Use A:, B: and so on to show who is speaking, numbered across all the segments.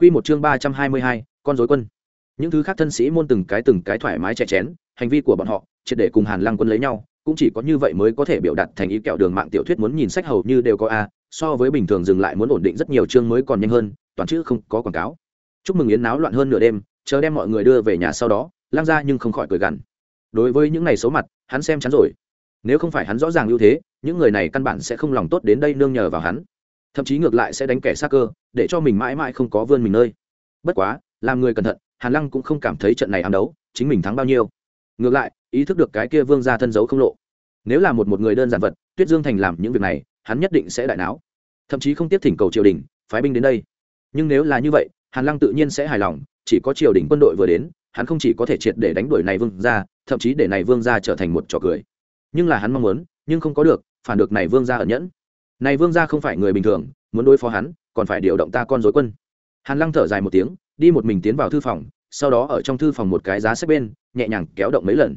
A: Quy một chương ba trăm hai mươi hai, con rối quân. Những thứ khác thân sĩ môn từng cái từng cái thoải mái chè chén, hành vi của bọn họ, triệt để cùng Hàn Lăng quân lấy nhau, cũng chỉ có như vậy mới có thể biểu đạt thành ý kẹo đường mạng tiểu thuyết muốn nhìn sách hầu như đều có a, so với bình thường dừng lại muốn ổn định rất nhiều chương mới còn nhanh hơn, toàn chữ không có quảng cáo. Chúc mừng yến náo loạn hơn nửa đêm, chờ đem mọi người đưa về nhà sau đó, Lăng ra nhưng không khỏi cười gằn. Đối với những này xấu mặt, hắn xem chán rồi. Nếu không phải hắn rõ ràng ưu thế, những người này căn bản sẽ không lòng tốt đến đây nương nhờ vào hắn thậm chí ngược lại sẽ đánh kẻ xa cơ, để cho mình mãi mãi không có vươn mình nơi. Bất quá, làm người cẩn thận, hàn lăng cũng không cảm thấy trận này ám đấu, chính mình thắng bao nhiêu. Ngược lại, ý thức được cái kia vương ra thân giấu không lộ. Nếu là một một người đơn giản vật, tuyết dương thành làm những việc này, hắn nhất định sẽ đại não thậm chí không tiếp thỉnh cầu triều đình, phái binh đến đây. Nhưng nếu là như vậy, hàn lăng tự nhiên sẽ hài lòng, chỉ có triều đình quân đội vừa đến, hắn không chỉ có thể triệt để đánh đuổi này vương ra thậm chí để này vương ra trở thành một trò cười. Nhưng là hắn mong muốn, nhưng không có được, phản được này vương ra ẩn nhẫn này vương gia không phải người bình thường, muốn đối phó hắn, còn phải điều động ta con dối quân. Hàn lăng thở dài một tiếng, đi một mình tiến vào thư phòng, sau đó ở trong thư phòng một cái giá sách bên, nhẹ nhàng kéo động mấy lần.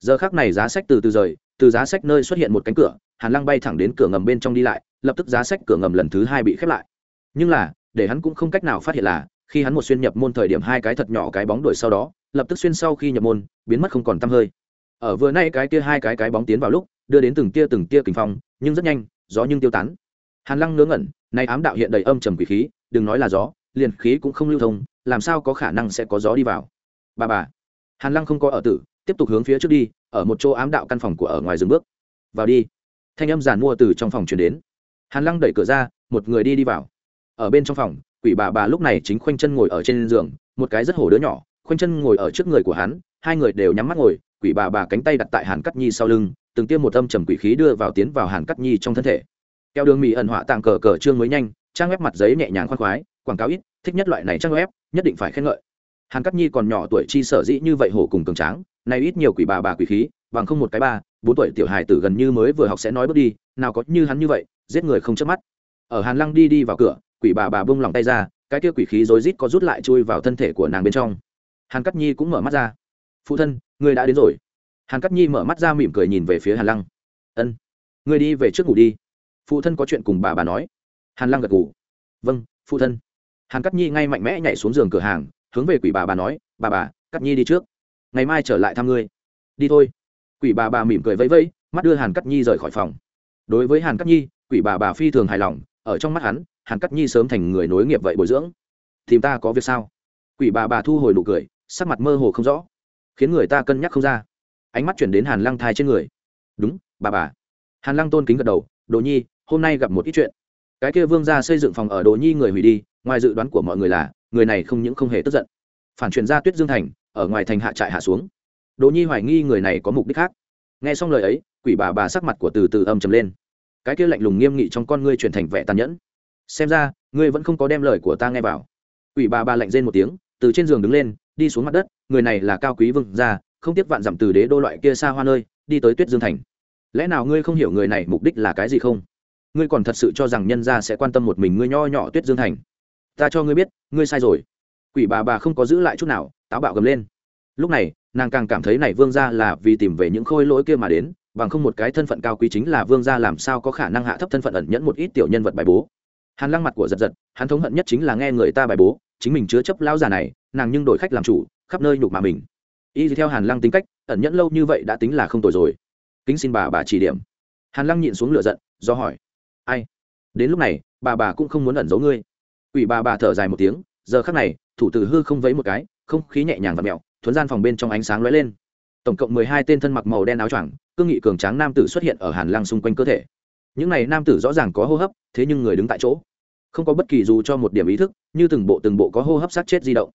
A: Giờ khác này giá sách từ từ rời, từ giá sách nơi xuất hiện một cánh cửa, hàn lăng bay thẳng đến cửa ngầm bên trong đi lại, lập tức giá sách cửa ngầm lần thứ hai bị khép lại. Nhưng là, để hắn cũng không cách nào phát hiện là, khi hắn một xuyên nhập môn thời điểm hai cái thật nhỏ cái bóng đuổi sau đó, lập tức xuyên sau khi nhập môn, biến mất không còn tăm hơi. Ở vừa nay cái kia hai cái cái bóng tiến vào lúc, đưa đến từng tia từng tia kinh phong, nhưng rất nhanh gió nhưng tiêu tán. Hàn lăng ngớ ngẩn, nay ám đạo hiện đầy âm trầm quỷ khí, đừng nói là gió, liền khí cũng không lưu thông, làm sao có khả năng sẽ có gió đi vào? Bà bà. Hàn lăng không có ở tử, tiếp tục hướng phía trước đi, ở một chỗ ám đạo căn phòng của ở ngoài rừng bước. Vào đi. Thanh âm giàn mua từ trong phòng truyền đến. Hàn lăng đẩy cửa ra, một người đi đi vào. Ở bên trong phòng, quỷ bà bà lúc này chính khoanh chân ngồi ở trên giường, một cái rất hổ đứa nhỏ, khoanh chân ngồi ở trước người của hắn, hai người đều nhắm mắt ngồi, quỷ bà bà cánh tay đặt tại hàn cắt nhi sau lưng từng tiêm một âm trầm quỷ khí đưa vào tiến vào hàn cắt nhi trong thân thể. Keo đường mỹ ẩn họa tàng cờ cờ trương mới nhanh, trang web mặt giấy nhẹ nhàng khoan khoái, quảng cáo ít, thích nhất loại này trang web, nhất định phải khen ngợi. Hàn cắt nhi còn nhỏ tuổi chi sở dĩ như vậy hổ cùng cường tráng, nay ít nhiều quỷ bà bà quỷ khí, bằng không một cái ba, bốn tuổi tiểu hài tử gần như mới vừa học sẽ nói bước đi, nào có như hắn như vậy, giết người không chớp mắt. Ở hàn lăng đi đi vào cửa, quỷ bà bà bung lòng tay ra, cái kia quỷ khí rối rít có rút lại chui vào thân thể của nàng bên trong. Hàn cắt nhi cũng mở mắt ra. Phụ thân, người đã đến rồi hàn cắt nhi mở mắt ra mỉm cười nhìn về phía hàn lăng. Ân người đi về trước ngủ đi. Phụ thân có chuyện cùng bà bà nói. Hàn lăng gật ngủ vâng phụ thân. Hàn cắt nhi ngay mạnh mẽ nhảy xuống giường cửa hàng, hướng về quỷ bà bà nói, bà bà cắt nhi đi trước. Ngày mai trở lại thăm ngươi. Đi thôi. Quỷ bà bà mỉm cười vẫy vẫy, mắt đưa hàn cắt nhi rời khỏi phòng. Đối với hàn cắt nhi, quỷ bà bà phi thường hài lòng, ở trong mắt hắn, hàn cắt nhi sớm thành người nối nghiệp vậy bồi dưỡng. Tìm ta có việc sao? Quỷ bà bà thu hồi nụ cười, sắc mặt mơ hồ không rõ, khiến người ta cân nhắc không ra ánh mắt chuyển đến hàn lăng thai trên người. Đúng, bà bà. Hàn lăng tôn kính gật đầu, đồ nhi, hôm nay gặp một ít chuyện. Cái kia vương ra xây dựng phòng ở đồ nhi người hủy đi, ngoài dự đoán của mọi người là, người này không những không hề tức giận. Phản chuyển ra tuyết dương thành, ở ngoài thành hạ trại hạ xuống. Đồ nhi hoài nghi người này có mục đích khác. Nghe xong lời ấy, quỷ bà bà sắc mặt của từ từ âm trầm lên. Cái kia lạnh lùng nghiêm nghị trong con ngươi chuyển thành vẻ tàn nhẫn. Xem ra, ngươi vẫn không có đem lời của ta nghe vào. Quỷ bà bà lạnh rên một tiếng, từ trên giường đứng lên, đi xuống mặt đất, người này là cao quý vương gia không tiếc vạn dặm từ đế đô loại kia xa hoa nơi, đi tới tuyết dương thành. Lẽ nào ngươi không hiểu người này mục đích là cái gì không? Ngươi còn thật sự cho rằng nhân gia sẽ quan tâm một mình ngươi nho nhỏ tuyết dương thành? Ta cho ngươi biết, ngươi sai rồi. Quỷ bà bà không có giữ lại chút nào, táo bạo gầm lên. Lúc này, nàng càng cảm thấy này vương gia là vì tìm về những khôi lỗi kia mà đến, bằng không một cái thân phận cao quý chính là vương gia làm sao có khả năng hạ thấp thân phận ẩn nhẫn một ít tiểu nhân vật bài bố. Hàn lăng mặt của giật giật, hắn thống hận nhất chính là nghe người ta bài bố, chính mình chứa chấp lão già này, nàng nhưng đổi khách làm chủ, khắp nơi nhục mà mình y theo hàn lăng tính cách, ẩn nhẫn lâu như vậy đã tính là không tồi rồi. Kính xin bà bà chỉ điểm. Hàn lăng nhịn xuống lửa giận, do hỏi. Ai? Đến lúc này, bà bà cũng không muốn ẩn giấu ngươi. Ủy bà bà thở dài một tiếng, giờ khắc này, thủ tử hư không vấy một cái, không khí nhẹ nhàng và mẹo, thuấn gian phòng bên trong ánh sáng lóe lên. Tổng cộng mười hai tên thân mặc màu đen áo choàng, cương nghị cường tráng nam tử xuất hiện ở hàn lăng xung quanh cơ thể. Những này nam tử rõ ràng có hô hấp, thế nhưng người đứng tại chỗ, không có bất kỳ dù cho một điểm ý thức, như từng bộ từng bộ có hô hấp sát chết di động.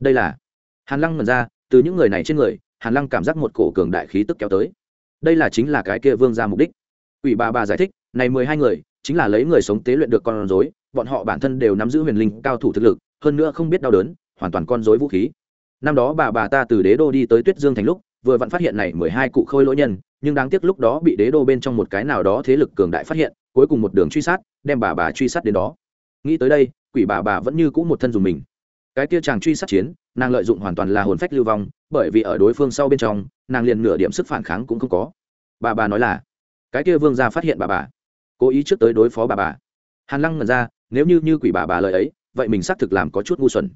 A: Đây là, hàn lăng ngần ra từ những người này trên người, hàn lăng cảm giác một cổ cường đại khí tức kéo tới. Đây là chính là cái kia vương ra mục đích. Ủy bà bà giải thích, này mười hai người, chính là lấy người sống tế luyện được con rối, bọn họ bản thân đều nắm giữ huyền linh cao thủ thực lực, hơn nữa không biết đau đớn, hoàn toàn con rối vũ khí. Năm đó bà bà ta từ đế đô đi tới tuyết dương thành lúc, vừa vặn phát hiện này mười hai cụ khôi lỗi nhân, nhưng đáng tiếc lúc đó bị đế đô bên trong một cái nào đó thế lực cường đại phát hiện, cuối cùng một đường truy sát, đem bà bà truy sát đến đó. Nghĩ tới đây, quỷ bà bà vẫn như cũ một thân dùng mình. Cái kia chàng truy sát chiến nàng lợi dụng hoàn toàn là hồn phách lưu vong, bởi vì ở đối phương sau bên trong, nàng liền nửa điểm sức phản kháng cũng không có. Bà bà nói là, cái kia vương gia phát hiện bà bà, cố ý trước tới đối phó bà bà. Hàn lăng ngần ra, nếu như như quỷ bà bà lời ấy, vậy mình xác thực làm có chút ngu xuẩn.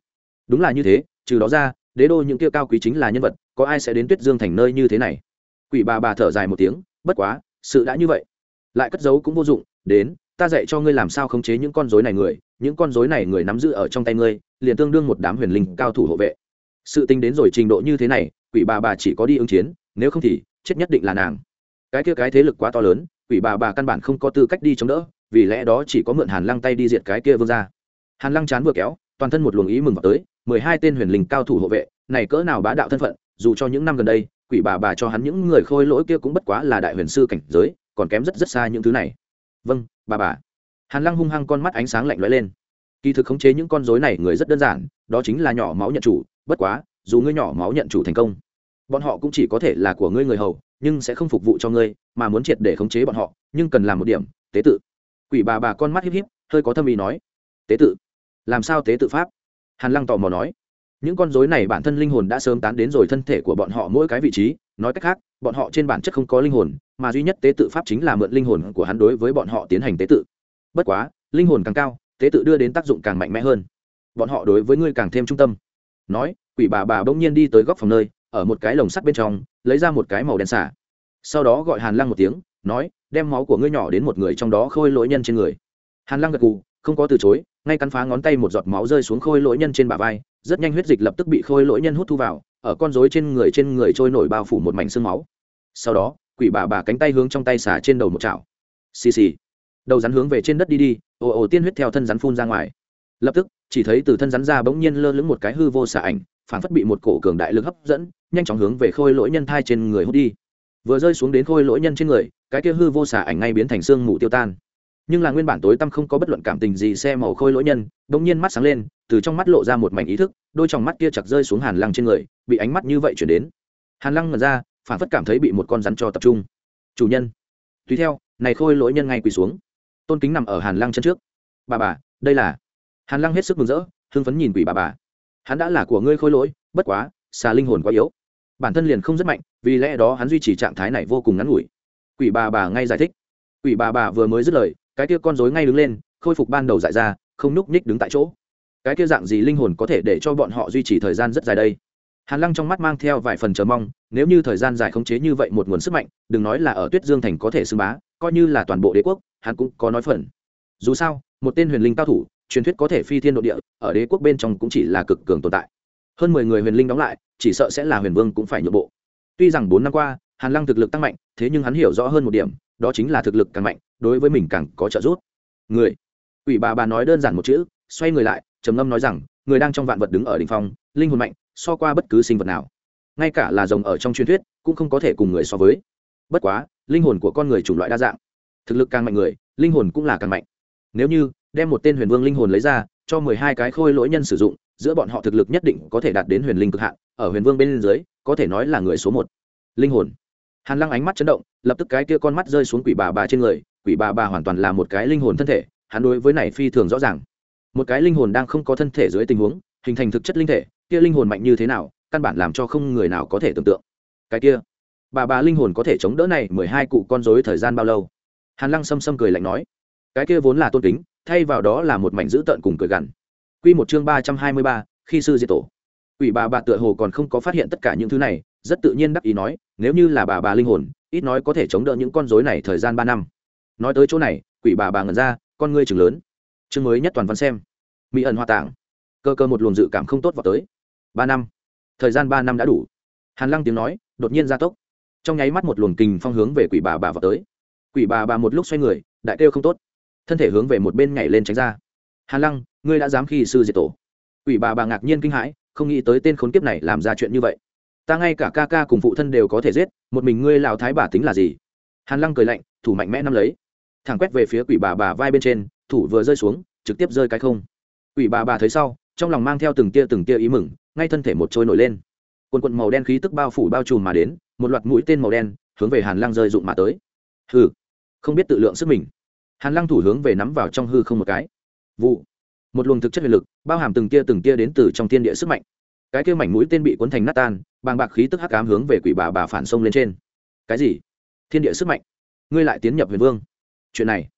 A: Đúng là như thế, trừ đó ra, đế đô những kia cao quý chính là nhân vật, có ai sẽ đến tuyết dương thành nơi như thế này? Quỷ bà bà thở dài một tiếng, bất quá, sự đã như vậy, lại cất giấu cũng vô dụng, đến, ta dạy cho ngươi làm sao khống chế những con rối này người những con rối này người nắm giữ ở trong tay ngươi, liền tương đương một đám huyền linh cao thủ hộ vệ. Sự tính đến rồi trình độ như thế này, quỷ bà bà chỉ có đi ứng chiến, nếu không thì chết nhất định là nàng. Cái kia cái thế lực quá to lớn, quỷ bà bà căn bản không có tư cách đi chống đỡ, vì lẽ đó chỉ có mượn hàn lăng tay đi diệt cái kia vương ra hàn lăng chán vừa kéo, toàn thân một luồng ý mừng vào tới, mười hai tên huyền linh cao thủ hộ vệ, này cỡ nào bá đạo thân phận, dù cho những năm gần đây, quỷ bà bà cho hắn những người khôi lỗi kia cũng bất quá là đại huyền sư cảnh giới, còn kém rất rất xa những thứ này. Vâng bà bà hàn lăng hung hăng con mắt ánh sáng lạnh lẽo lên. Kỳ thực khống chế những con rối này người rất đơn giản, đó chính là nhỏ máu nhận chủ, bất quá, dù ngươi nhỏ máu nhận chủ thành công, bọn họ cũng chỉ có thể là của ngươi người hầu, nhưng sẽ không phục vụ cho ngươi, mà muốn triệt để khống chế bọn họ, nhưng cần làm một điểm, tế tự. Quỷ bà bà con mắt híp híp, hơi có thâm ý nói, tế tự? Làm sao tế tự pháp? Hàn lăng tò mò nói, những con rối này bản thân linh hồn đã sớm tán đến rồi thân thể của bọn họ mỗi cái vị trí, nói cách khác, bọn họ trên bản chất không có linh hồn, mà duy nhất tế tự pháp chính là mượn linh hồn của hắn đối với bọn họ tiến hành tế tự bất quá, linh hồn càng cao, tế tự đưa đến tác dụng càng mạnh mẽ hơn. Bọn họ đối với ngươi càng thêm trung tâm. Nói, quỷ bà bà bỗng nhiên đi tới góc phòng nơi, ở một cái lồng sắt bên trong, lấy ra một cái màu đen xả. Sau đó gọi hàn lăng một tiếng, nói, đem máu của ngươi nhỏ đến một người trong đó khôi lỗi nhân trên người. Hàn lăng gật gù, không có từ chối, ngay cắn phá ngón tay một giọt máu rơi xuống khôi lỗi nhân trên bả vai, rất nhanh huyết dịch lập tức bị khôi lỗi nhân hút thu vào, ở con rối trên người trên người trôi nổi bao phủ một mảnh xương máu. Sau đó, quỷ bà bà cánh tay hướng trong tay xả trên đầu một chảo. Xì xì đầu rắn hướng về trên đất đi đi, ồ ồ tiên huyết theo thân rắn phun ra ngoài. Lập tức, chỉ thấy từ thân rắn ra bỗng nhiên lơ lửng một cái hư vô xả ảnh phản phất bị một cổ cường đại lực hấp dẫn, nhanh chóng hướng về khôi lỗi nhân thai trên người hút đi. Vừa rơi xuống đến khôi lỗi nhân trên người, cái kia hư vô xả ảnh ngay biến thành xương mù tiêu tan. Nhưng là nguyên bản tối tăm không có bất luận cảm tình gì xe màu khôi lỗi nhân, bỗng nhiên mắt sáng lên, từ trong mắt lộ ra một mảnh ý thức, đôi trong mắt kia chặt rơi xuống hàn lăng trên người, bị ánh mắt như vậy chuyển đến. Hàn lăng ngần ra phản phất cảm thấy bị một con rắn cho tập trung. Chủ nhân. Tùy theo, này khôi lỗi nhân ngay quỳ xuống tôn kính nằm ở hàn lăng chân trước. Bà bà, đây là. Hàn lăng hết sức mừng rỡ, hưng phấn nhìn quỷ bà bà. Hắn đã là của ngươi khôi lỗi, bất quá, xà linh hồn quá yếu. Bản thân liền không rất mạnh, vì lẽ đó hắn duy trì trạng thái này vô cùng ngắn ngủi. Quỷ bà bà ngay giải thích. Quỷ bà bà vừa mới dứt lời, cái kia con rối ngay đứng lên, khôi phục ban đầu dại ra, không núc nhích đứng tại chỗ. Cái kia dạng gì linh hồn có thể để cho bọn họ duy trì thời gian rất dài đây? Hàn lăng trong mắt mang theo vài phần chờ mong, nếu như thời gian dài khống chế như vậy một nguồn sức mạnh, đừng nói là ở tuyết dương thành có thể xưng bá, coi như là toàn bộ đế quốc hắn cũng có nói phần. Dù sao, một tên huyền linh cao thủ, truyền thuyết có thể phi thiên độ địa, ở đế quốc bên trong cũng chỉ là cực cường tồn tại. Hơn mười người huyền linh đóng lại, chỉ sợ sẽ là huyền vương cũng phải nhượng bộ. Tuy rằng bốn năm qua, hàn lăng thực lực tăng mạnh, thế nhưng hắn hiểu rõ hơn một điểm, đó chính là thực lực càng mạnh, đối với mình càng có trợ giúp. Người. Ủy bà bà nói đơn giản một chữ, xoay người lại, trầm ngâm nói rằng, người đang trong vạn vật đứng ở đỉnh phong, linh hồn mạnh, so qua bất cứ sinh vật nào. Ngay cả là rồng ở trong truyền thuyết, cũng không có thể cùng người so với. Bất quá, linh hồn của con người chủng loại đa dạng thực lực càng mạnh người, linh hồn cũng là càng mạnh. Nếu như, đem một tên huyền vương linh hồn lấy ra, cho mười hai cái khôi lỗi nhân sử dụng, giữa bọn họ thực lực nhất định có thể đạt đến huyền linh cực hạn, ở huyền vương bên dưới, có thể nói là người số một. Linh hồn. Hàn lăng ánh mắt chấn động, lập tức cái kia con mắt rơi xuống quỷ bà bà trên người, quỷ bà bà hoàn toàn là một cái linh hồn thân thể, hắn đối với này phi thường rõ ràng. Một cái linh hồn đang không có thân thể dưới tình huống, hình thành thực chất linh thể, kia linh hồn mạnh như thế nào, căn bản làm cho không người nào có thể tưởng tượng. Cái kia, bà bà linh hồn có thể chống đỡ này mười hai cụ con dối thời gian bao lâu? Hàn lăng xâm xâm cười lạnh nói, cái kia vốn là tôn kính, thay vào đó là một mảnh dữ tợn cùng cười gằn. Quy một chương ba trăm hai mươi ba, khi sư diệt tổ. Ủy bà bà tựa hồ còn không có phát hiện tất cả những thứ này, rất tự nhiên đắc ý nói, nếu như là bà bà linh hồn, ít nói có thể chống đỡ những con rối này thời gian ba năm. Nói tới chỗ này, quỷ bà bà ngẩn ra, con ngươi chừng lớn. Chương mới nhất toàn văn xem. Mỹ ẩn hoa tạng. Cơ cơ một luồng dự cảm không tốt vào tới. Ba năm. Thời gian ba năm đã đủ. Hàn lăng tiếng nói, đột nhiên gia tốc. Trong nháy mắt một luồng kình phong hướng về quỷ bà bà vào tới quỷ bà bà một lúc xoay người, đại kêu không tốt. Thân thể hướng về một bên nhảy lên tránh ra. Hàn lăng, ngươi đã dám khi sư diệt tổ. Quỷ bà bà ngạc nhiên kinh hãi, không nghĩ tới tên khốn kiếp này làm ra chuyện như vậy. Ta ngay cả ca ca cùng phụ thân đều có thể giết, một mình ngươi lào thái bà tính là gì? Hàn lăng cười lạnh, thủ mạnh mẽ nắm lấy. Thẳng quét về phía quỷ bà bà vai bên trên, thủ vừa rơi xuống, trực tiếp rơi cái không. Quỷ bà bà thấy sau, trong lòng mang theo từng tia từng tia ý mừng, ngay thân thể một trôi nổi lên. Quần quần màu đen khí tức bao phủ bao trùm mà đến, một loạt mũi tên màu đen hướng về hàn lăng rơi rụng mà tới. Hừ không biết tự lượng sức mình. Hàn lăng thủ hướng về nắm vào trong hư không một cái. Vụ. Một luồng thực chất huyền lực, bao hàm từng tia từng tia đến từ trong thiên địa sức mạnh. Cái kia mảnh mũi tên bị cuốn thành nát tan, bàng bạc khí tức hắc ám hướng về quỷ bà bà phản sông lên trên. Cái gì? Thiên địa sức mạnh? Ngươi lại tiến nhập huyền vương? Chuyện này,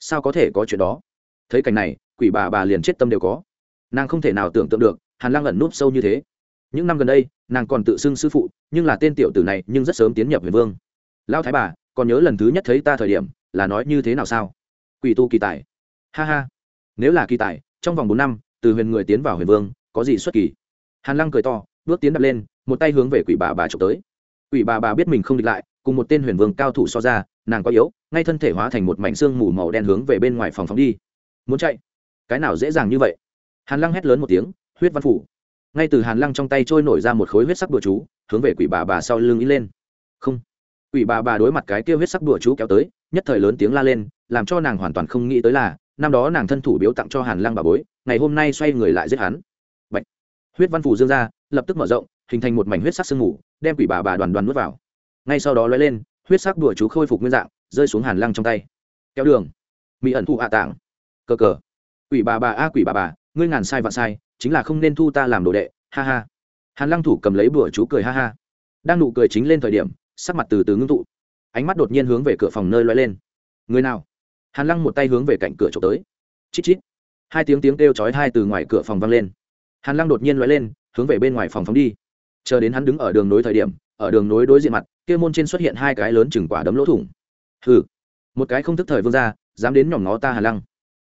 A: sao có thể có chuyện đó? Thấy cảnh này, quỷ bà bà liền chết tâm đều có. Nàng không thể nào tưởng tượng được, hàn lăng ẩn núp sâu như thế. Những năm gần đây, nàng còn tự xưng sư phụ, nhưng là tên tiểu tử này nhưng rất sớm tiến nhập huyền vương. Lão thái bà còn nhớ lần thứ nhất thấy ta thời điểm, là nói như thế nào sao? Quỷ tu kỳ tài. Ha ha. Nếu là kỳ tài, trong vòng bốn năm, từ huyền người tiến vào huyền vương, có gì xuất kỳ? Hàn lăng cười to, bước tiến đập lên, một tay hướng về quỷ bà bà trộm tới. Quỷ bà bà biết mình không địch lại, cùng một tên huyền vương cao thủ so ra, nàng có yếu, ngay thân thể hóa thành một mảnh xương mù màu đen hướng về bên ngoài phòng phóng đi. Muốn chạy? Cái nào dễ dàng như vậy? Hàn lăng hét lớn một tiếng, huyết văn phủ. Ngay từ hàn lăng trong tay trôi nổi ra một khối huyết sắc bừa chú, hướng về quỷ bà bà sau lưng ý lên. Không quỷ bà bà đối mặt cái kia huyết sắc đùa chú kéo tới, nhất thời lớn tiếng la lên, làm cho nàng hoàn toàn không nghĩ tới là, năm đó nàng thân thủ biếu tặng cho hàn lăng bà bối, ngày hôm nay xoay người lại giết hắn. Bạch. huyết văn phủ dương ra, lập tức mở rộng, hình thành một mảnh huyết sắc sương mù, đem quỷ bà bà đoàn đoàn nuốt vào. Ngay sau đó lóe lên, huyết sắc đùa chú khôi phục nguyên dạng, rơi xuống hàn lăng trong tay. Kéo đường. Mỹ ẩn thụ hạ tạng. Cờ cờ. Quỷ bà bà a quỷ bà bà, ngươi ngàn sai vạn sai, chính là không nên thu ta làm đồ đệ, ha ha. Hàn lăng thủ cầm lấy bùa chú cười ha ha. Đang nụ cười chính lên thời điểm sắc mặt từ từ ngưng tụ. Ánh mắt đột nhiên hướng về cửa phòng nơi loay lên. Người nào? Hàn lăng một tay hướng về cạnh cửa trộm tới. Chít chít. Hai tiếng tiếng kêu chói hai từ ngoài cửa phòng vang lên. Hàn lăng đột nhiên loay lên, hướng về bên ngoài phòng phóng đi. Chờ đến hắn đứng ở đường nối thời điểm, ở đường nối đối diện mặt, kia môn trên xuất hiện hai cái lớn chừng quả đấm lỗ thủng. Hừ. Một cái không thức thời vương ra dám đến nhỏm ngó ta hàn lăng.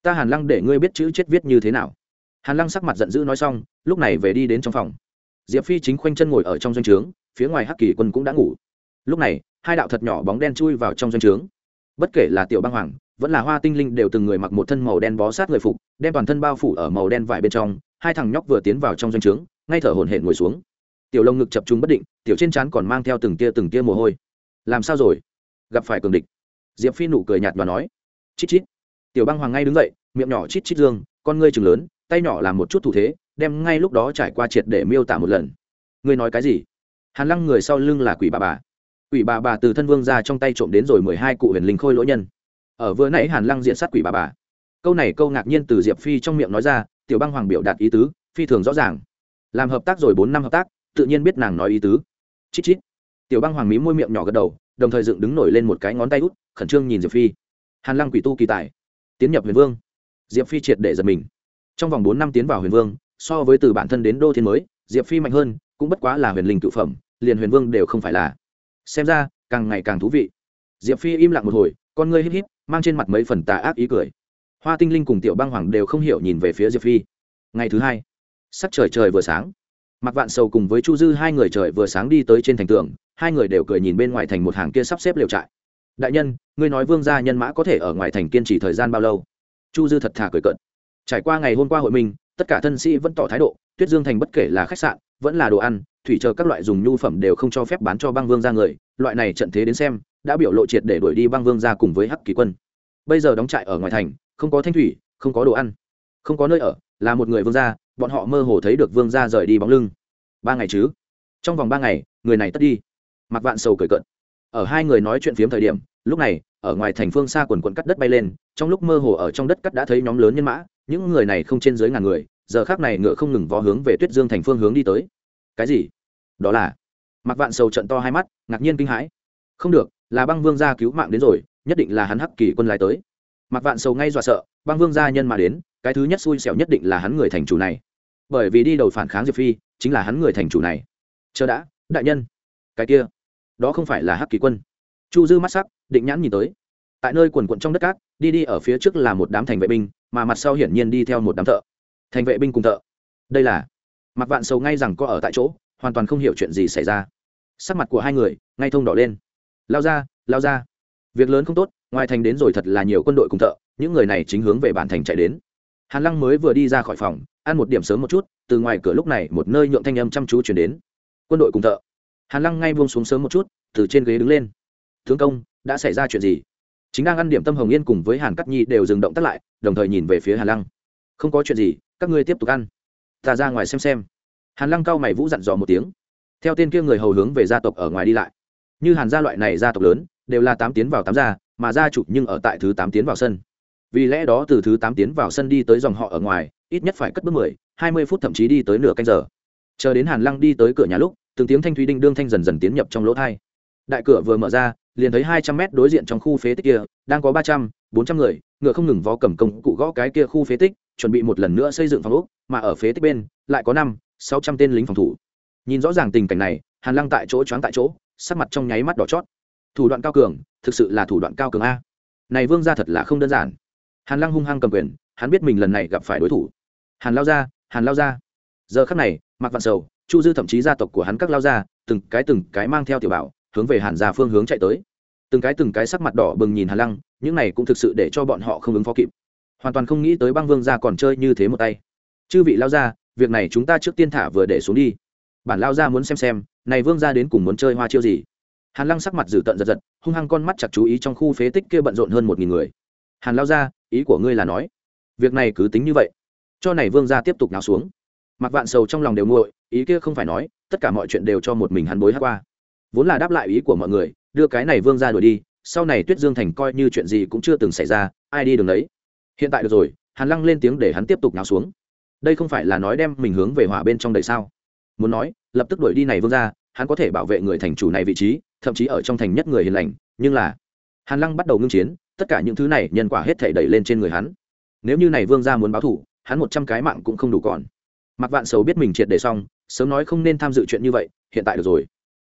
A: Ta hàn lăng để ngươi biết chữ chết viết như thế nào. Hàn lăng sắc mặt giận dữ nói xong, lúc này về đi đến trong phòng. Diệp phi chính khoanh chân ngồi ở trong doanh trướng, phía ngoài hắc kỳ quân cũng đã ngủ lúc này, hai đạo thật nhỏ bóng đen chui vào trong doanh trướng. Bất kể là tiểu băng hoàng, vẫn là hoa tinh linh đều từng người mặc một thân màu đen bó sát người phục, đem toàn thân bao phủ ở màu đen vải bên trong, hai thằng nhóc vừa tiến vào trong doanh trướng, ngay thở hổn hển ngồi xuống. Tiểu lông ngực chập trung bất định, tiểu trên trán còn mang theo từng tia từng tia mồ hôi. Làm sao rồi? Gặp phải cường địch. Diệp phi nụ cười nhạt và nói. Chít chít. Tiểu băng hoàng ngay đứng dậy, miệng nhỏ chít chít dương, con ngươi chừng lớn, tay nhỏ làm một chút thủ thế, đem ngay lúc đó trải qua triệt để miêu tả một lần. Ngươi nói cái gì? Hàn lăng người sau lưng là quỷ bà bà quỷ bà bà từ thân vương ra trong tay trộm đến rồi mười hai cụ huyền linh khôi lỗ nhân. Ở vừa nãy hàn lăng diện sát quỷ bà bà. Câu này câu ngạc nhiên từ diệp phi trong miệng nói ra, tiểu băng hoàng biểu đạt ý tứ, phi thường rõ ràng. Làm hợp tác rồi bốn năm hợp tác, tự nhiên biết nàng nói ý tứ. Chít chít. Tiểu băng hoàng mí môi miệng nhỏ gật đầu, đồng thời dựng đứng nổi lên một cái ngón tay út, khẩn trương nhìn diệp phi. Hàn lăng quỷ tu kỳ tài. Tiến nhập huyền vương. Diệp phi triệt để giật mình. Trong vòng bốn năm tiến vào huyền vương, so với từ bản thân đến đô thiên mới, diệp phi mạnh hơn, cũng bất quá là huyền linh cự phẩm, liền huyền vương đều không phải là xem ra, càng ngày càng thú vị. Diệp phi im lặng một hồi, con ngươi hít hít mang trên mặt mấy phần tà ác ý cười. Hoa tinh linh cùng tiểu băng hoàng đều không hiểu nhìn về phía diệp phi. Ngày thứ hai, sắc trời trời vừa sáng. Mặc vạn sầu cùng với chu dư hai người trời vừa sáng đi tới trên thành tường, hai người đều cười nhìn bên ngoài thành một hàng kia sắp xếp liều trại. Đại nhân, ngươi nói vương gia nhân mã có thể ở ngoài thành kiên trì thời gian bao lâu? Chu dư thật thà cười cận trải qua ngày hôm qua hội minh tất cả thân sĩ vẫn tỏ thái độ, tuyết dương thành bất kể là khách sạn, vẫn là đồ ăn, thủy chờ các loại dùng nhu phẩm đều không cho phép bán cho băng vương ra người, loại này trận thế đến xem, đã biểu lộ triệt để đuổi đi băng vương ra cùng với hắc kỳ quân. Bây giờ đóng trại ở ngoài thành, không có thanh thủy, không có đồ ăn, không có nơi ở, là một người vương gia, bọn họ mơ hồ thấy được vương gia rời đi bóng lưng. Ba ngày chứ? Trong vòng ba ngày, người này tất đi. Mặc vạn sầu cười cận ở hai người nói chuyện phiếm thời điểm, lúc này, ở ngoài thành phương xa quần quần cắt đất bay lên, trong lúc mơ hồ ở trong đất cắt đã thấy nhóm lớn nhân mã những người này không trên dưới ngàn người, giờ khác này ngựa không ngừng vó hướng về tuyết dương thành phương hướng đi tới. Cái gì? Đó là? Mặc vạn sầu trận to hai mắt, ngạc nhiên kinh hãi. Không được, là băng vương gia cứu mạng đến rồi, nhất định là hắn hắc kỳ quân lái tới. Mặc vạn sầu ngay dọa sợ, băng vương gia nhân mà đến, cái thứ nhất xui xẻo nhất định là hắn người thành chủ này. Bởi vì đi đầu phản kháng diệp phi, chính là hắn người thành chủ này. Chờ đã, đại nhân. Cái kia, đó không phải là hắc kỳ quân. Chu dư mắt sắc, định nhãn nhìn tới. Tại nơi quần quận trong đất cát, đi đi ở phía trước là một đám thành vệ binh mà mặt sau hiển nhiên đi theo một đám thợ. Thành vệ binh cùng thợ. Đây là mặc vạn sầu ngay rằng có ở tại chỗ, hoàn toàn không hiểu chuyện gì xảy ra. Sắc mặt của hai người, ngay thông đỏ lên. Lao ra lao ra. Việc lớn không tốt, ngoài thành đến rồi thật là nhiều quân đội cùng thợ, những người này chính hướng về bản thành chạy đến. Hàn lăng mới vừa đi ra khỏi phòng, ăn một điểm sớm một chút, từ ngoài cửa lúc này một nơi nhượng thanh âm chăm chú chuyển đến. Quân đội cùng thợ. Hàn lăng ngay buông xuống sớm một chút, từ trên ghế đứng lên. Tướng công, đã xảy ra chuyện gì? Chính đang ăn điểm tâm hồng yên cùng với hàn cắt nhi đều dừng động tắt lại, đồng thời nhìn về phía hàn lăng. Không có chuyện gì, các ngươi tiếp tục ăn. Ta ra ngoài xem xem. Hàn lăng cao mày vũ dặn dò một tiếng. Theo tên kia người hầu hướng về gia tộc ở ngoài đi lại. Như hàn gia loại này gia tộc lớn, đều là tám tiến vào tám gia, mà gia chủ nhưng ở tại thứ tám tiến vào sân. Vì lẽ đó từ thứ tám tiến vào sân đi tới dòng họ ở ngoài, ít nhất phải cất bước mười, hai mươi phút thậm chí đi tới nửa canh giờ. Chờ đến hàn lăng đi tới cửa nhà lúc, từng tiếng thanh thúy đinh đương thanh dần dần tiến nhập trong lỗ thai. Đại cửa vừa mở ra liền thấy hai trăm mét đối diện trong khu phế tích kia, đang có ba trăm, bốn trăm người, ngựa không ngừng vó cầm công cụ gõ cái kia khu phế tích, chuẩn bị một lần nữa xây dựng phòng ốc, mà ở phế tích bên, lại có năm, sáu trăm tên lính phòng thủ. Nhìn rõ ràng tình cảnh này, hàn lăng tại chỗ choáng tại chỗ, sắc mặt trong nháy mắt đỏ chót. Thủ đoạn cao cường, thực sự là thủ đoạn cao cường a. Này vương ra thật là không đơn giản. Hàn lăng hung hăng cầm quyền, hắn biết mình lần này gặp phải đối thủ. Hàn lao ra hàn lao ra giờ khắc này mặc vạn sầu, chu dư thậm chí gia tộc của hắn các lao ra từng cái từng cái mang theo tiểu bảo hướng về hàn gia phương hướng chạy tới. Từng cái từng cái sắc mặt đỏ bừng nhìn hàn lăng, những này cũng thực sự để cho bọn họ không ứng phó kịp. Hoàn toàn không nghĩ tới băng vương gia còn chơi như thế một tay. Chư vị lao ra việc này chúng ta trước tiên thả vừa để xuống đi. Bản lao ra muốn xem xem, này vương gia đến cùng muốn chơi hoa chiêu gì. Hàn lăng sắc mặt dữ tợn giật giật, hung hăng con mắt chặt chú ý trong khu phế tích kia bận rộn hơn một nghìn người. Hàn lao ra ý của ngươi là nói, việc này cứ tính như vậy, cho này vương gia tiếp tục nào xuống. Mặc vạn sầu trong lòng đều nguội, ý kia không phải nói, tất cả mọi chuyện đều cho một mình hắn bối hát qua vốn là đáp lại ý của mọi người, đưa cái này vương ra đuổi đi, sau này tuyết dương thành coi như chuyện gì cũng chưa từng xảy ra, ai đi đường đấy hiện tại được rồi, hàn lăng lên tiếng để hắn tiếp tục nào xuống. Đây không phải là nói đem mình hướng về hỏa bên trong đầy sao? Muốn nói, lập tức đuổi đi này vương ra, hắn có thể bảo vệ người thành chủ này vị trí, thậm chí ở trong thành nhất người hiền lành, nhưng là hàn lăng bắt đầu ngưng chiến, tất cả những thứ này nhân quả hết thể đẩy lên trên người hắn. Nếu như này vương ra muốn báo thủ, hắn một trăm cái mạng cũng không đủ còn. Mặc vạn sầu biết mình triệt để xong, sớm nói không nên tham dự chuyện như vậy, hiện tại được rồi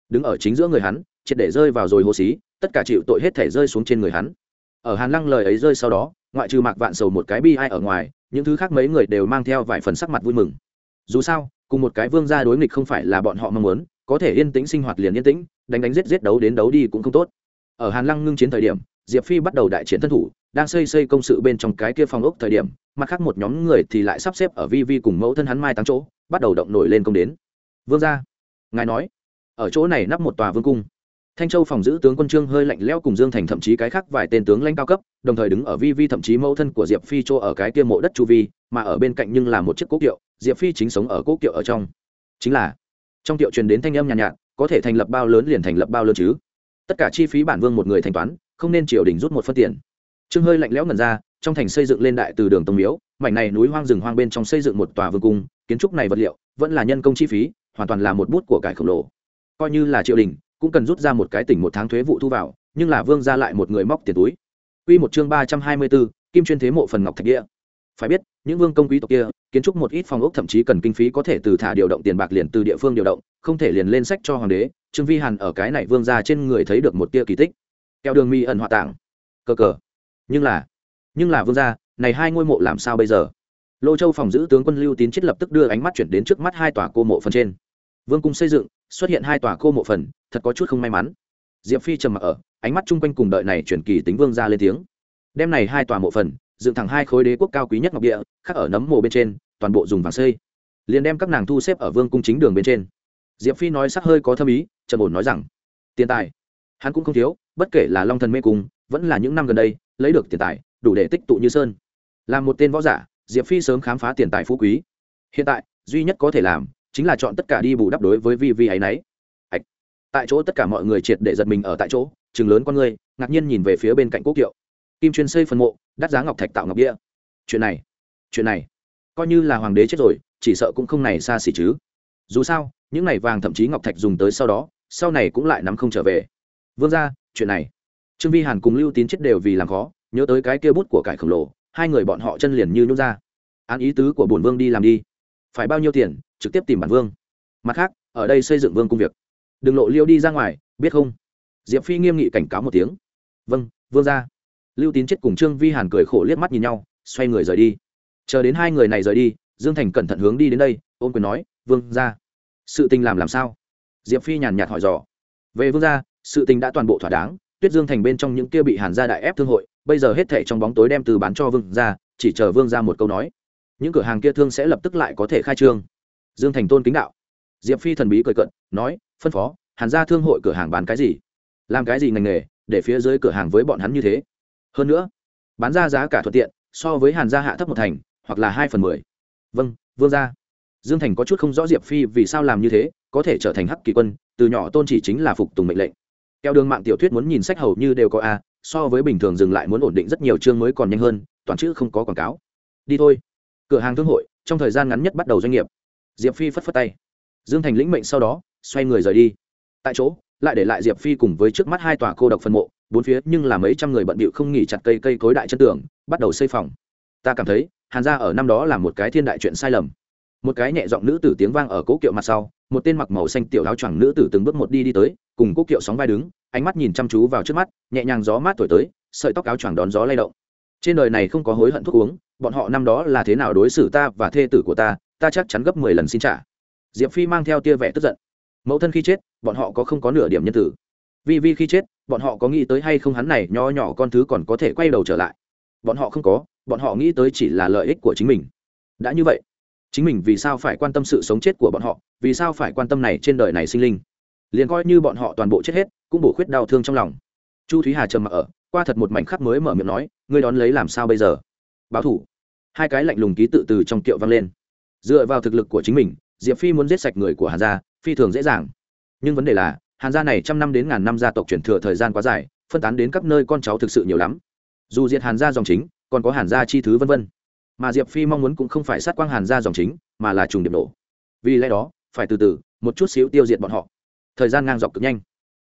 A: đứng ở chính giữa người hắn, triệt để rơi vào rồi hồ xí, tất cả chịu tội hết thể rơi xuống trên người hắn. Ở hàn lăng lời ấy rơi sau đó, ngoại trừ mạc vạn sầu một cái bi ai ở ngoài, những thứ khác mấy người đều mang theo vài phần sắc mặt vui mừng. Dù sao, cùng một cái vương gia đối nghịch không phải là bọn họ mong muốn, có thể yên tĩnh sinh hoạt liền yên tĩnh, đánh đánh giết giết đấu đến đấu đi cũng không tốt. Ở hàn lăng ngưng chiến thời điểm, diệp phi bắt đầu đại chiến thân thủ, đang xây xây công sự bên trong cái kia phòng ốc thời điểm, mặt khác một nhóm người thì lại sắp xếp ở vi vi cùng mẫu thân hắn mai tăng chỗ, bắt đầu động nổi lên công đến. Vương gia, ngài nói ở chỗ này nắp một tòa vương cung. Thanh châu phòng giữ tướng quân trương hơi lạnh lẽo cùng dương thành thậm chí cái khác vài tên tướng lãnh cao cấp đồng thời đứng ở vi vi thậm chí mẫu thân của diệp phi chỗ ở cái kia mộ đất chu vi mà ở bên cạnh nhưng là một chiếc cố kiệu diệp phi chính sống ở cố kiệu ở trong. Chính là trong kiệu truyền đến thanh âm nhàn nhạt, nhạt có thể thành lập bao lớn liền thành lập bao lớn chứ? Tất cả chi phí bản vương một người thanh toán không nên triều đình rút một phân tiền. Trương hơi lạnh lẽo ngần ra trong thành xây dựng lên đại từ đường tông miếu mảnh này núi hoang rừng hoang bên trong xây dựng một tòa vương cung kiến trúc này vật liệu vẫn là nhân công chi phí hoàn toàn là một bút của cải khổng lồ coi như là triều đình cũng cần rút ra một cái tỉnh một tháng thuế vụ thu vào nhưng là vương ra lại một người móc tiền túi Quy một chương ba trăm hai mươi 324, kim chuyên thế mộ phần ngọc thạch địa. Phải biết, những vương công quý tộc kia, kiến trúc một ít phòng ốc thậm chí cần kinh phí có thể từ thả điều động tiền bạc liền từ địa phương điều động, không thể liền lên sách cho hoàng đế. Trương Vi Hàn ở cái này vương gia trên người thấy được một tia kỳ tích. Keo đường mi ẩn họa tảng. Cờ cờ. Nhưng là, nhưng là vương gia, này hai ngôi mộ làm sao bây giờ? Lô Châu phòng giữ tướng quân Lưu Tín chết lập tức đưa ánh mắt chuyển đến trước mắt hai tòa cô mộ phần trên. Vương cung xây dựng, xuất hiện hai tòa cô mộ phần, thật có chút không may mắn. Diệp phi trầm mặc ở, ánh mắt chung quanh cùng đợi này chuyển kỳ tính vương ra lên tiếng. Đem này hai tòa mộ phần, dựng thẳng hai khối đế quốc cao quý nhất ngọc địa, khắc ở nấm mộ bên trên, toàn bộ dùng vàng xây. Liền đem các nàng thu xếp ở vương cung chính đường bên trên. Diệp phi nói sắc hơi có thâm ý, trầm ổn nói rằng, tiền tài, hắn cũng không thiếu, bất kể là long thần mê cung, vẫn là những năm gần đây, lấy được tiền tài, đủ để tích tụ như sơn. Làm một tên võ giả, diệp phi sớm khám phá tiền tài phú quý. Hiện tại, duy nhất có thể làm chính là chọn tất cả đi bù đắp đối với vi vi ấy nấy ạch. Tại chỗ tất cả mọi người triệt để giật mình ở tại chỗ, chừng lớn con người, ngạc nhiên nhìn về phía bên cạnh quốc kiệu. Kim chuyên xây phần mộ, đắt giá ngọc thạch tạo ngọc đĩa. chuyện này chuyện này, coi như là hoàng đế chết rồi, chỉ sợ cũng không này xa xỉ chứ. Dù sao, những này vàng thậm chí ngọc thạch dùng tới sau đó, sau này cũng lại nắm không trở về. Vương ra chuyện này. Trương vi hàn cùng lưu tín chết đều vì làm khó, nhớ tới cái kia bút của cải khổng lồ, hai người bọn họ chân liền như nhút ra. Án ý tứ của bổn vương đi làm đi phải bao nhiêu tiền, trực tiếp tìm bản vương. Mặt khác, ở đây xây dựng vương công việc. Đừng lộ liêu đi ra ngoài, biết không? Diệp phi nghiêm nghị cảnh cáo một tiếng. Vâng vương ra lưu tín chết cùng trương vi hàn cười khổ liếc mắt nhìn nhau, xoay người rời đi. Chờ đến hai người này rời đi, dương thành cẩn thận hướng đi đến đây ôm quyền nói, vương ra sự tình làm làm sao? Diệp phi nhàn nhạt hỏi dò. Về vương gia, sự tình đã toàn bộ thỏa đáng, tuyết dương thành bên trong những kia bị hàn gia đại ép thương hội, bây giờ hết thệ trong bóng tối đem từ bán cho vương gia, chỉ chờ vương gia một câu nói những cửa hàng kia thương sẽ lập tức lại có thể khai trương. Dương thành tôn kính đạo. Diệp phi thần bí cười cận nói, phân phó, hàn ra thương hội cửa hàng bán cái gì? Làm cái gì ngành nghề, để phía dưới cửa hàng với bọn hắn như thế? Hơn nữa, bán ra giá cả thuận tiện, so với hàn gia hạ thấp một thành, hoặc là hai phần mười. Vâng vương gia. Dương thành có chút không rõ diệp phi vì sao làm như thế, có thể trở thành hắc kỳ quân, từ nhỏ tôn chỉ chính là phục tùng mệnh lệnh. Keo đường mạng tiểu thuyết muốn nhìn sách hầu như đều có a, so với bình thường dừng lại muốn ổn định rất nhiều chương mới còn nhanh hơn, toàn chữ không có quảng cáo. Đi thôi cửa hàng thương hội, trong thời gian ngắn nhất bắt đầu doanh nghiệp. Diệp phi phất phất tay. Dương thành lĩnh mệnh sau đó, xoay người rời đi. Tại chỗ, lại để lại diệp phi cùng với trước mắt hai tòa cô độc phân mộ, bốn phía nhưng là mấy trăm người bận bịu không nghỉ chặt cây cây cối đại chân tường, bắt đầu xây phòng. Ta cảm thấy, hàn gia ở năm đó là một cái thiên đại chuyện sai lầm. Một cái nhẹ giọng nữ tử tiếng vang ở cố kiệu mặt sau, một tên mặc màu xanh tiểu áo choàng nữ tử từng bước một đi đi tới, cùng cố kiệu sóng vai đứng, ánh mắt nhìn chăm chú vào trước mắt, nhẹ nhàng gió mát thổi tới, sợi tóc áo choàng đón gió lay động. Trên đời này không có hối hận thuốc uống bọn họ năm đó là thế nào đối xử ta và thê tử của ta ta chắc chắn gấp mười lần xin trả. Diệp phi mang theo tia vẻ tức giận. Mẫu thân khi chết, bọn họ có không có nửa điểm nhân tử. Vì vi khi chết, bọn họ có nghĩ tới hay không hắn này nho nhỏ con thứ còn có thể quay đầu trở lại. Bọn họ không có, bọn họ nghĩ tới chỉ là lợi ích của chính mình. Đã như vậy, chính mình vì sao phải quan tâm sự sống chết của bọn họ, vì sao phải quan tâm này trên đời này sinh linh? Liền coi như bọn họ toàn bộ chết hết, cũng bổ khuyết đau thương trong lòng. Chu thúy hà trầm mặc ở, qua thật một mảnh khắc mới mở miệng nói, ngươi đón lấy làm sao bây giờ? Báo thủ. Hai cái lạnh lùng ký tự từ trong kiệu vang lên. Dựa vào thực lực của chính mình, diệp phi muốn giết sạch người của hàn gia, phi thường dễ dàng. Nhưng vấn đề là, hàn gia này trăm năm đến ngàn năm gia tộc truyền thừa thời gian quá dài, phân tán đến các nơi con cháu thực sự nhiều lắm. Dù diệt hàn gia dòng chính, còn có hàn gia chi thứ vân vân. Mà diệp phi mong muốn cũng không phải sát quang hàn gia dòng chính, mà là trùng điểm nổ. Vì lẽ đó, phải từ từ, một chút xíu tiêu diệt bọn họ. Thời gian ngang dọc cực nhanh.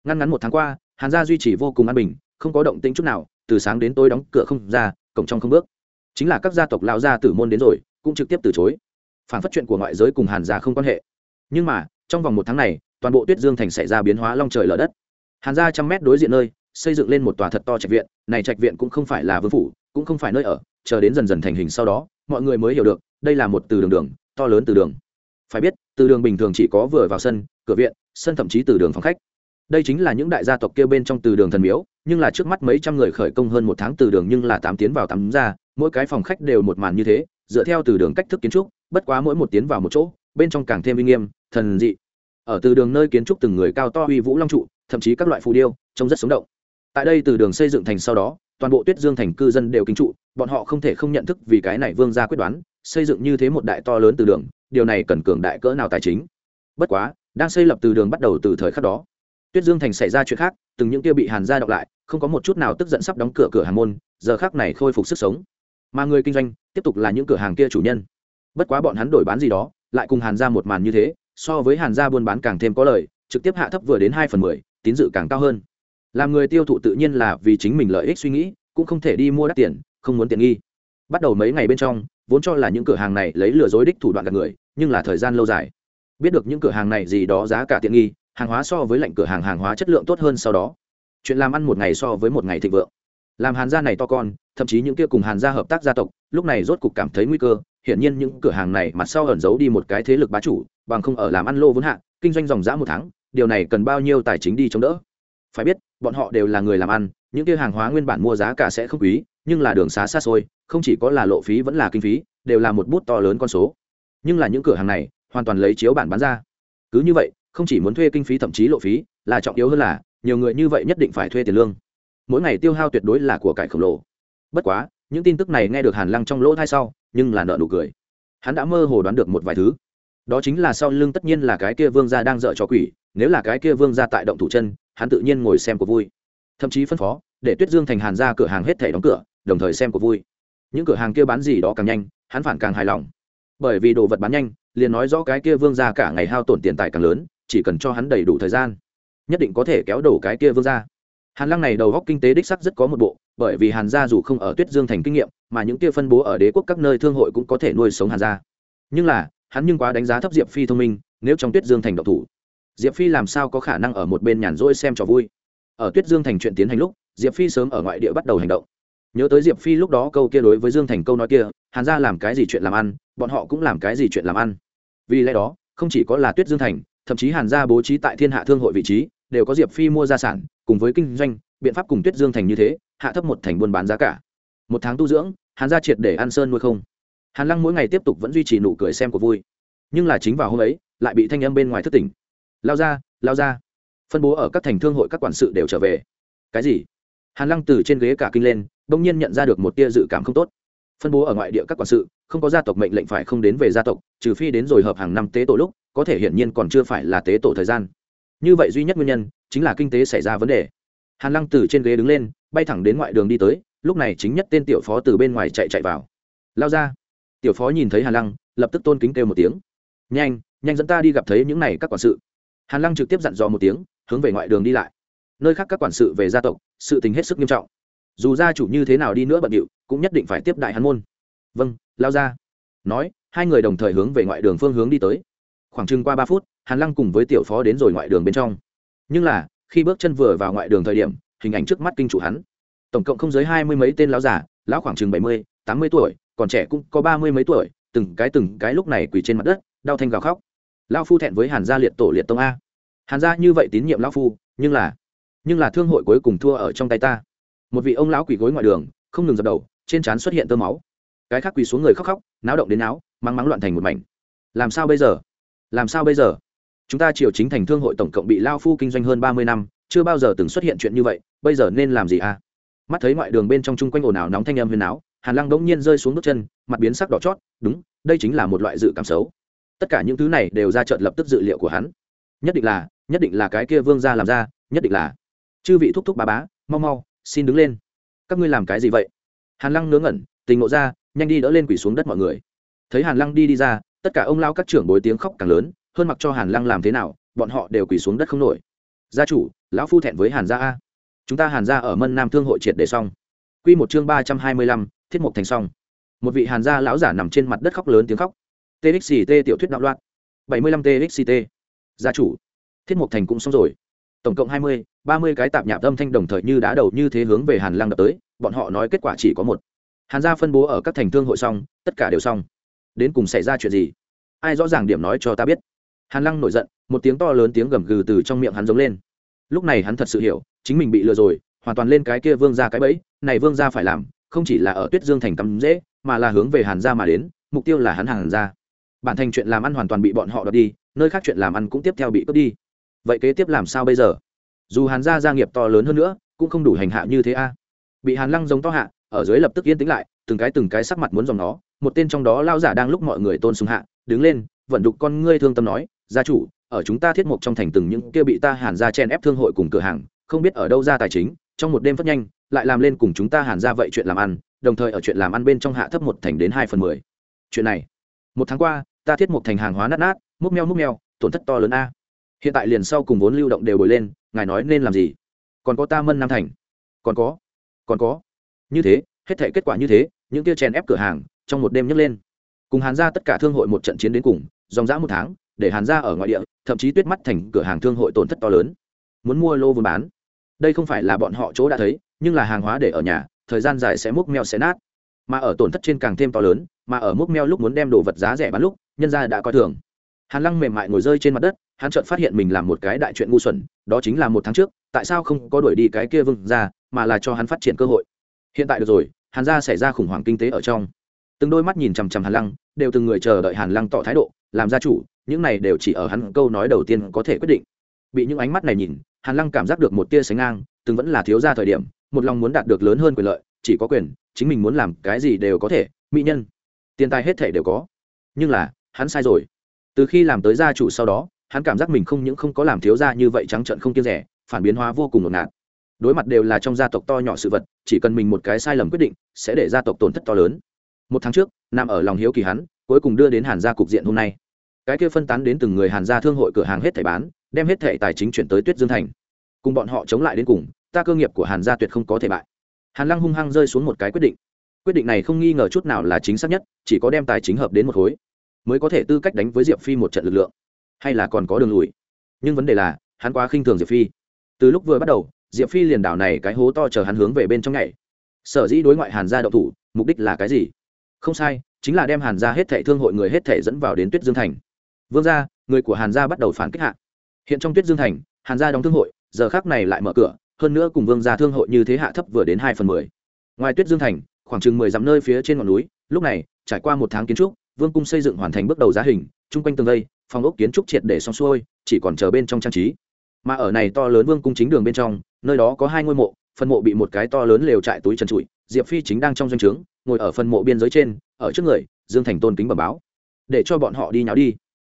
A: Ngăn ngắn một tháng qua, hàn gia duy trì vô cùng an bình, không có động tĩnh chút nào, từ sáng đến tối đóng cửa không ra, cổng trong không bước chính là các gia tộc lão gia tử môn đến rồi, cũng trực tiếp từ chối. Phản phát chuyện của ngoại giới cùng hàn gia không quan hệ. Nhưng mà, trong vòng một tháng này, toàn bộ tuyết dương thành xảy ra biến hóa long trời lở đất. Hàn gia trăm mét đối diện nơi, xây dựng lên một tòa thật to trạch viện, này trạch viện cũng không phải là vương phủ, cũng không phải nơi ở, chờ đến dần dần thành hình sau đó, mọi người mới hiểu được, đây là một từ đường đường, to lớn từ đường. Phải biết, từ đường bình thường chỉ có vừa vào sân, cửa viện, sân thậm chí từ đường phòng khách đây chính là những đại gia tộc kêu bên trong từ đường thần miếu, nhưng là trước mắt mấy trăm người khởi công hơn một tháng từ đường nhưng là tám tiến vào tám ra, mỗi cái phòng khách đều một màn như thế, dựa theo từ đường cách thức kiến trúc, bất quá mỗi một tiến vào một chỗ, bên trong càng thêm uy nghiêm, thần dị. Ở từ đường nơi kiến trúc từng người cao to uy vũ long trụ, thậm chí các loại phù điêu, trông rất sống động. Tại đây từ đường xây dựng thành sau đó, toàn bộ tuyết dương thành cư dân đều kính trụ, bọn họ không thể không nhận thức vì cái này vương gia quyết đoán, xây dựng như thế một đại to lớn từ đường, điều này cần cường đại cỡ nào tài chính. Bất quá, đang xây lập từ đường bắt đầu từ thời khắc đó tuyết dương thành xảy ra chuyện khác, từng những kia bị hàn gia đọc lại, không có một chút nào tức giận sắp đóng cửa cửa hàng môn, giờ khác này khôi phục sức sống. Mà người kinh doanh, tiếp tục là những cửa hàng kia chủ nhân. Bất quá bọn hắn đổi bán gì đó, lại cùng hàn gia một màn như thế, so với hàn gia buôn bán càng thêm có lời trực tiếp hạ thấp vừa đến hai phần mười, tín dự càng cao hơn. Làm người tiêu thụ tự nhiên là vì chính mình lợi ích suy nghĩ, cũng không thể đi mua đắt tiền, không muốn tiện nghi. Bắt đầu mấy ngày bên trong, vốn cho là những cửa hàng này lấy lừa dối đích thủ đoạn gạt người, nhưng là thời gian lâu dài. Biết được những cửa hàng này gì đó giá cả tiện nghi hàng hóa so với lệnh cửa hàng hàng hóa chất lượng tốt hơn sau đó. Chuyện làm ăn một ngày so với một ngày thịnh vượng. Làm hàn gia này to con, thậm chí những kia cùng hàn gia hợp tác gia tộc, lúc này rốt cục cảm thấy nguy cơ. Hiển nhiên những cửa hàng này mặt sau ẩn giấu đi một cái thế lực bá chủ, bằng không ở làm ăn lô vốn hạ, kinh doanh dòng dã một tháng, điều này cần bao nhiêu tài chính đi chống đỡ? Phải biết, bọn họ đều là người làm ăn, những kia hàng hóa nguyên bản mua giá cả sẽ không quý, nhưng là đường xá xa xôi, không chỉ có là lộ phí vẫn là kinh phí, đều là một bút to lớn con số. Nhưng là những cửa hàng này, hoàn toàn lấy chiếu bản bán ra. Cứ như vậy không chỉ muốn thuê kinh phí thậm chí lộ phí, là trọng yếu hơn là, nhiều người như vậy nhất định phải thuê tiền lương. Mỗi ngày tiêu hao tuyệt đối là của cải khổng lồ. Bất quá, những tin tức này nghe được hàn lăng trong lỗ thai sau, nhưng là nợ nụ cười. Hắn đã mơ hồ đoán được một vài thứ. Đó chính là sau lưng tất nhiên là cái kia vương gia đang dợ cho quỷ, nếu là cái kia vương gia tại động thủ chân, hắn tự nhiên ngồi xem của vui. Thậm chí phân phó, để tuyết dương thành hàn ra cửa hàng hết thể đóng cửa, đồng thời xem của vui. Những cửa hàng kia bán gì đó càng nhanh, hắn phản càng hài lòng. Bởi vì đồ vật bán nhanh, liền nói rõ cái kia vương gia cả ngày hao tổn tiền tài càng lớn chỉ cần cho hắn đầy đủ thời gian, nhất định có thể kéo đổ cái kia vương gia. Hàn lăng này đầu góc kinh tế đích sắc rất có một bộ, bởi vì hàn gia dù không ở tuyết dương thành kinh nghiệm, mà những kia phân bố ở đế quốc các nơi thương hội cũng có thể nuôi sống hàn gia. Nhưng là, hắn nhưng quá đánh giá thấp diệp phi thông minh, nếu trong tuyết dương thành độc thủ, diệp phi làm sao có khả năng ở một bên nhàn rỗi xem trò vui? Ở tuyết dương thành chuyện tiến hành lúc, diệp phi sớm ở ngoại địa bắt đầu hành động. Nhớ tới diệp phi lúc đó câu kia đối với dương thành câu nói kia, hàn gia làm cái gì chuyện làm ăn, bọn họ cũng làm cái gì chuyện làm ăn. Vì lẽ đó, không chỉ có là tuyết dương thành thậm chí hàn gia bố trí tại thiên hạ thương hội vị trí, đều có diệp phi mua gia sản, cùng với kinh doanh, biện pháp cùng tuyết dương thành như thế, hạ thấp một thành buôn bán giá cả. Một tháng tu dưỡng, hàn gia triệt để ăn sơn nuôi không. Hàn lăng mỗi ngày tiếp tục vẫn duy trì nụ cười xem của vui. Nhưng là chính vào hôm ấy, lại bị thanh âm bên ngoài thất tỉnh. Lao ra lao ra phân bố ở các thành thương hội các quản sự đều trở về. Cái gì? Hàn lăng từ trên ghế cả kinh lên, bỗng nhiên nhận ra được một tia dự cảm không tốt. Phân bố ở ngoại địa các quản sự, không có gia tộc mệnh lệnh phải không đến về gia tộc, trừ phi đến rồi hợp hàng năm tế tổ lúc có thể hiển nhiên còn chưa phải là tế tổ thời gian. Như vậy duy nhất nguyên nhân chính là kinh tế xảy ra vấn đề. Hàn lăng từ trên ghế đứng lên, bay thẳng đến ngoại đường đi tới, lúc này chính nhất tên tiểu phó từ bên ngoài chạy chạy vào. Lao ra. Tiểu phó nhìn thấy hàn lăng, lập tức tôn kính kêu một tiếng. Nhanh nhanh dẫn ta đi gặp thấy những này các quản sự. Hàn lăng trực tiếp dặn dò một tiếng, hướng về ngoại đường đi lại. Nơi khác các quản sự về gia tộc, sự tình hết sức nghiêm trọng. Dù gia chủ như thế nào đi nữa bận điệu, cũng nhất định phải tiếp đại hắn môn. Vâng lao ra. Nói, hai người đồng thời hướng về ngoại đường phương hướng đi tới khoảng chừng qua ba phút, hàn lăng cùng với tiểu phó đến rồi ngoại đường bên trong. Nhưng là, khi bước chân vừa vào ngoại đường thời điểm, hình ảnh trước mắt kinh chủ hắn. Tổng cộng không dưới hai mươi mấy tên lão giả lão khoảng chừng bảy mươi, tám mươi tuổi, còn trẻ cũng có ba mươi mấy tuổi, từng cái từng cái lúc này quỳ trên mặt đất, đau thanh gào khóc. Lao phu thẹn với hàn gia liệt tổ liệt tông a. Hàn gia như vậy tín nhiệm lão phu, nhưng là nhưng là thương hội cuối cùng thua ở trong tay ta. Một vị ông lão quỳ gối ngoài đường, không ngừng dập đầu, trên trán xuất hiện tơ máu. Cái khác quỳ xuống người khóc khóc, náo động đến náo, mắng mắng loạn thành một mảnh. Làm sao bây giờ? Làm sao bây giờ? Chúng ta triều chính thành thương hội tổng cộng bị lao phu kinh doanh hơn ba mươi năm, chưa bao giờ từng xuất hiện chuyện như vậy, bây giờ nên làm gì à? Mắt thấy ngoại đường bên trong chung quanh ồn ào nóng thanh âm huyền áo, hàn lăng bỗng nhiên rơi xuống bước chân, mặt biến sắc đỏ chót, đúng, đây chính là một loại dự cảm xấu. Tất cả những thứ này đều ra trợn lập tức dự liệu của hắn. Nhất định là, nhất định là cái kia vương ra làm ra, nhất định là. Chư vị thúc thúc bà bá, mau mau, xin đứng lên. Các ngươi làm cái gì vậy? Hàn lăng ngớ ngẩn, tình ngộ ra, nhanh đi đỡ lên quỷ xuống đất mọi người. Thấy hàn lăng đi đi ra tất cả ông lao các trưởng bối tiếng khóc càng lớn, hơn mặc cho hàn lăng làm thế nào, bọn họ đều quỳ xuống đất không nổi. Gia chủ, lão phu thẹn với hàn gia a. Chúng ta hàn gia ở mân nam thương hội triệt để xong. Q một chương ba trăm hai mươi lăm, thiết mục thành xong. Một vị hàn gia lão giả nằm trên mặt đất khóc lớn tiếng khóc. Txt tiểu thuyết đạo loạn. bảy mươi lăm txt gia chủ, thiết mục thành cũng xong rồi. Tổng cộng hai mươi, ba mươi cái tạp nhạp âm thanh đồng thời như đá đầu như thế hướng về hàn lăng đập tới, bọn họ nói kết quả chỉ có một. Hàn gia phân bố ở các thành thương hội xong, tất cả đều xong đến cùng xảy ra chuyện gì? Ai rõ ràng điểm nói cho ta biết. Hàn lăng nổi giận, một tiếng to lớn tiếng gầm gừ từ trong miệng hắn giống lên. Lúc này hắn thật sự hiểu, chính mình bị lừa rồi, hoàn toàn lên cái kia vương ra cái bẫy, này vương ra phải làm, không chỉ là ở tuyết dương thành cắm dễ, mà là hướng về hàn gia mà đến, mục tiêu là hắn hàn gia. Bản thành chuyện làm ăn hoàn toàn bị bọn họ đập đi, nơi khác chuyện làm ăn cũng tiếp theo bị cướp đi. Vậy kế tiếp làm sao bây giờ? Dù hàn gia gia nghiệp to lớn hơn nữa, cũng không đủ hành hạ như thế a. Bị hàn lăng giống to hạ, ở dưới lập tức yên tĩnh lại từng cái từng cái sắc mặt muốn dòng nó, một tên trong đó lao giả đang lúc mọi người tôn sùng hạ, đứng lên, vận đục con ngươi thương tâm nói, gia chủ, ở chúng ta thiết mục trong thành từng những kia bị ta hàn ra chen ép thương hội cùng cửa hàng, không biết ở đâu ra tài chính, trong một đêm phất nhanh, lại làm lên cùng chúng ta hàn ra vậy chuyện làm ăn, đồng thời ở chuyện làm ăn bên trong hạ thấp một thành đến hai phần mười. Chuyện này, một tháng qua, ta thiết mục thành hàng hóa nát nát, múc meo múc meo, tổn thất to lớn a. Hiện tại liền sau cùng vốn lưu động đều bồi lên, ngài nói nên làm gì? Còn có ta mân nam thành. Còn có còn có. Như thế, hết thể kết quả như thế những kia chèn ép cửa hàng trong một đêm nhấc lên. Cùng hàn ra tất cả thương hội một trận chiến đến cùng, dòng dã một tháng, để hàn ra ở ngoại địa, thậm chí tuyết mắt thành cửa hàng thương hội tổn thất to lớn. Muốn mua lô vốn bán. Đây không phải là bọn họ chỗ đã thấy, nhưng là hàng hóa để ở nhà, thời gian dài sẽ múc meo sẽ nát. Mà ở tổn thất trên càng thêm to lớn, mà ở múc meo lúc muốn đem đồ vật giá rẻ bán lúc, nhân ra đã coi thường. Hàn lăng mềm mại ngồi rơi trên mặt đất, hắn chợt phát hiện mình làm một cái đại chuyện ngu xuẩn, đó chính là một tháng trước, tại sao không có đuổi đi cái kia vương ra mà là cho hắn phát triển cơ hội. Hiện tại được rồi hàn gia xảy ra khủng hoảng kinh tế ở trong. Từng đôi mắt nhìn chằm chằm hàn lăng, đều từng người chờ đợi hàn lăng tỏ thái độ, làm gia chủ, những này đều chỉ ở hắn câu nói đầu tiên có thể quyết định. Bị những ánh mắt này nhìn, hàn lăng cảm giác được một tia sánh ngang, từng vẫn là thiếu gia thời điểm, một lòng muốn đạt được lớn hơn quyền lợi, chỉ có quyền, chính mình muốn làm cái gì đều có thể, mỹ nhân. Tiền tài hết thể đều có. Nhưng là, hắn sai rồi. Từ khi làm tới gia chủ sau đó, hắn cảm giác mình không những không có làm thiếu gia như vậy trắng trợn không kiêng rẻ, phản biến hóa vô cùng ngột ngạt đối mặt đều là trong gia tộc to nhỏ sự vật, chỉ cần mình một cái sai lầm quyết định, sẽ để gia tộc tổn thất to lớn. Một tháng trước nằm ở lòng hiếu kỳ hắn, cuối cùng đưa đến hàn gia cục diện hôm nay. Cái kia phân tán đến từng người hàn gia thương hội cửa hàng hết thẻ bán, đem hết thẻ tài chính chuyển tới tuyết dương thành. Cùng bọn họ chống lại đến cùng, ta cơ nghiệp của hàn gia tuyệt không có thể bại. Hàn lăng hung hăng rơi xuống một cái quyết định. Quyết định này không nghi ngờ chút nào là chính xác nhất, chỉ có đem tài chính hợp đến một khối, mới có thể tư cách đánh với diệp phi một trận lực lượng. Hay là còn có đường lùi. Nhưng vấn đề là, hắn quá khinh thường diệp phi. Từ lúc vừa bắt đầu diệp phi liền đảo này cái hố to chờ hắn hướng về bên trong nhảy. Sở dĩ đối ngoại hàn gia đậu thủ, mục đích là cái gì? Không sai, chính là đem hàn gia hết thệ thương hội người hết thệ dẫn vào đến tuyết dương thành. Vương gia, người của hàn gia bắt đầu phản kích hạ. Hiện trong tuyết dương thành, hàn gia đóng thương hội, giờ khác này lại mở cửa, hơn nữa cùng vương gia thương hội như thế hạ thấp vừa đến hai phần mười. Ngoài tuyết dương thành, khoảng chừng mười dặm nơi phía trên ngọn núi, lúc này, trải qua một tháng kiến trúc, vương cung xây dựng hoàn thành bước đầu giá hình, chung quanh tường vây, phòng ốc kiến trúc triệt để xong xuôi, chỉ còn chờ bên trong trang trí. Mà ở này to lớn vương cung chính đường bên trong nơi đó có hai ngôi mộ, phần mộ bị một cái to lớn lều trại túi trần trụi, diệp phi chính đang trong doanh trướng, ngồi ở phần mộ biên giới trên, ở trước người, dương thành tôn kính bẩm báo. Để cho bọn họ đi nháo đi.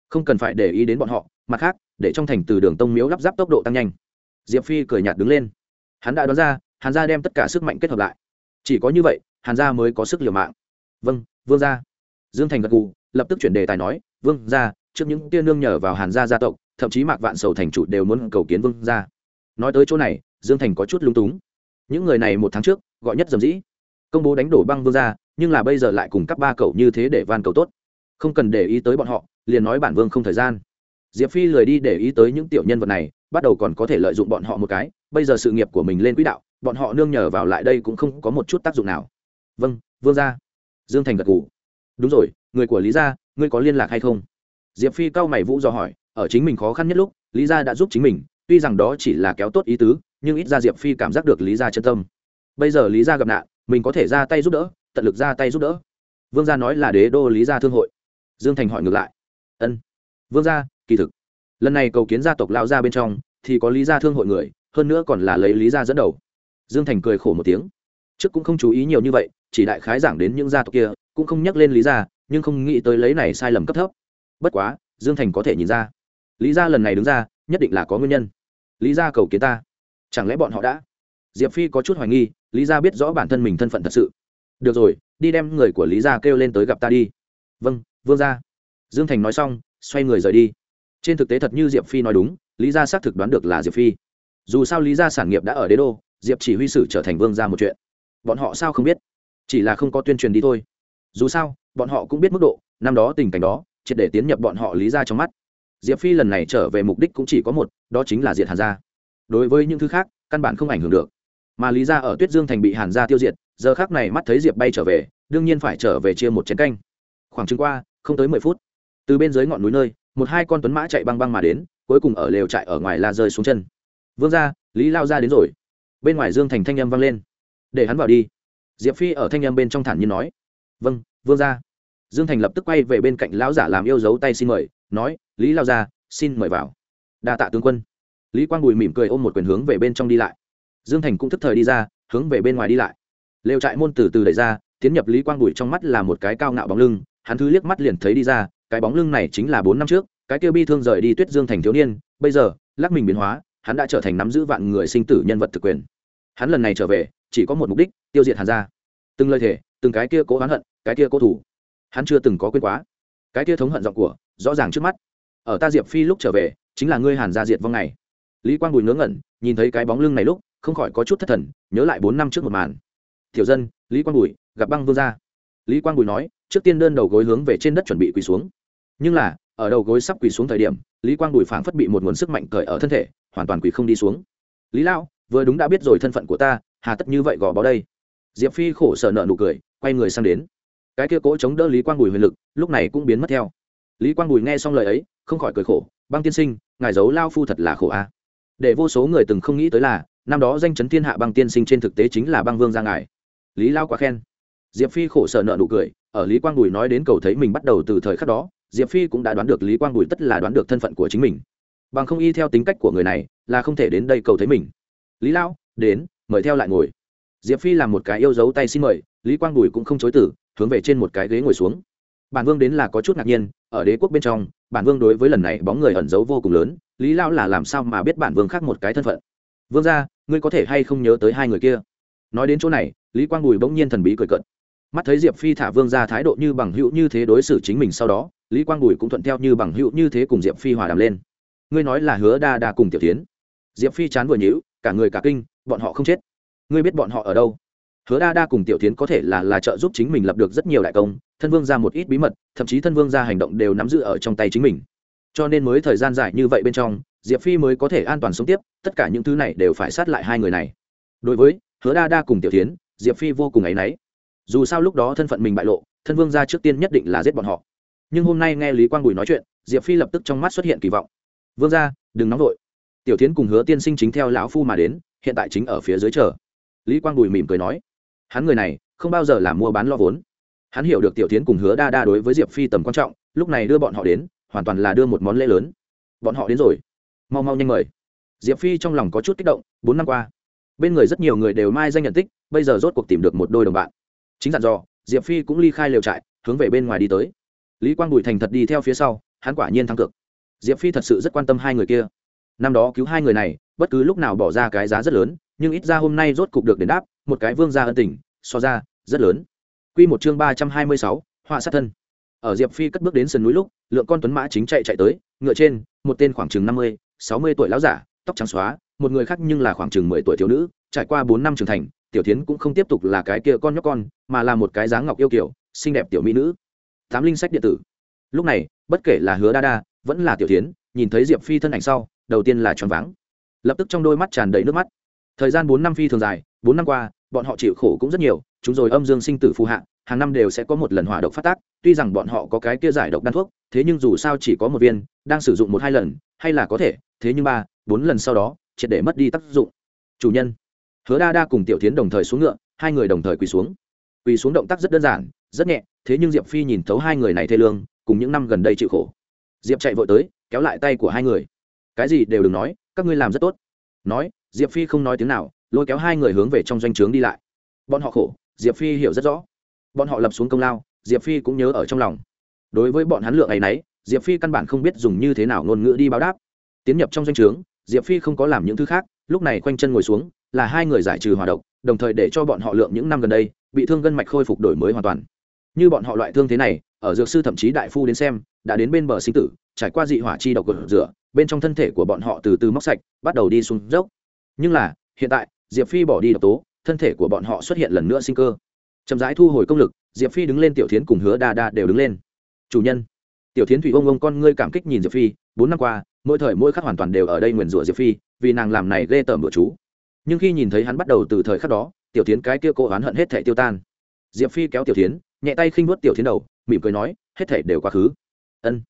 A: Không cần phải để ý đến bọn họ, mặt khác, để trong thành từ đường tông miếu lắp ráp tốc độ tăng nhanh. Diệp phi cười nhạt đứng lên. Hắn đã đoán ra, hàn gia đem tất cả sức mạnh kết hợp lại. Chỉ có như vậy, hàn gia mới có sức liều mạng. Vâng vương gia. Dương thành gật gù, lập tức chuyển đề tài nói, vương gia, trước những tia nương nhờ vào hàn gia gia tộc, thậm chí mạc vạn sầu thành chủ đều muốn cầu kiến vương gia. nói tới chỗ này dương thành có chút lung túng. Những người này một tháng trước, gọi nhất dầm dĩ. Công bố đánh đổ băng vương ra nhưng là bây giờ lại cùng các ba cậu như thế để van cầu tốt. Không cần để ý tới bọn họ, liền nói bản vương không thời gian. Diệp phi lười đi để ý tới những tiểu nhân vật này, bắt đầu còn có thể lợi dụng bọn họ một cái. Bây giờ sự nghiệp của mình lên quỹ đạo, bọn họ nương nhờ vào lại đây cũng không có một chút tác dụng nào. Vâng vương gia. Dương thành gật ngủ đúng rồi, người của lý gia, ngươi có liên lạc hay không? Diệp phi cau mày vũ do hỏi, ở chính mình khó khăn nhất lúc, lý gia đã giúp chính mình, tuy rằng đó chỉ là kéo tốt ý tứ nhưng ít ra diệp phi cảm giác được lý gia chân tâm. Bây giờ lý gia gặp nạn, mình có thể ra tay giúp đỡ, tận lực ra tay giúp đỡ. Vương gia nói là đế đô lý gia thương hội. Dương thành hỏi ngược lại. Ân. Vương gia, kỳ thực, lần này cầu kiến gia tộc lao ra bên trong, thì có lý gia thương hội người, hơn nữa còn là lấy lý gia dẫn đầu. Dương thành cười khổ một tiếng. Trước cũng không chú ý nhiều như vậy, chỉ đại khái giảng đến những gia tộc kia, cũng không nhắc lên lý gia, nhưng không nghĩ tới lấy này sai lầm cấp thấp. Bất quá, dương thành có thể nhìn ra. Lý gia lần này đứng ra, nhất định là có nguyên nhân. Lý gia cầu kiến ta chẳng lẽ bọn họ đã? Diệp phi có chút hoài nghi, lý gia biết rõ bản thân mình thân phận thật sự. Được rồi, đi đem người của lý gia kêu lên tới gặp ta đi. Vâng vương gia. Dương thành nói xong, xoay người rời đi. Trên thực tế thật như diệp phi nói đúng, lý gia xác thực đoán được là diệp phi. Dù sao lý gia sản nghiệp đã ở đế đô, diệp chỉ huy sử trở thành vương gia một chuyện. Bọn họ sao không biết? Chỉ là không có tuyên truyền đi thôi. Dù sao, bọn họ cũng biết mức độ, năm đó tình cảnh đó, triệt để tiến nhập bọn họ lý ra trong mắt. Diệp phi lần này trở về mục đích cũng chỉ có một, đó chính là diệt hàn gia đối với những thứ khác, căn bản không ảnh hưởng được. Mà lý ra ở tuyết dương thành bị hàn gia tiêu diệt, giờ khác này mắt thấy diệp bay trở về, đương nhiên phải trở về chia một chén canh. Khoảng chừng qua, không tới mười phút, từ bên dưới ngọn núi nơi, một hai con tuấn mã chạy băng băng mà đến, cuối cùng ở lều trại ở ngoài la rơi xuống chân. Vương ra lý lao ra đến rồi. Bên ngoài dương thành thanh â m vang lên. Để hắn vào đi. Diệp phi ở thanh â m bên trong thản nhiên nói. Vâng vương ra dương thành lập tức quay về bên cạnh lão giả làm yêu dấu tay xin mời, nói, lý lao ra xin mời vào. Đa tạ tướng quân lý quang bùi mỉm cười ôm một quyền hướng về bên trong đi lại. Dương thành cũng thức thời đi ra, hướng về bên ngoài đi lại. Lều trại môn từ từ đẩy ra, tiến nhập lý quang bùi trong mắt là một cái cao ngạo bóng lưng, hắn thứ liếc mắt liền thấy đi ra, cái bóng lưng này chính là bốn năm trước, cái kia bi thương rời đi tuyết dương thành thiếu niên, bây giờ, lắc mình biến hóa, hắn đã trở thành nắm giữ vạn người sinh tử nhân vật thực quyền. Hắn lần này trở về, chỉ có một mục đích, tiêu diệt hàn gia. Từng lời thể từng cái kia cố oán hận, cái kia cố thủ. Hắn chưa từng có quên quá. Cái kia thống hận giọng của, rõ ràng trước mắt. Ở ta diệp phi lúc trở về, chính là ngươi hàn gia diệt vong này lý quang bùi ngớ ngẩn, nhìn thấy cái bóng lưng này lúc, không khỏi có chút thất thần, nhớ lại bốn năm trước một màn. Tiểu dân, lý quang bùi, gặp băng vương gia. Lý quang bùi nói, trước tiên đơn đầu gối hướng về trên đất chuẩn bị quỳ xuống. Nhưng là, ở đầu gối sắp quỳ xuống thời điểm, lý quang bùi phảng phất bị một nguồn sức mạnh cởi ở thân thể, hoàn toàn quỳ không đi xuống. Lý lao vừa đúng đã biết rồi thân phận của ta, hà tất như vậy gò bó đây. Diệp phi khổ sở nợ nụ cười, quay người sang đến. Cái kia cố chống đỡ lý quang bùi huyền lực, lúc này cũng biến mất theo. Lý quang bùi nghe xong lời ấy, không khỏi cười khổ, băng tiên sinh, ngài giấu lao phu thật là khổ a để vô số người từng không nghĩ tới là, năm đó danh chấn thiên hạ băng tiên sinh trên thực tế chính là băng vương gia ngài. Lý lao quá khen. Diệp phi khổ sở nợ nụ cười, ở lý quang bùi nói đến cầu thấy mình bắt đầu từ thời khắc đó, diệp phi cũng đã đoán được lý quang bùi tất là đoán được thân phận của chính mình. Bằng không y theo tính cách của người này, là không thể đến đây cầu thấy mình. Lý lao, đến, mời theo lại ngồi. Diệp phi làm một cái yêu dấu tay xin mời, lý quang bùi cũng không chối tử hướng về trên một cái ghế ngồi xuống. Bản vương đến là có chút ngạc nhiên, ở đế quốc bên trong bản vương đối với lần này bóng người ẩn giấu vô cùng lớn, lý lão là làm sao mà biết bản vương khác một cái thân phận? Vương ra ngươi có thể hay không nhớ tới hai người kia? Nói đến chỗ này, lý quang bùi bỗng nhiên thần bí cười cợt. Mắt thấy diệp phi thả vương ra thái độ như bằng hữu như thế đối xử chính mình sau đó, lý quang bùi cũng thuận theo như bằng hữu như thế cùng diệp phi hòa đàm lên. Ngươi nói là hứa đa đa cùng tiểu tiến diệp phi chán vừa nhữ cả người cả kinh, bọn họ không chết. Ngươi biết bọn họ ở đâu? Hứa đa đa cùng tiểu tiến có thể là là trợ giúp chính mình lập được rất nhiều đại công thân vương ra một ít bí mật, thậm chí thân vương ra hành động đều nắm giữ ở trong tay chính mình. Cho nên mới thời gian dài như vậy bên trong, diệp phi mới có thể an toàn sống tiếp, tất cả những thứ này đều phải sát lại hai người này. Đối với hứa đa đa cùng tiểu tiến diệp phi vô cùng áy náy. Dù sao lúc đó thân phận mình bại lộ, thân vương ra trước tiên nhất định là giết bọn họ. Nhưng hôm nay nghe lý quang bùi nói chuyện, diệp phi lập tức trong mắt xuất hiện kỳ vọng. Vương ra đừng nóng vội. Tiểu tiến cùng hứa tiên sinh chính theo lão phu mà đến, hiện tại chính ở phía dưới chờ. Lý quang bùi mỉm cười nói, hắn người này không bao giờ làm mua bán lo vốn hắn hiểu được tiểu tiến cùng hứa đa đa đối với diệp phi tầm quan trọng, lúc này đưa bọn họ đến, hoàn toàn là đưa một món lễ lớn. Bọn họ đến rồi. Mau mau nhanh mời. Diệp phi trong lòng có chút kích động, bốn năm qua, bên người rất nhiều người đều mai danh nhận tích, bây giờ rốt cuộc tìm được một đôi đồng bạn. Chính dặn dò, diệp phi cũng ly khai lều trại, hướng về bên ngoài đi tới. Lý quang bùi thành thật đi theo phía sau, hắn quả nhiên thắng cực diệp phi thật sự rất quan tâm hai người kia. Năm đó cứu hai người này, bất cứ lúc nào bỏ ra cái giá rất lớn, nhưng ít ra hôm nay rốt cục được đền đáp, một cái vương gia ân tình, so ra, rất lớn. Quy một chương ba trăm hai mươi sáu họa sát thân. Ở diệp phi cất bước đến sườn núi lúc lượng con tuấn mã chính chạy chạy tới ngựa trên một tên khoảng chừng năm mươi sáu mươi tuổi lão giả tóc trắng xóa một người khác nhưng là khoảng chừng mười tuổi thiếu nữ trải qua bốn năm trưởng thành tiểu Thiến cũng không tiếp tục là cái kia con nhóc con mà là một cái dáng ngọc yêu kiều, xinh đẹp tiểu mỹ nữ. Tám linh sách điện tử. Lúc này bất kể là hứa đa đa vẫn là tiểu Thiến, nhìn thấy diệp phi thân ảnh sau đầu tiên là tròn váng. Lập tức trong đôi mắt tràn đầy nước mắt. Thời gian bốn năm phi thường dài bốn năm qua bọn họ chịu khổ cũng rất nhiều chúng rồi âm dương sinh tử phù hạ, hàng năm đều sẽ có một lần hỏa độc phát tác, tuy rằng bọn họ có cái kia giải độc đan thuốc, thế nhưng dù sao chỉ có một viên, đang sử dụng một hai lần, hay là có thể, thế nhưng ba, bốn lần sau đó, triệt để mất đi tác dụng. Chủ nhân, hứa đa đa cùng tiểu tiến đồng thời xuống ngựa, hai người đồng thời quỳ xuống. Quỳ xuống động tác rất đơn giản, rất nhẹ, thế nhưng diệp phi nhìn thấu hai người này thê lương, cùng những năm gần đây chịu khổ. Diệp chạy vội tới, kéo lại tay của hai người. Cái gì đều đừng nói, các ngươi làm rất tốt. Nói, diệp phi không nói tiếng nào, lôi kéo hai người hướng về trong doanh trướng đi lại. Bọn họ khổ diệp phi hiểu rất rõ. Bọn họ lập xuống công lao, diệp phi cũng nhớ ở trong lòng. Đối với bọn hắn lượng ngày nấy, diệp phi căn bản không biết dùng như thế nào ngôn ngữ đi báo đáp. Tiến nhập trong doanh trướng, diệp phi không có làm những thứ khác, lúc này khoanh chân ngồi xuống, là hai người giải trừ hòa độc, đồng thời để cho bọn họ lượng những năm gần đây, bị thương gân mạch khôi phục đổi mới hoàn toàn. Như bọn họ loại thương thế này, ở dược sư thậm chí đại phu đến xem, đã đến bên bờ sinh tử, trải qua dị hỏa chi độc gột rửa bên trong thân thể của bọn họ từ từ móc sạch, bắt đầu đi xuống dốc. Nhưng là, hiện tại, diệp phi bỏ đi độc tố thân thể của bọn họ xuất hiện lần nữa sinh cơ. Chậm rãi thu hồi công lực, diệp phi đứng lên, tiểu tiến h cùng hứa đa đa đều đứng lên. Chủ nhân. Tiểu tiến h thủy ông ông con ngươi cảm kích nhìn diệp phi, bốn năm qua, mỗi thời mỗi khắc hoàn toàn đều ở đây nguyền rủa diệp phi, vì nàng làm này ghê tởm bữa chú. Nhưng khi nhìn thấy hắn bắt đầu từ thời khắc đó, tiểu tiến cái kia cố oán hận hết thể tiêu tan. Diệp phi kéo tiểu tiến nhẹ tay khinh vuốt tiểu tiến đầu, mỉm cười nói, hết thể đều quá khứ. Ân.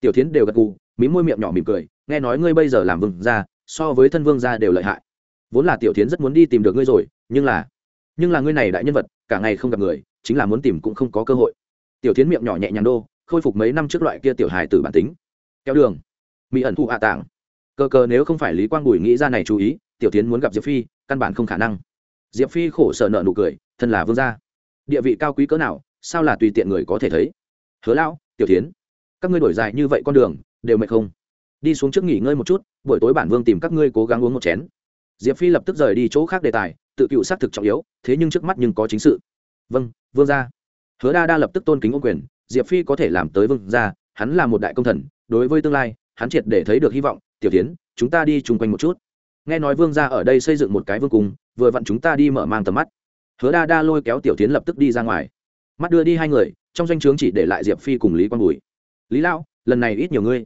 A: Tiểu tiến đều gật gù, mí môi miệng nhỏ mỉm cười, nghe nói ngươi bây giờ làm vương gia, so với thân vương gia đều lợi hại. Vốn là tiểu tiến rất muốn đi tìm được ngươi rồi nhưng là nhưng là ngươi này đại nhân vật, cả ngày không gặp người, chính là muốn tìm cũng không có cơ hội. Tiểu tiến miệng nhỏ nhẹ nhàng đô, khôi phục mấy năm trước loại kia tiểu hài từ bản tính. Kéo đường. Mỹ ẩn thụ hạ tảng. Cơ cơ nếu không phải lý quang bùi nghĩ ra này chú ý, tiểu tiến muốn gặp diệp phi, căn bản không khả năng. Diệp phi khổ sở nợ nụ cười, thân là vương gia. Địa vị cao quý cỡ nào, sao là tùy tiện người có thể thấy? Hứa lão, tiểu tiến các ngươi đổi dài như vậy con đường, đều mệt không? Đi xuống trước nghỉ ngơi một chút, buổi tối bản vương tìm các ngươi cố gắng uống một chén diệp phi lập tức rời đi chỗ khác đề tài, tự cựu xác thực trọng yếu, thế nhưng trước mắt nhưng có chính sự. Vâng vương gia. Hứa đa đa lập tức tôn kính ô quyền, diệp phi có thể làm tới vương gia, hắn là một đại công thần, đối với tương lai, hắn triệt để thấy được hy vọng. Tiểu tiến chúng ta đi chung quanh một chút. Nghe nói vương gia ở đây xây dựng một cái vương cung, vừa vặn chúng ta đi mở mang tầm mắt. Hứa đa đa lôi kéo tiểu tiến lập tức đi ra ngoài. Mắt đưa đi hai người, trong danh o chướng chỉ để lại diệp phi cùng lý quang bùi. Lý lão, lần này ít nhiều ngươi.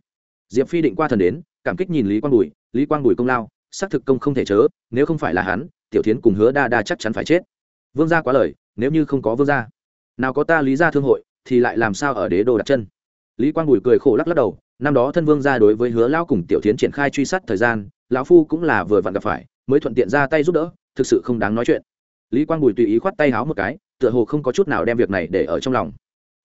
A: Diệp phi định qua thần đến, cảm kích nhìn lý quang bùi, lý quang bùi công lao xác thực công không thể chớ, nếu không phải là hắn, tiểu tiến cùng hứa đa đa chắc chắn phải chết. Vương gia quá lời, nếu như không có vương gia, nào có ta lý gia thương hội, thì lại làm sao ở đế đô đặt chân? Lý quang bùi cười khổ lắc lắc đầu, năm đó thân vương gia đối với hứa lão cùng tiểu tiến triển khai truy sát thời gian, lão phu cũng là vừa vặn gặp phải, mới thuận tiện ra tay giúp đỡ, thực sự không đáng nói chuyện. Lý quang bùi tùy ý khoát tay háo một cái, tựa hồ không có chút nào đem việc này để ở trong lòng.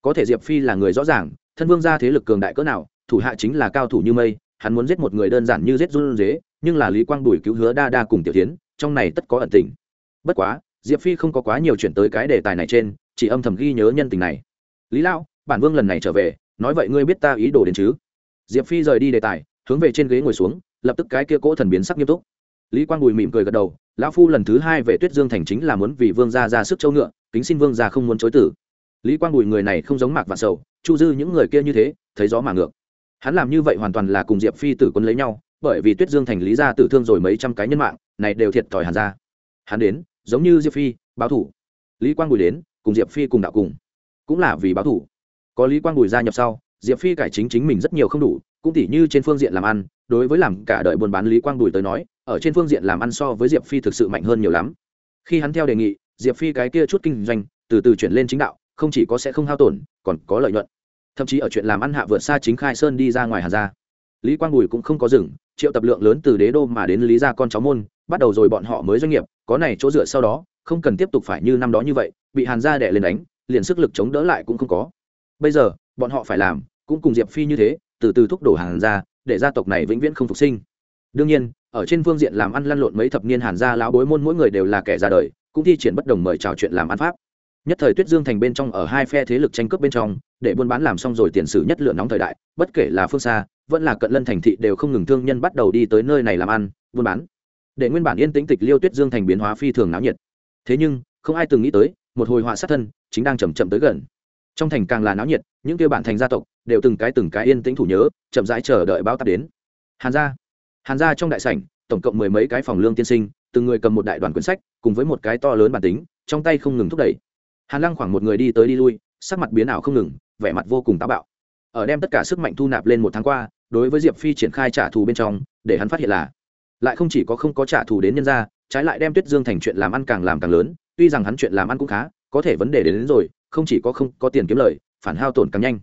A: Có thể diệp phi là người rõ ràng, thân vương gia thế lực cường đại cỡ nào, thủ hạ chính là cao thủ như mây, hắn muốn giết một người đơn giản như giết run dế nhưng là lý quang bùi cứu hứa đa đa cùng tiểu tiến trong này tất có ẩn tình. Bất quá, diệp phi không có quá nhiều chuyển tới cái đề tài này trên, chỉ âm thầm ghi nhớ nhân tình này. Lý lão, bản vương lần này trở về, nói vậy ngươi biết ta ý đồ đến chứ? Diệp phi rời đi đề tài, hướng về trên ghế ngồi xuống, lập tức cái kia cỗ thần biến sắc nghiêm túc. Lý quang bùi mỉm cười gật đầu, lão phu lần thứ hai về tuyết dương thành chính là muốn vì vương gia ra sức châu ngựa, kính xin vương gia không muốn chối tử. Lý quang bùi người này không giống mạc vạn sầu, chu dư những người kia như thế, thấy gió mà ngược. Hắn làm như vậy hoàn toàn là cùng diệp phi tử quân lấy nhau bởi vì tuyết dương thành lý gia tử thương rồi mấy trăm cái nhân mạng, này đều thiệt thòi hàn ra. Hắn đến, giống như diệp phi, báo thủ. Lý quang bùi đến, cùng diệp phi cùng đạo cùng. Cũng là vì báo thủ. Có lý quang bùi gia nhập sau, diệp phi cải chính chính mình rất nhiều không đủ, cũng tỉ như trên phương diện làm ăn, đối với làm cả đời buôn bán lý quang bùi tới nói, ở trên phương diện làm ăn so với diệp phi thực sự mạnh hơn nhiều lắm. Khi hắn theo đề nghị, diệp phi cái kia chút kinh doanh, từ từ chuyển lên chính đạo, không chỉ có sẽ không hao tổn, còn có lợi nhuận. Thậm chí ở chuyện làm ăn hạ vượt xa chính khai sơn đi ra ngoài hà gia. Lý quang bùi cũng không có dừng triệu tập lượng lớn từ đế đô mà đến lý gia con cháu môn, bắt đầu rồi bọn họ mới doanh nghiệp, có này chỗ dựa sau đó, không cần tiếp tục phải như năm đó như vậy, bị hàn gia đẻ lên đánh, liền sức lực chống đỡ lại cũng không có. Bây giờ, bọn họ phải làm, cũng cùng diệp phi như thế, từ từ thúc đổ hàn gia, để gia tộc này vĩnh viễn không phục sinh. Đương nhiên, ở trên phương diện làm ăn lăn lộn mấy thập niên hàn gia lão bối môn mỗi người đều là kẻ ra đời, cũng thi triển bất đồng mời trò chuyện làm ăn pháp nhất thời tuyết dương thành bên trong ở hai phe thế lực tranh cướp bên trong, để buôn bán làm xong rồi tiền sử nhất lựa nóng thời đại, bất kể là phương xa, vẫn là cận lân thành thị đều không ngừng thương nhân bắt đầu đi tới nơi này làm ăn, buôn bán. Để nguyên bản yên tĩnh tịch liêu tuyết dương thành biến hóa phi thường náo nhiệt. Thế nhưng, không ai từng nghĩ tới, một hồi họa sát thân chính đang chầm chậm tới gần. Trong thành càng là náo nhiệt, những kêu bản thành gia tộc đều từng cái từng cái yên tĩnh thủ nhớ, chậm rãi chờ đợi báo táp đến. Hàn gia. Hàn gia trong đại sảnh, tổng cộng mười mấy cái phòng lương tiên sinh, từng người cầm một đại đoàn quyển sách, cùng với một cái to lớn bản tính, trong tay không ngừng thúc đẩy hàn lăng khoảng một người đi tới đi lui sắc mặt biến ảo không ngừng vẻ mặt vô cùng táo bạo. Ở đem tất cả sức mạnh thu nạp lên một tháng qua đối với diệp phi triển khai trả thù bên trong để hắn phát hiện là lại không chỉ có không có trả thù đến nhân gia trái lại đem tuyết dương thành chuyện làm ăn càng làm càng lớn tuy rằng hắn chuyện làm ăn cũng khá có thể vấn đề đến, đến rồi không chỉ có không có tiền kiếm lời phản hao tổn càng nhanh.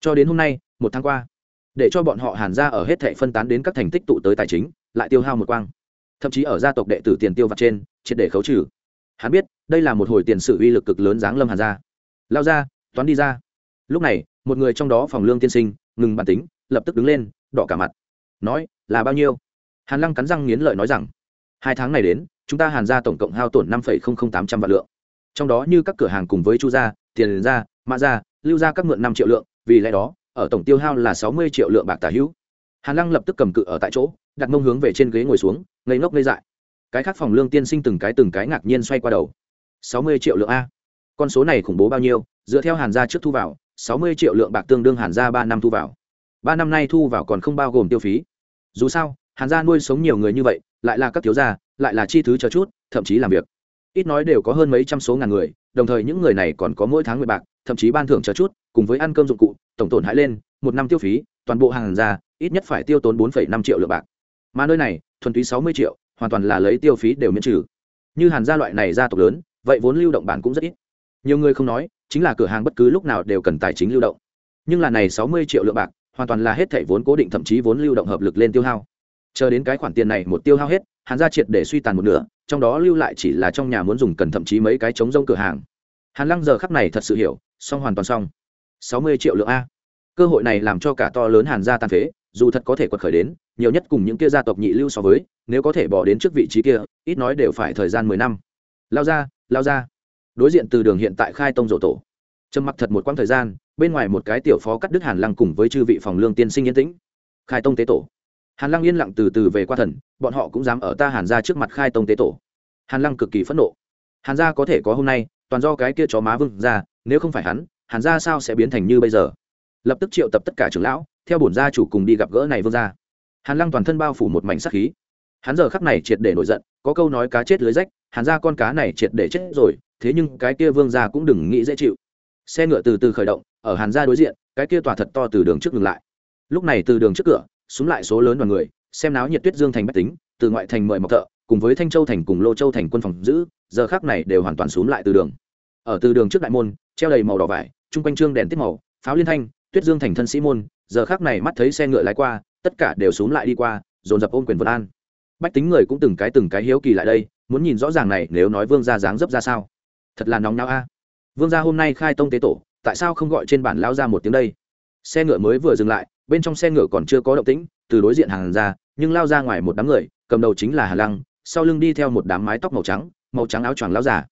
A: Cho đến hôm nay một tháng qua để cho bọn họ hàn ra ở hết thệ phân tán đến các thành tích tụ tới tài chính lại tiêu hao một quang. Thậm chí ở gia tộc đệ tử tiền tiêu vặt trên triệt để khấu trừ hắn biết, đây là một hồi tiền sự uy lực cực lớn giáng lâm hàn ra lao ra, toán đi ra. Lúc này, một người trong đó phòng lương tiên sinh, ngừng bản tính, lập tức đứng lên, đỏ cả mặt. Nói, là bao nhiêu? Hàn lăng cắn răng nghiến lợi nói rằng, hai tháng này đến, chúng ta hàn ra tổng cộng hao tổn năm tám trăm vạn lượng. Trong đó như các cửa hàng cùng với chu gia, tiền gia, mã gia, lưu gia các mượn năm triệu lượng, vì lẽ đó, ở tổng tiêu hao là sáu mươi triệu lượng bạc tả hữu. Hàn lăng lập tức cầm cự ở tại chỗ, đặt mông hướng về trên ghế ngồi xuống, ngây ngốc ngây dại cái khác phòng lương tiên sinh từng cái từng cái ngạc nhiên xoay qua đầu. Sáu mươi triệu lượng a. Con số này khủng bố bao nhiêu, dựa theo hàn gia trước thu vào, sáu mươi triệu lượng bạc tương đương hàn gia ba năm thu vào. Ba năm nay thu vào còn không bao gồm tiêu phí. Dù sao, hàn gia nuôi sống nhiều người như vậy, lại là các thiếu gia, lại là chi thứ chờ chút, thậm chí làm việc. Ít nói đều có hơn mấy trăm số ngàn người, đồng thời những người này còn có mỗi tháng mười bạc, thậm chí ban thưởng chờ chút, cùng với ăn cơm dụng cụ, tổng tổn hại lên, một năm tiêu phí, toàn bộ hàng ra ít nhất phải tiêu tốn bốn năm triệu lượng bạc. Mà nơi này, thuần túy sáu mươi triệu hoàn toàn là lấy tiêu phí đều miễn trừ. Như hàn gia loại này gia tộc lớn, vậy vốn lưu động bản cũng rất ít. Nhiều người không nói, chính là cửa hàng bất cứ lúc nào đều cần tài chính lưu động. Nhưng là này sáu mươi triệu lượng bạc, hoàn toàn là hết thảy vốn cố định thậm chí vốn lưu động hợp lực lên tiêu hao. Chờ đến cái khoản tiền này một tiêu hao hết, hàn gia triệt để suy tàn một nửa, trong đó lưu lại chỉ là trong nhà muốn dùng cần thậm chí mấy cái chống rông cửa hàng. Hàn lăng giờ khắc này thật sự hiểu, xong hoàn toàn xong. sáu mươi triệu lượng a. Cơ hội này làm cho cả to lớn hàn gia tàn phế, dù thật có thể quật khởi đến nhiều nhất cùng những kia gia tộc nhị lưu so với, nếu có thể bỏ đến trước vị trí kia, ít nói đều phải thời gian mười năm. Lao ra lao ra. Đối diện từ đường hiện tại khai tông rộ tổ. Trầm mặc thật một quãng thời gian, bên ngoài một cái tiểu phó cắt đứt hàn lăng cùng với chư vị phòng lương tiên sinh yên tĩnh. Khai tông tế tổ. Hàn lăng yên lặng từ từ về qua thần, bọn họ cũng dám ở ta hàn ra trước mặt khai tông tế tổ. Hàn lăng cực kỳ phẫn nộ. Hàn gia có thể có hôm nay, toàn do cái kia chó má vương ra, nếu không phải hắn, hàn gia sao sẽ biến thành như bây giờ? Lập tức triệu tập tất cả trưởng lão, theo bổn gia chủ cùng đi gặp gỡ này vương gia hàn lăng toàn thân bao phủ một mảnh sắc khí. Hắn giờ khắc này triệt để nổi giận, có câu nói cá chết lưới rách, hàn gia con cá này triệt để chết rồi, thế nhưng cái kia vương gia cũng đừng nghĩ dễ chịu. Xe ngựa từ từ khởi động, ở hàn gia đối diện, cái kia tòa thật to từ đường trước ngừng lại. Lúc này từ đường trước cửa xuống lại số lớn đoàn người, xem náo nhiệt tuyết dương thành bách tính, từ ngoại thành mời mọc thợ, cùng với thanh châu thành cùng lô châu thành quân phòng giữ, giờ khác này đều hoàn toàn xuống lại từ đường. Ở từ đường trước đại môn, treo đầy màu đỏ vải, chung quanh trương đèn tiết màu, pháo liên thanh, tuyết dương thành thân sĩ môn, giờ khác này mắt thấy xe ngựa lái qua tất cả đều xuống lại đi qua, dồn dập ôm quyền vân an. Bách tính người cũng từng cái từng cái hiếu kỳ lại đây, muốn nhìn rõ ràng này, nếu nói vương gia dáng dấp ra sao. Thật là nóng náo a. Vương gia hôm nay khai tông tế tổ, tại sao không gọi trên bản lao ra một tiếng đây? Xe ngựa mới vừa dừng lại, bên trong xe ngựa còn chưa có động tĩnh, từ đối diện hàng ra, nhưng lao ra ngoài một đám người, cầm đầu chính là hà lăng, sau lưng đi theo một đám mái tóc màu trắng màu trắng áo choàng lao giả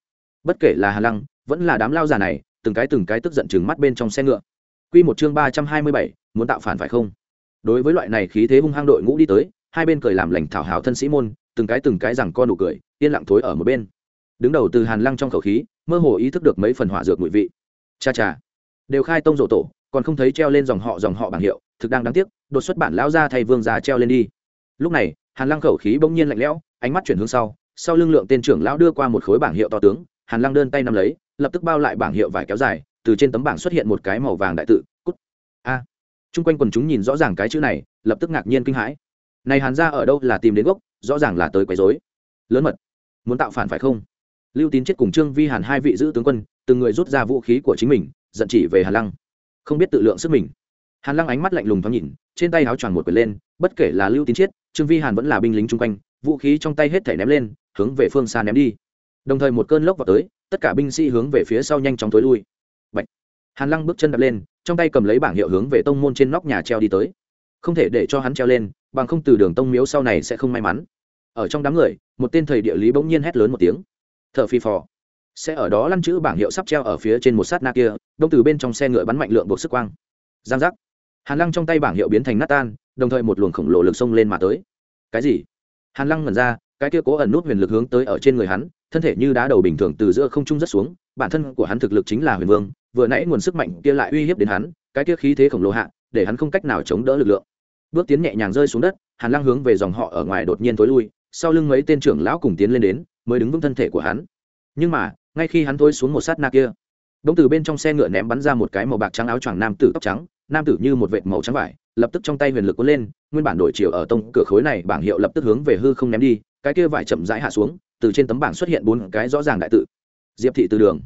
A: bất kể là hà lăng, vẫn là đám lao giả này, từng cái từng cái tức giận chừng mắt bên trong xe ngựa. Q một chương ba trăm hai mươi bảy, muốn tạo phản phải không? Đối với loại này khí thế hung hăng đội ngũ đi tới, hai bên cười làm lành thảo hào thân sĩ môn, từng cái từng cái rằng con nụ cười, yên lặng thối ở một bên. Đứng đầu từ hàn lăng trong khẩu khí, mơ hồ ý thức được mấy phần hỏa dược mùi vị. Cha cha. Đều khai tông rộ tổ, còn không thấy treo lên dòng họ dòng họ bảng hiệu, thực đang đáng tiếc, đột xuất bản lão ra thay vương già treo lên đi. Lúc này, hàn lăng khẩu khí bỗng nhiên lạnh lẽo, ánh mắt chuyển hướng sau sau lưng lượng tên trưởng lão đưa qua một khối bảng hiệu to tướng, hàn lăng đơn tay nắm lấy, lập tức bao lại bảng hiệu vải kéo dài, từ trên tấm bảng xuất hiện một cái màu vàng đại tự, cút. A. à chung quanh quần chúng nhìn rõ ràng cái chữ này, lập tức ngạc nhiên kinh hãi. Này hàn ra ở đâu là tìm đến gốc, rõ ràng là tới quấy rối. Lớn mật, muốn tạo phản phải không? Lưu tín chết cùng trương vi hàn hai vị giữ tướng quân, từng người rút ra vũ khí của chính mình, giận chỉ về hàn lăng. Không biết tự lượng sức mình. Hàn lăng ánh mắt lạnh lùng thoáng nhìn, trên tay áo choàng một quyển lên, bất kể là lưu tín chiết trương vi hàn vẫn là binh lính chung quanh, vũ khí trong tay hết thể ném lên, hướng về phương xa ném đi. Đồng thời một cơn lốc vào tới, tất cả binh sĩ hướng về phía sau nhanh chóng tối lui. Bạch. hàn lăng bước chân đập lên trong tay cầm lấy bảng hiệu hướng về tông môn trên nóc nhà treo đi tới. Không thể để cho hắn treo lên, bằng không từ đường tông miếu sau này sẽ không may mắn. Ở trong đám người, một tên thầy địa lý bỗng nhiên hét lớn một tiếng. Thợ phi phò. Sẽ ở đó lăn chữ bảng hiệu sắp treo ở phía trên một sát na kia, đông từ bên trong xe ngựa bắn mạnh lượng buộc sức quang. Giang giác. Hàn lăng trong tay bảng hiệu biến thành nát tan, đồng thời một luồng khổng lồ lực xông lên mà tới. Cái gì? Hàn lăng ngẩn ra, cái kia cố ẩn nút huyền lực hướng tới ở trên người hắn, thân thể như đá đầu bình thường từ giữa không trung rất xuống, bản thân của hắn thực lực chính là huyền vương vừa nãy nguồn sức mạnh kia lại uy hiếp đến hắn, cái kia khí thế khổng lồ hạ, để hắn không cách nào chống đỡ lực lượng. Bước tiến nhẹ nhàng rơi xuống đất, hàn lăng hướng về dòng họ ở ngoài đột nhiên tối lui, sau lưng mấy tên trưởng lão cùng tiến lên đến, mới đứng vững thân thể của hắn. Nhưng mà, ngay khi hắn tối xuống một sát na kia đ ỗ n g từ bên trong xe ngựa ném bắn ra một cái màu bạc trắng áo choàng nam tử tóc trắng, nam tử như một vệt màu trắng vải, lập tức trong tay huyền lực cuốn lên, nguyên bản đổi chiều ở tông cửa khối này bảng hiệu lập tức hướng về hư không ném đi, cái kia vải chậm rãi hạ xuống, từ trên tấm bảng xuất hiện bốn cái rõ ràng đại tự. Diệp thị từ đường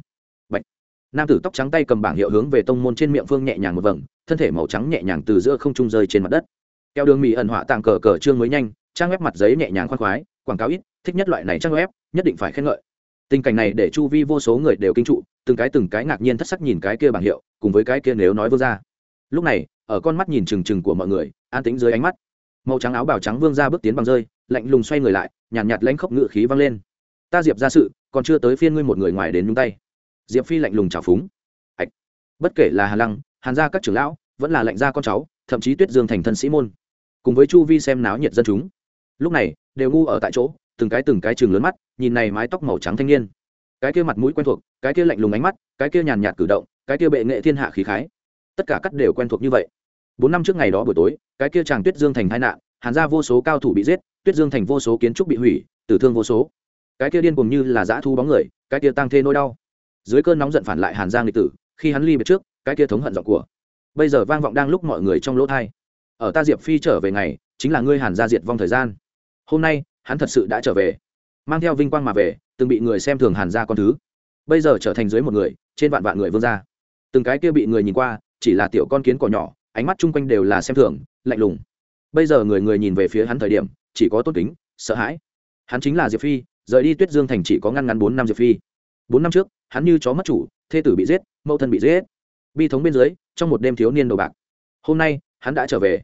A: nam tử tóc trắng tay cầm bảng hiệu hướng về tông môn trên miệng phương nhẹ nhàng một vầng thân thể màu trắng nhẹ nhàng từ giữa không trung rơi trên mặt đất. Theo đường mỹ ẩn họa tàng cờ cờ trương mới nhanh trang web mặt giấy nhẹ nhàng khoan khoái quảng cáo ít thích nhất loại này trang web nhất định phải khen ngợi. Tình cảnh này để chu vi vô số người đều kinh trụ từng cái từng cái ngạc nhiên thất sắc nhìn cái kia bảng hiệu cùng với cái kia nếu nói vương ra lúc này ở con mắt nhìn trừng trừng của mọi người an tĩnh dưới ánh mắt. Màu trắng áo bào trắng vương ra bước tiến bằng rơi lạnh lùng xoay người lại nhàn nhạt, nhạt lãnh khốc ngự khí vang lên. Ta diệp ra sự còn chưa tới phiên ngươi một người ngoài đến nhúng tay diệp phi lạnh lùng trào phúng. Ạch. Bất kể là hà lăng, hàn gia các trưởng lão, vẫn là lạnh gia con cháu, thậm chí tuyết dương thành thân sĩ môn, cùng với chu vi xem náo nhiệt dân chúng. Lúc này, đều ngu ở tại chỗ, từng cái từng cái trường lớn mắt, nhìn này mái tóc màu trắng thanh niên. Cái kia mặt mũi quen thuộc, cái kia lạnh lùng ánh mắt, cái kia nhàn nhạt cử động, cái kia bệ nghệ thiên hạ khí khái. Tất cả cắt đều quen thuộc như vậy. Bốn năm trước ngày đó buổi tối, cái kia chàng tuyết dương thành tai nạn, hàn ra vô số cao thủ bị giết, tuyết dương thành vô số kiến trúc bị hủy, tử thương vô số. Cái kia điên cùng như là dã thu bóng người, cái kia tăng thê nỗi đau dưới cơn nóng giận phản lại hàn giang lịch tử, khi hắn ly biệt trước, cái kia thống hận giọng của. Bây giờ vang vọng đang lúc mọi người trong lỗ thai. Ở ta diệp phi trở về ngày, chính là ngươi hàn gia diệt vong thời gian. Hôm nay, hắn thật sự đã trở về. Mang theo vinh quang mà về, từng bị người xem thường hàn gia con thứ. Bây giờ trở thành dưới một người, trên vạn vạn người vương gia. Từng cái kia bị người nhìn qua, chỉ là tiểu con kiến cỏ nhỏ, ánh mắt chung quanh đều là xem thường, lạnh lùng. Bây giờ người người nhìn về phía hắn thời điểm, chỉ có tốt kính, sợ hãi. Hắn chính là diệp phi, rời đi tuyết dương thành chỉ có ngăn ngắn bốn năm diệp phi. Bốn năm trước hắn như chó mất chủ, thê tử bị giết, mẫu thân bị giết. Bi thống bên dưới, trong một đêm thiếu niên đồ bạc. Hôm nay, hắn đã trở về.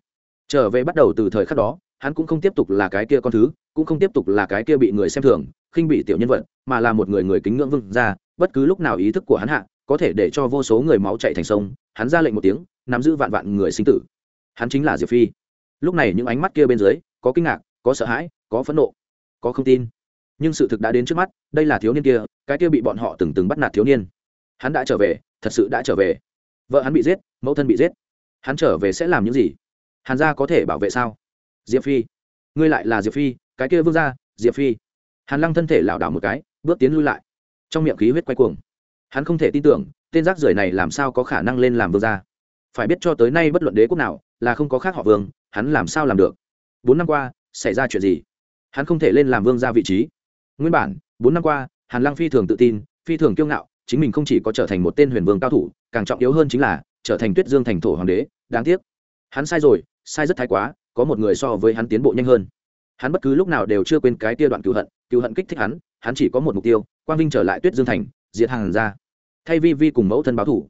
A: Trở về bắt đầu từ thời khắc đó, hắn cũng không tiếp tục là cái kia con thứ, cũng không tiếp tục là cái kia bị người xem thường, khinh bị tiểu nhân vật, mà là một người người kính ngưỡng vương ra bất cứ lúc nào ý thức của hắn hạ, có thể để cho vô số người máu chạy thành sông, hắn ra lệnh một tiếng, nắm giữ vạn vạn người sinh tử. Hắn chính là diệp phi. Lúc này những ánh mắt kia bên dưới, có kinh ngạc, có sợ hãi, có phẫn nộ, có không tin nhưng sự thực đã đến trước mắt, đây là thiếu niên kia, cái kia bị bọn họ từng từng bắt nạt thiếu niên. Hắn đã trở về, thật sự đã trở về. Vợ hắn bị giết, mẫu thân bị giết. Hắn trở về sẽ làm những gì? Hàn gia có thể bảo vệ sao? Diệp phi. Ngươi lại là diệp phi, cái kia vương gia, diệp phi. Hàn lăng thân thể lảo đảo một cái, bước tiến lui lại. Trong miệng khí huyết quay cuồng. Hắn không thể tin tưởng, tên rác rưởi này làm sao có khả năng lên làm vương gia? Phải biết cho tới nay bất luận đế quốc nào, là không có khác họ vương, hắn làm sao làm được? Bốn năm qua, xảy ra chuyện gì? Hắn không thể lên làm vương gia vị trí nguyên bản, bốn năm qua, hàn lăng phi thường tự tin, phi thường kiêu ngạo, chính mình không chỉ có trở thành một tên huyền vương cao thủ, càng trọng yếu hơn chính là trở thành tuyết dương thành thổ hoàng đế. Đáng tiếc, hắn sai rồi, sai rất thái quá, có một người so với hắn tiến bộ nhanh hơn. Hắn bất cứ lúc nào đều chưa quên cái tia đoạn cựu hận cựu hận kích thích hắn hắn chỉ có một mục tiêu, quang vinh trở lại tuyết dương thành, diệt hàng ra thay vi vi cùng mẫu thân báo thủ.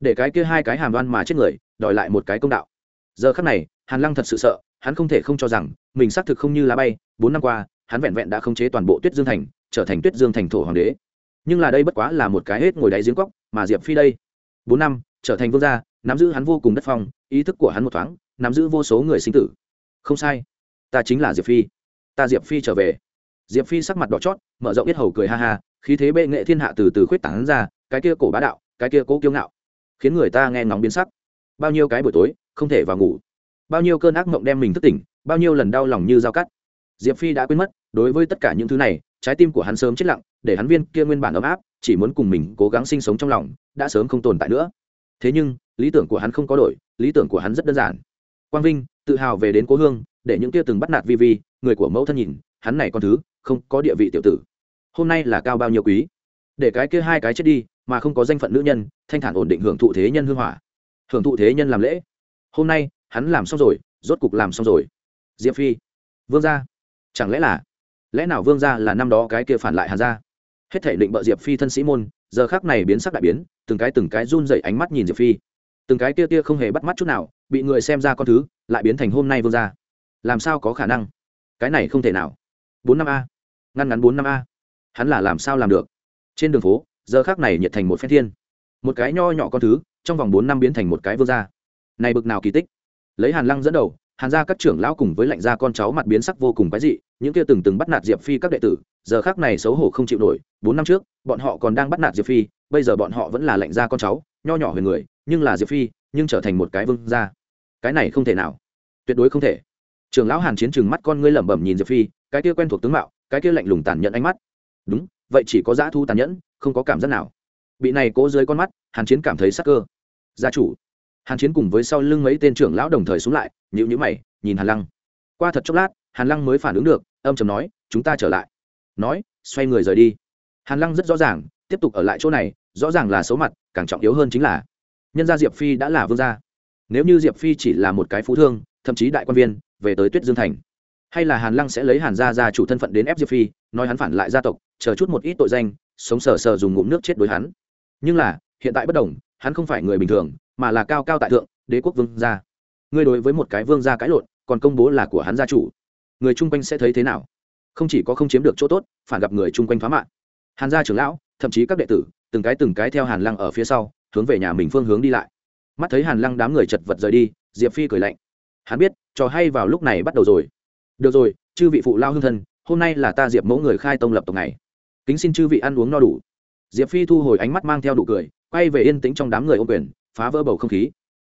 A: Để cái kia hai cái hàm đoan mà chết người, đòi lại một cái công đạo. Giờ khắc này, hàn lăng thật sự sợ, hắn không thể không cho rằng, mình xác thực không như lá bay, bốn năm qua hắn vẹn vẹn đã khống chế toàn bộ tuyết dương thành, trở thành tuyết dương thành thổ hoàng đế. Nhưng là đây bất quá là một cái hết ngồi đáy giếng cóc mà diệp phi đây. Bốn năm, trở thành vương gia, nắm giữ hắn vô cùng đất phong, ý thức của hắn một thoáng, nắm giữ vô số người sinh tử. Không sai, ta chính là diệp phi. Ta diệp phi trở về. Diệp phi sắc mặt đỏ chót, mở rộng biết hầu cười ha ha, khí thế bệ nghệ thiên hạ từ từ khuyết tảng ra, cái kia cổ bá đạo, cái kia cố kiêu ngạo, khiến người ta nghe ngóng biến sắc. Bao nhiêu cái buổi tối, không thể vào ngủ. Bao nhiêu cơn ác mộng đem mình thức tỉnh, bao nhiêu lần đau lòng như dao cắt. Diệp phi đã quên mất đối với tất cả những thứ này, trái tim của hắn sớm chết lặng, để hắn viên kia nguyên bản ấm áp, chỉ muốn cùng mình cố gắng sinh sống trong lòng, đã sớm không tồn tại nữa. Thế nhưng, lý tưởng của hắn không có đổi, lý tưởng của hắn rất đơn giản. Quang vinh, tự hào về đến cố hương, để những kia từng bắt nạt vi vi, người của mẫu thân nhìn, hắn này con thứ, không có địa vị tiểu tử. Hôm nay là cao bao nhiêu quý? Để cái kia hai cái chết đi, mà không có danh phận nữ nhân, thanh thản ổn định hưởng thụ thế nhân hương hỏa. Hưởng thụ thế nhân làm lễ. Hôm nay, hắn làm xong rồi, rốt cục làm xong rồi. Diệp phi, vương gia, chẳng lẽ là lẽ nào vương gia là năm đó cái kia phản lại hàn gia? Hết thể định bợ diệp phi thân sĩ môn, giờ khác này biến sắc đại biến, từng cái từng cái run dậy ánh mắt nhìn diệp phi. Từng cái kia kia không hề bắt mắt chút nào, bị người xem ra con thứ, lại biến thành hôm nay vương gia. Làm sao có khả năng? Cái này không thể nào. Bốn năm a. Ngăn ngắn bốn năm a. Hắn là làm sao làm được? Trên đường phố, giờ khác này nhiệt thành một phen thiên. Một cái nho nhỏ con thứ, trong vòng bốn năm biến thành một cái vương gia. Này bực nào kỳ tích. Lấy hàn lăng dẫn đầu, hàn gia các trưởng lão cùng với lạnh gia con cháu mặt biến sắc vô cùng quái dị những kia từng từng bắt nạt diệp phi các đệ tử, giờ khác này xấu hổ không chịu nổi. Bốn năm trước, bọn họ còn đang bắt nạt diệp phi, bây giờ bọn họ vẫn là lạnh gia con cháu, nho nhỏ về người, nhưng là diệp phi, nhưng trở thành một cái vương gia. Cái này không thể nào. Tuyệt đối không thể. Trưởng lão hàn chiến trừng mắt con ngươi lẩm bẩm nhìn diệp phi, cái kia quen thuộc tướng mạo, cái kia lạnh lùng tàn nhẫn ánh mắt. Đúng, vậy chỉ có dã thu tàn nhẫn, không có cảm giác nào. Bị này cố dưới con mắt, hàn chiến cảm thấy sắc cơ. Gia chủ. Hàn chiến cùng với sau lưng mấy tên trưởng lão đồng thời xuống lại nhịu nhữ mày, nhìn hàn lăng. Qua thật chốc lát hàn lăng mới phản ứng được, âm chầm nói, chúng ta trở lại. Nói, xoay người rời đi. Hàn lăng rất rõ ràng, tiếp tục ở lại chỗ này, rõ ràng là số mặt, càng trọng yếu hơn chính là nhân gia diệp phi đã là vương gia. Nếu như diệp phi chỉ là một cái phú thương, thậm chí đại quan viên, về tới tuyết dương thành, hay là hàn lăng sẽ lấy hàn gia gia chủ thân phận đến ép diệp phi, nói hắn phản lại gia tộc, chờ chút một ít tội danh, sống sờ sờ dùng ngụm nước chết đối hắn. Nhưng là, hiện tại bất đồng, hắn không phải người bình thường, mà là cao cao tại thượng, đế quốc vương gia. Ngươi đối với một cái vương gia cãi lộn, còn công bố là của hắn gia chủ người chung quanh sẽ thấy thế nào? Không chỉ có không chiếm được chỗ tốt, phản gặp người chung quanh phá mạng hàn gia trưởng lão, thậm chí các đệ tử, từng cái từng cái theo hàn lăng ở phía sau, hướng về nhà mình phương hướng đi lại. Mắt thấy hàn lăng đám người chật vật rời đi, diệp phi cười lạnh. Hắn biết, trò hay vào lúc này bắt đầu rồi. Được rồi, chư vị phụ lao hương thân, hôm nay là ta diệp mẫu người khai tông lập tộc này kính xin chư vị ăn uống no đủ. Diệp phi thu hồi ánh mắt mang theo đủ cười, quay về yên tĩnh trong đám người ô quyền, phá vỡ bầu không khí.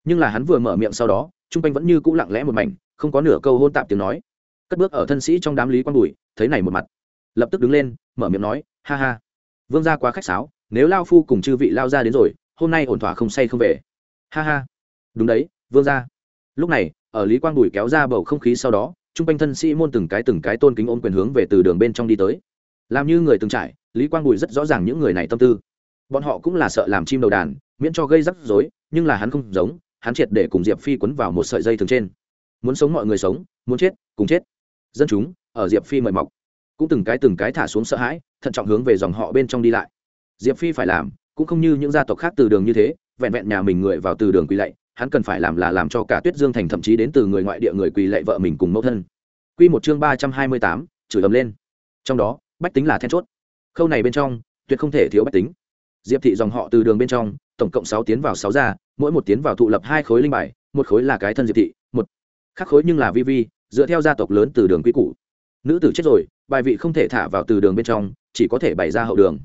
A: Nhưng là hắn vừa mở miệng sau đó, chung quanh vẫn như cũ lặng lẽ một mảnh, không có nửa câu hôn tạp tiếng nói cất bước ở thân sĩ trong đám lý quan bùi, thấy này một mặt. Lập tức đứng lên, mở miệng nói, ha ha, vương gia quá khách sáo, nếu lao phu cùng chư vị lao ra đến rồi, hôm nay ổn thỏa không say không về. Ha ha. Đúng đấy, vương gia. Lúc này, ở lý quang bùi kéo ra bầu không khí sau đó chung quanh thân sĩ môn từng cái từng cái tôn kính ôm quyền hướng về từ đường bên trong đi tới. Làm như người từng trải, lý quang bùi rất rõ ràng những người này tâm tư. Bọn họ cũng là sợ làm chim đầu đàn, miễn cho gây rắc rối, nhưng là hắn không giống, hắn triệt để cùng diệp phi quấn vào một sợi dây thường trên. Muốn sống mọi người sống, muốn chết, cùng chết dân chúng, ở diệp phi mời mọc. Cũng từng cái từng cái thả xuống sợ hãi, thận trọng hướng về dòng họ bên trong đi lại. Diệp phi phải làm, cũng không như những gia tộc khác từ đường như thế, vẹn vẹn nhà mình người vào từ đường quỳ lạy, hắn cần phải làm là làm cho cả tuyết dương thành thậm chí đến từ người ngoại địa người quỳ lạy vợ mình cùng mẫu thân. Q một chương ba trăm hai mươi tám, chửi ấm lên. Trong đó, bách tính là then chốt. Khâu này bên trong, tuyệt không thể thiếu bách tính. Diệp thị dòng họ từ đường bên trong, tổng cộng sáu tiến vào sáu ra mỗi một tiến vào thụ lập hai khối linh bài, một khối là cái thân diệp thị, một. Khác khối nhưng là vi vi dựa theo gia tộc lớn từ đường quy củ. Nữ tử chết rồi, bài vị không thể thả vào từ đường bên trong, chỉ có thể bày ra hậu đường.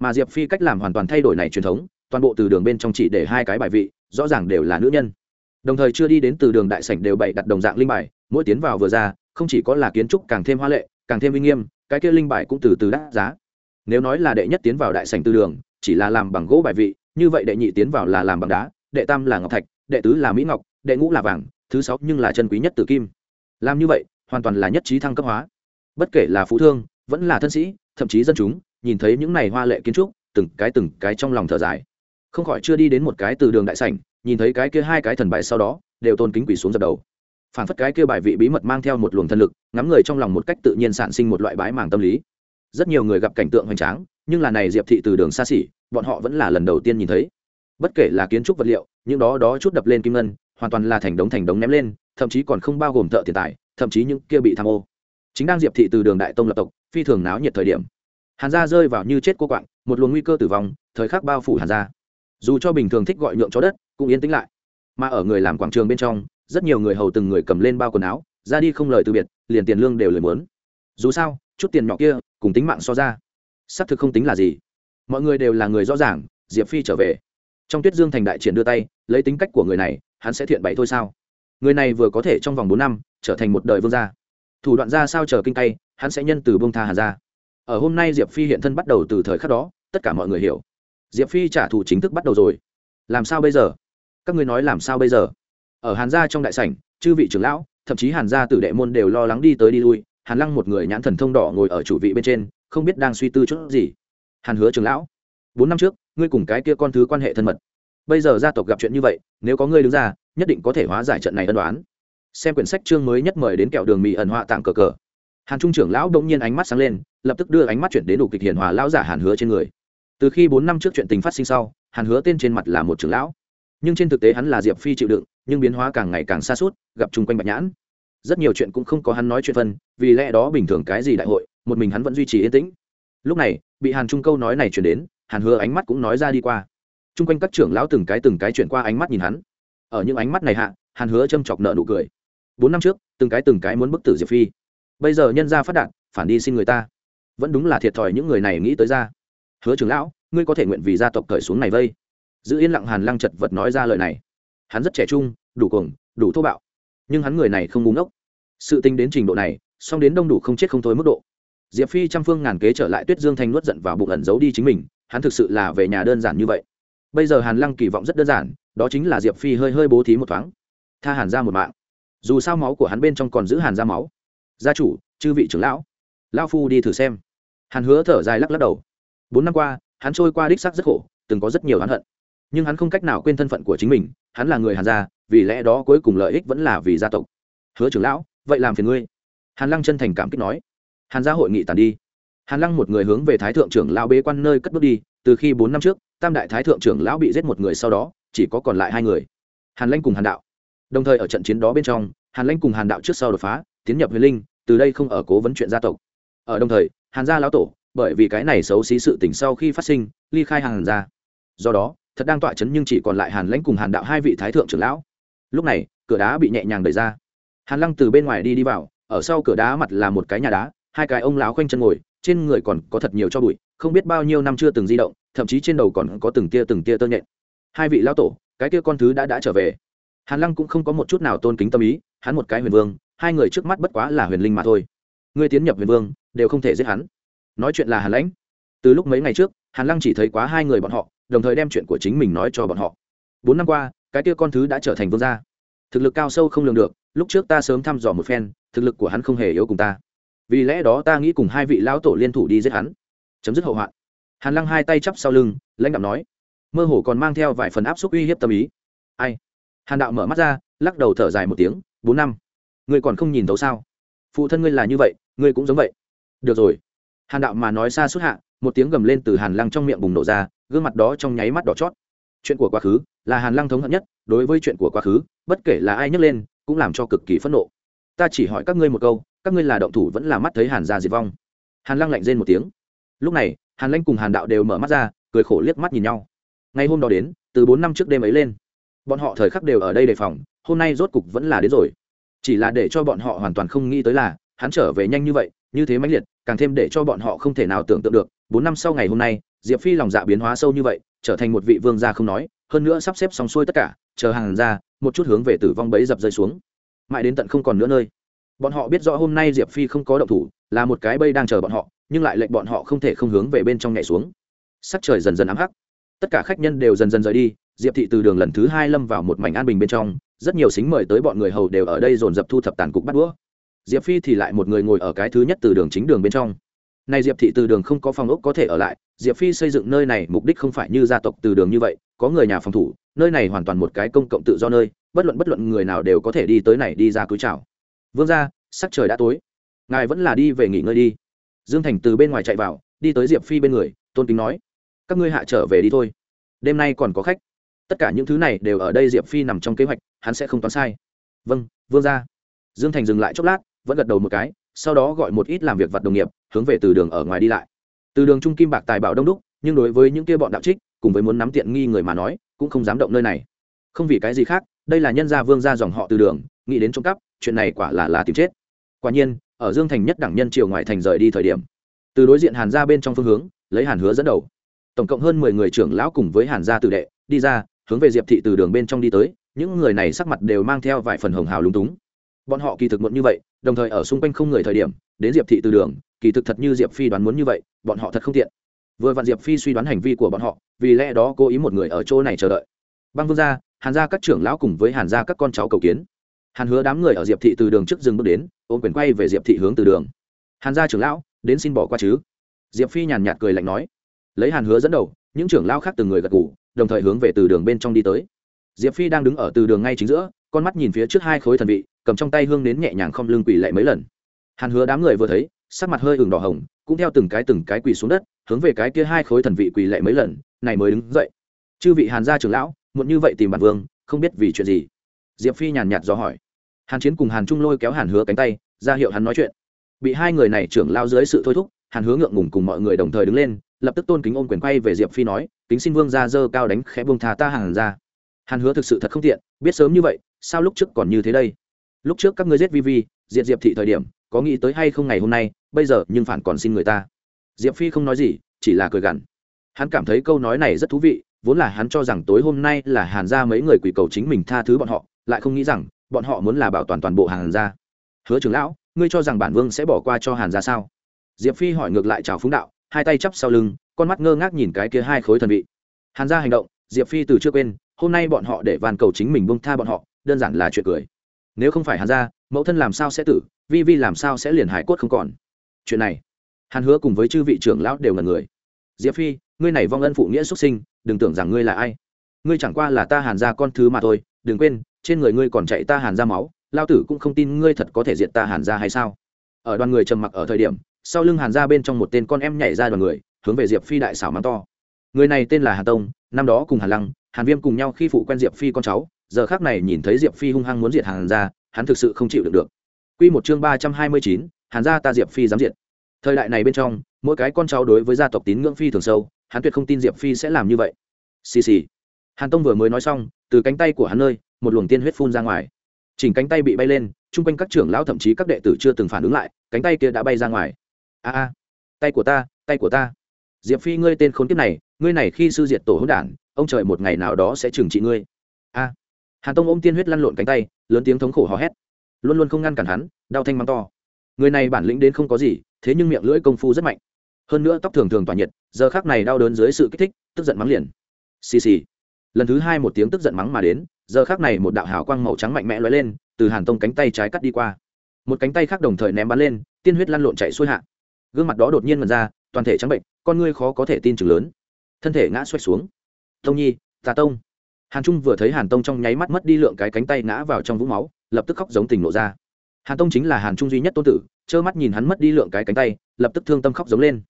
A: Mà diệp phi cách làm hoàn toàn thay đổi này truyền thống, toàn bộ từ đường bên trong chỉ để hai cái bài vị, rõ ràng đều là nữ nhân. Đồng thời chưa đi đến từ đường đại sảnh đều bày đặt đồng dạng linh bài, mỗi tiến vào vừa ra, không chỉ có là kiến trúc càng thêm hoa lệ, càng thêm uy nghiêm, cái kia linh bài cũng từ từ đắt giá. Nếu nói là đệ nhất tiến vào đại sảnh từ đường, chỉ là làm bằng gỗ bài vị, như vậy đệ nhị tiến vào là làm bằng đá, đệ tam là ngọc thạch, đệ tứ là mỹ ngọc, đệ ngũ là vàng, thứ sáu nhưng là chân quý nhất tử kim làm như vậy, hoàn toàn là nhất trí thăng cấp hóa. Bất kể là phú thương, vẫn là thân sĩ, thậm chí dân chúng, nhìn thấy những này hoa lệ kiến trúc, từng cái từng cái trong lòng thở dài. Không khỏi chưa đi đến một cái từ đường đại sảnh, nhìn thấy cái kia hai cái thần bài sau đó, đều tôn kính quỷ xuống dập đầu. Phản phất cái kia bài vị bí mật mang theo một luồng thần lực, ngắm người trong lòng một cách tự nhiên sản sinh một loại bái màng tâm lý. Rất nhiều người gặp cảnh tượng hoành tráng, nhưng là này diệp thị từ đường xa xỉ, bọn họ vẫn là lần đầu tiên nhìn thấy. Bất kể là kiến trúc vật liệu, những đó đó chút đập lên kim ngân, hoàn toàn là thành đống thành đống ném lên thậm chí còn không bao gồm thợ tiền tài, thậm chí những kia bị tham ô. Chính đang diệp thị từ đường đại tông lập tộc, phi thường náo nhiệt thời điểm. Hàn gia rơi vào như chết cô quạng, một luồng nguy cơ tử vong, thời khắc bao phủ hàn gia. Dù cho bình thường thích gọi nhượng chó đất, cũng yên tĩnh lại. Mà ở người làm quảng trường bên trong, rất nhiều người hầu từng người cầm lên bao quần áo, ra đi không lời từ biệt, liền tiền lương đều lời muốn dù sao, chút tiền nhỏ kia, cùng tính mạng so ra, xác thực không tính là gì. Mọi người đều là người rõ ràng, diệp phi trở về. Trong tuyết dương thành đại triển đưa tay, lấy tính cách của người này, hắn sẽ thiện bậy thôi sao? Người này vừa có thể trong vòng bốn năm trở thành một đời vương gia. Thủ đoạn ra sao chờ kinh tay hắn sẽ nhân từ bông tha hà ra ở hôm nay diệp phi hiện thân bắt đầu từ thời khắc đó, tất cả mọi người hiểu. Diệp phi trả thù chính thức bắt đầu rồi. Làm sao bây giờ? Các ngươi nói làm sao bây giờ? Ở hàn gia trong đại sảnh, chư vị trưởng lão, thậm chí hàn gia tử đệ môn đều lo lắng đi tới đi lui. Hàn lăng một người nhãn thần thông đỏ ngồi ở chủ vị bên trên, không biết đang suy tư chút gì. Hàn hứa trưởng lão, bốn năm trước, ngươi cùng cái kia con thứ quan hệ thân mật. Bây giờ gia tộc gặp chuyện như vậy, nếu có ngươi đứng ra nhất định có thể hóa giải trận này ân đoán. Xem quyển sách chương mới nhất mời đến kẹo đường mì ẩn họa tặng cờ cờ. Hàn trung trưởng lão đông nhiên ánh mắt sáng lên, lập tức đưa ánh mắt chuyển đến đủ kịch hiền hòa lão giả hàn hứa trên người. Từ khi bốn năm trước chuyện tình phát sinh sau, hàn hứa tên trên mặt là một trưởng lão. Nhưng trên thực tế hắn là diệp phi chịu đựng, nhưng biến hóa càng ngày càng xa suốt, gặp chung quanh bạch nhãn. Rất nhiều chuyện cũng không có hắn nói chuyện phân, vì lẽ đó bình thường cái gì đại hội, một mình hắn vẫn duy trì yên tĩnh. Lúc này, bị hàn trung câu nói này chuyển đến, hàn hứa ánh mắt cũng nói ra đi qua. Chung quanh các trưởng lão từng cái từng cái chuyển qua ánh mắt nhìn hắn ở những ánh mắt này hạ hàn hứa châm chọc nợ nụ cười. Bốn năm trước từng cái từng cái muốn bức tử diệp phi. Bây giờ nhân ra phát đạt, phản đi xin người ta. Vẫn đúng là thiệt thòi những người này nghĩ tới ra. Hứa trưởng lão ngươi có thể nguyện vì gia tộc cởi xuống này vây. Giữ yên lặng hàn lăng chật vật nói ra lời này. Hắn rất trẻ trung đủ cuồng đủ thô bạo. Nhưng hắn người này không búng ốc sự tính đến trình độ này song đến đông đủ không chết không thôi mức độ. Diệp phi trăm phương ngàn kế trở lại tuyết dương thanh nuốt giận vào bụng ẩn giấu đi chính mình hắn thực sự là về nhà đơn giản như vậy. Bây giờ hàn lăng kỳ vọng rất đơn giản đó chính là diệp phi hơi hơi bố thí một thoáng. Tha hàn ra một mạng. Dù sao máu của hắn bên trong còn giữ hàn ra máu. Gia chủ, chư vị trưởng lão. Lao phu đi thử xem. Hàn hứa thở dài lắc lắc đầu. Bốn năm qua, hắn trôi qua đích sắc rất khổ, từng có rất nhiều hắn hận. Nhưng hắn không cách nào quên thân phận của chính mình, hắn là người hàn gia, vì lẽ đó cuối cùng lợi ích vẫn là vì gia tộc. Hứa trưởng lão, vậy làm phiền ngươi. Hàn lăng chân thành cảm kích nói. Hàn gia hội nghị tàn đi. Hàn lăng một người hướng về thái thượng trưởng lão bế quan nơi cất bước đi, từ khi bốn năm trước, tam đại thái thượng trưởng lão bị giết một người sau đó chỉ có còn lại hai người. Hàn lanh cùng hàn đạo. Đồng thời ở trận chiến đó bên trong, hàn lanh cùng hàn đạo trước sau đột phá, tiến nhập huyền linh, từ đây không ở cố vấn chuyện gia tộc. Ở đồng thời, hàn gia lão tổ, bởi vì cái này xấu xí sự tình sau khi phát sinh, ly khai hàn gia. Do đó, thật đang tọa chấn nhưng chỉ còn lại hàn lãnh cùng hàn đạo hai vị thái thượng trưởng lão. Lúc này, cửa đá bị nhẹ nhàng đẩy ra. Hàn lăng từ bên ngoài đi đi vào, ở sau cửa đá mặt là một cái nhà đá, hai cái ông lão khoanh chân ngồi, trên người còn có thật nhiều cho bụi, không biết bao nhiêu năm chưa từng di động, thậm chí trên đầu còn có từng tia từng tia tơ nhện hai vị lão tổ, cái kia con thứ đã đã trở về. Hàn lăng cũng không có một chút nào tôn kính tâm ý, hắn một cái huyền vương, hai người trước mắt bất quá là huyền linh mà thôi. Người tiến nhập huyền vương, đều không thể giết hắn. Nói chuyện là hàn lãnh. Từ lúc mấy ngày trước, hàn lăng chỉ thấy quá hai người bọn họ, đồng thời đem chuyện của chính mình nói cho bọn họ. Bốn năm qua, cái kia con thứ đã trở thành vương gia. Thực lực cao sâu không lường được, lúc trước ta sớm thăm dò một phen, thực lực của hắn không hề yếu cùng ta. Vì lẽ đó ta nghĩ cùng hai vị lão tổ liên thủ đi giết hắn. Chấm dứt hậu hoạn. Hàn lăng hai tay chắp sau lưng, lãnh đạo nói mơ hồ còn mang theo vài phần áp suất uy hiếp tâm ý. Ai? Hàn đạo mở mắt ra, lắc đầu thở dài một tiếng, bốn năm. Ngươi còn không nhìn thấu sao? Phụ thân ngươi là như vậy, ngươi cũng giống vậy. Được rồi. Hàn đạo mà nói xa suốt hạ, một tiếng gầm lên từ hàn lăng trong miệng bùng nổ ra, gương mặt đó trong nháy mắt đỏ chót. Chuyện của quá khứ là hàn lăng thống hận nhất, đối với chuyện của quá khứ, bất kể là ai nhấc lên, cũng làm cho cực kỳ phẫn nộ. Ta chỉ hỏi các ngươi một câu, các ngươi là động thủ vẫn là mắt thấy hàn ra diệt vong? Hàn lăng lạnh rên một tiếng. Lúc này, hàn lanh cùng hàn đạo đều mở mắt ra, cười khổ liếc mắt nhìn nhau ngày hôm đó đến, từ bốn năm trước đêm ấy lên. Bọn họ thời khắc đều ở đây đề phòng, hôm nay rốt cục vẫn là đến rồi. Chỉ là để cho bọn họ hoàn toàn không nghĩ tới là, hắn trở về nhanh như vậy, như thế mãnh liệt, càng thêm để cho bọn họ không thể nào tưởng tượng được, bốn năm sau ngày hôm nay, diệp phi lòng dạ biến hóa sâu như vậy, trở thành một vị vương gia không nói, hơn nữa sắp xếp xong xuôi tất cả, chờ hàng ra, một chút hướng về tử vong bấy dập rơi xuống. Mãi đến tận không còn nữa nơi. Bọn họ biết rõ hôm nay diệp phi không có động thủ, là một cái bây đang chờ bọn họ, nhưng lại lệnh bọn họ không thể không hướng về bên trong nhảy xuống. Sắc trời dần dần ám hắc tất cả khách nhân đều dần dần rời đi, diệp thị từ đường lần thứ hai lâm vào một mảnh an bình bên trong, rất nhiều xính mời tới bọn người hầu đều ở đây dồn dập thu thập tàn cục bắt đũa. Diệp phi thì lại một người ngồi ở cái thứ nhất từ đường chính đường bên trong. Này diệp thị từ đường không có phòng ốc có thể ở lại, diệp phi xây dựng nơi này mục đích không phải như gia tộc từ đường như vậy, có người nhà phòng thủ, nơi này hoàn toàn một cái công cộng tự do nơi, bất luận bất luận người nào đều có thể đi tới này đi ra cứu chào. Vương ra sắc trời đã tối. Ngài vẫn là đi về nghỉ ngơi đi. Dương thành từ bên ngoài chạy vào, đi tới diệp phi bên người, tôn kính nói các ngươi hạ trở về đi thôi. Đêm nay còn có khách. Tất cả những thứ này đều ở đây diệp phi nằm trong kế hoạch, hắn sẽ không toán sai. Vâng vương ra dương thành dừng lại chốc lát, vẫn gật đầu một cái, sau đó gọi một ít làm việc vặt đồng nghiệp, hướng về từ đường ở ngoài đi lại. Từ đường trung kim bạc tài bảo đông đúc, nhưng đối với những kia bọn đạo trích, cùng với muốn nắm tiện nghi người mà nói, cũng không dám động nơi này. Không vì cái gì khác, đây là nhân gia vương gia dòng họ từ đường, nghĩ đến trộm cắp, chuyện này quả là là tìm chết. Quả nhiên, ở dương thành nhất đẳng nhân triều ngoại thành rời đi thời điểm, từ đối diện hàn gia bên trong phương hướng, lấy hàn hứa dẫn đầu tổng cộng hơn mười người trưởng lão cùng với hàn gia tử đệ, đi ra, hướng về diệp thị từ đường bên trong đi tới, những người này sắc mặt đều mang theo vài phần hồng hào lúng túng. Bọn họ kỳ thực muộn như vậy, đồng thời ở xung quanh không người thời điểm, đến diệp thị từ đường, kỳ thực thật như diệp phi đoán muốn như vậy, bọn họ thật không tiện. Vừa vặn diệp phi suy đoán hành vi của bọn họ, vì lẽ đó cố ý một người ở chỗ này chờ đợi. Băng vương gia, hàn gia các trưởng lão cùng với hàn gia các con cháu cầu kiến. Hàn hứa đám người ở diệp thị từ đường trước dừng bước đến, ôm quyền quay về diệp thị hướng từ đường. Hàn gia trưởng lão, đến xin bỏ qua chứ? Diệp phi nhàn nhạt cười lạnh nói lấy hàn hứa dẫn đầu, những trưởng lão khác từng người gật ngủ đồng thời hướng về từ đường bên trong đi tới. Diệp phi đang đứng ở từ đường ngay chính giữa, con mắt nhìn phía trước hai khối thần vị, cầm trong tay hương nến nhẹ nhàng không lưng quỳ lệ mấy lần. Hàn hứa đám người vừa thấy, sắc mặt hơi ửng đỏ hồng, cũng theo từng cái từng cái quỳ xuống đất, hướng về cái kia hai khối thần vị quỳ lệ mấy lần, này mới đứng dậy. Chư vị hàn gia trưởng lão, muộn như vậy tìm bản vương, không biết vì chuyện gì? Diệp phi nhàn nhạt dò hỏi. Hàn chiến cùng hàn trung lôi kéo hàn hứa cánh tay, ra hiệu hắn nói chuyện. Bị hai người này trưởng lao dưới sự thôi thúc, hàn hứa ngượng ngùng cùng mọi người đồng thời đứng lên lập tức tôn kính ôm quyền quay về diệp phi nói, kính xin vương ra dơ cao đánh khẽ buông thà ta hàn ra. Hàn hứa thực sự thật không tiện, biết sớm như vậy, sao lúc trước còn như thế đây? Lúc trước các ngươi giết vi vi diệt diệp thị thời điểm, có nghĩ tới hay không ngày hôm nay, bây giờ nhưng phản còn xin người ta. Diệp phi không nói gì, chỉ là cười gằn. Hắn cảm thấy câu nói này rất thú vị, vốn là hắn cho rằng tối hôm nay là hàn gia mấy người quỷ cầu chính mình tha thứ bọn họ, lại không nghĩ rằng, bọn họ muốn là bảo toàn toàn bộ hàn gia hứa trưởng lão, ngươi cho rằng bản vương sẽ bỏ qua cho hàn gia sao? Diệp phi hỏi ngược lại chào phúng đạo hai tay chắp sau lưng, con mắt ngơ ngác nhìn cái kia hai khối thần vị. Hàn gia hành động, diệp phi từ trước quên, hôm nay bọn họ để van cầu chính mình bông tha bọn họ, đơn giản là chuyện cười. Nếu không phải hàn gia, mẫu thân làm sao sẽ tử, vi vi làm sao sẽ liền hải cốt không còn. Chuyện này, hàn hứa cùng với chư vị trưởng lão đều ngần người. Diệp phi, ngươi này vong ân phụ nghĩa xuất sinh, đừng tưởng rằng ngươi là ai. Ngươi chẳng qua là ta hàn gia con thứ mà thôi, đừng quên, trên người ngươi còn chạy ta hàn ra máu lao tử cũng không tin ngươi thật có thể diện ta hàn ra hay sao? Ở đoàn người trầm mặc ở thời điểm sau lưng hàn ra bên trong một tên con em nhảy ra đoàn người, hướng về diệp phi đại xảo mắng to. Người này tên là hà tông, năm đó cùng hàn lăng, hàn viêm cùng nhau khi phụ quen diệp phi con cháu, giờ khác này nhìn thấy diệp phi hung hăng muốn diệt hàn ra hắn thực sự không chịu được được. Quy một chương ba trăm hai mươi chín, hàn gia ta diệp phi dám diệt. Thời đại này bên trong, mỗi cái con cháu đối với gia tộc tín ngưỡng phi thường sâu, hắn tuyệt không tin diệp phi sẽ làm như vậy. Xì xì. Hàn tông vừa mới nói xong, từ cánh tay của hắn nơi, một luồng tiên huyết phun ra ngoài. Chỉnh cánh tay bị bay lên, chung quanh các trưởng lão thậm chí các đệ tử chưa từng phản ứng lại, cánh tay kia đã bay ra ngoài a a, tay của ta, tay của ta. Diệp phi, ngươi tên khốn kiếp này, ngươi này khi sư diệt tổ hỗn đản, ông trời một ngày nào đó sẽ trừng trị ngươi. A. Hàn tông ôm tiên huyết lăn lộn cánh tay, lớn tiếng thống khổ hò hét. Luôn luôn không ngăn cản hắn, đau thanh mắng to. Người này bản lĩnh đến không có gì, thế nhưng miệng lưỡi công phu rất mạnh. Hơn nữa tóc thường thường tỏa nhiệt, giờ khác này đau đớn dưới sự kích thích, tức giận mắng liền. Xì xì. Lần thứ hai một tiếng tức giận mắng mà đến, giờ khác này một đạo hào quang màu trắng mạnh mẽ lóe lên, từ hàn tông cánh tay trái cắt đi qua. Một cánh tay khác đồng thời ném bắn lên, tiên huyết lăn lộn chạy xuôi hạ gương mặt đó đột nhiên mần ra, toàn thể trắng bệnh, con ngươi khó có thể tin chừng lớn. Thân thể ngã xoay xuống. Tông nhi, tà tông. Hàn trung vừa thấy hàn tông trong nháy mắt mất đi lượng cái cánh tay ngã vào trong vũng máu, lập tức khóc giống tình lộ ra. Hàn tông chính là hàn trung duy nhất tôn tử, trơ mắt nhìn hắn mất đi lượng cái cánh tay, lập tức thương tâm khóc giống lên.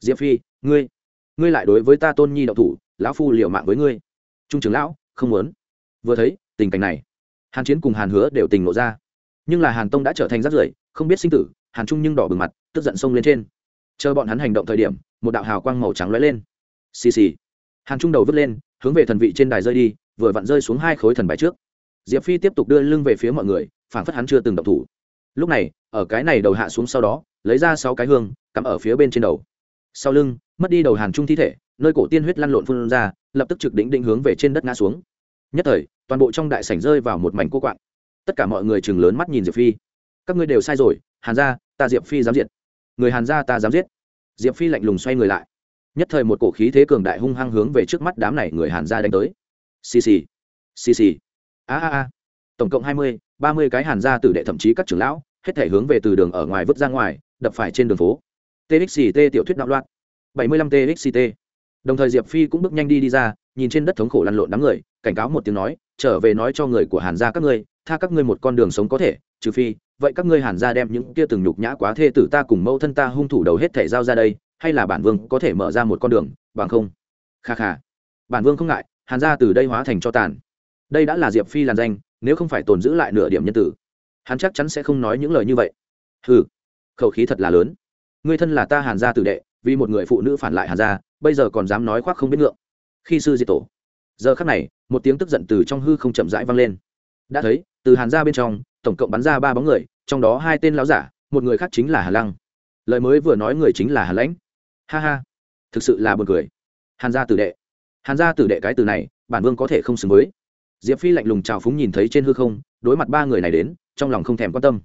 A: Diệp phi, ngươi ngươi lại đối với ta tôn nhi đậu thủ, lão phu liều mạng với ngươi. Trung trưởng lão, không muốn. Vừa thấy, tình cảnh này, hàn chiến cùng hàn hứa đều tình lộ ra. Nhưng là hàn tông đã trở thành rác rưởi, không biết sinh tử hàn trung nhưng đỏ bừng mặt, tức giận xông lên trên. Chờ bọn hắn hành động thời điểm, một đạo hào quang màu trắng lóe lên. Xì xì. Hàn trung đầu vứt lên, hướng về thần vị trên đài rơi đi, vừa vặn rơi xuống hai khối thần bài trước. Diệp phi tiếp tục đưa lưng về phía mọi người phản phất hắn chưa từng động thủ. Lúc này, ở cái này đầu hạ xuống sau đó, lấy ra sáu cái hương, cắm ở phía bên trên đầu. Sau lưng, mất đi đầu hàn trung thi thể, nơi cổ tiên huyết lăn lộn phun ra, lập tức trực đỉnh định hướng về trên đất ngã xuống. Nhất thời, toàn bộ trong đại sảnh rơi vào một mảnh cô quạng. Tất cả mọi người chừng lớn mắt nhìn diệp phi. Các ngươi đều sai rồi hàn gia, ta diệp phi dám diệt. Người hàn gia ta dám giết. Diệp phi lạnh lùng xoay người lại. Nhất thời một cổ khí thế cường đại hung hăng hướng về trước mắt đám này người hàn gia đánh tới. Xì xì. Xì xì. A a a. Tổng cộng hai mươi, ba mươi cái hàn gia tử đệ thậm chí các trưởng lão, hết thể hướng về từ đường ở ngoài vứt ra ngoài, đập phải trên đường phố. Txt tiểu thuyết đạo loạn. bảy mươi lăm txt đồng thời diệp phi cũng bước nhanh đi đi ra, nhìn trên đất thống khổ lăn lộn đám người, cảnh cáo một tiếng nói, trở về nói cho người của hàn gia các ngươi, tha các ngươi một con đường sống có thể, trừ phi vậy các ngươi hàn gia đem những kia từng nhục nhã quá thê tử ta cùng mẫu thân ta hung thủ đầu hết thể giao ra đây, hay là bản vương có thể mở ra một con đường, bằng không? Kha kha. Bản vương không ngại, hàn gia từ đây hóa thành cho tàn. Đây đã là diệp phi làn danh, nếu không phải tồn giữ lại nửa điểm nhân tử, hắn chắc chắn sẽ không nói những lời như vậy. Ừ khẩu khí thật là lớn. Người thân là ta hàn gia tử đệ, vì một người phụ nữ phản lại hàn gia, bây giờ còn dám nói khoác không biết ngượng. Khi sư diệt tổ. Giờ khắc này, một tiếng tức giận từ trong hư không chậm rãi vang lên. Đã thấy, từ hàn gia bên trong tổng cộng bắn ra ba bóng người, trong đó hai tên láo giả, một người khác chính là hà lăng. Lời mới vừa nói người chính là hà lãnh. Ha ha, thực sự là b u ồ n cười. Hàn gia tử đệ. Hàn gia tử đệ cái từ này, bản vương có thể không xứng với. Diệp phi lạnh lùng trào phúng nhìn thấy trên hư không, đối mặt ba người này đến, trong lòng không thèm quan tâm.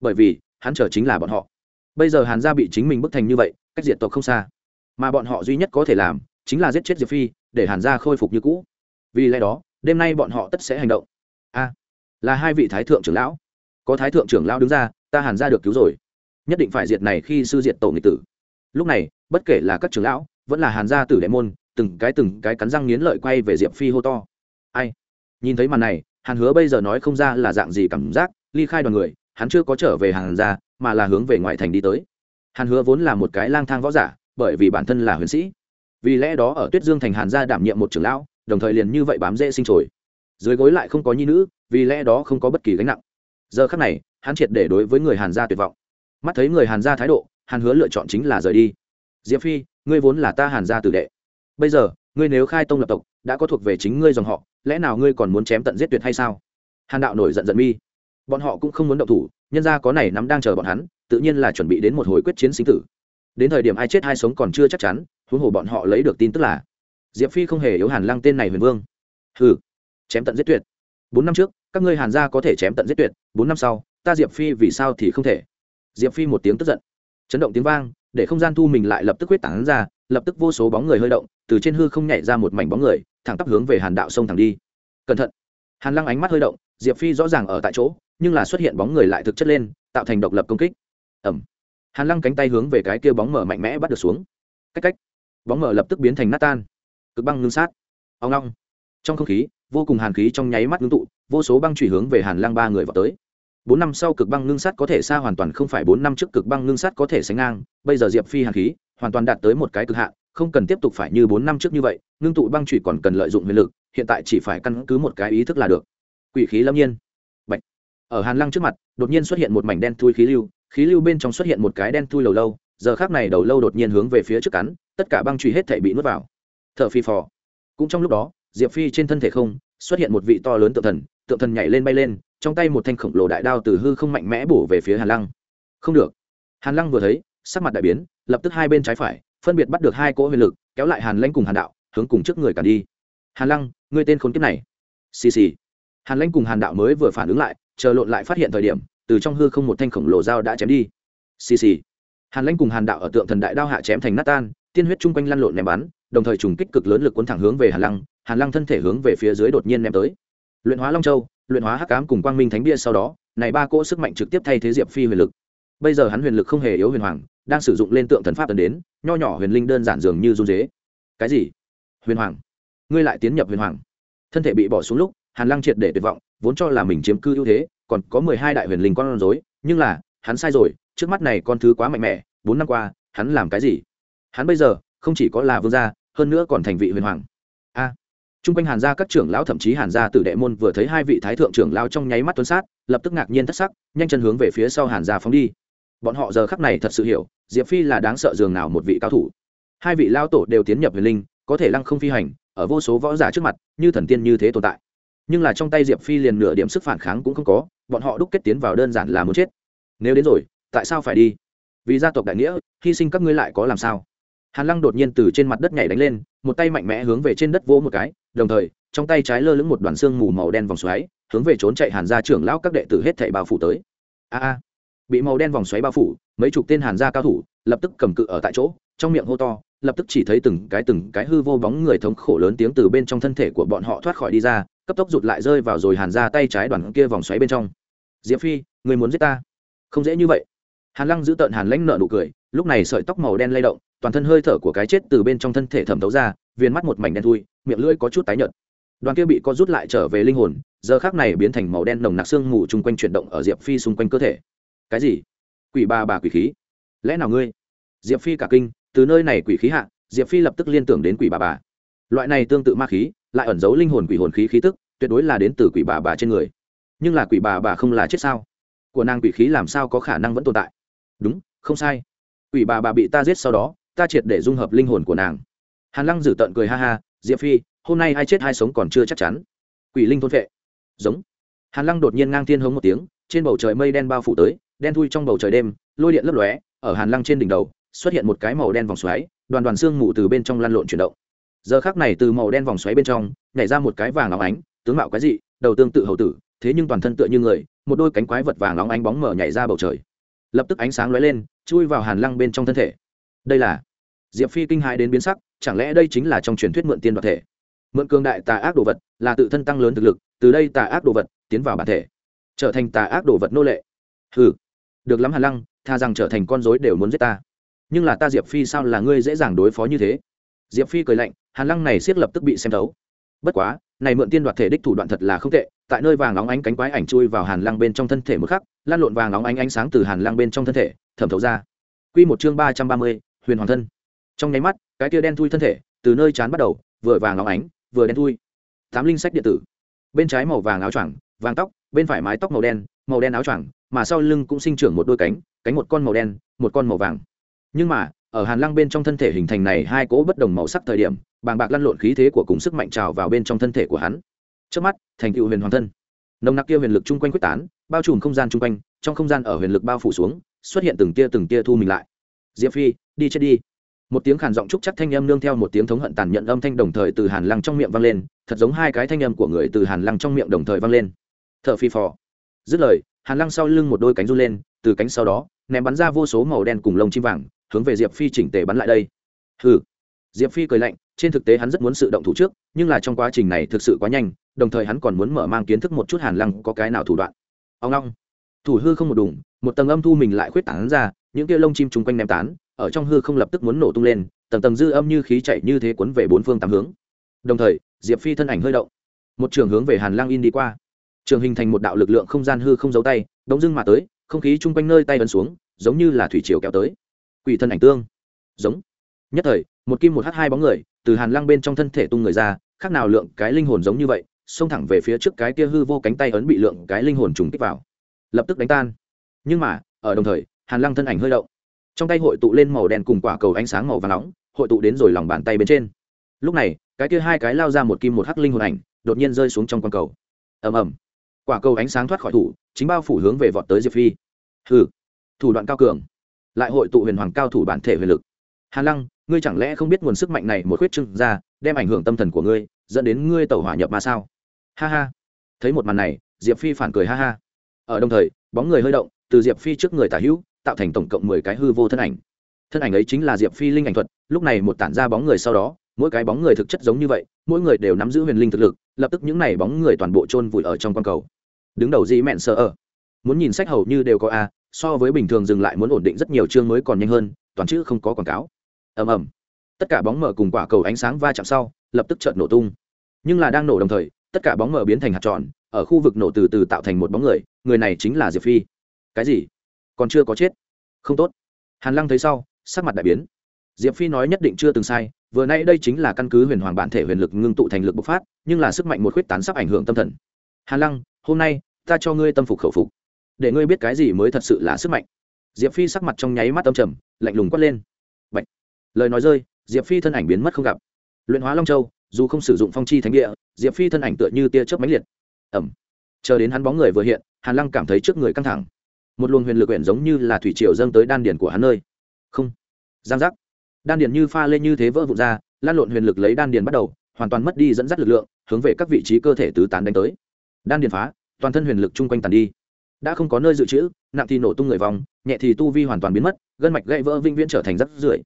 A: Bởi vì, hắn chờ chính là bọn họ. Bây giờ hàn gia bị chính mình bức thành như vậy, cách diệt tộc không xa. Mà bọn họ duy nhất có thể làm, chính là giết chết diệp phi, để hàn gia khôi phục như cũ. Vì lẽ đó, đêm nay bọn họ tất sẽ hành động. A là hai vị thái thượng trưởng lão. Có thái thượng trưởng lão đứng ra, ta hàn ra được cứu rồi. Nhất định phải diệt này khi sư diệt tổ nghịch tử. Lúc này, bất kể là các trưởng lão, vẫn là hàn gia tử đệ môn, từng cái từng cái cắn răng nghiến lợi quay về diệp phi hô to. Ai? Nhìn thấy màn này, hàn hứa bây giờ nói không ra là dạng gì cảm giác, ly khai đoàn người, hắn chưa có trở về hàn gia, mà là hướng về ngoại thành đi tới. Hàn hứa vốn là một cái lang thang võ giả, bởi vì bản thân là huyền sĩ. Vì lẽ đó ở tuyết dương thành hàn gia đảm nhiệm một trưởng lão, đồng thời liền như vậy bám dễ sinh trồi dưới gối lại không có nhi nữ, vì lẽ đó không có bất kỳ gánh nặng. Giờ khắc này, hắn triệt để đối với người hàn gia tuyệt vọng. Mắt thấy người hàn gia thái độ, hàn hứa lựa chọn chính là rời đi. Diệp phi, ngươi vốn là ta hàn gia tử đệ. Bây giờ, ngươi nếu khai tông lập tộc, đã có thuộc về chính ngươi dòng họ, lẽ nào ngươi còn muốn chém tận giết tuyệt hay sao? Hàn đạo nổi giận giận mi. Bọn họ cũng không muốn động thủ, nhân gia có này nắm đang chờ bọn hắn, tự nhiên là chuẩn bị đến một hồi quyết chiến sinh tử. Đến thời điểm ai chết ai sống còn chưa chắc chắn, huống hồ bọn họ lấy được tin tức là diệp phi không hề yếu hàn lăng tên này huyền vương. Hừ chém tận giết tuyệt. Bốn năm trước, các ngươi hàn gia có thể chém tận giết tuyệt, bốn năm sau, ta diệp phi vì sao thì không thể? Diệp phi một tiếng tức giận. Chấn động tiếng vang, để không gian thu mình lại lập tức huyết tảng ra, lập tức vô số bóng người hơi động, từ trên hư không nhảy ra một mảnh bóng người, thẳng tắp hướng về hàn đạo sông thẳng đi. Cẩn thận. Hàn lăng ánh mắt hơi động, diệp phi rõ ràng ở tại chỗ, nhưng là xuất hiện bóng người lại thực chất lên, tạo thành độc lập công kích. Ẩm hàn lăng cánh tay hướng về cái kia bóng mở mạnh mẽ bắt được xuống. Cách cách. Bóng mở lập tức biến thành nát tan. Cực băng ngưng sát. Ao long trong không khí vô cùng hàn khí trong nháy mắt ngưng tụ, vô số băng chủy hướng về hàn lăng ba người vào tới. Bốn năm sau cực băng ngưng sát có thể xa hoàn toàn không phải bốn năm trước cực băng ngưng sát có thể sánh ngang, bây giờ diệp phi hàn khí hoàn toàn đạt tới một cái cực hạn, không cần tiếp tục phải như bốn năm trước như vậy, ngưng tụ băng chủy còn cần lợi dụng huyền lực, hiện tại chỉ phải căn cứ một cái ý thức là được. Quỷ khí lâm nhiên. Bạch. ở hàn lăng trước mặt, đột nhiên xuất hiện một mảnh đen thui khí lưu khí lưu bên trong xuất hiện một cái đen thui đầu lâu, giờ khác này đầu lâu đột nhiên hướng về phía trước cắn, tất cả băng chủy hết thể bị nuốt vào. T h ở phi phò. Cũng trong lúc đó diệp phi trên thân thể không, xuất hiện một vị to lớn tượng thần tượng thần nhảy lên bay lên, trong tay một thanh khổng lồ đại đao từ hư không mạnh mẽ bổ về phía hàn lăng. Không được. Hàn lăng vừa thấy, sắc mặt đại biến, lập tức hai bên trái phải, phân biệt bắt được hai cỗ huyền lực, kéo lại hàn lanh cùng hàn đạo, hướng cùng trước người cả đi. Hàn lăng, ngươi tên khốn kiếp này. Xì xì. Hàn lanh cùng hàn đạo mới vừa phản ứng lại, chờ lộn lại phát hiện thời điểm, từ trong hư không một thanh khổng lồ dao đã chém đi. Xì xì. Hàn lanh cùng hàn đạo ở tượng thần đại đao hạ chém thành nát tan, tiên huyết chung quanh lăn lộn ném bắn, đồng thời trùng kích cực lớn lực cuốn thẳng hướng về hàn lăng hàn lăng thân thể hướng về phía dưới đột nhiên ném tới. Luyện hóa long châu, luyện hóa hắc cám cùng quang minh thánh bia sau đó, này ba cỗ sức mạnh trực tiếp thay thế diệp phi huyền lực. Bây giờ hắn huyền lực không hề yếu huyền hoàng, đang sử dụng lên tượng thần pháp tần đến, nho nhỏ huyền linh đơn giản dường như run dế cái gì? Huyền hoàng? Ngươi lại tiến nhập huyền hoàng. Thân thể bị bỏ xuống lúc, hàn lăng triệt để tuyệt vọng, vốn cho là mình chiếm cư ưu thế, còn có mười hai đại huyền linh con rối, nhưng là, hắn sai rồi, trước mắt này con thứ quá mạnh mẽ, bốn năm qua, hắn làm cái gì? Hắn bây giờ, không chỉ có là vương gia, hơn nữa còn thành vị huyền hoàng. Trung quanh Hàn gia các trưởng lão thậm chí Hàn gia tử đệ môn vừa thấy hai vị thái thượng trưởng lão trong nháy mắt tuấn sát, lập tức ngạc nhiên thất sắc, nhanh chân hướng về phía sau Hàn gia phóng đi. Bọn họ giờ khắc này thật sự hiểu, Diệp Phi là đáng sợ dường nào một vị cao thủ. Hai vị lão tổ đều tiến nhập huyền linh, có thể lăng không phi hành, ở vô số võ giả trước mặt, như thần tiên như thế tồn tại. Nhưng là trong tay Diệp Phi liền nửa điểm sức phản kháng cũng không có, bọn họ đúc kết tiến vào đơn giản là muốn chết. Nếu đến rồi, tại sao phải đi? Vì gia tộc đại nghĩa, hy sinh các ngươi lại có làm sao? Hàn Lăng đột nhiên từ trên mặt đất nhảy đánh lên, một tay mạnh mẽ hướng về trên đất vỗ một cái, đồng thời trong tay trái lơ lửng một đoàn xương mù màu đen vòng xoáy hướng về trốn chạy hàn gia trưởng lão các đệ tử hết thảy bao phủ tới. A a bị màu đen vòng xoáy bao phủ mấy chục tên hàn gia cao thủ lập tức cầm cự ở tại chỗ trong miệng hô to lập tức chỉ thấy từng cái từng cái hư vô bóng người thống khổ lớn tiếng từ bên trong thân thể của bọn họ thoát khỏi đi ra cấp tốc rụt lại rơi vào rồi hàn ra tay trái đoàn kia vòng xoáy bên trong. Diệp phi người muốn giết ta? Không dễ như vậy. Hàn lăng giữ tợn hàn lãnh nợ nụ cười lúc này sợi tóc màu đen lay động toàn thân hơi thở của cái chết từ bên trong thân thể thẩm thấu ra viên mắt một mảnh đen thui, miệng lưỡi có chút tái nhợt. Đoàn kia bị co rút lại trở về linh hồn, giờ khác này biến thành màu đen nồng nặc xương mù chung quanh chuyển động ở diệp phi xung quanh cơ thể. Cái gì? Quỷ bà bà quỷ khí. Lẽ nào ngươi? Diệp phi cả kinh, từ nơi này quỷ khí hạ, diệp phi lập tức liên tưởng đến quỷ bà bà. Loại này tương tự ma khí, lại ẩn giấu linh hồn quỷ hồn khí khí tức, tuyệt đối là đến từ quỷ bà bà trên người. Nhưng là quỷ bà bà không là chết sao? Của nàng quỷ khí làm sao có khả năng vẫn tồn tại? Đúng, không sai. Quỷ bà bà bị ta giết sau đó ta triệt để dung hợp linh hồn của nàng. Hàn lăng dử tợn cười ha ha, diệp phi, hôm nay ai chết ai sống còn chưa chắc chắn. Quỷ linh thôn vệ giống. Hàn lăng đột nhiên ngang thiên hống một tiếng, trên bầu trời mây đen bao phủ tới, đen thui trong bầu trời đêm, lôi điện lấp lóe, ở hàn lăng trên đỉnh đầu, xuất hiện một cái màu đen vòng xoáy, đoàn đoàn xương mù từ bên trong lăn lộn chuyển động. Giờ khác này từ màu đen vòng xoáy bên trong, nhảy ra một cái vàng óng ánh, tướng mạo cái gì đầu tương tự hậu tử, thế nhưng toàn thân tựa như người, một đôi cánh quái vật vàng óng ánh bóng mở nhảy ra bầu trời. Lập tức ánh sáng lóe lên, chui vào hàn lăng bên trong thân thể. Đây là diệp phi kinh hãi đến biến sắc, chẳng lẽ đây chính là trong truyền thuyết mượn tiên đoạt thể? Mượn cường đại tà ác đồ vật là tự thân tăng lớn thực lực, từ đây tà ác đồ vật tiến vào bản thể, trở thành tà ác đồ vật nô lệ. Ừ được lắm hàn lăng, tha rằng trở thành con dối đều muốn giết ta. Nhưng là ta diệp phi sao là ngươi dễ dàng đối phó như thế? Diệp phi cười lạnh hàn lăng này siết lập tức bị xem thấu. Bất quá, này mượn tiên đoạt thể đích thủ đoạn thật là không tệ, tại nơi vàng óng ánh cánh quái ảnh chui vào hàn lăng bên trong thân thể một khắc, lan lộn vàng óng ánh ánh sáng từ hàn lăng bên trong thân thể, thẩm thấu ra. Quy một chương ba trăm ba mươi, huyền hoàng thân trong nháy mắt, cái tia đen thui thân thể từ nơi chán bắt đầu, vừa vàng óng ánh, vừa đen thui. Tám linh sách điện tử. Bên trái màu vàng áo choàng, vàng tóc, bên phải mái tóc màu đen màu đen áo choàng, mà sau lưng cũng sinh trưởng một đôi cánh cánh một con màu đen, một con màu vàng. Nhưng mà, ở hàn lăng bên trong thân thể hình thành này hai cỗ bất đồng màu sắc thời điểm, bàng bạc lăn lộn khí thế của cùng sức mạnh trào vào bên trong thân thể của hắn. Trước mắt, thành tựu huyền hoàng thân. Nồng nặc kia huyền lực chung quanh quyết tán, bao trùm không gian chung quanh, trong không gian ở huyền lực bao phủ xuống, xuất hiện từng tia từng tia thu mình lại. Diệp phi, đi chết đi một tiếng khàn giọng trúc chắc thanh âm nương theo một tiếng thống hận tàn nhận âm thanh đồng thời từ hàn lăng trong miệng vang lên, thật giống hai cái thanh âm của người từ hàn lăng trong miệng đồng thời vang lên. T h ở phi phò. Dứt lời, hàn lăng sau lưng một đôi cánh run lên, từ cánh sau đó, ném bắn ra vô số màu đen cùng lông chim vàng, hướng về diệp phi chỉnh tề bắn lại đây. Hừ. Diệp phi cười lạnh, trên thực tế hắn rất muốn sự động thủ trước, nhưng là trong quá trình này thực sự quá nhanh, đồng thời hắn còn muốn mở mang kiến thức một chút hàn lăng có cái nào thủ đoạn. Ông long. Thủ hư không một đùng, một tầng âm thu mình lại khuyết tán ra, những kia lông chim chung quanh ném tán ở trong hư không lập tức muốn nổ tung lên, tầng tầng dư âm như khí chạy như thế cuốn về bốn phương tám hướng. Đồng thời, diệp phi thân ảnh hơi động. Một trường hướng về hàn lang in đi qua. Trường hình thành một đạo lực lượng không gian hư không giấu tay đống dưng mà tới, không khí chung quanh nơi tay ấn xuống, giống như là thủy triều kéo tới. Quỷ thân ảnh tương. Giống. Nhất thời, một kim một h hai bóng người, từ hàn lăng bên trong thân thể tung người ra, khác nào lượng cái linh hồn giống như vậy, xông thẳng về phía trước cái kia hư vô cánh tay ấn bị lượng cái linh hồn trùng kích vào. Lập tức đánh tan. Nhưng mà, ở đồng thời, hàn lăng thân ảnh hơi động trong tay hội tụ lên màu đen cùng quả cầu ánh sáng màu và nóng, hội tụ đến rồi lòng bàn tay bên trên. Lúc này, cái kia hai cái lao ra một kim một hắc linh hồn ảnh, đột nhiên rơi xuống trong con cầu. Ầm ầm. Quả cầu ánh sáng thoát khỏi thủ, chính bao phủ hướng về vọt tới diệp phi. Hừ. Thủ đoạn cao cường. Lại hội tụ huyền hoàng cao thủ bản thể huyền lực. Hàn lăng, ngươi chẳng lẽ không biết nguồn sức mạnh này một khuyết trưng ra, đem ảnh hưởng tâm thần của ngươi, dẫn đến ngươi tẩu hỏa nhập mà sao? Ha ha. Thấy một màn này, diệp phi phản cười ha ha. Ở đồng thời, bóng người hơi động, từ diệp phi trước người tả hữu tạo thành tổng cộng mười cái hư vô thân ảnh. Thân ảnh ấy chính là diệp phi linh ảnh thuật, lúc này một tản ra bóng người sau đó, mỗi cái bóng người thực chất giống như vậy, mỗi người đều nắm giữ huyền linh thực lực, lập tức những n à y bóng người toàn bộ chôn vùi ở trong quan cầu. Đứng đầu dĩ mẹn sợ ở. Muốn nhìn sách hầu như đều có a, so với bình thường dừng lại muốn ổn định rất nhiều chương mới còn nhanh hơn, toàn chữ không có quảng cáo. Ầm ầm. Tất cả bóng mở cùng quả cầu ánh sáng va chạm sau, lập tức chợt nổ tung. Nhưng là đang nổ đồng thời, tất cả bóng mở biến thành hạt tròn, ở khu vực nổ từ từ tạo thành một bóng người người này chính là diệp phi. Cái gì? Còn chưa có chết. Không tốt. Hàn lăng thấy sau, sắc mặt đại biến. Diệp phi nói nhất định chưa từng sai, vừa nay đây chính là căn cứ huyền hoàng bản thể huyền lực ngưng tụ thành lực bộc phát, nhưng là sức mạnh một khuyết tán sắp ảnh hưởng tâm thần. Hàn lăng, hôm nay, ta cho ngươi tâm phục khẩu phục. Để ngươi biết cái gì mới thật sự là sức mạnh. Diệp phi sắc mặt trong nháy mắt tâm trầm, lạnh lùng quát lên. Bạch. lời nói rơi, diệp phi thân ảnh biến mất không gặp. Luyện hóa long châu, dù không sử dụng phong chi thánh địa, diệp phi thân ảnh tựa như tia chớp mãnh liệt. Ẩm. Chờ đến hắn bóng người vừa hiện, hàn lăng cảm thấy trước người căng thẳng một luồng huyền lực quyển giống như là thủy triều dâng tới đan điền của hắn nơi. Không. Giang giác. Đan điền như pha lên như thế vỡ vụn ra, lan lộn huyền lực lấy đan điền bắt đầu, hoàn toàn mất đi dẫn dắt lực lượng, hướng về các vị trí cơ thể tứ tán đánh tới. Đan điền phá, toàn thân huyền lực chung quanh tàn đi. Đã không có nơi dự trữ, nặng thì nổ tung người vòng, nhẹ thì tu vi hoàn toàn biến mất, gân mạch gãy vỡ vĩnh viễn trở thành rắc rưởi.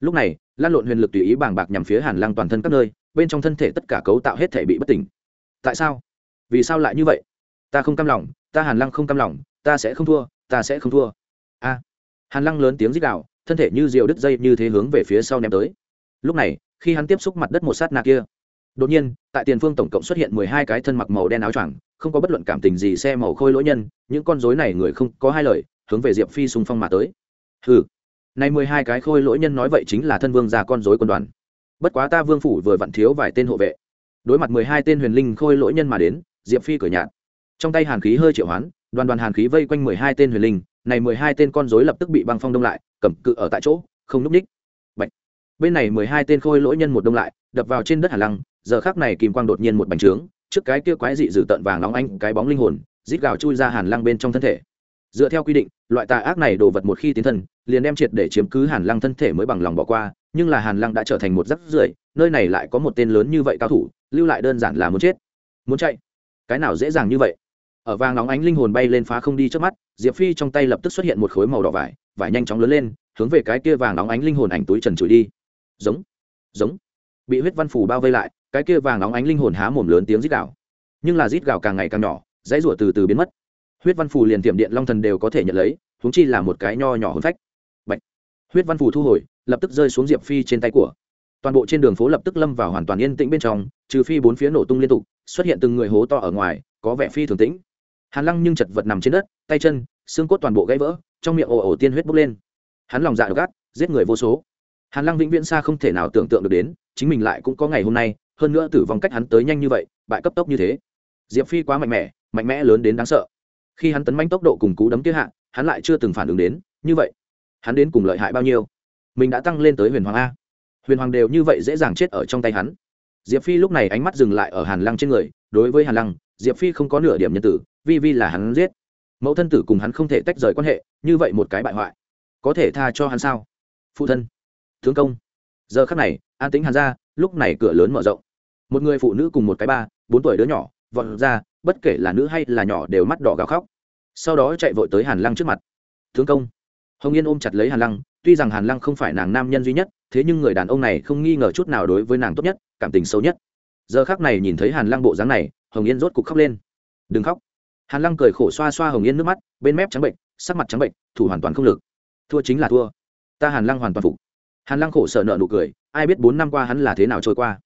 A: Lúc này, lan lộn huyền lực tùy ý bàng bạc nhằm phía hàn lăng toàn thân các nơi, bên trong thân thể tất cả cấu tạo hết thể bị bất tỉnh. Tại sao? Vì sao lại như vậy? Ta không cam lòng, ta hàn lăng không cam lòng ta sẽ không thua, ta sẽ không thua. A. Hàn lăng lớn tiếng rít đạo thân thể như diều đứt dây như thế hướng về phía sau ném tới. Lúc này, khi hắn tiếp xúc mặt đất một sát na kia, đột nhiên, tại tiền phương tổng cộng xuất hiện mười hai cái thân mặc màu đen áo choàng, không có bất luận cảm tình gì xe màu khôi lỗi nhân, những con dối này người không có hai lời, hướng về diệp phi xung phong mà tới. Hừ. Này mười hai cái khôi lỗi nhân nói vậy chính là thân vương già con dối quân đoàn. Bất quá ta vương phủ vừa vặn thiếu vài tên hộ vệ. Đối mặt mười hai tên huyền linh khôi lỗi nhân mà đến, diệp phi cửa nhạt. Trong tay hàn khí hơi triệu hoán đoàn đoàn hàn khí vây quanh mười hai tên huyền linh, này mười hai tên con dối lập tức bị băng phong đông lại, cầm cự ở tại chỗ, không núp ních. Bạch. bên này mười hai tên khôi lỗi nhân một đông lại, đập vào trên đất hàn lăng, giờ khác này kìm quang đột nhiên một bành trướng, trước cái kia quái dị dử tận vàng nóng anh cái bóng linh hồn, rít gào chui ra hàn lăng bên trong thân thể. Dựa theo quy định, loại tà ác này đồ vật một khi tiến thân, liền đem triệt để chiếm cứ hàn lăng thân thể mới bằng lòng bỏ qua, nhưng là hàn lăng đã trở thành một rắc rưởi, nơi này lại có một tên lớn như vậy cao thủ, lưu lại đơn giản là muốn chết. Muốn chạy? Cái nào dễ dàng như vậy? Ở vàng nóng ánh linh hồn bay lên phá không đi trước mắt, diệp phi trong tay lập tức xuất hiện một khối màu đỏ vải vải nhanh chóng lớn lên, hướng về cái kia vàng nóng ánh linh hồn ảnh túi trần trụi đi. Giống giống. Bị huyết văn phủ bao vây lại, cái kia vàng nóng ánh linh hồn há mồm lớn tiếng rít gạo nhưng là rít gạo càng ngày càng nhỏ, dãy rủa từ từ biến mất. Huyết văn phù liền tiệm điện long thần đều có thể nhận lấy húng chi là một cái nho nhỏ hôn phách. Bạch. huyết văn phù thu hồi, lập tức rơi xuống diệp phi trên tay của. Toàn bộ trên đường phố lập tức lâm vào hoàn toàn yên tĩnh bên trong, trừ phi bốn phía nổ tung liên tục, xuất hiện từng người hố to ở ngoài, có vẻ phi thường tĩnh hàn lăng nhưng chật vật nằm trên đất, tay chân, xương cốt toàn bộ gãy vỡ, trong miệng ồ ồ tiên huyết bốc lên. Hắn lòng dạ gắt giết người vô số. Hàn lăng vĩnh viễn xa không thể nào tưởng tượng được đến, chính mình lại cũng có ngày hôm nay, hơn nữa tử vong cách hắn tới nhanh như vậy, bại cấp tốc như thế. Diệp phi quá mạnh mẽ mạnh mẽ lớn đến đáng sợ. Khi hắn tấn manh tốc độ cùng cú đấm kia hạ, hắn lại chưa từng phản ứng đến, như vậy, hắn đến cùng lợi hại bao nhiêu? Mình đã tăng lên tới huyền hoàng a. Huyền hoàng đều như vậy dễ dàng chết ở trong tay hắn. Diệp phi lúc này ánh mắt dừng lại ở hàn lăng trên người, đối với hàn lăng, diệp phi không có nửa điểm nhân tử vi vi là hắn giết. Mẫu thân tử cùng hắn không thể tách rời quan hệ, như vậy một cái bại hoại, có thể tha cho hắn sao? Phụ thân, tướng công. Giờ khắc này, an tính hàn ra, lúc này cửa lớn mở rộng. Một người phụ nữ cùng một cái ba, bốn tuổi đứa nhỏ, vọt ra, bất kể là nữ hay là nhỏ đều mắt đỏ gào khóc. Sau đó chạy vội tới hàn lăng trước mặt. Thương công. Hồng yên ôm chặt lấy hàn lăng, tuy rằng hàn lăng không phải nàng nam nhân duy nhất, thế nhưng người đàn ông này không nghi ngờ chút nào đối với nàng tốt nhất, cảm tình sâu nhất. Giờ khác này nhìn thấy hàn lăng bộ dáng này, hồng yên rốt cục khóc lên. Đừng khóc hàn lăng cười khổ xoa xoa hồng yên nước mắt, bên mép trắng bệnh, sắc mặt trắng bệnh, thủ hoàn toàn không lực. Thua chính là thua. Ta hàn lăng hoàn toàn phục. Hàn lăng khổ sợ nợ nụ cười, ai biết bốn năm qua hắn là thế nào trôi qua.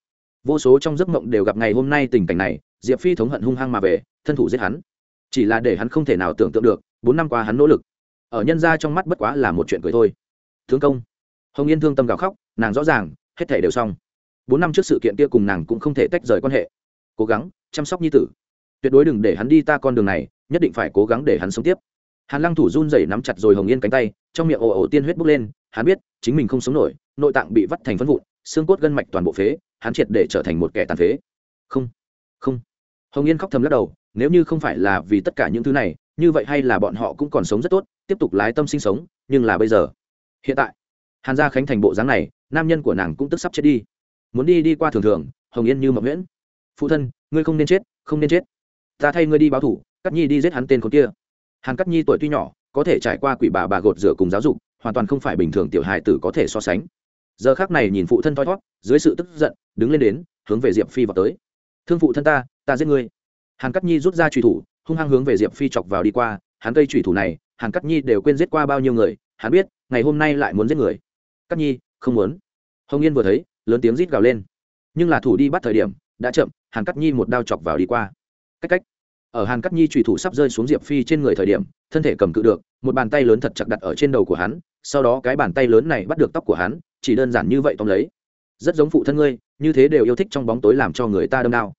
A: Vô số trong giấc mộng đều gặp ngày hôm nay tình cảnh này, diệp phi thống hận hung hăng mà về, thân thủ giết hắn. Chỉ là để hắn không thể nào tưởng tượng được, bốn năm qua hắn nỗ lực. Ở nhân ra trong mắt bất quá là một chuyện cười thôi. Thương công. Hồng yên thương tâm gào khóc, nàng rõ ràng, hết thể đều xong. Bốn năm trước sự kiện kia cùng nàng cũng không thể tách rời quan hệ. Cố gắng chăm sóc nhi tử tuyệt đối đừng để hắn đi ta con đường này, nhất định phải cố gắng để hắn sống tiếp. Hàn lăng thủ run rẩy nắm chặt rồi hồng yên cánh tay, trong miệng ồ ồ tiên huyết bốc lên, hắn biết, chính mình không sống nổi, nội tạng bị vắt thành phân vụn, xương cốt gân mạch toàn bộ phế, hắn triệt để trở thành một kẻ tàn phế. Không không. Hồng yên khóc thầm lắc đầu, nếu như không phải là vì tất cả những thứ này, như vậy hay là bọn họ cũng còn sống rất tốt, tiếp tục lái tâm sinh sống, nhưng là bây giờ. Hiện tại, hàn gia khánh thành bộ dáng này, nam nhân của nàng cũng tức sắp chết đi. Muốn đi đi qua thường thường, hồng yên như mộng nguyễn phụ thân, ngươi không nên chết, không nên chết ta thay ngươi đi báo thủ cắt nhi đi giết hắn tên con kia. Hàn cắt nhi tuổi tuy nhỏ, có thể trải qua quỷ bà bà gột rửa cùng giáo dục, hoàn toàn không phải bình thường tiểu hài tử có thể so sánh. Giờ khác này nhìn phụ thân thoi thót dưới sự tức giận, đứng lên đến, hướng về diệp phi vào tới. Thương phụ thân ta ta giết ngươi. Hàn cắt nhi rút ra trùy thủ, hung hăng hướng về diệp phi chọc vào đi qua. Hắn cây trùy thủ này, hàn cắt nhi đều quên giết qua bao nhiêu người, hắn biết, ngày hôm nay lại muốn giết người. Cắt nhi, không muốn. Hồng yên vừa thấy, lớn tiếng rít gào lên. Nhưng là thủ đi bắt thời điểm, đã chậm, hàn cắt nhi một đao chọc vào đi qua cách cách. Ở hàn cắt nhi trùy thủ sắp rơi xuống diệp phi trên người thời điểm, thân thể cầm cự được, một bàn tay lớn thật chặt đặt ở trên đầu của hắn, sau đó cái bàn tay lớn này bắt được tóc của hắn, chỉ đơn giản như vậy tóm lấy. Rất giống phụ thân ngươi, như thế đều yêu thích trong bóng tối làm cho người ta đâm đao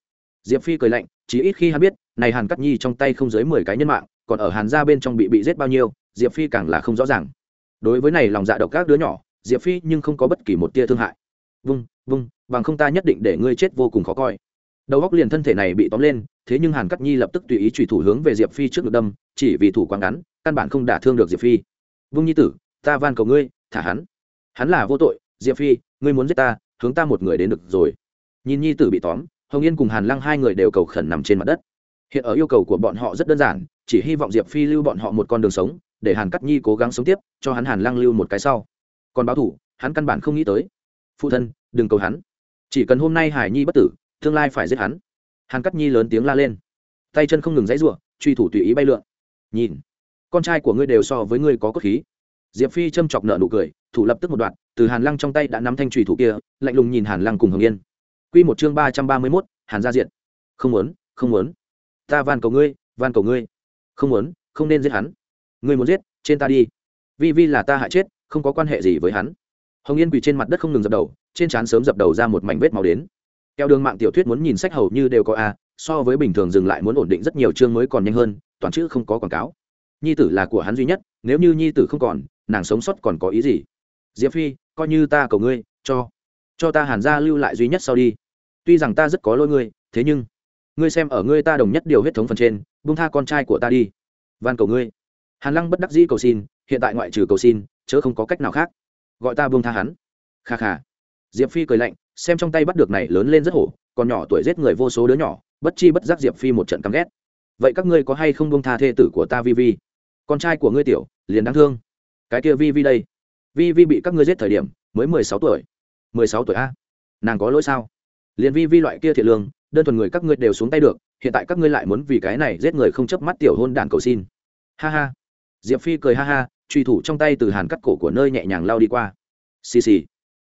A: diệp phi cười lạnh, chỉ ít khi hắn biết, này hàn cắt nhi trong tay không dưới mười cái nhân mạng, còn ở hàn ra bên trong bị bị giết bao nhiêu, diệp phi càng là không rõ ràng. Đối với này lòng dạ độc các đứa nhỏ, diệp phi nhưng không có bất kỳ một tia thương hại. Vung vung, bằng không ta nhất định để ngươi chết vô cùng khó coi đầu góc liền thân thể này bị tóm lên, thế nhưng hàn cắt nhi lập tức tùy ý trùy thủ hướng về diệp phi trước ngực đâm, chỉ vì thủ quá ngắn, căn bản không đả thương được diệp phi. Vung nhi tử, ta van cầu ngươi, thả hắn. Hắn là vô tội, diệp phi, ngươi muốn giết ta, hướng ta một người đến được rồi. Nhìn nhi tử bị tóm, hồng yên cùng hàn lăng hai người đều cầu khẩn nằm trên mặt đất. Hiện ở yêu cầu của bọn họ rất đơn giản, chỉ hy vọng diệp phi lưu bọn họ một con đường sống, để hàn cắt nhi cố gắng sống tiếp, cho hắn hàn lăng lưu một cái sau. Còn báo thủ, hắn căn bản không nghĩ tới. Phụ thân, đừng cầu hắn. Chỉ cần hôm nay hải nhi bất tử tương lai phải giết hắn. Hàn cắt nhi lớn tiếng la lên. Tay chân không ngừng dãy ruộng truy thủ tùy ý bay lượn. Nhìn, con trai của ngươi đều so với ngươi có cốt khí. Diệp phi châm chọc nợ nụ cười, thủ lập tức một đoạn, từ hàn lăng trong tay đã nắm thanh trùy thủ kia, lạnh lùng nhìn hàn lăng cùng hồng yên. Q một chương ba trăm ba mươi mốt, hàn gia diện. Không muốn không muốn. Ta van cầu ngươi, van cầu ngươi. Không muốn, không nên giết hắn. Ngươi muốn giết, trên ta đi. Vi vi là ta hại chết, không có quan hệ gì với hắn. Hồng yên quỳ trên mặt đất không ngừng dập đầu, trên trán sớm dập đầu ra một mảnh vết máu đến keo đường mạng tiểu thuyết muốn nhìn sách hầu như đều có a, so với bình thường dừng lại muốn ổn định rất nhiều chương mới còn nhanh hơn, toàn chữ không có quảng cáo. Nhi tử là của hắn duy nhất, nếu như nhi tử không còn, nàng sống sót còn có ý gì? Diệp phi, coi như ta cầu ngươi, cho cho ta hàn gia lưu lại duy nhất sau đi. Tuy rằng ta rất có lỗi ngươi, thế nhưng, ngươi xem ở ngươi ta đồng nhất điều huyết thống phần trên bung tha con trai của ta đi. Van cầu ngươi. Hàn lăng bất đắc dĩ cầu xin, hiện tại ngoại trừ cầu xin, chớ không có cách nào khác. Gọi ta buông tha hắn. Kha kha. Diệp phi cười lạnh xem trong tay bắt được này lớn lên rất hổ, còn nhỏ tuổi giết người vô số đứa nhỏ, bất chi bất giác diệp phi một trận căm ghét. Vậy các ngươi có hay không buông tha thê tử của ta vi vi? Con trai của ngươi tiểu, liền đáng thương. Cái kia vi vi đây. Vi vi bị các ngươi giết thời điểm, mới mười sáu tuổi. mười sáu tuổi a? Nàng có lỗi sao? Liền vi vi loại kia thiệt lương, đơn thuần người các ngươi đều xuống tay được, hiện tại các ngươi lại muốn vì cái này giết người không chớp mắt tiểu hôn đản cầu xin. Ha ha. Diệp phi cười ha ha, truy thủ trong tay từ hàn cắt cổ của nơi nhẹ nhàng lao đi qua. Xì xì.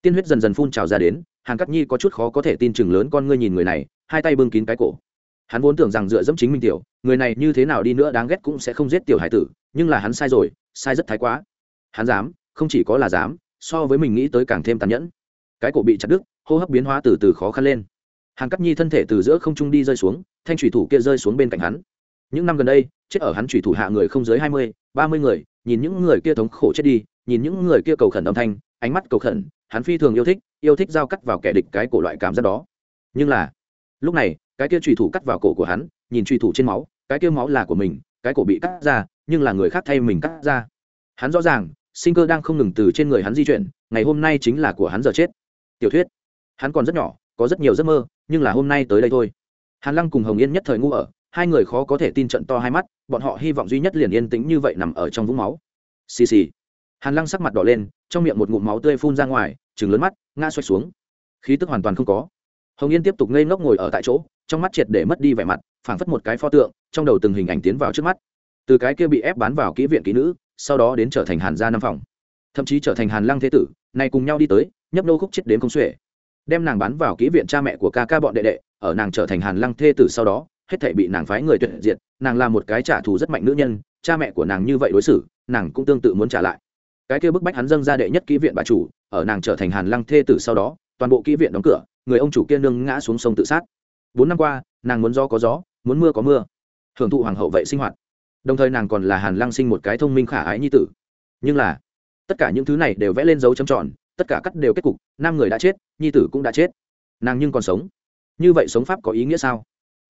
A: Tiên huyết dần dần phun trào ra đến hàn cắt nhi có chút khó có thể tin chừng lớn con ngươi nhìn người này, hai tay bưng kín cái cổ. Hắn vốn tưởng rằng dựa dẫm chính mình tiểu, người này như thế nào đi nữa đáng ghét cũng sẽ không giết tiểu hải tử, nhưng là hắn sai rồi, sai rất thái quá. Hắn dám, không chỉ có là dám, so với mình nghĩ tới càng thêm tàn nhẫn. Cái cổ bị chặt đứt, hô hấp biến hóa từ từ khó khăn lên. Hàn cắt nhi thân thể từ giữa không trung đi rơi xuống, thanh thủy thủ kia rơi xuống bên cạnh hắn. Những năm gần đây, chết ở hắn thủy thủ hạ người không dưới hai mươi, ba mươi người, nhìn những người kia thống khổ chết đi, nhìn những người kia cầu khẩn âm thanh ánh mắt cầu khẩn, hắn phi thường yêu thích yêu thích giao cắt vào kẻ địch cái cổ loại cảm giác đó. Nhưng là, lúc này, cái kia trùy thủ cắt vào cổ của hắn, nhìn trùy thủ trên máu, cái kia máu là của mình, cái cổ bị cắt ra, nhưng là người khác thay mình cắt ra. Hắn rõ ràng, sinh cơ đang không ngừng từ trên người hắn di chuyển, ngày hôm nay chính là của hắn giờ chết. Tiểu thuyết, hắn còn rất nhỏ, có rất nhiều giấc mơ, nhưng là hôm nay tới đây thôi. Hàn lăng cùng hồng yên nhất thời ngu ở, hai người khó có thể tin trận to hai mắt, bọn họ hy vọng duy nhất liền yên tĩnh như vậy nằm ở trong vũng máu. Xì xì. Hàn lăng sắc mặt đỏ lên trong miệng một ngụm máu tươi phun ra ngoài chừng lớn mắt, ngã xoay xuống. Khí tức hoàn toàn không có. Hồng yên tiếp tục ngây ngốc ngồi ở tại chỗ, trong mắt triệt để mất đi vẻ mặt, phảng phất một cái pho tượng, trong đầu từng hình ảnh tiến vào trước mắt. Từ cái kia bị ép bán vào kỹ viện kỹ nữ, sau đó đến trở thành hàn gia năm phòng. Thậm chí trở thành hàn lăng thế tử này cùng nhau đi tới, nhấp nô khúc chết đến không xuể. Đem nàng bán vào kỹ viện cha mẹ của ca ca bọn đệ đệ, ở nàng trở thành hàn lăng thê tử sau đó, hết thể bị nàng phái người tuyệt diệt, nàng là một cái trả thù rất mạnh nữ nhân, cha mẹ của nàng như vậy đối xử, nàng cũng tương tự muốn trả lại cái kia bức bách hắn dâng ra đệ nhất kỹ viện bà chủ, ở nàng trở thành hàn lăng thê tử sau đó, toàn bộ kỹ viện đóng cửa, người ông chủ kia nương ngã xuống sông tự sát. Bốn năm qua, nàng muốn gió có gió, muốn mưa có mưa hưởng thụ hoàng hậu vậy sinh hoạt. Đồng thời nàng còn là hàn lăng sinh một cái thông minh khả ái nhi tử. Nhưng là, tất cả những thứ này đều vẽ lên dấu chấm tròn, tất cả cắt đều kết cục, nam người đã chết, nhi tử cũng đã chết. Nàng nhưng còn sống. Như vậy sống pháp có ý nghĩa sao?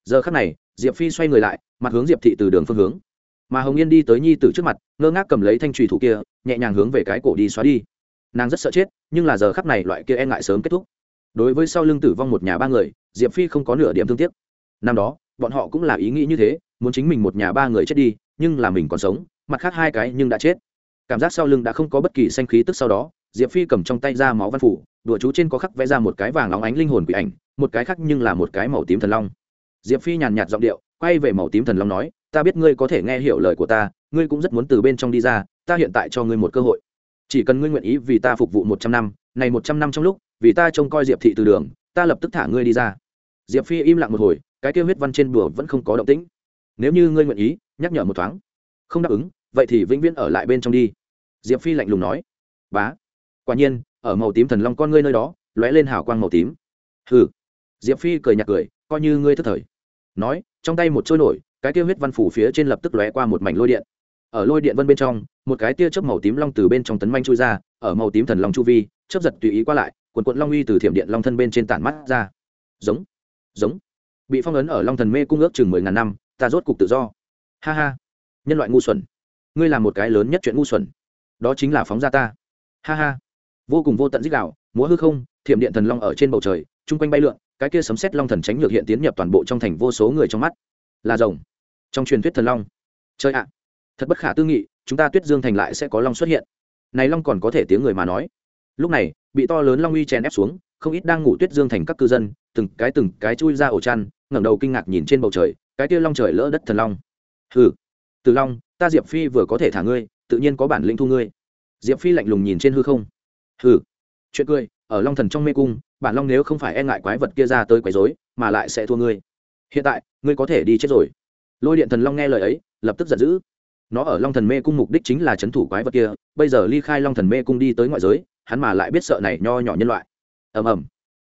A: Giờ khắc này, diệp phi xoay người lại, mặt hướng diệp thị từ đường phương hướng. Mà hồng yên đi tới nhi tử trước mặt, ngơ ngác cầm lấy thanh trùy thủ kia nhẹ nhàng hướng về cái cổ đi xóa đi. Nàng rất sợ chết, nhưng là giờ khắc này loại kia e ngại sớm kết thúc. Đối với sau lưng tử vong một nhà ba người, diệp phi không có nửa điểm thương tiếc. Năm đó, bọn họ cũng là ý nghĩ như thế, muốn chính mình một nhà ba người chết đi, nhưng là mình còn sống, mặt khác hai cái nhưng đã chết. Cảm giác sau lưng đã không có bất kỳ xanh khí tức sau đó, diệp phi cầm trong tay ra máu văn phủ, đùa chú trên có khắc vẽ ra một cái vàng óng ánh linh hồn quỷ ảnh, một cái khác nhưng là một cái màu tím thần long. Diệp phi nhàn nhạt giọng điệu, quay về màu tím thần long nói, ta biết ngươi có thể nghe hiểu lời của ta, ngươi cũng rất muốn từ bên trong đi ra ta hiện tại cho ngươi một cơ hội. Chỉ cần ngươi nguyện ý vì ta phục vụ một trăm năm, này một trăm năm trong lúc, vì ta trông coi diệp thị từ đường, ta lập tức thả ngươi đi ra. Diệp phi im lặng một hồi, cái kêu huyết văn trên bùa vẫn không có động tĩnh. Nếu như ngươi nguyện ý, nhắc nhở một thoáng. Không đáp ứng, vậy thì vĩnh viễn ở lại bên trong đi. Diệp phi lạnh lùng nói. Bá. Quả nhiên, ở màu tím thần long con ngươi nơi đó, lóe lên hào quang màu tím. Hừ. Diệp phi cười nhạt cười, coi như ngươi thất thời. Nói, trong tay một trôi nổi, cái kêu huyết văn phủ phía trên lập tức lóe qua một mảnh lôi điện ở lôi điện vân bên trong, một cái tia chớp màu tím long từ bên trong tấn manh chui ra, ở màu tím thần long chu vi, chớp giật tùy ý qua lại quần quận long uy từ thiểm điện long thân bên trên tản mắt ra. Giống giống. Bị phong ấn ở long thần mê cung ước chừng mười ngàn năm, ta rốt cục tự do. Ha ha. Nhân loại ngu xuẩn. Ngươi làm một cái lớn nhất chuyện ngu xuẩn. Đó chính là phóng ra ta. Ha ha. Vô cùng vô tận dích đạo, múa hư không, thiểm điện thần long ở trên bầu trời, chung quanh bay lượn, cái kia sấm xét long thần tránh ngược hiện tiến nhập toàn bộ trong thành vô số người trong mắt. Là rồng. Trong truyền thuyết thần long. Chơi ạ thật bất khả tư nghị, chúng ta tuyết dương thành lại sẽ có long xuất hiện. Này long còn có thể tiếng người mà nói. Lúc này, bị to lớn long uy chèn ép xuống, không ít đang ngủ tuyết dương thành các cư dân, từng cái từng cái chui ra ổ chăn, ngẩng đầu kinh ngạc nhìn trên bầu trời, cái kia long trời lỡ đất thần long. Hừ, từ long, ta diệp phi vừa có thể thả ngươi, tự nhiên có bản lĩnh thu ngươi. Diệp phi lạnh lùng nhìn trên hư không. Hừ, chuyện cười, ở long thần trong mê cung, bản long nếu không phải e ngại quái vật kia ra tới quấy rối, mà lại sẽ thua ngươi. Hiện tại, ngươi có thể đi chết rồi. Lôi điện thần long nghe lời ấy, lập tức giận dữ nó ở long thần mê cung mục đích chính là c h ấ n thủ quái vật kia, bây giờ ly khai long thần mê cung đi tới ngoại giới, hắn mà lại biết sợ này nho nhỏ nhân loại. Ầm ầm.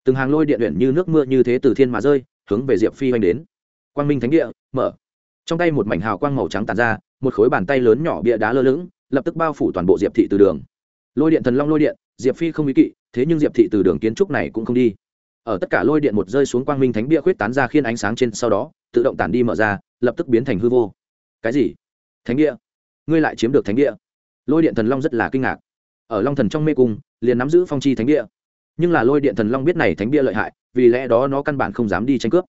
A: Từng hàng lôi điện luyện như nước mưa như thế từ thiên mà rơi, hướng về diệp phi oanh đến. Quang minh thánh địa, mở. Trong tay một mảnh hào quang màu trắng tàn ra, một khối bàn tay lớn nhỏ bịa đá lơ lửng, lập tức bao phủ toàn bộ diệp thị từ đường. Lôi điện thần long lôi điện, diệp phi không ý kỵ, thế nhưng diệp thị từ đường kiến trúc này cũng không đi. Ở tất cả lôi điện một rơi xuống quang minh thánh bia khuyết tán ra khiên ánh sáng trên, sau đó, tự động tản đi mở ra, lập tức biến thành hư vô. Cái gì? Thánh địa. Ngươi lại chiếm được thánh địa. Lôi điện thần long rất là kinh ngạc. Ở long thần trong mê cung, liền nắm giữ phong chi thánh địa. Nhưng là lôi điện thần long biết này thánh địa lợi hại, vì lẽ đó nó căn bản không dám đi tranh cướp.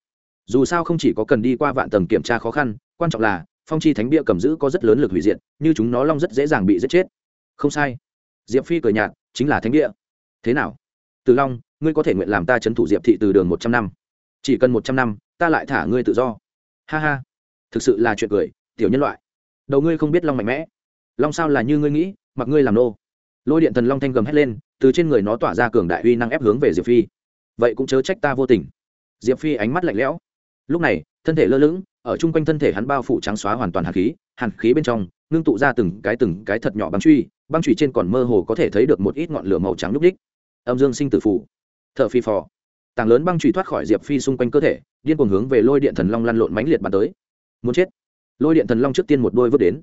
A: Dù sao không chỉ có cần đi qua vạn tầng kiểm tra khó khăn, quan trọng là, phong chi thánh địa cầm giữ có rất lớn lực hủy diệt, như chúng nó long rất dễ dàng bị giết chết. Không sai. Diệp phi cười nhạt, chính là thánh địa. Thế nào? Từ long, ngươi có thể nguyện làm ta c h ấ n thủ diệp thị từ đường một trăm năm. Chỉ cần một trăm năm, ta lại thả ngươi tự do. Ha ha. Thực sự là chuyện cười, tiểu nhân loại đầu ngươi không biết long mạnh mẽ. Long sao là như ngươi nghĩ, mặc ngươi làm nô. Lôi điện thần long thanh gầm hét lên, từ trên người nó tỏa ra cường đại uy năng ép hướng về diệp phi. Vậy cũng chớ trách ta vô tình. Diệp phi ánh mắt lạnh lẽo. Lúc này, thân thể lơ lửng, ở chung quanh thân thể hắn bao phủ trắng xóa hoàn toàn hàn khí hàn khí bên trong, ngưng tụ ra từng cái từng cái thật nhỏ băng truy băng truy trên còn mơ hồ có thể thấy được một ít ngọn lửa màu trắng lúc đích. Âm dương sinh tử phủ thợ phi phò. Tảng lớn băng truy thoát khỏi diệp phi xung quanh cơ thể, điên cuồng hướng về lôi điện thần long lăn lộn mãnh liệt bắn tới. Muốn chết lôi điện thần long trước tiên một đôi vứt đến.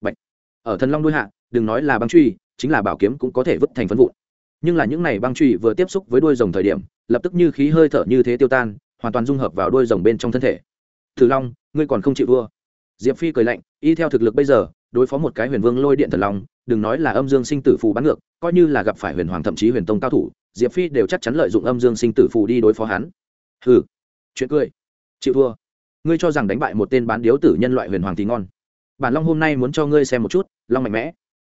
A: Bạch. ở thần long đôi hạ, đừng nói là băng truy, chính là bảo kiếm cũng có thể vứt thành phân vụn. Nhưng là những này băng truy vừa tiếp xúc với đôi rồng thời điểm, lập tức như khí hơi thở như thế tiêu tan, hoàn toàn dung hợp vào đôi rồng bên trong thân thể. Thử long, ngươi còn không chịu vua diệp phi cười lạnh, y theo thực lực bây giờ, đối phó một cái huyền vương lôi điện thần long, đừng nói là âm dương sinh tử phù bắn ngược, coi như là gặp phải huyền hoàng thậm chí huyền tông cao thủ, diệp phi đều chắc chắn lợi dụng âm dương sinh tử phù đi đối phó hắn. Hừ. Chuyện cười. Chịu thua ngươi cho rằng đánh bại một tên bán điếu tử nhân loại huyền hoàng thì ngon. Bản long hôm nay muốn cho ngươi xem một chút, long mạnh mẽ.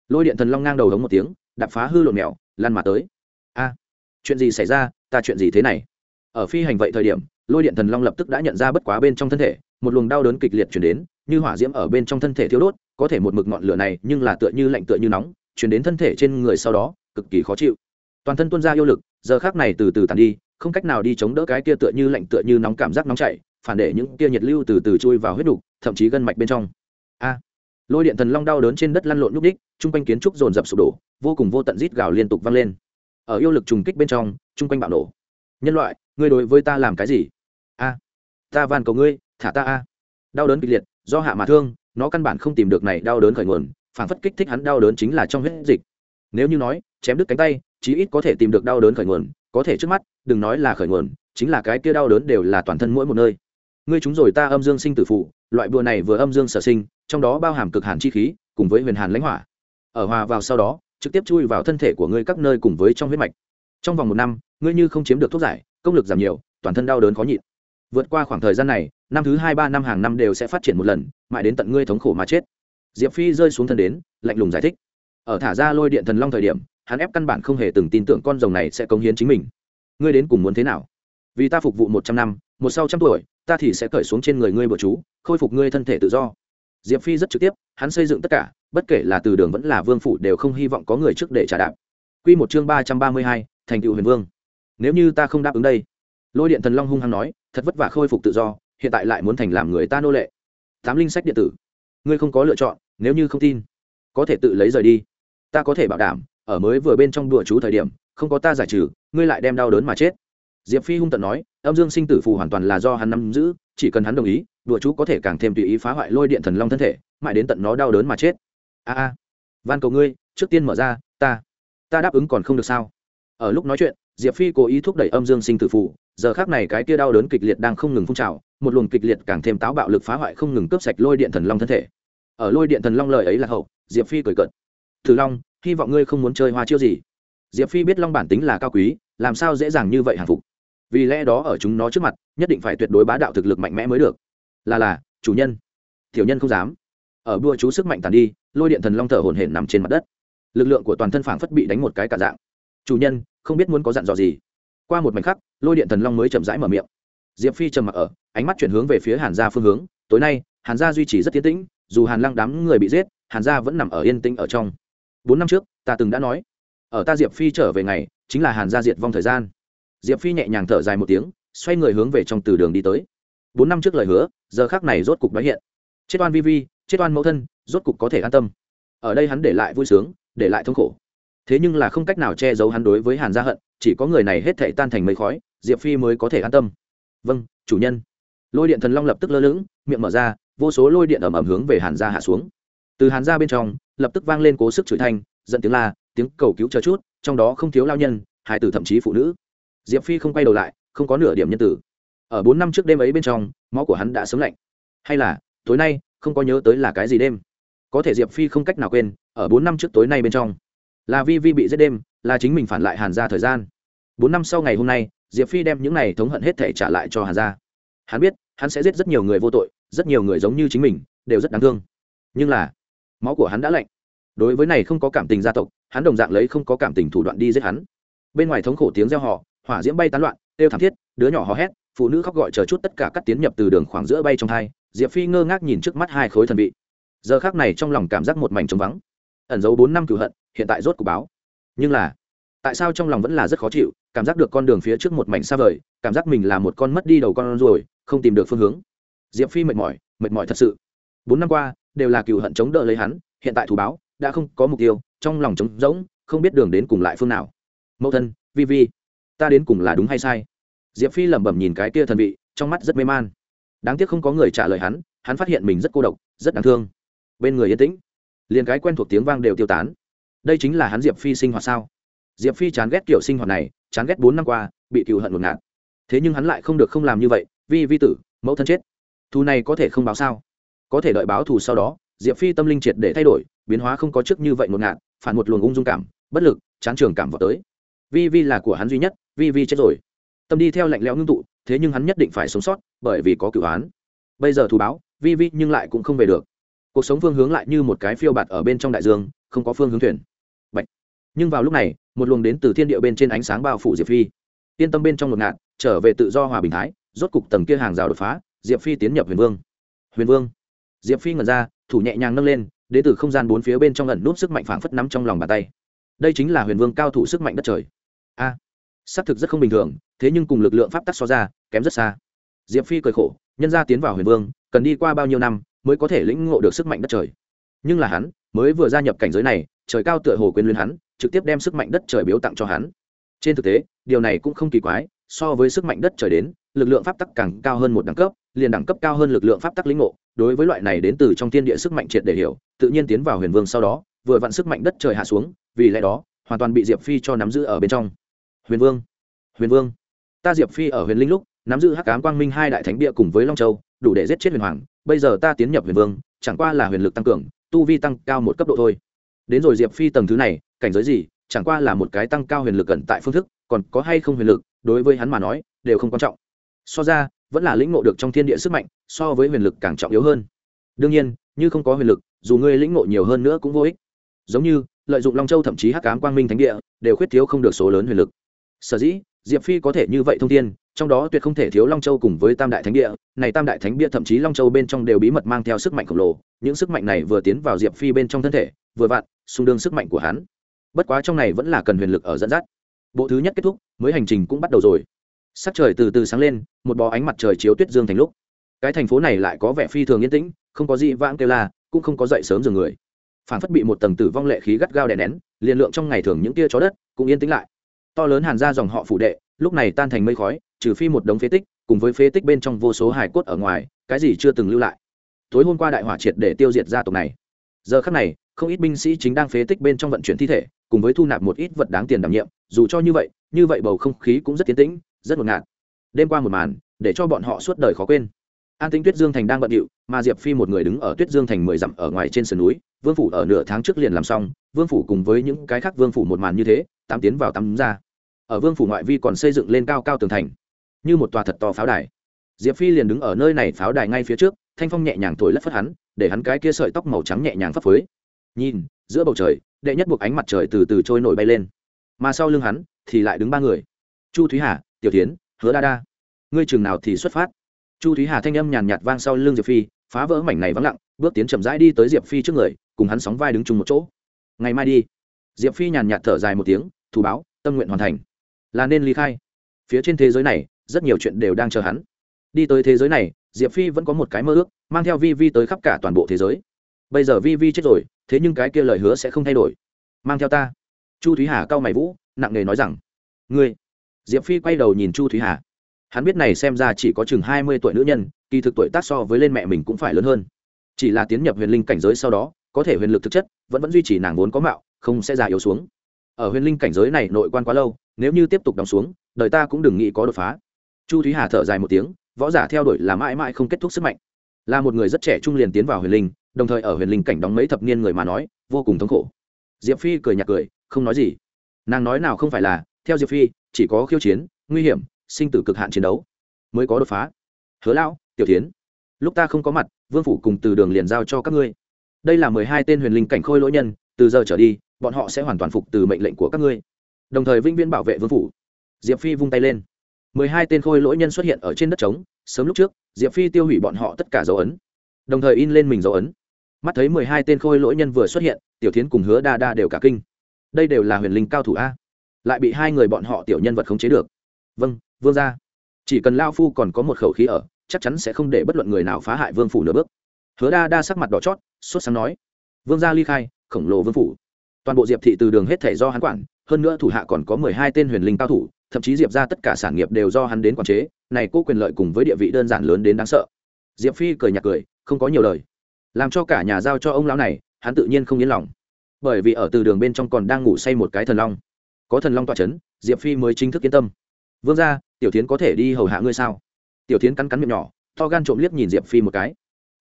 A: Lôi điện thần long ngang đầu hống một tiếng, đạp phá hư lộn mèo, lăn mà tới. A, chuyện gì xảy ra, ta chuyện gì thế này? Ở phi hành vậy thời điểm, lôi điện thần long lập tức đã nhận ra bất quá bên trong thân thể, một luồng đau đớn kịch liệt chuyển đến, như hỏa diễm ở bên trong thân thể thiếu đốt, có thể một mực ngọn lửa này, nhưng là tựa như lạnh tựa như nóng, chuyển đến thân thể trên người sau đó, cực kỳ khó chịu. Toàn thân tuôn ra yêu lực, giờ khác này từ từ tàn đi, không cách nào đi chống đỡ cái kia tựa như lạnh tựa như nóng cảm giác nóng chảy phản để những kia nhiệt lưu từ từ chui vào huyết đục, thậm chí gân mạch bên trong. A, lôi điện thần long đau đớn trên đất lăn lộn nhúc đích chung quanh kiến trúc dồn dập sụp đổ, vô cùng vô tận rít gào liên tục vang lên. Ở yêu lực trùng kích bên trong, chung quanh bạo nổ. Nhân loại, ngươi đối với ta làm cái gì? A, ta van cầu ngươi, thả ta a. Đau đớn kịch liệt, do hạ mà thương, nó căn bản không tìm được này đau đớn khởi nguồn, phản phất kích thích hắn đau đớn chính là trong huyết dịch. Nếu như nói, chém đứt cánh tay, chí ít có thể tìm được đau đớn khởi nguồn, có thể trước mắt, đừng nói là khởi nguồn, chính là cái kia đau đớn đều là toàn thân mỗi một nơi ngươi chúng rồi ta âm dương sinh tử phụ, loại bùa này vừa âm dương sở sinh, trong đó bao hàm cực hàn chi khí, cùng với huyền hàn lãnh hỏa. Ở hòa vào sau đó, trực tiếp chui vào thân thể của ngươi các nơi cùng với trong huyết mạch. Trong vòng một năm, ngươi như không chiếm được thuốc giải, công lực giảm nhiều, toàn thân đau đớn khó nhịn. Vượt qua khoảng thời gian này, năm thứ hai ba năm hàng năm đều sẽ phát triển một lần, mãi đến tận ngươi thống khổ mà chết. Diệp phi rơi xuống thân đến, lạnh lùng giải thích. Ở thả ra lôi điện thần long thời điểm, hắn ép căn bản không hề từng tin tưởng con rồng này sẽ cống hiến chính mình. Ngươi đến cùng muốn thế nào? Vì ta phục vụ một trăm năm một sau trăm tuổi, ta thì sẽ cởi xuống trên người ngươi bừa chú, khôi phục ngươi thân thể tự do. Diệp phi rất trực tiếp, hắn xây dựng tất cả, bất kể là từ đường vẫn là vương phủ đều không hy vọng có người trước để trả đạp. Q một chương ba trăm ba mươi hai, thành cựu huyền vương. Nếu như ta không đáp ứng đây, lôi điện thần long hung hăng nói, thật vất vả khôi phục tự do, hiện tại lại muốn thành làm người ta nô lệ. Tám linh sách điện tử. Ngươi không có lựa chọn, nếu như không tin, có thể tự lấy rời đi. Ta có thể bảo đảm, ở mới vừa bên trong đùa chú thời điểm, không có ta giải trừ, ngươi lại đem đau đớn mà chết. Diệp phi hung tận nói âm dương sinh tử phù hoàn toàn là do hắn nắm giữ, chỉ cần hắn đồng ý, đùa chú có thể càng thêm tùy ý phá hoại lôi điện thần long thân thể, mãi đến tận nó đau đớn mà chết. A a. Van cầu ngươi, trước tiên mở ra, ta ta đáp ứng còn không được sao? Ở lúc nói chuyện, diệp phi cố ý thúc đẩy âm dương sinh tử phù, giờ khác này cái kia đau đớn kịch liệt đang không ngừng phun trào, một luồng kịch liệt càng thêm táo bạo lực phá hoại không ngừng cướp sạch lôi điện thần long thân thể. Ở lôi điện thần long lời ấy là hậu, diệp phi cười cợt. Thử long, hy vọng ngươi không muốn chơi hoa chiêu gì. Diệp phi biết long bản tính là cao quý, làm sao dễ dàng như vậy hàng phục? Vì lẽ đó ở chúng nó trước mặt, nhất định phải tuyệt đối bá đạo thực lực mạnh mẽ mới được. Là là, chủ nhân. Tiểu nhân không dám. Ở đua chú sức mạnh tàn đi, lôi điện thần long thở hổn hển nằm trên mặt đất. Lực lượng của toàn thân phảng phất bị đánh một cái cả dạng. Chủ nhân, không biết muốn có dặn dò gì. Qua một mảnh khắc, lôi điện thần long mới chậm rãi mở miệng. Diệp phi trầm mặc ở, ánh mắt chuyển hướng về phía hàn gia phương hướng. Tối nay, hàn gia duy trì rất tiến tĩnh, dù hàn lăng đám người bị giết, hàn gia vẫn nằm ở yên tĩnh ở trong. Bốn năm trước, ta từng đã nói, ở ta diệp phi trở về ngày, chính là hàn gia diệt vong thời gian diệp phi nhẹ nhàng thở dài một tiếng, xoay người hướng về trong từ đường đi tới. Bốn năm trước lời hứa, giờ khác này rốt cục nói hiện. Chết oan vi vi, chết oan mẫu thân, rốt cục có thể an tâm. Ở đây hắn để lại vui sướng, để lại thống khổ. Thế nhưng là không cách nào che giấu hắn đối với hàn gia hận, chỉ có người này hết thể tan thành mây khói, diệp phi mới có thể an tâm. Vâng chủ nhân. Lôi điện thần long lập tức lơ lửng, miệng mở ra, vô số lôi điện ẩm ẩm hướng về hàn gia hạ xuống. Từ hàn gia bên trong, lập tức vang lên cố sức chửi thanh dẫn tiếng la, tiếng cầu cứu chờ chút, trong đó không thiếu lao nhân, hai tử thậm chí phụ nữ diệp phi không quay đầu lại, không có nửa điểm nhân tử. Ở bốn năm trước đêm ấy bên trong, máu của hắn đã sớm lạnh. Hay là, tối nay, không có nhớ tới là cái gì đêm. Có thể diệp phi không cách nào quên, ở bốn năm trước tối nay bên trong, là vi vi bị giết đêm, là chính mình phản lại hàn gia thời gian. Bốn năm sau ngày hôm nay, diệp phi đem những này thống hận hết thể trả lại cho hàn gia. Hắn biết, hắn sẽ giết rất nhiều người vô tội, rất nhiều người giống như chính mình, đều rất đáng thương. Nhưng là, máu của hắn đã lạnh. Đối với này không có cảm tình gia tộc, hắn đồng dạng lấy không có cảm tình thủ đoạn đi giết hắn. Bên ngoài thống khổ tiếng reo họ hỏa diễm bay tán loạn têu thảm thiết, đứa nhỏ hò hét, phụ nữ khóc gọi chờ chút tất cả các tiến nhập từ đường khoảng giữa bay trong thai diệp phi ngơ ngác nhìn trước mắt hai khối thần vị. Giờ khác này trong lòng cảm giác một mảnh trống vắng. Ẩn giấu bốn năm cửu hận, hiện tại rốt cuộc báo. Nhưng là, tại sao trong lòng vẫn là rất khó chịu, cảm giác được con đường phía trước một mảnh xa vời, cảm giác mình là một con mất đi đầu con rồi không tìm được phương hướng. Diệp phi mệt mỏi mệt mỏi thật sự. Bốn năm qua, đều là cựu hận chống đỡ lấy hắn, hiện tại thủ báo, đã không có mục tiêu, trong lòng trống rỗng, không biết đường đến cùng lại phương nào. Mẫu thân vi vi ta đến cùng là đúng hay sai? Diệp phi lẩm bẩm nhìn cái kia thần vị, trong mắt rất mê man. Đáng tiếc không có người trả lời hắn hắn phát hiện mình rất cô độc, rất đáng thương. Bên người yên tĩnh, liền cái quen thuộc tiếng vang đều tiêu tán. Đây chính là hắn diệp phi sinh hoạt sao? Diệp phi chán ghét kiểu sinh hoạt này, chán ghét bốn năm qua, bị cựu hận ngột ngạt. Thế nhưng hắn lại không được không làm như vậy, vi vi tử, mẫu thân chết. Thù này có thể không báo sao? Có thể đợi báo thù sau đó, diệp phi tâm linh triệt để thay đổi, biến hóa không có trước như vậy một ngạt, phản một luồng ung dung cảm, bất lực, chán trường cảm vào tới. Vi vi là của hắn duy nhất vi vi chết rồi. Tâm đi theo lạnh lẽo ngưng tụ thế nhưng hắn nhất định phải sống sót bởi vì có cửu án bây giờ thù báo vi vi nhưng lại cũng không về được. Cuộc sống phương hướng lại như một cái phiêu bạt ở bên trong đại dương không có phương hướng thuyền. Bạch. nhưng vào lúc này một luồng đến từ thiên địa bên trên ánh sáng bao phủ diệp phi. Yên tâm bên trong ngột ngạt trở về tự do hòa bình thái rốt cục tầng kia hàng rào đột phá diệp phi tiến nhập huyền vương. Huyền vương. Diệp phi ngẩn ra thủ nhẹ nhàng nâng lên đ ế từ không gian bốn phía bên trong ẩn núp sức mạnh phảng phất nắm trong lòng bàn tay. Đây chính là huyền vương cao thủ sức mạnh đất trời. A. à, xác thực rất không bình thường, thế nhưng cùng lực lượng pháp tắc so ra, kém rất xa. Diệp phi cười khổ, nhân ra tiến vào huyền vương, cần đi qua bao nhiêu năm mới có thể lĩnh ngộ được sức mạnh đất trời. Nhưng là hắn, mới vừa gia nhập cảnh giới này, trời cao tựa hồ quyền luyến hắn, trực tiếp đem sức mạnh đất trời biếu tặng cho hắn. Trên thực tế, điều này cũng không kỳ quái, so với sức mạnh đất trời đến, lực lượng pháp tắc càng cao hơn một đẳng cấp, liền đẳng cấp cao hơn lực lượng pháp tắc lĩnh ngộ, đối với loại này đến từ trong thiên địa sức mạnh triệt để hiểu, tự nhiên tiến vào huyền vương sau đó, vừa vặn sức mạnh đất trời hạ xuống, vì lẽ đó, hoàn toàn bị diệp phi cho nắm giữ ở bên trong huyền vương huyền vương. Ta diệp phi ở huyền linh lúc, nắm giữ hắc cám quang minh hai đại thánh địa cùng với long châu, đủ để giết chết huyền hoàng. Bây giờ ta tiến nhập huyền vương, chẳng qua là huyền lực tăng cường, tu vi tăng cao một cấp độ thôi. Đến rồi diệp phi tầng thứ này, cảnh giới gì, chẳng qua là một cái tăng cao huyền lực gần tại phương thức, còn có hay không huyền lực, đối với hắn mà nói, đều không quan trọng. So ra, vẫn là lĩnh ngộ được trong thiên địa sức mạnh, so với huyền lực càng trọng yếu hơn. Đương nhiên, như không có huyền lực, dù ngươi lĩnh ngộ nhiều hơn nữa cũng vô ích. Giống như, lợi dụng long châu thậm chí hắc cám quang minh thánh địa, đều khuyết thiếu không được số lớn huyền lực sở dĩ, diệp phi có thể như vậy thông tin trong đó tuyệt không thể thiếu long châu cùng với tam đại thánh địa. Này tam đại thánh địa thậm chí long châu bên trong đều bí mật mang theo sức mạnh khổng lồ, những sức mạnh này vừa tiến vào diệp phi bên trong thân thể, vừa vặn, xung đương sức mạnh của hắn. Bất quá trong này vẫn là cần huyền lực ở dẫn dắt. Bộ thứ nhất kết thúc, mới hành trình cũng bắt đầu rồi. Sắc trời từ từ sáng lên, một bó ánh mặt trời chiếu tuyết dương thành lúc. Cái thành phố này lại có vẻ phi thường yên tĩnh, không có gì vãng kêu la, cũng không có dậy sớm giường người. Phản phất bị một tầng tử vong lệ khí gắt gao đè nén, liền lượng trong ngày thường những tia chó đất cũng yên tĩnh lại to lớn hàn ra dòng họ phủ đệ, lúc này tan thành mây khói, trừ phi một đống phế tích, cùng với phế tích bên trong vô số hải cốt ở ngoài, cái gì chưa từng lưu lại. Tối hôm qua đại hỏa triệt để tiêu diệt gia tộc này. Giờ khắc này, không ít binh sĩ chính đang phế tích bên trong vận chuyển thi thể, cùng với thu nạp một ít vật đáng tiền đảm nhiệm, dù cho như vậy như vậy bầu không khí cũng rất tiến tĩnh, rất ngột ngạt. Đêm qua một màn, để cho bọn họ suốt đời khó quên an tính tuyết dương thành đang bận điệu, mà diệp phi một người đứng ở tuyết dương thành mười dặm ở ngoài trên sườn núi. Vương phủ ở nửa tháng trước liền làm xong, vương phủ cùng với những cái khác vương phủ một màn như thế, tám tiến vào tắm ra. Ở vương phủ ngoại vi còn xây dựng lên cao cao tường thành, như một tòa thật to pháo đài. Diệp phi liền đứng ở nơi này pháo đài ngay phía trước, thanh phong nhẹ nhàng thổi lất phất hắn, để hắn cái kia sợi tóc màu trắng nhẹ nhàng phấp phới. Nhìn, giữa bầu trời, đệ nhất buộc ánh mặt trời từ từ trôi nổi bay lên. Mà sau lưng hắn, thì lại đứng ba người. Chu thúy hà, tiểu tiến hứa đa đa. Ngươi chừng nào thì xuất phát? Chu thúy hà thanh âm nhàn nhạt vang sau lưng diệp phi, phá vỡ mảnh này vắng lặng, bước tiến chậm rãi đi tới diệp phi trước người, cùng hắn sóng vai đứng chung một chỗ. Ngày mai đi. Diệp phi nhàn nhạt thở dài một tiếng, thủ báo, tâm nguyện hoàn thành. Là nên ly khai. Phía trên thế giới này, rất nhiều chuyện đều đang chờ hắn. Đi tới thế giới này, diệp phi vẫn có một cái mơ ước, mang theo vi vi tới khắp cả toàn bộ thế giới. Bây giờ vi vi chết rồi, thế nhưng cái kia lời hứa sẽ không thay đổi. Mang theo ta. Chu thúy hà cau mày vũ, nặng nề nói rằng, ngươi. Diệp phi quay đầu nhìn chu thúy hà hắn biết này xem ra chỉ có chừng hai mươi tuổi nữ nhân, kỳ thực tuổi tác so với lên mẹ mình cũng phải lớn hơn. Chỉ là tiến nhập huyền linh cảnh giới sau đó, có thể huyền lực thực chất, vẫn vẫn duy trì nàng vốn có mạo, không sẽ già yếu xuống. Ở huyền linh cảnh giới này nội quan quá lâu, nếu như tiếp tục đóng xuống, đời ta cũng đừng nghĩ có đột phá. Chu thúy hà thở dài một tiếng, võ giả theo đuổi là mãi mãi không kết thúc sức mạnh. Là một người rất trẻ trung liền tiến vào huyền linh, đồng thời ở huyền linh cảnh đóng mấy thập niên người mà nói, vô cùng thống khổ. Diệp phi cười nhạt cười, không nói gì. Nàng nói nào không phải là, theo diệp phi, chỉ có khiêu chiến, nguy hiểm sinh tử cực hạn chiến đấu, mới có đột phá. Hứa lão, tiểu tiến lúc ta không có mặt, vương phủ cùng từ đường liền giao cho các ngươi. Đây là mười hai tên huyền linh cảnh khôi lỗi nhân, từ giờ trở đi, bọn họ sẽ hoàn toàn phục từ mệnh lệnh của các ngươi. Đồng thời vĩnh viễn bảo vệ vương phủ. Diệp phi vung tay lên. mười hai tên khôi lỗi nhân xuất hiện ở trên đất trống, sớm lúc trước, diệp phi tiêu hủy bọn họ tất cả dấu ấn. Đồng thời in lên mình dấu ấn. Mắt thấy mười hai tên khôi lỗi nhân vừa xuất hiện, tiểu tiến cùng hứa đa đa đều cả kinh. Đây đều là huyền linh cao thủ a. Lại bị hai người bọn họ tiểu nhân vật khống chế được. Vâng vương ra chỉ cần lao phu còn có một khẩu khí ở, chắc chắn sẽ không để bất luận người nào phá hại vương phủ nửa bước. Hứa đa đa sắc mặt đỏ chót, sốt sáng nói, vương gia ly khai, khổng lồ vương phủ. Toàn bộ diệp thị từ đường hết thể do hắn quản, hơn nữa thủ hạ còn có mười hai tên huyền linh cao thủ, thậm chí diệp ra tất cả sản nghiệp đều do hắn đến quản chế, này cô quyền lợi cùng với địa vị đơn giản lớn đến đáng sợ. Diệp phi cười nhạt cười, không có nhiều lời. Làm cho cả nhà giao cho ông lão này, hắn tự nhiên không yên lòng. Bởi vì ở từ đường bên trong còn đang ngủ say một cái thần long. Có thần long tọa c h ấ n diệp phi mới chính thức yên tâm vương ra, tiểu tiến có thể đi hầu hạ ngươi sao? Tiểu tiến cắn cắn miệng nhỏ, to gan trộm liếc nhìn diệp phi một cái.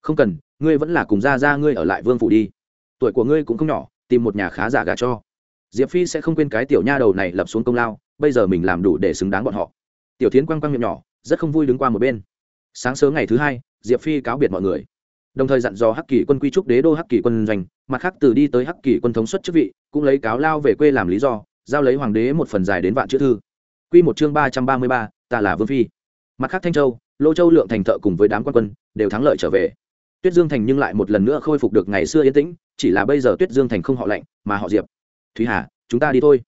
A: Không cần, ngươi vẫn là cùng ra ra ngươi ở lại vương phủ đi. Tuổi của ngươi cũng không nhỏ, tìm một nhà khá giả gà cho. Diệp phi sẽ không quên cái tiểu nha đầu này lập xuống công lao, bây giờ mình làm đủ để xứng đáng bọn họ. Tiểu tiến quăng quăng miệng nhỏ, rất không vui đứng qua một bên. Sáng sớm ngày thứ hai, diệp phi cáo biệt mọi người. Đồng thời dặn dò hắc kỳ quân quy trúc đế đô hắc kỳ quân doanh, mặt khác từ đi tới hắc kỳ quân thống suất chức vị, cũng lấy cáo lao về quê làm lý do, giao lấy hoàng đế một phần dài đến vạn chữ thư quy một chương ba trăm ba mươi ba, ta là vương phi. Mặt khác thanh châu, lô châu lượng thành thợ cùng với đám quan quân, đều thắng lợi trở về. Tuyết dương thành nhưng lại một lần nữa khôi phục được ngày xưa yên tĩnh, chỉ là bây giờ tuyết dương thành không họ lạnh, mà họ diệp. Thúy hà, chúng ta đi thôi.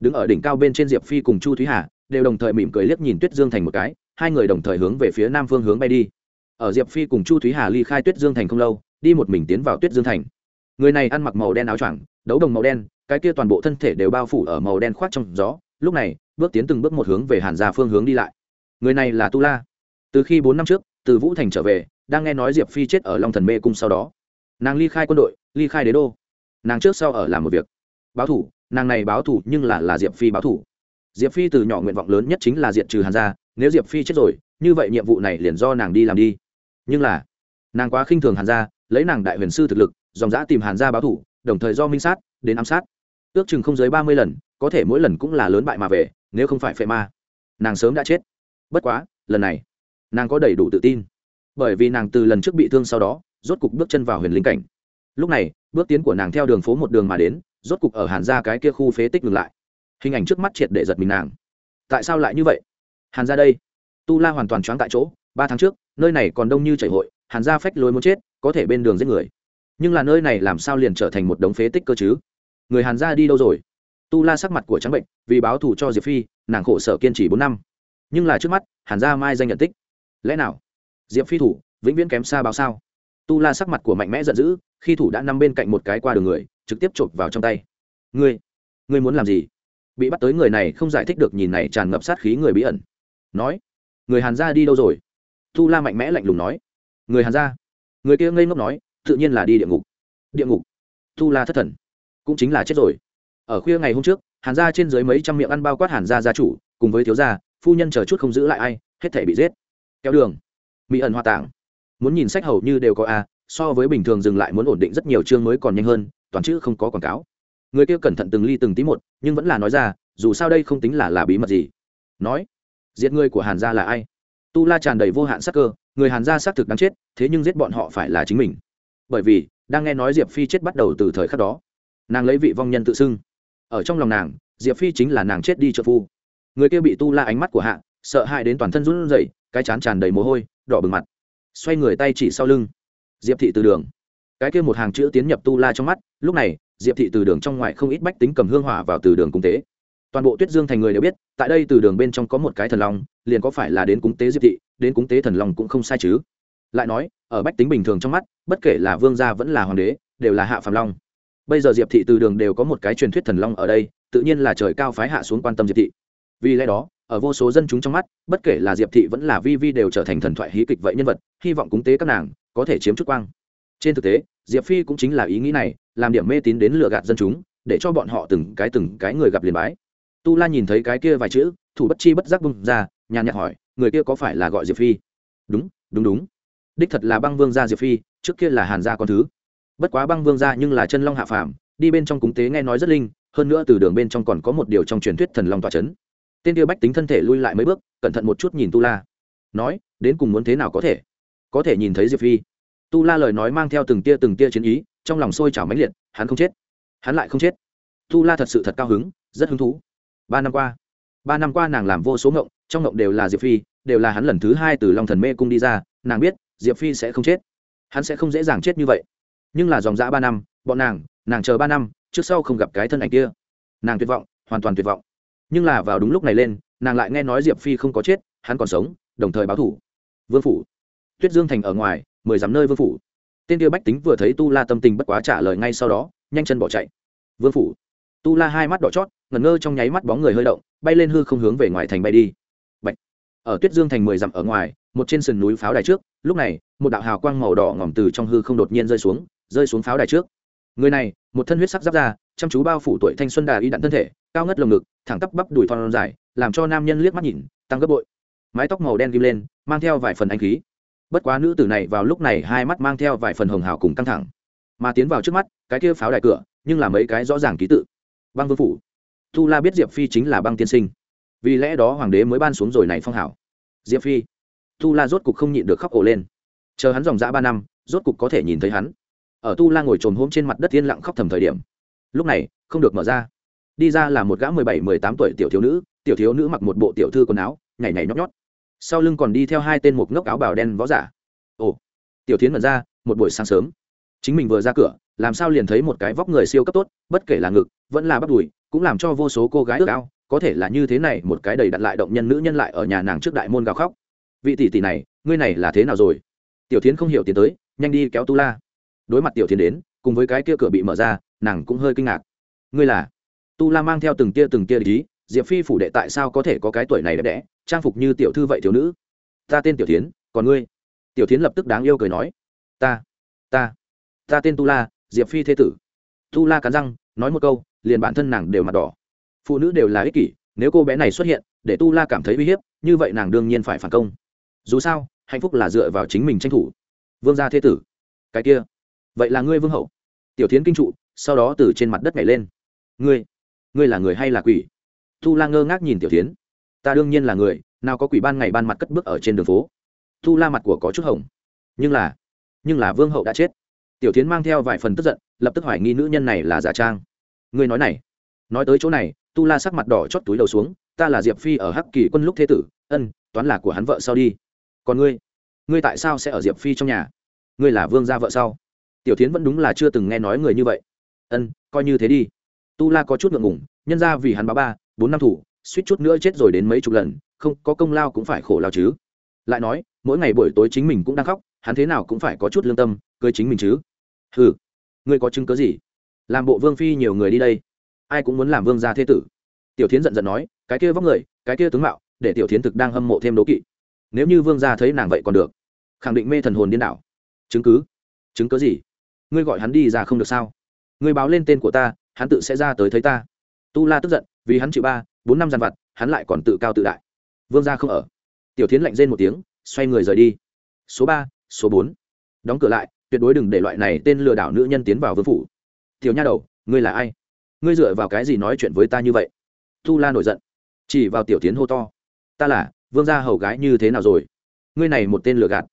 A: Đứng ở đỉnh cao bên trên diệp phi cùng chu thúy hà, đều đồng thời mỉm cười liếc nhìn tuyết dương thành một cái, hai người đồng thời hướng về phía nam phương hướng bay đi. Ở diệp phi cùng chu thúy hà ly khai tuyết dương thành không lâu, đi một mình tiến vào tuyết dương thành. Người này ăn mặc màu đen áo choàng, đấu đồng màu đen, cái kia toàn bộ thân thể đều bao phủ ở màu đen khoác trong gió. Lúc này bước tiến từng bước một hướng về hàn gia phương hướng đi lại. Người này là tu la. Từ khi bốn năm trước, từ vũ thành trở về, đang nghe nói diệp phi chết ở long thần mê cung sau đó. Nàng ly khai quân đội, ly khai đế đô. Nàng trước sau ở làm một việc. Báo thủ, nàng này báo thủ nhưng là là diệp phi báo thủ. Diệp phi từ nhỏ nguyện vọng lớn nhất chính là diệt trừ hàn gia, nếu diệp phi chết rồi, như vậy nhiệm vụ này liền do nàng đi làm đi. Nhưng là, nàng quá khinh thường hàn gia, lấy nàng đại huyền sư thực lực, dòng giã tìm hàn gia báo thủ, đồng thời do minh sát đến ám sát. Ước chừng không dưới ba mươi lần, có thể mỗi lần cũng là lớn bại mà về nếu không phải phệ ma, nàng sớm đã chết. Bất quá, lần này, nàng có đầy đủ tự tin. Bởi vì nàng từ lần trước bị thương sau đó, rốt cục bước chân vào huyền linh cảnh. Lúc này, bước tiến của nàng theo đường phố một đường mà đến, rốt cục ở hàn ra cái kia khu phế tích ngừng lại. Hình ảnh trước mắt triệt để giật mình nàng. Tại sao lại như vậy? Hàn ra đây. Tu la hoàn toàn choáng tại chỗ, ba tháng trước, nơi này còn đông như chảy hội, hàn ra phách lối muốn chết, có thể bên đường giết người. Nhưng là nơi này làm sao liền trở thành một đống phế tích cơ chứ? Người hàn ra đi đâu rồi? Tu la sắc mặt của trắng bệnh, vì báo thù cho diệp phi, nàng khổ sở kiên trì bốn năm. Nhưng là trước mắt, hàn gia mai danh nhận tích. Lẽ nào? Diệp phi thủ, vĩnh viễn kém xa báo sao? Tu la sắc mặt của mạnh mẽ giận dữ, khi thủ đã nằm bên cạnh một cái qua đường người, trực tiếp chộp vào trong tay. Ngươi ngươi muốn làm gì? Bị bắt tới người này không giải thích được nhìn này tràn ngập sát khí người bí ẩn. Nói, người hàn gia đi đâu rồi? Tu la mạnh mẽ lạnh lùng nói. Người hàn gia. Người kia ngây ngốc nói, tự nhiên là đi địa ngục. Địa ngục. Tu la thất thần. Cũng chính là chết rồi ở khuya ngày hôm trước, hàn gia trên dưới mấy trăm miệng ăn bao quát hàn gia gia chủ, cùng với thiếu gia, phu nhân chờ chút không giữ lại ai, hết thể bị giết. Kéo đường. Mỹ ẩn hoa tạng. Muốn nhìn sách hầu như đều có a, so với bình thường dừng lại muốn ổn định rất nhiều chương mới còn nhanh hơn, toàn chữ không có quảng cáo. Người kia cẩn thận từng ly từng tí một, nhưng vẫn là nói ra, dù sao đây không tính là là bí mật gì. Nói, giết người của hàn gia là ai? Tu la tràn đầy vô hạn sắc cơ, người hàn gia xác thực đáng chết, thế nhưng giết bọn họ phải là chính mình. Bởi vì, đang nghe nói diệp phi chết bắt đầu từ thời khắc đó. Nàng lấy vị vong nhân tự xưng ở trong lòng nàng, diệp phi chính là nàng chết đi trợ phu. Người kia bị tu la ánh mắt của hạ, sợ hãi đến toàn thân run rẩy, cái chán tràn đầy mồ hôi, đỏ bừng mặt. Xoay người tay chỉ sau lưng. Diệp thị từ đường. Cái kia một hàng chữ tiến nhập tu la trong mắt, lúc này, diệp thị từ đường trong ngoài không ít bách tính cầm hương hỏa vào từ đường cung tế. Toàn bộ tuyết dương thành người đều biết, tại đây từ đường bên trong có một cái thần long, liền có phải là đến cúng tế diệp thị, đến cúng tế thần long cũng không sai chứ. Lại nói, ở bách tính bình thường trong mắt, bất kể là vương gia vẫn là hoàng đế, đều là hạ phạm long bây giờ diệp thị từ đường đều có một cái truyền thuyết thần long ở đây, tự nhiên là trời cao phái hạ xuống quan tâm diệp thị. Vì lẽ đó, ở vô số dân chúng trong mắt, bất kể là diệp thị vẫn là vi vi đều trở thành thần thoại hí kịch vậy nhân vật, hy vọng cúng tế các nàng, có thể chiếm chút quang. Trên thực tế, diệp phi cũng chính là ý nghĩ này, làm điểm mê tín đến lừa gạt dân chúng, để cho bọn họ từng cái từng cái người gặp liền bái. Tu la nhìn thấy cái kia vài chữ, thủ bất chi bất giác bung ra, nhàn nhạt hỏi, người kia có phải là gọi diệp phi? Đúng đúng đúng. Đích thật là băng vương gia diệp phi, trước kia là hàn gia con thứ bất quá băng vương ra nhưng là chân long hạ phàm, đi bên trong cúng tế nghe nói rất linh, hơn nữa từ đường bên trong còn có một điều trong truyền thuyết thần long tòa c h ấ n tên tiêu bách tính thân thể lui lại mấy bước, cẩn thận một chút nhìn tu la. Nói, đến cùng muốn thế nào có thể? Có thể nhìn thấy diệp phi. Tu la lời nói mang theo từng tia từng tia chiến ý, trong lòng sôi trào mãnh liệt, hắn không chết. Hắn lại không chết. Tu la thật sự thật cao hứng, rất hứng thú. Ba năm qua, ba năm qua nàng làm vô số ngộng, trong ngộng đều là diệp phi, đều là hắn lần thứ hai từ long thần mê cung đi ra, nàng biết diệp phi sẽ không chết. Hắn sẽ không dễ dàng chết như vậy nhưng là dòng dã ba năm, bọn nàng nàng chờ ba năm, trước sau không gặp cái thân ảnh kia. Nàng tuyệt vọng, hoàn toàn tuyệt vọng. Nhưng là vào đúng lúc này lên, nàng lại nghe nói diệp phi không có chết, hắn còn sống, đồng thời báo thủ. Vương phủ. Tuyết dương thành ở ngoài, mười dặm nơi vương phủ. Tên kia bách tính vừa thấy tu la tâm tình bất quá trả lời ngay sau đó, nhanh chân bỏ chạy. Vương phủ. Tu la hai mắt đỏ chót, ngẩn ngơ trong nháy mắt bóng người hơi động, bay lên hư không hướng về ngoài thành bay đi. Bạch. ở tuyết dương thành mười dặm ở ngoài, một trên sườn núi pháo đài trước, lúc này, một đạo hào quang màu đỏ ngỏm từ trong hư không đột nhiên rơi xuống rơi xuống pháo đài trước. Người này, một thân huyết sắc giáp ra chăm chú bao phủ tuổi thanh xuân đà y đặn thân thể, cao ngất lồng ngực, thẳng tắp bắp đùi thon dài, làm cho nam nhân liếc mắt nhìn, tăng gấp bội. Mái tóc màu đen ghim lên, mang theo vài phần anh khí. Bất quá nữ tử này vào lúc này hai mắt mang theo vài phần hồng hào cùng căng thẳng. Mà tiến vào trước mắt, cái kia pháo đài cửa, nhưng là mấy cái rõ ràng ký tự. Băng vương phủ. Tu la biết diệp phi chính là băng tiên sinh. Vì lẽ đó hoàng đế mới ban xuống rồi này phong hảo diệp phi. Tu la rốt cục không nhịn được khóc ổ lên. Chờ hắn dòng dã ba năm, rốt cục có thể nhìn thấy hắn ở tu la ngồi trồm hôm trên mặt đất yên lặng khóc thầm thời điểm. Lúc này, không được mở ra. Đi ra là một gã mười bảy, mười tám tuổi tiểu thiếu nữ, tiểu thiếu nữ mặc một bộ tiểu thư quần áo, nhảy nhảy nhót nhót. Sau lưng còn đi theo hai tên một ngốc áo bào đen võ giả. Ồ, tiểu tiến mật ra, một buổi sáng sớm. Chính mình vừa ra cửa, làm sao liền thấy một cái vóc người siêu cấp tốt, bất kể là ngực, vẫn là bắp đùi, cũng làm cho vô số cô gái ước ao, có thể là như thế này, một cái đầy đặt lại động nhân nữ nhân lại ở nhà nàng trước đại môn gào khóc. Vị tỷ tỷ này, ngươi này là thế nào rồi? Tiểu tiến không hiểu tiến tới, nhanh đi kéo tu la đối mặt tiểu thiên đến, cùng với cái kia cửa bị mở ra, nàng cũng hơi kinh ngạc. Ngươi là? Tu la mang theo từng tia từng tia lý diệp phi phủ đệ tại sao có thể có cái tuổi này đẹp đẽ, trang phục như tiểu thư vậy thiếu nữ? Ta tên tiểu tiến còn ngươi? Tiểu tiến lập tức đáng yêu cười nói. Ta ta ta tên tu la, diệp phi thế tử. Tu la cắn răng, nói một câu, liền bản thân nàng đều mặt đỏ. Phụ nữ đều là ích kỷ, nếu cô bé này xuất hiện, để tu la cảm thấy uy hiếp, như vậy nàng đương nhiên phải phản công. Dù sao, hạnh phúc là dựa vào chính mình tranh thủ. Vương gia thế tử, cái kia vậy là ngươi vương hậu? Tiểu tiến kinh trụ, sau đó từ trên mặt đất nhảy lên. Ngươi ngươi là người hay là quỷ? Thu la ngơ ngác nhìn tiểu tiến ta đương nhiên là người, nào có quỷ ban ngày ban mặt cất bước ở trên đường phố. Thu la mặt của có chút hồng. Nhưng là nhưng là vương hậu đã chết. Tiểu tiến mang theo vài phần tức giận, lập tức hoài nghi nữ nhân này là giả trang. Ngươi nói này, nói tới chỗ này tu la sắc mặt đỏ chót túi đầu xuống, ta là diệp phi ở hắc kỳ quân lúc thế tử, ân, toán là của hắn vợ sau đi. Còn ngươi ngươi tại sao sẽ ở diệp phi trong nhà? Ngươi là vương gia vợ sau tiểu tiến vẫn đúng là chưa từng nghe nói người như vậy. Ân, coi như thế đi. Tu la có chút ngượng ngủng nhân ra vì hắn báo ba, bốn năm thủ, suýt chút nữa chết rồi đến mấy chục lần, không, có công lao cũng phải khổ lao chứ. Lại nói, mỗi ngày buổi tối chính mình cũng đang khóc, hắn thế nào cũng phải có chút lương tâm, cưới chính mình chứ. Ừ ngươi có chứng cớ gì? Làm bộ vương phi nhiều người đi đây. Ai cũng muốn làm vương gia thế tử. Tiểu tiến h giận giận nói, cái kia vóc người, cái kia tướng mạo, để tiểu tiến thực đang hâm mộ thêm đố kỵ. Nếu như vương gia thấy nàng vậy còn được. Khẳng định mê thần hồn điên đảo. Chứng cứ? Chứng cứ gì? Ngươi gọi hắn đi ra không được sao? Ngươi báo lên tên của ta, hắn tự sẽ ra tới thấy ta. Tu la tức giận, vì hắn chịu ba, bốn năm dàn vặt, hắn lại còn tự cao tự đại. Vương gia không ở. Tiểu tiến lạnh rên một tiếng, xoay người rời đi. Số ba, số bốn. Đóng cửa lại, tuyệt đối đừng để loại này tên lừa đảo nữ nhân tiến vào vương phủ. Tiểu nha đầu, ngươi là ai? Ngươi dựa vào cái gì nói chuyện với ta như vậy? Tu la nổi giận. Chỉ vào tiểu tiến hô to. Ta là, vương gia hầu gái như thế nào rồi? Ngươi này một tên lừa gạt.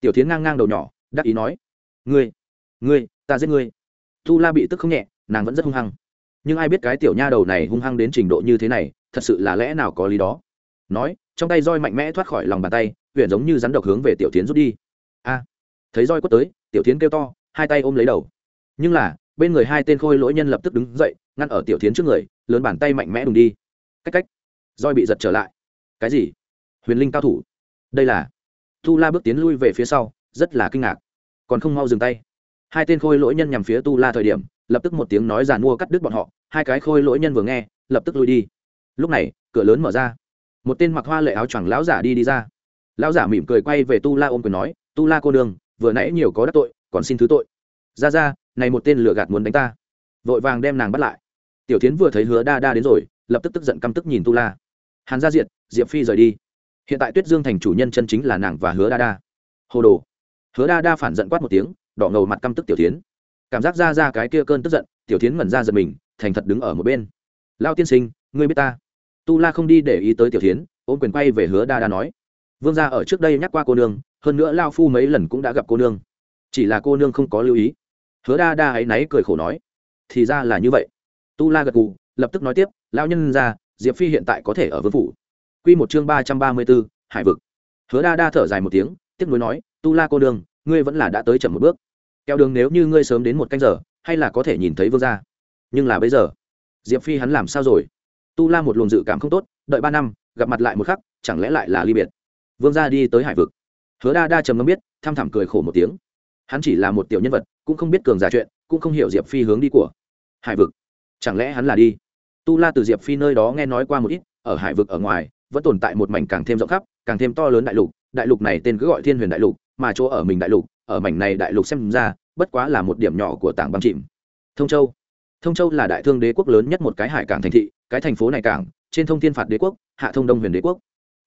A: Tiểu tiến ngang ngang đầu nhỏ, đắc ý nói. Ngươi ngươi, ta giết ngươi. Tu la bị tức không nhẹ, nàng vẫn rất hung hăng. Nhưng ai biết cái tiểu nha đầu này hung hăng đến trình độ như thế này, thật sự là lẽ nào có lý đó? Nói, trong tay roi mạnh mẽ thoát khỏi lòng bàn tay huyện giống như rắn độc hướng về tiểu tiến rút đi. A, thấy roi quất tới, tiểu tiến kêu to, hai tay ôm lấy đầu. Nhưng là, bên người hai tên khôi lỗi nhân lập tức đứng dậy, ngăn ở tiểu tiến trước người, lớn bàn tay mạnh mẽ đùng đi. Cách cách, roi bị giật trở lại. Cái gì? Huyền linh cao thủ. Đây là. Tu la bước tiến lui về phía sau, rất là kinh ngạc. Còn không mau dừng tay hai tên khôi lỗi nhân nhằm phía tu la thời điểm, lập tức một tiếng nói giàn mua cắt đứt bọn họ, hai cái khôi lỗi nhân vừa nghe, lập tức lui đi. Lúc này, cửa lớn mở ra. Một tên mặc hoa lệ áo choàng lão giả đi đi ra. Lão giả mỉm cười quay về tu la ôm quyền nói, tu la cô đường vừa nãy nhiều có đắc tội, còn xin thứ tội. Ra ra, này một tên lừa gạt muốn đánh ta. Vội vàng đem nàng bắt lại. Tiểu tiến vừa thấy hứa đa đa đến rồi, lập tức tức giận căm tức nhìn tu la. Hàn gia diệt, diệp phi rời đi. Hiện tại tuyết dương thành chủ nhân chân chính là nàng và hứa đa đa. Hồ đồ. Hứa đa đa phản giận quát một tiếng đỏ ngầu mặt căm tức tiểu tiến cảm giác ra ra cái kia cơn tức giận, tiểu tiến ngẩn ra giật mình, thành thật đứng ở một bên. Lao tiên sinh, ngươi biết ta? Tu la không đi để ý tới tiểu tiến ôm quyền quay về hứa đa đa nói. Vương gia ở trước đây nhắc qua cô nương, hơn nữa lao phu mấy lần cũng đã gặp cô nương. Chỉ là cô nương không có lưu ý. Hứa đa đa áy náy cười khổ nói. Thì ra là như vậy. Tu la gật gù, lập tức nói tiếp lao nhân ra diệp phi hiện tại có thể ở vương phủ. Q một chương ba trăm ba mươi b ố hải vực. Hứa đa đa thở dài một tiếng, tiếp nối nói, tu la cô nương, ngươi vẫn là đã tới chậm một bước kéo đường nếu như ngươi sớm đến một canh giờ, hay là có thể nhìn thấy vương gia. Nhưng là bây giờ, diệp phi hắn làm sao rồi? Tu la một luồng dự cảm không tốt, đợi ba năm, gặp mặt lại một khắc, chẳng lẽ lại là ly biệt? Vương gia đi tới hải vực. Hứa đa đa trầm ngâm biết tham thẳm cười khổ một tiếng. Hắn chỉ là một tiểu nhân vật, cũng không biết cường giả chuyện, cũng không hiểu diệp phi hướng đi của hải vực. Chẳng lẽ hắn là đi? Tu la từ diệp phi nơi đó nghe nói qua một ít, ở hải vực ở ngoài, vẫn tồn tại một mảnh càng thêm rộng khắp, càng thêm to lớn đại lục. Đại lục này tên cứ gọi thiên huyền đại lục mà chỗ ở mình đại lục, ở mảnh này đại lục xem ra, bất quá là một điểm nhỏ của tảng băng chìm. Thông châu. Thông châu là đại thương đế quốc lớn nhất một cái hải cảng thành thị, cái thành phố này cảng, trên thông thiên phạt đế quốc, hạ thông đông huyền đế quốc.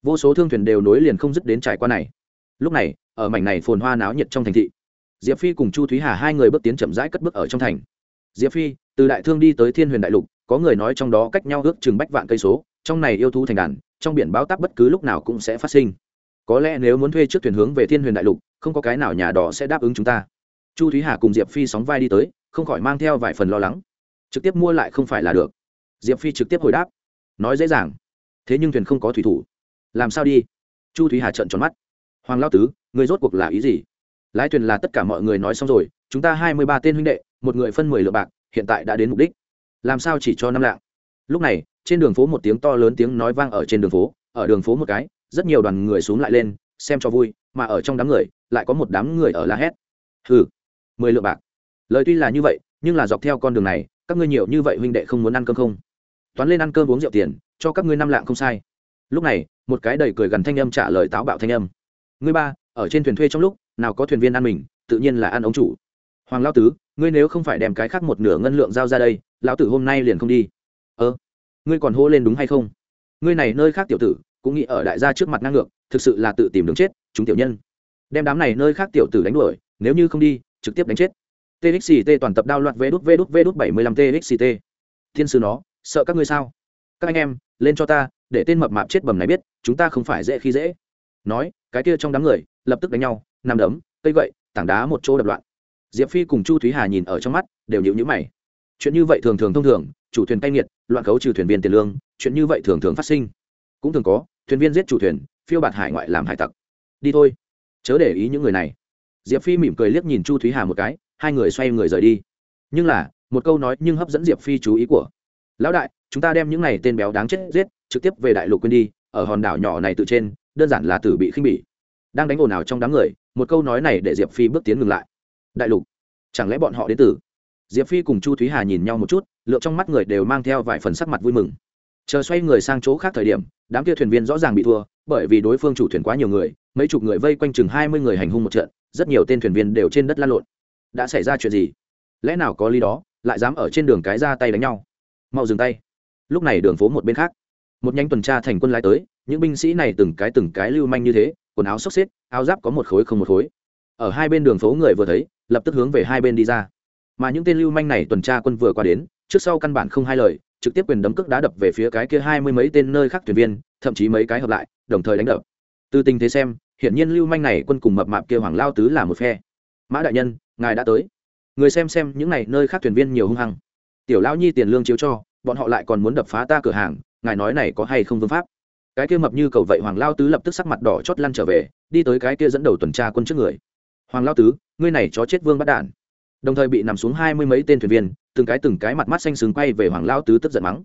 A: Vô số thương thuyền đều nối liền không dứt đến trải qua này. Lúc này, ở mảnh này phồn hoa náo nhiệt trong thành thị, diệp phi cùng chu thúy hà hai người bước tiến chậm rãi cất bước ở trong thành. Diệp phi, từ đại thương đi tới thiên huyền đại lục, có người nói trong đó cách nhau ước chừng bách vạn cây số, trong này yêu thú thành đàn, trong biển báo táp bất cứ lúc nào cũng sẽ phát sinh có lẽ nếu muốn thuê trước thuyền hướng về thiên huyền đại lục, không có cái nào nhà đỏ sẽ đáp ứng chúng ta. Chu thúy hà cùng diệp phi sóng vai đi tới, không khỏi mang theo vài phần lo lắng. Trực tiếp mua lại không phải là được. Diệp phi trực tiếp hồi đáp. Nói dễ dàng. Thế nhưng thuyền không có thủy thủ. Làm sao đi? Chu thúy hà trợn tròn mắt. Hoàng lao tứ người rốt cuộc là ý gì? Lái thuyền là tất cả mọi người nói xong rồi, chúng ta hai mươi ba tên huynh đệ, một người phân mười lượng bạc, hiện tại đã đến mục đích. Làm sao chỉ cho năm lạng? Lúc này, trên đường phố một tiếng to lớn tiếng nói vang ở trên đường phố, ở đường phố một cái rất nhiều đoàn người xuống lại lên, xem cho vui, mà ở trong đám người, lại có một đám người ở la hét. Hừ, mười lượng bạc. Lời tuy là như vậy, nhưng là dọc theo con đường này, các ngươi nhiều như vậy huynh đệ không muốn ăn cơm không? Toán lên ăn cơm uống rượu tiền, cho các ngươi năm lạng không sai. Lúc này, một cái đầy cười gần thanh âm trả lời táo bạo thanh âm. Ngươi ba, ở trên thuyền thuê trong lúc, nào có thuyền viên ăn mình, tự nhiên là ăn ông chủ. Hoàng lao tứ, ngươi nếu không phải đem cái khác một nửa ngân lượng giao ra đây, lão tử hôm nay liền không đi. Ơ, ngươi còn hô lên đúng hay không? Ngươi này nơi khác tiểu tử cũng nghĩ ở đại gia trước mặt năng ngược, thực sự là tự tìm đường chết, chúng tiểu nhân. Đem đám này nơi khác tiểu tử đánh đuổi, nếu như không đi, trực tiếp đánh chết. Txt toàn tập đao loạt vê đút vê đút vê đút bảy mươi lăm txt thiên sư nó, sợ các ngươi sao? Các anh em, lên cho ta, để tên mập mạp chết bầm này biết, chúng ta không phải dễ khi dễ. Nói, cái kia trong đám người, lập tức đánh nhau, nằm đấm, cây gậy, tảng đá một chỗ đập loạn. Diệp phi cùng chu thúy hà nhìn ở trong mắt, đều nhịu nhữ mày. Chuyện như vậy thường thường thông thường, chủ thuyền cay nghiệt, loạn khấu trừ thuyền viên tiền lương, chuyện như vậy thường thường phát sinh. Cũng thường có thuyền viên giết chủ thuyền, phiêu bạt hải ngoại làm hải tặc. Đi thôi. Chớ để ý những người này. Diệp phi mỉm cười liếc nhìn chu thúy hà một cái, hai người xoay người rời đi. Nhưng là, một câu nói nhưng hấp dẫn diệp phi chú ý của. Lão đại, chúng ta đem những này tên béo đáng chết giết, trực tiếp về đại lục quên đi, ở hòn đảo nhỏ này tự trên, đơn giản là tử bị khinh bỉ. Đang đánh ồn ào trong đám người, một câu nói này để diệp phi bước tiến ngừng lại. Đại lục, chẳng lẽ bọn họ đến từ? Diệp phi cùng chu thúy hà nhìn nhau một chút, lượng trong mắt người đều mang theo vài phần sắc mặt vui mừng. Chờ xoay người sang chỗ khác thời điểm đám kia thuyền viên rõ ràng bị thua, bởi vì đối phương chủ thuyền quá nhiều người, mấy chục người vây quanh chừng hai mươi người hành hung một trận, rất nhiều tên thuyền viên đều trên đất lăn lộn. Đã xảy ra chuyện gì? Lẽ nào có lý đó, lại dám ở trên đường cái ra tay đánh nhau? Mau dừng tay. Lúc này đường phố một bên khác, một nhánh tuần tra thành quân lái tới, những binh sĩ này từng cái từng cái lưu manh như thế, quần áo xốc xếp, áo giáp có một khối không một khối. Ở hai bên đường phố người vừa thấy, lập tức hướng về hai bên đi ra. Mà những tên lưu manh này tuần tra quân vừa qua đến, trước sau căn bản không hai lời trực tiếp quyền đấm cước đá đập về phía cái kia hai mươi mấy tên nơi khác thuyền viên, thậm chí mấy cái hợp lại, đồng thời đánh đập. Từ tình thế xem, hiển nhiên lưu manh này quân cùng mập mạp kia hoàng lao tứ là một phe. Mã đại nhân, ngài đã tới. Người xem xem những này nơi khác thuyền viên nhiều hung hăng. Tiểu lão nhi tiền lương chiếu cho, bọn họ lại còn muốn đập phá ta cửa hàng, ngài nói này có hay không vương pháp? Cái kia mập như cầu vậy hoàng lao tứ lập tức sắc mặt đỏ chót lăn trở về, đi tới cái kia dẫn đầu tuần tra quân trước người. Hoàng lao tứ, ngươi này chó chết vương bắt đản đồng thời bị nằm xuống hai mươi mấy tên thuyền viên từng cái từng cái mặt mắt xanh sừng quay về hoàng lao tứ tức giận mắng.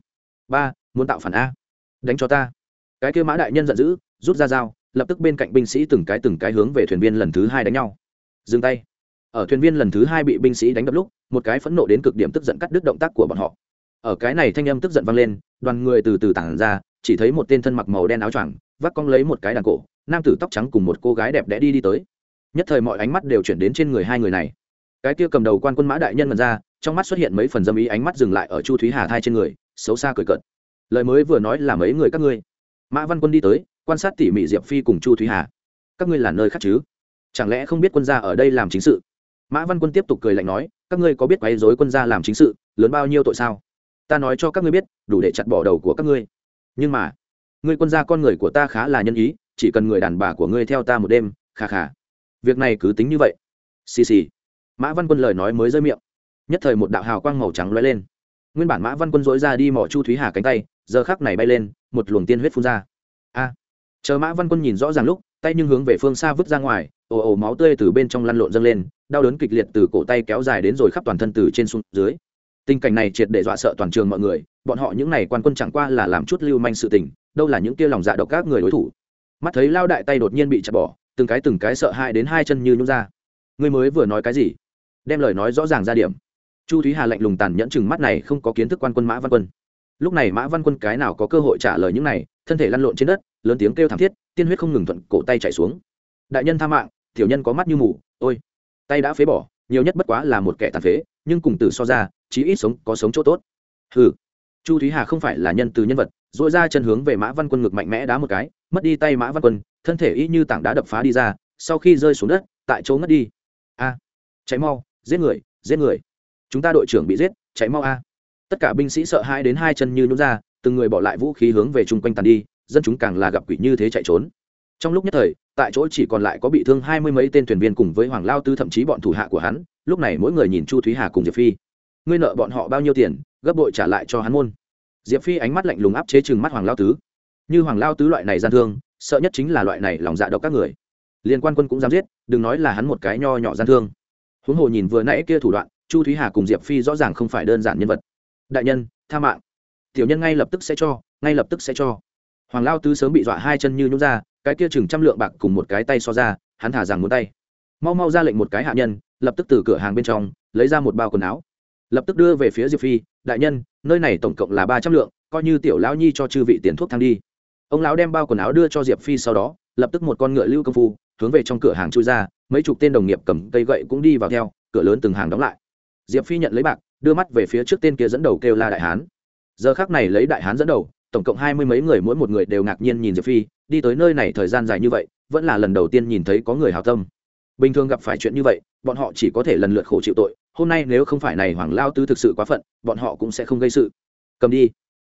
A: Ba, muốn tạo phản a. Đánh cho ta. Cái kia mã đại nhân giận dữ, rút ra dao, lập tức bên cạnh binh sĩ từng cái từng cái hướng về thuyền viên lần thứ hai đánh nhau. Dừng tay. Ở thuyền viên lần thứ hai bị binh sĩ đánh đập lúc, một cái phẫn nộ đến cực điểm tức giận cắt đứt động tác của bọn họ. Ở cái này thanh âm tức giận vang lên, đoàn người từ từ tản ra, chỉ thấy một tên thân mặc màu đen áo choàng, vác cong lấy một cái đàn cổ, nam tử tóc trắng cùng một cô gái đẹp đẽ đi đi tới. Nhất thời mọi ánh mắt đều chuyển đến trên người hai người này. Cái kia cầm đầu quan quân mã đại nhân mật ra trong mắt xuất hiện mấy phần dâm ý, ánh mắt dừng lại ở chu thúy hà thai trên người, xấu xa cười cợt. Lời mới vừa nói là mấy người các ngươi. Mã văn quân đi tới, quan sát tỉ mỉ diệp phi cùng chu thúy hà. Các ngươi là nơi khác chứ? Chẳng lẽ không biết quân gia ở đây làm chính sự? Mã văn quân tiếp tục cười lạnh nói, các ngươi có biết quấy dối quân gia làm chính sự, lớn bao nhiêu tội sao? Ta nói cho các ngươi biết, đủ để chặt bỏ đầu của các ngươi. Nhưng mà, ngươi quân gia con người của ta khá là nhân ý, chỉ cần người đàn bà của ngươi theo ta một đêm khà khà việc này cứ tính như vậy. Xì xì. Mã văn quân lời nói mới rơi miệng nhất thời một đạo hào quang màu trắng lóe lên. Nguyên bản mã văn quân dối ra đi mỏ chu thúy hà cánh tay, giờ khắc này bay lên, một luồng tiên huyết phun ra. A! Chờ mã văn quân nhìn rõ ràng lúc, tay nhưng hướng về phương xa vứt ra ngoài, ồ ồ máu tươi từ bên trong lăn lộn dâng lên, đau đớn kịch liệt từ cổ tay kéo dài đến rồi khắp toàn thân từ trên xuống dưới. Tình cảnh này triệt để dọa sợ toàn trường mọi người, bọn họ những n à y quan quân chẳng qua là làm chút lưu manh sự tình, đâu là những kia lòng dạ độc các người đối thủ. Mắt thấy lao đại tay đột nhiên bị chặt bỏ, từng cái từng cái sợ hãi đến hai chân như nhúng ra. Người mới vừa nói cái gì? Đem lời nói rõ ràng ra điểm chu thúy hà lạnh lùng tàn nhẫn chừng mắt này không có kiến thức quan quân mã văn quân. Lúc này mã văn quân cái nào có cơ hội trả lời những này thân thể lăn lộn trên đất lớn tiếng kêu thảm thiết tiên huyết không ngừng thuận cổ tay chạy xuống. Đại nhân tha mạng tiểu nhân có mắt như mù ôi tay đã phế bỏ nhiều nhất bất quá là một kẻ tàn phế nhưng cùng tử so ra chí ít sống có sống chỗ tốt. Hừ, chu thúy hà không phải là nhân từ nhân vật dội ra chân hướng về mã văn quân ngực mạnh mẽ đá một cái mất đi tay mã văn quân thân thể y như tảng đá đập phá đi ra sau khi rơi xuống đất tại chỗ ngất đi. A cháy mau giết người giết người chúng ta đội trưởng bị giết, chạy mau a. Tất cả binh sĩ sợ hãi đến hai chân như nhún ra, từng người bỏ lại vũ khí hướng về chung quanh tàn đi, dân chúng càng là gặp quỷ như thế chạy trốn. Trong lúc nhất thời, tại chỗ chỉ còn lại có bị thương hai mươi mấy tên thuyền viên cùng với hoàng lao tư thậm chí bọn thủ hạ của hắn, lúc này mỗi người nhìn chu thúy hà cùng diệp phi. Ngươi nợ bọn họ bao nhiêu tiền, gấp bội trả lại cho hắn môn. Diệp phi ánh mắt lạnh lùng áp chế chừng mắt hoàng lao tứ. Như hoàng lao tứ loại này gian thương, sợ nhất chính là loại này lòng dạ độc các người. Liên quan quân cũng dám giết, đừng nói là hắn một cái nho nhỏ gian thương. Huống hồ nhìn vừa nãy kia thủ đoạn chu thúy hà cùng diệp phi rõ ràng không phải đơn giản nhân vật. Đại nhân, tha mạng. Tiểu nhân ngay lập tức sẽ cho, ngay lập tức sẽ cho. Hoàng lao tứ sớm bị dọa hai chân như nhún ra, cái kia chừng trăm lượng bạc cùng một cái tay so ra, hắn thả rằng muốn tay. Mau mau ra lệnh một cái hạ nhân, lập tức từ cửa hàng bên trong, lấy ra một bao quần áo. Lập tức đưa về phía diệp phi, đại nhân, nơi này tổng cộng là ba trăm lượng, coi như tiểu lão nhi cho chư vị tiền thuốc thang đi. Ông lão đem bao quần áo đưa cho diệp phi sau đó, lập tức một con ngựa lưu công phu, hướng về trong cửa hàng chui ra, mấy chục tên đồng nghiệp cầm cây gậy cũng đi vào theo, cửa lớn từng hàng đóng lại diệp phi nhận lấy bạc, đưa mắt về phía trước tên kia dẫn đầu kêu la đại hán. Giờ khác này lấy đại hán dẫn đầu, tổng cộng hai mươi mấy người mỗi một người đều ngạc nhiên nhìn diệp phi, đi tới nơi này thời gian dài như vậy, vẫn là lần đầu tiên nhìn thấy có người hào tâm. Bình thường gặp phải chuyện như vậy, bọn họ chỉ có thể lần lượt khổ chịu tội, hôm nay nếu không phải này hoàng lao tư thực sự quá phận, bọn họ cũng sẽ không gây sự. Cầm đi.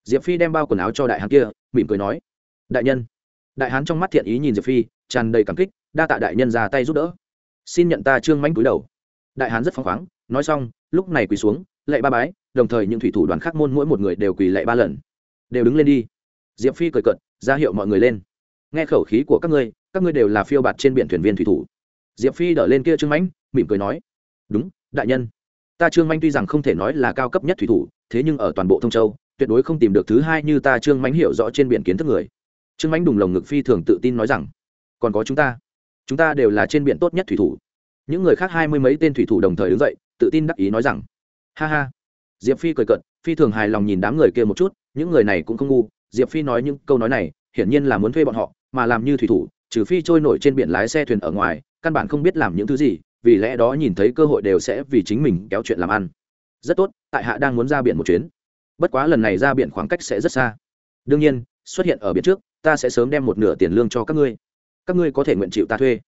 A: Diệp phi đem bao quần áo cho đại hán kia, mỉm cười nói, đại nhân. Đại hán trong mắt thiện ý nhìn diệp phi, tràn đầy cảm kích, đa tạ đại nhân ra tay giúp đỡ. Xin nhận ta trương mánh túi đầu. Đại hán rất phăng khoáng nói xong, lúc này quỳ xuống lệ ba bái, đồng thời những thủy thủ đoàn khác môn mỗi một người đều quỳ lệ ba lần. Đều đứng lên đi. Diệp phi cười cận ra hiệu mọi người lên. Nghe khẩu khí của các ngươi các ngươi đều là phiêu bạt trên biển thuyền viên thủy thủ. Diệp phi đỡ lên kia trương mãnh, mỉm cười nói, đúng, đại nhân. Ta trương mãnh tuy rằng không thể nói là cao cấp nhất thủy thủ, thế nhưng ở toàn bộ thông châu, tuyệt đối không tìm được thứ hai như ta trương mãnh hiểu rõ trên biển kiến thức người. Trương mãnh đùng lồng ngực phi thường tự tin nói rằng, còn có chúng ta. Chúng ta đều là trên biển tốt nhất thủy thủ. Những người khác hai mươi mấy tên thủy thủ đồng thời đứng dậy tự tin đắc ý nói rằng, ha ha. Diệp phi cười cận phi thường hài lòng nhìn đám người kia một chút, những người này cũng không ngu. Diệp phi nói những câu nói này, hiển nhiên là muốn thuê bọn họ, mà làm như thủy thủ, trừ phi trôi nổi trên biển lái xe thuyền ở ngoài, căn bản không biết làm những thứ gì, vì lẽ đó nhìn thấy cơ hội đều sẽ vì chính mình kéo chuyện làm ăn. Rất tốt, tại hạ đang muốn ra biển một chuyến. Bất quá lần này ra biển khoảng cách sẽ rất xa. Đương nhiên, xuất hiện ở biển trước, ta sẽ sớm đem một nửa tiền lương cho các ngươi. Các ngươi có thể nguyện chịu ta thuê.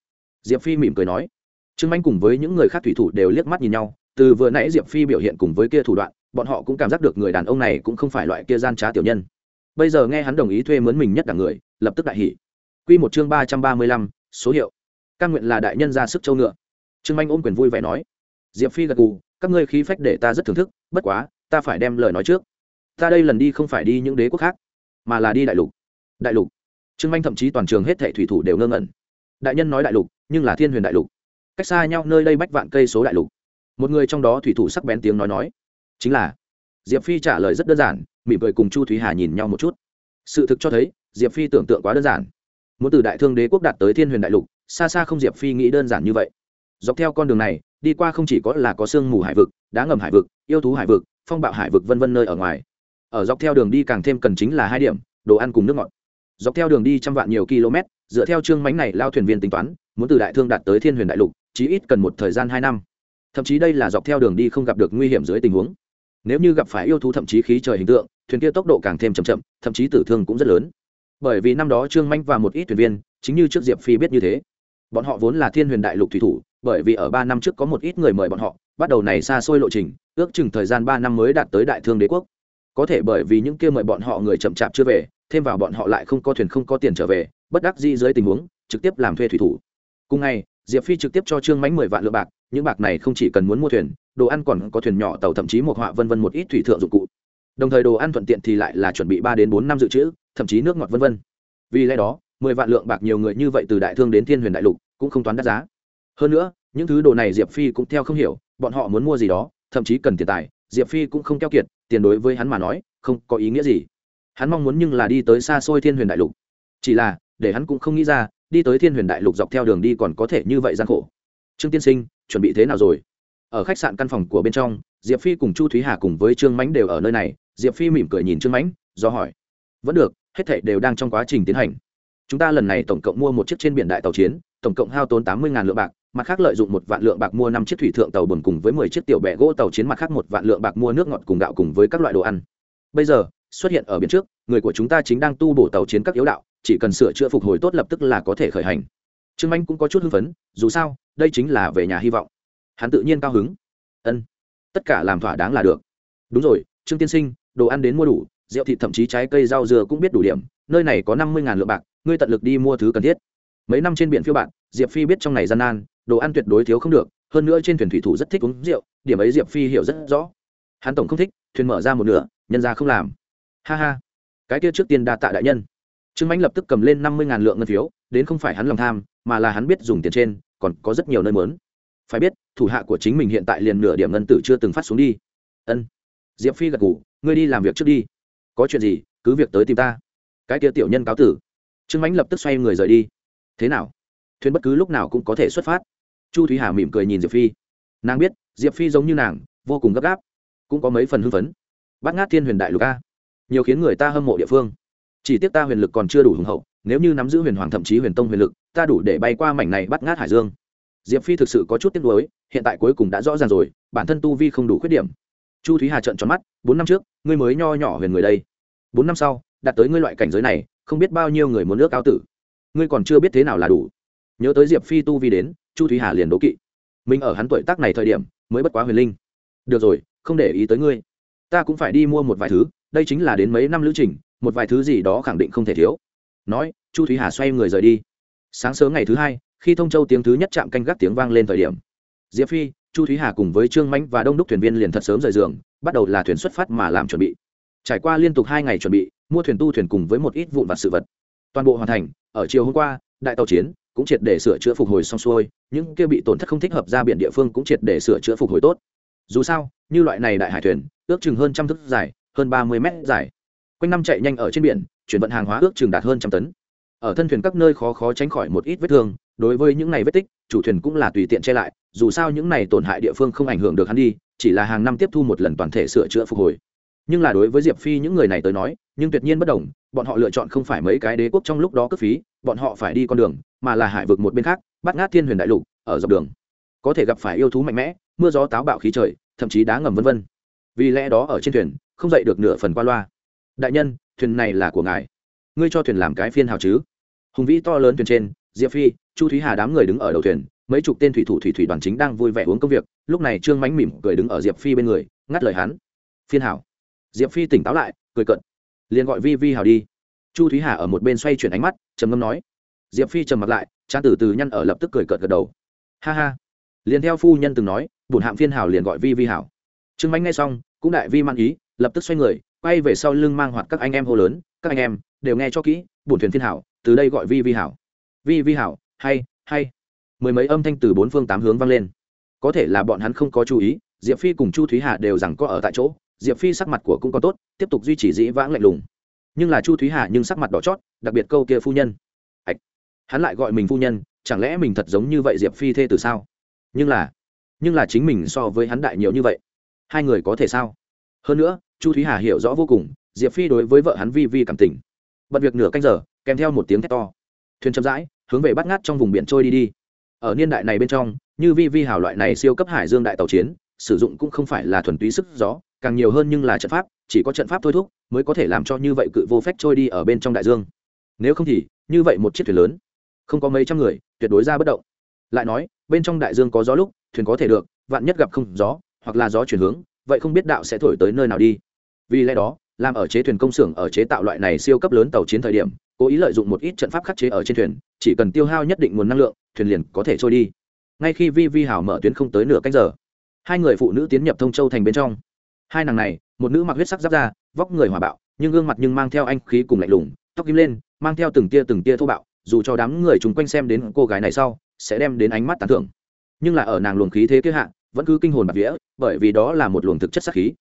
A: Diệp phi mỉm cười nói. Trương anh cùng với những người khác thủy thủ đều liếc mắt nhìn nhau từ vừa nãy diệp phi biểu hiện cùng với kia thủ đoạn, bọn họ cũng cảm giác được người đàn ông này cũng không phải loại kia gian trá tiểu nhân. Bây giờ nghe hắn đồng ý thuê mướn mình nhất đẳng người, lập tức đại hỉ. Quy một chương ba trăm ba mươi lăm, số hiệu. Căn nguyện là đại nhân ra sức châu ngựa. Trương Anh ôm quyền vui vẻ nói. Diệp phi gật gù, các ngươi khí phách để ta rất thưởng thức, bất quá, ta phải đem lời nói trước. Ta đây lần đi không phải đi những đế quốc khác, mà là đi đại lục. Đại lục. Trương Anh thậm chí toàn trường hết thệ thủy thủ đều ngơ ngẩn. Đại nhân nói đại lục, nhưng là thiên huyền đại lục. Cách xa nhau nơi đây bách vạn cây số đại lục một người trong đó thủy thủ sắc bén tiếng nói nói. Chính là, diệp phi trả lời rất đơn giản, mỉm cười cùng chu thúy hà nhìn nhau một chút. Sự thực cho thấy, diệp phi tưởng tượng quá đơn giản. Muốn từ đại thương đế quốc đạt tới thiên huyền đại lục, xa xa không diệp phi nghĩ đơn giản như vậy. Dọc theo con đường này, đi qua không chỉ có là có sương mù hải vực, đá ngầm hải vực, yêu thú hải vực, phong bạo hải vực vân vân nơi ở ngoài. Ở dọc theo đường đi càng thêm cần chính là hai điểm, đồ ăn cùng nước ngọt. Dọc theo đường đi trăm vạn nhiều km, dựa theo chương mánh này, lao thuyền viên tính toán, muốn từ đại thương đạt tới thiên huyền đại lục, chí ít cần một thời gian hai năm thậm chí đây là dọc theo đường đi không gặp được nguy hiểm dưới tình huống. Nếu như gặp phải yêu thú thậm chí khí trời hình tượng, thuyền kia tốc độ càng thêm chậm chậm, thậm chí tử thương cũng rất lớn. Bởi vì năm đó trương manh và một ít thuyền viên, chính như trước diệp phi biết như thế. Bọn họ vốn là thiên huyền đại lục thủy thủ, bởi vì ở ba năm trước có một ít người mời bọn họ, bắt đầu này xa xôi lộ trình, ước chừng thời gian ba năm mới đạt tới đại thương đế quốc. Có thể bởi vì những kia mời bọn họ người chậm chạp chưa về, thêm vào bọn họ lại không có thuyền không có tiền trở về, bất đắc dĩ dưới tình huống, trực tiếp làm thuê thủy thủ. Cùng ngày, diệp phi trực tiếp cho trương mánh mười vạn lượng bạc những bạc này không chỉ cần muốn mua thuyền, đồ ăn còn có thuyền nhỏ, tàu thậm chí một họa vân vân một ít thủy thượng dụng cụ. Đồng thời đồ ăn thuận tiện thì lại là chuẩn bị ba đến bốn năm dự trữ, thậm chí nước ngọt vân vân. Vì lẽ đó, mười vạn lượng bạc nhiều người như vậy từ đại thương đến thiên huyền đại lục cũng không toán đắt giá. Hơn nữa, những thứ đồ này diệp phi cũng theo không hiểu, bọn họ muốn mua gì đó, thậm chí cần tiền tài, diệp phi cũng không keo kiệt, tiền đối với hắn mà nói, không có ý nghĩa gì. Hắn mong muốn nhưng là đi tới xa xôi thiên huyền đại lục. Chỉ là, để hắn cũng không nghĩ ra, đi tới thiên huyền đại lục dọc theo đường đi còn có thể như vậy gian khổ trương tiên sinh, chuẩn bị thế nào rồi? Ở khách sạn căn phòng của bên trong, diệp phi cùng chu thúy hà cùng với trương mánh đều ở nơi này. Diệp phi mỉm cười nhìn trương mánh do hỏi. Vẫn được, hết thảy đều đang trong quá trình tiến hành. Chúng ta lần này tổng cộng mua một chiếc trên biển đại tàu chiến, tổng cộng hao tốn tám mươi lượng bạc, mặt khác lợi dụng một vạn lượng bạc mua năm chiếc thủy thượng tàu buồn cùng với mười chiếc tiểu bẹ gỗ tàu chiến, mặt khác một vạn lượng bạc mua nước ngọt cùng gạo cùng với các loại đồ ăn. Bây giờ, xuất hiện ở biển trước, người của chúng ta chính đang tu bổ tàu chiến các yếu đạo, chỉ cần sửa chữa phục hồi tốt lập tức là có thể khởi hành trương anh cũng có chút hưng phấn, dù sao, đây chính là về nhà hy vọng. Hắn tự nhiên cao hứng. Ân, tất cả làm thỏa đáng là được. Đúng rồi, trương tiên sinh, đồ ăn đến mua đủ, rượu thịt thậm chí trái cây rau dừa cũng biết đủ điểm, nơi này có năm mươi ngàn lượng bạc, ngươi tận lực đi mua thứ cần thiết. Mấy năm trên biển phiêu bạn, diệp phi biết trong này gian nan, đồ ăn tuyệt đối thiếu không được, hơn nữa trên thuyền thủy thủ rất thích uống rượu, điểm ấy diệp phi hiểu rất rõ. Hắn tổng không thích, thuyền mở ra một nửa, nhân ra không làm. Ha ha, cái kia trước tiên đa tạ đại nhân. Trương mãnh lập tức cầm lên năm mươi ngàn lượng ngân phiếu, đến không phải hắn lòng tham mà là hắn biết dùng tiền trên, còn có rất nhiều nơi mớn phải biết, thủ hạ của chính mình hiện tại liền nửa điểm ngân tử chưa từng phát xuống đi. Ân. Diệp phi gật ngủ ngươi đi làm việc trước đi. Có chuyện gì, cứ việc tới tìm ta. Cái kia tiểu nhân cáo tử. Trương mãnh lập tức xoay người rời đi. Thế nào? Thuyền bất cứ lúc nào cũng có thể xuất phát. Chu thúy hà mỉm cười nhìn diệp phi. Nàng biết, diệp phi giống như nàng, vô cùng gấp gáp. Cũng có mấy phần hưng phấn. Bắt ngát thiên huyền đại lục a. Nhiều khiến người ta hâm mộ địa phương. Chỉ tiếc ta huyền lực còn chưa đủ hùng hậu nếu như nắm giữ huyền hoàng thậm chí huyền tông huyền lực, ta đủ để bay qua mảnh này bắt ngát hải dương. Diệp phi thực sự có chút tiếc nuối, hiện tại cuối cùng đã rõ ràng rồi, bản thân tu vi không đủ khuyết điểm. Chu thúy hà trợn tròn mắt, bốn năm trước, ngươi mới nho nhỏ huyền người đây. Bốn năm sau, đạt tới ngươi loại cảnh giới này, không biết bao nhiêu người muốn nước cao tử. Ngươi còn chưa biết thế nào là đủ. Nhớ tới diệp phi tu vi đến, chu thúy hà liền đố kỵ. Mình ở hắn tuổi tác này thời điểm, mới bất quá huyền linh. Được rồi, không để ý tới ngươi. Ta cũng phải đi mua một vài thứ, đây chính là đến mấy năm lữ trình, một vài thứ gì đó khẳng định không thể thiếu nói, chu thúy hà xoay người rời đi. Sáng sớm ngày thứ hai, khi thông châu tiếng thứ nhất chạm canh gác tiếng vang lên thời điểm, diệp phi, chu thúy hà cùng với trương mãnh và đông đúc thuyền viên liền thật sớm rời giường, bắt đầu là thuyền xuất phát mà làm chuẩn bị. Trải qua liên tục hai ngày chuẩn bị, mua thuyền tu thuyền cùng với một ít vụn vặt sự vật. Toàn bộ hoàn thành, ở chiều hôm qua, đại tàu chiến cũng triệt để sửa chữa phục hồi xong xuôi, những kia bị tổn thất không thích hợp ra biển địa phương cũng triệt để sửa chữa phục hồi tốt. Dù sao, như loại này đại hải thuyền, ước chừng hơn trăm thước dài, hơn ba mươi mét dài. Quanh năm chạy nhanh ở trên biển chuyển vận hàng hóa ước chừng đạt hơn trăm tấn. Ở thân thuyền các nơi khó khó tránh khỏi một ít vết thương, đối với những này vết tích, chủ thuyền cũng là tùy tiện che lại, dù sao những này tổn hại địa phương không ảnh hưởng được hắn đi, chỉ là hàng năm tiếp thu một lần toàn thể sửa chữa phục hồi. Nhưng là đối với diệp phi những người này tới nói, nhưng tuyệt nhiên bất đồng, bọn họ lựa chọn không phải mấy cái đế quốc trong lúc đó cướp phí, bọn họ phải đi con đường, mà là hải vực một bên khác, bắt ngát thiên huyền đại lục, ở dọc đường. Có thể gặp phải yêu thú mạnh mẽ, mưa gió táo bạo khí trời, thậm chí đá ngầm vân vân. Vì lẽ đó ở trên thuyền, không dậy được nửa phần qua loa. Đại nhân thuyền này là của ngài. Ngươi cho thuyền làm cái phiên hào chứ? Hùng vĩ to lớn thuyền trên, diệp phi, chu thúy hà đám người đứng ở đầu thuyền, mấy chục tên thủy thủ thủy thủy đoàn chính đang vui vẻ uống công việc, lúc này trương mánh mỉm cười đứng ở diệp phi bên người, ngắt lời hắn. Phiên hảo diệp phi tỉnh táo lại, cười cận liền gọi vi vi hào đi. Chu thúy hà ở một bên xoay chuyển ánh mắt, trầm ngâm nói. Diệp phi trầm mặt lại cha từ từ nhăn ở lập tức cười cợt gật đầu. Ha ha. Liền theo phu nhân từng nói bùn hạm phiên hào liền gọi vi vi hảo trương mánh nghe xong, cũng đại vi mang ý, lập tức xoay người quay về sau lưng mang hoạt các anh em hô lớn, các anh em, đều nghe cho kỹ, bổn thuyền thiên hảo, từ đây gọi vi vi hảo. Vi vi hảo, hay hay. Mười mấy âm thanh từ bốn phương tám hướng vang lên. Có thể là bọn hắn không có chú ý, diệp phi cùng chu thúy hà đều rằng có ở tại chỗ, diệp phi sắc mặt của cũng có tốt, tiếp tục duy trì dĩ vãng lạnh lùng. Nhưng là chu thúy hà nhưng sắc mặt đỏ chót, đặc biệt câu kia phu nhân. Ạch, hắn lại gọi mình phu nhân, chẳng lẽ mình thật giống như vậy diệp phi thê từ sao? Nhưng là nhưng là chính mình so với hắn đại nhiều như vậy. Hai người có thể sao? Hơn nữa chu thúy hà hiểu rõ vô cùng, diệp phi đối với vợ hắn vi vi cảm tình. Bật việc nửa canh giờ, kèm theo một tiếng thét to. Thuyền chậm rãi, hướng về bắt ngát trong vùng biển trôi đi đi. Ở niên đại này bên trong, như vi vi hào loại này siêu cấp hải dương đại tàu chiến, sử dụng cũng không phải là thuần túy sức gió, càng nhiều hơn nhưng là trận pháp, chỉ có trận pháp thôi thúc, mới có thể làm cho như vậy cự vô phép trôi đi ở bên trong đại dương. Nếu không thì, như vậy một chiếc thuyền lớn, không có mấy trăm người, tuyệt đối ra bất động. Lại nói, bên trong đại dương có gió lúc, thuyền có thể được, vạn nhất gặp không gió, hoặc là gió chuyển hướng, vậy không biết đạo sẽ thổi tới nơi nào đi vì lẽ đó, làm ở chế thuyền công xưởng ở chế tạo loại này siêu cấp lớn tàu chiến thời điểm, cố ý lợi dụng một ít trận pháp khắc chế ở trên thuyền, chỉ cần tiêu hao nhất định nguồn năng lượng, thuyền liền có thể trôi đi. Ngay khi vi vi hảo mở tuyến không tới nửa cách giờ, hai người phụ nữ tiến nhập thông châu thành bên trong. Hai nàng này, một nữ mặc huyết sắc giáp ra vóc người hòa bạo, nhưng gương mặt nhưng mang theo anh khí cùng lạnh lùng, tóc kim lên, mang theo từng tia từng tia thô bạo, dù cho đám người chung quanh xem đến cô gái này sau, sẽ đem đến ánh mắt tán thưởng. Nhưng là ở nàng luồng khí thế kế hạ, vẫn cứ kinh hồn bạc vía, bởi vì đó là một luồng thực chất sắc khí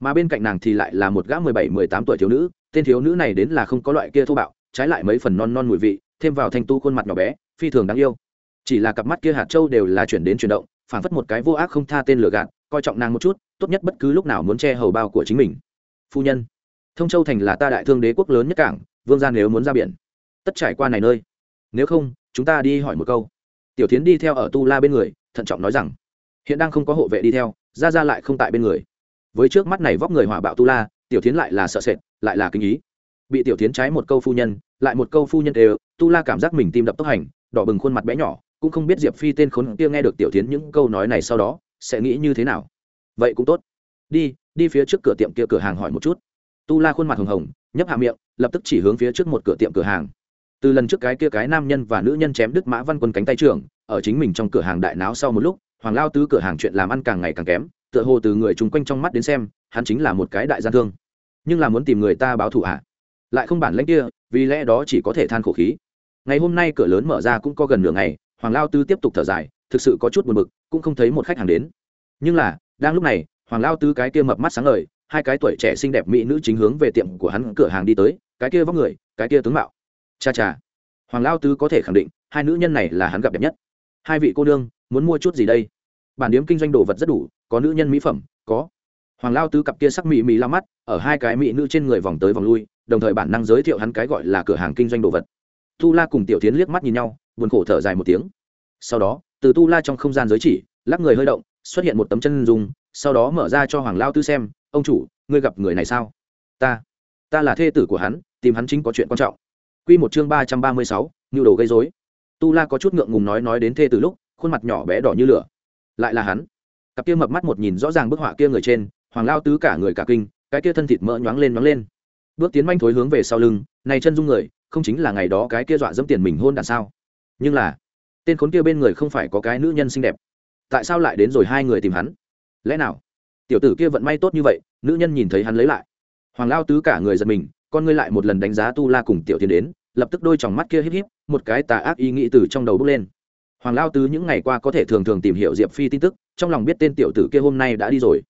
A: mà bên cạnh nàng thì lại là một gã mười bảy, mười tám tuổi thiếu nữ, tên thiếu nữ này đến là không có loại kia thô bạo, trái lại mấy phần non non mùi vị, thêm vào thanh tu khuôn mặt nhỏ bé, phi thường đáng yêu. Chỉ là cặp mắt kia hạt châu đều là chuyển đến chuyển động phản phất một cái vô ác không tha tên lừa gạt, coi trọng nàng một chút, tốt nhất bất cứ lúc nào muốn che hầu bao của chính mình. Phu nhân, thông châu thành là ta đại thương đế quốc lớn nhất cảng, vương gia nếu muốn ra biển, tất trải qua này nơi. Nếu không, chúng ta đi hỏi một câu. Tiểu tiến đi theo ở tu la bên người, thận trọng nói rằng, hiện đang không có hộ vệ đi theo ra ra lại không tại bên người với trước mắt này vóc người hỏa bạo tu la, tiểu tiến lại là sợ sệt, lại là kinh ý. Bị tiểu tiến trái một câu phu nhân, lại một câu phu nhân đều, tu la cảm giác mình tim đập tốc hành, đỏ bừng khuôn mặt bé nhỏ, cũng không biết diệp phi tên khốn kia nghe được tiểu tiến những câu nói này sau đó, sẽ nghĩ như thế nào. Vậy cũng tốt. Đi đi phía trước cửa tiệm kia cửa hàng hỏi một chút. Tu la khuôn mặt hồng hồng, nhấp hạ miệng, lập tức chỉ hướng phía trước một cửa tiệm cửa hàng. Từ lần trước cái kia cái nam nhân và nữ nhân chém đứt mã văn quân cánh tay trưởng, ở chính mình trong cửa hàng đại náo sau một lúc, hoàng lao tứ cửa hàng chuyện làm ăn càng ngày càng kém tựa hồ từ người chung quanh trong mắt đến xem, hắn chính là một cái đại gian thương. Nhưng là muốn tìm người ta báo thù à? lại không bản lãnh kia, vì lẽ đó chỉ có thể than khổ khí. Ngày hôm nay cửa lớn mở ra cũng có gần nửa ngày, hoàng lao tứ tiếp tục thở dài, thực sự có chút buồn bực, cũng không thấy một khách hàng đến. Nhưng là, đang lúc này, hoàng lao tứ cái kia mập mắt sáng ngời, hai cái tuổi trẻ xinh đẹp mỹ nữ chính hướng về tiệm của hắn cửa hàng đi tới, cái kia vóc người, cái kia tướng mạo. Cha cha. Hoàng lao tứ có thể khẳng định, hai nữ nhân này là hắn gặp đẹp nhất. Hai vị cô nương, muốn mua chút gì đây? Bản điếm kinh doanh đồ vật rất đủ, có nữ nhân mỹ phẩm, có. Hoàng lao tứ cặp kia sắc mỹ mỹ la mắt, ở hai cái mỹ nữ trên người vòng tới vòng lui, đồng thời bản năng giới thiệu hắn cái gọi là cửa hàng kinh doanh đồ vật. Tu la cùng tiểu tiến liếc mắt nhìn nhau, buồn khổ thở dài một tiếng. Sau đó, từ tu la trong không gian giới chỉ, lắc người hơi động, xuất hiện một tấm chân dùng sau đó mở ra cho hoàng lao tư xem, ông chủ, ngươi gặp người này sao? Ta ta là thê tử của hắn, tìm hắn chính có chuyện quan trọng. Q một chương ba trăm ba mươi sáu, nhu đồ gây dối tu la có chút ngượng ngùng nói nói đến thê tử lúc, khuôn mặt nhỏ bé đỏ như lửa lại là hắn. Cặp kia mập mắt một nhìn rõ ràng bức họa kia người trên, hoàng lao tứ cả người cả kinh, cái kia thân thịt mỡ nhoáng lên nhoáng lên. Bước tiến manh thối hướng về sau lưng, này chân dung người, không chính là ngày đó cái kia dọa dẫm tiền mình hôn đàn sao? Nhưng là, tên khốn kia bên người không phải có cái nữ nhân xinh đẹp. Tại sao lại đến rồi hai người tìm hắn? Lẽ nào? Tiểu tử kia vận may tốt như vậy, nữ nhân nhìn thấy hắn lấy lại. Hoàng lao tứ cả người giật mình, con ngươi lại một lần đánh giá tu la cùng tiểu tiến đến, lập tức đôi tròng mắt kia híp híp, một cái tà ác ý nghĩ từ trong đầu bước lên hoàng lao tứ những ngày qua có thể thường thường tìm hiểu diệp phi tin tức, trong lòng biết tên tiểu tử kia hôm nay đã đi rồi.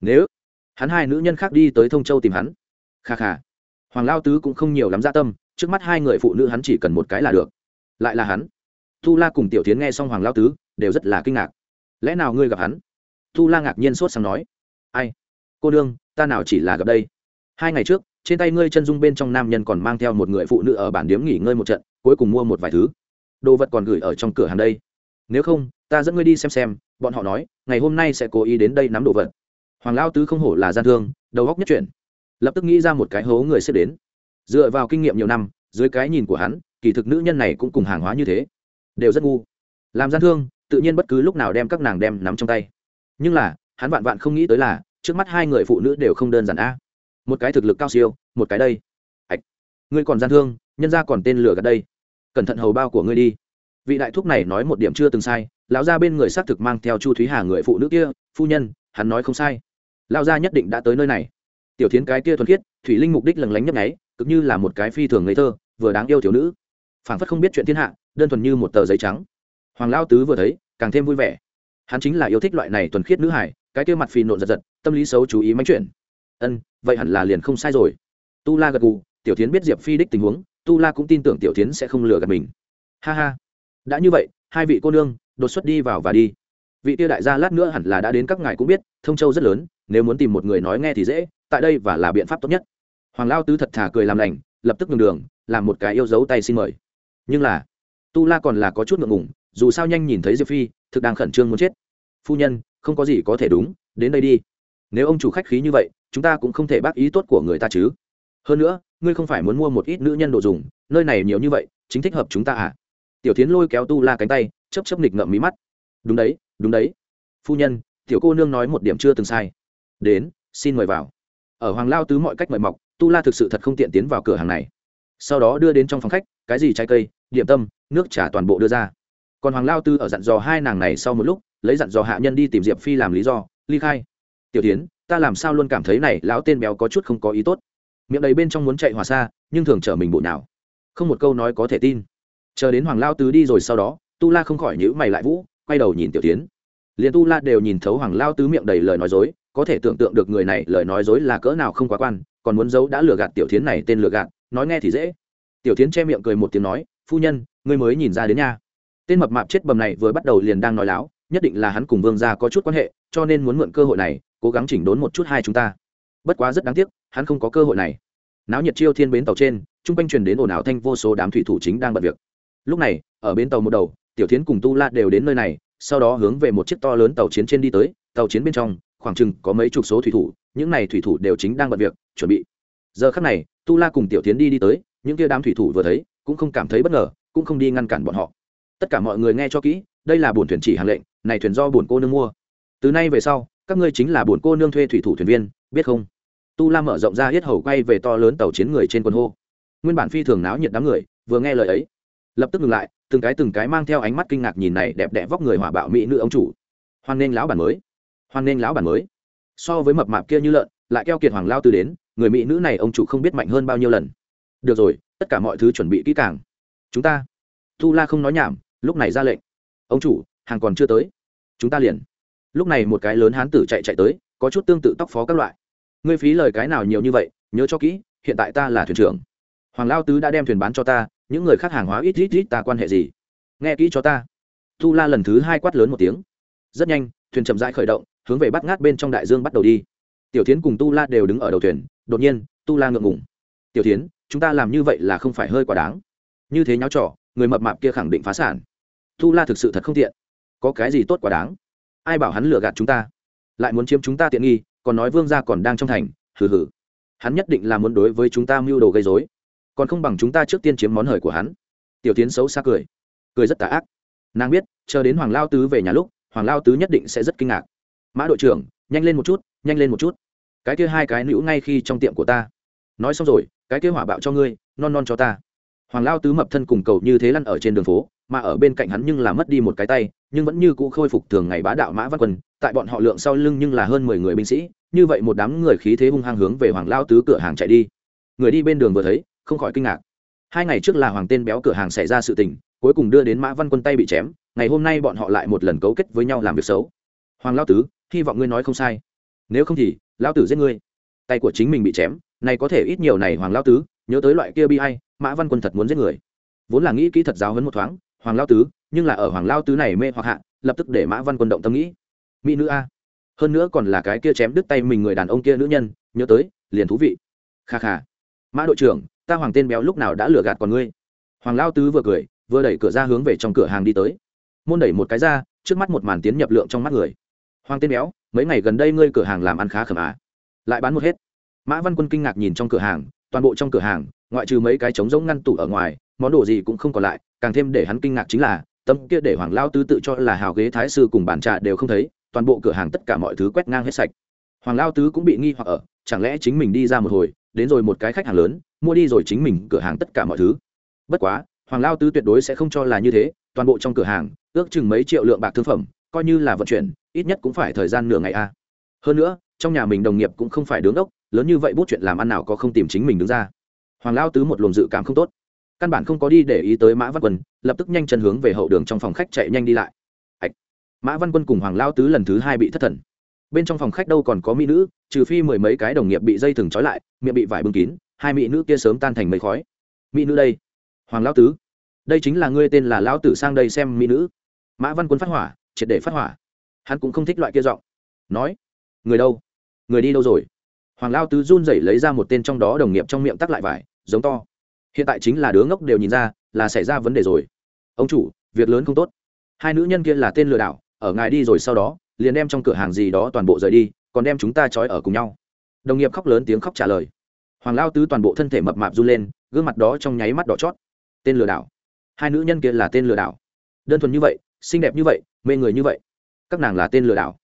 A: Nếu hắn hai nữ nhân khác đi tới thông châu tìm hắn, kha kha. Hoàng lao tứ cũng không nhiều lắm gia dạ tâm, trước mắt hai người phụ nữ hắn chỉ cần một cái là được. Lại là hắn. Tu la cùng tiểu tiến nghe xong hoàng lao tứ, đều rất là kinh ngạc. Lẽ nào ngươi gặp hắn? Tu la ngạc nhiên sốt sang nói. Ai? Cô đương ta nào chỉ là gặp đây? Hai ngày trước, trên tay ngươi chân dung bên trong nam nhân còn mang theo một người phụ nữ ở bản điếm nghỉ ngơi một trận, cuối cùng mua một vài thứ đồ vật còn gửi ở trong cửa hàng đây. Nếu không, ta dẫn ngươi đi xem xem, bọn họ nói, ngày hôm nay sẽ cố ý đến đây nắm đồ vật. Hoàng lao tứ không hổ là gian thương, đầu góc nhất chuyển. Lập tức nghĩ ra một cái hố người sẽ đến. Dựa vào kinh nghiệm nhiều năm, dưới cái nhìn của hắn, kỳ thực nữ nhân này cũng cùng hàng hóa như thế. Đều rất ngu. Làm gian thương, tự nhiên bất cứ lúc nào đem các nàng đem nắm trong tay. Nhưng là, hắn vạn vạn không nghĩ tới là, trước mắt hai người phụ nữ đều không đơn giản a. Một cái thực lực cao siêu, một cái đây. Ạch. Ngươi còn gian thương, nhân ra còn tên lửa gạt đây cẩn thận hầu bao của ngươi đi. Vị đại thúc này nói một điểm chưa từng sai, lão gia bên người xác thực mang theo chu thúy hà người phụ nữ kia, phu nhân, hắn nói không sai. Lão gia nhất định đã tới nơi này. Tiểu thiến cái kia thuần khiết, thủy linh mục đích lừng lánh nhấp nháy, cực như là một cái phi thường ngây thơ, vừa đáng yêu thiếu nữ. Phảng phất không biết chuyện thiên hạ, đơn thuần như một tờ giấy trắng. Hoàng lao tứ vừa thấy, càng thêm vui vẻ. Hắn chính là yêu thích loại này thuần khiết nữ hải cái kia mặt phì nộn giật giật, tâm lý xấu chú ý mánh chuyện ân, vậy hẳn là liền không sai rồi. Tu la gật gù, tiểu tiến biết diệp phi đích tình huống tu la cũng tin tưởng tiểu tiến sẽ không lừa gạt mình. Ha ha. Đã như vậy, hai vị cô nương, đột xuất đi vào và đi. Vị tiêu đại gia lát nữa hẳn là đã đến các ngài cũng biết, thông châu rất lớn, nếu muốn tìm một người nói nghe thì dễ, tại đây và là biện pháp tốt nhất. Hoàng lao tứ thật thà cười làm lành, lập tức ngừng đường, làm một cái yêu dấu tay xin mời. Nhưng là, tu la còn là có chút ngượng ngùng, dù sao nhanh nhìn thấy diệp phi, thực đang khẩn trương muốn chết. Phu nhân, không có gì có thể đúng, đến đây đi. Nếu ông chủ khách khí như vậy, chúng ta cũng không thể bác ý tốt của người ta chứ. Hơn nữa ngươi không phải muốn mua một ít nữ nhân đồ dùng, nơi này nhiều như vậy, chính thích hợp chúng ta à? Tiểu tiến lôi kéo tu la cánh tay chấp chấp nịch ngậm mí mắt. Đúng đấy đúng đấy. Phu nhân, tiểu cô nương nói một điểm chưa từng sai. Đến, xin mời vào. Ở hoàng lao tứ mọi cách mời mọc, tu la thực sự thật không tiện tiến vào cửa hàng này. Sau đó đưa đến trong phòng khách, cái gì trái cây, điểm tâm, nước trà toàn bộ đưa ra. Còn hoàng lao tư ở dặn dò hai nàng này sau một lúc, lấy dặn dò hạ nhân đi tìm diệp phi làm lý do, ly khai. Tiểu tiến ta làm sao luôn cảm thấy này lão tên béo có chút không có ý tốt? Miệng đầy bên trong muốn chạy hòa xa, nhưng thường chở mình bộ nào. Không một câu nói có thể tin. Chờ đến hoàng lao tứ đi rồi sau đó, tu la không khỏi nhữ mày lại vũ, quay đầu nhìn tiểu tiến. Liền tu la đều nhìn thấu hoàng lao tứ miệng đầy lời nói dối, có thể tưởng tượng được người này lời nói dối là cỡ nào không quá quan, còn muốn giấu đã lừa gạt tiểu tiến này tên lừa gạt, nói nghe thì dễ. Tiểu tiến che miệng cười một tiếng nói, phu nhân, ngươi mới nhìn ra đến nha. Tên mập mạp chết bầm này vừa bắt đầu liền đang nói láo, nhất định là hắn cùng vương gia có chút quan hệ, cho nên muốn mượn cơ hội này, cố gắng chỉnh đốn một chút hai chúng ta bất quá rất đáng tiếc, hắn không có cơ hội này. Náo nhiệt chiêu thiên bến tàu trên, trung quanh truyền đến ồn ào thanh vô số đám thủy thủ chính đang bận việc. Lúc này, ở bến tàu một đầu, tiểu tiến cùng tu la đều đến nơi này, sau đó hướng về một chiếc to lớn tàu chiến trên đi tới. Tàu chiến bên trong, khoảng chừng có mấy chục số thủy thủ, những này thủy thủ đều chính đang bận việc, chuẩn bị. Giờ khắc này, tu la cùng tiểu tiến đi đi tới, những kia đám thủy thủ vừa thấy, cũng không cảm thấy bất ngờ, cũng không đi ngăn cản bọn họ. Tất cả mọi người nghe cho kỹ, đây là bổn thuyền chỉ hàng lệnh, này thuyền do bổn cô nương mua. Từ nay về sau, các ngươi chính là bổn cô nương thuê thủy thủ thuyền viên, biết không? Tu la mở rộng ra hết hầu quay về to lớn tàu chiến người trên quân hô. Nguyên bản phi thường náo nhiệt đám người, vừa nghe lời ấy, lập tức ngừng lại, từng cái từng cái mang theo ánh mắt kinh ngạc nhìn này đẹp đẽ vóc người hỏa bạo mỹ nữ ông chủ. Hoan nghênh lão bản mới, hoan nghênh lão bản mới. So với mập mạp kia như lợn, lại keo kiệt hoàng lao từ đến, người mỹ nữ này ông chủ không biết mạnh hơn bao nhiêu lần. Được rồi, tất cả mọi thứ chuẩn bị kỹ càng. Chúng ta, tu la không nói nhảm, lúc này ra lệnh. Ông chủ, hàng còn chưa tới. Chúng ta liền. Lúc này một cái lớn hán tử chạy chạy tới, có chút tương tự tóc phó các loại ngươi phí lời cái nào nhiều như vậy, nhớ cho kỹ, hiện tại ta là thuyền trưởng. Hoàng lao tứ đã đem thuyền bán cho ta, những người khác hàng hóa ít ít ít, ta quan hệ gì? Nghe kỹ cho ta. Tu la lần thứ hai quát lớn một tiếng. Rất nhanh, thuyền chậm rãi khởi động, hướng về bắt ngát bên trong đại dương bắt đầu đi. Tiểu tiến cùng tu la đều đứng ở đầu thuyền, đột nhiên, tu la ngượng ngùng. Tiểu tiến chúng ta làm như vậy là không phải hơi quá đáng. Như thế nháo trò, người mập mạp kia khẳng định phá sản. Tu la thực sự thật không tiện. Có cái gì tốt quá đáng? Ai bảo hắn lừa gạt chúng ta? Lại muốn chiếm chúng ta tiện nghi còn nói vương gia còn đang trong thành, hừ hừ. Hắn nhất định là muốn đối với chúng ta mưu đồ gây dối còn không bằng chúng ta trước tiên chiếm món hời của hắn. Tiểu tiến xấu xa cười. Cười rất tà ác. Nàng biết, chờ đến hoàng lao tứ về nhà lúc, hoàng lao tứ nhất định sẽ rất kinh ngạc. Mã đội trưởng, nhanh lên một chút, nhanh lên một chút. Cái kia hai cái nữ ngay khi trong tiệm của ta. Nói xong rồi, cái kia hỏa bạo cho ngươi, non non cho ta hoàng lao tứ mập thân cùng cầu như thế lăn ở trên đường phố, mà ở bên cạnh hắn nhưng là mất đi một cái tay, nhưng vẫn như cũ khôi phục thường ngày bá đạo mã văn quân, tại bọn họ lượng sau lưng nhưng là hơn mười người binh sĩ, như vậy một đám người khí thế hung hăng hướng về hoàng lao tứ cửa hàng chạy đi. Người đi bên đường vừa thấy, không khỏi kinh ngạc. Hai ngày trước là hoàng tên béo cửa hàng xảy ra sự tình, cuối cùng đưa đến mã văn quân tay bị chém, ngày hôm nay bọn họ lại một lần cấu kết với nhau làm việc xấu. Hoàng lao tứ, hy vọng ngươi nói không sai. Nếu không thì, lao tử giết ngươi. Tay của chính mình bị chém này có thể ít nhiều này hoàng lao tứ, nhớ tới loại kia bi hay mã văn quân thật muốn giết người. Vốn là nghĩ kỹ thật giáo hấn một thoáng, hoàng lao tứ, nhưng là ở hoàng lao tứ này mê hoặc hạ, lập tức để mã văn quân động tâm nghĩ. Mỹ nữ a. Hơn nữa còn là cái kia chém đứt tay mình người đàn ông kia nữ nhân, nhớ tới, liền thú vị. Kha kha. Mã đội trưởng, ta hoàng tên béo lúc nào đã lừa gạt còn ngươi? Hoàng lao tứ vừa cười, vừa đẩy cửa ra hướng về trong cửa hàng đi tới. Môn đẩy một cái ra, trước mắt một màn tiến nhập lượng trong mắt người. Hoàng tên béo, mấy ngày gần đây ngươi cửa hàng làm ăn khá khẩm á. Lại bán một hết. Mã văn quân kinh ngạc nhìn trong cửa hàng, toàn bộ trong cửa hàng ngoại trừ mấy cái trống rỗng ngăn tủ ở ngoài, món đồ gì cũng không còn lại, càng thêm để hắn kinh ngạc chính là, tấm kia để hoàng lao tứ tự cho là hào ghế thái sư cùng bàn trà đều không thấy, toàn bộ cửa hàng tất cả mọi thứ quét ngang hết sạch. Hoàng lao tứ cũng bị nghi hoặc ở, chẳng lẽ chính mình đi ra một hồi, đến rồi một cái khách hàng lớn, mua đi rồi chính mình cửa hàng tất cả mọi thứ. Bất quá, hoàng lao tứ tuyệt đối sẽ không cho là như thế, toàn bộ trong cửa hàng, ước chừng mấy triệu lượng bạc thương phẩm, coi như là vận chuyển, ít nhất cũng phải thời gian nửa ngày a. Hơn nữa, trong nhà mình đồng nghiệp cũng không phải đứng ốc, lớn như vậy bút chuyện làm ăn nào có không tìm chính mình đứng ra hoàng lao tứ một luồng dự cảm không tốt. Căn bản không có đi để ý tới mã văn quân, lập tức nhanh chân hướng về hậu đường trong phòng khách chạy nhanh đi lại. Ạch. Mã văn quân cùng hoàng lao tứ lần thứ hai bị thất thần. Bên trong phòng khách đâu còn có mỹ nữ, trừ phi mười mấy cái đồng nghiệp bị dây thừng trói lại, miệng bị vải bưng kín, hai mỹ nữ kia sớm tan thành mấy khói. Mỹ nữ đây. Hoàng lao tứ. Đây chính là ngươi tên là lão tử sang đây xem mỹ nữ. Mã văn quân phát hỏa, triệt để phát hỏa. Hắn cũng không thích loại kia giọng. Nói. Người đâu? Người đi đâu rồi? Hoàng lao tứ run rẩy lấy ra một tên trong đó đồng nghiệp trong miệng tắc lại vải giống to. Hiện tại chính là đứa ngốc đều nhìn ra, là xảy ra vấn đề rồi. Ông chủ, việc lớn không tốt. Hai nữ nhân kia là tên lừa đảo, ở ngài đi rồi sau đó, liền đem trong cửa hàng gì đó toàn bộ rời đi, còn đem chúng ta trói ở cùng nhau. Đồng nghiệp khóc lớn tiếng khóc trả lời. Hoàng lao tứ toàn bộ thân thể mập mạp run lên, gương mặt đó trong nháy mắt đỏ chót. Tên lừa đảo. Hai nữ nhân kia là tên lừa đảo. Đơn thuần như vậy, xinh đẹp như vậy, mê người như vậy. Các nàng là tên lừa đảo.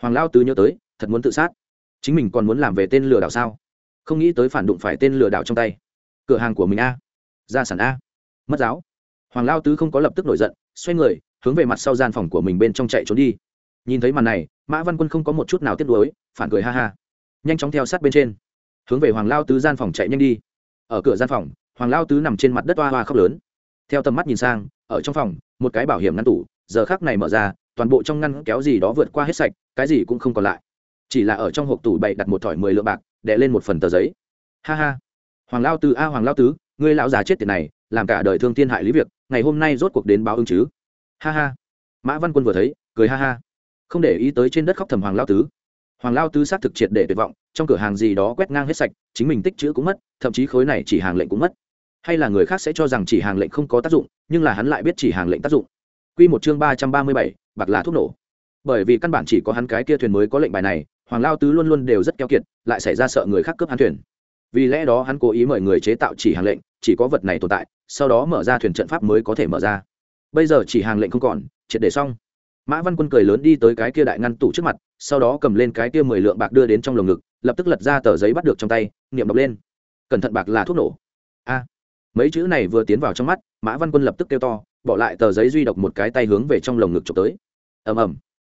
A: Hoàng lao tứ nhớ tới, thật muốn tự sát. Chính mình còn muốn làm về tên lừa đảo sao? Không nghĩ tới phản đụng phải tên lừa đảo trong tay cửa hàng của mình a. Gia sản a. Mất giáo. Hoàng lao tứ không có lập tức nổi giận, xoay người, hướng về mặt sau gian phòng của mình bên trong chạy trốn đi. Nhìn thấy màn này, mã văn quân không có một chút nào tiếc nuối, phản cười ha ha. Nhanh chóng theo sát bên trên. Hướng về hoàng lao tứ gian phòng chạy nhanh đi. Ở cửa gian phòng, hoàng lao tứ nằm trên mặt đất hoa hoa khóc lớn. Theo tầm mắt nhìn sang, ở trong phòng, một cái bảo hiểm ngăn tủ, giờ khác này mở ra, toàn bộ trong ngăn kéo gì đó vượt qua hết sạch, cái gì cũng không còn lại. Chỉ là ở trong hộp tủ bậy đặt một thỏi mười lượng bạc, đè lên một phần tờ giấy. Ha ha hoàng lao tứ, a, hoàng lao tứ, ngươi lão già chết tiền này, làm cả đời thương thiên hại lý việc, ngày hôm nay rốt cuộc đến báo ứng chứ? Ha ha. Mã văn quân vừa thấy, cười ha ha. Không để ý tới trên đất khóc thầm hoàng lao tứ. Hoàng lao tứ xác thực triệt để tuyệt vọng, trong cửa hàng gì đó quét ngang hết sạch, chính mình tích chữ cũng mất, thậm chí khối này chỉ hàng lệnh cũng mất. Hay là người khác sẽ cho rằng chỉ hàng lệnh không có tác dụng, nhưng là hắn lại biết chỉ hàng lệnh tác dụng. Q một chương ba trăm ba mươi bảy, bạc là thuốc nổ. Bởi vì căn bản chỉ có hắn cái kia thuyền mới có lệnh bài này, hoàng lao tứ luôn luôn đều rất keo kiệt, lại xảy ra sợ người khác cướp hắn thuyền vì lẽ đó hắn cố ý mời người chế tạo chỉ hàng lệnh, chỉ có vật này tồn tại, sau đó mở ra thuyền trận pháp mới có thể mở ra. Bây giờ chỉ hàng lệnh không còn, triệt để xong. Mã văn quân cười lớn đi tới cái kia đại ngăn tủ trước mặt, sau đó cầm lên cái kia mười lượng bạc đưa đến trong lồng ngực, lập tức lật ra tờ giấy bắt được trong tay, niệm đọc lên. Cẩn thận bạc là thuốc nổ. A. Mấy chữ này vừa tiến vào trong mắt, mã văn quân lập tức kêu to, bỏ lại tờ giấy duy độc một cái tay hướng về trong lồng ngực trộm tới. Ầm ầm.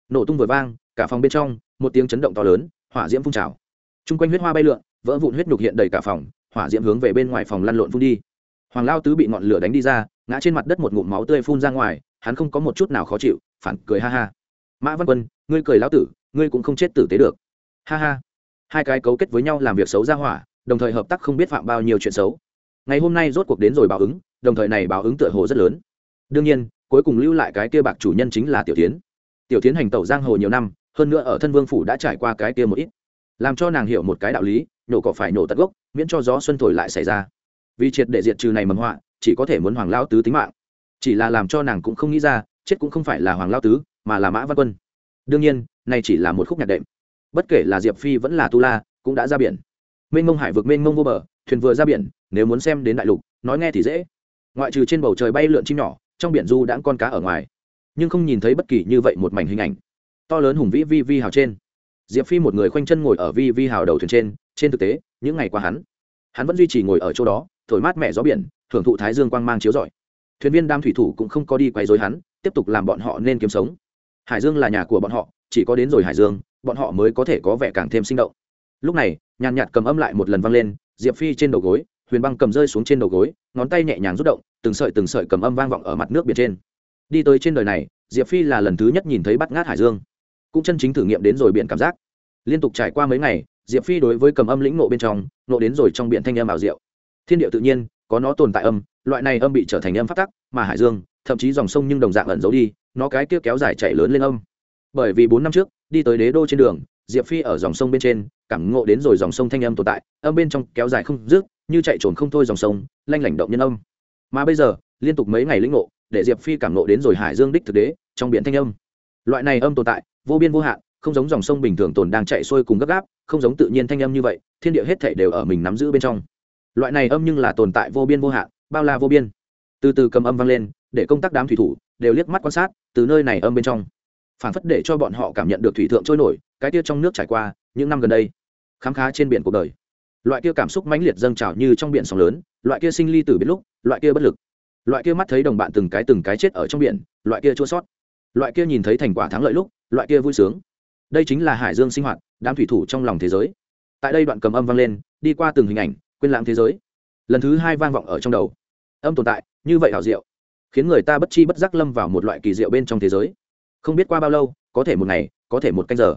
A: Nổ tung vừa vang, cả phòng bên trong, một tiếng chấn động to lớn, hỏa diễm phun trào. Chung quanh huyết hoa bay lượn vỡ vụn huyết nhục hiện đầy cả phòng, hỏa diễm hướng về bên ngoài phòng lăn lộn phun đi. Hoàng lao tứ bị ngọn lửa đánh đi ra, ngã trên mặt đất một ngụm máu tươi phun ra ngoài, hắn không có một chút nào khó chịu, phản cười ha ha. Mã văn quân, ngươi cười lão tử, ngươi cũng không chết tử tế được. Ha ha. Hai cái cấu kết với nhau làm việc xấu ra hỏa, đồng thời hợp tác không biết phạm bao nhiêu chuyện xấu. Ngày hôm nay rốt cuộc đến rồi báo ứng, đồng thời này báo ứng tựa hồ rất lớn. Đương nhiên, cuối cùng lưu lại cái kia bạc chủ nhân chính là tiểu tiến. Tiểu tiến hành tẩu giang hồ nhiều năm, hơn nữa ở thân vương phủ đã trải qua cái kia một ít, làm cho nàng hiểu một cái đạo lý nhổ cỏ phải nổ tận gốc, miễn cho gió xuân thổi lại xảy ra. Vì triệt để diệt trừ này mầm họa, chỉ có thể muốn hoàng lao tứ tính mạng. Chỉ là làm cho nàng cũng không nghĩ ra, chết cũng không phải là hoàng lao tứ, mà là mã văn quân. Đương nhiên, này chỉ là một khúc nhạc đệm. Bất kể là diệp phi vẫn là tu la, cũng đã ra biển. Mênh mông hải vực, mênh mông vô bờ, thuyền vừa ra biển, nếu muốn xem đến đại lục, nói nghe thì dễ. Ngoại trừ trên bầu trời bay lượn chim nhỏ, trong biển du đãng con cá ở ngoài. Nhưng không nhìn thấy bất kỳ như vậy một mảnh hình ảnh. To lớn hùng vĩ vi vi hào trên diệp phi một người khoanh chân ngồi ở vi vi hào đầu thuyền trên trên thực tế, những ngày qua hắn hắn vẫn duy trì ngồi ở chỗ đó, thổi mát mẹ gió biển, thưởng thụ thái dương quang mang chiếu rọi. Thuyền viên đam thủy thủ cũng không có đi quay dối hắn, tiếp tục làm bọn họ nên kiếm sống. Hải dương là nhà của bọn họ, chỉ có đến rồi hải dương, bọn họ mới có thể có vẻ càng thêm sinh động. Lúc này, nhàn nhạt cầm âm lại một lần vang lên, diệp phi trên đầu gối, huyền băng cầm rơi xuống trên đầu gối, ngón tay nhẹ nhàng rút động, từng sợi từng sợi cầm âm vang vọng ở mặt nước biển trên. Đi tới trên đời này, diệp phi là lần thứ nhất nhìn thấy bắt ngát hải dương cũng chân chính thử nghiệm đến rồi biển cảm giác. Liên tục trải qua mấy ngày, diệp phi đối với cầm âm lĩnh nộ bên trong nộ đến rồi trong biển thanh âm ảo diệu. Thiên địa tự nhiên, có nó tồn tại âm, loại này âm bị trở thành âm phát tắc, mà hải dương, thậm chí dòng sông nhưng đồng dạng ẩn giấu đi, nó cái kia kéo dài chạy lớn lên âm. Bởi vì bốn năm trước, đi tới đế đô trên đường, diệp phi ở dòng sông bên trên, cảm ngộ đến rồi dòng sông thanh âm tồn tại, âm bên trong kéo dài không dứt, như chạy trốn không thôi dòng sông, lanh lảnh động nhân âm. Mà bây giờ, liên tục mấy ngày lĩnh ngộ, để diệp phi cảm ngộ đến rồi hải dương đích thực đế, trong biển thanh âm. Loại này âm tồn tại vô biên vô hạn, không giống dòng sông bình thường tồn đang chạy xuôi cùng gấp gáp, không giống tự nhiên thanh âm như vậy, thiên địa hết thể đều ở mình nắm giữ bên trong. Loại này âm nhưng là tồn tại vô biên vô hạn, bao la vô biên. Từ từ cầm âm vang lên, để công tác đám thủy thủ đều liếc mắt quan sát, từ nơi này âm bên trong. Phản phất để cho bọn họ cảm nhận được thủy thượng trôi nổi, cái tia trong nước trải qua, những năm gần đây, khám khá trên biển cuộc đời. Loại kia cảm xúc mãnh liệt dâng trào như trong biển sóng lớn, loại kia sinh ly từ biết lúc, loại kia bất lực. Loại kia mắt thấy đồng bạn từng cái từng cái chết ở trong biển, loại kia chua sót. Loại kia nhìn thấy thành quả thắng lợi lúc loại kia vui sướng. Đây chính là hải dương sinh hoạt, đám thủy thủ trong lòng thế giới. Tại đây đoạn cầm âm vang lên, đi qua từng hình ảnh, quên lãng thế giới. Lần thứ hai vang vọng ở trong đầu. Âm tồn tại, như vậy hảo diệu, khiến người ta bất chi bất giác lâm vào một loại kỳ diệu bên trong thế giới. Không biết qua bao lâu, có thể một ngày, có thể một canh giờ.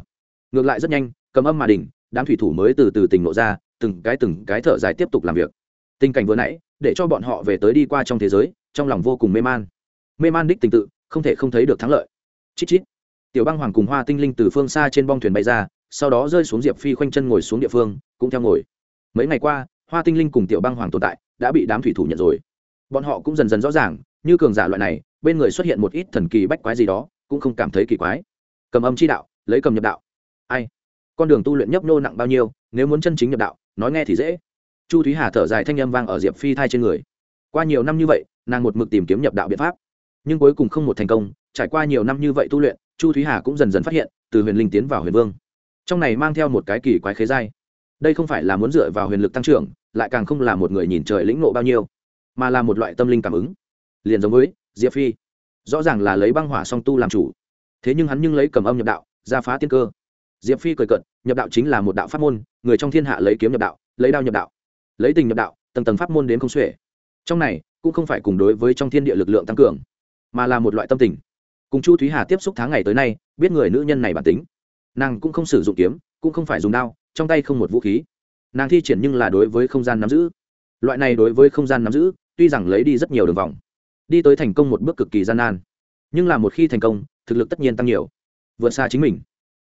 A: Ngược lại rất nhanh, cầm âm mà đỉnh, đám thủy thủ mới từ từ tỉnh lộ ra, từng cái từng cái thở dài tiếp tục làm việc. Tình cảnh vừa nãy, để cho bọn họ về tới đi qua trong thế giới, trong lòng vô cùng mê man. Mê man đích tình tự, không thể không thấy được thắng lợi. Chít chít tiểu băng hoàng cùng hoa tinh linh từ phương xa trên bong thuyền bay ra, sau đó rơi xuống diệp phi khoanh chân ngồi xuống địa phương, cũng theo ngồi. Mấy ngày qua, hoa tinh linh cùng tiểu băng hoàng tồn tại, đã bị đám thủy thủ nhận rồi. Bọn họ cũng dần dần rõ ràng, như cường giả loại này, bên người xuất hiện một ít thần kỳ bách quái gì đó, cũng không cảm thấy kỳ quái. Cầm âm chi đạo, lấy cầm nhập đạo. Ai? Con đường tu luyện nhấp nô nặng bao nhiêu, nếu muốn chân chính nhập đạo, nói nghe thì dễ. Chu thúy hà thở dài thanh âm vang ở diệp phi thai trên người. Qua nhiều năm như vậy, nàng một mực tìm kiếm nhập đạo biện pháp. Nhưng cuối cùng không một thành công, trải qua nhiều năm như vậy tu luyện chu thúy hà cũng dần dần phát hiện, từ huyền linh tiến vào huyền vương. Trong này mang theo một cái kỳ quái khế giai. Đây không phải là muốn dựa vào huyền lực tăng trưởng, lại càng không là một người nhìn trời lĩnh nộ bao nhiêu, mà là một loại tâm linh cảm ứng. Liền giống với diệp phi, rõ ràng là lấy băng hỏa song tu làm chủ. Thế nhưng hắn nhưng lấy cầm âm nhập đạo ra phá tiên cơ. Diệp phi cười cận nhập đạo chính là một đạo pháp môn, người trong thiên hạ lấy kiếm nhập đạo, lấy đao nhập đạo, lấy tình nhập đạo, tầng tầng pháp môn đến không xuể. Trong này, cũng không phải cùng đối với trong thiên địa lực lượng tăng cường, mà là một loại tâm tình cùng chu thúy hà tiếp xúc tháng ngày tới nay, biết người nữ nhân này bản tính. Nàng cũng không sử dụng kiếm, cũng không phải dùng đao, trong tay không một vũ khí. Nàng thi triển nhưng là đối với không gian nắm giữ. Loại này đối với không gian nắm giữ, tuy rằng lấy đi rất nhiều đường vòng, đi tới thành công một bước cực kỳ gian nan, nhưng là một khi thành công, thực lực tất nhiên tăng nhiều. Vượt xa chính mình.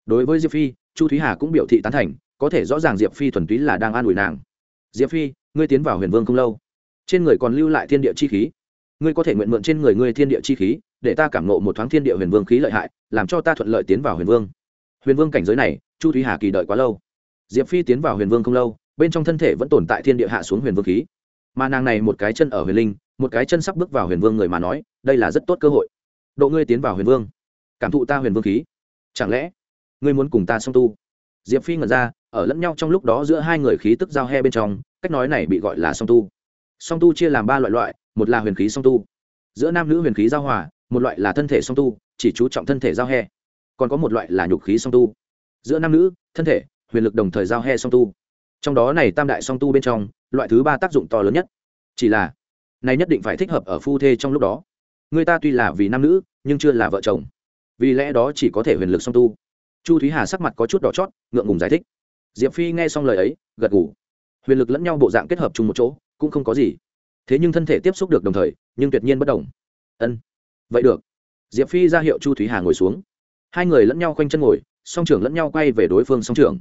A: Đối với diệp phi, chu thúy hà cũng biểu thị tán thành, có thể rõ ràng diệp phi thuần túy là đang an ủi nàng. Diệp phi, ngươi tiến vào huyền vương không lâu. Trên người còn lưu lại thiên địa chi khí. Ngươi có thể nguyện mượn trên người ngươi thiên địa chi khí để ta cảm nộ một thoáng thiên địa huyền vương khí lợi hại, làm cho ta thuận lợi tiến vào huyền vương. Huyền vương cảnh giới này, chu thúy hà kỳ đợi quá lâu. Diệp phi tiến vào huyền vương không lâu, bên trong thân thể vẫn tồn tại thiên địa hạ xuống huyền vương khí. Mà nàng này một cái chân ở huyền linh, một cái chân sắp bước vào huyền vương người mà nói, đây là rất tốt cơ hội. Độ ngươi tiến vào huyền vương, cảm thụ ta huyền vương khí. Chẳng lẽ, ngươi muốn cùng ta song tu? Diệp phi ngẩn ra, ở lẫn nhau trong lúc đó giữa hai người khí tức giao he bên trong, cách nói này bị gọi là song tu. Song tu chia làm ba loại loại, một là huyền khí song tu. Giữa nam nữ huyền khí giao hòa một loại là thân thể song tu, chỉ chú trọng thân thể giao he. Còn có một loại là nhục khí song tu. Giữa nam nữ, thân thể, huyền lực đồng thời giao he song tu. Trong đó này tam đại song tu bên trong, loại thứ ba tác dụng to lớn nhất. Chỉ là, này nhất định phải thích hợp ở phu thê trong lúc đó. Người ta tuy là vì nam nữ, nhưng chưa là vợ chồng. Vì lẽ đó chỉ có thể huyền lực song tu. Chu thúy hà sắc mặt có chút đỏ chót, ngượng ngùng giải thích. Diệp phi nghe xong lời ấy, gật ngủ huyền lực lẫn nhau bộ dạng kết hợp chung một chỗ, cũng không có gì. Thế nhưng thân thể tiếp xúc được đồng thời, nhưng tuyệt nhiên bất đồng. Ân vậy được. Diệp phi ra hiệu chu thúy hà ngồi xuống. Hai người lẫn nhau khoanh chân ngồi, song trưởng lẫn nhau quay về đối phương song trưởng.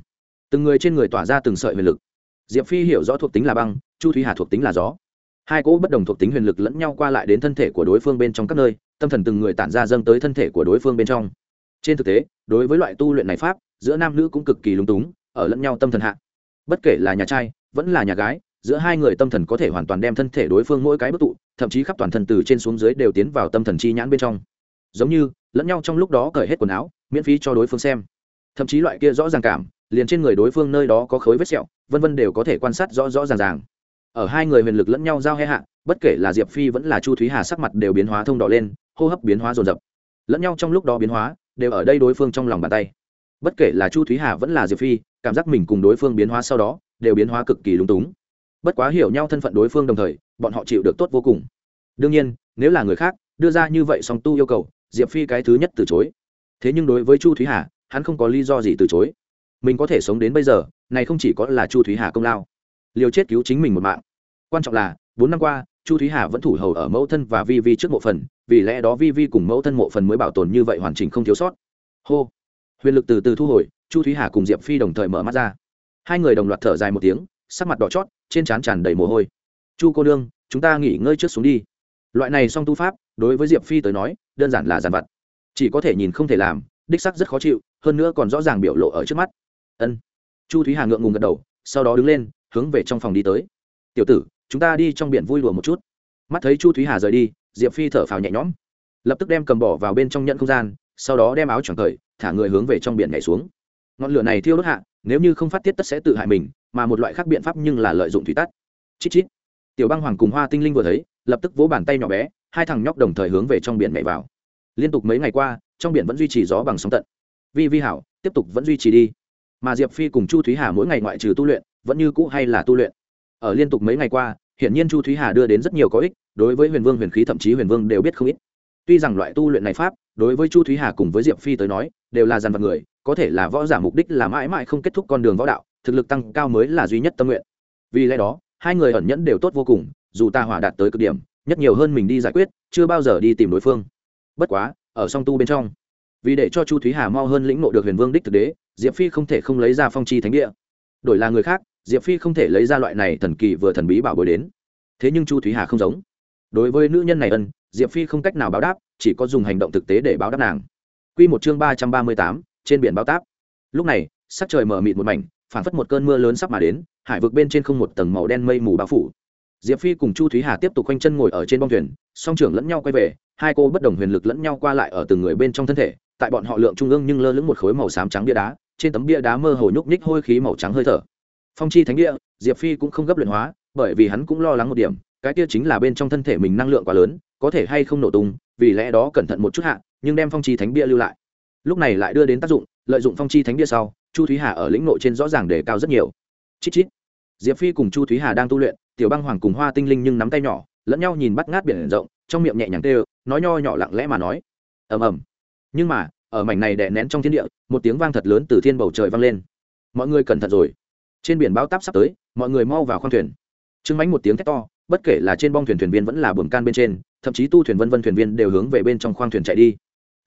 A: Từng người trên người tỏa ra từng sợi huyền lực. Diệp phi hiểu rõ thuộc tính là băng, chu thúy hà thuộc tính là gió. Hai cỗ bất đồng thuộc tính huyền lực lẫn nhau qua lại đến thân thể của đối phương bên trong các nơi, tâm thần từng người tản ra dâng tới thân thể của đối phương bên trong. Trên thực tế, đối với loại tu luyện này pháp, giữa nam nữ cũng cực kỳ lung túng, ở lẫn nhau tâm thần hạ. Bất kể là nhà trai, vẫn là nhà gái giữa hai người tâm thần có thể hoàn toàn đem thân thể đối phương mỗi cái bất tụ, thậm chí khắp toàn thân từ trên xuống dưới đều tiến vào tâm thần chi nhãn bên trong. Giống như, lẫn nhau trong lúc đó cởi hết quần áo, miễn phí cho đối phương xem. Thậm chí loại kia rõ ràng cảm, liền trên người đối phương nơi đó có khối vết sẹo, vân vân đều có thể quan sát rõ rõ ràng ràng. Ở hai người huyền lực lẫn nhau giao hệ hạ, bất kể là diệp phi vẫn là chu thúy hà sắc mặt đều biến hóa thông đỏ lên, hô hấp biến hóa rồn rập lẫn nhau trong lúc đó biến hóa, đều ở đây đối phương trong lòng bàn tay. Bất kể là chu thúy hà vẫn là diệp phi, cảm giác mình cùng đối phương biến hóa sau đó, đều biến hóa cực kỳ lúng túng bất quá hiểu nhau thân phận đối phương đồng thời, bọn họ chịu được tốt vô cùng. Đương nhiên, nếu là người khác, đưa ra như vậy song tu yêu cầu, diệp phi cái thứ nhất từ chối. Thế nhưng đối với chu thúy hà, hắn không có lý do gì từ chối. Mình có thể sống đến bây giờ, này không chỉ có là chu thúy hà công lao. Liều chết cứu chính mình một mạng. Quan trọng là, bốn năm qua, chu thúy hà vẫn thủ hầu ở mẫu thân và vi vi trước mộ phần, vì lẽ đó vi vi cùng mẫu thân mộ phần mới bảo tồn như vậy hoàn chỉnh không thiếu sót. Hô. Huyền lực từ từ thu hồi, chu thúy hà cùng diệp phi đồng thời mở mắt ra. Hai người đồng loạt thở dài một tiếng sắc mặt đỏ chót, trên trán tràn đầy mồ hôi. Chu cô nương, chúng ta nghỉ ngơi trước xuống đi. Loại này song tu pháp, đối với diệp phi tới nói, đơn giản là giàn vặt. Chỉ có thể nhìn không thể làm, đích sắc rất khó chịu, hơn nữa còn rõ ràng biểu lộ ở trước mắt. Ân. Chu thúy hà ngượng ngùng gật đầu, sau đó đứng lên, hướng về trong phòng đi tới. Tiểu tử, chúng ta đi trong biển vui lùa một chút. Mắt thấy chu thúy hà rời đi, diệp phi thở phào nhẹ nhõm. Lập tức đem cầm bỏ vào bên trong nhận không gian, sau đó đem áo choàng cởi, thả người hướng về trong biển nhảy xuống. Ngọn lửa này thiêu đốt hạ, nếu như không phát tiết tất sẽ tự hại mình mà một loại khác biện pháp nhưng là lợi dụng thủy tắt. Chít chít. Tiểu băng hoàng cùng hoa tinh linh vừa thấy, lập tức vỗ bàn tay nhỏ bé, hai thằng nhóc đồng thời hướng về trong biển nhảy vào. Liên tục mấy ngày qua, trong biển vẫn duy trì gió bằng sóng tận. Vi vi hảo, tiếp tục vẫn duy trì đi. Mà diệp phi cùng chu thúy hà mỗi ngày ngoại trừ tu luyện, vẫn như cũ hay là tu luyện. Ở liên tục mấy ngày qua, hiển nhiên chu thúy hà đưa đến rất nhiều có ích, đối với huyền vương, huyền khí thậm chí huyền vương đều biết không ít. Tuy rằng loại tu luyện này pháp, đối với chu thúy hà cùng với diệp phi tới nói, đều là dàn vật người, có thể là võ giả mục đích là mãi mãi không kết thúc con đường võ đạo thực lực tăng cao mới là duy nhất tâm nguyện. Vì lẽ đó, hai người ẩn nhẫn đều tốt vô cùng, dù ta hỏa đạt tới cực điểm, nhất nhiều hơn mình đi giải quyết, chưa bao giờ đi tìm đối phương. Bất quá, ở song tu bên trong, vì để cho chu thúy hà mau hơn lĩnh nộ được huyền vương đích thực đế, diệp phi không thể không lấy ra phong chi thánh địa. Đổi là người khác, diệp phi không thể lấy ra loại này thần kỳ vừa thần bí bảo bối đến. Thế nhưng chu thúy hà không giống. Đối với nữ nhân này ân, diệp phi không cách nào báo đáp, chỉ có dùng hành động thực tế để báo đáp nàng. Q một chương ba trăm ba mươi tám, trên biển báo táp. Lúc này, sắc trời mở mịt một mảnh phản phất một cơn mưa lớn sắp mà đến, hải vực bên trên không một tầng màu đen mây mù bao phủ. Diệp phi cùng chu thúy hà tiếp tục quanh chân ngồi ở trên bong thuyền, song trưởng lẫn nhau quay về, hai cô bất đồng huyền lực lẫn nhau qua lại ở từng người bên trong thân thể, tại bọn họ lượng trung ương nhưng lơ lửng một khối màu xám trắng bia đá, trên tấm bia đá mơ hồ nhúc nhích hôi khí màu trắng hơi thở. Phong chi thánh địa, diệp phi cũng không gấp luyện hóa, bởi vì hắn cũng lo lắng một điểm, cái kia chính là bên trong thân thể mình năng lượng quá lớn, có thể hay không nổ tung, vì lẽ đó cẩn thận một chút hạ, nhưng đem phong chi thánh bia lưu lại. Lúc này lại đưa đến tác dụng lợi dụng phong chi thánh bia sau, chu thúy hà ở lĩnh nội trên rõ ràng đề cao rất nhiều. Chít chít. Diệp phi cùng chu thúy hà đang tu luyện, tiểu băng hoàng cùng hoa tinh linh nhưng nắm tay nhỏ, lẫn nhau nhìn bắt ngát biển rộng, trong miệng nhẹ nhàng tê nói nho nhỏ lặng lẽ mà nói. Ầm ầm. Nhưng mà, ở mảnh này đè nén trong thiên địa, một tiếng vang thật lớn từ thiên bầu trời vang lên. Mọi người cẩn thận rồi. Trên biển bao táp sắp tới, mọi người mau vào khoang thuyền. Chứng mánh một tiếng thét to, bất kể là trên bong thuyền thuyền viên vẫn là buồng can bên trên, thậm chí tu thuyền vân vân thuyền viên đều hướng về bên trong khoang thuyền chạy đi.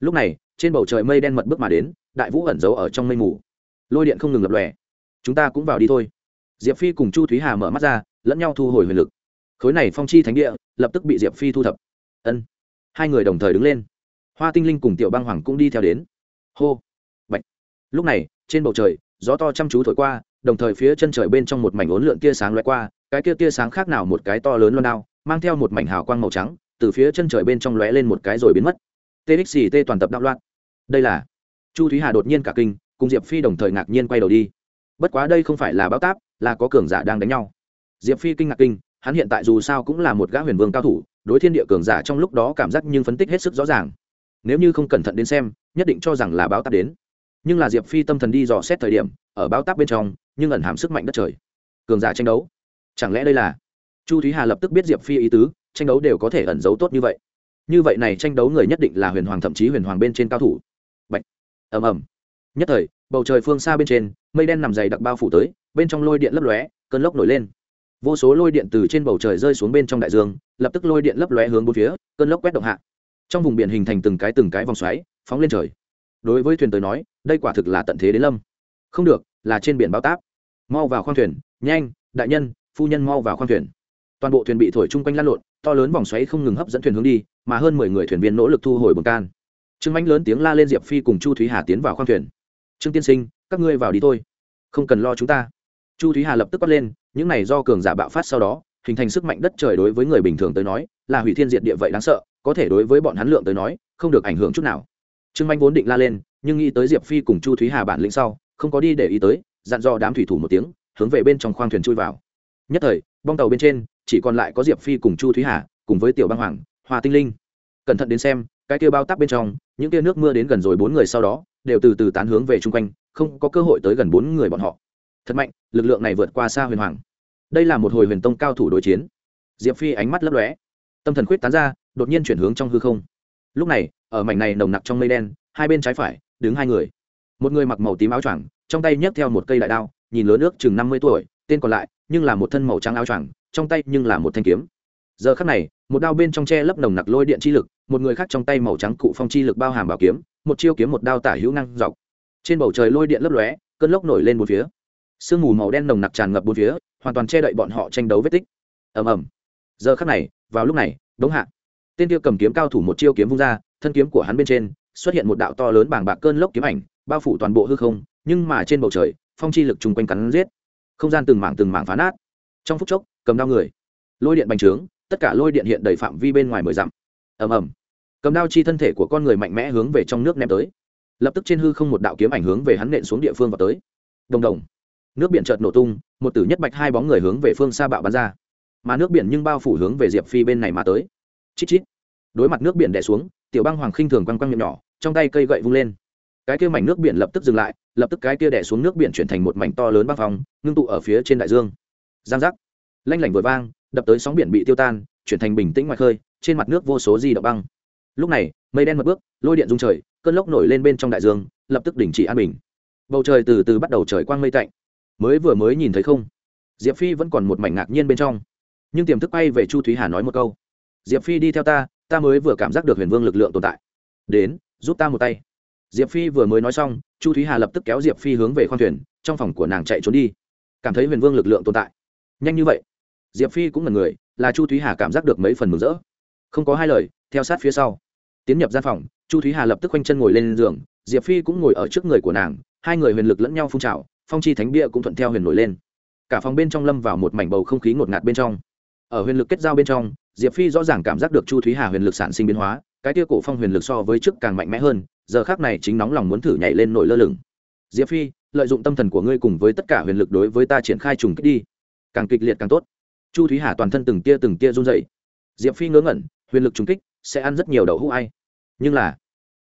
A: Lúc này, trên bầu trời mây đen mật bước mà đến đại vũ ẩn giấu ở trong mây mù. Lôi điện không ngừng lập lòe. Chúng ta cũng vào đi thôi. Diệp phi cùng chu thúy hà mở mắt ra, lẫn nhau thu hồi huyền lực. Khối này phong chi thánh địa, lập tức bị diệp phi thu thập. Ân. Hai người đồng thời đứng lên. Hoa tinh linh cùng tiểu băng hoàng cũng đi theo đến. Hô. Bạch. lúc này, trên bầu trời, gió to chăm chú thổi qua, đồng thời phía chân trời bên trong một mảnh ốn lượn tia sáng loại qua, cái kia tia sáng khác nào một cái to lớn loan đao, mang theo một mảnh hào quang màu trắng, từ phía chân trời bên trong lóe lên một cái rồi biến mất. Txt toàn tập đạo loạn. Đây là chu thúy hà đột nhiên cả kinh, cùng diệp phi đồng thời ngạc nhiên quay đầu đi. Bất quá đây không phải là báo táp, là có cường giả đang đánh nhau. Diệp phi kinh ngạc kinh, hắn hiện tại dù sao cũng là một gã huyền vương cao thủ, đối thiên địa cường giả trong lúc đó cảm giác nhưng phân tích hết sức rõ ràng. Nếu như không cẩn thận đến xem, nhất định cho rằng là báo táp đến. Nhưng là diệp phi tâm thần đi dò xét thời điểm, ở báo táp bên trong, nhưng ẩn hàm sức mạnh đất trời. Cường giả tranh đấu. Chẳng lẽ đây là? Chu thúy hà lập tức biết diệp phi ý tứ, tranh đấu đều có thể ẩn giấu tốt như vậy. Như vậy này tranh đấu người nhất định là huyền hoàng thậm chí huyền hoàng bên trên cao thủ ầm ầm. Nhất thời, bầu trời phương xa bên trên, mây đen nằm dày đặc bao phủ tới, bên trong lôi điện lấp lóe, cơn lốc nổi lên. Vô số lôi điện từ trên bầu trời rơi xuống bên trong đại dương, lập tức lôi điện lấp lóe hướng bốn phía, cơn lốc quét động hạ. Trong vùng biển hình thành từng cái từng cái vòng xoáy, phóng lên trời. Đối với thuyền tới nói, đây quả thực là tận thế đến lâm. Không được, là trên biển bao táp. Mau vào khoang thuyền, nhanh, đại nhân, phu nhân mau vào khoang thuyền. Toàn bộ thuyền bị thổi chung quanh lăn lộn, to lớn vòng xoáy không ngừng hấp dẫn thuyền hướng đi, mà hơn mười người thuyền viên nỗ lực thu hồi bờ can trương mãnh lớn tiếng la lên diệp phi cùng chu thúy hà tiến vào khoang thuyền. Trương tiên sinh, các ngươi vào đi thôi. Không cần lo chúng ta. Chu thúy hà lập tức quát lên, những này do cường giả bạo phát sau đó, hình thành sức mạnh đất trời đối với người bình thường tới nói, là hủy thiên diệt địa vậy đáng sợ, có thể đối với bọn hắn lượng tới nói, không được ảnh hưởng chút nào. Trương manh vốn định la lên, nhưng nghĩ tới diệp phi cùng chu thúy hà bản lĩnh sau, không có đi để ý tới, dặn dò đám thủy thủ một tiếng, hướng về bên trong khoang thuyền chui vào. Nhất thời, bong tàu bên trên, chỉ còn lại có diệp phi cùng chu thúy hà, cùng với tiểu băng hoàng, hoa tinh linh. Cẩn thận đến xem cái kia bao tắc bên trong, những kia nước mưa đến gần rồi bốn người sau đó, đều từ từ tán hướng về chung quanh, không có cơ hội tới gần bốn người bọn họ. Thật mạnh, lực lượng này vượt qua xa huyền hoàng. Đây là một hồi huyền tông cao thủ đối chiến. Diệp phi ánh mắt lấp lóe. Tâm thần khuyết tán ra, đột nhiên chuyển hướng trong hư không. Lúc này, ở mảnh này nồng nặc trong mây đen, hai bên trái phải, đứng hai người. Một người mặc màu tím áo choàng, trong tay nhấc theo một cây đại đao, nhìn lớn nước chừng năm mươi tuổi, tên còn lại, nhưng là một thân màu trắng áo choàng, trong tay nhưng là một thanh kiếm giờ khắc này, một đao bên trong tre lấp nồng nặc lôi điện chi lực, một người khác trong tay màu trắng cụ phong chi lực bao hàm bảo kiếm, một chiêu kiếm một đao tả hữu năng dọc. Trên bầu trời lôi điện lấp lóe, cơn lốc nổi lên một phía. Sương mù màu đen nồng nặc tràn ngập bốn phía, hoàn toàn che đậy bọn họ tranh đấu vết tích. Ầm ầm. Giờ khắc này, vào lúc này, đống hạ. Tên tiêu cầm kiếm cao thủ một chiêu kiếm vung ra, thân kiếm của hắn bên trên, xuất hiện một đạo to lớn bảng bạc cơn lốc kiếm ảnh, bao phủ toàn bộ hư không, nhưng mà trên bầu trời, phong chi lực chung quanh cắn giết. Không gian từng mảng từng mảng phá nát. Trong phút chốc, cầm đao người. Lôi điện bành trướng tất cả lôi điện hiện đầy phạm vi bên ngoài mười dặm. Ầm ầm. Cầm đao chi thân thể của con người mạnh mẽ hướng về trong nước ném tới. Lập tức trên hư không một đạo kiếm ảnh hướng về hắn nện xuống địa phương vào tới. Đồng đồng. Nước biển chợt nổ tung, một tử nhất bạch hai bóng người hướng về phương xa bạo bắn ra. Mà nước biển nhưng bao phủ hướng về diệp phi bên này mà tới. Chít chít. Đối mặt nước biển đè xuống, tiểu băng hoàng khinh thường quăng quăng miệng nhỏ, trong tay cây gậy vung lên. Cái kia mảnh nước biển lập tức dừng lại, lập tức cái kia đè xuống nước biển chuyển thành một mảnh to lớn băng phòng ngưng tụ ở phía trên đại dương. Giang giác. Lanh lảnh vội vang đập tới sóng biển bị tiêu tan, chuyển thành bình tĩnh ngoài khơi, trên mặt nước vô số di động băng. Lúc này, mây đen một bước, lôi điện rung trời, cơn lốc nổi lên bên trong đại dương, lập tức đình chỉ an bình. Bầu trời từ từ bắt đầu trời quang mây tạnh. Mới vừa mới nhìn thấy không? Diệp phi vẫn còn một mảnh ngạc nhiên bên trong. Nhưng tiềm thức bay về chu thúy hà nói một câu. Diệp phi đi theo ta ta mới vừa cảm giác được huyền vương lực lượng tồn tại. Đến, giúp ta một tay. Diệp phi vừa mới nói xong, chu thúy hà lập tức kéo diệp phi hướng về khoang thuyền, trong phòng của nàng chạy trốn đi. Cảm thấy huyền vương lực lượng tồn tại. Nhanh như vậy diệp phi cũng là người là chu thúy hà cảm giác được mấy phần mừng rỡ không có hai lời theo sát phía sau tiến nhập gian phòng chu thúy hà lập tức quanh chân ngồi lên giường diệp phi cũng ngồi ở trước người của nàng hai người huyền lực lẫn nhau phun trào phong chi thánh bia cũng thuận theo huyền nổi lên cả phòng bên trong lâm vào một mảnh bầu không khí ngột ngạt bên trong ở huyền lực kết giao bên trong diệp phi rõ ràng cảm giác được chu thúy hà huyền lực sản sinh biến hóa cái tia cổ phong huyền lực so với trước càng mạnh mẽ hơn giờ khác này chính nóng lòng muốn thử nhảy lên nổi lơ lửng diệp phi lợi dụng tâm thần của ngươi cùng với tất cả huyền lực đối với ta triển khai trùng kích đi càng kịch liệt càng tốt chu thúy hà toàn thân từng tia từng tia run dậy diệp phi ngớ ngẩn, huyền lực trùng kích, sẽ ăn rất nhiều đậu hũ ai. Nhưng là,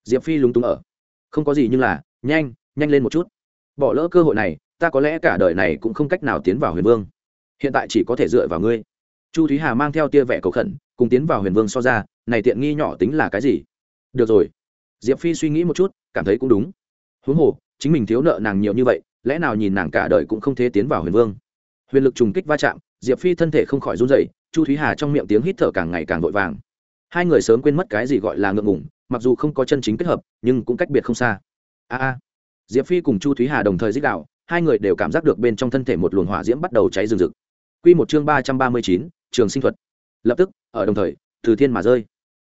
A: diệp phi lúng túng ở. Không có gì nhưng là, nhanh nhanh lên một chút. Bỏ lỡ cơ hội này, ta có lẽ cả đời này cũng không cách nào tiến vào huyền vương. Hiện tại chỉ có thể dựa vào ngươi. Chu thúy hà mang theo tia vẻ cầu khẩn, cùng tiến vào huyền vương so ra, này tiện nghi nhỏ tính là cái gì? Được rồi. Diệp phi suy nghĩ một chút, cảm thấy cũng đúng. Huống hồ, chính mình thiếu nợ nàng nhiều như vậy, lẽ nào nhìn nàng cả đời cũng không thể tiến vào huyền vương? Huyền lực trùng kích va chạm diệp phi thân thể không khỏi run dậy chu thúy hà trong miệng tiếng hít thở càng ngày càng vội vàng. Hai người sớm quên mất cái gì gọi là ngượng ngủng mặc dù không có chân chính kết hợp, nhưng cũng cách biệt không xa. A a. Diệp phi cùng chu thúy hà đồng thời dích đạo hai người đều cảm giác được bên trong thân thể một luồng hỏa diễm bắt đầu cháy rừng rực. Q một chương ba trăm ba mươi chín, trường sinh thuật. Lập tức, ở đồng thời, từ thiên mà rơi.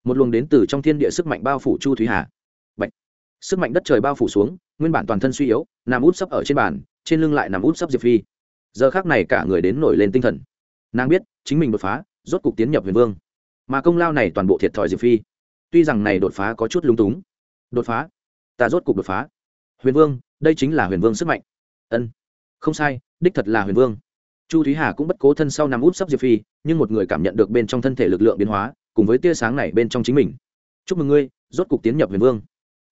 A: Một luồng đến từ trong thiên địa sức mạnh bao phủ chu thúy hà. Bạch. sức mạnh đất trời bao phủ xuống, nguyên bản toàn thân suy yếu, nằm út sấp ở trên bàn, trên lưng lại nằm út sấp diệp phi giờ khác này cả người đến nổi lên tinh thần. Nàng biết, chính mình đột phá, rốt cục tiến nhập huyền vương. Mà công lao này toàn bộ thiệt thòi diệp phi. Tuy rằng này đột phá có chút lung túng. Đột phá? Ta rốt cục đột phá. Huyền vương, đây chính là huyền vương sức mạnh. Ân. Không sai, đích thật là huyền vương. Chu thúy hà cũng bất cố thân sau nằm út sấp diệp phi, nhưng một người cảm nhận được bên trong thân thể lực lượng biến hóa, cùng với tia sáng này bên trong chính mình. Chúc mừng ngươi, rốt cục tiến nhập huyền vương.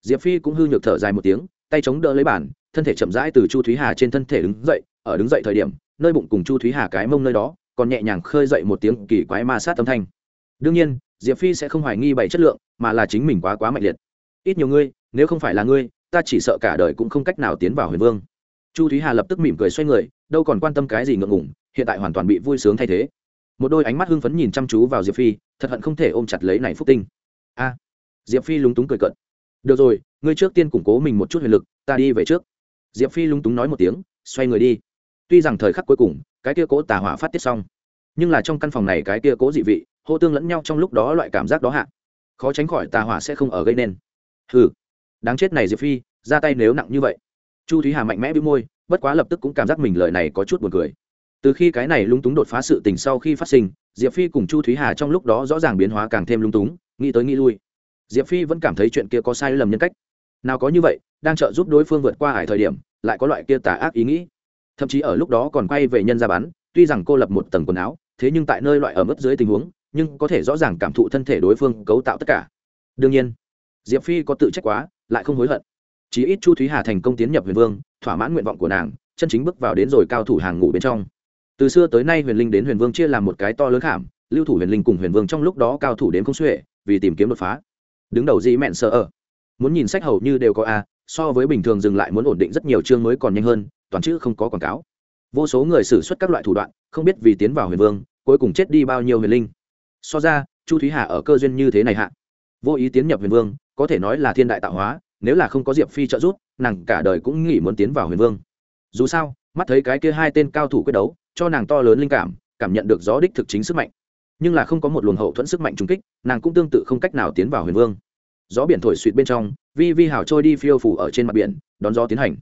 A: Diệp phi cũng hư nhược thở dài một tiếng, tay chống đỡ lấy bản thân thể chậm rãi từ chu thúy hà trên thân thể đứng dậy ở đứng dậy thời điểm, nơi bụng cùng chu thúy hà cái mông nơi đó, còn nhẹ nhàng khơi dậy một tiếng kỳ quái ma sát âm thanh. Đương nhiên, diệp phi sẽ không hoài nghi bảy chất lượng, mà là chính mình quá quá mạnh liệt. Ít nhiều ngươi, nếu không phải là ngươi, ta chỉ sợ cả đời cũng không cách nào tiến vào huyền vương. Chu thúy hà lập tức mỉm cười xoay người, đâu còn quan tâm cái gì ngượng ngủng hiện tại hoàn toàn bị vui sướng thay thế. Một đôi ánh mắt hưng phấn nhìn chăm chú vào diệp phi, thật hận không thể ôm chặt lấy này phúc tinh. A! Diệp phi lúng túng cười cận được rồi, ngươi trước tiên củng cố mình một chút huyền lực, ta đi về trước. Diệp phi lúng túng nói một tiếng, xoay người đi tuy rằng thời khắc cuối cùng, cái kia cố tà hỏa phát tiết xong, nhưng là trong căn phòng này cái kia cố dị vị, hô tương lẫn nhau trong lúc đó loại cảm giác đó hạ. Khó tránh khỏi tà hỏa sẽ không ở gây nên. Hừ, đáng chết này diệp phi, ra tay nếu nặng như vậy. Chu thúy hà mạnh mẽ bĩu môi, bất quá lập tức cũng cảm giác mình lời này có chút buồn cười. Từ khi cái này lung túng đột phá sự tình sau khi phát sinh, diệp phi cùng chu thúy hà trong lúc đó rõ ràng biến hóa càng thêm lung túng, nghĩ tới nghĩ lui. Diệp phi vẫn cảm thấy chuyện kia có sai lầm nhân cách. Nào có như vậy, đang trợ giúp đối phương vượt qua hải thời điểm, lại có loại kia tà ác ý nghĩ thậm chí ở lúc đó còn quay về nhân ra bán, tuy rằng cô lập một tầng quần áo thế nhưng tại nơi loại ở mức dưới tình huống nhưng có thể rõ ràng cảm thụ thân thể đối phương cấu tạo tất cả. Đương nhiên diệp phi có tự trách quá lại không hối hận. Chí ít chu thúy hà thành công tiến nhập huyền vương thỏa mãn nguyện vọng của nàng chân chính bước vào đến rồi cao thủ hàng ngũ bên trong. Từ xưa tới nay huyền linh đến huyền vương chia làm một cái to lớn khảm lưu thủ huyền linh cùng huyền vương trong lúc đó cao thủ đến không xuệ vì tìm kiếm đột phá. Đứng đầu dĩ mẹn sợ ở. Muốn nhìn sách hầu như đều có a so với bình thường dừng lại muốn ổn định rất nhiều chương mới còn nhanh hơn, toàn chữ không có quảng cáo. Vô số người xử suất các loại thủ đoạn, không biết vì tiến vào huyền vương, cuối cùng chết đi bao nhiêu huyền linh. So ra, chu thúy hà ở cơ duyên như thế này hạ. Vô ý tiến nhập huyền vương, có thể nói là thiên đại tạo hóa, nếu là không có diệp phi trợ giúp, nàng cả đời cũng nghĩ muốn tiến vào huyền vương. Dù sao, mắt thấy cái kia hai tên cao thủ quyết đấu, cho nàng to lớn linh cảm cảm nhận được gió đích thực chính sức mạnh. Nhưng là không có một luồng hậu thuẫn sức mạnh trung kích, nàng cũng tương tự không cách nào tiến vào huyền vương gió biển thổi suỵt bên trong, vi vi hào trôi đi phiêu phủ ở trên mặt biển, đón gió tiến hành.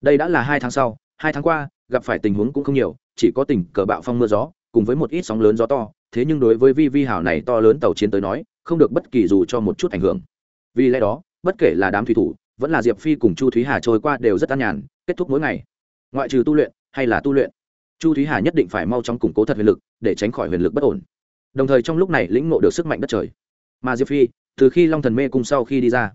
A: Đây đã là hai tháng sau, hai tháng qua, gặp phải tình huống cũng không nhiều, chỉ có tình cờ bạo phong mưa gió, cùng với một ít sóng lớn gió to, thế nhưng đối với vi vi hào này to lớn tàu chiến tới nói, không được bất kỳ dù cho một chút ảnh hưởng. Vì lẽ đó, bất kể là đám thủy thủ, vẫn là diệp phi cùng chu thúy hà trôi qua đều rất an nhàn, kết thúc mỗi ngày. Ngoại trừ tu luyện, hay là tu luyện, chu thúy hà nhất định phải mau chóng củng cố thật huyền lực, để tránh khỏi huyền lực bất ổn. Đồng thời trong lúc này lĩnh ngộ được sức mạnh đất trời. Mà diệp phi từ khi long thần mê cung sau khi đi ra.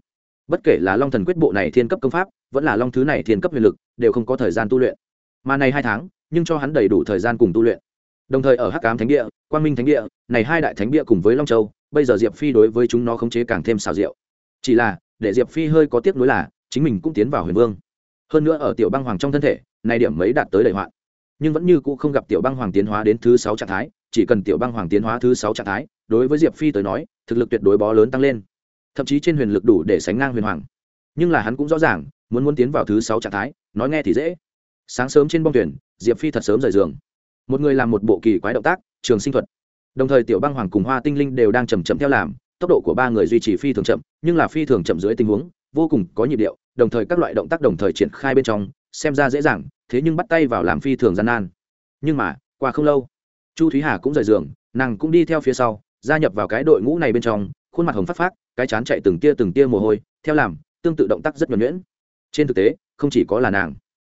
A: Bất kể là long thần quyết bộ này thiên cấp công pháp, vẫn là long thứ này thiên cấp huyền lực, đều không có thời gian tu luyện. Mà này hai tháng, nhưng cho hắn đầy đủ thời gian cùng tu luyện. Đồng thời ở hắc cám thánh địa, quang minh thánh địa, này hai đại thánh địa cùng với long châu, bây giờ diệp phi đối với chúng nó khống chế càng thêm xào rượu chỉ là, để diệp phi hơi có tiếc nuối là, chính mình cũng tiến vào huyền vương. Hơn nữa ở tiểu băng hoàng trong thân thể, này điểm mấy đạt tới đầy hoạn. Nhưng vẫn như cũ không gặp tiểu băng hoàng tiến hóa đến thứ sáu trạng thái chỉ cần tiểu băng hoàng tiến hóa thứ sáu trạng thái, đối với diệp phi tới nói, thực lực tuyệt đối bó lớn tăng lên. Thậm chí trên huyền lực đủ để sánh ngang huyền hoàng. Nhưng là hắn cũng rõ ràng, muốn muốn tiến vào thứ sáu trạng thái, nói nghe thì dễ. Sáng sớm trên bong thuyền, diệp phi thật sớm rời giường. Một người làm một bộ kỳ quái động tác, trường sinh thuật. Đồng thời tiểu băng hoàng cùng hoa tinh linh đều đang chầm chậm theo làm, tốc độ của ba người duy trì phi thường chậm, nhưng là phi thường chậm dưới tình huống, vô cùng có nhịp điệu, đồng thời các loại động tác đồng thời triển khai bên trong, xem ra dễ dàng, thế nhưng bắt tay vào làm phi thường gian nan. Nhưng mà, qua không lâu chu thúy hà cũng rời giường, nàng cũng đi theo phía sau, gia nhập vào cái đội ngũ này bên trong, khuôn mặt hồng phát phát cái chán chạy từng tia từng tia mồ hôi, theo làm, tương tự động tác rất nhuẩn nhuyễn. Trên thực tế, không chỉ có là nàng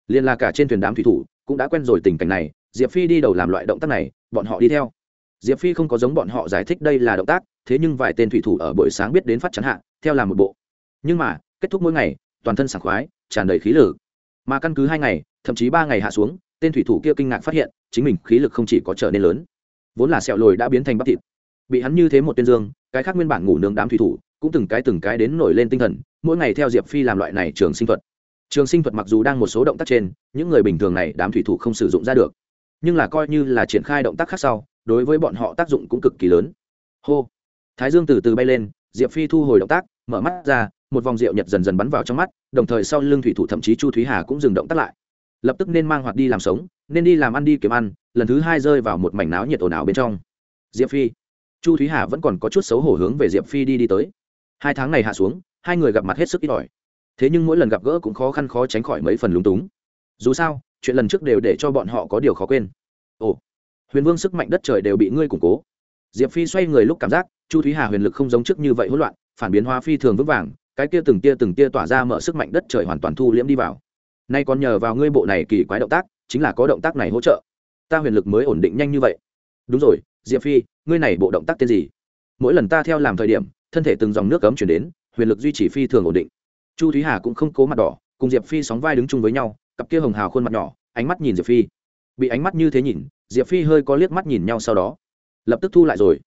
A: liên là cả trên thuyền đám thủy thủ cũng đã quen rồi tình cảnh này, diệp phi đi đầu làm loại động tác này, bọn họ đi theo. Diệp phi không có giống bọn họ giải thích đây là động tác, thế nhưng vài tên thủy thủ ở buổi sáng biết đến phát chắn hạ, theo làm một bộ. Nhưng mà, kết thúc mỗi ngày, toàn thân sảng khoái, tràn đầy khí lực. Mà căn cứ hai ngày, thậm chí ba ngày hạ xuống tên thủy thủ kia kinh ngạc phát hiện, chính mình khí lực không chỉ có trở nên lớn, vốn là sẹo lồi đã biến thành bắp thịt. Bị hắn như thế một tuyên dương, cái khác nguyên bản ngủ nướng đám thủy thủ, cũng từng cái từng cái đến nổi lên tinh thần, mỗi ngày theo diệp phi làm loại này trường sinh thuật. Trường sinh thuật mặc dù đang một số động tác trên, những người bình thường này đám thủy thủ không sử dụng ra được, nhưng là coi như là triển khai động tác khác sau, đối với bọn họ tác dụng cũng cực kỳ lớn. Hô! Thái dương từ từ bay lên, diệp phi thu hồi động tác, mở mắt ra, một vòng rượu nhật dần dần bắn vào trong mắt, đồng thời sau lưng thủy thủ thậm chí chu thúy hà cũng dừng động tác lại lập tức nên mang hoạt đi làm sống, nên đi làm ăn đi kiếm ăn, lần thứ hai rơi vào một mảnh náo nhiệt ồn ào bên trong. Diệp phi, chu thúy hà vẫn còn có chút xấu hổ hướng về diệp phi đi đi tới. Hai tháng này hạ xuống, hai người gặp mặt hết sức ít ỏi. Thế nhưng mỗi lần gặp gỡ cũng khó khăn khó tránh khỏi mấy phần lúng túng. Dù sao, chuyện lần trước đều để cho bọn họ có điều khó quên. Ồ, huyền vương sức mạnh đất trời đều bị ngươi củng cố. Diệp phi xoay người lúc cảm giác, chu thúy hà huyền lực không giống trước như vậy hỗn loạn, phản biến hóa phi thường vững vàng, cái kia từng tia từng tia tỏa ra mở sức mạnh đất trời hoàn toàn thu liễm đi vào nay còn nhờ vào ngươi bộ này kỳ quái động tác, chính là có động tác này hỗ trợ. Ta huyền lực mới ổn định nhanh như vậy. Đúng rồi, diệp phi, ngươi này bộ động tác tên gì? Mỗi lần ta theo làm thời điểm, thân thể từng dòng nước cấm chuyển đến, huyền lực duy trì phi thường ổn định. Chu thúy hà cũng không cố mặt đỏ, cùng diệp phi sóng vai đứng chung với nhau, cặp kia hồng hào khuôn mặt nhỏ, ánh mắt nhìn diệp phi. Bị ánh mắt như thế nhìn, diệp phi hơi có liếc mắt nhìn nhau sau đó. Lập tức thu lại rồi.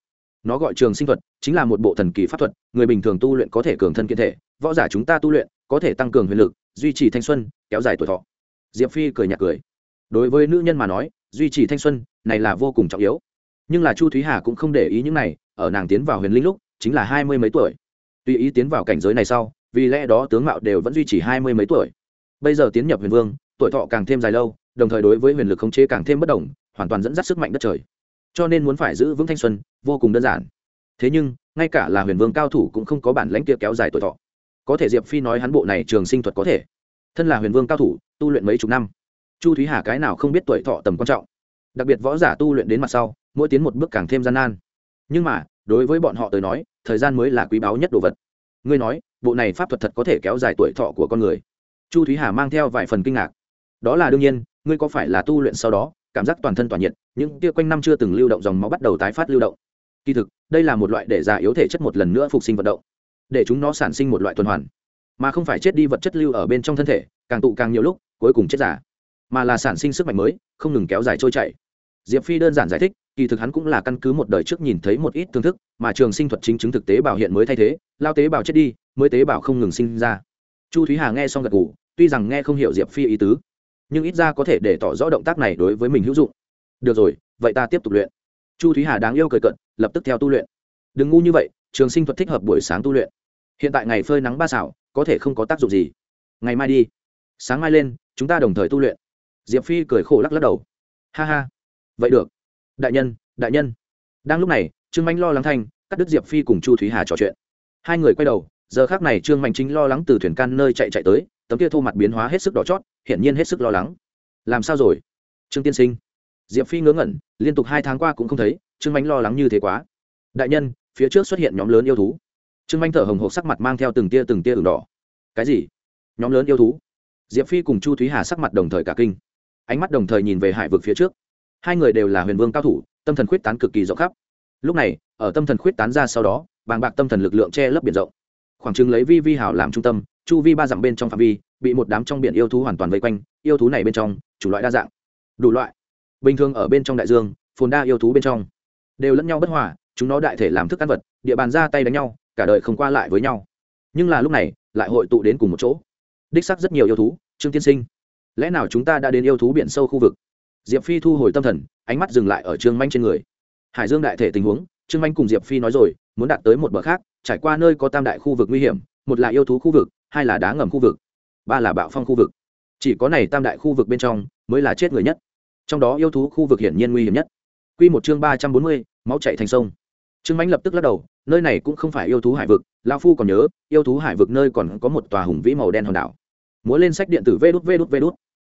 A: Nó gọi trường sinh thuật, chính là một bộ thần kỳ pháp thuật, người bình thường tu luyện có thể cường thân kiện thể, võ giả chúng ta tu luyện có thể tăng cường huyền lực, duy trì thanh xuân kéo dài tuổi thọ. Diệp phi cười nhạt cười. Đối với nữ nhân mà nói, duy trì thanh xuân này là vô cùng trọng yếu. Nhưng là chu thúy hà cũng không để ý những này, ở nàng tiến vào huyền linh lúc, chính là hai mươi mấy tuổi. Tuy ý tiến vào cảnh giới này sau, vì lẽ đó tướng mạo đều vẫn duy trì hai mươi mấy tuổi. Bây giờ tiến nhập huyền vương, tuổi thọ càng thêm dài lâu, đồng thời đối với huyền lực khống chế càng thêm bất đồng, hoàn toàn dẫn dắt sức mạnh đất trời. Cho nên muốn phải giữ vững thanh xuân, vô cùng đơn giản. Thế nhưng, ngay cả là huyền vương cao thủ cũng không có bản lãnh kia kéo dài tuổi thọ. Có thể diệp phi nói hắn bộ này trường sinh thuật có thể thân là huyền vương cao thủ, tu luyện mấy chục năm. Chu thúy hà cái nào không biết tuổi thọ tầm quan trọng. Đặc biệt võ giả tu luyện đến mặt sau, mỗi tiến một bước càng thêm gian nan. Nhưng mà, đối với bọn họ tới nói, thời gian mới là quý báu nhất đồ vật. Ngươi nói, bộ này pháp thuật thật có thể kéo dài tuổi thọ của con người. Chu thúy hà mang theo vài phần kinh ngạc. Đó là đương nhiên, ngươi có phải là tu luyện sau đó, cảm giác toàn thân tỏa nhiệt, những kia quanh năm chưa từng lưu động dòng máu bắt đầu tái phát lưu động. Kỳ thực, đây là một loại để già yếu thể chất một lần nữa phục sinh vận động, để chúng nó sản sinh một loại tuần hoàn mà không phải chết đi vật chất lưu ở bên trong thân thể, càng tụ càng nhiều lúc, cuối cùng chết giả. Mà là sản sinh sức mạnh mới, không ngừng kéo dài trôi chảy. Diệp phi đơn giản giải thích, kỳ thực hắn cũng là căn cứ một đời trước nhìn thấy một ít thương thức, mà trường sinh thuật chính chứng thực tế bảo hiện mới thay thế, lao tế bào chết đi, mới tế bào không ngừng sinh ra. Chu thúy hà nghe xong gật g ủ tuy rằng nghe không hiểu diệp phi ý tứ, nhưng ít ra có thể để tỏ rõ động tác này đối với mình hữu dụng. Được rồi, vậy ta tiếp tục luyện. Chu thúy hà đáng yêu cười cận lập tức theo tu luyện. Đừng ngu như vậy, trường sinh thuật thích hợp buổi sáng tu luyện. Hiện tại ngày phơi nắng ba xảo có thể không có tác dụng gì. Ngày mai đi. Sáng mai lên, chúng ta đồng thời tu luyện. Diệp phi cười khổ lắc lắc đầu. Ha ha. Vậy được. Đại nhân đại nhân. Đang lúc này, trương manh lo lắng thanh, cắt đứt diệp phi cùng chu thúy hà trò chuyện. Hai người quay đầu, giờ khác này trương mạnh chính lo lắng từ thuyền can nơi chạy chạy tới, tấm kia thô mặt biến hóa hết sức đỏ chót, hiển nhiên hết sức lo lắng. Làm sao rồi? Trương tiên sinh. Diệp phi ngớ ngẩn, liên tục hai tháng qua cũng không thấy, trương mạnh lo lắng như thế quá. Đại nhân, phía trước xuất hiện nhóm lớn yêu thú trương Anh thở hồng hộc sắc mặt mang theo từng tia từng tia ửng đỏ. Cái gì? Nhóm lớn yêu thú? Diệp phi cùng chu thúy hà sắc mặt đồng thời cả kinh. Ánh mắt đồng thời nhìn về hải vực phía trước. Hai người đều là huyền vương cao thủ, tâm thần khuyết tán cực kỳ rộng khắp. Lúc này, ở tâm thần khuyết tán ra sau đó, bàng bạc tâm thần lực lượng che lấp biển rộng. Khoảng chừng lấy vi vi hảo làm trung tâm, chu vi ba dặm bên trong phạm vi, bị một đám trong biển yêu thú hoàn toàn vây quanh, yêu thú này bên trong, chủ loại đa dạng. Đủ loại. Bình thường ở bên trong đại dương, phồn đa yêu thú bên trong, đều lẫn nhau bất hòa, chúng nó đại thể làm thức ăn vật, địa bàn ra tay đánh nhau cả đời không qua lại với nhau. Nhưng là lúc này, lại hội tụ đến cùng một chỗ. Đích sắc rất nhiều yêu thú, trương tiên sinh. Lẽ nào chúng ta đã đến yêu thú biển sâu khu vực? Diệp phi thu hồi tâm thần, ánh mắt dừng lại ở trương manh trên người. Hải dương đại thể tình huống, trương manh cùng diệp phi nói rồi, muốn đạt tới một bờ khác, trải qua nơi có tam đại khu vực nguy hiểm, một là yêu thú khu vực, hai là đá ngầm khu vực, ba là bạo phong khu vực. Chỉ có này tam đại khu vực bên trong mới là chết người nhất. Trong đó yêu thú khu vực hiển nhiên nguy hiểm nhất. Q một chương ba trăm bốn mươi, máu chạy thành sông trương mãnh lập tức lắc đầu, nơi này cũng không phải yêu thú hải vực lao phu còn nhớ, yêu thú hải vực nơi còn có một tòa hùng vĩ màu đen hòn đảo. Múa lên sách điện tử vê đút vê đút vê đút.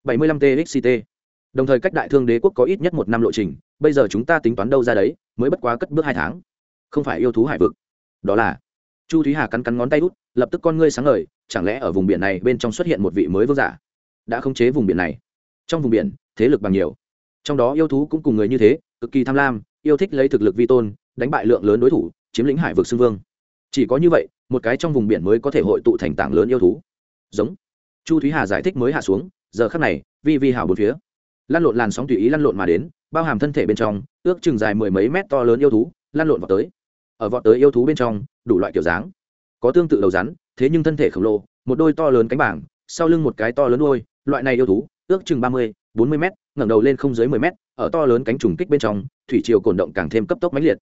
A: Bảy mươi lăm txt đồng thời cách đại thương đế quốc có ít nhất một năm lộ trình, bây giờ chúng ta tính toán đâu ra đấy, mới bất quá cất bước hai tháng. Không phải yêu thú hải vực. Đó là, chu thúy hà cắn cắn ngón tay út, lập tức con ngươi sáng ngời, chẳng lẽ ở vùng biển này bên trong xuất hiện một vị mới vương giả? Đã khống chế vùng biển này. Trong vùng biển, thế lực bằng nhiều. Trong đó yêu thú cũng cùng người như thế, cực kỳ tham lam, yêu thích lấy thực lực vi tôn đánh bại lượng lớn đối thủ, chiếm lĩnh hải vực xưng vương. Chỉ có như vậy, một cái trong vùng biển mới có thể hội tụ thành tảng lớn yêu thú. Giống. Chu thúy hà giải thích mới hạ xuống, giờ khắc này, vi vi hào bốn phía. Lăn lộn làn sóng tùy ý lăn lộn mà đến, bao hàm thân thể bên trong, ước chừng dài mười mấy mét to lớn yêu thú, lăn lộn vào tới. Ở vọt tới yêu thú bên trong, đủ loại kiểu dáng. Có tương tự đầu rắn, thế nhưng thân thể khổng lồ, một đôi to lớn cánh bảng, sau lưng một cái to lớn đôi loại này yêu thú, ước chừng ba mươi, bốn mươi mét, ngẩng đầu lên không dưới mười mét, ở to lớn cánh trùng kích bên trong, thủy chiều cổn động càng thêm cấp tốc mãnh liệt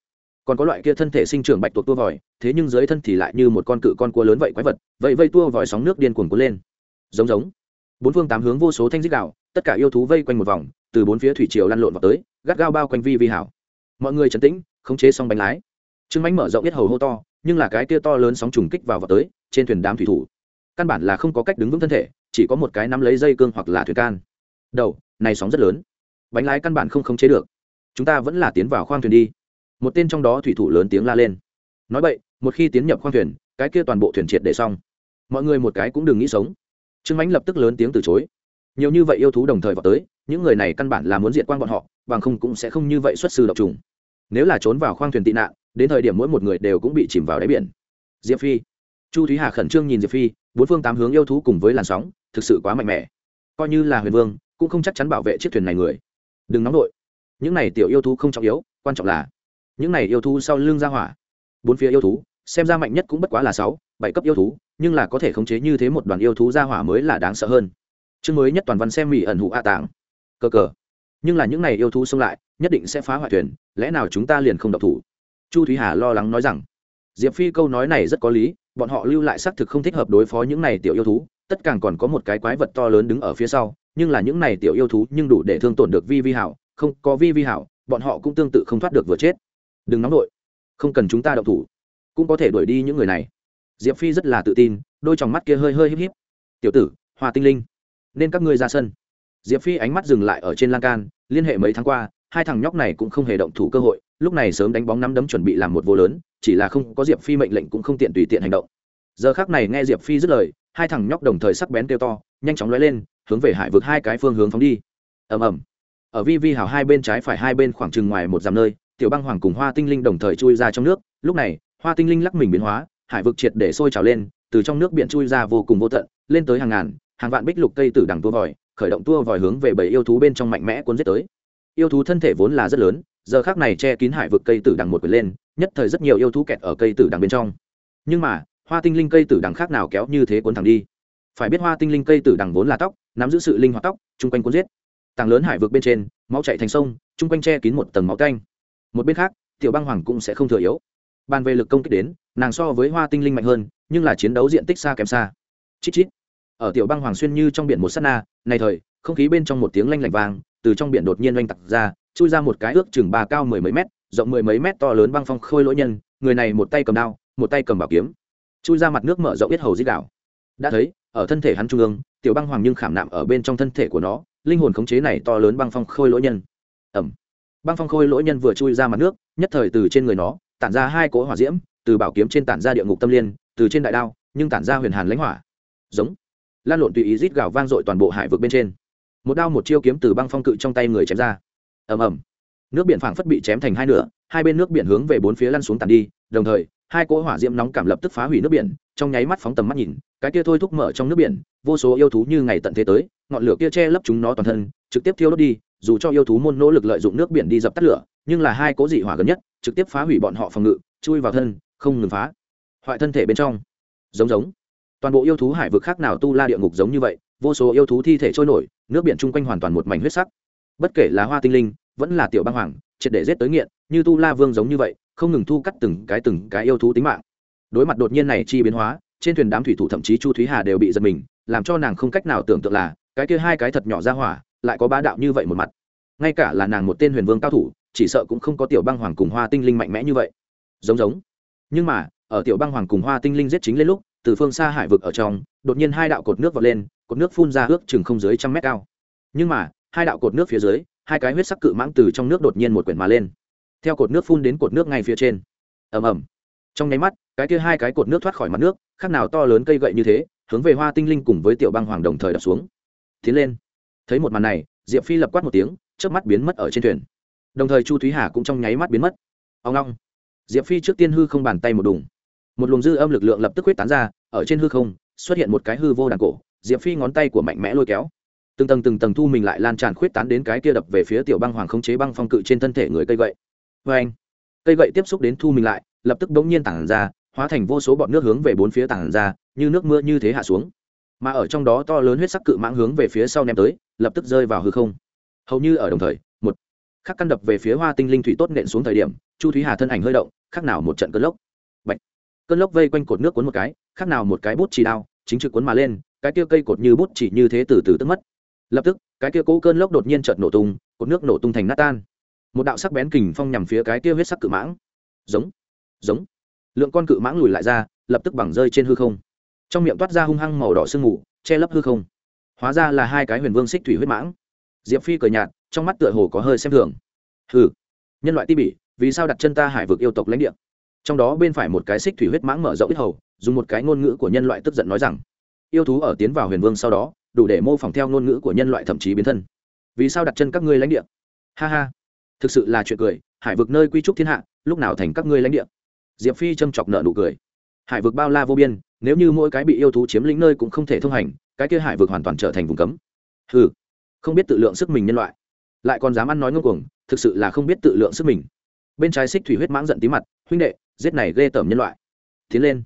A: còn có loại kia thân thể sinh trưởng bạch tuộc tua vòi, thế nhưng dưới thân thì lại như một con cự con cua lớn vậy quái vật, vậy vây tua vòi sóng nước điên cuồng cuốn lên. Giống giống. Bốn phương tám hướng vô số thanh dích đạo, tất cả yêu thú vây quanh một vòng, từ bốn phía thủy triều lăn lộn vào tới, gắt gao bao quanh vi vi hảo. Mọi người trấn tĩnh, khống chế xong bánh lái. Trương bánh mở rộng biết hầu hô to, nhưng là cái kia to lớn sóng trùng kích vào vào tới, trên thuyền đám thủy thủ. Căn bản là không có cách đứng vững thân thể, chỉ có một cái nắm lấy dây cương hoặc là thuyền can. Đầu, này sóng rất lớn. Bánh lái căn bản không khống chế được. Chúng ta vẫn là tiến vào khoang thuyền đi một tên trong đó thủy thủ lớn tiếng la lên. Nói vậy một khi tiến nhập khoang thuyền, cái kia toàn bộ thuyền triệt để xong. Mọi người một cái cũng đừng nghĩ sống. Trương mãnh lập tức lớn tiếng từ chối. Nhiều như vậy yêu thú đồng thời vào tới, những người này căn bản là muốn diệt quan bọn họ, bằng không cũng sẽ không như vậy xuất sư độc trùng. Nếu là trốn vào khoang thuyền tị nạn, đến thời điểm mỗi một người đều cũng bị chìm vào đáy biển. Diệp phi. Chu thúy hà khẩn trương nhìn diệp phi, bốn phương tám hướng yêu thú cùng với làn sóng, thực sự quá mạnh mẽ. Coi như là huyền vương, cũng không chắc chắn bảo vệ chiếc thuyền này người. Đừng nóng đội những này tiểu yêu thú không trọng yếu, quan trọng là những này yêu thú sau lưng ra hỏa. Bốn phía yêu thú, xem ra mạnh nhất cũng bất quá là sáu, bảy cấp yêu thú, nhưng là có thể khống chế như thế một đoàn yêu thú ra hỏa mới là đáng sợ hơn. Chương mới nhất toàn văn xem mỹ ẩn hụ a tàng cơ cờ nhưng là những này yêu thú xông lại, nhất định sẽ phá hoại thuyền, lẽ nào chúng ta liền không độc thủ? Chu thúy hà lo lắng nói rằng. Diệp phi câu nói này rất có lý, bọn họ lưu lại xác thực không thích hợp đối phó những này tiểu yêu thú, tất càng còn có một cái quái vật to lớn đứng ở phía sau, nhưng là những này tiểu yêu thú nhưng đủ để thương tổn được vi vi hảo, không, có vi vi hảo, bọn họ cũng tương tự không thoát được vừa chết đừng nóng đội không cần chúng ta động thủ. Cũng có thể đuổi đi những người này. Diệp phi rất là tự tin, đôi t mắt kia hơi hơi híp híp. Tiểu tử, hoa tinh linh, nên các ngươi ra sân. Diệp phi ánh mắt dừng lại ở trên lan can, liên hệ mấy tháng qua, hai thằng nhóc này cũng không hề động thủ cơ hội, lúc này sớm đánh bóng nắm đấm chuẩn bị làm một vô lớn, chỉ là không có diệp phi mệnh lệnh cũng không tiện tùy tiện hành động. Giờ khác này nghe diệp phi dứt lời, hai thằng nhóc đồng thời sắc bén kêu to, nhanh chóng lóe lên, hướng về hải vực hai cái phương hướng phóng đi. Ầm ầm. Ở vi vi hào hai bên trái phải hai bên khoảng chừng ngoài một dặm nơi tiểu băng hoàng cùng hoa tinh linh đồng thời chui ra trong nước. Lúc này, hoa tinh linh lắc mình biến hóa, hải vực triệt để sôi trào lên, từ trong nước biển chui ra vô cùng vô tận, lên tới hàng ngàn, hàng vạn bích lục cây tử đằng tua vòi, khởi động tua vòi hướng về bảy yêu thú bên trong mạnh mẽ cuốn giết tới. Yêu thú thân thể vốn là rất lớn, giờ khác này che kín hải vực cây tử đằng một quyển lên, nhất thời rất nhiều yêu thú kẹt ở cây tử đằng bên trong. Nhưng mà, hoa tinh linh cây tử đằng khác nào kéo như thế cuốn thẳng đi? Phải biết hoa tinh linh cây tử đằng vốn là tóc, nắm giữ sự linh hoạt tóc, chung quanh cuốn giết. Tàng lớn hải vực bên trên, máu chạy thành sông, chung quanh che kín một tầng máu canh một bên khác, tiểu băng hoàng cũng sẽ không thừa yếu. Bàn về lực công kích đến, nàng so với hoa tinh linh mạnh hơn, nhưng là chiến đấu diện tích xa kém xa. Chít chít. Ở tiểu băng hoàng xuyên như trong biển một s á t na, này thời, không khí bên trong một tiếng lanh lạnh vàng từ trong biển đột nhiên oanh tặc ra, chui ra một cái ước chừng ba cao mười mấy mét, rộng mười mấy mét to lớn băng phong khôi lỗi nhân, người này một tay cầm đao, một tay cầm bảo kiếm. Chui ra mặt nước mở rộng biết hầu dít đảo. Đã thấy, ở thân thể hắn trung ương, tiểu băng hoàng nhưng khảm nạm ở bên trong thân thể của nó, linh hồn khống chế này to lớn băng phong khôi lỗi nhân. Ẩm băng phong khôi lỗi nhân vừa chui ra mặt nước, nhất thời từ trên người nó, tản ra hai cỗ hỏa diễm, từ bảo kiếm trên tản ra địa ngục tâm liên, từ trên đại đao, nhưng tản ra huyền hàn lãnh hỏa. Giống. Lan lộn tùy ý rít gào vang dội toàn bộ hải vực bên trên. Một đao một chiêu kiếm từ băng phong cự trong tay người chém ra. Ầm ầm. Nước biển phảng phất bị chém thành hai nửa, hai bên nước biển hướng về bốn phía lăn xuống tàn đi, đồng thời, hai cỗ hỏa diễm nóng cảm lập tức phá hủy nước biển, trong nháy mắt phóng tầm mắt nhìn, cái kia thôi thúc mở trong nước biển, vô số yêu thú như ngày tận thế tới, ngọn lửa kia che lấp chúng nó toàn thân, trực tiếp thiêu đốt đi dù cho yêu thú môn nỗ lực lợi dụng nước biển đi dập tắt lửa, nhưng là hai cố dị hỏa gần nhất, trực tiếp phá hủy bọn họ phòng ngự, chui vào thân, không ngừng phá. Hoại thân thể bên trong. Giống giống. Toàn bộ yêu thú hải vực khác nào tu la địa ngục giống như vậy, vô số yêu thú thi thể trôi nổi, nước biển chung quanh hoàn toàn một mảnh huyết sắc. Bất kể là hoa tinh linh, vẫn là tiểu băng hoàng, triệt để giết tới nghiện, như tu la vương giống như vậy, không ngừng thu cắt từng cái từng cái yêu thú tính mạng. Đối mặt đột nhiên này chi biến hóa, trên thuyền đám thủy thủ thậm chí chu thúy hà đều bị giật mình, làm cho nàng không cách nào tưởng tượng là, cái kia hai cái thật nhỏ ra hỏa lại có bá đạo như vậy một mặt. Ngay cả là nàng một tên huyền vương cao thủ, chỉ sợ cũng không có tiểu băng hoàng cùng hoa tinh linh mạnh mẽ như vậy. Giống giống. Nhưng mà, ở tiểu băng hoàng cùng hoa tinh linh giết chính lên lúc, từ phương xa hải vực ở trong, đột nhiên hai đạo cột nước vọt lên, cột nước phun ra ước chừng không dưới trăm mét cao. Nhưng mà, hai đạo cột nước phía dưới, hai cái huyết sắc cự mãng từ trong nước đột nhiên một quyển mà lên. Theo cột nước phun đến cột nước ngay phía trên. Ầm ầm. Trong nháy mắt, cái kia hai cái cột nước thoát khỏi mặt nước, khác nào to lớn cây gậy như thế, hướng về hoa tinh linh cùng với tiểu băng hoàng đồng thời đập xuống. Tiến lên thấy một màn này, diệp phi lập quát một tiếng trước mắt biến mất ở trên thuyền. Đồng thời chu thúy hà cũng trong nháy mắt biến mất. Ông long diệp phi trước tiên hư không bàn tay một đùng. Một luồng dư âm lực lượng lập tức quyết tán ra, ở trên hư không, xuất hiện một cái hư vô đàn cổ, diệp phi ngón tay của mạnh mẽ lôi kéo. Từng tầng từng tầng thu mình lại lan tràn khuyết tán đến cái kia đập về phía tiểu băng hoàng khống chế băng phong cự trên thân thể người cây gậy. Vê anh, cây gậy tiếp xúc đến thu mình lại, lập tức bỗng nhiên tản ra, hóa thành vô số bọn nước hướng về bốn phía tản ra, như nước mưa như thế hạ xuống. Mà ở trong đó to lớn huyết sắc cự mãng hướng về phía sau ném tới lập tức rơi vào hư không. Hầu như ở đồng thời, một khắc căn đập về phía hoa tinh linh thủy tốt nện xuống thời điểm, chu thúy hà thân ảnh hơi động khác nào một trận cơn lốc. Bạch. cơn lốc vây quanh cột nước cuốn một cái khác nào một cái bút chỉ đao, chính trực cuốn mà lên, cái kia cây cột như bút chỉ như thế từ từ tức mất. Lập tức, cái kia cũ cơn lốc đột nhiên chợt nổ tung, cột nước nổ tung thành nát tan. Một đạo sắc bén kình phong nhằm phía cái kia huyết sắc cự mãng. Giống. Giống. Lượng con cự mãng lùi lại ra, lập tức bằng rơi trên hư không. Trong miệng toát ra hung hăng màu đỏ sương mù, che lấp hư không hóa ra là hai cái huyền vương xích thủy huyết mãng. Diệp phi cười nhạt, trong mắt tựa hồ có hơi xem thường. Hừ, nhân loại ti bỉ, vì sao đặt chân ta hải vực yêu tộc lãnh địa? Trong đó bên phải một cái xích thủy huyết mãng mở rộng ít hầu, dùng một cái ngôn ngữ của nhân loại tức giận nói rằng, yêu thú ở tiến vào huyền vương sau đó, đủ để mô phỏng theo ngôn ngữ của nhân loại thậm chí biến thân. Vì sao đặt chân các ngươi lãnh địa? Ha ha, thực sự là chuyện cười, hải vực nơi quy trúc thiên hạ, lúc nào thành các ngươi lãnh địa? Diệp phi châm chọc nợ nụ cười. Hải vực bao la vô biên, nếu như mỗi cái bị yêu thú chiếm lĩnh nơi cũng không thể thông hành cái kia hải vực hoàn toàn trở thành vùng cấm. Ừ không biết tự lượng sức mình nhân loại, lại còn dám ăn nói ngông cuồng, thực sự là không biết tự lượng sức mình. Bên trái xích thủy huyết mãng giận tí mặt, huynh đệ, giết này ghê tởm nhân loại. Tiến lên.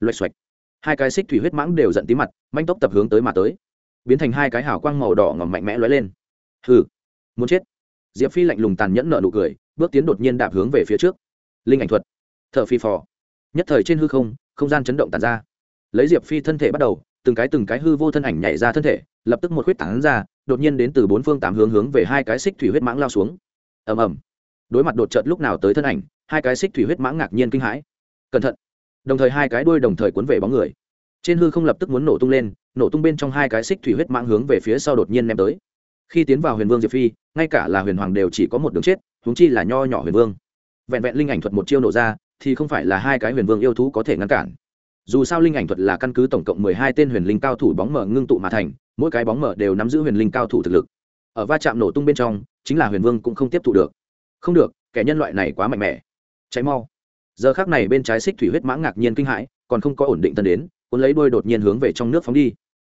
A: Loạch xoạch. Hai cái xích thủy huyết mãng đều giận tí mặt, manh tốc tập hướng tới mà tới. Biến thành hai cái hào quang màu đỏ ngỏm mạnh mẽ lóe lên. Hừ, muốn chết. Diệp phi lạnh lùng tàn nhẫn nợ nụ cười, bước tiến đột nhiên đạp hướng về phía trước. Linh ảnh thuật. T h ở phi phò. Nhất thời trên hư không không gian chấn động tàn ra. Lấy diệp phi thân thể bắt đầu từng cái từng cái hư vô thân ảnh nhảy ra thân thể, lập tức một huyết tảng ra, đột nhiên đến từ bốn phương tám hướng hướng về hai cái xích thủy huyết mãng lao xuống. Ầm ầm. Đối mặt đột trợt lúc nào tới thân ảnh, hai cái xích thủy huyết mãng ngạc nhiên kinh hãi. Cẩn thận. Đồng thời hai cái đuôi đồng thời cuốn về bóng người. Trên hư không lập tức muốn nổ tung lên, nổ tung bên trong hai cái xích thủy huyết mãng hướng về phía sau đột nhiên ném tới. Khi tiến vào huyền vương diệp phi, ngay cả là huyền hoàng đều chỉ có một đường chết, huống chi là nho nhỏ huyền vương. Vẹn vẹn linh ảnh thuật một chiêu nổ ra, thì không phải là hai cái huyền vương yêu thú có thể ngăn cản dù sao linh ảnh thuật là căn cứ tổng cộng mười hai tên huyền linh cao thủ bóng mở ngưng tụ mà thành, mỗi cái bóng mở đều nắm giữ huyền linh cao thủ thực lực. Ở va chạm nổ tung bên trong, chính là huyền vương cũng không tiếp thụ được. Không được, kẻ nhân loại này quá mạnh mẽ. Cháy mau. Giờ khác này bên trái xích thủy huyết mãng ngạc nhiên kinh hãi, còn không có ổn định tân đến, cuốn lấy đuôi đột nhiên hướng về trong nước phóng đi.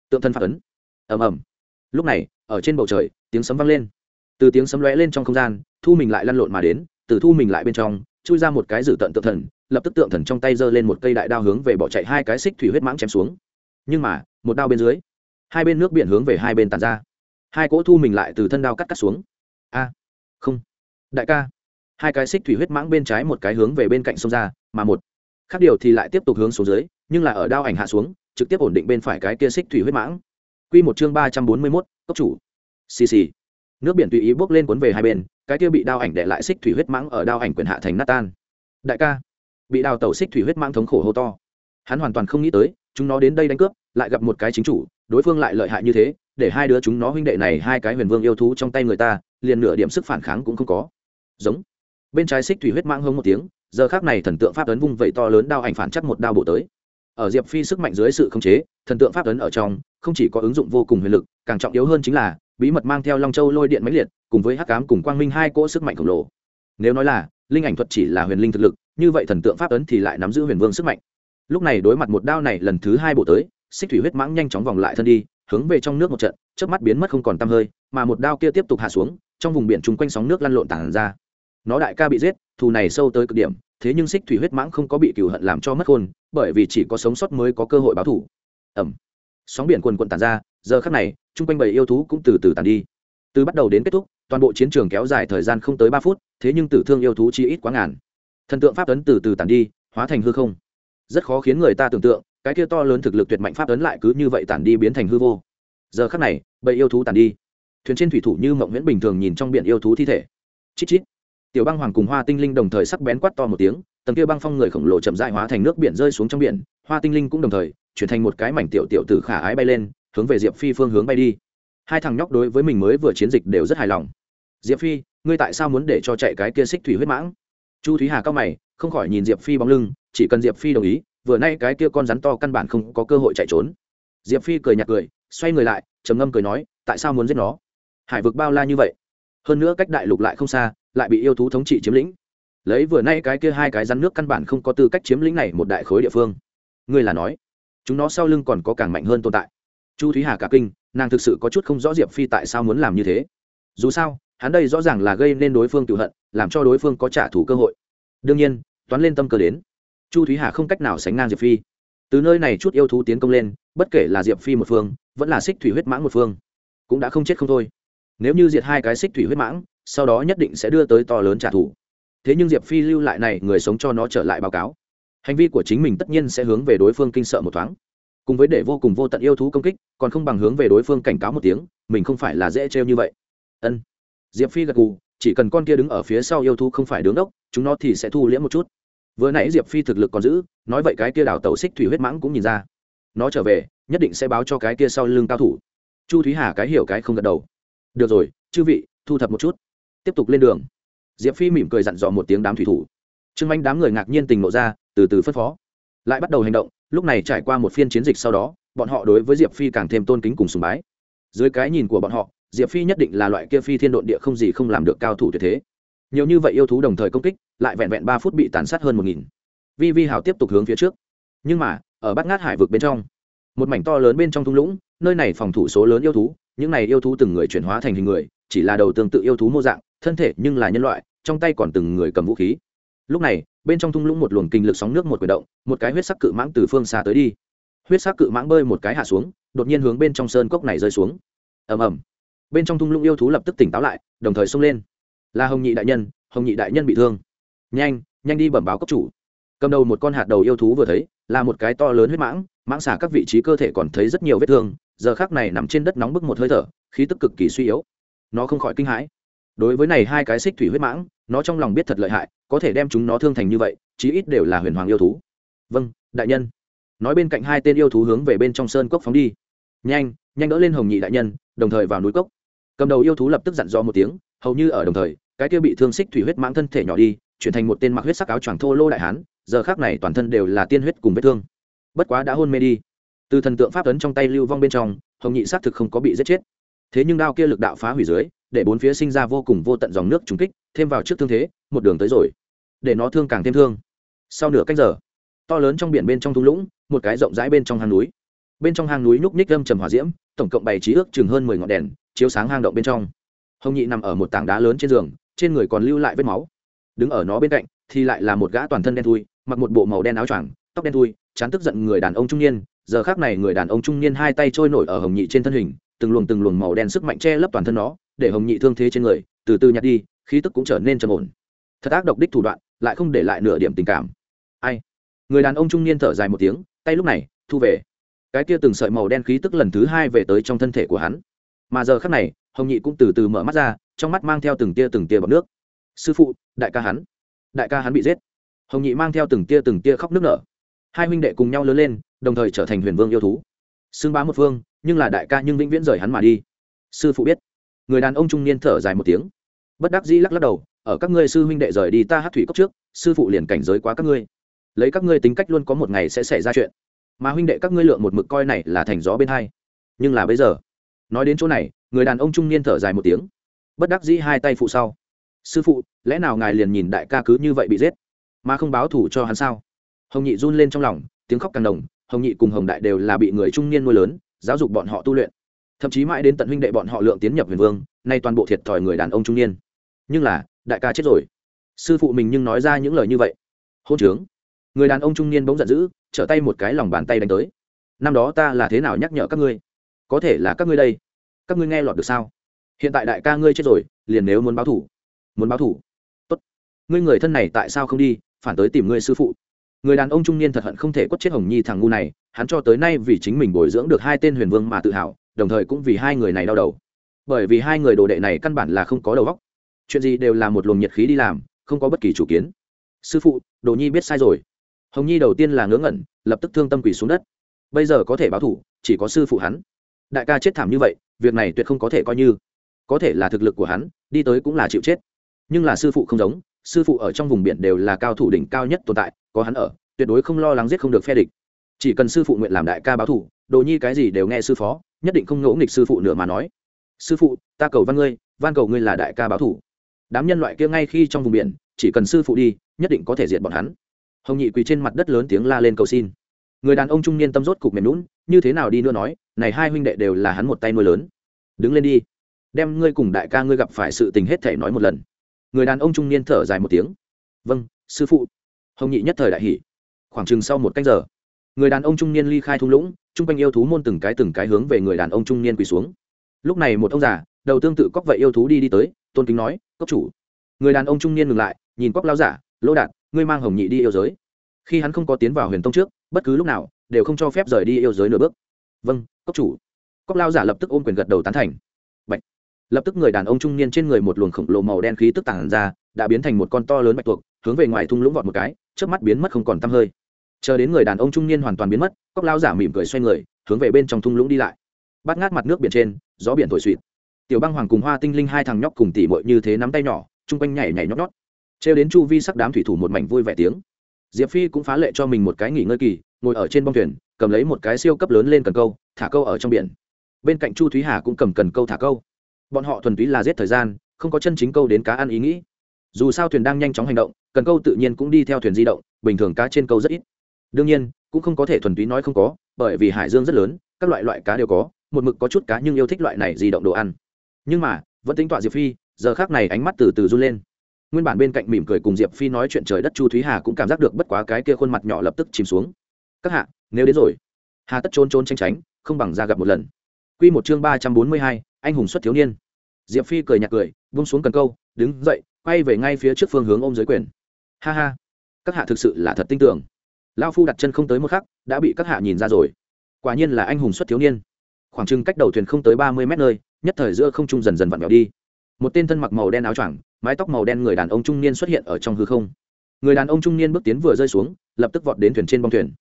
A: Tượng thân phạt ấn. Ầm ầm. Lúc này, ở trên bầu trời, tiếng sấm vang lên. Từ tiếng sấm lóe lên trong không gian, thu mình lại lăn lộn mà đến, từ thu mình lại bên trong, chui ra một cái dử tận tượng thần lập tức tượng thần trong tay giơ lên một cây đại đao hướng về bỏ chạy hai cái xích thủy huyết mãng chém xuống. Nhưng mà, một đao bên dưới, hai bên nước biển hướng về hai bên tàn ra. Hai cỗ thu mình lại từ thân đao cắt cắt xuống. A, không. Đại ca. Hai cái xích thủy huyết mãng bên trái một cái hướng về bên cạnh sông ra, mà một khác điều thì lại tiếp tục hướng xuống dưới, nhưng là ở đao ảnh hạ xuống, trực tiếp ổn định bên phải cái kia xích thủy huyết mãng. Q một chương ba trăm bốn mươi mốt, cốc chủ. Xì xì. Nước biển tùy ý bốc lên cuốn về hai bên, cái kia bị đao ảnh để lại xích thủy huyết mãng ở đao ảnh quyền hạ thành nát tan. Đại ca bị đào tẩu xích thủy huyết mang thống khổ hô to. Hắn hoàn toàn không nghĩ tới, chúng nó đến đây đánh cướp, lại gặp một cái chính chủ, đối phương lại lợi hại như thế, để hai đứa chúng nó huynh đệ này hai cái huyền vương yêu thú trong tay người ta, liền nửa điểm sức phản kháng cũng không có. Giống. Bên trái xích thủy huyết mang hông một tiếng, giờ khác này thần tượng pháp ấn vung vẩy to lớn đao ảnh phản chắc một đao bổ tới. Ở diệp phi sức mạnh dưới sự khống chế, thần tượng pháp ấn ở trong, không chỉ có ứng dụng vô cùng huyền lực, càng trọng yếu hơn chính là, bí mật mang theo long châu lôi điện máy liệt, cùng với hắc cám cùng quang minh hai cỗ sức mạnh khổng lồ. Nếu nói là, linh ảnh thuật chỉ là huyền linh thực lực như vậy thần tượng pháp ấn thì lại nắm giữ huyền vương sức mạnh. Lúc này đối mặt một đao này lần thứ hai bộ tới, xích thủy huyết mãng nhanh chóng vòng lại thân đi, hướng về trong nước một trận trước mắt biến mất không còn t hơi, mà một đao kia tiếp tục hạ xuống, trong vùng biển chung quanh sóng nước lăn lộn tản ra. Nó đại ca bị giết, thù này sâu tới cực điểm, thế nhưng xích thủy huyết mãng không có bị cừu hận làm cho mất khôn bởi vì chỉ có sống sót mới có cơ hội báo thủ ẩm sóng biển quần quần tản ra, giờ khắc này, chung quanh bầy yêu thú cũng từ từ tàn đi. Từ bắt đầu đến kết thúc, toàn bộ chiến trường kéo dài thời gian không tới ba phút, thế nhưng tử thương yêu thú chi ít quá ngàn thần tượng pháp ấn từ từ tản đi, hóa thành hư không. Rất khó khiến người ta tưởng tượng, cái kia to lớn thực lực tuyệt mạnh pháp ấn lại cứ như vậy tản đi biến thành hư vô. Giờ khắc này, bầy yêu thú tản đi. Thuyền trên thủy thủ như mộng nguyễn bình thường nhìn trong biển yêu thú thi thể. Chít chít. Tiểu băng hoàng cùng hoa tinh linh đồng thời sắc bén quát to một tiếng, tầng kia băng phong người khổng lồ chậm dại hóa thành nước biển rơi xuống trong biển, hoa tinh linh cũng đồng thời, chuyển thành một cái mảnh tiểu tiểu tử khả ái bay lên, hướng về diệp phi phương hướng bay đi. Hai thằng nhóc đối với mình mới vừa chiến dịch đều rất hài lòng. Diệp phi, ngươi tại sao muốn để cho chạy cái kia xích thủy huyết mãng? Chu thúy hà cao mày, không khỏi nhìn diệp phi bóng lưng, chỉ cần diệp phi đồng ý, vừa nay cái kia con rắn to căn bản không có cơ hội chạy trốn. Diệp phi cười nhạt cười, xoay người lại, trầm ngâm cười nói, tại sao muốn giết nó? Hải vực bao la như vậy. Hơn nữa cách đại lục lại không xa, lại bị yêu thú thống trị chiếm lĩnh. Lấy vừa nay cái kia hai cái rắn nước căn bản không có tư cách chiếm lĩnh này một đại khối địa phương. Ngươi là nói, chúng nó sau lưng còn có càng mạnh hơn tồn tại. Chu thúy hà cả kinh, nàng thực sự có chút không rõ diệp phi tại sao muốn làm như thế. Dù sao, hắn đây rõ ràng là gây nên đối phương tự hận làm cho đối phương có trả thù cơ hội. Đương nhiên, toán lên tâm cơ đến. Chu thúy hà không cách nào sánh ngang diệp phi. Từ nơi này chút yêu thú tiến công lên, bất kể là diệp phi một phương, vẫn là xích thủy huyết mãng một phương, cũng đã không chết không thôi. Nếu như diệt hai cái xích thủy huyết mãng, sau đó nhất định sẽ đưa tới to lớn trả thù. Thế nhưng diệp phi lưu lại này, người sống cho nó trở lại báo cáo. Hành vi của chính mình tất nhiên sẽ hướng về đối phương kinh sợ một thoáng. Cùng với để vô cùng vô tận yêu thú công kích, còn không bằng hướng về đối phương cảnh cáo một tiếng, mình không phải là dễ trêu như vậy. Ân. Diệp phi gật gù chỉ cần con kia đứng ở phía sau yêu thú không phải đứng đốc, chúng nó thì sẽ thu liễm một chút. Vừa nãy diệp phi thực lực còn giữ, nói vậy cái kia đào tàu xích thủy huyết mãng cũng nhìn ra. Nó trở về, nhất định sẽ báo cho cái kia sau lưng cao thủ. Chu thúy hà cái hiểu cái không gật đầu. Được rồi, chư vị, thu thập một chút. Tiếp tục lên đường. Diệp phi mỉm cười dặn dò một tiếng đám thủy thủ. Trương anh đám người ngạc nhiên tình nộ ra, từ từ phân phó. Lại bắt đầu hành động, lúc này trải qua một phiên chiến dịch sau đó, bọn họ đối với diệp phi càng thêm tôn kính cùng sùng bái. Dưới cái nhìn của bọn họ diệp phi nhất định là loại kia phi thiên độn địa không gì không làm được cao thủ tuyệt thế. Nhiều như vậy yêu thú đồng thời công kích, lại vẹn vẹn ba phút bị tàn sát hơn một nghìn. Vi vi hào tiếp tục hướng phía trước. Nhưng mà, ở bát ngát hải vực bên trong, một mảnh to lớn bên trong thung lũng, nơi này phòng thủ số lớn yêu thú, những này yêu thú từng người chuyển hóa thành hình người, chỉ là đầu tương tự yêu thú mô dạng, thân thể nhưng là nhân loại, trong tay còn từng người cầm vũ khí. Lúc này, bên trong thung lũng một luồng kinh lực sóng nước một quyền động, một cái huyết sắc cự mãng từ phương xa tới đi. Huyết sắc cự mãng bơi một cái hạ xuống, đột nhiên hướng bên trong sơn cốc này rơi xuống. Ầm ầm bên trong thung lũng yêu thú lập tức tỉnh táo lại, đồng thời xông lên. Là hồng nhị đại nhân, hồng nhị đại nhân bị thương. Nhanh nhanh đi bẩm báo cấp chủ. Cầm đầu một con hạt đầu yêu thú vừa thấy, là một cái to lớn huyết mãng mãng xả các vị trí cơ thể còn thấy rất nhiều vết thương, giờ khác này nằm trên đất nóng bức một hơi thở, khí tức cực kỳ suy yếu. Nó không khỏi kinh hãi. Đối với này hai cái xích thủy huyết mãng, nó trong lòng biết thật lợi hại, có thể đem chúng nó thương thành như vậy, chí ít đều là huyền hoàng yêu thú. Vâng đại nhân. Nói bên cạnh hai tên yêu thú hướng về bên trong sơn cốc phóng đi. Nhanh nhanh đỡ lên hồng nhị đại nhân, đồng thời vào núi cốc cầm đầu yêu thú lập tức dặn dò một tiếng, hầu như ở đồng thời, cái kia bị thương xích thủy huyết mãng thân thể nhỏ đi, chuyển thành một tên mặc huyết sắc áo choàng thô lô đại hán, giờ khác này toàn thân đều là tiên huyết cùng vết thương. Bất quá đã hôn mê đi. Từ thần tượng pháp ấn trong tay lưu vong bên trong, hồng nhị xác thực không có bị giết chết. Thế nhưng đao kia lực đạo phá hủy dưới, để bốn phía sinh ra vô cùng vô tận dòng nước trúng kích, thêm vào trước thương thế, một đường tới rồi. Để nó thương càng thêm thương. Sau nửa cách giờ, to lớn trong biển bên trong thung lũng, một cái rộng rãi bên trong hang núi. Bên trong hang núi nhúc nhích âm trầm hỏa diễm, tổng cộng bày trí ước chừng hơn mười ngọn đèn chiếu sáng hang động bên trong. Hồng nhị nằm ở một tảng đá lớn trên giường, trên người còn lưu lại vết máu. Đứng ở nó bên cạnh thì lại là một gã toàn thân đen thui, mặc một bộ màu đen áo choàng, tóc đen thui, chán tức giận người đàn ông trung niên. Giờ khác này người đàn ông trung niên hai tay trôi nổi ở hồng nhị trên thân hình, từng luồng từng luồng màu đen sức mạnh che lấp toàn thân nó, để hồng nhị thương thế trên người, từ từ nhặt đi, khí tức cũng trở nên trầm ổn. Thật ác độc đích thủ đoạn, lại không để lại nửa điểm tình cảm. Ai? Người đàn ông trung niên thở dài một tiếng, tay lúc này, thu về. Cái kia từng sợi màu đen khí tức lần thứ hai về tới trong thân thể của hắn mà giờ khắc này, hồng nhị cũng từ từ mở mắt ra, trong mắt mang theo từng tia từng tia bọc nước. Sư phụ, đại ca hắn, đại ca hắn bị giết. Hồng nhị mang theo từng tia từng tia khóc nước nở. Hai huynh đệ cùng nhau lớn lên, đồng thời trở thành huyền vương yêu thú. Xưng bá một phương, nhưng là đại ca nhưng vĩnh viễn rời hắn mà đi. Sư phụ biết. Người đàn ông trung niên thở dài một tiếng. Bất đắc dĩ lắc lắc đầu, ở các ngươi sư huynh đệ rời đi ta hát thủy cốc trước, sư phụ liền cảnh giới quá các ngươi. Lấy các ngươi tính cách luôn có một ngày sẽ xảy ra chuyện. Mà huynh đệ các ngươi lượng một mực coi này là thành gió bên hai. Nhưng là bây giờ nói đến chỗ này, người đàn ông trung niên thở dài một tiếng. Bất đắc dĩ hai tay phụ sau. Sư phụ, lẽ nào ngài liền nhìn đại ca cứ như vậy bị giết? Mà không báo thủ cho hắn sao? Hồng nhị run lên trong lòng, tiếng khóc càng đồng hồng nhị cùng hồng đại đều là bị người trung niên nuôi lớn, giáo dục bọn họ tu luyện. Thậm chí mãi đến tận huynh đệ bọn họ lượng tiến nhập huyền vương, nay toàn bộ thiệt thòi người đàn ông trung niên. Nhưng là, đại ca chết rồi. Sư phụ mình nhưng nói ra những lời như vậy. Hôn trướng. Người đàn ông trung niên bỗng giận dữ, trở tay một cái lòng bàn tay đánh tới. Năm đó ta là thế nào nhắc nhở các ngươi? Có thể là các ngươi đây. Các ngươi nghe lọt được sao? Hiện tại đại ca ngươi chết rồi, liền nếu muốn báo thủ. Muốn báo thủ. Tốt. Ngươi người thân này tại sao không đi, phản tới tìm ngươi sư phụ? Người đàn ông trung niên thật hận không thể quất chết hồng nhi thằng ngu này, hắn cho tới nay vì chính mình bồi dưỡng được hai tên huyền vương mà tự hào, đồng thời cũng vì hai người này đau đầu. Bởi vì hai người đồ đệ này căn bản là không có đầu óc. Chuyện gì đều là một luồng nhiệt khí đi làm, không có bất kỳ chủ kiến. Sư phụ, đồ nhi biết sai rồi. Hồng nhi đầu tiên là ngớ ngẩn, lập tức thương tâm quỳ xuống đất. Bây giờ có thể báo thủ, chỉ có sư phụ hắn đại ca chết thảm như vậy, việc này tuyệt không có thể coi như. Có thể là thực lực của hắn, đi tới cũng là chịu chết. Nhưng là sư phụ không giống, sư phụ ở trong vùng biển đều là cao thủ đỉnh cao nhất tồn tại, có hắn ở, tuyệt đối không lo lắng giết không được phe địch. Chỉ cần sư phụ nguyện làm đại ca báo thủ đồ nhi cái gì đều nghe sư phó, nhất định không ngỗ nghịch sư phụ nửa mà nói. Sư phụ, ta cầu văn ngươi, van cầu ngươi là đại ca báo thủ đám nhân loại kia ngay khi trong vùng biển, chỉ cần sư phụ đi, nhất định có thể diệt bọn hắn. Hồng nhị quỳ trên mặt đất lớn tiếng la lên cầu xin người đàn ông trung niên tâm rốt cục mềm lún như thế nào đi nữa nói, này hai huynh đệ đều là hắn một tay nuôi lớn. Đứng lên đi, đem ngươi cùng đại ca ngươi gặp phải sự tình hết thể nói một lần. Người đàn ông trung niên thở dài một tiếng. Vâng sư phụ. Hồng nhị nhất thời đại hỷ khoảng chừng sau một canh giờ, người đàn ông trung niên ly khai thung lũng, chung quanh yêu thú môn từng cái từng cái hướng về người đàn ông trung niên quỳ xuống. Lúc này một ông già, đầu tương tự cóc vậy yêu thú đi đi tới, tôn kính nói, cốc chủ. Người đàn ông trung niên ngừng lại, nhìn cóc lao giả, lỗ đạt, ngươi mang hồng nhị đi yêu giới. Khi hắn không có tiến vào huyền tông trước bất cứ lúc nào đều không cho phép rời đi yêu giới nửa bước. Vâng cốc chủ. Cốc lao giả lập tức ôm quyền gật đầu tán thành. Bạch. lập tức người đàn ông trung niên trên người một luồng khổng lồ màu đen khí tức tản ra, đã biến thành một con to lớn bạch tuộc, hướng về ngoài thung lũng vọt một cái trước mắt biến mất không còn tăm hơi. Chờ đến người đàn ông trung niên hoàn toàn biến mất, cốc lao giả mỉm cười xoay người, hướng về bên trong thung lũng đi lại. Bắt ngát mặt nước biển trên, gió biển thổi suỵt tiểu băng hoàng cùng hoa tinh linh hai thằng nhóc cùng tỉ mội như thế nắm tay nhỏ, chung quanh nhảy nhảy nhóc nhót. Trêu đến chu vi sắc đám thủy thủ một mảnh vui vẻ tiếng diệp phi cũng phá lệ cho mình một cái nghỉ ngơi kỳ, ngồi ở trên bông thuyền, cầm lấy một cái siêu cấp lớn lên cần câu, thả câu ở trong biển. Bên cạnh chu thúy hà cũng cầm cần câu thả câu. Bọn họ thuần túy là giết thời gian, không có chân chính câu đến cá ăn ý nghĩ. Dù sao thuyền đang nhanh chóng hành động, cần câu tự nhiên cũng đi theo thuyền di động, bình thường cá trên câu rất ít. Đương nhiên, cũng không có thể thuần túy nói không có, bởi vì hải dương rất lớn, các loại loại cá đều có, một mực có chút cá nhưng yêu thích loại này di động đồ ăn. Nhưng mà, vẫn tính tọa diệp phi, giờ khác này ánh mắt từ từ run lên nguyên bản bên cạnh mỉm cười cùng diệp phi nói chuyện trời đất chu thúy hà cũng cảm giác được bất quá cái kia khuôn mặt nhỏ lập tức chìm xuống. Các hạ, nếu đến rồi. Hà tất trốn trốn tranh tránh, không bằng ra gặp một lần. Q một chương ba trăm bốn mươi hai, anh hùng xuất thiếu niên. Diệp phi cười nhạt cười vung xuống cần câu, đứng dậy, quay về ngay phía trước phương hướng ôm dưới quyền. Ha ha, các hạ thực sự là thật tin tưởng. Lao phu đặt chân không tới một khắc, đã bị các hạ nhìn ra rồi. Quả nhiên là anh hùng xuất thiếu niên. Khoảng chừng cách đầu thuyền không tới ba mươi mét nơi, nhất thời giữa không trung dần dần vặn vẹo đi một tên thân mặc màu đen áo choàng, mái tóc màu đen người đàn ông trung niên xuất hiện ở trong hư không. Người đàn ông trung niên bước tiến vừa rơi xuống, lập tức vọt đến thuyền trên bong thuyền.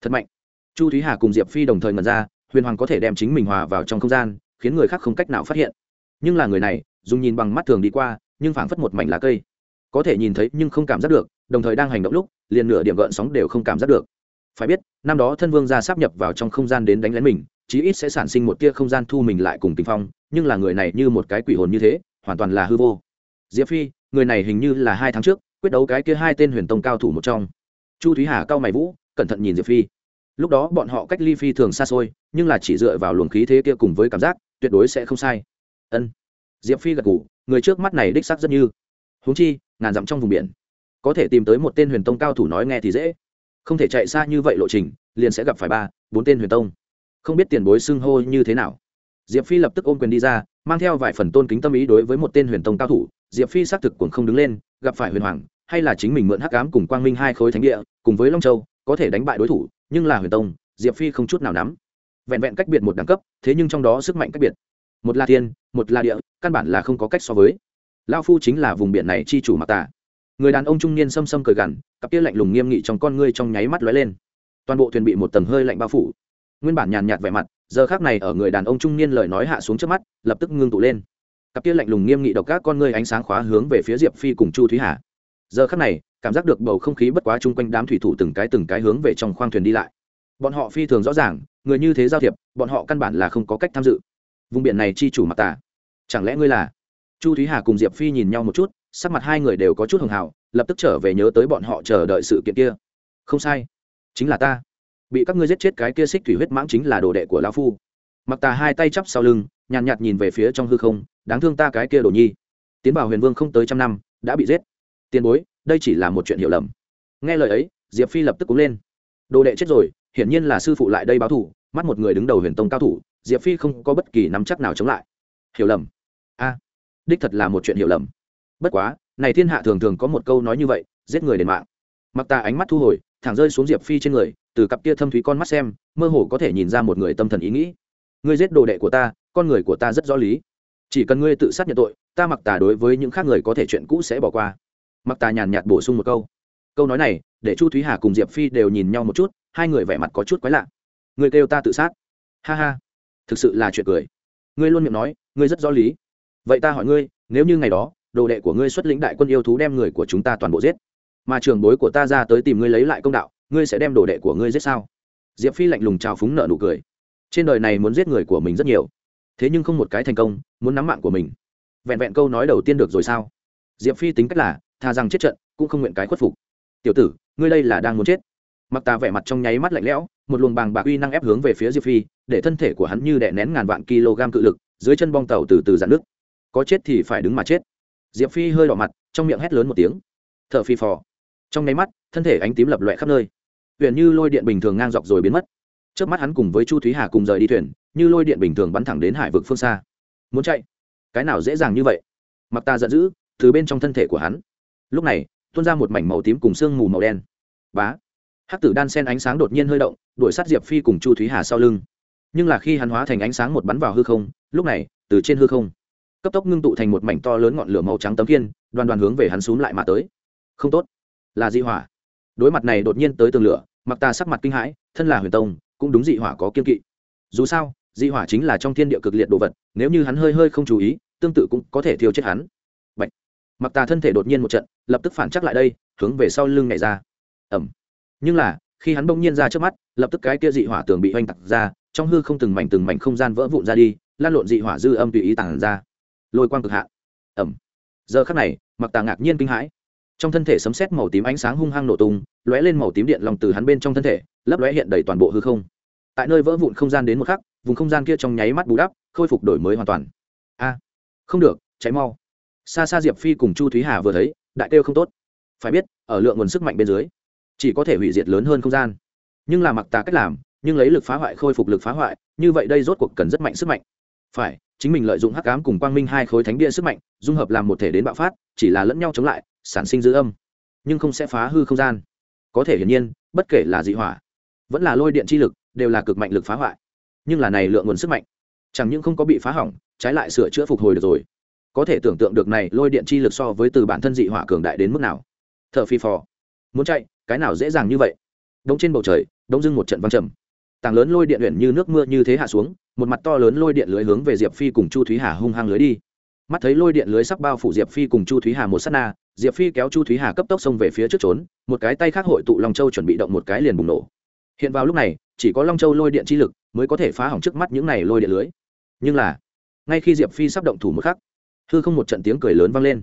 A: Thật mạnh. Chu thúy hà cùng diệp phi đồng thời ngần ra, huyền hoàng có thể đem chính mình hòa vào trong không gian, khiến người khác không cách nào phát hiện. Nhưng là người này, dùng nhìn bằng mắt thường đi qua, nhưng phảng phất một mảnh lá cây. Có thể nhìn thấy nhưng không cảm giác được, đồng thời đang hành động lúc, liền nửa điểm gợn sóng đều không cảm giác được. Phải biết, năm đó thân vương ra sắp nhập vào trong không gian đến đánh lén mình, chí ít sẽ sản sinh một tia không gian thu mình lại cùng tình phong, nhưng là người này như một cái quỷ hồn như thế hoàn toàn là hư vô. Diệp phi, người này hình như là hai tháng trước, quyết đấu cái kia hai tên huyền tông cao thủ một trong. Chu thúy hà cao mày vũ, cẩn thận nhìn diệp phi. Lúc đó bọn họ cách ly phi thường xa xôi, nhưng là chỉ dựa vào luồng khí thế kia cùng với cảm giác, tuyệt đối sẽ không sai. Ân. Diệp phi gật ngủ người trước mắt này đích sắc rất như. Huống chi, ngàn dặm trong vùng biển, có thể tìm tới một tên huyền tông cao thủ nói nghe thì dễ. Không thể chạy xa như vậy lộ trình, liền sẽ gặp phải ba, bốn tên huyền tông. Không biết tiền bối xưng hô như thế nào diệp phi lập tức ôm quyền đi ra, mang theo vài phần tôn kính tâm ý đối với một tên huyền tông cao thủ. Diệp phi xác thực cũng không đứng lên, gặp phải huyền hoàng, hay là chính mình mượn hắc ám cùng quang minh hai khối thánh địa, cùng với long châu, có thể đánh bại đối thủ, nhưng là huyền tông, diệp phi không chút nào nắm. Vẹn vẹn cách biệt một đẳng cấp, thế nhưng trong đó sức mạnh cách biệt. Một là thiên, một là địa, căn bản là không có cách so với. Lao phu chính là vùng biển này chi chủ mặc ta. người đàn ông trung niên xâm xâm cười gằn, cặp kia lạnh lùng nghiêm nghị trong con ngươi trong nháy mắt lóe lên. Toàn bộ thuyền bị một tầng hơi lạnh bao phủ nguyên bản nhàn nhạt vẻ mặt, giờ khác này ở người đàn ông trung niên lời nói hạ xuống trước mắt, lập tức ngưng tụ lên. Cặp kia lạnh lùng nghiêm nghị độc các con ngươi ánh sáng khóa hướng về phía diệp phi cùng chu thúy hà. Giờ khác này, cảm giác được bầu không khí bất quá chung quanh đám thủy thủ từng cái từng cái hướng về trong khoang thuyền đi lại. Bọn họ phi thường rõ ràng, người như thế giao thiệp, bọn họ căn bản là không có cách tham dự. Vùng biển này chi chủ mặc tả chẳng lẽ ngươi là? Chu thúy hà cùng diệp phi nhìn nhau một chút, sắc mặt hai người đều có chút hưng hào, lập tức trở về nhớ tới bọn họ chờ đợi sự kiện kia. Không sai. Chính là ta bị các ngươi giết chết cái kia xích thủy huyết mãng chính là đồ đệ của lão phu. Mặc tà hai tay chắp sau lưng nhàn nhạt, nhạt nhìn về phía trong hư không đáng thương ta cái kia đồ nhi. Tiến bảo huyền vương không tới trăm năm đã bị giết. Tiền bối đây chỉ là một chuyện hiểu lầm. Nghe lời ấy diệp phi lập tức cúng lên. Đồ đệ chết rồi hiển nhiên là sư phụ lại đây báo thủ mắt một người đứng đầu huyền tông cao thủ diệp phi không có bất kỳ nắm chắc nào chống lại. Hiểu lầm. A đích thật là một chuyện hiểu lầm. Bất quá này thiên hạ thường thường có một câu nói như vậy giết người đền mạng. Mặc tà ánh mắt thu hồi thẳng rơi xuống diệp phi trên người, từ cặp kia thâm thúy con mắt xem, mơ hồ có thể nhìn ra một người tâm thần ý nghĩ. Ngươi giết đồ đệ của ta, con người của ta rất rõ lý. Chỉ cần ngươi tự sát nhận tội, ta mặc tà đối với những khác người có thể chuyện cũ sẽ bỏ qua. Mặc tà nhàn nhạt bổ sung một câu. Câu nói này, để chu thúy hà cùng diệp phi đều nhìn nhau một chút, hai người vẻ mặt có chút quái lạ. Ngươi kêu ta tự sát. Ha ha. Thực sự là chuyện cười. Ngươi luôn miệng nói, ngươi rất rõ lý. Vậy ta hỏi ngươi, nếu như ngày đó, đồ đệ của ngươi xuất lĩnh đại quân yêu thú đem người của chúng ta toàn bộ giết mà trường bối của ta ra tới tìm ngươi lấy lại công đạo, ngươi sẽ đem đồ đệ của ngươi giết sao? Diệp phi lạnh lùng trào phúng nợ nụ cười. Trên đời này muốn giết người của mình rất nhiều. Thế nhưng không một cái thành công muốn nắm mạng của mình. Vẹn vẹn câu nói đầu tiên được rồi sao? Diệp phi tính cách là thà rằng chết trận, cũng không nguyện cái khuất phục. Tiểu tử, ngươi đây là đang muốn chết. Mặc tà vẻ mặt trong nháy mắt lạnh lẽo, một luồng bàng bạc uy năng ép hướng về phía diệp phi, để thân thể của hắn như đè nén ngàn vạn kg cự lực, dưới chân bong tàu từ từ dạn nước có chết thì phải đứng mà chết. Diệp phi hơi đỏ mặt, trong miệng hét lớn một tiếng. T h ở phi phò trong nháy mắt, thân thể ánh tím lập loẹ khắp nơi. Huyện như lôi điện bình thường ngang dọc rồi biến mất. Trước mắt hắn cùng với chu thúy hà cùng rời đi thuyền, như lôi điện bình thường bắn thẳng đến hải vực phương xa. Muốn chạy? Cái nào dễ dàng như vậy? Mặc ta giận dữ, từ bên trong thân thể của hắn. Lúc này, tuôn ra một mảnh màu tím cùng sương mù màu đen. Bá! Hắc tử đan sen ánh sáng đột nhiên hơi động, đuổi sát diệp phi cùng chu thúy hà sau lưng. Nhưng là khi hắn hóa thành ánh sáng một bắn vào hư không, lúc này, từ trên hư không, cấp tốc ngưng tụ thành một mảnh to lớn ngọn lửa màu trắng tấm kiên đoàn đoàn hướng về hắn xúm lại mà tới. Không tốt là dị hỏa. Đối mặt này đột nhiên tới tường lửa mặc ta sắc mặt kinh hãi, thân là huyền tông, cũng đúng dị hỏa có kiên kỵ. Dù sao, dị hỏa chính là trong thiên địa cực liệt đồ vật, nếu như hắn hơi hơi không chú ý, tương tự cũng có thể thiêu chết hắn. Bạch. mặc ta thân thể đột nhiên một trận, lập tức phản chắc lại đây, hướng về sau lưng nhảy ra. Ẩm nhưng là, khi hắn bỗng nhiên ra trước mắt, lập tức cái kia dị hỏa tường bị oanh tặc ra, trong hư không từng mảnh từng mảnh không gian vỡ vụn ra đi, lan lộn dị hỏa dư âm tùy ý tản ra. Lôi quang cực hạ. Ẩm giờ khắc này mặc tà ngạc nhiên kinh hãi trong thân thể sấm sét màu tím ánh sáng hung hăng nổ tung, lóe lên màu tím điện lòng từ hắn bên trong thân thể, lấp lóe hiện đầy toàn bộ hư không. Tại nơi vỡ vụn không gian đến một khắc, vùng không gian kia trong nháy mắt bù đắp, khôi phục đổi mới hoàn toàn. A, không được, cháy mau. Xa xa diệp phi cùng chu thúy hà vừa thấy, đại kêu không tốt. Phải biết, ở lượng nguồn sức mạnh bên dưới, chỉ có thể hủy diệt lớn hơn không gian. Nhưng là mặc tà cách làm, nhưng lấy lực phá hoại khôi phục lực phá hoại, như vậy đây rốt cuộc cần rất mạnh sức mạnh. Phải chính mình lợi dụng hắc ám cùng quang minh hai khối thánh bia sức mạnh, dung hợp làm một thể đến bạo phát, chỉ là lẫn nhau chống lại, sản sinh dư âm. Nhưng không sẽ phá hư không gian. Có thể hiển nhiên, bất kể là dị hỏa, vẫn là lôi điện chi lực, đều là cực mạnh lực phá hoại. Nhưng là này lượng nguồn sức mạnh, chẳng những không có bị phá hỏng, trái lại sửa chữa phục hồi được rồi. Có thể tưởng tượng được này lôi điện chi lực so với từ bản thân dị hỏa cường đại đến mức nào. T h ở phi phò. Muốn chạy, cái nào dễ dàng như vậy? Đông trên bầu trời đông dưng một trận văng trầm. Tảng lớn lôi điện luyện như nước mưa như thế hạ xuống một mặt to lớn lôi điện lưới hướng về diệp phi cùng chu thúy hà hung hăng lưới đi. Mắt thấy lôi điện lưới sắp bao phủ diệp phi cùng chu thúy hà một s á t na, diệp phi kéo chu thúy hà cấp tốc xông về phía trước trốn, một cái tay khác hội tụ long châu chuẩn bị động một cái liền bùng nổ. Hiện vào lúc này, chỉ có long châu lôi điện chi lực mới có thể phá hỏng trước mắt những này lôi điện lưới. Nhưng là, ngay khi diệp phi sắp động thủ một khắc, hư không một trận tiếng cười lớn vang lên.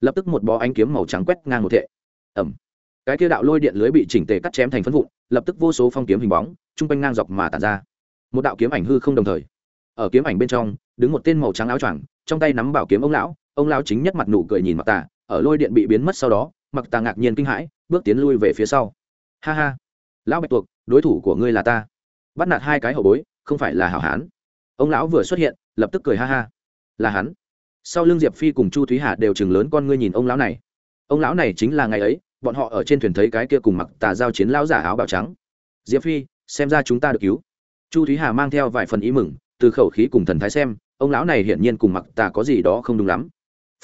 A: Lập tức một bó ánh kiếm màu trắng quét ngang một thệ. Ẩm cái kia đạo lôi điện lưới bị chỉnh tề cắt chém thành phân vụn, lập tức vô số phong kiếm hình bóng chung quanh ngang dọc mà tàn ra một đạo kiếm ảnh hư không đồng thời. Ở kiếm ảnh bên trong, đứng một tên màu trắng áo choàng, trong tay nắm bảo kiếm ông lão ông lão chính nhất mặt nụ cười nhìn mặc tà, ở lôi điện bị biến mất sau đó mặc tà ngạc nhiên kinh hãi, bước tiến lui về phía sau. Ha ha, lão bạch tuộc, đối thủ của ngươi là ta. Bắt nạt hai cái hậu bối, không phải là hảo hán. Ông lão vừa xuất hiện, lập tức cười ha ha. Là hắn. Sau lưng diệp phi cùng chu thúy hà đều chừng lớn con ngươi nhìn ông lão này. Ông lão này chính là ngày ấy, bọn họ ở trên thuyền thấy cái kia cùng mặc tà giao chiến lão giả áo bào trắng. Diệp phi, xem ra chúng ta được cứu chu thúy hà mang theo vài phần ý mừng, từ khẩu khí cùng thần thái xem, ông lão này hiển nhiên cùng mặc tà có gì đó không đúng lắm.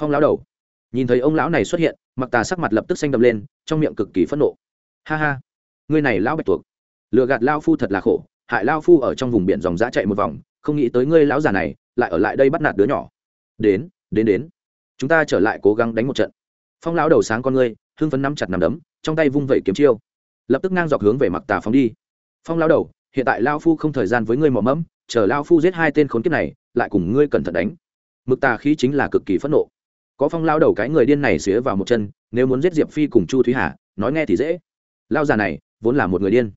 A: Phong lão đầu. Nhìn thấy ông lão này xuất hiện mặc tà sắc mặt lập tức xanh đậm lên, trong miệng cực kỳ phẫn nộ. Ha ha, ngươi này lão bạch tuộc. Lừa gạt lao phu thật là khổ, hại lao phu ở trong vùng biển dòng giã chạy một vòng, không nghĩ tới ngươi lão già này, lại ở lại đây bắt nạt đứa nhỏ. Đến đến đến. Chúng ta trở lại cố gắng đánh một trận. Phong lão đầu sáng con ngươi, hưng phấn nắm chặt nằm đấm, trong tay vung vẩy kiếm chiêu. Lập tức ngang dọc hướng về mặc tà phóng đi. Phong lão đầu hiện tại lao phu không thời gian với ngươi mò mẫm, chờ lao phu giết hai tên khốn kiếp này, lại cùng ngươi cẩn thận đánh. Mực tà khí chính là cực kỳ phẫn nộ. Có phong lao đầu cái người điên này xía vào một chân, nếu muốn giết diệp phi cùng chu thúy hà, nói nghe thì dễ. Lao già này, vốn là một người điên.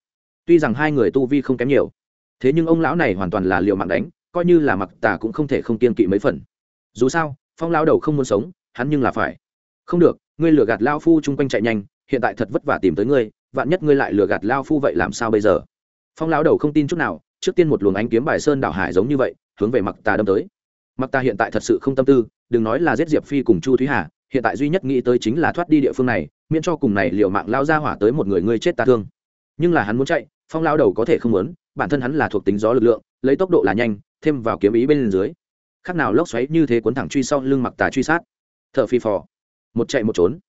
A: Tuy rằng hai người tu vi không kém nhiều, thế nhưng ông lão này hoàn toàn là liệu mạng đánh, coi như là mặc tà cũng không thể không kiên kỵ mấy phần. Dù sao, phong lao đầu không muốn sống, hắn nhưng là phải. Không được, ngươi lừa gạt lao phu chung quanh chạy nhanh, hiện tại thật vất vả tìm tới ngươi, vạn nhất ngươi lại lừa gạt lao phu vậy làm sao bây giờ? Phong Lão đầu không tin chút nào, trước tiên một luồng ánh kiếm bài sơn đảo hải giống như vậy, hướng về mặc tà đâm tới. Mặc tà hiện tại thật sự không tâm tư, đừng nói là giết diệp phi cùng chu thúy hà, hiện tại duy nhất nghĩ tới chính là thoát đi địa phương này, miễn cho cùng này liệu mạng lao ra hỏa tới một người ngươi chết ta thương. Nhưng là hắn muốn chạy, phong lao đầu có thể không muốn, bản thân hắn là thuộc tính gió lực lượng, lấy tốc độ là nhanh, thêm vào kiếm ý bên dưới. Khác nào lốc xoáy như thế cuốn thẳng truy sau lưng mặc tà truy sát. T h ở phi phò. Một chạy một trốn.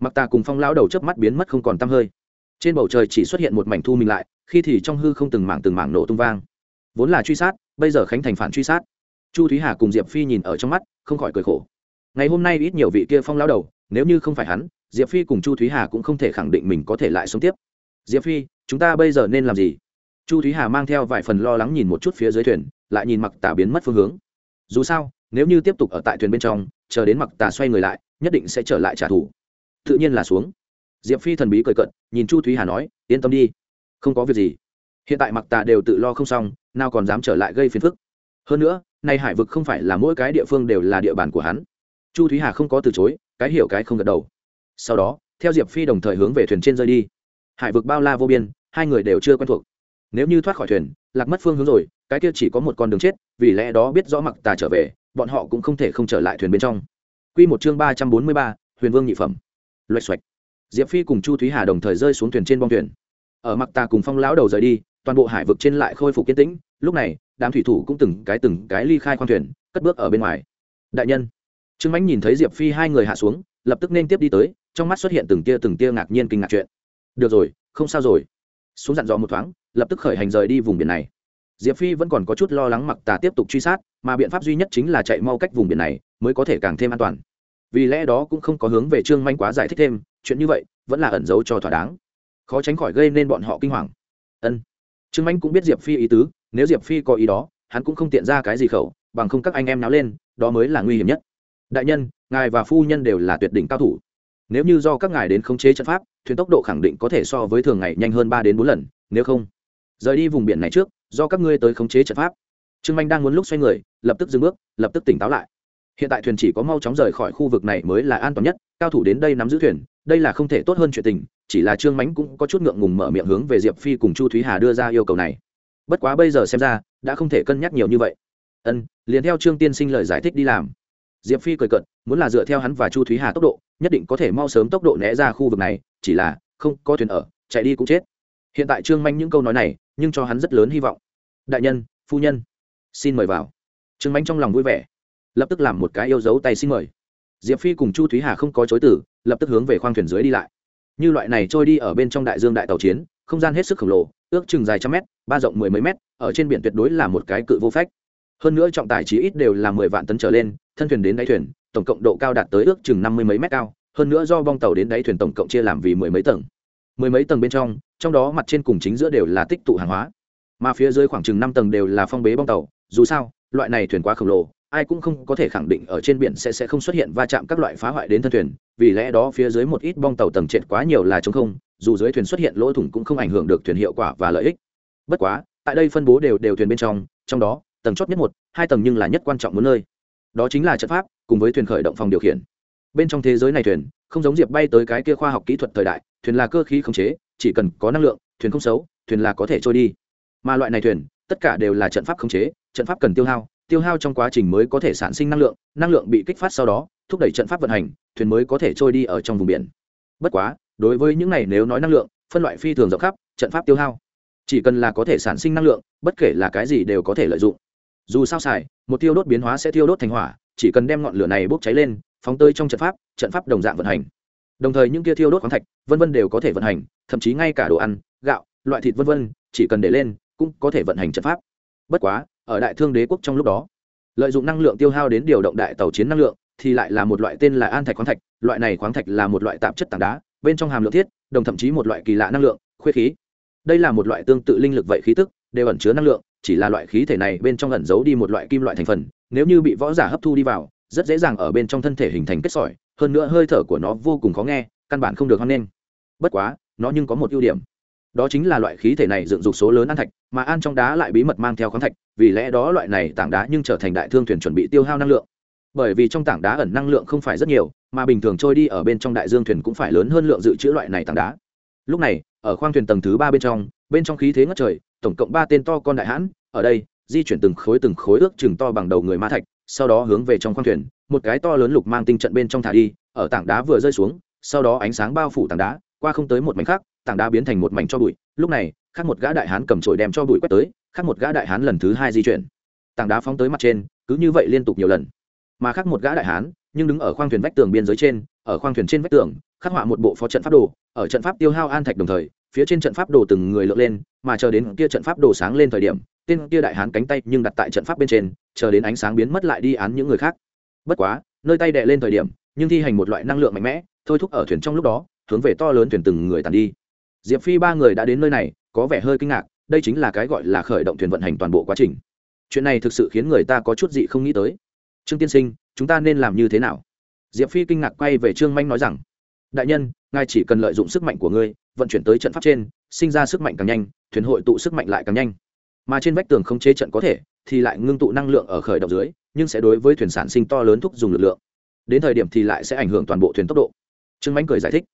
A: Mặc tà cùng phong lao đầu chớp mắt biến mất không còn tăm hơi. Trên bầu trời chỉ xuất hiện một mảnh thu mình lại khi thì trong hư không từng mảng từng mảng nổ tung vang. Vốn là truy sát, bây giờ khánh thành phản truy sát. Chu thúy hà cùng diệp phi nhìn ở trong mắt, không khỏi cười khổ. Ngày hôm nay ít nhiều vị kia phong lao đầu, nếu như không phải hắn, diệp phi cùng chu thúy hà cũng không thể khẳng định mình có thể lại sống tiếp. Diệp phi, chúng ta bây giờ nên làm gì? Chu thúy hà mang theo vài phần lo lắng nhìn một chút phía dưới thuyền, lại nhìn mặc tả biến mất phương hướng. Dù sao, nếu như tiếp tục ở tại thuyền bên trong, chờ đến mặc tà xoay người lại, nhất định sẽ trở lại trả thù. Tự nhiên là xuống. Diệp phi thần bí cười cận nhìn chu thúy hà nói, yên tâm đi không có việc gì. Hiện tại mặc tà đều tự lo không xong, nào còn dám trở lại gây phiền phức. Hơn nữa, nay hải vực không phải là mỗi cái địa phương đều là địa bàn của hắn. Chu thúy hà không có từ chối, cái hiểu cái không gật đầu. Sau đó, theo diệp phi đồng thời hướng về thuyền trên rơi đi. Hải vực bao la vô biên, hai người đều chưa quen thuộc. Nếu như thoát khỏi thuyền, lạc mất phương hướng rồi, cái kia chỉ có một con đường chết, vì lẽ đó biết rõ mặc tà trở về, bọn họ cũng không thể không trở lại thuyền bên trong. Q một chương ba trăm bốn mươi ba, huyền vương nhị phẩm. Loạch xoạch. Diệp phi cùng chu thúy hà đồng thời rơi xuống thuyền trên bong thuyền ở mặc tà cùng phong lão đầu rời đi, toàn bộ hải vực trên lại khôi phục kiến tĩnh. Lúc này, đám thủy thủ cũng từng cái từng cái ly khai khoang thuyền, cất bước ở bên ngoài. Đại nhân, trương mãnh nhìn thấy diệp phi hai người hạ xuống, lập tức nên tiếp đi tới, trong mắt xuất hiện từng tia từng tia ngạc nhiên kinh ngạc chuyện. Được rồi, không sao rồi. Xuống dặn dò một thoáng, lập tức khởi hành rời đi vùng biển này. Diệp phi vẫn còn có chút lo lắng mặc tà tiếp tục truy sát, mà biện pháp duy nhất chính là chạy mau cách vùng biển này, mới có thể càng thêm an toàn. Vì lẽ đó cũng không có hướng về trương manh quá giải thích thêm, chuyện như vậy vẫn là ẩn giấu cho thỏa đáng khó tránh khỏi gây nên bọn họ kinh hoàng. Ân. Trương anh cũng biết diệp phi ý tứ, nếu diệp phi có ý đó, hắn cũng không tiện ra cái gì khẩu, bằng không các anh em náo lên, đó mới là nguy hiểm nhất. Đại nhân, ngài và phu nhân đều là tuyệt đỉnh cao thủ. Nếu như do các ngài đến khống chế trận pháp, thuyền tốc độ khẳng định có thể so với thường ngày nhanh hơn ba đến bốn lần, nếu không, rời đi vùng biển này trước, do các ngươi tới khống chế trận pháp. Trương anh đang muốn lúc xoay người, lập tức dừng bước, lập tức tỉnh táo lại. Hiện tại thuyền chỉ có mau chóng rời khỏi khu vực này mới là an toàn nhất, cao thủ đến đây nắm giữ thuyền, đây là không thể tốt hơn chuyện tình chỉ là trương mánh cũng có chút ngượng ngùng mở miệng hướng về diệp phi cùng chu thúy hà đưa ra yêu cầu này. Bất quá bây giờ xem ra, đã không thể cân nhắc nhiều như vậy. Ân, liền theo trương tiên sinh lời giải thích đi làm. Diệp phi cười cận muốn là dựa theo hắn và chu thúy hà tốc độ, nhất định có thể mau sớm tốc độ né ra khu vực này, chỉ là không có thuyền ở, chạy đi cũng chết. Hiện tại trương manh những câu nói này, nhưng cho hắn rất lớn hy vọng. Đại nhân, phu nhân, xin mời vào. Trương manh trong lòng vui vẻ. Lập tức làm một cái yêu dấu tay xin mời. Diệp phi cùng chu thúy hà không có chối từ, lập tức hướng về khoang thuyền dưới đi lại như loại này trôi đi ở bên trong đại dương đại tàu chiến, không gian hết sức khổng lồ, ước chừng dài trăm mét, ba rộng mười mấy mét, ở trên biển tuyệt đối là một cái cự vô phách. Hơn nữa trọng tải chí ít đều là mười vạn tấn trở lên, thân thuyền đến đáy thuyền, tổng cộng độ cao đạt tới ước chừng năm mươi mấy mét cao, hơn nữa do bong tàu đến đáy thuyền tổng cộng chia làm vì mười mấy tầng. Mười mấy tầng bên trong trong đó mặt trên cùng chính giữa đều là tích tụ hàng hóa. Mà phía dưới khoảng chừng năm tầng đều là phong bế bong tàu, dù sao, loại này thuyền quá khổng lồ ai cũng không có thể khẳng định ở trên biển sẽ sẽ không xuất hiện va chạm các loại phá hoại đến thân thuyền, vì lẽ đó phía dưới một ít bong tàu tầng trệt quá nhiều là chống không, dù dưới thuyền xuất hiện lỗ thủng cũng không ảnh hưởng được thuyền hiệu quả và lợi ích. Bất quá, tại đây phân bố đều đều thuyền bên trong trong đó, tầng chót nhất một, hai tầng nhưng là nhất quan trọng muốn nơi. Đó chính là trận pháp, cùng với thuyền khởi động phòng điều khiển. Bên trong thế giới này thuyền, không giống diệp bay tới cái kia khoa học kỹ thuật thời đại, thuyền là cơ khí khống chế, chỉ cần có năng lượng, thuyền không xấu, thuyền là có thể trôi đi. Mà loại này thuyền, tất cả đều là trận pháp khống chế, trận pháp cần tiêu hao tiêu hao trong quá trình mới có thể sản sinh năng lượng năng lượng bị kích phát sau đó, thúc đẩy trận pháp vận hành, thuyền mới có thể trôi đi ở trong vùng biển. Bất quá, đối với những này nếu nói năng lượng, phân loại phi thường rộng khắp, trận pháp tiêu hao. Chỉ cần là có thể sản sinh năng lượng, bất kể là cái gì đều có thể lợi dụng. Dù sao xài, một tiêu đốt biến hóa sẽ tiêu đốt thành hỏa, chỉ cần đem ngọn lửa này bốc cháy lên, phóng tơi trong trận pháp trận pháp đồng dạng vận hành. Đồng thời những kia thiêu đốt khoáng thạch, vân vân đều có thể vận hành, thậm chí ngay cả đồ ăn, gạo, loại thịt vân vân, chỉ cần để lên, cũng có thể vận hành trận pháp. Bất quá ở đại thương đế quốc trong lúc đó. Lợi dụng năng lượng tiêu hao đến điều động đại tàu chiến năng lượng, thì lại là một loại tên là an thạch khoáng thạch, loại này khoáng thạch là một loại tạp chất tảng đá, bên trong hàm lượng thiết, đồng thậm chí một loại kỳ lạ năng lượng khuyết khí. Đây là một loại tương tự linh lực vậy khí tức, đều ẩn chứa năng lượng, chỉ là loại khí thể này bên trong ẩn giấu đi một loại kim loại thành phần, nếu như bị võ giả hấp thu đi vào, rất dễ dàng ở bên trong thân thể hình thành kết sỏi, hơn nữa hơi thở của nó vô cùng khó nghe, căn bản không được hoan nghênh. Bất quá, nó nhưng có một ưu điểm đó chính là loại khí thể này dựng dục số lớn an thạch, mà an trong đá lại bí mật mang theo khoáng thạch, vì lẽ đó loại này tảng đá nhưng trở thành đại thương thuyền chuẩn bị tiêu hao năng lượng. Bởi vì trong tảng đá ẩn năng lượng không phải rất nhiều, mà bình thường trôi đi ở bên trong đại dương thuyền cũng phải lớn hơn lượng dự trữ loại này tảng đá. Lúc này, ở khoang thuyền tầng thứ ba bên trong bên trong khí thế ngất trời, tổng cộng ba tên to con đại hãn, ở đây, di chuyển từng khối từng khối ước chừng to bằng đầu người ma thạch, sau đó hướng về trong khoang thuyền, một cái to lớn lục mang tinh trận bên trong thả đi, ở tảng đá vừa rơi xuống, sau đó ánh sáng bao phủ tảng đá, qua không tới một mảnh khác tảng đá biến thành một mảnh cho bụi. Lúc này, khác một gã đại hán cầm trổi đem cho bụi quét tới, khác một gã đại hán lần thứ hai di chuyển. Tảng đá phóng tới mặt trên, cứ như vậy liên tục nhiều lần. Mà khác một gã đại hán, nhưng đứng ở khoang thuyền vách tường biên giới trên, ở khoang thuyền trên vách tường, khắc họa một bộ phó trận pháp đồ, ở trận pháp tiêu hao an thạch đồng thời, phía trên trận pháp đồ từng người lượn lên, mà chờ đến kia trận pháp đồ sáng lên thời điểm, tên kia đại hán cánh tay nhưng đặt tại trận pháp bên trên, chờ đến ánh sáng biến mất lại đi án những người khác. Bất quá, nơi tay đệ lên thời điểm, nhưng thi hành một loại năng lượng mạnh mẽ, thôi thúc ở thuyền trong lúc đó, hướng về to lớn thuyền từng người tàn đi diệp phi ba người đã đến nơi này, có vẻ hơi kinh ngạc, đây chính là cái gọi là khởi động thuyền vận hành toàn bộ quá trình. Chuyện này thực sự khiến người ta có chút gì không nghĩ tới. Trương tiên sinh, chúng ta nên làm như thế nào? Diệp phi kinh ngạc quay về trương manh nói rằng, đại nhân, ngài chỉ cần lợi dụng sức mạnh của ngươi, vận chuyển tới trận pháp trên, sinh ra sức mạnh càng nhanh, thuyền hội tụ sức mạnh lại càng nhanh. Mà trên vách tường không chế trận có thể, thì lại ngưng tụ năng lượng ở khởi động dưới, nhưng sẽ đối với thuyền sản sinh to lớn thúc dùng lực lượng. Đến thời điểm thì lại sẽ ảnh hưởng toàn bộ thuyền tốc độ. Trương mánh cười giải thích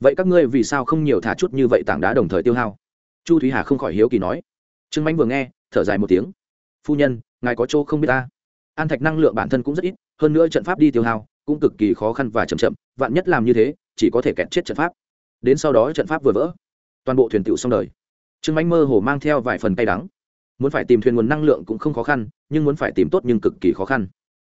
A: vậy các ngươi vì sao không nhiều thả chút như vậy tảng đá đồng thời tiêu hao? Chu thúy hà không khỏi hiếu kỳ nói. Trương mánh vừa nghe, thở dài một tiếng. Phu nhân, ngài có chỗ không biết ta? An thạch năng lượng bản thân cũng rất ít, hơn nữa trận pháp đi tiêu hao cũng cực kỳ khó khăn và chậm chậm, vạn nhất làm như thế, chỉ có thể kẹt chết trận pháp. Đến sau đó trận pháp vừa vỡ, toàn bộ thuyền tựu xong đời. Trương mánh mơ hồ mang theo vài phần cay đắng. Muốn phải tìm thuyền nguồn năng lượng cũng không khó khăn, nhưng muốn phải tìm tốt nhưng cực kỳ khó khăn.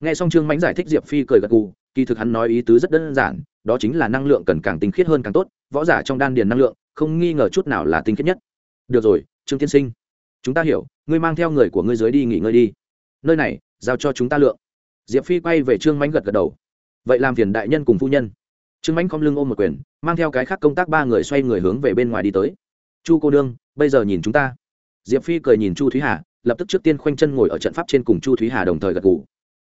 A: Nghe xong trương mánh giải thích, diệp phi cười gật gù kỳ thực hắn nói ý tứ rất đơn giản đó chính là năng lượng cần càng tinh khiết hơn càng tốt võ giả trong đan điền năng lượng không nghi ngờ chút nào là tinh khiết nhất. Được rồi trương tiên sinh chúng ta hiểu ngươi mang theo người của ngươi dưới đi nghỉ ngơi đi. Nơi này giao cho chúng ta lượng. Diệp phi quay về trương mánh gật gật đầu. Vậy làm phiền đại nhân cùng phu nhân. Trương mánh không lưng ôm một quyền mang theo cái khác công tác ba người xoay người hướng về bên ngoài đi tới. Chu cô đương, bây giờ nhìn chúng ta. Diệp phi cười nhìn chu thúy hà lập tức trước tiên khoanh chân ngồi ở trận pháp trên cùng chu thúy hà đồng thời gật g ủ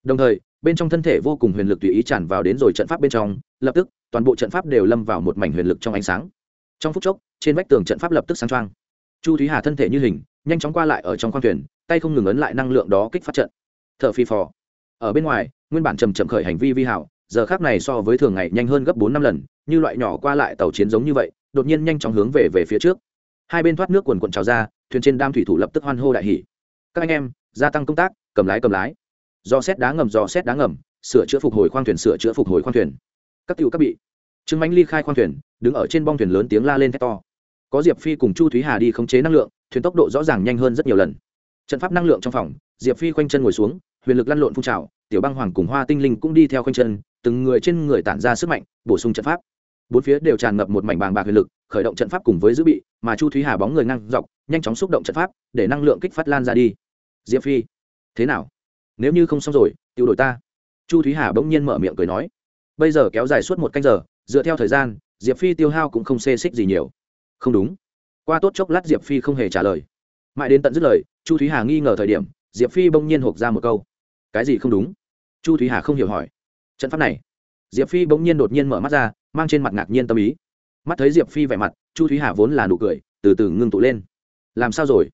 A: đồng thời, bên trong thân thể vô cùng huyền lực tùy ý tràn vào đến rồi trận pháp bên trong, lập tức, toàn bộ trận pháp đều lâm vào một mảnh huyền lực trong ánh sáng. Trong phút chốc, trên vách tường trận pháp lập tức sáng trăng chu thúy hà thân thể như hình, nhanh chóng qua lại ở trong khoang thuyền, tay không ngừng ấn lại năng lượng đó kích phát trận. T h ở phi phò. Ở bên ngoài, nguyên bản trầm chậm khởi hành vi vi hảo, giờ khác này so với thường ngày nhanh hơn gấp bốn năm lần, như loại nhỏ qua lại tàu chiến giống như vậy, đột nhiên nhanh chóng hướng về về phía trước. Hai bên thoát nước quần quần trào ra, thuyền trên đam thủy thủ lập tức hoan hô đại hỉ. Các anh em, gia tăng công tác, cầm lái cầm lái do xét đá ngầm, do xét đá ngầm, sửa chữa phục hồi khoang thuyền, sửa chữa phục hồi khoang thuyền. Các cựu các bị. Trương mãnh ly khai khoang thuyền, đứng ở trên bong thuyền lớn tiếng la lên thét to. Có diệp phi cùng chu thúy hà đi khống chế năng lượng, thuyền tốc độ rõ ràng nhanh hơn rất nhiều lần. Trận pháp năng lượng trong phòng, diệp phi khoanh chân ngồi xuống, huyền lực lăn lộn phun trào, tiểu băng hoàng cùng hoa tinh linh cũng đi theo khoanh chân, từng người trên người tản ra sức mạnh, bổ sung trận pháp. Bốn phía đều tràn ngập một mảnh bàng bạc huyền lực, khởi động trận pháp cùng với giữ bị, mà chu thúy hà bóng người ngang dọc, nhanh chóng xúc động trận pháp, để năng lượng kích phát lan ra đi. Diệp phi, thế nào? Nếu như không xong rồi tiêu đổi ta. Chu thúy hà bỗng nhiên mở miệng cười nói. Bây giờ kéo dài suốt một canh giờ, dựa theo thời gian, diệp phi tiêu hao cũng không xê xích gì nhiều. Không đúng. Qua tốt chốc lát diệp phi không hề trả lời. Mãi đến tận dứt lời, chu thúy hà nghi ngờ thời điểm, diệp phi bỗng nhiên hộp ra một câu. Cái gì không đúng? Chu thúy hà không hiểu hỏi. Trận pháp này. Diệp phi bỗng nhiên đột nhiên mở mắt ra, mang trên mặt ngạc nhiên tâm ý. Mắt thấy diệp phi vẻ mặt, chu thúy hà vốn là nụ cười, từ từ ngưng tụ lên. Làm sao rồi?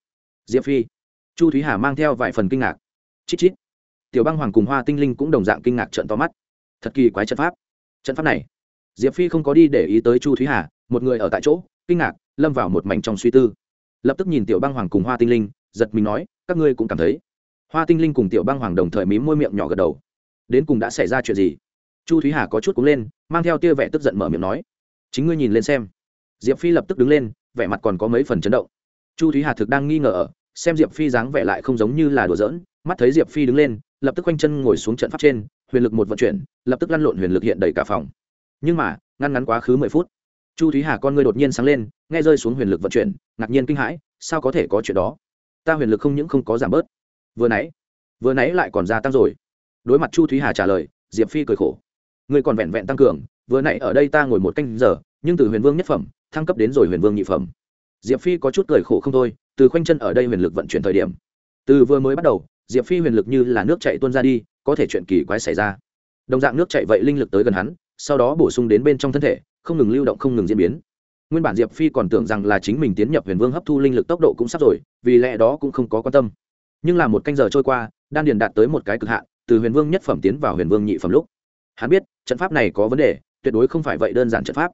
A: Diệp phi. Chu thúy hà mang theo vài phần kinh ngạc. Chít chít tiểu băng hoàng cùng hoa tinh linh cũng đồng dạng kinh ngạc trận to mắt. Thật kỳ quái trận pháp. Trận pháp này, diệp phi không có đi để ý tới chu thúy hà, một người ở tại chỗ, kinh ngạc, lâm vào một mảnh trong suy tư. Lập tức nhìn tiểu băng hoàng cùng hoa tinh linh, giật mình nói, các ngươi cũng cảm thấy. Hoa tinh linh cùng tiểu băng hoàng đồng thời mím môi miệng nhỏ gật đầu. Đến cùng đã xảy ra chuyện gì? Chu thúy hà có chút cúng lên, mang theo tia vẻ tức giận mở miệng nói, chính ngươi nhìn lên xem. Diệp phi lập tức đứng lên, vẻ mặt còn có mấy phần chấn động. Chu thúy hà thực đang nghi ngờ ở, xem diệp phi dáng vẻ lại không giống như là đùa giỡn mắt thấy diệp phi đứng lên, lập tức quanh chân ngồi xuống trận pháp trên, huyền lực một vận chuyển, lập tức lăn lộn huyền lực hiện đầy cả phòng. Nhưng mà, ngăn ngắn quá khứ mười phút, chu thúy hà con ngươi đột nhiên sáng lên, nghe rơi xuống huyền lực vận chuyển, ngạc nhiên kinh hãi, sao có thể có chuyện đó? Ta huyền lực không những không có giảm bớt, vừa nãy vừa nãy lại còn gia tăng rồi. Đối mặt chu thúy hà trả lời, diệp phi cười khổ. Ngươi còn vẹn vẹn tăng cường, vừa nãy ở đây ta ngồi một canh giờ, nhưng từ huyền vương nhất phẩm, thăng cấp đến rồi huyền vương nhị phẩm. Diệp phi có chút cười khổ không thôi, từ khoanh chân ở đây huyền lực vận chuyển thời điểm. Từ vừa mới bắt đầu diệp phi huyền lực như là nước chạy tuôn ra đi, có thể chuyện kỳ quái xảy ra. Đồng dạng nước chạy vậy linh lực tới gần hắn, sau đó bổ sung đến bên trong thân thể, không ngừng lưu động, không ngừng diễn biến. Nguyên bản diệp phi còn tưởng rằng là chính mình tiến nhập huyền vương hấp thu linh lực tốc độ cũng sắp rồi, vì lẽ đó cũng không có quan tâm. Nhưng là một canh giờ trôi qua, đan điền đạt tới một cái cực hạn, từ huyền vương nhất phẩm tiến vào huyền vương nhị phẩm lúc. Hắn biết, trận pháp này có vấn đề, tuyệt đối không phải vậy đơn giản trận pháp.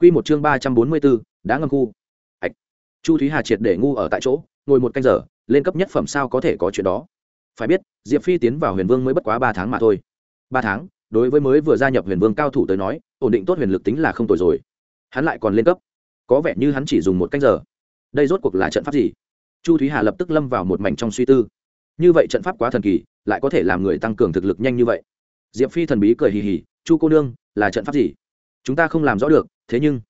A: Quy một chương ba trăm bốn mươi bốn, đã ngâm khu. Ạch chu thúy hà triệt để ngu ở tại chỗ, ngồi một canh giờ, lên cấp nhất phẩm sao có thể có chuyện đó? Phải biết, diệp phi tiến vào huyền vương mới bất quá ba tháng mà thôi. Ba tháng, đối với mới vừa gia nhập huyền vương cao thủ tới nói, ổn định tốt huyền lực tính là không tồi rồi. Hắn lại còn lên cấp. Có vẻ như hắn chỉ dùng một canh giờ. Đây rốt cuộc là trận pháp gì? Chu thúy hà lập tức lâm vào một mảnh trong suy tư. Như vậy trận pháp quá thần kỳ, lại có thể làm người tăng cường thực lực nhanh như vậy. Diệp phi thần bí cười hì hì, chu cô nương, là trận pháp gì? Chúng ta không làm rõ được, thế nhưng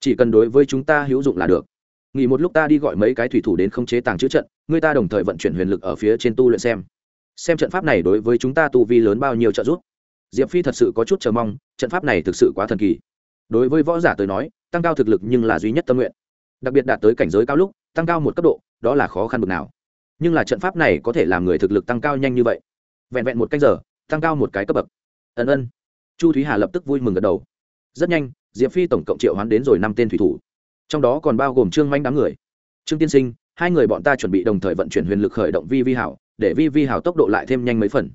A: chỉ cần đối với chúng ta hữu dụng là được nghỉ một lúc ta đi gọi mấy cái thủy thủ đến khống chế tàng chữ trận, người ta đồng thời vận chuyển huyền lực ở phía trên tu luyện xem. Xem trận pháp này đối với chúng ta tu vi lớn bao nhiêu trợ giúp. Diệp phi thật sự có chút chờ mong, trận pháp này thực sự quá thần kỳ. Đối với võ giả tới nói, tăng cao thực lực nhưng là duy nhất tâm nguyện. Đặc biệt đạt tới cảnh giới cao lúc, tăng cao một cấp độ, đó là khó khăn bực nào. Nhưng là trận pháp này có thể làm người thực lực tăng cao nhanh như vậy. Vẹn vẹn một canh giờ, tăng cao một cái cấp bậc. Ân ân. Chu thúy hà lập tức vui mừng gật đầu. Rất nhanh, diệp phi tổng cộng triệu hoán đến rồi năm tên thủy thủ trong đó còn bao gồm trương manh đám người. Trương tiên sinh, hai người bọn ta chuẩn bị đồng thời vận chuyển huyền lực khởi động vi vi hảo, để vi vi hảo tốc độ lại thêm nhanh mấy phần.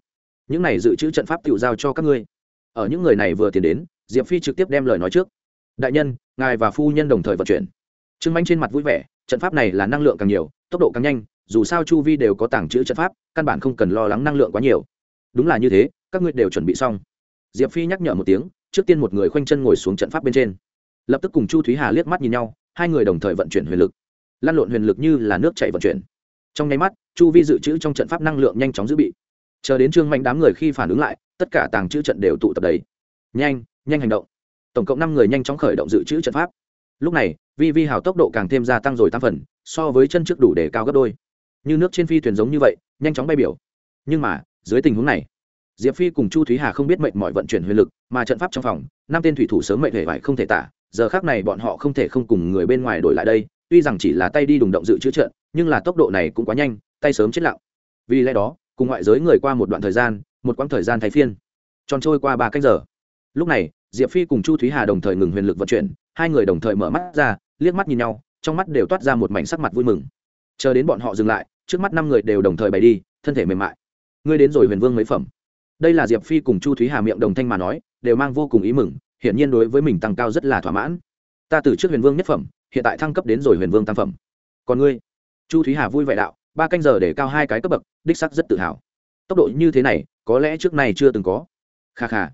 A: Những này dự trữ trận pháp tự giao cho các ngươi. Ở những người này vừa tiến đến, diệp phi trực tiếp đem lời nói trước. Đại nhân, ngài và phu nhân đồng thời vận chuyển. Trương manh trên mặt vui vẻ, trận pháp này là năng lượng càng nhiều, tốc độ càng nhanh, dù sao chu vi đều có tàng trữ trận pháp, căn bản không cần lo lắng năng lượng quá nhiều. Đúng là như thế, các ngươi đều chuẩn bị xong. Diệp phi nhắc nhở một tiếng, trước tiên một người khoanh chân ngồi xuống trận pháp bên trên. Lập tức cùng chu thúy hà liếc mắt nhìn nhau hai người đồng thời vận chuyển huyền lực. Lan lộn huyền lực như là nước chạy vận chuyển. Trong nháy mắt, chu vi dự trữ trong trận pháp năng lượng nhanh chóng giữ bị. Chờ đến trương mạnh đám người khi phản ứng lại, tất cả tàng trữ trận đều tụ tập đấy nhanh nhanh hành động. Tổng cộng năm người nhanh chóng khởi động dự trữ trận pháp. Lúc này, vi vi hào tốc độ càng thêm gia tăng rồi tam phần, so với chân trước đủ để cao gấp đôi. Như nước trên phi thuyền giống như vậy, nhanh chóng bay biểu. Nhưng mà, dưới tình huống này, diệp phi cùng chu thúy hà không biết mệnh mọi vận chuyển huyền lực, mà trận pháp trong phòng, năm tên thủy thủ sớm mệnh hề vải không thể tả giờ khác này bọn họ không thể không cùng người bên ngoài đổi lại đây, tuy rằng chỉ là tay đi đùng động dự chữ trận, nhưng là tốc độ này cũng quá nhanh, tay sớm chết lặng. Vì lẽ đó, cùng ngoại giới người qua một đoạn thời gian, một quãng thời gian thay phiên. Tròn trôi qua ba cách giờ. Lúc này, diệp phi cùng chu thúy hà đồng thời ngừng huyền lực vận chuyển, hai người đồng thời mở mắt ra, liếc mắt nhìn nhau, trong mắt đều toát ra một mảnh sắc mặt vui mừng. Chờ đến bọn họ dừng lại, trước mắt năm người đều đồng thời bày đi, thân thể mềm mại. Ngươi đến rồi huyền vương mấy phẩm. Đây là diệp phi cùng chu thúy hà miệng đồng thanh mà nói, đều mang vô cùng ý mừng hiển nhiên đối với mình tăng cao rất là thỏa mãn. Ta từ trước huyền vương nhất phẩm, hiện tại thăng cấp đến rồi huyền vương tam phẩm. Còn ngươi? Chu thúy hà vui vẻ đạo, ba canh giờ để cao hai cái cấp bậc, đích sắc rất tự hào. Tốc độ như thế này, có lẽ trước này chưa từng có. Kha kha.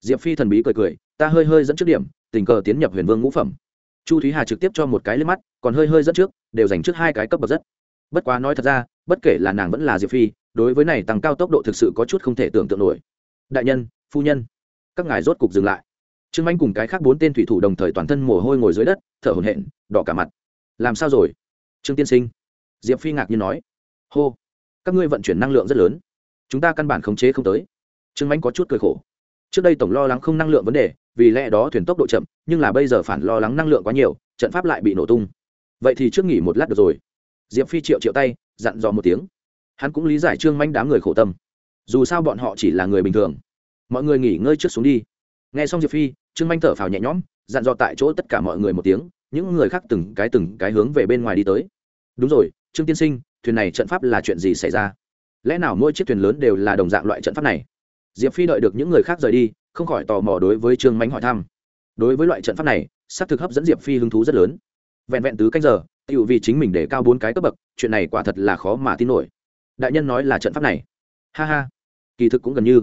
A: Diệp phi thần bí cười cười, ta hơi hơi dẫn trước điểm, tình cờ tiến nhập huyền vương ngũ phẩm. Chu thúy hà trực tiếp cho một cái lên mắt, còn hơi hơi dẫn trước, đều dành trước hai cái cấp bậc rất. Bất quá nói thật ra, bất kể là nàng vẫn là diệp phi, đối với này tăng cao tốc độ thực sự có chút không thể tưởng tượng nổi. Đại nhân, phu nhân, các ngài rốt cục dừng lại trương anh cùng cái khác bốn tên thủy thủ đồng thời toàn thân mồ hôi ngồi dưới đất, thở hổn hển, đỏ cả mặt. Làm sao rồi? Trương tiên sinh. Diệp phi ngạc nhiên nói. Hô. Các ngươi vận chuyển năng lượng rất lớn. Chúng ta căn bản khống chế không tới. Trương anh có chút cười khổ. Trước đây tổng lo lắng không năng lượng vấn đề, vì lẽ đó thuyền tốc độ chậm, nhưng là bây giờ phản lo lắng năng lượng quá nhiều, trận pháp lại bị nổ tung. Vậy thì trước nghỉ một lát được rồi. Diệp phi triệu triệu tay, dặn dò một tiếng. Hắn cũng lý giải trương manh đám người khổ tâm. Dù sao bọn họ chỉ là người bình thường. Mọi người nghỉ ngơi trước xuống đi. N g h e xong diệp phi trương manh thở phào nhẹ nhõm, dặn dò tại chỗ tất cả mọi người một tiếng, những người khác từng cái từng cái hướng về bên ngoài đi tới. Đúng rồi, trương tiên sinh, thuyền này trận pháp là chuyện gì xảy ra? Lẽ nào mỗi chiếc thuyền lớn đều là đồng dạng loại trận pháp này? Diệp phi đợi được những người khác rời đi, không khỏi tò mò đối với trương mánh hỏi thăm. Đối với loại trận pháp này, xác thực hấp dẫn diệp phi hứng thú rất lớn. Vẹn vẹn tứ canh giờ tự vì chính mình để cao bốn cái cấp bậc, chuyện này quả thật là khó mà tin nổi. Đại nhân nói là trận pháp này. Ha ha, kỳ thực cũng gần như.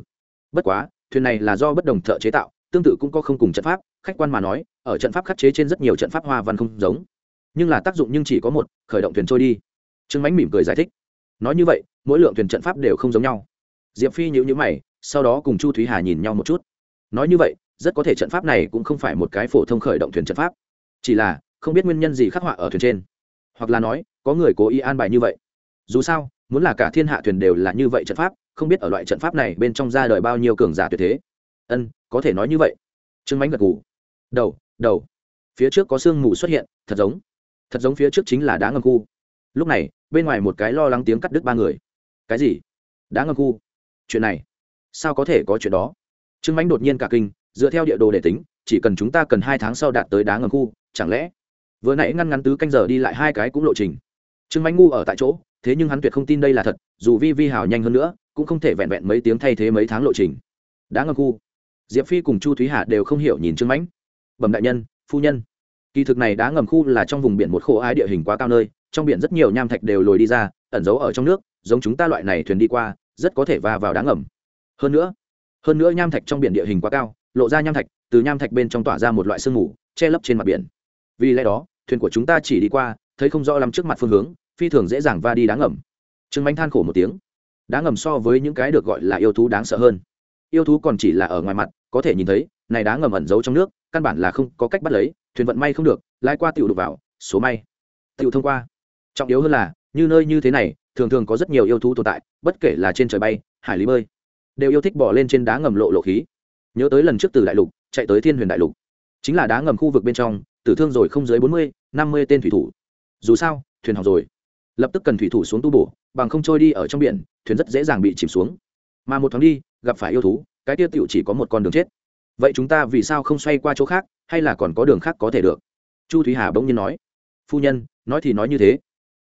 A: Bất quá, thuyền này là do bất đồng thợ chế tạo tương tự cũng có không cùng trận pháp, khách quan mà nói, ở trận pháp khắc chế trên rất nhiều trận pháp hoa văn không giống. Nhưng là tác dụng nhưng chỉ có một, khởi động thuyền trôi đi. Trương mánh mỉm cười giải thích. Nói như vậy, mỗi lượng thuyền trận pháp đều không giống nhau. Diệp phi nhữ nhữ mày, sau đó cùng chu thúy hà nhìn nhau một chút. Nói như vậy, rất có thể trận pháp này cũng không phải một cái phổ thông khởi động thuyền trận pháp. Chỉ là, không biết nguyên nhân gì khắc họa ở thuyền trên. Hoặc là nói, có người cố ý an bài như vậy. Dù sao, muốn là cả thiên hạ thuyền đều là như vậy trận pháp, không biết ở loại trận pháp này bên trong ra đời bao nhiêu cường giả tuyệt thế. Ân có thể nói như vậy. Trương mánh gật gù. Đầu đầu. Phía trước có sương mù xuất hiện, thật giống. Thật giống phía trước chính là đá ngầm khu. Lúc này, bên ngoài một cái lo lắng tiếng cắt đứt ba người. Cái gì? Đá ngầm khu. Chuyện này? Sao có thể có chuyện đó? Trương mánh đột nhiên cả kinh, dựa theo địa đồ để tính, chỉ cần chúng ta cần hai tháng sau đạt tới đá ngầm khu, chẳng lẽ? Vừa nãy ngăn ngắn tứ canh giờ đi lại hai cái cũng lộ trình. Trương mánh ngu ở tại chỗ, thế nhưng hắn tuyệt không tin đây là thật, dù vi vi hào nhanh hơn nữa, cũng không thể vẹn vẹn mấy tiếng thay thế mấy tháng lộ trình. Đá ngầm khu diệp phi cùng chu thúy hà đều không hiểu nhìn trương mãnh. Bẩm đại nhân, phu nhân. Kỳ thực này đá ngầm khu là trong vùng biển một khổ ái địa hình quá cao nơi, trong biển rất nhiều nham thạch đều lồi đi ra, ẩn giấu ở trong nước, giống chúng ta loại này thuyền đi qua, rất có thể va vào đá ngầm. Hơn nữa hơn nữa nham thạch trong biển địa hình quá cao, lộ ra nham thạch, từ nham thạch bên trong tỏa ra một loại sương mù, che lấp trên mặt biển. Vì lẽ đó, thuyền của chúng ta chỉ đi qua, thấy không rõ lắm trước mặt phương hướng, phi thường dễ dàng va đi đá ngầm. Trương bánh than khổ một tiếng. Đá ngầm so với những cái được gọi là yêu thú đáng sợ hơn. Yêu thú còn chỉ là ở ngoài mặt có thể nhìn thấy, này đá ngầm ẩn giấu trong nước, căn bản là không có cách bắt lấy, thuyền vận may không được lai qua tiểu đục vào, số may. Tiểu thông qua. Trọng yếu hơn là, như nơi như thế này, thường thường có rất nhiều yêu thú tồn tại, bất kể là trên trời bay, hải lý bơi, đều yêu thích bỏ lên trên đá ngầm lộ lộ khí. Nhớ tới lần trước từ đại lục, chạy tới thiên huyền đại lục. Chính là đá ngầm khu vực bên trong, tử thương rồi không dưới bốn mươi, năm mươi tên thủy thủ. Dù sao, thuyền hỏng rồi. Lập tức cần thủy thủ xuống tu bổ, bằng không trôi đi ở trong biển, thuyền rất dễ dàng bị chìm xuống. Mà một thoáng đi, gặp phải yêu thú cái tiêu tiểu chỉ có một con đường chết. Vậy chúng ta vì sao không xoay qua chỗ khác, hay là còn có đường khác có thể được? Chu thúy hà bỗng nhiên nói. Phu nhân, nói thì nói như thế.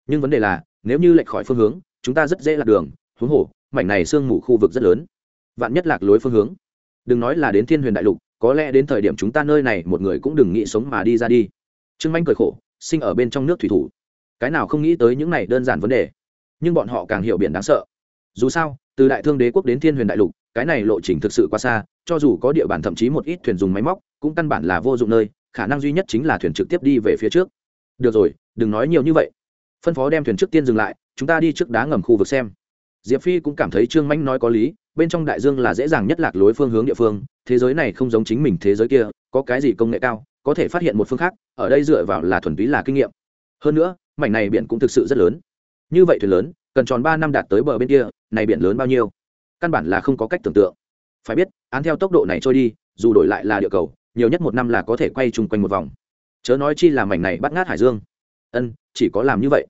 A: Nhưng vấn đề là, nếu như lệch khỏi phương hướng, chúng ta rất dễ lạc đường, huống hồ, mảnh này sương mù khu vực rất lớn. Vạn nhất lạc lối phương hướng. Đừng nói là đến thiên huyền đại lục, có lẽ đến thời điểm chúng ta nơi này một người cũng đừng nghĩ sống mà đi ra đi. Trương manh cười khổ, sinh ở bên trong nước thủy thủ. Cái nào không nghĩ tới những này đơn giản vấn đề. Nhưng bọn họ càng hiểu biển đáng sợ. Dù sao, từ đại thương đế quốc đến thiên huyền đại lục cái này lộ trình thực sự quá xa, cho dù có địa bàn thậm chí một ít thuyền dùng máy móc, cũng căn bản là vô dụng nơi, khả năng duy nhất chính là thuyền trực tiếp đi về phía trước. Được rồi, đừng nói nhiều như vậy. Phân phó đem thuyền trước tiên dừng lại, chúng ta đi trước đá ngầm khu vực xem. Diệp phi cũng cảm thấy trương manh nói có lý, bên trong đại dương là dễ dàng nhất lạc lối phương hướng địa phương, thế giới này không giống chính mình thế giới kia, có cái gì công nghệ cao, có thể phát hiện một phương khác, ở đây dựa vào là thuần túy là kinh nghiệm. Hơn nữa, mảnh này biển cũng thực sự rất lớn. Như vậy thuyền lớn, cần tròn ba năm đạt tới bờ bên kia, này biển lớn bao nhiêu? Căn bản là không có cách tưởng tượng. Phải biết, án theo tốc độ này trôi đi, dù đổi lại là địa cầu, nhiều nhất một năm là có thể quay chung quanh một vòng. Chớ nói chi là mảnh này bắt ngát hải dương. Ân, chỉ có làm như vậy.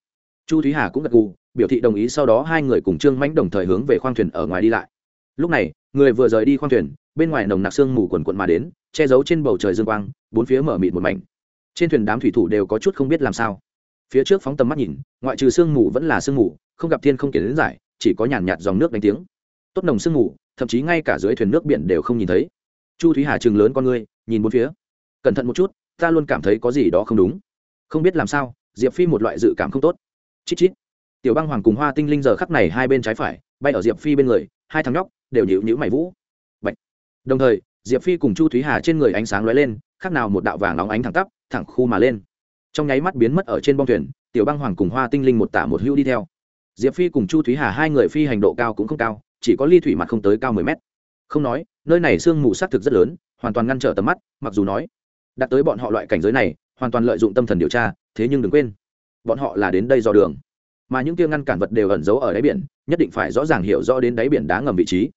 A: Chu thúy hà cũng gật gù, biểu thị đồng ý sau đó hai người cùng trương mãnh đồng thời hướng về khoang thuyền ở ngoài đi lại. Lúc này, người vừa rời đi khoang thuyền, bên ngoài nồng nặc sương mù quần quận mà đến, che giấu trên bầu trời dương quang, bốn phía mở mịt một mảnh. Trên thuyền đám thủy thủ đều có chút không biết làm sao. Phía trước phóng tầm mắt nhìn, ngoại trừ sương mù vẫn là sương mù, không gặp thiên không kể đến giải, chỉ có nhàn nhạt dòng nước đánh tiếng tốt nồng sương mù, thậm chí ngay cả dưới thuyền nước biển đều không nhìn thấy. Chu thúy hà chừng lớn con ngươi, nhìn bốn phía. Cẩn thận một chút, ta luôn cảm thấy có gì đó không đúng. Không biết làm sao, diệp phi một loại dự cảm không tốt. Chít chít. Tiểu băng hoàng cùng hoa tinh linh giờ khắc này hai bên trái phải, bay ở diệp phi bên người, hai thằng nhóc, đều nhịu nhữ mày vũ. Bạch. đồng thời, diệp phi cùng chu thúy hà trên người ánh sáng lóe lên, khác nào một đạo vàng nóng ánh thẳng tắp, thẳng khu mà lên. Trong nháy mắt biến mất ở trên bong thuyền, tiểu băng hoàng cùng hoa tinh linh một tả một hưu đi theo. Diệp phi cùng chu thúy hà hai người phi hành độ cao cũng không cao chỉ có ly thủy mặt không tới cao mười mét. Không nói, nơi này sương mù s á c thực rất lớn, hoàn toàn ngăn trở tầm mắt, mặc dù nói, đạt tới bọn họ loại cảnh giới này, hoàn toàn lợi dụng tâm thần điều tra, thế nhưng đừng quên, bọn họ là đến đây dò đường. Mà những kia ngăn cản vật đều ẩn giấu ở đáy biển, nhất định phải rõ ràng hiểu rõ đến đáy biển đá ngầm vị trí.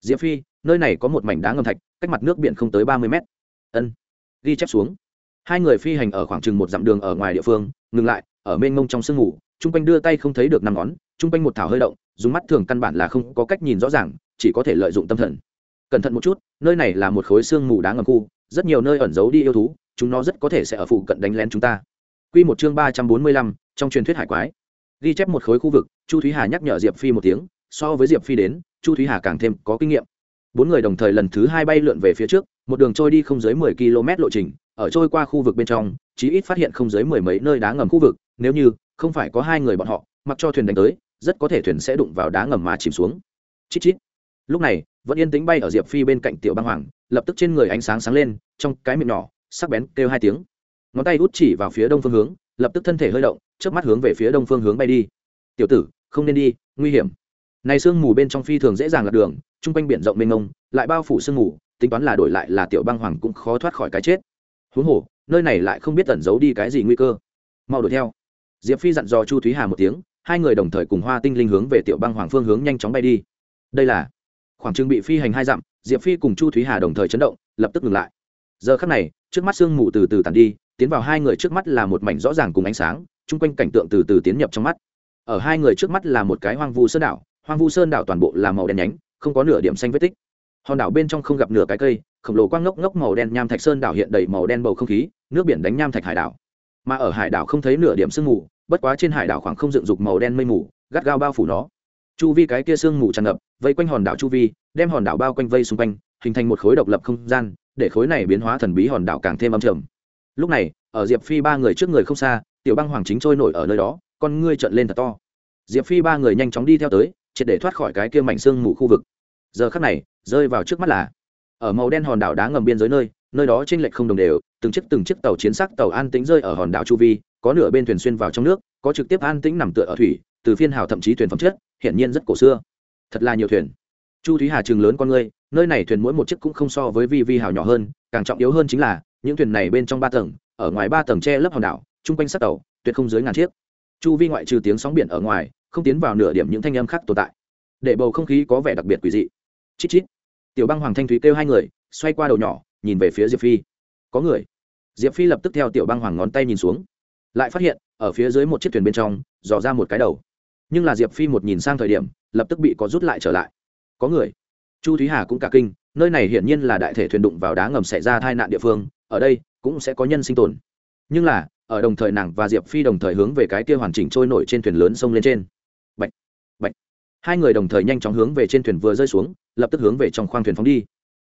A: Diệp phi, nơi này có một mảnh đá ngầm thạch, cách mặt nước biển không tới ba mươi mét. Ân, ghi chép xuống. Hai người phi hành ở khoảng chừng một dặm đường ở ngoài địa phương, ngừng lại, ở mênh mông trong sương ngủ chung quanh đưa tay không thấy được năm ngón, chung quanh một thảo hơi động dùng mắt thường căn bản là không có cách nhìn rõ ràng, chỉ có thể lợi dụng tâm thần. Cẩn thận một chút, nơi này là một khối xương mù đá ngầm khu, rất nhiều nơi ẩn giấu đi yêu thú, chúng nó rất có thể sẽ ở phụ cận đánh lén chúng ta. Quy một chương ba trăm bốn mươi lăm, trong truyền thuyết hải quái. Ghi chép một khối khu vực, chu thúy hà nhắc nhở diệp phi một tiếng, so với diệp phi đến, chu thúy hà càng thêm có kinh nghiệm. Bốn người đồng thời lần thứ hai bay lượn về phía trước, một đường trôi đi không dưới mười km lộ trình, ở trôi qua khu vực bên trong, chí ít phát hiện không dưới mười mấy nơi đá ngầm khu vực, nếu như không phải có hai người bọn họ, mặc cho thuyền đánh tới rất có thể thuyền sẽ đụng vào đá ngầm mà chìm xuống. Chít chít. Lúc này, vẫn yên tĩnh bay ở diệp phi bên cạnh tiểu băng hoàng, lập tức trên người ánh sáng sáng lên, trong cái miệng nhỏ, sắc bén kêu hai tiếng. Ngón tay út chỉ vào phía đông phương hướng, lập tức thân thể hơi động trước mắt hướng về phía đông phương hướng bay đi. Tiểu tử, không nên đi, nguy hiểm. Này sương mù bên trong phi thường dễ dàng lật đường, chung quanh biển rộng mênh mông, lại bao phủ sương mù, tính toán là đổi lại là tiểu băng hoàng cũng khó thoát khỏi cái chết. Huống hồ, nơi này lại không biết tẩn giấu đi cái gì nguy cơ. Mau đuổi theo. Diệp phi dặn dò chu thúy hà một tiếng hai người đồng thời cùng hoa tinh linh hướng về tiểu băng hoàng phương hướng nhanh chóng bay đi. Đây là khoảng trừng bị phi hành hai dặm, diệp phi cùng chu thúy hà đồng thời chấn động, lập tức ngừng lại. Giờ khắc này, trước mắt sương mù từ từ tàn đi, tiến vào hai người trước mắt là một mảnh rõ ràng cùng ánh sáng, chung quanh cảnh tượng từ từ tiến nhập trong mắt. Ở hai người trước mắt là một cái hoang vu sơn đảo, hoang vu sơn đảo toàn bộ là màu đen nhánh, không có nửa điểm xanh vết tích. Hòn đảo bên trong không gặp nửa cái cây, khổng lồ quang ngốc ngốc màu đen nham thạch sơn đảo hiện đầy màu đen bầu không khí, nước biển đánh nham thạch hải đảo. Mà ở hải đảo không thấy nửa điểm sương mù bất quá trên hải đảo khoảng không dựng dục màu đen mây mù, gắt gao bao phủ nó. Chu vi cái kia sương mù tràn ngập, vây quanh hòn đảo chu vi, đem hòn đảo bao quanh vây xung quanh, hình thành một khối độc lập không gian, để khối này biến hóa thần bí hòn đảo càng thêm âm trầm. Lúc này, ở diệp phi ba người trước người không xa, tiểu băng hoàng chính trôi nổi ở nơi đó, con ngươi trợn lên thật to. Diệp phi ba người nhanh chóng đi theo tới, triệt để thoát khỏi cái kia mảnh sương mù khu vực. Giờ khắc này, rơi vào trước mắt là, ở màu đen hòn đảo đá ngầm biên giới nơi nơi đó trên lệch không đồng đều, từng chiếc từng chiếc tàu chiến sắc tàu an tĩnh rơi ở hòn đảo chu vi có nửa bên thuyền xuyên vào trong nước, có trực tiếp an tĩnh nằm tựa ở thủy, từ phiên hào thậm chí thuyền phẩm chất, hiển nhiên rất cổ xưa. Thật là nhiều thuyền. Chu thúy hà trường lớn con ngươi, nơi này thuyền mỗi một chiếc cũng không so với vi vi hào nhỏ hơn, càng trọng yếu hơn chính là, những thuyền này bên trong ba tầng, ở ngoài ba tầng che lấp hòn đảo, chung quanh sắc tàu, tuyệt không dưới ngàn chiếc. Chu vi ngoại trừ tiếng sóng biển ở ngoài, không tiến vào nửa điểm những thanh âm khác tồn tại. Để bầu không khí có vẻ đặc biệt quỷ dị. Chít chít. Tiểu băng hoàng thanh thúy kêu hai người, xoay qua đầu nhỏ, nhìn về phía diệp phi. Có người. Diệp phi lập tức theo tiểu băng hoàng ngón tay nhìn xuống lại phát hiện, ở phía dưới một chiếc thuyền bên trong, dò ra một cái đầu. Nhưng là diệp phi một nhìn sang thời điểm, lập tức bị có rút lại trở lại. Có người. Chu thúy hà cũng cả kinh, nơi này hiển nhiên là đại thể thuyền đụng vào đá ngầm xảy ra tai nạn địa phương, ở đây cũng sẽ có nhân sinh tồn. Nhưng là, ở đồng thời nàng và diệp phi đồng thời hướng về cái kia hoàn chỉnh trôi nổi trên thuyền lớn sông lên trên. Bạch! Bạch! hai người đồng thời nhanh chóng hướng về trên thuyền vừa rơi xuống, lập tức hướng về trong khoang thuyền phóng đi.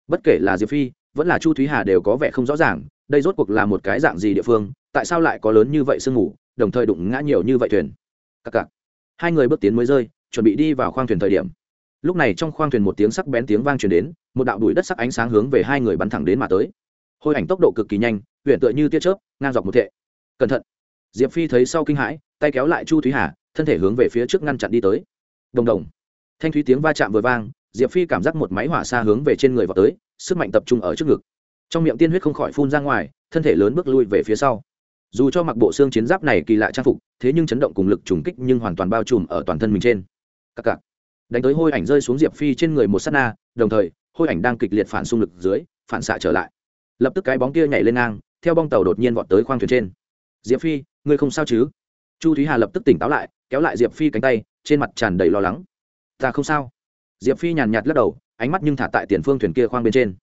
A: Bất kể là diệp phi, vẫn là chu thúy hà đều có vẻ không rõ ràng đây rốt cuộc là một cái dạng gì địa phương tại sao lại có lớn như vậy sương ngủ, đồng thời đụng ngã nhiều như vậy thuyền? Cặc cặc. Hai người bước tiến mới rơi chuẩn bị đi vào khoang thuyền thời điểm. Lúc này trong khoang thuyền một tiếng sắc bén tiếng vang truyền đến một đạo đùi đất sắc ánh sáng hướng về hai người bắn thẳng đến mà tới. Hôi ảnh tốc độ cực kỳ nhanh huyện tựa như tia chớp ngang dọc một thệ. Cẩn thận. Diệp phi thấy sau kinh hãi tay kéo lại chu thúy hà thân thể hướng về phía trước ngăn chặn đi tới. Đồng đồng. Thanh thúy tiếng va chạm vừa vang diệp phi cảm giác một máy hỏa xa hướng về trên người vào tới sức mạnh tập trung ở trước ngực trong miệng tiên huyết không khỏi phun ra ngoài, thân thể lớn bước lui về phía sau. Dù cho mặc bộ xương chiến giáp này kỳ lạ trang phục, thế nhưng chấn động cùng lực trùng kích nhưng hoàn toàn bao trùm ở toàn thân mình trên. Cặc cặc đánh tới hôi ảnh rơi xuống diệp phi trên người một s á t na, đồng thời, hôi ảnh đang kịch liệt phản xung lực dưới, phản xạ trở lại. Lập tức cái bóng kia nhảy lên ngang, theo bong tàu đột nhiên vọt tới khoang thuyền trên. Diệp phi, ngươi không sao chứ? Chu thúy hà lập tức tỉnh táo lại, kéo lại diệp phi cánh tay, trên mặt tràn đầy lo lắng. Ta không sao. Diệp phi nhàn nhạt lắc đầu, ánh mắt nhưng thả tại tiền phương thuyền kia khoang bên trên.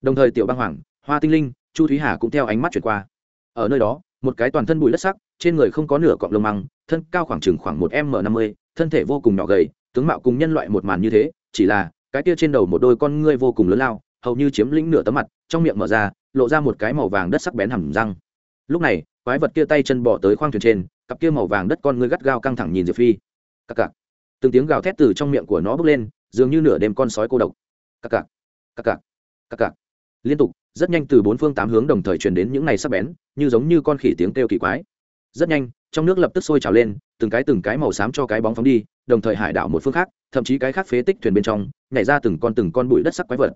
A: Đồng thời tiểu băng hoàng hoa tinh linh, chu thúy hà cũng theo ánh mắt chuyển qua. Ở nơi đó, một cái toàn thân bụi đất sắc, trên người không có nửa cọng lông măng, thân cao khoảng chừng khoảng một m năm mươi, thân thể vô cùng nhỏ gầy, tướng mạo cùng nhân loại một màn như thế, chỉ là, cái kia trên đầu một đôi con ngươi vô cùng lớn lao, hầu như chiếm lĩnh nửa tấm mặt, trong miệng mở ra, lộ ra một cái màu vàng đất sắc bén hầm răng. Lúc này, quái vật kia tay chân bỏ tới khoang thuyền trên, cặp kia màu vàng đất con ngươi gắt gao căng thẳng nhìn diệp phi. Cặc cặc. Từng tiếng gào thét từ trong miệng của nó bốc lên, dường như nửa đêm con sói cô độc. Cặc cặc. Cặc cặc. Liên tục rất nhanh từ bốn phương tám hướng đồng thời truyền đến những này sắc bén, như giống như con khỉ tiếng kêu kỳ quái. Rất nhanh, trong nước lập tức sôi trào lên, từng cái từng cái màu xám cho cái bóng phóng đi, đồng thời hải đảo một phương khác, thậm chí cái khác phế tích thuyền bên trong, nhảy ra từng con từng con bụi đất sắc quái vật.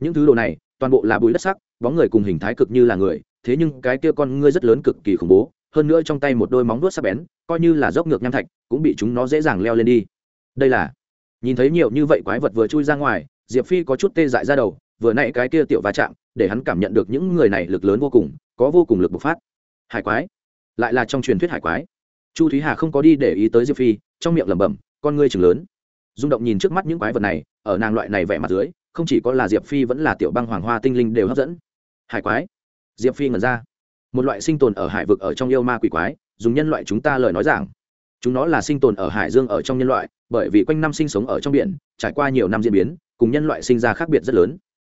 A: Những thứ đồ này, toàn bộ là bụi đất sắc, bóng người cùng hình thái cực như là người, thế nhưng cái kia con ngươi rất lớn cực kỳ khủng bố, hơn nữa trong tay một đôi móng vuốt sắc bén, coi như là dốc ngược nham thạch, cũng bị chúng nó dễ dàng leo lên đi. Đây là, nhìn thấy nhiều như vậy quái vật vừa chui ra ngoài, diệp phi có chút tê dại ra đầu, vừa nãy cái kia tiểu va chạm để hắn cảm nhận được những người này lực lớn vô cùng, có vô cùng lực bộc phát. Hải quái. Lại là trong truyền thuyết hải quái. Chu thúy hà không có đi để ý tới diệp phi, trong miệng lẩm bẩm, con ngươi chừng lớn. Rung động nhìn trước mắt những quái vật này, ở nàng loại này vẻ mặt dưới, không chỉ có là diệp phi vẫn là tiểu băng hoàng hoa tinh linh đều hấp dẫn. Hải quái. Diệp phi ngẩn ra. Một loại sinh tồn ở hải vực ở trong yêu ma quỷ quái, dùng nhân loại chúng ta lời nói giảng. Chúng nó là sinh tồn ở hải dương ở trong nhân loại, bởi vì quanh năm sinh sống ở trong biển, trải qua nhiều năm diễn biến, cùng nhân loại sinh ra khác biệt rất lớn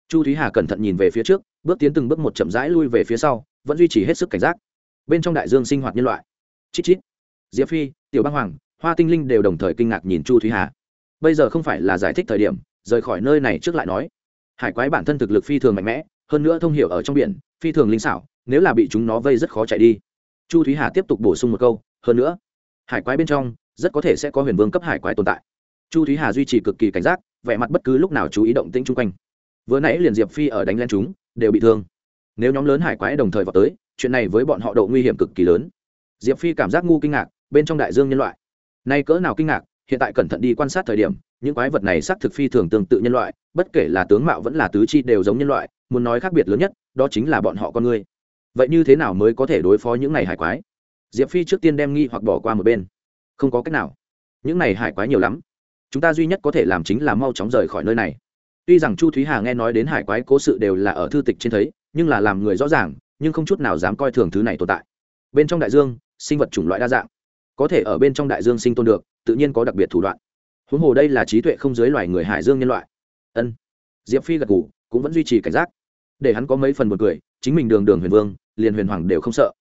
A: chu thúy hà cẩn thận nhìn về phía trước, bước tiến từng bước một chậm rãi lui về phía sau, vẫn duy trì hết sức cảnh giác. Bên trong đại dương sinh hoạt nhân loại. Chít chít. Diệp phi, tiểu băng hoàng, hoa tinh linh đều đồng thời kinh ngạc nhìn chu thúy hà. Bây giờ không phải là giải thích thời điểm, rời khỏi nơi này trước lại nói. Hải quái bản thân thực lực phi thường mạnh mẽ, hơn nữa thông hiểu ở trong biển, phi thường linh xảo, nếu là bị chúng nó vây rất khó chạy đi. Chu thúy hà tiếp tục bổ sung một câu, hơn nữa, hải quái bên trong rất có thể sẽ có huyền vương cấp hải quái tồn tại. Chu thúy hà duy trì cực kỳ cảnh giác, vẻ mặt bất cứ lúc nào chú ý động tĩnh chung quanh vừa nãy liền diệp phi ở đánh len chúng, đều bị thương. Nếu nhóm lớn hải quái đồng thời vào tới, chuyện này với bọn họ độ nguy hiểm cực kỳ lớn. Diệp phi cảm giác ngu kinh ngạc, bên trong đại dương nhân loại. Nay cỡ nào kinh ngạc, hiện tại cẩn thận đi quan sát thời điểm, những quái vật này xác thực phi thường tương tự nhân loại, bất kể là tướng mạo vẫn là tứ chi đều giống nhân loại, muốn nói khác biệt lớn nhất, đó chính là bọn họ con người. Vậy như thế nào mới có thể đối phó những này hải quái? Diệp phi trước tiên đem nghi hoặc bỏ qua một bên. Không có cách nào. Những này hải quái nhiều lắm. Chúng ta duy nhất có thể làm chính là mau chóng rời khỏi nơi này tuy rằng chu thúy hà nghe nói đến hải quái cố sự đều là ở thư tịch trên thấy, nhưng là làm người rõ ràng, nhưng không chút nào dám coi thường thứ này tồn tại. Bên trong đại dương, sinh vật chủng loại đa dạng. Có thể ở bên trong đại dương sinh tồn được, tự nhiên có đặc biệt thủ đoạn. Huống hồ đây là trí tuệ không dưới loài người hải dương nhân loại. Ân. Diệp phi gật ngủ cũng vẫn duy trì cảnh giác. Để hắn có mấy phần một cười, chính mình đường đường huyền vương, liền huyền hoàng đều không sợ.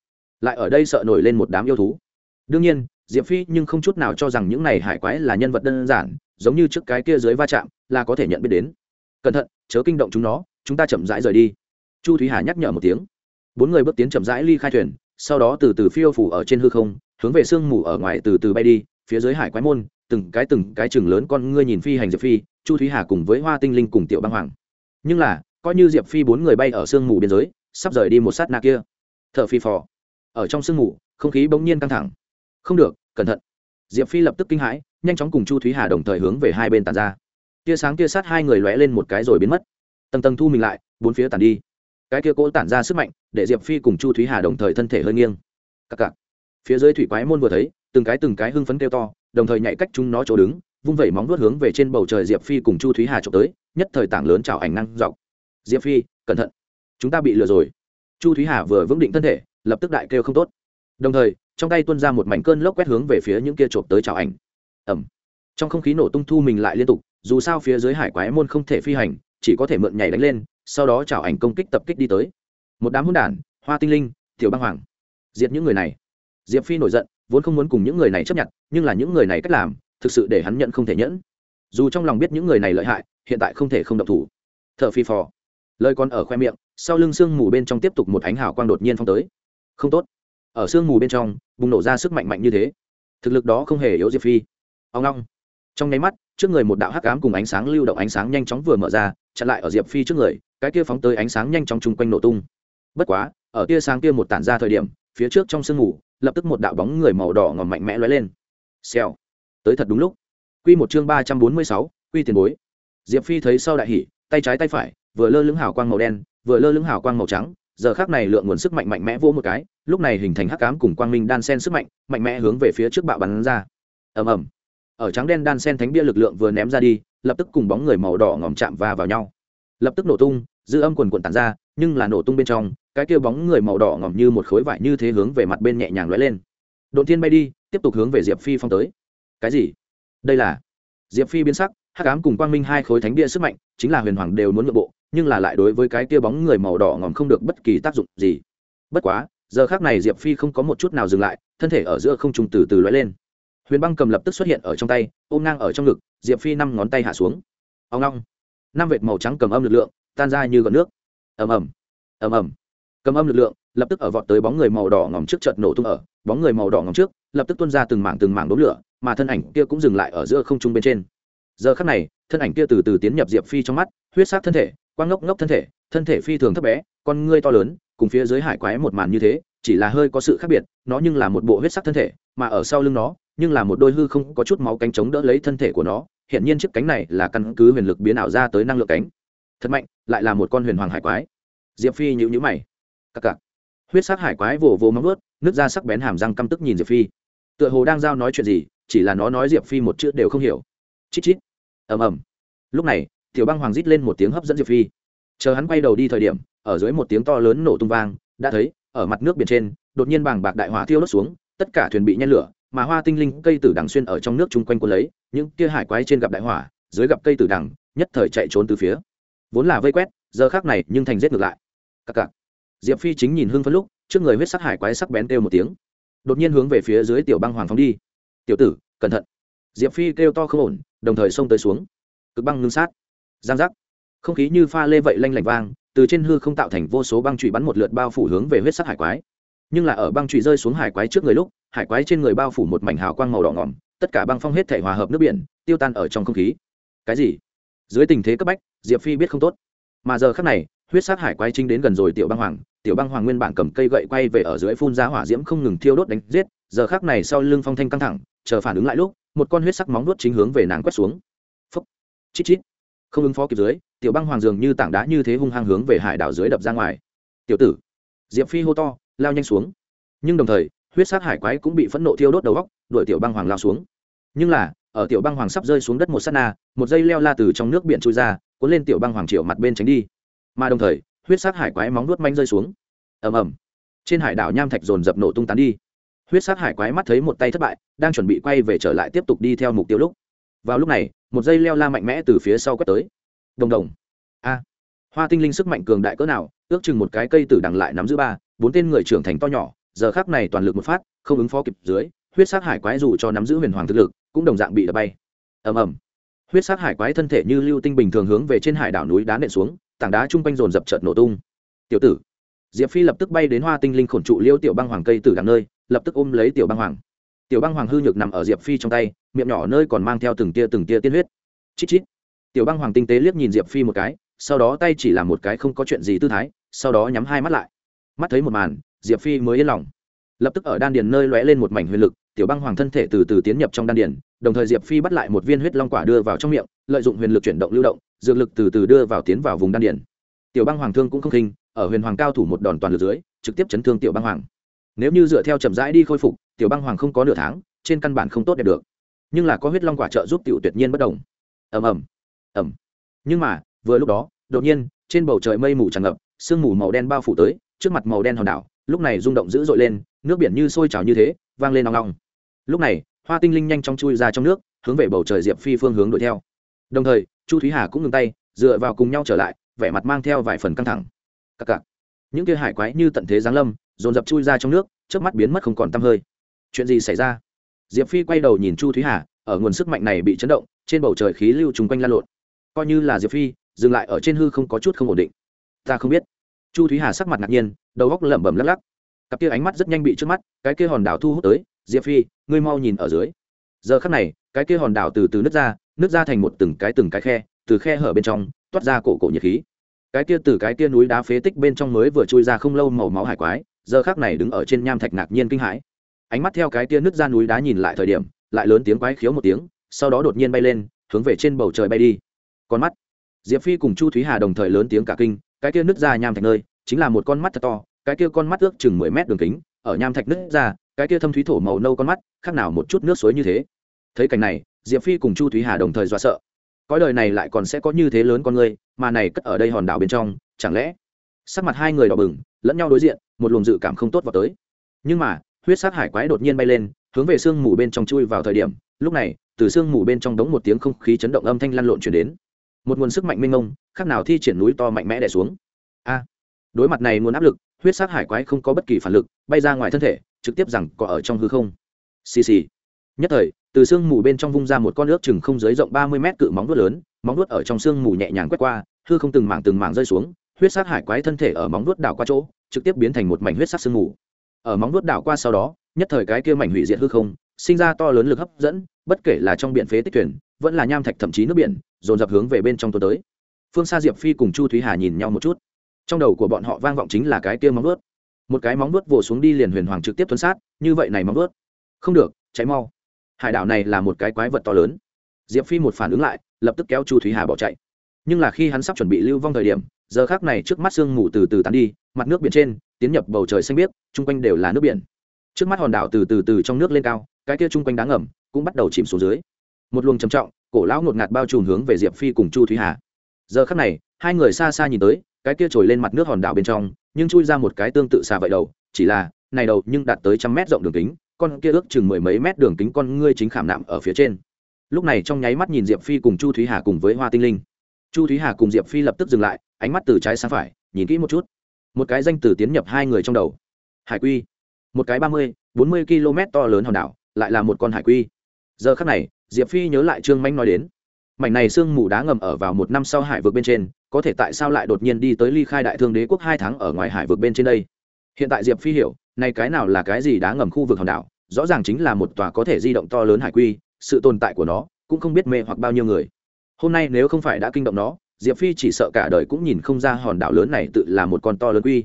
A: Lại ở đây sợ nổi lên một đám yêu thú. Đương nhiên, diệp phi nhưng không chút nào cho rằng những này hải quái là nhân vật đơn giản, giống như trước cái kia dưới va chạm, là có thể nhận biết đến cẩn thận, chớ kinh động chúng nó, chúng ta chậm rãi rời đi. Chu thúy hà nhắc nhở một tiếng. Bốn người bước tiến chậm rãi ly khai thuyền, sau đó từ từ phiêu phủ ở trên hư không, hướng về sương mù ở ngoài từ từ bay đi, phía dưới hải quái môn, từng cái từng cái chừng lớn con ngươi nhìn phi hành diệp phi, chu thúy hà cùng với hoa tinh linh cùng tiểu băng hoàng. Nhưng là, coi như diệp phi bốn người bay ở sương mù biên giới, sắp rời đi một sát na kia. T h ở phi phò, ở trong sương mù, không khí bỗng nhiên căng thẳng. Không được, cẩn thận. Diệp phi lập tức kinh hãi, nhanh chóng cùng chu thúy hà đồng thời hướng về hai bên tàn ra tia sáng tia sát hai người lóe lên một cái rồi biến mất. Tầng tầng thu mình lại, bốn phía tản đi. Cái kia cỗ tản ra sức mạnh, để diệp phi cùng chu thúy hà đồng thời thân thể hơi nghiêng. Cặc cặc. Phía dưới thủy quái môn vừa thấy, từng cái từng cái hưng phấn kêu to, đồng thời nhảy cách chúng nó chỗ đứng, vung vẩy móng vuốt hướng về trên bầu trời diệp phi cùng chu thúy hà trộm tới, nhất thời tảng lớn chào ảnh năng dọc. Diệp phi, cẩn thận. Chúng ta bị lừa rồi. Chu thúy hà vừa vững định thân thể, lập tức đại kêu không tốt. Đồng thời, trong tay tuôn ra một mảnh cơn lốc quét hướng về phía những kia trộm tới chào ảnh. Ẩm trong không khí nổ tung thu mình lại liên tục dù sao phía dưới hải quái môn không thể phi hành, chỉ có thể mượn nhảy đánh lên, sau đó chào ảnh công kích tập kích đi tới. Một đám hôn đản, hoa tinh linh, tiểu băng hoàng, diệt những người này. Diệp phi nổi giận, vốn không muốn cùng những người này chấp nhận, nhưng là những người này cách làm, thực sự để hắn nhận không thể nhẫn. Dù trong lòng biết những người này lợi hại, hiện tại không thể không động thủ. T h ở phi phò. Lời còn ở khoe miệng, sau lưng sương mù bên trong tiếp tục một ánh hào quang đột nhiên phong tới. Không tốt. Ở sương mù bên trong, bùng nổ ra sức mạnh mạnh như thế. Thực lực đó không hề yếu diệp phi. Ông long trong nháy mắt trước người một đạo hắc ám cùng ánh sáng lưu động ánh sáng nhanh chóng vừa mở ra, chặn lại ở diệp phi trước người, cái kia phóng tới ánh sáng nhanh chóng chung quanh nổ tung. Bất quá, ở tia sáng kia một tản ra thời điểm, phía trước trong sương mù, lập tức một đạo bóng người màu đỏ ngòm mạnh mẽ lóe lên. Xèo. Tới thật đúng lúc. Quy một chương ba trăm bốn mươi sáu, quy tiền bối. Diệp phi thấy sau đại hỉ, tay trái tay phải, vừa lơ lưng hào quang màu đen, vừa lơ lưng hào quang màu trắng, giờ khác này lượng nguồn sức mạnh mạnh mẽ vô một cái, lúc này hình thành hắc ám cùng quang minh đan sen sức mạnh mạnh mẽ hướng về phía trước bạo bắn ra. Ầm ầm ở trắng đen đan sen thánh bia lực lượng vừa ném ra đi, lập tức cùng bóng người màu đỏ ngòm chạm va vào nhau. Lập tức nổ tung, dư âm quần quần tàn ra, nhưng là nổ tung bên trong, cái kia bóng người màu đỏ ngòm như một khối vải như thế hướng về mặt bên nhẹ nhàng lóe lên. Đột thiên bay đi, tiếp tục hướng về diệp phi phong tới. Cái gì? Đây là? Diệp phi biến sắc, hắc ám cùng quang minh hai khối thánh bia sức mạnh, chính là huyền hoàng đều muốn nội bộ, nhưng là lại đối với cái kia bóng người màu đỏ ngòm không được bất kỳ tác dụng gì. Bất quá, giờ khác này diệp phi không có một chút nào dừng lại, thân thể ở giữa không trùng từ từ lóe lên huyền băng cầm lập tức xuất hiện ở trong tay, ôm ngang ở trong ngực, diệp phi năm ngón tay hạ xuống. Ông long năm vệt màu trắng cầm âm lực lượng, tan ra như gọn nước. Ầm ầm. Ầm ầm. Cầm âm lực lượng, lập tức ở vọt tới bóng người màu đỏ ngòm trước chợt nổ tung ở, bóng người màu đỏ ngòm trước, lập tức tuôn ra từng mảng từng mảng đốm lửa, mà thân ảnh kia cũng dừng lại ở giữa không trung bên trên. Giờ khắc này, thân ảnh kia từ từ tiến nhập diệp phi trong mắt, huyết sát thân thể, quang ngốc ngốc thân thể thân thể phi thường thấp bé, con ngươi to lớn, cùng phía dưới hải quái một màn như thế, chỉ là hơi có sự khác biệt, nó nhưng là một bộ huyết sắc thân thể, mà ở sau lưng nó nhưng là một đôi hư không có chút máu cánh chống đỡ lấy thân thể của nó hiện nhiên chiếc cánh này là căn cứ huyền lực biến ảo ra tới năng lượng cánh. Thật mạnh, lại là một con huyền hoàng hải quái. Diệp phi nhữ nhữ mày. Cặc cặc. Huyết sắc hải quái vồ vồ móng ướt nước ra sắc bén hàm răng căm tức nhìn diệp phi. Tựa hồ đang giao nói chuyện gì, chỉ là nó nói diệp phi một chữ đều không hiểu. Chít chít. Ầm ầm. Lúc này, tiểu băng hoàng rít lên một tiếng hấp dẫn diệp phi. Chờ hắn quay đầu đi thời điểm, ở dưới một tiếng to lớn nổ tung vang, đã thấy, ở mặt nước biển trên, đột nhiên bàng bạc đại hỏa thiêu đốt xuống, tất cả thuyền bị nhen lửa mà hoa tinh linh cây tử đằng xuyên ở trong nước chung quanh quân lấy, những kia hải quái trên gặp đại hỏa, dưới gặp cây tử đằng, nhất thời chạy trốn từ phía. Vốn là vây quét, giờ khác này nhưng thành giết ngược lại. Cặc cặc. Diệp phi chính nhìn hưng phân lúc, trước người huyết sắc hải quái sắc bén kêu một tiếng. Đột nhiên hướng về phía dưới tiểu băng hoàng phóng đi. Tiểu tử, cẩn thận. Diệp phi kêu to không ổn, đồng thời xông tới xuống. Cực băng ngưng sát. Giang giác. Không khí như pha lê vậy lanh lảnh vang, từ trên hư không tạo thành vô số băng trụy bắn một lượt bao phủ hướng về huyết sắc hải quái nhưng là ở băng trụy rơi xuống hải quái trước người lúc, hải quái trên người bao phủ một mảnh hào quang màu đỏ ngỏm, tất cả băng phong hết thể hòa hợp nước biển, tiêu tan ở trong không khí. Cái gì? Dưới tình thế cấp bách, diệp phi biết không tốt. Mà giờ khắc này, huyết sát hải quái chính đến gần rồi tiểu băng hoàng, tiểu băng hoàng nguyên bản cầm cây gậy quay về ở dưới phun ra hỏa diễm không ngừng thiêu đốt đánh giết, giờ khắc này sau lưng phong thanh căng thẳng, chờ phản ứng lại lúc, một con huyết sắc móng đốt chính hướng về nàng quét xuống. Phúc! Chít chít! Không ứng phó kịp dưới, tiểu băng hoàng dường như tảng đá như thế hung hăng hướng về hải đảo dưới đập ra ngoài. Tiểu tử! Diệp phi hô to lao nhanh xuống. Nhưng đồng thời, huyết sát hải quái cũng bị phẫn nộ thiêu đốt đầu góc đuổi tiểu băng hoàng lao xuống. Nhưng là, ở tiểu băng hoàng sắp rơi xuống đất một s á t na, một dây leo la từ trong nước biển trôi ra, cuốn lên tiểu băng hoàng triệu mặt bên tránh đi. Mà đồng thời, huyết sát hải quái móng nuốt manh rơi xuống. Ầm ầm. Trên hải đảo nham thạch dồn dập nổ tung tán đi. Huyết sát hải quái mắt thấy một tay thất bại, đang chuẩn bị quay về trở lại tiếp tục đi theo mục tiêu lúc. Vào lúc này, một dây leo la mạnh mẽ từ phía sau quét tới. Đồng đồng. A hoa tinh linh sức mạnh cường đại cỡ nào, ước chừng một cái cây tử đằng lại nắm giữ ba, bốn tên người trưởng thành to nhỏ, giờ khác này toàn lực một phát, không ứng phó kịp dưới, huyết sát hải quái dù cho nắm giữ huyền hoàng thực lực, cũng đồng dạng bị đập bay. Ầm ầm. Huyết sát hải quái thân thể như lưu tinh bình thường hướng về trên hải đảo núi đá nện xuống, tảng đá chung quanh dồn dập chợt nổ tung. Tiểu tử. Diệp phi lập tức bay đến hoa tinh linh khổn trụ liêu tiểu băng hoàng cây tử đằng nơi, lập tức ôm lấy tiểu băng hoàng. Tiểu băng hoàng hư nhược nằm ở diệp phi trong tay, miệng nhỏ nơi còn mang theo từng tia từng tia tiên huyết. Chít chít. Tiểu băng hoàng tinh tế liếc nhìn diệp phi một cái sau đó tay chỉ làm một cái không có chuyện gì tư thái, sau đó nhắm hai mắt lại. Mắt thấy một màn, diệp phi mới yên lòng. Lập tức ở đan điền nơi lóe lên một mảnh huyền lực, tiểu băng hoàng thân thể từ từ tiến nhập trong đan điền, đồng thời diệp phi bắt lại một viên huyết long quả đưa vào trong miệng, lợi dụng huyền lực chuyển động lưu động, dược lực từ từ đưa vào tiến vào vùng đan điền. Tiểu băng hoàng thương cũng không khinh ở huyền hoàng cao thủ một đòn toàn lực dưới, trực tiếp chấn thương tiểu băng hoàng. Nếu như dựa theo chậm rãi đi khôi phục, tiểu băng hoàng không có nửa tháng, trên căn bản không tốt đẹp được. Nhưng là có huyết long quả trợ giúp tiểu tuyệt nhiên bất đồng. Ầm ầm. Ầm. Nhưng mà vừa lúc đó, đột nhiên, trên bầu trời mây mù tràn ngập, sương mù màu đen bao phủ tới, trước mặt màu đen hòn đảo, lúc này rung động dữ dội lên, nước biển như sôi trào như thế, vang lên nong nong lúc này, hoa tinh linh nhanh chóng chui ra trong nước, hướng về bầu trời diệp phi phương hướng đuổi theo. Đồng thời, chu thúy hà cũng ngừng tay, dựa vào cùng nhau trở lại, vẻ mặt mang theo vài phần căng thẳng. Cặc cặc. Những kia hải quái như tận thế giáng lâm, dồn dập chui ra trong nước trước mắt biến mất không còn t hơi. Chuyện gì xảy ra? Diệp phi quay đầu nhìn chu thúy hà, ở nguồn sức mạnh này bị chấn động, trên bầu trời khí lưu chung quanh lan lộn. Coi như là diệp phi dừng lại ở trên hư không có chút không ổn định. Ta không biết. Chu thúy hà sắc mặt ngạc nhiên, đầu góc lẩm bẩm lắc lắc. Cặp kia ánh mắt rất nhanh bị trước mắt, cái kia hòn đảo thu hút tới, diệp phi, ngươi mau nhìn ở dưới. Giờ khắc này, cái kia hòn đảo từ từ nứt ra nứt ra thành một từng cái từng cái khe, từ khe hở bên trong, toát ra cổ cổ nhiệt khí. Cái kia từ cái kia núi đá phế tích bên trong mới vừa chui ra không lâu màu máu hải quái, giờ khác này đứng ở trên nham thạch ngạc nhiên kinh hãi. Ánh mắt theo cái kia nứt ra núi đá nhìn lại thời điểm, lại lớn tiếng quái khiếu một tiếng, sau đó đột nhiên bay lên, hướng về trên bầu trời bay đi. Con mắt diệp phi cùng chu thúy hà đồng thời lớn tiếng cả kinh, cái kia nứt ra nham thạch nơi, chính là một con mắt thật to, cái kia con mắt ước chừng mười mét đường kính, ở nham thạch nứt ra, cái kia thâm thúy thổ màu nâu con mắt, khác nào một chút nước suối như thế. Thấy cảnh này, diệp phi cùng chu thúy hà đồng thời dọa sợ. Cõi đời này lại còn sẽ có như thế lớn con người, mà này cất ở đây hòn đảo bên trong, chẳng lẽ? Sắc mặt hai người đỏ bừng, lẫn nhau đối diện, một luồng dự cảm không tốt vào tới. Nhưng mà, huyết sát hải quái đột nhiên bay lên, hướng về sương mù bên trong chui vào thời điểm, lúc này, từ sương mù bên trong đống một tiếng không khí chấn động âm thanh lăn lộn chuyển đến một nguồn sức mạnh minh ông khác nào thi triển núi to mạnh mẽ đẻ xuống. A, đối mặt này nguồn áp lực, huyết sát hải quái không có bất kỳ phản lực, bay ra ngoài thân thể, trực tiếp rằng có ở trong hư không. Xì xì. Nhất thời, từ sương mù bên trong vung ra một con nước chừng không dưới rộng ba mươi mét cự móng vuốt lớn, móng vuốt ở trong sương mù nhẹ nhàng quét qua, hư không từng mảng từng mảng rơi xuống, huyết sát hải quái thân thể ở móng vuốt đảo qua chỗ, trực tiếp biến thành một mảnh huyết sắc sương mù. Ở móng vuốt đảo qua sau đó, nhất thời cái kia mảnh hủy diệt hư không, sinh ra to lớn lực hấp dẫn, bất kể là trong biển phế tích thuyền, vẫn là nham thạch thậm chí nước biển dồn dập hướng về bên trong tôi tới. Phương xa diệp phi cùng chu thúy hà nhìn nhau một chút. Trong đầu của bọn họ vang vọng chính là cái kia móng vuốt. Một cái móng vuốt vồ xuống đi liền huyền hoàng trực tiếp tuân sát, như vậy này móng vuốt. Không được, cháy mau. Hải đảo này là một cái quái vật to lớn. Diệp phi một phản ứng lại, lập tức kéo chu thúy hà bỏ chạy. Nhưng là khi hắn sắp chuẩn bị lưu vong thời điểm, giờ khác này trước mắt sương mù từ từ tán đi, mặt nước biển trên, tiến nhập bầu trời xanh biếc, chung quanh đều là nước biển. Trước mắt hòn đảo từ từ từ trong nước lên cao, cái kia chung quanh đá ngầm cũng bắt đầu chìm xuống dưới. Một luồng trầm trọng cổ lão ngột ngạt bao trùm hướng về diệp phi cùng chu thúy hà. Giờ khắc này, hai người xa xa nhìn tới, cái kia trồi lên mặt nước hòn đảo bên trong, nhưng chui ra một cái tương tự xa vậy đầu, chỉ là, này đầu nhưng đạt tới trăm mét rộng đường kính, con kia ước chừng mười mấy mét đường kính con ngươi chính khảm nạm ở phía trên. Lúc này trong nháy mắt nhìn diệp phi cùng chu thúy hà cùng với hoa tinh linh. Chu thúy hà cùng diệp phi lập tức dừng lại, ánh mắt từ trái sang phải, nhìn kỹ một chút. Một cái danh từ tiến nhập hai người trong đầu. Hải quy. Một cái ba mươi, bốn mươi km to lớn hòn đảo, lại là một con hải quy giờ khắc này, diệp phi nhớ lại trương manh nói đến. Mảnh này sương mù đá ngầm ở vào một năm sau hải vực bên trên, có thể tại sao lại đột nhiên đi tới ly khai đại thương đế quốc hai tháng ở ngoài hải vực bên trên đây? Hiện tại diệp phi hiểu nay cái nào là cái gì đá ngầm khu vực hòn đảo, rõ ràng chính là một tòa có thể di động to lớn hải quy, sự tồn tại của nó cũng không biết mê hoặc bao nhiêu người. Hôm nay nếu không phải đã kinh động nó, diệp phi chỉ sợ cả đời cũng nhìn không ra hòn đảo lớn này tự là một con to lớn quy.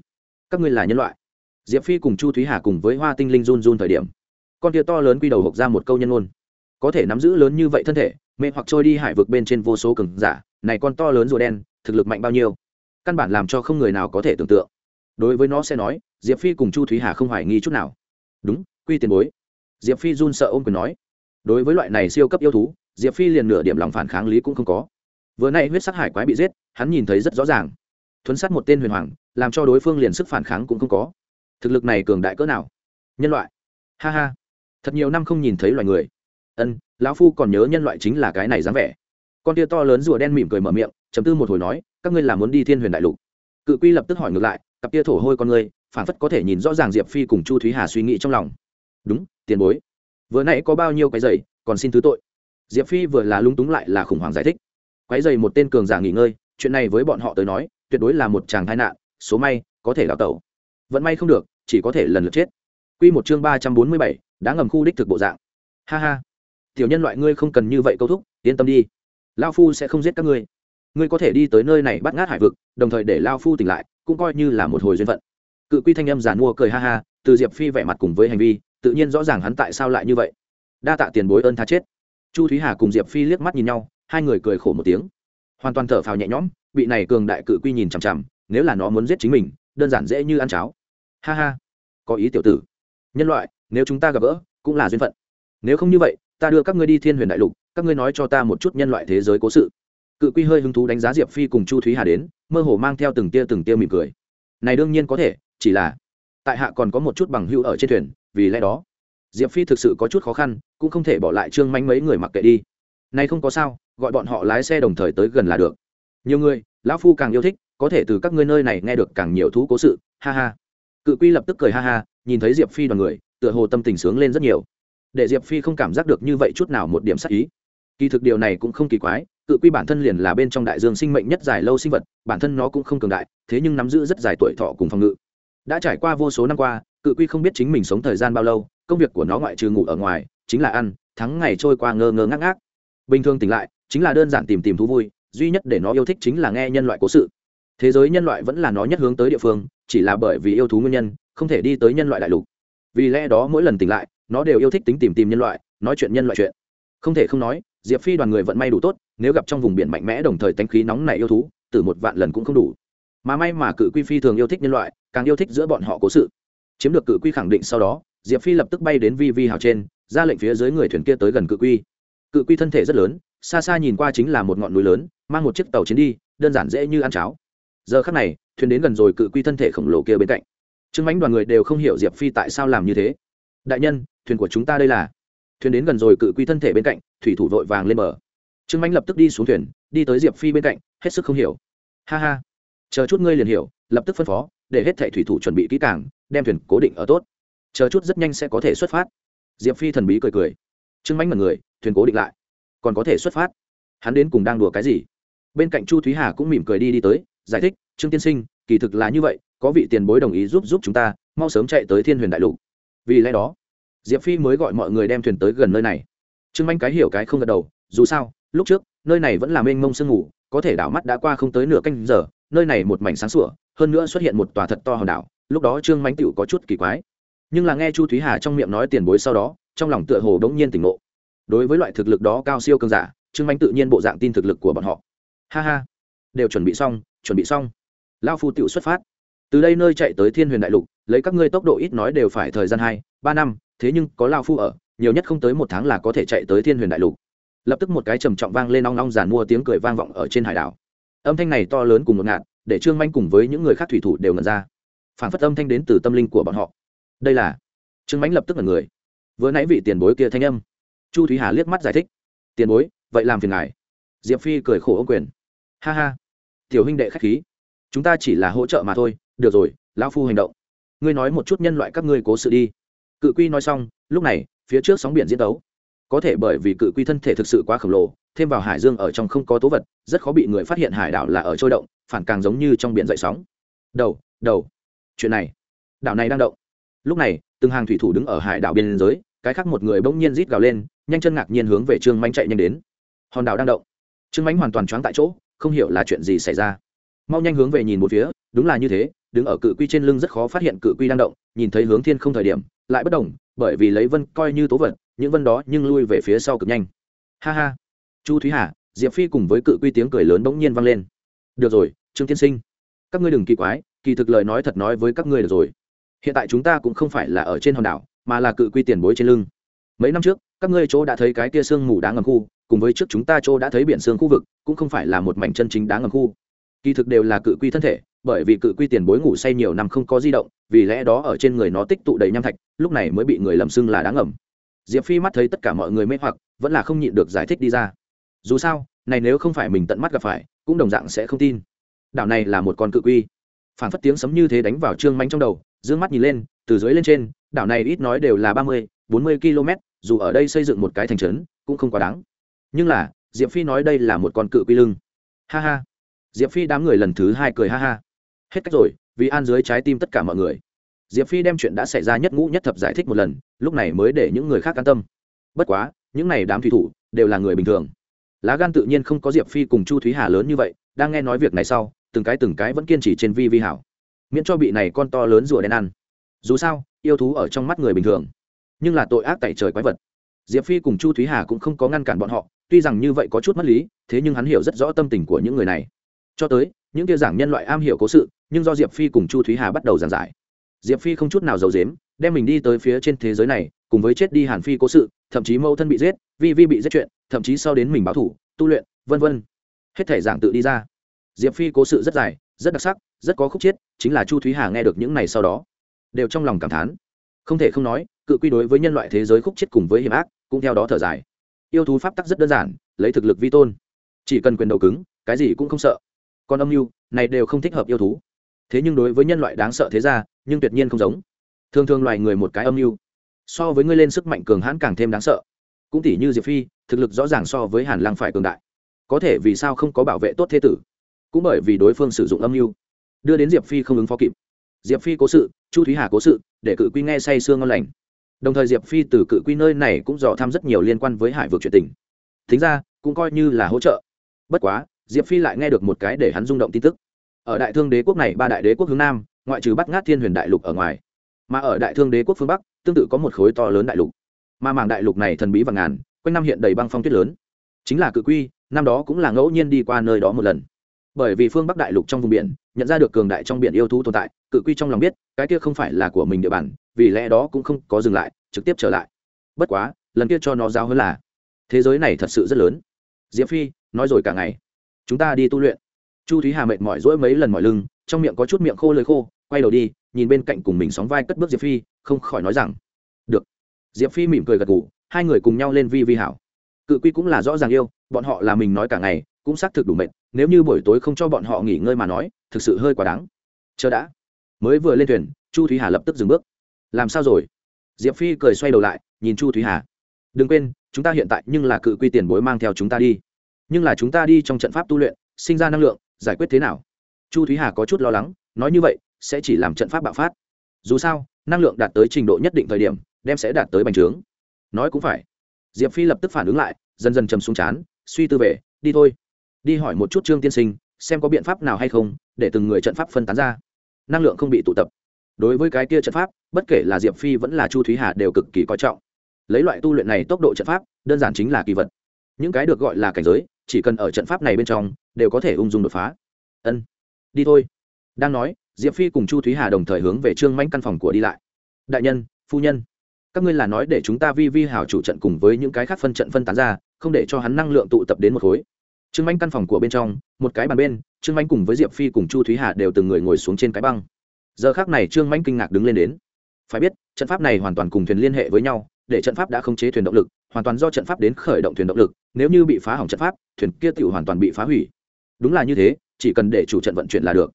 A: Các ngươi là nhân loại. Diệp phi cùng chu thúy hà cùng với hoa tinh linh run run thời điểm. Con tia to lớn quy đầu hộp ra một câu nhân ngôn có thể nắm giữ lớn như vậy thân thể, mê hoặc trôi đi hải vực bên trên vô số cường giả, này con to lớn rùa đen, thực lực mạnh bao nhiêu? Căn bản làm cho không người nào có thể tưởng tượng. Đối với nó sẽ nói, diệp phi cùng chu thúy hà không hoài nghi chút nào. Đúng, quy tiền bối. Diệp phi run sợ ôm quyền nói. Đối với loại này siêu cấp yêu thú, diệp phi liền nửa điểm lòng phản kháng lý cũng không có. Vừa nay huyết sắc hải quái bị giết, hắn nhìn thấy rất rõ ràng. Thuấn sát một tên huyền hoàng, làm cho đối phương liền sức phản kháng cũng không có. Thực lực này cường đại cỡ nào? Nhân loại. Ha ha. Thật nhiều năm không nhìn thấy loài người ân, lão phu còn nhớ nhân loại chính là cái này dáng vẻ. Con tia to lớn rùa đen mỉm cười mở miệng chấm tư một hồi nói, các ngươi là muốn đi thiên huyền đại lục. Cự quy lập tức hỏi ngược lại, cặp tia thổ hôi con ngươi phản phất có thể nhìn rõ ràng diệp phi cùng chu thúy hà suy nghĩ trong lòng. Đúng, tiền bối. Vừa nãy có bao nhiêu cái giày, còn xin thứ tội. Diệp phi vừa là lung túng lại là khủng hoảng giải thích. Quái dày một tên cường giả nghỉ ngơi, chuyện này với bọn họ tới nói, tuyệt đối là một chàng tai nạn, số may, có thể đào tẩu. Vẫn may không được, chỉ có thể lần lượt chết. Q một chương ba trăm bốn mươi bảy, đã ngầm khu đích thực bộ dạng. Ha ha tiểu nhân loại ngươi không cần như vậy câu thúc, yên tâm đi. Lao phu sẽ không giết các ngươi. Ngươi có thể đi tới nơi này bắt ngát hải vực, đồng thời để lao phu tỉnh lại, cũng coi như là một hồi duyên phận. Cự quy thanh âm giàn mua cười ha ha, từ diệp phi vẻ mặt cùng với hành vi, tự nhiên rõ ràng hắn tại sao lại như vậy. Đa tạ tiền bối ơn tha chết. Chu thúy hà cùng diệp phi liếc mắt nhìn nhau, hai người cười khổ một tiếng. Hoàn toàn thở phào nhẹ nhõm bị này cường đại cự quy nhìn chằm chằm, nếu là nó muốn giết chính mình, đơn giản dễ như ăn cháo. Ha ha, có ý tiểu tử. Nhân loại, nếu chúng ta gặp gỡ, cũng là duyên phận. Nếu không như vậy ta đưa các ngươi đi thiên huyền đại lục, các ngươi nói cho ta một chút nhân loại thế giới cố sự. Cự quy hơi hứng thú đánh giá diệp phi cùng chu thúy hà đến, mơ hồ mang theo từng tia từng tia mỉm cười. Này đương nhiên có thể, chỉ là tại hạ còn có một chút bằng hữu ở trên thuyền, vì lẽ đó, diệp phi thực sự có chút khó khăn, cũng không thể bỏ lại trương manh mấy người mặc kệ đi. Nay không có sao, gọi bọn họ lái xe đồng thời tới gần là được. Nhiều người, lão phu càng yêu thích, có thể từ các ngươi nơi này nghe được càng nhiều thú cố sự, ha ha. Cự quy lập tức cười ha ha, nhìn thấy diệp phi đoàn người, tựa hồ tâm tình sướng lên rất nhiều để diệp phi không cảm giác được như vậy chút nào một điểm sắc ý kỳ thực điều này cũng không kỳ quái cự quy bản thân liền là bên trong đại dương sinh mệnh nhất dài lâu sinh vật bản thân nó cũng không cường đại thế nhưng nắm giữ rất dài tuổi thọ cùng phòng ngự đã trải qua vô số năm qua cự quy không biết chính mình sống thời gian bao lâu công việc của nó ngoại trừ ngủ ở ngoài chính là ăn thắng ngày trôi qua ngơ ngơ ngác ngác bình thường tỉnh lại chính là đơn giản tìm tìm thú vui duy nhất để nó yêu thích chính là nghe nhân loại cố sự thế giới nhân loại vẫn là nó nhất hướng tới địa phương chỉ là bởi vì yêu thú nguyên nhân không thể đi tới nhân loại đại lục vì lẽ đó mỗi lần tỉnh lại nó đều yêu thích tính tìm tìm nhân loại, nói chuyện nhân loại chuyện. Không thể không nói, diệp phi đoàn người vận may đủ tốt, nếu gặp trong vùng biển mạnh mẽ đồng thời tánh khí nóng này yêu thú từ một vạn lần cũng không đủ. Mà may mà cự quy phi thường yêu thích nhân loại, càng yêu thích giữa bọn họ cố sự. Chiếm được cự quy khẳng định sau đó, diệp phi lập tức bay đến vi vi hào trên, ra lệnh phía dưới người thuyền kia tới gần cự quy. Cự quy thân thể rất lớn, xa xa nhìn qua chính là một ngọn núi lớn, mang một chiếc tàu chiến đi, đơn giản dễ như ăn cháo. Giờ khắc này, thuyền đến gần rồi cự quy thân thể khổng lồ kia bên cạnh. Chứng mánh đoàn người đều không hiểu diệp phi tại sao làm như thế. Đại nhân thuyền của chúng ta đây là. Thuyền đến gần rồi cự quy thân thể bên cạnh, thủy thủ vội vàng lên bờ. Trương Mạnh lập tức đi xuống thuyền, đi tới diệp phi bên cạnh, hết sức không hiểu. Ha ha. Chờ chút ngươi liền hiểu, lập tức phân phó, để hết thệ thủy thủ chuẩn bị kỹ càng, đem thuyền cố định ở tốt. Chờ chút rất nhanh sẽ có thể xuất phát. Diệp phi thần bí cười cười. Trương Mạnh mật người, thuyền cố định lại. Còn có thể xuất phát. Hắn đến cùng đang đùa cái gì? Bên cạnh chu thúy hà cũng mỉm cười đi đi tới, giải thích, trương tiên sinh, kỳ thực là như vậy, có vị tiền bối đồng ý giúp giúp chúng ta, mau sớm chạy tới thiên huyền đại lục. Vì lẽ đó diệp phi mới gọi mọi người đem thuyền tới gần nơi này. Trương manh cái hiểu cái không gật đầu, dù sao, lúc trước, nơi này vẫn là mênh mông sương ngủ có thể đảo mắt đã qua không tới nửa canh giờ, nơi này một mảnh sáng sủa, hơn nữa xuất hiện một tòa thật to hòn đảo, lúc đó trương mánh tựu có chút kỳ quái. Nhưng là nghe chu thúy hà trong miệng nói tiền bối sau đó, trong lòng tựa hồ đ ố n g nhiên tỉnh ngộ. Đối với loại thực lực đó cao siêu cơn giả, trương mánh tự nhiên bộ dạng tin thực lực của bọn họ. Ha ha, đều chuẩn bị xong, chuẩn bị xong. Lao phu tựu xuất phát. Từ đây nơi chạy tới thiên huyền đại lục, lấy các ngươi tốc độ ít nói đều phải thời gian hai ba năm, thế nhưng có lao phu ở, nhiều nhất không tới một tháng là có thể chạy tới thiên huyền đại lục. Lập tức một cái trầm trọng vang lên nong nong giàn mua tiếng cười vang vọng ở trên hải đảo. Âm thanh này to lớn cùng một ngạt, để trương manh cùng với những người khác thủy thủ đều ngẩn ra. Phản phất âm thanh đến từ tâm linh của bọn họ. Đây là trương mãnh lập tức ngẩn người. Vừa nãy vị tiền bối kia thanh âm. Chu thúy hà liếc mắt giải thích. Tiền bối, vậy làm phiền ngài. Diệp phi cười khổ ô quyền. Ha ha, tiểu huynh đệ k h á c h khí. Chúng ta chỉ là hỗ trợ mà thôi. Được rồi, lão phu hành động. Ngươi nói một chút nhân loại các ngươi cố sự đi cự quy nói xong, lúc này, phía trước sóng biển diễn tấu. Có thể bởi vì cự quy thân thể thực sự quá khổng lồ, thêm vào hải dương ở trong không có tố vật, rất khó bị người phát hiện hải đảo là ở trôi động, phản càng giống như trong biển dậy sóng. Đầu đầu. Chuyện này. Đảo này đang động. Lúc này, từng hàng thủy thủ đứng ở hải đảo biên giới, cái khác một người bỗng nhiên rít gào lên, nhanh chân ngạc nhiên hướng về trương manh chạy nhanh đến. Hòn đảo đang động. Trương manh hoàn toàn choáng tại chỗ, không hiểu là chuyện gì xảy ra. Mau nhanh hướng về nhìn một phía, đúng là như thế đứng ở cự quy trên lưng rất khó phát hiện cự quy đang động, nhìn thấy hướng thiên không thời điểm, lại bất đồng bởi vì lấy vân coi như tố vật, những vân đó nhưng lui về phía sau cực nhanh. Ha ha. Chu thúy hà, diệp phi cùng với cự quy tiếng cười lớn bỗng nhiên vang lên. Được rồi, trương tiên sinh. Các ngươi đừng kỳ quái, kỳ thực lời nói thật nói với các ngươi được rồi. Hiện tại chúng ta cũng không phải là ở trên hòn đảo, mà là cự quy tiền bối trên lưng. Mấy năm trước, các ngươi chỗ đã thấy cái kia sương mù đá ngầm khu, cùng với trước chúng ta chỗ đã thấy biển sương khu vực, cũng không phải là một mảnh chân chính đá ngầm khu kỳ thực đều là cự quy thân thể, bởi vì cự quy tiền bối ngủ say nhiều năm không có di động, vì lẽ đó ở trên người nó tích tụ đầy nham thạch, lúc này mới bị người lầm xưng là đáng ngầm diệp phi mắt thấy tất cả mọi người mê hoặc, vẫn là không nhịn được giải thích đi ra. Dù sao, này nếu không phải mình tận mắt gặp phải, cũng đồng dạng sẽ không tin. Đảo này là một con cự quy. Phản phất tiếng sấm như thế đánh vào trương mánh trong đầu d ư ơ n g mắt nhìn lên, từ dưới lên trên, đảo này ít nói đều là ba mươi, bốn mươi km dù ở đây xây dựng một cái thành trấn, cũng không quá đáng. Nhưng là, diệp phi nói đây là một con cự quy lưng. Ha ha diệp phi đám người lần thứ hai cười ha ha. Hết cách rồi, vì an dưới trái tim tất cả mọi người. Diệp phi đem chuyện đã xảy ra nhất ngũ nhất thập giải thích một lần, lúc này mới để những người khác an tâm. Bất quá, những n à y đám thủy thủ đều là người bình thường. Lá gan tự nhiên không có diệp phi cùng chu thúy hà lớn như vậy, đang nghe nói việc này sau, từng cái từng cái vẫn kiên trì trên vi vi hảo. Miễn cho bị này con to lớn rùa đen ăn. Dù sao, yêu thú ở trong mắt người bình thường, nhưng là tội ác tại trời quái vật. Diệp phi cùng chu thúy hà cũng không có ngăn cản bọn họ, tuy rằng như vậy có chút mất lý, thế nhưng hắn hiểu rất rõ tâm tình của những người này cho tới, những kia giảng nhân loại am hiểu cố sự, nhưng do diệp phi cùng chu thúy hà bắt đầu giảng giải. Diệp phi không chút nào giàu dếm đem mình đi tới phía trên thế giới này, cùng với chết đi hàn phi cố sự, thậm chí mâu thân bị giết, vi vi bị giết chuyện, thậm chí sau đến mình báo thủ, tu luyện, vân vân. Hết thể giảng tự đi ra. Diệp phi cố sự rất dài, rất đặc sắc, rất có khúc chiết, chính là chu thúy hà nghe được những này sau đó, đều trong lòng cảm thán. Không thể không nói, cự quy đối với nhân loại thế giới khúc chiết cùng với hiểm ác, cũng theo đó thở dài. Yêu thú pháp tắc rất đơn giản, lấy thực lực vi tôn. Chỉ cần quyền đầu cứng, cái gì cũng không sợ còn âm mưu này đều không thích hợp yêu thú. Thế nhưng đối với nhân loại đáng sợ thế ra nhưng tuyệt nhiên không giống. Thường thường loài người một cái âm mưu so với ngươi lên sức mạnh cường hãn càng thêm đáng sợ. Cũng tỉ như diệp phi, thực lực rõ ràng so với hàn lăng phải cường đại. Có thể vì sao không có bảo vệ tốt thế tử? Cũng bởi vì đối phương sử dụng âm mưu đưa đến diệp phi không ứng phó kịp. Diệp phi cố sự, chu thúy hà cố sự, để cự quy nghe say sương ngon lành. Đồng thời diệp phi từ cự quy nơi này cũng dò thăm rất nhiều liên quan với hải vực chuyện tình. Thính ra, cũng coi như là hỗ trợ. Bất quá diệp phi lại nghe được một cái để hắn rung động tin tức. Ở đại thương đế quốc này, ba đại đế quốc hướng nam, ngoại trừ bắt ngát thiên huyền đại lục ở ngoài. Mà ở đại thương đế quốc phương bắc, tương tự có một khối to lớn đại lục. Mà mảng đại lục này thần bí và ngàn, quanh năm hiện đầy băng phong tuyết lớn. Chính là cự quy, năm đó cũng là ngẫu nhiên đi qua nơi đó một lần. Bởi vì phương bắc đại lục trong vùng biển, nhận ra được cường đại trong biển yêu thú tồn tại, cự quy trong lòng biết, cái kia không phải là của mình địa bàn, vì lẽ đó cũng không có dừng lại, trực tiếp trở lại. Bất quá, lần kia cho nó giao hơn là, thế giới này thật sự rất lớn. Diệp phi, nói rồi cả ngày chúng ta đi tu luyện. Chu thúy hà mệt mỏi rỗi mấy lần mỏi lưng, trong miệng có chút miệng khô lời khô, quay đầu đi, nhìn bên cạnh cùng mình sóng vai cất bước diệp phi, không khỏi nói rằng, được. Diệp phi mỉm cười gật ngủ hai người cùng nhau lên vi vi hảo. Cự quy cũng là rõ ràng yêu, bọn họ là mình nói cả ngày, cũng xác thực đủ mệt, nếu như buổi tối không cho bọn họ nghỉ ngơi mà nói, thực sự hơi quá đáng. Chờ đã. Mới vừa lên thuyền, chu thúy hà lập tức dừng bước. Làm sao rồi? Diệp phi cười xoay đầu lại, nhìn chu thúy hà. Đừng quên, chúng ta hiện tại nhưng là cự quy tiền bối mang theo chúng ta đi nhưng là chúng ta đi trong trận pháp tu luyện, sinh ra năng lượng, giải quyết thế nào? Chu thúy hà có chút lo lắng, nói như vậy, sẽ chỉ làm trận pháp bạo phát. Dù sao, năng lượng đạt tới trình độ nhất định thời điểm, đem sẽ đạt tới bành trướng. Nói cũng phải. Diệp phi lập tức phản ứng lại, dần dần chầm xuống chán, suy tư về, đi thôi. Đi hỏi một chút trương tiên sinh, xem có biện pháp nào hay không, để từng người trận pháp phân tán ra. Năng lượng không bị tụ tập. Đối với cái kia trận pháp, bất kể là diệp phi vẫn là chu thúy hà đều cực kỳ coi trọng. Lấy loại tu luyện này tốc độ trận pháp, đơn giản chính là kỳ vật. Những cái được gọi là cảnh giới chỉ cần ở trận pháp này bên trong, đều có thể ung dung đột phá. Ân, đi thôi. Đang nói, diệp phi cùng chu thúy hà đồng thời hướng về trương manh căn phòng của đi lại. Đại nhân, phu nhân, các ngươi là nói để chúng ta vi vi hảo chủ trận cùng với những cái khác phân trận phân tán ra, không để cho hắn năng lượng tụ tập đến một khối. Trương manh căn phòng của bên trong, một cái bàn bên, trương manh cùng với diệp phi cùng chu thúy hà đều từng người ngồi xuống trên cái băng. Giờ khác này trương manh kinh ngạc đứng lên đến. Phải biết, trận pháp này hoàn toàn cùng thuyền liên hệ với nhau để trận pháp đã không chế thuyền động lực, hoàn toàn do trận pháp đến khởi động thuyền động lực, nếu như bị phá hỏng trận pháp, thuyền kia tự hoàn toàn bị phá hủy. Đúng là như thế, chỉ cần để chủ trận vận chuyển là được.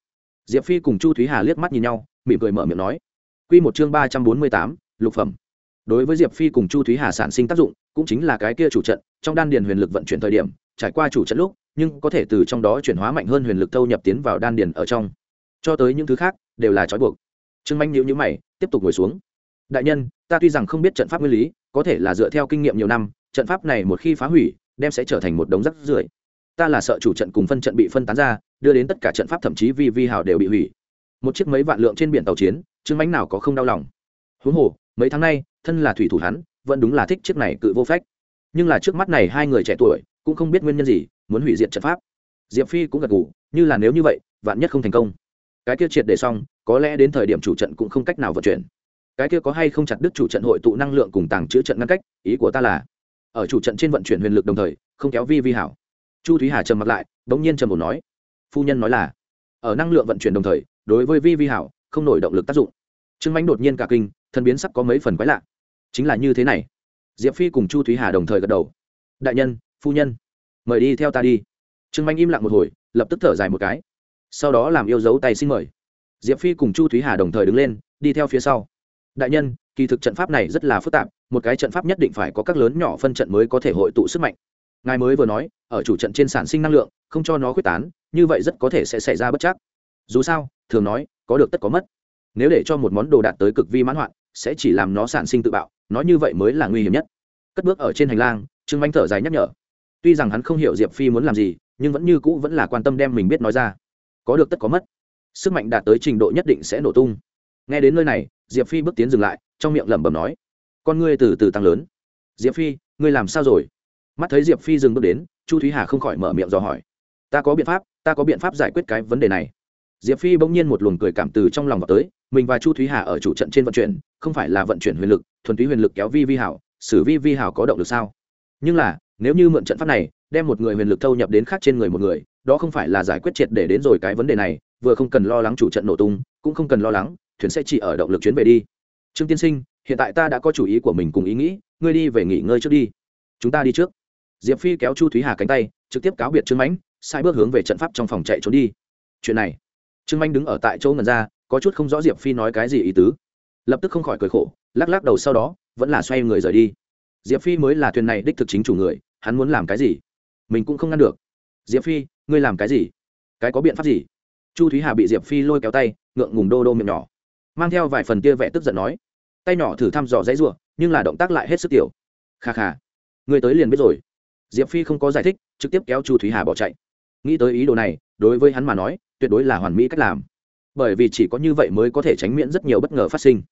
A: Diệp phi cùng chu thúy hà liếc mắt nhìn nhau, mỉm cười mở miệng nói q một chương ba trăm bốn mươi tám, lục phẩm. Đối với diệp phi cùng chu thúy hà sản sinh tác dụng, cũng chính là cái kia chủ trận, trong đan điền huyền lực vận chuyển thời điểm, trải qua chủ trận lúc, nhưng có thể từ trong đó chuyển hóa mạnh hơn huyền lực thâu nhập tiến vào đan điền ở trong. Cho tới những thứ khác, đều là trói buộc. Trương manh nhíu nhíu mày, tiếp tục ngồi xuống. Đại nhân ta tuy rằng không biết trận pháp nguyên lý, có thể là dựa theo kinh nghiệm nhiều năm, trận pháp này một khi phá hủy, đem sẽ trở thành một đống rắc rưởi. Ta là sợ chủ trận cùng phân trận bị phân tán ra, đưa đến tất cả trận pháp thậm chí vi vi hào đều bị hủy. Một chiếc mấy vạn lượng trên biển tàu chiến, chứng bánh nào có không đau lòng. Huống hồ, mấy tháng nay, thân là thủy thủ hắn, vẫn đúng là thích chiếc này cự vô phách. Nhưng là trước mắt này hai người trẻ tuổi, cũng không biết nguyên nhân gì, muốn hủy diệt trận pháp. Diệp phi cũng gật gù, như là nếu như vậy, vạn nhất không thành công. Cái kia triệt để xong, có lẽ đến thời điểm chủ trận cũng không cách nào vận chuyển cái kia có hay không chặt đứt chủ trận hội tụ năng lượng cùng tàng chữ trận ngăn cách, ý của ta là, ở chủ trận trên vận chuyển huyền lực đồng thời, không kéo vi vi hảo. Chu thúy hà trầm mặt lại, bỗng nhiên trầm ổn nói, phu nhân nói là, ở năng lượng vận chuyển đồng thời, đối với vi vi hảo, không nổi động lực tác dụng. Trương mánh đột nhiên cả kinh, thân biến sắc có mấy phần quái lạ. Chính là như thế này. Diệp phi cùng chu thúy hà đồng thời gật đầu. Đại nhân, phu nhân, mời đi theo ta đi. Trương mánh im lặng một hồi, lập tức thở dài một cái. Sau đó làm yêu dấu tay xin mời. Diệp phi cùng chu thúy hà đồng thời đứng lên, đi theo phía sau đại nhân, kỳ thực trận pháp này rất là phức tạp, một cái trận pháp nhất định phải có các lớn nhỏ phân trận mới có thể hội tụ sức mạnh. Ngài mới vừa nói, ở chủ trận trên sản sinh năng lượng, không cho nó quyết tán, như vậy rất có thể sẽ xảy ra bất chắc. Dù sao, thường nói, có được tất có mất. Nếu để cho một món đồ đạt tới cực vi mãn hoạn, sẽ chỉ làm nó sản sinh tự bạo, nói như vậy mới là nguy hiểm nhất. Cất bước ở trên hành lang, trương manh thở dài nhắc nhở. Tuy rằng hắn không hiểu diệp phi muốn làm gì, nhưng vẫn như cũ vẫn là quan tâm đem mình biết nói ra. Có được tất có mất. Sức mạnh đạt tới trình độ nhất định sẽ nổ tung nghe đến nơi này, diệp phi bước tiến dừng lại, trong miệng lẩm bẩm nói, con ngươi từ từ tăng lớn. Diệp phi, ngươi làm sao rồi? Mắt thấy diệp phi dừng bước đến, chu thúy hà không khỏi mở miệng dò hỏi, ta có biện pháp, ta có biện pháp giải quyết cái vấn đề này. Diệp phi bỗng nhiên một luồng cười cảm từ trong lòng vào tới, mình và chu thúy hà ở chủ trận trên vận chuyển, không phải là vận chuyển huyền lực, thuần túy huyền lực kéo vi vi hảo, xử vi vi hảo có động lực sao? Nhưng là, nếu như mượn trận pháp này, đem một người huyền lực thâu nhập đến khác trên người một người, đó không phải là giải quyết triệt để đến rồi cái vấn đề này, vừa không cần lo lắng chủ trận nổ tung, cũng không cần lo lắng thuyền sẽ chỉ ở động lực chuyến về đi. Trương tiên sinh, hiện tại ta đã có chủ ý của mình cùng ý nghĩ, ngươi đi về nghỉ ngơi trước đi. Chúng ta đi trước. Diệp phi kéo chu thúy hà cánh tay, trực tiếp cáo biệt trương mãnh, sai bước hướng về trận pháp trong phòng chạy trốn đi. Chuyện này, trương mãnh đứng ở tại chỗ ngần ra, có chút không rõ diệp phi nói cái gì ý tứ. Lập tức không khỏi cười khổ, lắc lắc đầu sau đó, vẫn là xoay người rời đi. Diệp phi mới là thuyền này đích thực chính chủ người, hắn muốn làm cái gì? Mình cũng không ngăn được. Diệp phi, ngươi làm cái gì? Cái có biện pháp gì? Chu thúy hà bị diệp phi lôi kéo tay, ngượng ngùng đô đô miệng nhỏ mang theo vài phần tia vẻ tức giận nói, tay nhỏ thử thăm dò dãy ruộng nhưng là động tác lại hết sức tiểu. Kha kha, người tới liền biết rồi. Diệp phi không có giải thích, trực tiếp kéo chu thúy hà bỏ chạy. Nghĩ tới ý đồ này, đối với hắn mà nói, tuyệt đối là hoàn mỹ cách làm. Bởi vì chỉ có như vậy mới có thể tránh miễn rất nhiều bất ngờ phát sinh.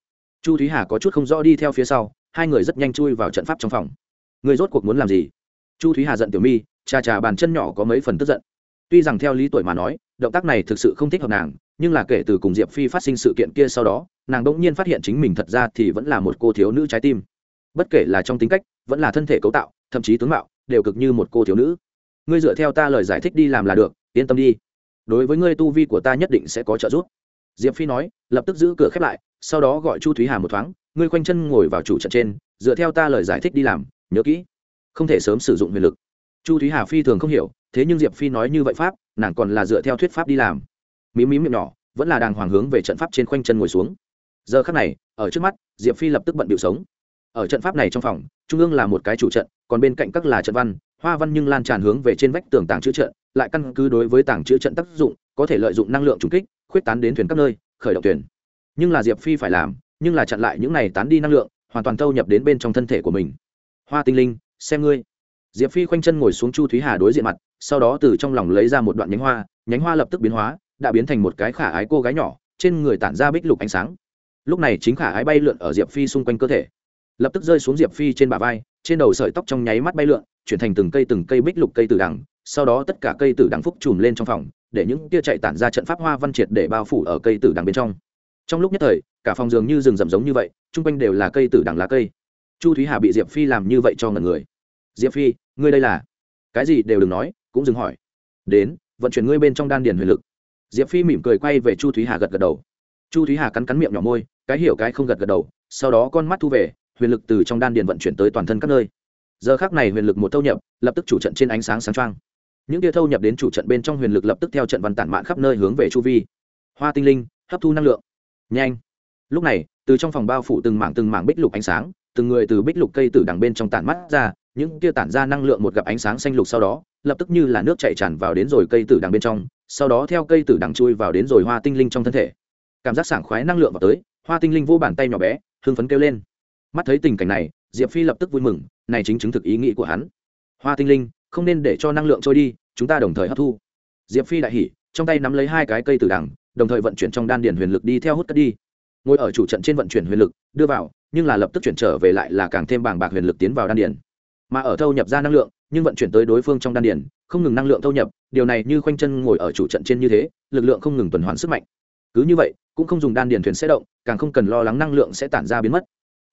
A: Chu thúy hà có chút không rõ đi theo phía sau, hai người rất nhanh chui vào trận pháp trong phòng. Người rốt cuộc muốn làm gì? Chu thúy hà giận tiểu mi chà chà bàn chân nhỏ có mấy phần tức giận. Tuy rằng theo lý tuổi mà nói, động tác này thực sự không thích hợp nàng nhưng là kể từ cùng diệp phi phát sinh sự kiện kia sau đó, nàng đ ỗ n g nhiên phát hiện chính mình thật ra thì vẫn là một cô thiếu nữ trái tim. Bất kể là trong tính cách, vẫn là thân thể cấu tạo, thậm chí tướng mạo, đều cực như một cô thiếu nữ. Ngươi dựa theo ta lời giải thích đi làm là được, yên tâm đi. Đối với ngươi tu vi của ta nhất định sẽ có trợ giúp. Diệp phi nói, lập tức giữ cửa khép lại, sau đó gọi chu thúy hà một thoáng, ngươi khoanh chân ngồi vào chủ trận trên, dựa theo ta lời giải thích đi làm, nhớ kỹ, không thể sớm sử dụng huyền lực. Chu thúy hà phi thường không hiểu, thế nhưng diệp phi nói như vậy pháp, nàng còn là dựa theo thuyết pháp đi làm mí mí miệng nhỏ, vẫn là đàng hoàng hướng về trận pháp trên khoanh chân ngồi xuống. Giờ khắc này, ở trước mắt, diệp phi lập tức bận điệu sống. Ở trận pháp này trong phòng, trung ương là một cái chủ trận, còn bên cạnh các là trận văn, hoa văn nhưng lan tràn hướng về trên vách tường tàng chữ trận, lại căn cứ đối với tàng chữ trận tác dụng, có thể lợi dụng năng lượng trùng kích, khuyết tán đến thuyền các nơi, khởi động thuyền. Nhưng là diệp phi phải làm, nhưng là chặn lại những này tán đi năng lượng, hoàn toàn thâu nhập đến bên trong thân thể của mình. Hoa tinh linh, xem ngươi. Diệp phi khoanh chân ngồi xuống chu thúy hà đối diện mặt, sau đó từ trong lòng lấy ra một đoạn nhánh hoa nhánh hoa lập tức biến hóa đã biến thành một cái khả ái cô gái nhỏ, trên người tản ra bích lục ánh sáng. Lúc này chính khả ái bay lượn ở diệp phi xung quanh cơ thể. Lập tức rơi xuống diệp phi trên bả vai, trên đầu sợi tóc trong nháy mắt bay lượn, chuyển thành từng cây từng cây bích lục cây tử đằng, sau đó tất cả cây tử đằng phúc chùm lên trong phòng, để những tia chạy tản ra trận pháp hoa văn triệt để bao phủ ở cây tử đằng bên trong. Trong lúc nhất thời, cả phòng dường như rừng rậm giống như vậy, chung quanh đều là cây tử đằng lá cây. Chu thúy hà bị diệp phi làm như vậy cho ngần người. Diệp phi, ngươi đây là? Cái gì đều đừng nói, cũng dừng hỏi. Đến, vận chuyển ngươi bên trong đan điền huyền lực diệp phi mỉm cười quay về chu thúy hà gật gật đầu. Chu thúy hà cắn cắn miệng nhỏ môi, cái hiểu cái không gật gật đầu, sau đó con mắt thu về, huyền lực từ trong đan điền vận chuyển tới toàn thân các nơi. Giờ khác này huyền lực một thâu nhập, lập tức chủ trận trên ánh sáng sáng trăng những tia thâu nhập đến chủ trận bên trong huyền lực lập tức theo trận văn tản mạn khắp nơi hướng về chu vi. Hoa tinh linh, hấp thu năng lượng. Nhanh. Lúc này, từ trong phòng bao phủ từng mảng từng mảng bích lục ánh sáng, từng người từ bích lục cây từ đằng bên trong tản mắt ra, những tia tản ra năng lượng một gặp ánh sáng xanh lục sau đó, lập tức như là nước chảy tràn vào đến rồi cây tử đằng bên trong sau đó theo cây tử đằng chui vào đến rồi hoa tinh linh trong thân thể. Cảm giác sảng khoái năng lượng vào tới, hoa tinh linh vô bàn tay nhỏ bé, hưng phấn kêu lên. Mắt thấy tình cảnh này, diệp phi lập tức vui mừng, này chính chứng thực ý nghĩ của hắn. Hoa tinh linh, không nên để cho năng lượng trôi đi, chúng ta đồng thời hấp thu. Diệp phi đại hỉ, trong tay nắm lấy hai cái cây tử đằng, đồng thời vận chuyển trong đan điền huyền lực đi theo hút cất đi. Ngồi ở chủ trận trên vận chuyển huyền lực, đưa vào, nhưng là lập tức chuyển trở về lại là càng thêm bàng bạc huyền lực tiến vào đan điền. Mà ở thâu nhập ra năng lượng nhưng vận chuyển tới đối phương trong đan điền, không ngừng năng lượng thâu nhập, điều này như khoanh chân ngồi ở chủ trận trên như thế, lực lượng không ngừng tuần hoàn sức mạnh. Cứ như vậy, cũng không dùng đan điền thuyền sẽ động, càng không cần lo lắng năng lượng sẽ tản ra biến mất.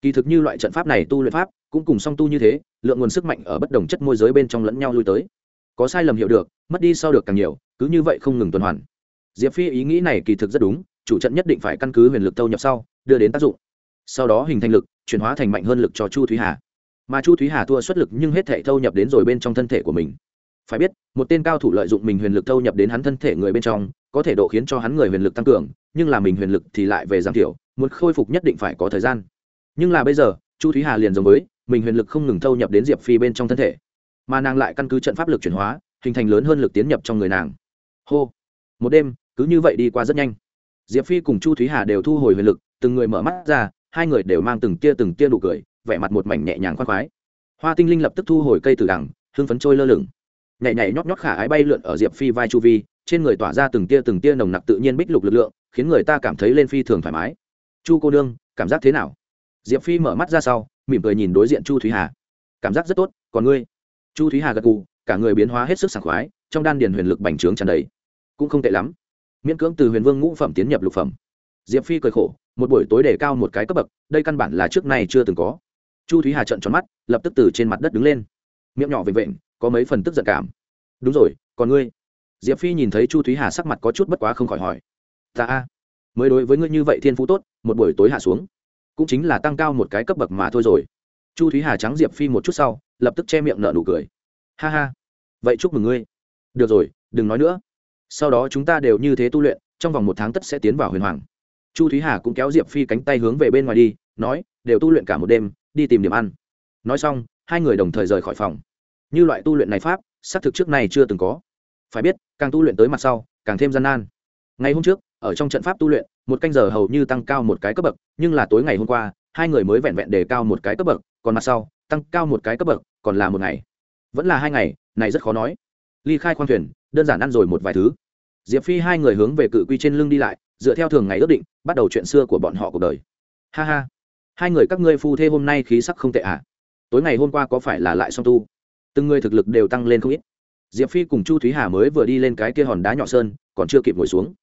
A: Kỳ thực như loại trận pháp này tu luyện pháp, cũng cùng song tu như thế, lượng nguồn sức mạnh ở bất đồng chất môi giới bên trong lẫn nhau lui tới. Có sai lầm hiểu được, mất đi sau được càng nhiều, cứ như vậy không ngừng tuần hoàn. Diệp phi ý nghĩ này kỳ thực rất đúng, chủ trận nhất định phải căn cứ huyền lực thâu nhập sau, đưa đến tác dụng. Sau đó hình thành lực, chuyển hóa thành mạnh hơn lực cho chu thúy hà mà chu thúy hà thua xuất lực nhưng hết thể thâu nhập đến rồi bên trong thân thể của mình. Phải biết, một tên cao thủ lợi dụng mình huyền lực thâu nhập đến hắn thân thể người bên trong, có thể độ khiến cho hắn người huyền lực tăng cường, nhưng là mình huyền lực thì lại về giảm thiểu, muốn khôi phục nhất định phải có thời gian. Nhưng là bây giờ, chu thúy hà liền giống với, mình huyền lực không ngừng thâu nhập đến diệp phi bên trong thân thể. Mà nàng lại căn cứ trận pháp lực chuyển hóa, hình thành lớn hơn lực tiến nhập trong người nàng. Hô! Một đêm, cứ như vậy đi qua rất nhanh. Diệp phi cùng chu thúy hà đều thu hồi huyền lực, từng người mở mắt ra, hai người đều mang từng tia từng tia nụ cười vẻ mặt một mảnh nhẹ nhàng khoan khoái. Hoa tinh linh lập tức thu hồi cây từ đằng hương phấn trôi lơ lửng. Nhảy nhảy nhót nhót khả ái bay lượn ở diệp phi vai chu vi, trên người tỏa ra từng tia từng tia nồng nặc tự nhiên bích lục lực lượng, khiến người ta cảm thấy lên phi thường thoải mái. Chu cô nương, cảm giác thế nào? Diệp phi mở mắt ra sau, mỉm cười nhìn đối diện chu thúy hà. Cảm giác rất tốt, còn ngươi? Chu thúy hà gật gù, cả người biến hóa hết sức sảng khoái, trong đan điền huyền lực bành trướng tràn đầy. Cũng không tệ lắm. Miễn cưỡng từ huyền vương ngũ phẩm tiến nhập lục phẩm. Diệp phi cười khổ, một buổi tối đề cao một cái cấp bậc, đây căn bản là trước nay chưa từng có chu thúy hà trận tròn mắt, lập tức từ trên mặt đất đứng lên. Miệng nhỏ vệnh vệnh có mấy phần tức giận cảm. Đúng rồi, còn ngươi? Diệp phi nhìn thấy chu thúy hà sắc mặt có chút bất quá không khỏi hỏi. Ta a, mới đối với ngươi như vậy thiên phú tốt, một buổi tối hạ xuống, cũng chính là tăng cao một cái cấp bậc mà thôi rồi. Chu thúy hà trắng diệp phi một chút sau, lập tức che miệng nở nụ cười. Ha ha, vậy chúc mừng ngươi. Được rồi, đừng nói nữa. Sau đó chúng ta đều như thế tu luyện, trong vòng một tháng tất sẽ tiến vào huyền hoàng. Chu thúy hà cũng kéo diệp phi cánh tay hướng về bên ngoài đi, nói, đều tu luyện cả một đêm đi tìm điểm ăn. Nói xong, hai người đồng thời rời khỏi phòng. Như loại tu luyện này pháp, xác thực trước này chưa từng có. Phải biết, càng tu luyện tới mặt sau, càng thêm gian nan. Ngày hôm trước, ở trong trận pháp tu luyện, một canh giờ hầu như tăng cao một cái cấp bậc, nhưng là tối ngày hôm qua, hai người mới vẹn vẹn đề cao một cái cấp bậc, còn mặt sau, tăng cao một cái cấp bậc, còn là một ngày. Vẫn là hai ngày, này rất khó nói. Ly khai khoang thuyền, đơn giản ăn rồi một vài thứ. Diệp phi hai người hướng về cự quy trên lưng đi lại, dựa theo thường ngày ước định, bắt đầu chuyện xưa của bọn họ cuộc đời. Ha ha hai người các ngươi phu thê hôm nay khí sắc không tệ ạ à? tối ngày hôm qua có phải là lại song tu? Từng người thực lực đều tăng lên không ít. Diệp phi cùng chu thúy hà mới vừa đi lên cái kia hòn đá nhỏ sơn, còn chưa kịp ngồi xuống.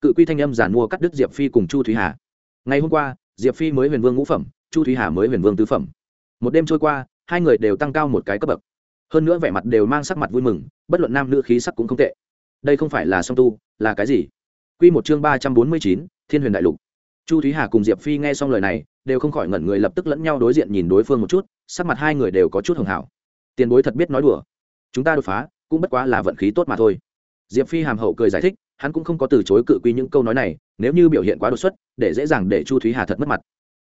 A: Cự quy thanh âm giản mua cắt đứt diệp phi cùng chu thúy hà. Ngày hôm qua, diệp phi mới huyền vương ngũ phẩm, chu thúy hà mới huyền vương tứ phẩm. Một đêm trôi qua, hai người đều tăng cao một cái cấp bậc. Hơn nữa vẻ mặt đều mang sắc mặt vui mừng, bất luận nam nữ khí sắc cũng không tệ. Đây không phải là song tu, là cái gì? Q một chương ba trăm bốn mươi chín, thiên huyền đại lục. Chu thúy hà cùng diệp phi nghe xong lời này đều không khỏi ngẩn người lập tức lẫn nhau đối diện nhìn đối phương một chút, sắc mặt hai người đều có chút hưởng hảo tiền bối thật biết nói đùa. Chúng ta đột phá, cũng bất quá là vận khí tốt mà thôi. Diệp phi hàm hậu cười giải thích, hắn cũng không có từ chối cự quy những câu nói này, nếu như biểu hiện quá đột xuất, để dễ dàng để chu thúy hà thật mất mặt.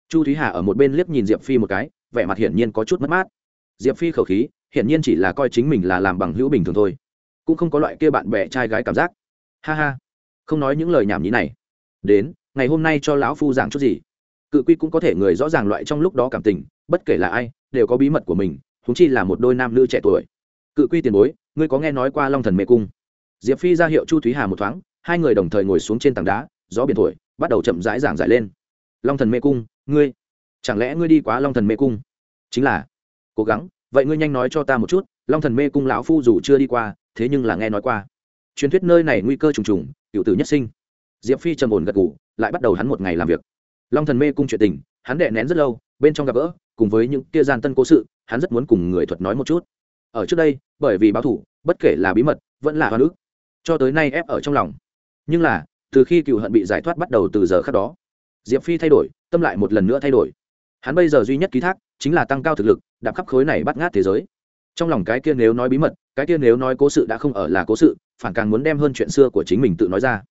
A: Chu thúy hà ở một bên liếc nhìn diệp phi một cái, vẻ mặt hiển nhiên có chút mất mát. Diệp phi khẩu khí, hiển nhiên chỉ là coi chính mình là làm bằng hữu bình thường thôi. Cũng không có loại kia bạn bè trai gái cảm giác. Ha ha. Không nói những lời nhảm nhí này. Đến, ngày hôm nay cho lão phu giảng chút gì? Cự quy cũng có thể người rõ ràng loại trong lúc đó cảm tình, bất kể là ai, đều có bí mật của mình húng chi là một đôi nam nữ trẻ tuổi. Cự quy tiền bối, ngươi có nghe nói qua long thần mê cung? Diệp phi ra hiệu chu thúy hà một thoáng, hai người đồng thời ngồi xuống trên tảng đá, gió biển thổi, bắt đầu chậm rãi giảng giải lên. Long thần mê cung, ngươi, chẳng lẽ ngươi đi quá long thần mê cung? Chính là, cố gắng, vậy ngươi nhanh nói cho ta một chút, long thần mê cung lão phu dù chưa đi qua, thế nhưng là nghe nói qua. Truyền thuyết nơi này nguy cơ trùng trùng, cựu tử nhất sinh. Diệp phi trầm ổn gật ngủ lại bắt đầu hắn một ngày làm việc long thần mê cung chuyện tình, hắn đệ nén rất lâu, bên trong gặp gỡ, cùng với những kia gian tân cố sự, hắn rất muốn cùng người thuật nói một chút. Ở trước đây, bởi vì báo thủ, bất kể là bí mật, vẫn là hoa nữ cho tới nay ép ở trong lòng. Nhưng là, từ khi cựu hận bị giải thoát bắt đầu từ giờ khác đó, diệp phi thay đổi, tâm lại một lần nữa thay đổi. Hắn bây giờ duy nhất ký thác, chính là tăng cao thực lực, đạp khắp khối này bắt ngát thế giới. Trong lòng cái kia nếu nói bí mật, cái kia nếu nói cố sự đã không ở là cố sự, phản càng muốn đem hơn chuyện xưa của chính mình tự nói ra.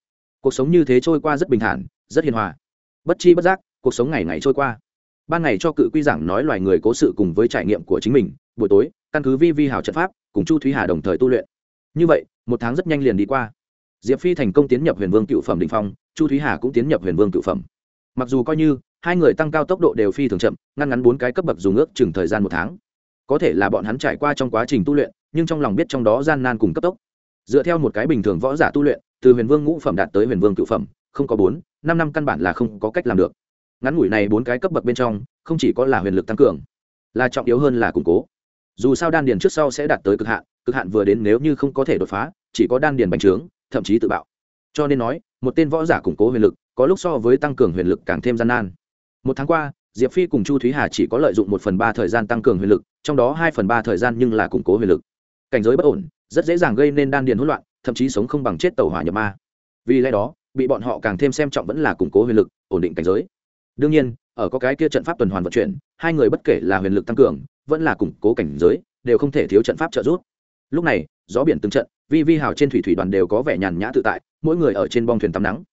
A: Cuộc sống như thế trôi qua rất bình thản, rất hiền hòa bất chi bất giác, cuộc sống ngày ngày trôi qua. Ban ngày cho cự quy giảng nói loài người cố sự cùng với trải nghiệm của chính mình, buổi tối, căn cứ vi vi hào trận pháp, cùng chu thúy hà đồng thời tu luyện. Như vậy, một tháng rất nhanh liền đi qua. Diệp phi thành công tiến nhập huyền vương cựu phẩm đình phong, chu thúy hà cũng tiến nhập huyền vương cựu phẩm. Mặc dù coi như, hai người tăng cao tốc độ đều phi thường chậm, ngăn ngắn bốn cái cấp bậc dùng ước chừng thời gian một tháng. Có thể là bọn hắn trải qua trong quá trình tu luyện, nhưng trong lòng biết trong đó gian nan cùng cấp tốc. Dựa theo một cái bình thường võ giả tu luyện, từ huyền vương ngũ phẩm đạt tới huyền vương cựu phẩm không có bốn, năm năm căn bản là không có cách làm được. Ngắn ngủi này bốn cái cấp bậc bên trong, không chỉ có là huyền lực tăng cường, là trọng yếu hơn là củng cố. Dù sao đan điền trước sau sẽ đạt tới cực hạn cực hạn vừa đến nếu như không có thể đột phá, chỉ có đan điền bành trướng, thậm chí tự bạo. Cho nên nói, một tên võ giả củng cố huyền lực, có lúc so với tăng cường huyền lực càng thêm gian nan. Một tháng qua, diệp phi cùng chu thúy hà chỉ có lợi dụng một phần ba thời gian tăng cường huyền lực, trong đó hai phần ba thời gian nhưng là củng cố huyền lực. Cảnh giới bất ổn, rất dễ dàng gây nên đan điền hỗn loạn, thậm chí sống không bằng chết tàu hỏa nhập ma. Vì lẽ đó bị bọn họ càng thêm xem trọng vẫn là củng cố huyền lực, ổn định cảnh giới. Đương nhiên, ở có cái kia trận pháp tuần hoàn vận chuyển, hai người bất kể là huyền lực tăng cường, vẫn là củng cố cảnh giới, đều không thể thiếu trận pháp trợ giúp. Lúc này, gió biển từng trận, vi vi hào trên thủy thủy đoàn đều có vẻ nhàn nhã tự tại, mỗi người ở trên bong thuyền tắm nắng.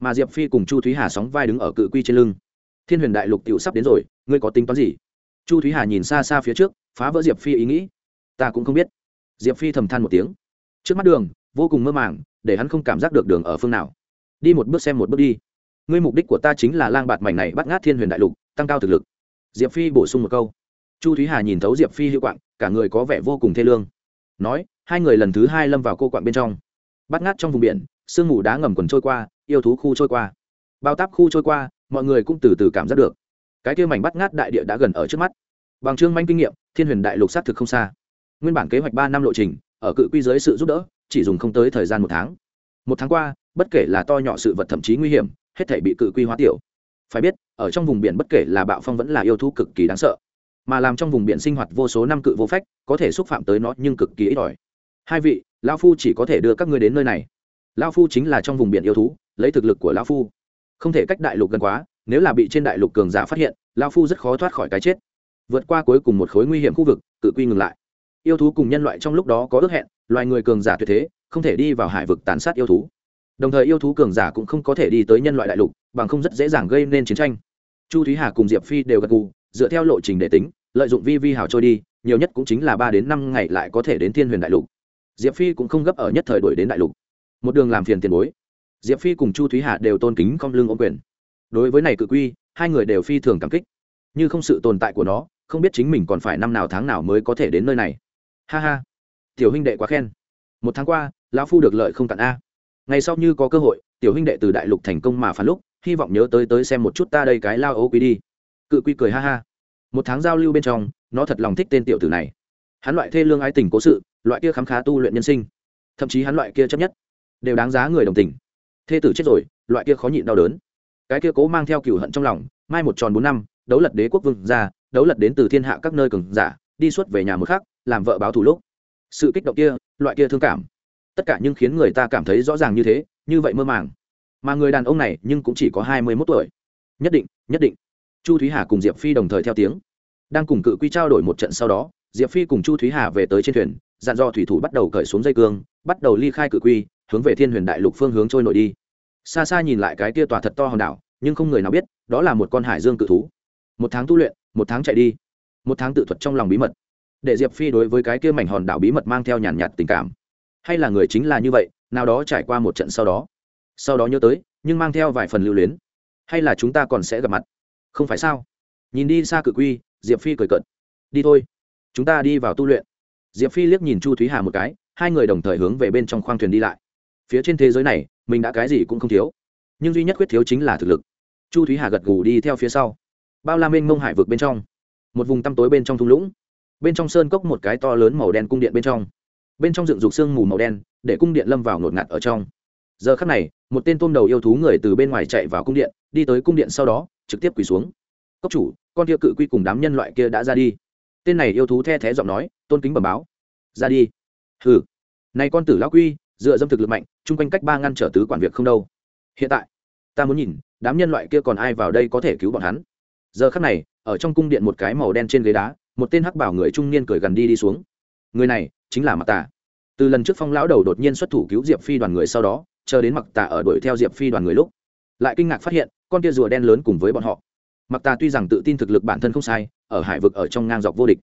A: Mà diệp phi cùng chu thúy hà sóng vai đứng ở cự quy trên lưng. Thiên huyền đại lục t sắp đến rồi, ngươi có tính toán gì? Chu thúy hà nhìn xa xa phía trước, phá vỡ diệp phi ý nghĩ. Ta cũng không biết. Diệp phi thầm than một tiếng. Trước mắt đường, vô cùng mơ màng, để hắn không cảm giác được đường ở phương nào đi một bước xem một bước đi. Ngươi mục đích của ta chính là lang bạt mảnh này bắt ngát thiên huyền đại lục, tăng cao thực lực. Diệp phi bổ sung một câu. Chu thúy hà nhìn thấu diệp phi hữu quạng, cả người có vẻ vô cùng thê lương. Nói, hai người lần thứ hai lâm vào cô quạng bên trong. Bắt ngát trong vùng biển, sương mù đá ngầm quần trôi qua, yêu thú khu trôi qua. Bao táp khu trôi qua, mọi người cũng từ từ cảm giác được. Cái kia mảnh bắt ngát đại địa đã gần ở trước mắt. Bằng trương manh kinh nghiệm, thiên huyền đại lục xác thực không xa. Nguyên bản kế hoạch ba năm lộ trình, ở cự quy dưới sự giúp đỡ, chỉ dùng không tới thời gian một tháng. Một tháng qua bất kể là to nhỏ sự vật thậm chí nguy hiểm, hết thể bị cự quy hóa tiểu. Phải biết, ở trong vùng biển bất kể là bạo phong vẫn là yêu thú cực kỳ đáng sợ. Mà làm trong vùng biển sinh hoạt vô số năm cự vô phách, có thể xúc phạm tới nó nhưng cực kỳ ít ỏi. Hai vị lao phu chỉ có thể đưa các ngươi đến nơi này. Lao phu chính là trong vùng biển yêu thú, lấy thực lực của lao phu. Không thể cách đại lục gần quá, nếu là bị trên đại lục cường giả phát hiện lao phu rất khó thoát khỏi cái chết. Vượt qua cuối cùng một khối nguy hiểm khu vực, cự quy ngừng lại. Yêu thú cùng nhân loại trong lúc đó có ước hẹn, loài người cường giả tuyệt thế, không thể đi vào hải vực tàn sát yêu thú đồng thời yêu thú cường giả cũng không có thể đi tới nhân loại đại lục, bằng không rất dễ dàng gây nên chiến tranh. Chu thúy hà cùng diệp phi đều gật gù, dựa theo lộ trình để tính, lợi dụng vi vi hào trôi đi, nhiều nhất cũng chính là ba đến năm ngày lại có thể đến thiên huyền đại lục. Diệp phi cũng không gấp ở nhất thời đổi đến đại lục. Một đường làm phiền tiền bối. Diệp phi cùng chu thúy hà đều tôn kính không lương ô quyền. Đối với này cự quy, hai người đều phi thường cảm kích. Như không sự tồn tại của nó, không biết chính mình còn phải năm nào tháng nào mới có thể đến nơi này. Ha ha. Tiểu huynh đệ quá khen. Một tháng qua, lão phu được lợi không cạn a ngày sau như có cơ hội tiểu huynh đệ từ đại lục thành công mà phản lúc hy vọng nhớ tới tới xem một chút ta đây cái lao ô quý đi. Cự quy cười ha ha. Một tháng giao lưu bên trong nó thật lòng thích tên tiểu tử này. Hắn loại thê lương ái tình cố sự loại kia khám khá tu luyện nhân sinh. Thậm chí hắn loại kia chấp nhất đều đáng giá người đồng tình. Thê tử chết rồi loại kia khó nhịn đau đớn. Cái kia cố mang theo cửu hận trong lòng mai một tròn bốn năm đấu lật đế quốc vương ra đấu lật đến từ thiên hạ các nơi cường giả đi suốt về nhà một khác, làm vợ báo thủ lúc. Sự kích động kia loại kia thương cảm tất cả nhưng khiến người ta cảm thấy rõ ràng như thế, như vậy mơ màng. Mà người đàn ông này nhưng cũng chỉ có hai mươi mốt tuổi. Nhất định nhất định. Chu thúy hà cùng diệp phi đồng thời theo tiếng. Đang cùng cự quy trao đổi một trận sau đó, diệp phi cùng chu thúy hà về tới trên thuyền, dặn dò thủy thủ bắt đầu cởi xuống dây cương, bắt đầu ly khai cự quy, hướng về thiên huyền đại lục phương hướng trôi nổi đi. Xa xa nhìn lại cái tia tòa thật to hòn đảo, nhưng không người nào biết, đó là một con hải dương cự thú. Một tháng tu luyện, một tháng chạy đi. Một tháng tự thuật trong lòng bí mật. Để diệp phi đối với cái kia mảnh hòn đảo bí mật mang theo nhàn nhạt tình cảm hay là người chính là như vậy, nào đó trải qua một trận sau đó. Sau đó nhớ tới, nhưng mang theo vài phần lưu luyến. Hay là chúng ta còn sẽ gặp mặt? Không phải sao? Nhìn đi xa cự quy, diệp phi cười cợt. Đi thôi. Chúng ta đi vào tu luyện. Diệp phi liếc nhìn chu thúy hà một cái, hai người đồng thời hướng về bên trong khoang thuyền đi lại. Phía trên thế giới này, mình đã cái gì cũng không thiếu. Nhưng duy nhất quyết thiếu chính là thực lực. Chu thúy hà gật gù đi theo phía sau. Bao la mênh mông hải vực bên trong. Một vùng tăm tối bên trong thung lũng. Bên trong sơn cốc một cái to lớn màu đen cung điện bên trong bên trong dựng dục sương mù màu đen, để cung điện lâm vào ngột ngạt ở trong. Giờ khắc này, một tên tôm đầu yêu thú người từ bên ngoài chạy vào cung điện, đi tới cung điện sau đó, trực tiếp quỳ xuống. Cốc chủ, con kia cự quy cùng đám nhân loại kia đã ra đi. Tên này yêu thú the thé giọng nói, tôn kính bẩm báo. Ra đi. Hừ. Này con tử lão quy, dựa dâm thực lực mạnh, chung quanh cách ba ngăn trở tứ quản việc không đâu. Hiện tại, ta muốn nhìn, đám nhân loại kia còn ai vào đây có thể cứu bọn hắn? Giờ khắc này, ở trong cung điện một cái màu đen trên ghế đá, một tên hắc bảo người trung niên cười gần đi đi xuống. Người này chính là mặc tà. Từ lần trước phong lão đầu đột nhiên xuất thủ cứu diệp phi đoàn người sau đó, chờ đến mặc tà ở đuổi theo diệp phi đoàn người lúc, lại kinh ngạc phát hiện, con kia rùa đen lớn cùng với bọn họ. Mặc tà tuy rằng tự tin thực lực bản thân không sai, ở hải vực ở trong ngang dọc vô địch,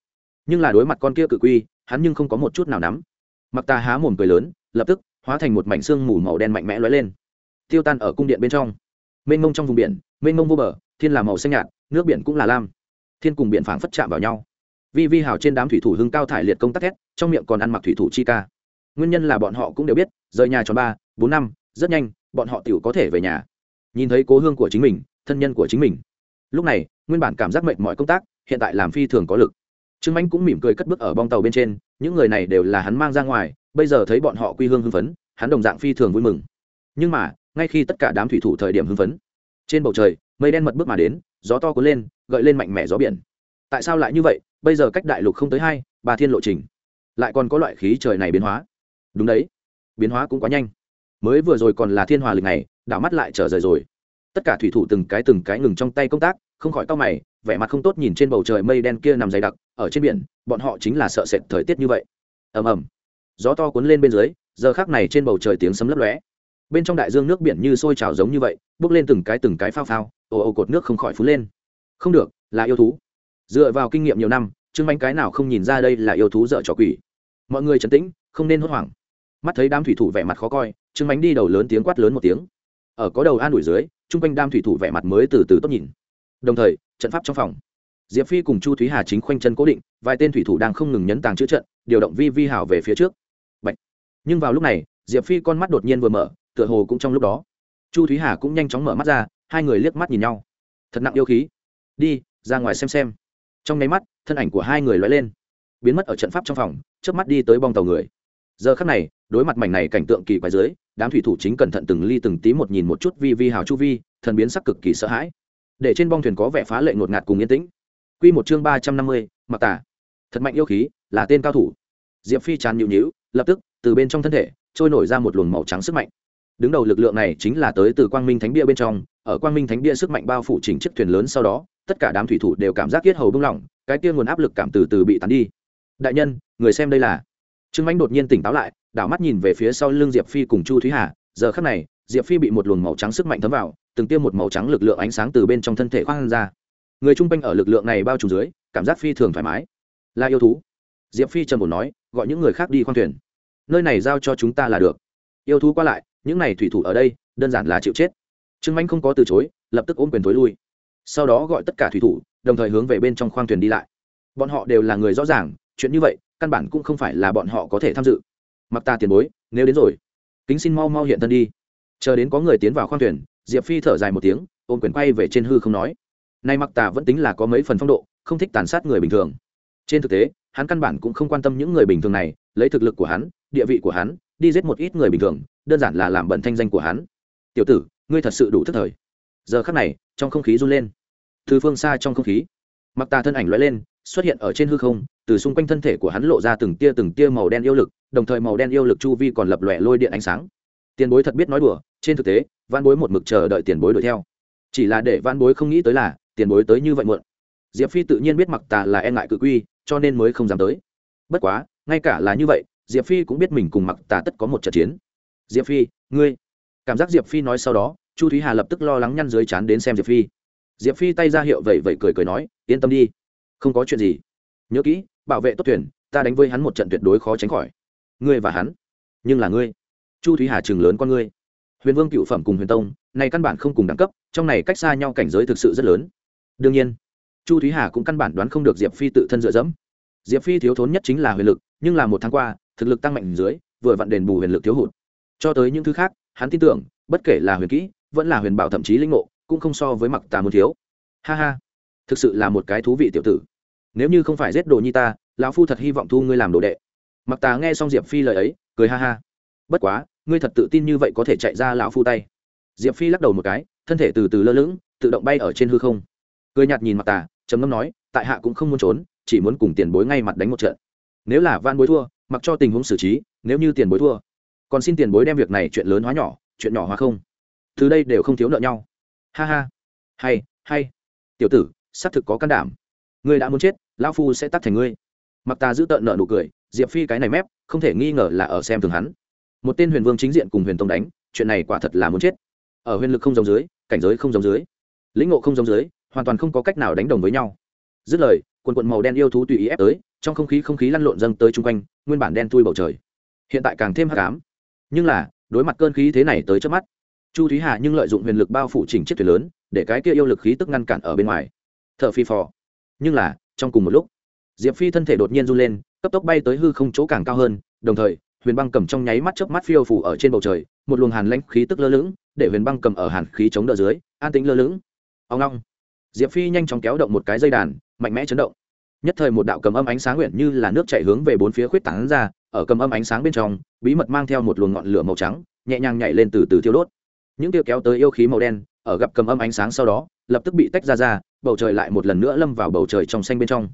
A: nhưng là đối mặt con kia cự quy, hắn nhưng không có một chút nào nắm. Mặc tà há mồm cười lớn, lập tức hóa thành một mảnh xương mù màu đen mạnh mẽ lóe lên. Tiêu tan ở cung điện bên trong. Mênh mông trong vùng biển, mênh mông vô bờ, thiên là màu xanh nhạt, nước biển cũng là lam. Thiên cùng biển phảng phất chạm vào nhau vi vi hào trên đám thủy thủ hưng cao thải liệt công tác thét, trong miệng còn ăn mặc thủy thủ chi ca. Nguyên nhân là bọn họ cũng đều biết, rời nhà tròn ba, bốn năm, rất nhanh, bọn họ tiểu có thể về nhà. Nhìn thấy cố hương của chính mình, thân nhân của chính mình. Lúc này, nguyên bản cảm giác mệnh mọi công tác, hiện tại làm phi thường có lực. Trương mãnh cũng mỉm cười cất bước ở bong tàu bên trên, những người này đều là hắn mang ra ngoài, bây giờ thấy bọn họ quy hương hưng phấn, hắn đồng dạng phi thường vui mừng. Nhưng mà, ngay khi tất cả đám thủy thủ thời điểm hưng phấn, trên bầu trời, mây đen mật bước mà đến, gió to cuốn lên, gợi lên mạnh mẽ gió biển tại sao lại như vậy? Bây giờ cách đại lục không tới hai, ba thiên lộ trình. Lại còn có loại khí trời này biến hóa. Đúng đấy. Biến hóa cũng quá nhanh. Mới vừa rồi còn là thiên hòa lịch này đảo mắt lại trở rời rồi. Tất cả thủy thủ từng cái từng cái ngừng trong tay công tác, không khỏi tao mày, vẻ mặt không tốt nhìn trên bầu trời mây đen kia nằm dày đặc, ở trên biển, bọn họ chính là sợ sệt thời tiết như vậy. Ầm ầm. Gió to cuốn lên bên dưới, giờ khác này trên bầu trời tiếng sấm lấp lóe. Bên trong đại dương nước biển như sôi trào giống như vậy, bước lên từng cái từng cái phao phao, ồ ồ cột nước không khỏi phú lên. Không được, là yêu thú dựa vào kinh nghiệm nhiều năm, trương bánh cái nào không nhìn ra đây là yêu thú dở trò quỷ. Mọi người trấn tĩnh, không nên hốt hoảng. Mắt thấy đám thủy thủ vẻ mặt khó coi, trương bánh đi đầu lớn tiếng quát lớn một tiếng. Ở có đầu an ủi dưới, chung quanh đám thủy thủ vẻ mặt mới từ từ tốt nhìn. Đồng thời, trận pháp trong phòng. Diệp phi cùng chu thúy hà chính khoanh chân cố định, vài tên thủy thủ đang không ngừng nhấn tàng chữ trận, điều động vi vi hào về phía trước. Bạch. nhưng vào lúc này, diệp phi con mắt đột nhiên vừa mở, tựa hồ cũng trong lúc đó. Chu thúy hà cũng nhanh chóng mở mắt ra, hai người liếc mắt nhìn nhau. Thật nặng yêu khí. Đi, ra ngoài xem xem trong nháy mắt, thân ảnh của hai người lóe lên, biến mất ở trận pháp trong phòng trước mắt đi tới bong tàu người. Giờ khắc này, đối mặt mảnh này cảnh tượng kỳ quái dưới, đám thủy thủ chính cẩn thận từng ly từng tí một nhìn một chút vi vi hào chu vi, thần biến sắc cực kỳ sợ hãi. Để trên bong thuyền có vẻ phá lệ ngột ngạt cùng yên tĩnh. Q một chương ba trăm năm mươi, mặc tả thật mạnh yêu khí, là tên cao thủ. Diệp phi tràn nhịu nhịu lập tức, từ bên trong thân thể, trôi nổi ra một luồng màu trắng sức mạnh. Đứng đầu lực lượng này chính là tới từ quang minh thánh bia bên trong ở quang minh thánh bia sức mạnh bao phủ chỉnh chiếc thuyền lớn sau đó, tất cả đám thủy thủ đều cảm giác kiết hầu bung lỏng, cái kia nguồn áp lực cảm từ từ bị tán đi. Đại nhân, người xem đây là. Trương mãnh đột nhiên tỉnh táo lại, đảo mắt nhìn về phía sau lưng diệp phi cùng chu thúy hà, giờ khắc này, diệp phi bị một luồng màu trắng sức mạnh thấm vào, từng tiêm một màu trắng lực lượng ánh sáng từ bên trong thân thể khoan ra. Người chung quanh ở lực lượng này bao trùm dưới, cảm giác phi thường thoải mái. Là yêu thú. Diệp phi trầm bồn nói, gọi những người khác đi khoang thuyền. Nơi này giao cho chúng ta là được. Yêu thú qua lại, những này thủy thủ ở đây, đơn giản là chịu chết trương mãnh không có từ chối, lập tức ôm quyền thối lui. Sau đó gọi tất cả thủy thủ, đồng thời hướng về bên trong khoang thuyền đi lại. Bọn họ đều là người rõ ràng, chuyện như vậy, căn bản cũng không phải là bọn họ có thể tham dự. Mặc ta tiền bối, nếu đến rồi, kính xin mau mau hiện thân đi. Chờ đến có người tiến vào khoang thuyền, diệp phi thở dài một tiếng, ôm quyền quay về trên hư không nói. Nay mặc tà vẫn tính là có mấy phần phong độ, không thích tàn sát người bình thường. Trên thực tế, hắn căn bản cũng không quan tâm những người bình thường này, lấy thực lực của hắn, địa vị của hắn, đi giết một ít người bình thường, đơn giản là làm bẩn thanh danh của hắn. Tiểu tử ngươi thật sự đủ thức thời. Giờ khắc này, trong không khí run lên. Từ phương xa trong không khí, mặc tà thân ảnh lóe lên, xuất hiện ở trên hư không, từ xung quanh thân thể của hắn lộ ra từng tia từng tia màu đen yêu lực, đồng thời màu đen yêu lực chu vi còn lập lòe lôi điện ánh sáng. Tiền bối thật biết nói đùa, trên thực tế văn bối một mực chờ đợi tiền bối đuổi theo. Chỉ là để văn bối không nghĩ tới là, tiền bối tới như vậy muộn. Diệp phi tự nhiên biết mặc tà là e ngại cự quy, cho nên mới không dám tới. Bất quá, ngay cả là như vậy, diệp phi cũng biết mình cùng mặc tà tất có một trận chiến. Diệp phi, ngươi cảm giác diệp phi nói sau đó, chu thúy hà lập tức lo lắng nhăn dưới chán đến xem diệp phi. Diệp phi tay ra hiệu vậy vậy cười cười nói, yên tâm đi, không có chuyện gì. Nhớ kỹ, bảo vệ tốt thuyền, ta đánh với hắn một trận tuyệt đối khó tránh khỏi. Ngươi và hắn, nhưng là ngươi. Chu thúy hà chừng lớn con ngươi. Huyền vương cựu phẩm cùng huyền tông, này căn bản không cùng đẳng cấp, trong này cách xa nhau cảnh giới thực sự rất lớn. Đương nhiên, chu thúy hà cũng căn bản đoán không được diệp phi tự thân dựa dẫm. Diệp phi thiếu thốn nhất chính là huyền lực, nhưng là một tháng qua, thực lực tăng mạnh dưới, vừa vặn đền bù huyền lực thiếu hụt. Cho tới những thứ khác hắn tin tưởng, bất kể là huyền kỹ, vẫn là huyền bảo thậm chí linh ngộ, cũng không so với mặc tà muốn thiếu. Ha ha, thực sự là một cái thú vị tiểu tử. Nếu như không phải giết đồ nhi ta, lão phu thật hy vọng thu ngươi làm đồ đệ. Mặc tà nghe xong diệp phi lời ấy, cười ha ha. Bất quá, ngươi thật tự tin như vậy có thể chạy ra lão phu tay. Diệp phi lắc đầu một cái, thân thể từ từ lơ lửng, tự động bay ở trên hư không. Cười nhạt nhìn mặc tà, trầm ngâm nói, tại hạ cũng không muốn trốn, chỉ muốn cùng tiền bối ngay mặt đánh một trận. Nếu là van bối thua, mặc cho tình huống xử trí, nếu như tiền bối thua còn xin tiền bối đem việc này chuyện lớn hóa nhỏ, chuyện nhỏ hóa không? Từ đây đều không thiếu nợ nhau. Ha ha. Hay hay. Tiểu tử, xác thực có can đảm. Ngươi đã muốn chết, lão phu sẽ tắt thành ngươi. Mặc ta giữ tợn nợ nụ cười, diệp phi cái này mép, không thể nghi ngờ là ở xem thường hắn. Một tên huyền vương chính diện cùng huyền tông đánh, chuyện này quả thật là muốn chết. Ở huyền lực không giống dưới, cảnh giới không giống dưới, lĩnh ngộ không giống dưới, hoàn toàn không có cách nào đánh đồng với nhau. Dứt lời, quần quận màu đen yêu thú tùy ý ép tới, trong không khí không khí lăn lộn dâng tới chung quanh, nguyên bản đen thui bầu trời. Hiện tại càng thêm hắc ám nhưng là, đối mặt cơn khí thế này tới trước mắt, chu thúy hà nhưng lợi dụng huyền lực bao phủ chỉnh chiếc thuyền lớn, để cái kia yêu lực khí tức ngăn cản ở bên ngoài. T h ở phi phò. Nhưng là, trong cùng một lúc, diệp phi thân thể đột nhiên run lên, cấp tốc bay tới hư không chỗ càng cao hơn, đồng thời, huyền băng cầm trong nháy mắt chớp mắt phiêu phủ ở trên bầu trời, một luồng hàn lãnh khí tức lơ lửng, để huyền băng cầm ở hàn khí chống đỡ dưới, an tĩnh lơ lửng. Ông long. Diệp phi nhanh chóng kéo động một cái dây đàn, mạnh mẽ chấn động. Nhất thời một đạo cầm âm ánh sáng nguyện như là nước chạy hướng về bốn phía khuyết tảng ra ở cầm âm ánh sáng bên trong, bí mật mang theo một luồng ngọn lửa màu trắng, nhẹ nhàng nhảy lên từ từ thiêu đốt. Những tiêu kéo tới yêu khí màu đen, ở gặp cầm âm ánh sáng sau đó, lập tức bị tách ra ra, bầu trời lại một lần nữa lâm vào bầu trời trong xanh bên trong.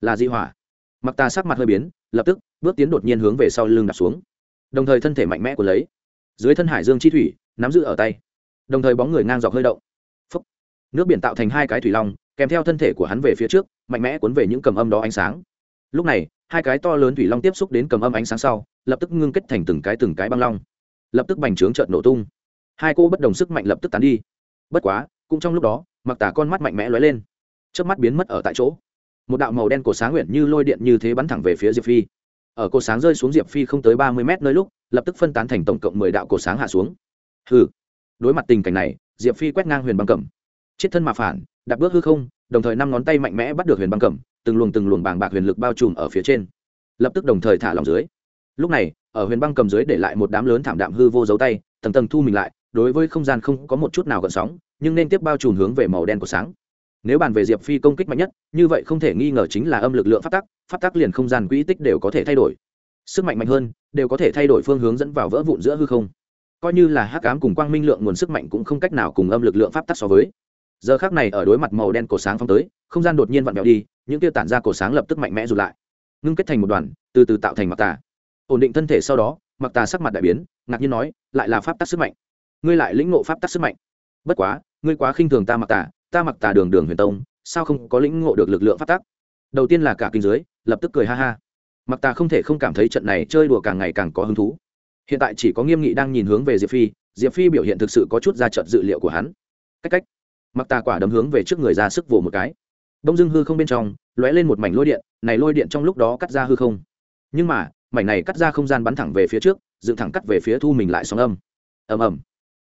A: Là di hỏa. Mặc ta sắc mặt hơi biến, lập tức, bước tiến đột nhiên hướng về sau lưng đặt xuống. Đồng thời thân thể mạnh mẽ của lấy. Dưới thân hải dương chi thủy, nắm giữ ở tay. Đồng thời bóng người ngang dọc hơi động. Phúc. nước biển tạo thành hai cái thủy long, kèm theo thân thể của hắn về phía trước, mạnh mẽ cuốn về những cầm âm đó ánh sáng. Lúc này hai cái to lớn thủy long tiếp xúc đến cầm âm ánh sáng sau, lập tức ngưng kết thành từng cái từng cái băng long. Lập tức bành trướng trợn nổ tung. Hai cô bất đồng sức mạnh lập tức tán đi. Bất quá, cũng trong lúc đó, mặc tả con mắt mạnh mẽ lóe lên. Trước mắt biến mất ở tại chỗ. Một đạo màu đen cổ sáng nguyện như lôi điện như thế bắn thẳng về phía diệp phi. Ở cổ sáng rơi xuống diệp phi không tới ba mươi mét nơi lúc, lập tức phân tán thành tổng cộng mười đạo cổ sáng hạ xuống. Hừ. Đối mặt tình cảnh này, diệp phi quét ngang huyền băng cẩm. Chết thân mà phản đạp bước hư không, đồng thời năm ngón tay mạnh mẽ bắt được huyền băng cẩm từng luồng từng luồng bàng bạc huyền lực bao trùm ở phía trên. Lập tức đồng thời thả lòng dưới. Lúc này, ở huyền băng cầm dưới để lại một đám lớn thảm đạm hư vô dấu tay, tầng tầng thu mình lại, đối với không gian không có một chút nào gợn sóng, nhưng nên tiếp bao trùm hướng về màu đen của sáng. Nếu bàn về diệp phi công kích mạnh nhất, như vậy không thể nghi ngờ chính là âm lực lượng phát tắc phát tắc liền không gian quỹ tích đều có thể thay đổi. Sức mạnh mạnh hơn, đều có thể thay đổi phương hướng dẫn vào vỡ vụn giữa hư không. Coi như là hắc ám cùng quang minh lượng nguồn sức mạnh cũng không cách nào cùng âm lực lượng pháp tắc so với giờ khác này ở đối mặt màu đen cổ sáng phong tới, không gian đột nhiên vặn vẹo đi, những tiêu tản ra cổ sáng lập tức mạnh mẽ rụt lại. Ngưng kết thành một đoàn, từ từ tạo thành mặc tà. Ổn định thân thể sau đó, mặc tà sắc mặt đại biến, ngạc nhiên nói, lại là pháp tắc sức mạnh. Ngươi lại lĩnh ngộ pháp tắc sức mạnh. Bất quá, ngươi quá khinh thường ta mặc tà, ta mặc tà đường đường huyền tông, sao không có lĩnh ngộ được lực lượng pháp tắc? Đầu tiên là cả kinh giới lập tức cười ha ha. Mặc tà không thể không cảm thấy trận này chơi đùa càng ngày càng có hứng thú. Hiện tại chỉ có nghiêm nghị đang nhìn hướng về diệp phi diệp phi biểu hiện thực sự có chút ra trận dự liệu của hắn. Cách cách mặc tà quả đấm hướng về trước người ra sức vồ một cái. Đông dưng hư không bên trong, lóe lên một mảnh lôi điện, này lôi điện trong lúc đó cắt ra hư không. Nhưng mà, mảnh này cắt ra không gian bắn thẳng về phía trước, dựng thẳng cắt về phía thu mình lại sóng âm. Ầm ầm.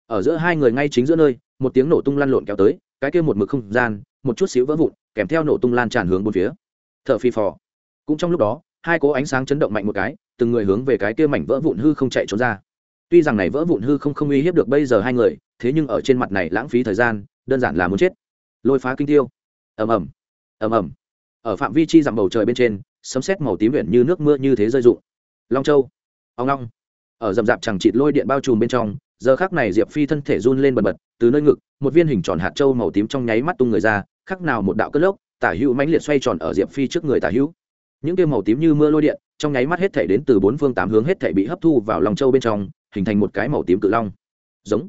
A: Ở giữa hai người ngay chính giữa nơi, một tiếng nổ tung lăn lộn kéo tới, cái kia một mực không gian, một chút xíu vỡ vụn, kèm theo nổ tung lan tràn hướng bốn phía. Thợ phi phò. Cũng trong lúc đó, hai cố ánh sáng chấn động mạnh một cái, từng người hướng về cái kia mảnh vỡ vụn hư không chạy trốn ra. Tuy rằng này vỡ vụn hư không không uy hiếp được bây giờ hai người, thế nhưng ở trên mặt này lãng phí thời gian đơn giản là muốn chết. Lôi phá kinh tiêu. Ầm ầm. Ầm ầm. Ở phạm vi chi dặm bầu trời bên trên, sấm sét màu tím biển như nước mưa như thế rơi rụng. Long châu. Ông long ở dầm dạp chẳng chịt lôi điện bao trùm bên trong, giờ khác này diệp phi thân thể run lên bật bật, từ nơi ngực, một viên hình tròn hạt trâu màu tím trong nháy mắt tung người ra khác nào một đạo cất lốc, tả hữu mãnh liệt xoay tròn ở diệp phi trước người tả hữu. Những kia màu tím như mưa lôi điện, trong nháy mắt hết thể đến từ bốn phương tám hướng hết thể bị hấp thu vào lòng châu bên trong, hình thành một cái màu tím cự long. Giống.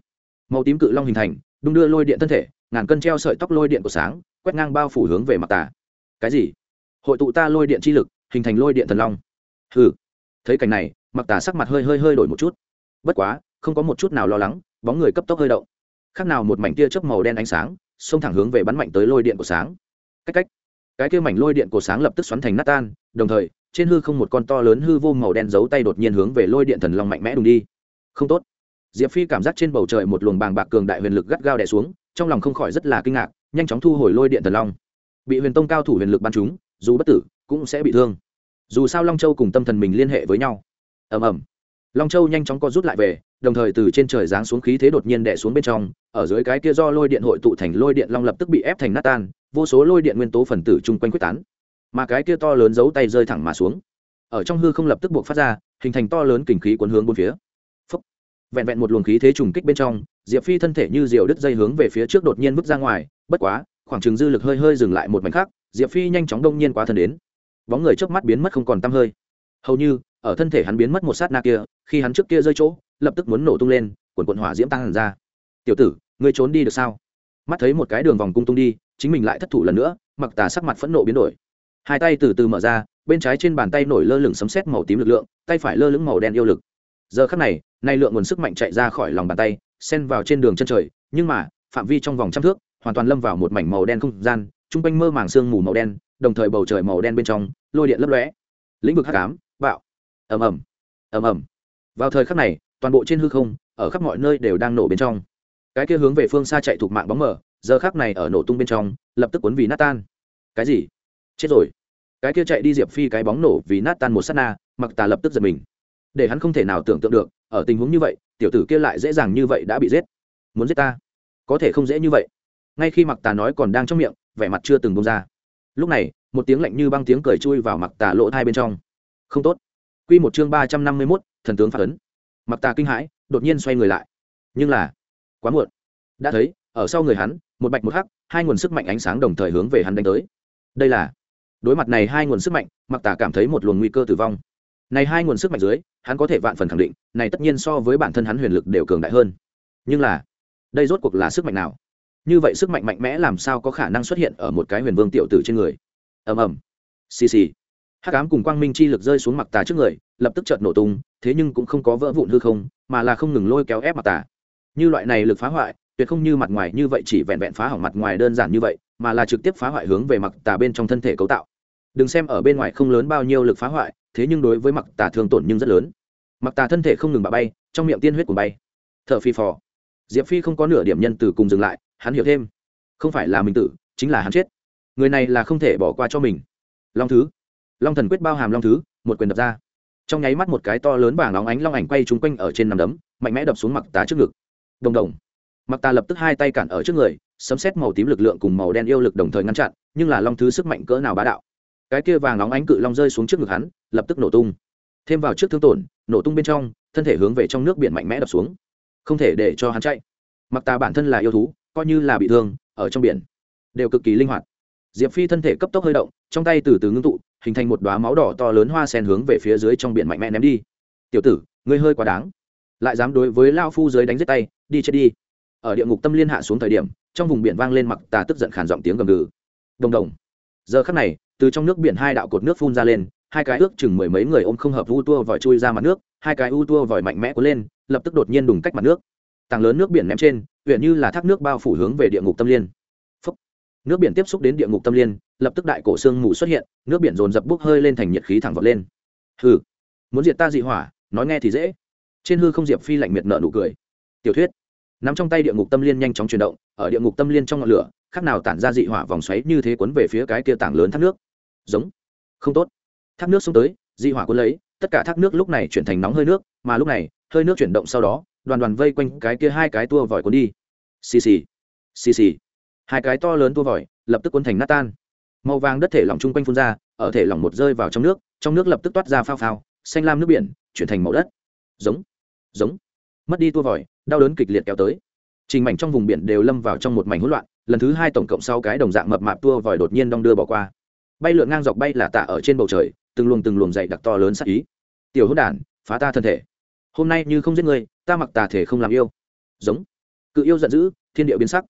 A: Màu tím cự long hình thành đung đưa lôi điện thân thể, ngàn cân treo sợi tóc lôi điện của sáng, quét ngang bao phủ hướng về mặt tà. Cái gì? Hội tụ ta lôi điện chi lực, hình thành lôi điện thần long. Hừ. Thấy cảnh này mặc tà sắc mặt hơi hơi hơi đổi một chút. Bất quá, không có một chút nào lo lắng, bóng người cấp tốc hơi động. Khác nào một mảnh tia chớp màu đen ánh sáng, xông thẳng hướng về bắn mạnh tới lôi điện của sáng. Cách cách. Cái kia mảnh lôi điện của sáng lập tức xoắn thành nát tan, đồng thời, trên hư không một con to lớn hư vô màu đen giấu tay đột nhiên hướng về lôi điện thần long mạnh mẽ đùng đi. Không tốt diệp phi cảm giác trên bầu trời một luồng bàng bạc cường đại huyền lực gắt gao đè xuống, trong lòng không khỏi rất là kinh ngạc, nhanh chóng thu hồi lôi điện thần long. Bị huyền tông cao thủ huyền lực bắn chúng dù bất tử, cũng sẽ bị thương. Dù sao long châu cùng tâm thần mình liên hệ với nhau. Ầm ầm. Long châu nhanh chóng co rút lại về, đồng thời từ trên trời giáng xuống khí thế đột nhiên đè xuống bên trong, ở dưới cái kia do lôi điện hội tụ thành lôi điện long lập tức bị ép thành nát tan, vô số lôi điện nguyên tố phần tử chung quanh quyết tán. Mà cái kia to lớn giấu tay rơi thẳng mà xuống. Ở trong hư không lập tức buộc phát ra, hình thành to lớn kình khí cuốn hướng bốn phía vẹn vẹn một luồng khí thế trùng kích bên trong, diệp phi thân thể như diều đứt dây hướng về phía trước đột nhiên vứt ra ngoài, bất quá, khoảng chừng dư lực hơi hơi dừng lại một mảnh khác, diệp phi nhanh chóng đông nhiên quá thân đến. Bóng người trước mắt biến mất không còn t hơi. Hầu như, ở thân thể hắn biến mất một sát na kia, khi hắn trước kia rơi chỗ, lập tức muốn nổ tung lên quần quần hỏa diễm tăng hẳn ra. Tiểu tử, ngươi trốn đi được sao? Mắt thấy một cái đường vòng cung tung đi, chính mình lại thất thủ lần nữa, mặc tà sắc mặt phẫn nộ biến đổi. Hai tay từ từ mở ra, bên trái trên bàn tay nổi lơ lửng sấm sét màu tím lực lượng, tay phải lơ lửng màu đen yêu lực giờ khắc này, nay lượng nguồn sức mạnh chạy ra khỏi lòng bàn tay, xen vào trên đường chân trời, nhưng mà, phạm vi trong vòng trăm thước, hoàn toàn lâm vào một mảnh màu đen không gian trung quanh mơ màng sương mù màu đen, đồng thời bầu trời màu đen bên trong, lôi điện lấp lóe. Lĩnh vực hắc ám, bạo. Ầm ầm. Ầm ầm. Vào thời khắc này, toàn bộ trên hư không, ở khắp mọi nơi đều đang nổ bên trong. Cái kia hướng về phương xa chạy thuộc mạng bóng mở giờ khắc này ở nổ tung bên trong, lập tức cuốn vì nát tan. Cái gì? Chết rồi. Cái kia chạy đi diệp phi cái bóng nổ vì nát tan một sát na mặc tà lập tức giật mình để hắn không thể nào tưởng tượng được, ở tình huống như vậy, tiểu tử kia lại dễ dàng như vậy đã bị giết. Muốn giết ta? Có thể không dễ như vậy. Ngay khi mặc tà nói còn đang trong miệng, vẻ mặt chưa từng bông ra. Lúc này, một tiếng lạnh như băng tiếng cười chui vào mặc tà lỗ thai bên trong. Không tốt. Q một chương ba trăm năm mươi mốt, thần tướng phát ấn mặc tà kinh hãi, đột nhiên xoay người lại. Nhưng là, quá muộn. Đã thấy, ở sau người hắn, một bạch một hắc, hai nguồn sức mạnh ánh sáng đồng thời hướng về hắn đánh tới. Đây là, đối mặt này hai nguồn sức mạnh mặc tà cảm thấy một luồng nguy cơ tử vong này hai nguồn sức mạnh dưới, hắn có thể vạn phần khẳng định, này tất nhiên so với bản thân hắn huyền lực đều cường đại hơn. Nhưng là, đây rốt cuộc là sức mạnh nào? Như vậy sức mạnh mạnh mẽ làm sao có khả năng xuất hiện ở một cái huyền vương tiểu tử trên người? Ầm ầm. Xì xì. Hát cám cùng quang minh chi lực rơi xuống mặc tà trước người, lập tức chợt nổ tung, thế nhưng cũng không có vỡ vụn hư không, mà là không ngừng lôi kéo ép mặc tà. Như loại này lực phá hoại, tuyệt không như mặt ngoài như vậy chỉ vẹn vẹn phá hỏng mặt ngoài đơn giản như vậy, mà là trực tiếp phá hoại hướng về mặc tà bên trong thân thể cấu tạo. Đừng xem ở bên ngoài không lớn bao nhiêu lực phá hoại thế nhưng đối với mặc tà thương tổn nhưng rất lớn. Mặc tà thân thể không ngừng bà bay, trong miệng tiên huyết của bay. T h ở phi phò. Diệp phi không có nửa điểm nhân từ cùng dừng lại, hắn hiểu thêm. Không phải là mình tử, chính là hắn chết. Người này là không thể bỏ qua cho mình. Long thứ. Long thần quyết bao hàm long thứ, một quyền đập ra. Trong nháy mắt một cái to lớn vàng óng ánh long ảnh quay trúng quanh ở trên nằm đấm, mạnh mẽ đập xuống mặc tà trước ngực. Đồng đồng. Mặc tà lập tức hai tay cản ở trước người, sấm xét màu tím lực lượng cùng màu đen yêu lực đồng thời ngăn chặn, nhưng là long thứ sức mạnh cỡ nào bá đạo cái kia vàng óng ánh cự long rơi xuống trước ngực hắn, lập tức nổ tung. Thêm vào trước thương tổn, nổ tung bên trong, thân thể hướng về trong nước biển mạnh mẽ đập xuống. Không thể để cho hắn chạy. Mặc tà bản thân là yêu thú, coi như là bị thương, ở trong biển, đều cực kỳ linh hoạt. Diệp phi thân thể cấp tốc hơi động, trong tay từ từ ngưng tụ, hình thành một đoá máu đỏ to lớn hoa sen hướng về phía dưới trong biển mạnh mẽ ném đi. Tiểu tử, ngươi hơi quá đáng. Lại dám đối với lao phu dưới đánh giết tay, đi chết đi. Ở địa ngục tâm liên hạ xuống thời điểm, trong vùng biển vang lên mặc tà tức giận khản giọng tiếng gầm gừ. Đồng đồng. Giờ khắc này từ trong nước biển hai đạo cột nước phun ra lên, hai cái ước chừng mười mấy người ôm không hợp u tua vòi chui ra mặt nước, hai cái u tua vòi mạnh mẽ cuốn lên, lập tức đột nhiên đùng cách mặt nước. Tảng lớn nước biển ném trên, huyện như là thác nước bao phủ hướng về địa ngục tâm liên. Phúc. nước biển tiếp xúc đến địa ngục tâm liên, lập tức đại cổ xương mù xuất hiện, nước biển dồn dập bốc hơi lên thành nhiệt khí thẳng vọt lên. Hừ. Muốn diệt ta dị hỏa, nói nghe thì dễ. Trên hư không diệp phi lạnh miệt nợ nụ cười. Tiểu thuyết. Nắm trong tay địa ngục tâm liên nhanh chóng chuyển động, ở địa ngục tâm liên trong ngọn lửa khác nào tản ra dị hỏa vòng xoáy như thế quấn về phía cái kia tảng lớn thác nước. Giống. Không tốt. Thác nước xông tới, dị hỏa cuốn lấy, tất cả thác nước lúc này chuyển thành nóng hơi nước, mà lúc này, hơi nước chuyển động sau đó, đoàn đoàn vây quanh cái kia hai cái tua vòi cuốn đi. Xì xì. Xì xì. Hai cái to lớn tua vòi, lập tức cuốn thành nát tan. Màu vàng đất thể lỏng chung quanh phun ra, ở thể lỏng một rơi vào trong nước trong nước lập tức toát ra phao phao, xanh lam nước biển, chuyển thành màu đất. Giống. Giống. Mất đi tua vòi, đau đớn kịch liệt kéo tới. Trình mảnh trong vùng biển đều lâm vào trong một mảnh hỗn loạn lần thứ hai tổng cộng sau cái đồng dạng mập mạp tua vòi đột nhiên đong đưa bỏ qua. Bay lượn ngang dọc bay là tạ ở trên bầu trời, từng luồng từng luồng dậy đặc to lớn sắc ý. Tiểu hốt đản, phá ta thân thể. Hôm nay như không giết người ta mặc tà thể không làm yêu. Giống. Cự yêu giận dữ, thiên địa biến sắc.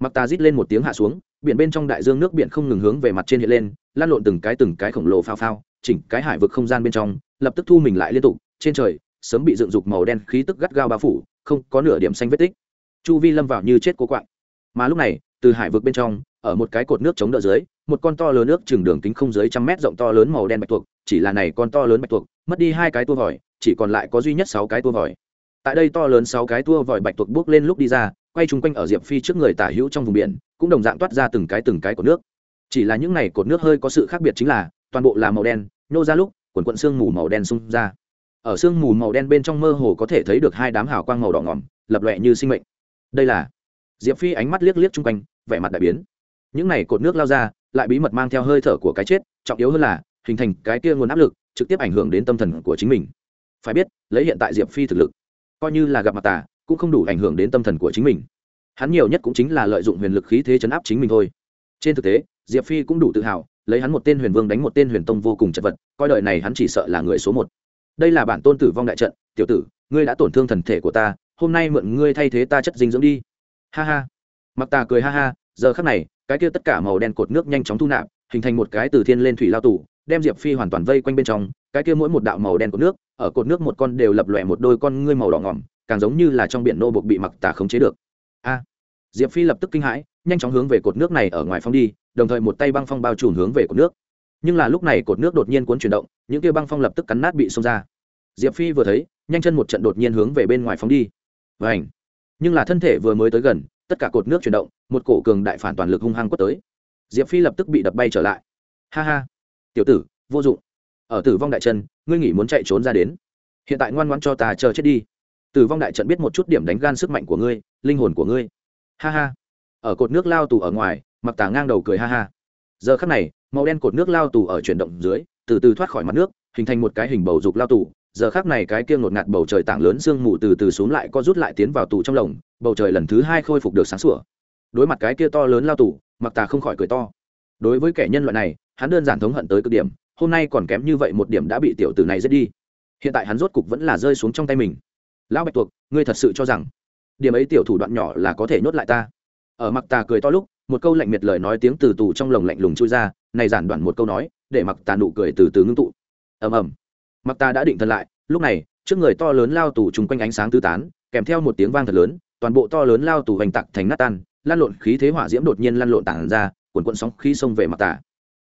A: Mặc tà rít lên một tiếng hạ xuống, biển bên trong đại dương nước biển không ngừng hướng về mặt trên hiện lên, lan lộn từng cái từng cái khổng lồ phao phao, chỉnh cái hải vực không gian bên trong, lập tức thu mình lại liên tục, trên trời, sớm bị dựng dục màu đen khí tức gắt gao bao phủ, không có nửa điểm xanh vết tích. Chu vi lâm vào như chết cố quạng. Mà lúc này từ hải vực bên trong, ở một cái cột nước chống đỡ dưới, một con to lớn nước chừng đường kính không dưới trăm mét rộng to lớn màu đen bạch tuộc, chỉ là này con to lớn bạch tuộc, mất đi hai cái tua vòi, chỉ còn lại có duy nhất sáu cái tua vòi. Tại đây to lớn sáu cái tua vòi bạch tuộc bước lên lúc đi ra, quay chung quanh ở diệp phi trước người tả hữu trong vùng biển, cũng đồng dạng toát ra từng cái từng cái cột nước. Chỉ là những này cột nước hơi có sự khác biệt chính là, toàn bộ là màu đen, nhô ra lúc, quần quận xương mù màu đen xung ra. Ở xương mù màu đen bên trong mơ hồ có thể thấy được hai đám hào quang màu đỏ ngỏm lập lòe như sinh mệnh. Đây là diệp phi ánh mắt liếc liếc chung quanh, vẻ mặt đại biến. Những này cột nước lao ra, lại bí mật mang theo hơi thở của cái chết, trọng yếu hơn là, hình thành cái kia nguồn áp lực, trực tiếp ảnh hưởng đến tâm thần của chính mình. Phải biết, lấy hiện tại diệp phi thực lực, coi như là gặp mặt tà, cũng không đủ ảnh hưởng đến tâm thần của chính mình. Hắn nhiều nhất cũng chính là lợi dụng huyền lực khí thế chấn áp chính mình thôi. Trên thực tế, diệp phi cũng đủ tự hào, lấy hắn một tên huyền vương đánh một tên huyền tông vô cùng chật vật, coi đời này hắn chỉ sợ là người số một. Đây là bản tôn tử vong đại trận, tiểu tử, ngươi đã tổn thương thần thể của ta, hôm nay mượn ngươi thay thế ta chất dinh dưỡng đi ha ha. Mặc tà cười ha ha, giờ khắc này, cái kia tất cả màu đen cột nước nhanh chóng thu nạp, hình thành một cái từ thiên lên thủy lao tủ, đem diệp phi hoàn toàn vây quanh bên trong, cái kia mỗi một đạo màu đen cột nước, ở cột nước một con đều lập lòe một đôi con ngươi màu đỏ ngỏm, càng giống như là trong biển nô buộc bị mặc tà khống chế được. A. Diệp phi lập tức kinh hãi, nhanh chóng hướng về cột nước này ở ngoài phong đi, đồng thời một tay băng phong bao trùm hướng về cột nước. Nhưng là lúc này cột nước đột nhiên cuốn chuyển động, những kia băng phong lập tức cắn nát bị xông ra. Diệp phi vừa thấy, nhanh chân một trận đột nhiên hướng về bên ngoài phóng đi. Vảnh nhưng là thân thể vừa mới tới gần, tất cả cột nước chuyển động, một cổ cường đại phản toàn lực hung hăng quất tới. Diệp phi lập tức bị đập bay trở lại. Ha ha. Tiểu tử, vô dụng. Ở tử vong đại chân ngươi nghỉ muốn chạy trốn ra đến. Hiện tại ngoan ngoan cho ta chờ chết đi. Tử vong đại trận biết một chút điểm đánh gan sức mạnh của ngươi, linh hồn của ngươi. Ha ha. Ở cột nước lao tù ở ngoài mặc tà ngang đầu cười ha ha. Giờ khắc này, màu đen cột nước lao tù ở chuyển động dưới, từ từ thoát khỏi mặt nước, hình thành một cái hình bầu dục lao tù giờ khác này cái kia ngột ngạt bầu trời tảng lớn sương mù từ từ xuống lại co rút lại tiến vào tù trong lồng, bầu trời lần thứ hai khôi phục được sáng sủa. Đối mặt cái kia to lớn lao tù mặc tà không khỏi cười to. Đối với kẻ nhân loại này, hắn đơn giản thống hận tới cực điểm, hôm nay còn kém như vậy một điểm đã bị tiểu tử này giết đi. Hiện tại hắn rốt cục vẫn là rơi xuống trong tay mình. Lão bạch tuộc, ngươi thật sự cho rằng điểm ấy tiểu thủ đoạn nhỏ là có thể nhốt lại ta? Ở mặc tà cười to lúc, một câu lạnh miệt lời nói tiếng từ tù trong lồng lạnh lùng chui ra, này giản đoạn một câu nói, để mặc tà nụ cười từ từ ngưng tụ. Ầm ầm mặc ta đã định thần lại, lúc này, trước người to lớn lao tù chung quanh ánh sáng tứ tán, kèm theo một tiếng vang thật lớn, toàn bộ to lớn lao tù hoành tặc thành nát tan, lan lộn khí thế hỏa diễm đột nhiên lan lộn tản ra, cuồn cuộn sóng khí xông về mặc tà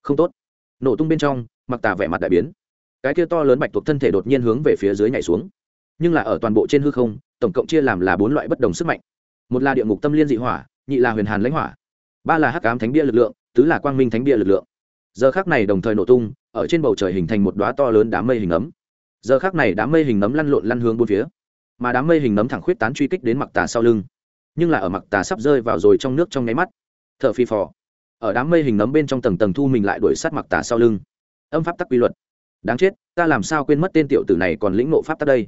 A: không tốt. Nổ tung bên trong, mặc tà vẻ mặt đại biến. Cái kia to lớn bạch thuộc thân thể đột nhiên hướng về phía dưới nhảy xuống. Nhưng là ở toàn bộ trên hư không, tổng cộng chia làm là bốn loại bất đồng sức mạnh. Một là địa ngục tâm liên dị hỏa, nhị là huyền hàn lãnh hỏa. Ba là hắc ám thánh bia lực lượng, tứ là quang minh thánh bia lực lượng. Giờ khác này đồng thời nổ tung ở trên bầu trời hình thành một đóa to lớn đám mây hình ấm. Giờ khác này đám mây hình nấm lăn lộn lăn hướng bốn phía, mà đám mây hình nấm thẳng khuyết tán truy kích đến mặc tà sau lưng. Nhưng là ở mặc tà sắp rơi vào rồi trong nước trong nháy mắt t h ở phi phò, ở đám mây hình nấm bên trong tầng tầng thu mình lại đuổi sát mặc tà sau lưng. Âm pháp tắc quy luật. Đáng chết, ta làm sao quên mất tên tiểu tử này còn lĩnh nộ pháp tắc đây?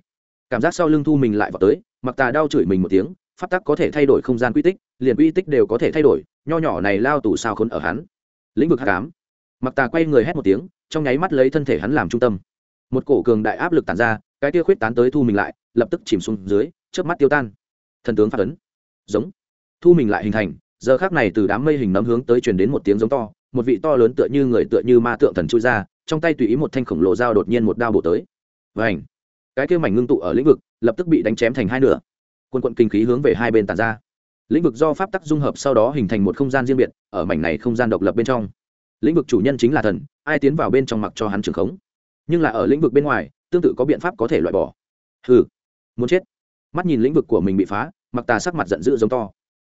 A: Cảm giác sau lưng thu mình lại vào tới, mặc tà đau chửi mình một tiếng, pháp tắc có thể thay đổi không gian quy tích, liền quy tích đều có thể thay đổi, nho nhỏ này lao tù sao khốn ở hắn. Lĩnh vực h tám mặc tà quay người hét một tiếng, trong nháy mắt lấy thân thể hắn làm trung tâm. Một cổ cường đại áp lực tàn ra, cái tia khuyết tán tới thu mình lại, lập tức chìm xuống dưới trước mắt tiêu tan. Thần tướng phát ấn giống. Thu mình lại hình thành, giờ khác này từ đám mây hình nấm hướng tới truyền đến một tiếng giống to, một vị to lớn tựa như người tựa như ma tượng thần chui ra, trong tay tùy ý một thanh khổng lồ dao đột nhiên một đao bổ tới. Và ảnh cái kia mảnh ngưng tụ ở lĩnh vực, lập tức bị đánh chém thành hai nửa. Quân quận kinh khí hướng về hai bên tàn ra. Lĩnh vực do pháp tắc dung hợp sau đó hình thành một không gian riêng biệt, ở mảnh này không gian độc lập bên trong lĩnh vực chủ nhân chính là thần, ai tiến vào bên trong mặc cho hắn trường khống. Nhưng là ở lĩnh vực bên ngoài, tương tự có biện pháp có thể loại bỏ. Hừ, muốn chết. Mắt nhìn lĩnh vực của mình bị phá mặc tà sắc mặt giận dữ giống to.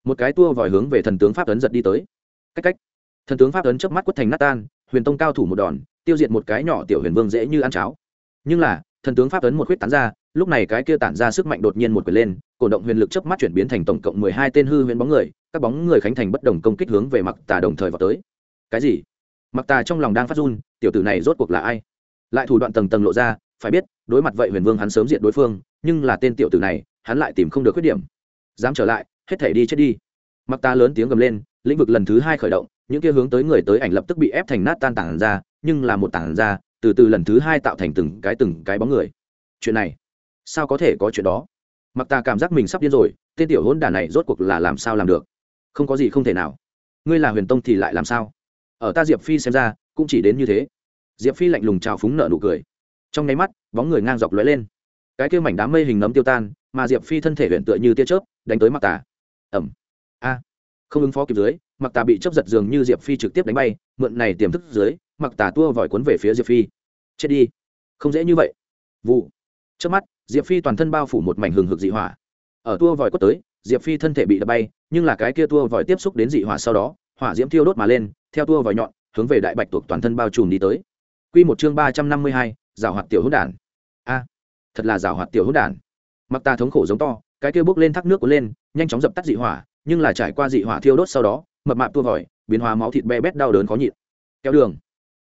A: Một cái tua vòi hướng về thần tướng pháp ấn giật đi tới. Cách cách. Thần tướng pháp ấn chớp mắt quất thành nát tan, huyền tông cao thủ một đòn, tiêu diệt một cái nhỏ tiểu huyền vương dễ như ăn cháo. Nhưng là, thần tướng pháp ấn một khuyết tán ra, lúc này cái kia tản ra sức mạnh đột nhiên một quyền lên, cổ động huyền lực chớp mắt chuyển biến thành tổng cộng mười hai tên hư huyền bóng người, các bóng người khánh thành bất đồng công kích hướng về mặc tà đồng thời vào tới. Cái gì? Mặc tà trong lòng đang phát run, tiểu tử này rốt cuộc là ai? Lại thủ đoạn tầng tầng lộ ra, phải biết, đối mặt vậy huyền vương hắn sớm diện đối phương, nhưng là tên tiểu tử này, hắn lại tìm không được khuyết điểm. Dám trở lại, hết thể đi chết đi. Mặc ta lớn tiếng gầm lên, lĩnh vực lần thứ hai khởi động, những kia hướng tới người tới ảnh lập tức bị ép thành nát tan tản ra, nhưng là một tản ra, từ từ lần thứ hai tạo thành từng cái từng cái bóng người. Chuyện này, sao có thể có chuyện đó? Mặc ta cảm giác mình sắp điên rồi, tên tiểu hôn đản này rốt cuộc là làm sao làm được? Không có gì không thể nào. Ngươi là huyền tông thì lại làm sao? Ở ta diệp phi xem ra cũng chỉ đến như thế diệp phi lạnh lùng trào phúng nợ nụ cười trong nháy mắt bóng người ngang dọc lóe lên cái kêu mảnh đám mây hình nấm tiêu tan mà diệp phi thân thể huyện tựa như tia chớp đánh tới mặc tà ẩm a không ứng phó kịp dưới mặc tà bị chấp giật dường như diệp phi trực tiếp đánh bay mượn này tiềm thức dưới mặc tà tua vòi cuốn về phía diệp phi chết đi không dễ như vậy vụ trước mắt diệp phi toàn thân bao phủ một mảnh hừng hực dị hỏa ở tua vòi quất tới diệp phi thân thể bị đập bay nhưng là cái kia tua vòi tiếp xúc đến dị hỏa sau đó hỏa diễm thiêu đốt mà lên theo tua vòi nhọn hướng về đại bạch tuộc toàn thân bao trùm đi tới Quy một chương ba trăm năm mươi hai, giảo hoạt tiểu hỗn đản. A, thật là giảo hoạt tiểu hỗn đản. Mặc ta thống khổ giống to, cái kia bốc lên thác nước cuốn lên, nhanh chóng dập tắt dị hỏa, nhưng là trải qua dị hỏa thiêu đốt sau đó, mập mạp tua vòi, biến hóa máu thịt be bét đau đớn khó nhịn. Kéo đường.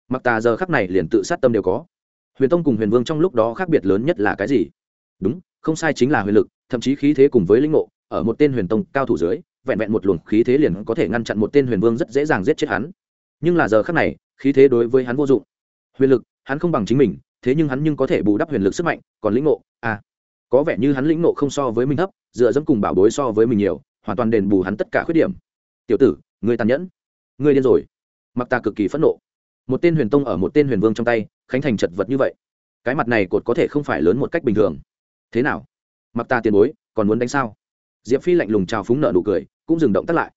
A: Mặc ta giờ khắc này liền tự sát tâm đều có. Huyền Tông cùng Huyền Vương trong lúc đó khác biệt lớn nhất là cái gì? Đúng, không sai chính là huyền lực, thậm chí khí thế cùng với linh ngộ, ở một tên Huyền Tông cao thủ dưới, vẹn vẹn một luồng khí thế liền có thể ngăn chặn một tên Huyền Vương rất dễ dàng giết chết hắn. Nhưng là giờ khắc này, khí thế đối với hắn vô dụng. Huyền lực hắn không bằng chính mình thế nhưng hắn nhưng có thể bù đắp huyền lực sức mạnh còn lĩnh ngộ à. Có vẻ như hắn lĩnh ngộ không so với mình thấp dựa dẫm cùng bảo bối so với mình nhiều hoàn toàn đền bù hắn tất cả khuyết điểm. Tiểu tử người tàn nhẫn. Người điên rồi. Mặc ta cực kỳ phẫn nộ. Một tên huyền tông ở một tên huyền vương trong tay khánh thành chật vật như vậy. Cái mặt này cột có thể không phải lớn một cách bình thường. Thế nào? Mặc ta tiền bối còn muốn đánh sao? Diệp phi lạnh lùng trào phúng nợ nụ cười cũng dừng động tắt lại.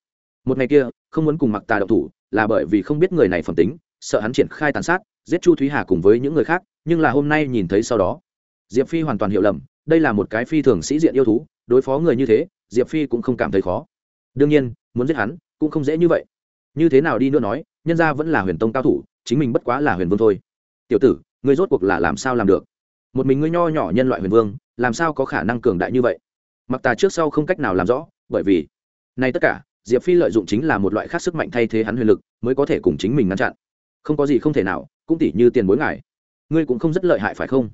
A: Một ngày kia, không muốn cùng mặc tà động thủ, là bởi vì không biết người này phẩm tính, sợ hắn triển khai tàn sát, giết chu thúy hà cùng với những người khác, nhưng là hôm nay nhìn thấy sau đó, diệp phi hoàn toàn hiểu lầm, đây là một cái phi thường sĩ diện yêu thú, đối phó người như thế, diệp phi cũng không cảm thấy khó. Đương nhiên, muốn giết hắn, cũng không dễ như vậy. Như thế nào đi nữa nói, nhân ra vẫn là huyền tông cao thủ, chính mình bất quá là huyền vương thôi. Tiểu tử, ngươi rốt cuộc là làm sao làm được? Một mình ngươi nho nhỏ nhân loại huyền vương, làm sao có khả năng cường đại như vậy? Mặc tà trước sau không cách nào làm rõ, bởi vì nay tất cả, diệp phi lợi dụng chính là một loại khác sức mạnh thay thế hắn huyền lực, mới có thể cùng chính mình ngăn chặn. Không có gì không thể nào, cũng tỷ như tiền bối ngài. Ngươi cũng không rất lợi hại phải không?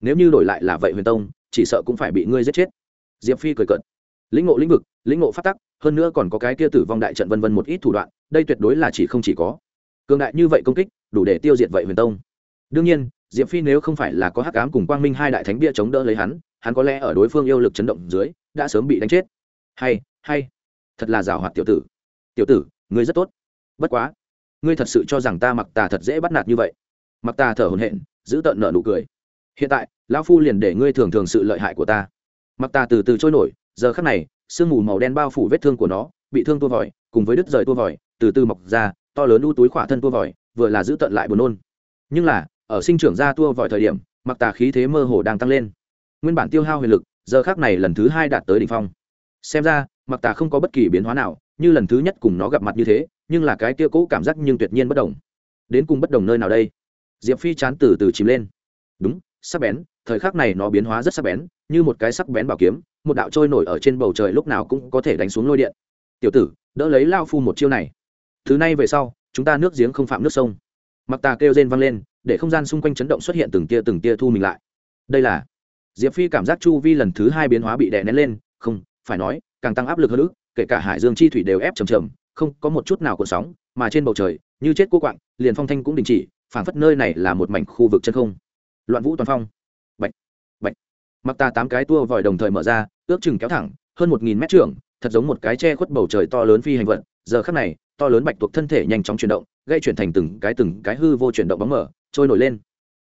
A: Nếu như đổi lại là vậy huyền tông, chỉ sợ cũng phải bị ngươi giết chết. Diệp phi cười cợt. Lĩnh ngộ lĩnh vực, lĩnh ngộ phát tắc, hơn nữa còn có cái kia tử vong đại trận vân vân một ít thủ đoạn, đây tuyệt đối là chỉ không chỉ có. Cường đại như vậy công kích, đủ để tiêu diệt vậy huyền tông. Đương nhiên, diệp phi nếu không phải là có hắc ám cùng quang minh hai đại thánh bia chống đỡ lấy hắn hắn có lẽ ở đối phương yêu lực chấn động dưới, đã sớm bị đánh chết. Hay hay thật là giảo hoạt tiểu tử. Tiểu tử, ngươi rất tốt. Bất quá, ngươi thật sự cho rằng ta mặc tà thật dễ bắt nạt như vậy? Mặc tà thở hồn hện giữ tợn nợ nụ cười. Hiện tại, lão phu liền để ngươi thường thường sự lợi hại của ta. Mặc tà từ từ trôi nổi, giờ khắc này, sương mù màu đen bao phủ vết thương của nó, bị thương tua vòi, cùng với đứt rời tua vòi, từ từ mọc ra, to lớn u túi khỏa thân tua vòi, vừa là giữ tận lại buồn nôn. Nhưng là, ở sinh trưởng ra tua vòi thời điểm, mặc tà khí thế mơ hồ đang tăng lên. Nguyên bản tiêu hao huyền lực, giờ khác này lần thứ hai đạt tới đ ỉ n h phong. Xem ra mặc tà không có bất kỳ biến hóa nào, như lần thứ nhất cùng nó gặp mặt như thế, nhưng là cái kia cũ cảm giác nhưng tuyệt nhiên bất đồng. Đến cùng bất đồng nơi nào đây? Diệp phi chán từ từ chìm lên. Đúng, sắc bén, thời khắc này nó biến hóa rất sắc bén, như một cái sắc bén bảo kiếm, một đạo trôi nổi ở trên bầu trời lúc nào cũng có thể đánh xuống lôi điện. Tiểu tử, đỡ lấy lao phu một chiêu này. Thứ này về sau, chúng ta nước giếng không phạm nước sông. Mặc tà kêu rên vang lên, để không gian xung quanh chấn động xuất hiện từng tia từng tia thu mình lại. Đây là diệp phi cảm giác chu vi lần thứ hai biến hóa bị đè nén lên, không, phải nói càng tăng áp lực hơn nữa, kể cả hải dương chi thủy đều ép trầm trầm, không có một chút nào cuộn sóng, mà trên bầu trời, như chết cô quạng, liền phong thanh cũng đình chỉ, phảng phất nơi này là một mảnh khu vực chân không. Loạn vũ toàn phong. Bạch bạch. Mặc ta tám cái tua vòi đồng thời mở ra, ước chừng kéo thẳng, hơn một nghìn mét trưởng, thật giống một cái che khuất bầu trời to lớn phi hành vận. Giờ khắc này, to lớn bạch tuộc thân thể nhanh chóng chuyển động, gây chuyển thành từng cái từng cái hư vô chuyển động bóng mở trôi nổi lên.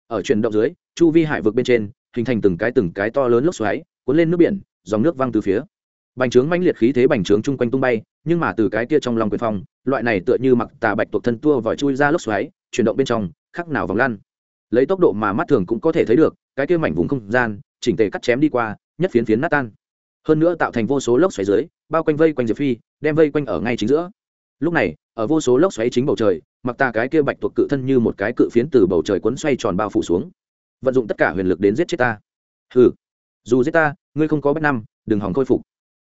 A: Ở chuyển động dưới, chu vi hải vực bên trên, hình thành từng cái từng cái to lớn lốc xoáy, cuốn lên nước biển, dòng nước văng từ phía bành trướng mãnh liệt khí thế bành trướng chung quanh tung bay, nhưng mà từ cái kia trong lòng quyền phong, loại này tựa như mặc tà bạch tuộc thân tua vòi chui ra lốc xoáy, chuyển động bên trong, khắc nào vòng lăn. Lấy tốc độ mà mắt thường cũng có thể thấy được, cái kia mảnh vùng không gian, chỉnh tề cắt chém đi qua, nhất phiến phiến nát tan. Hơn nữa tạo thành vô số lốc xoáy dưới, bao quanh vây quanh diệp phi, đem vây quanh ở ngay chính giữa. Lúc này, ở vô số lốc xoáy chính bầu trời, mặc tà cái kia bạch tuộc cự thân như một cái cự phiến từ bầu trời quấn xoay tròn bao phủ xuống. Vận dụng tất cả huyền lực đến giết chết ta. Hừ. Dù giết ta, ngươi không có bách năm, đừng hòng khôi phục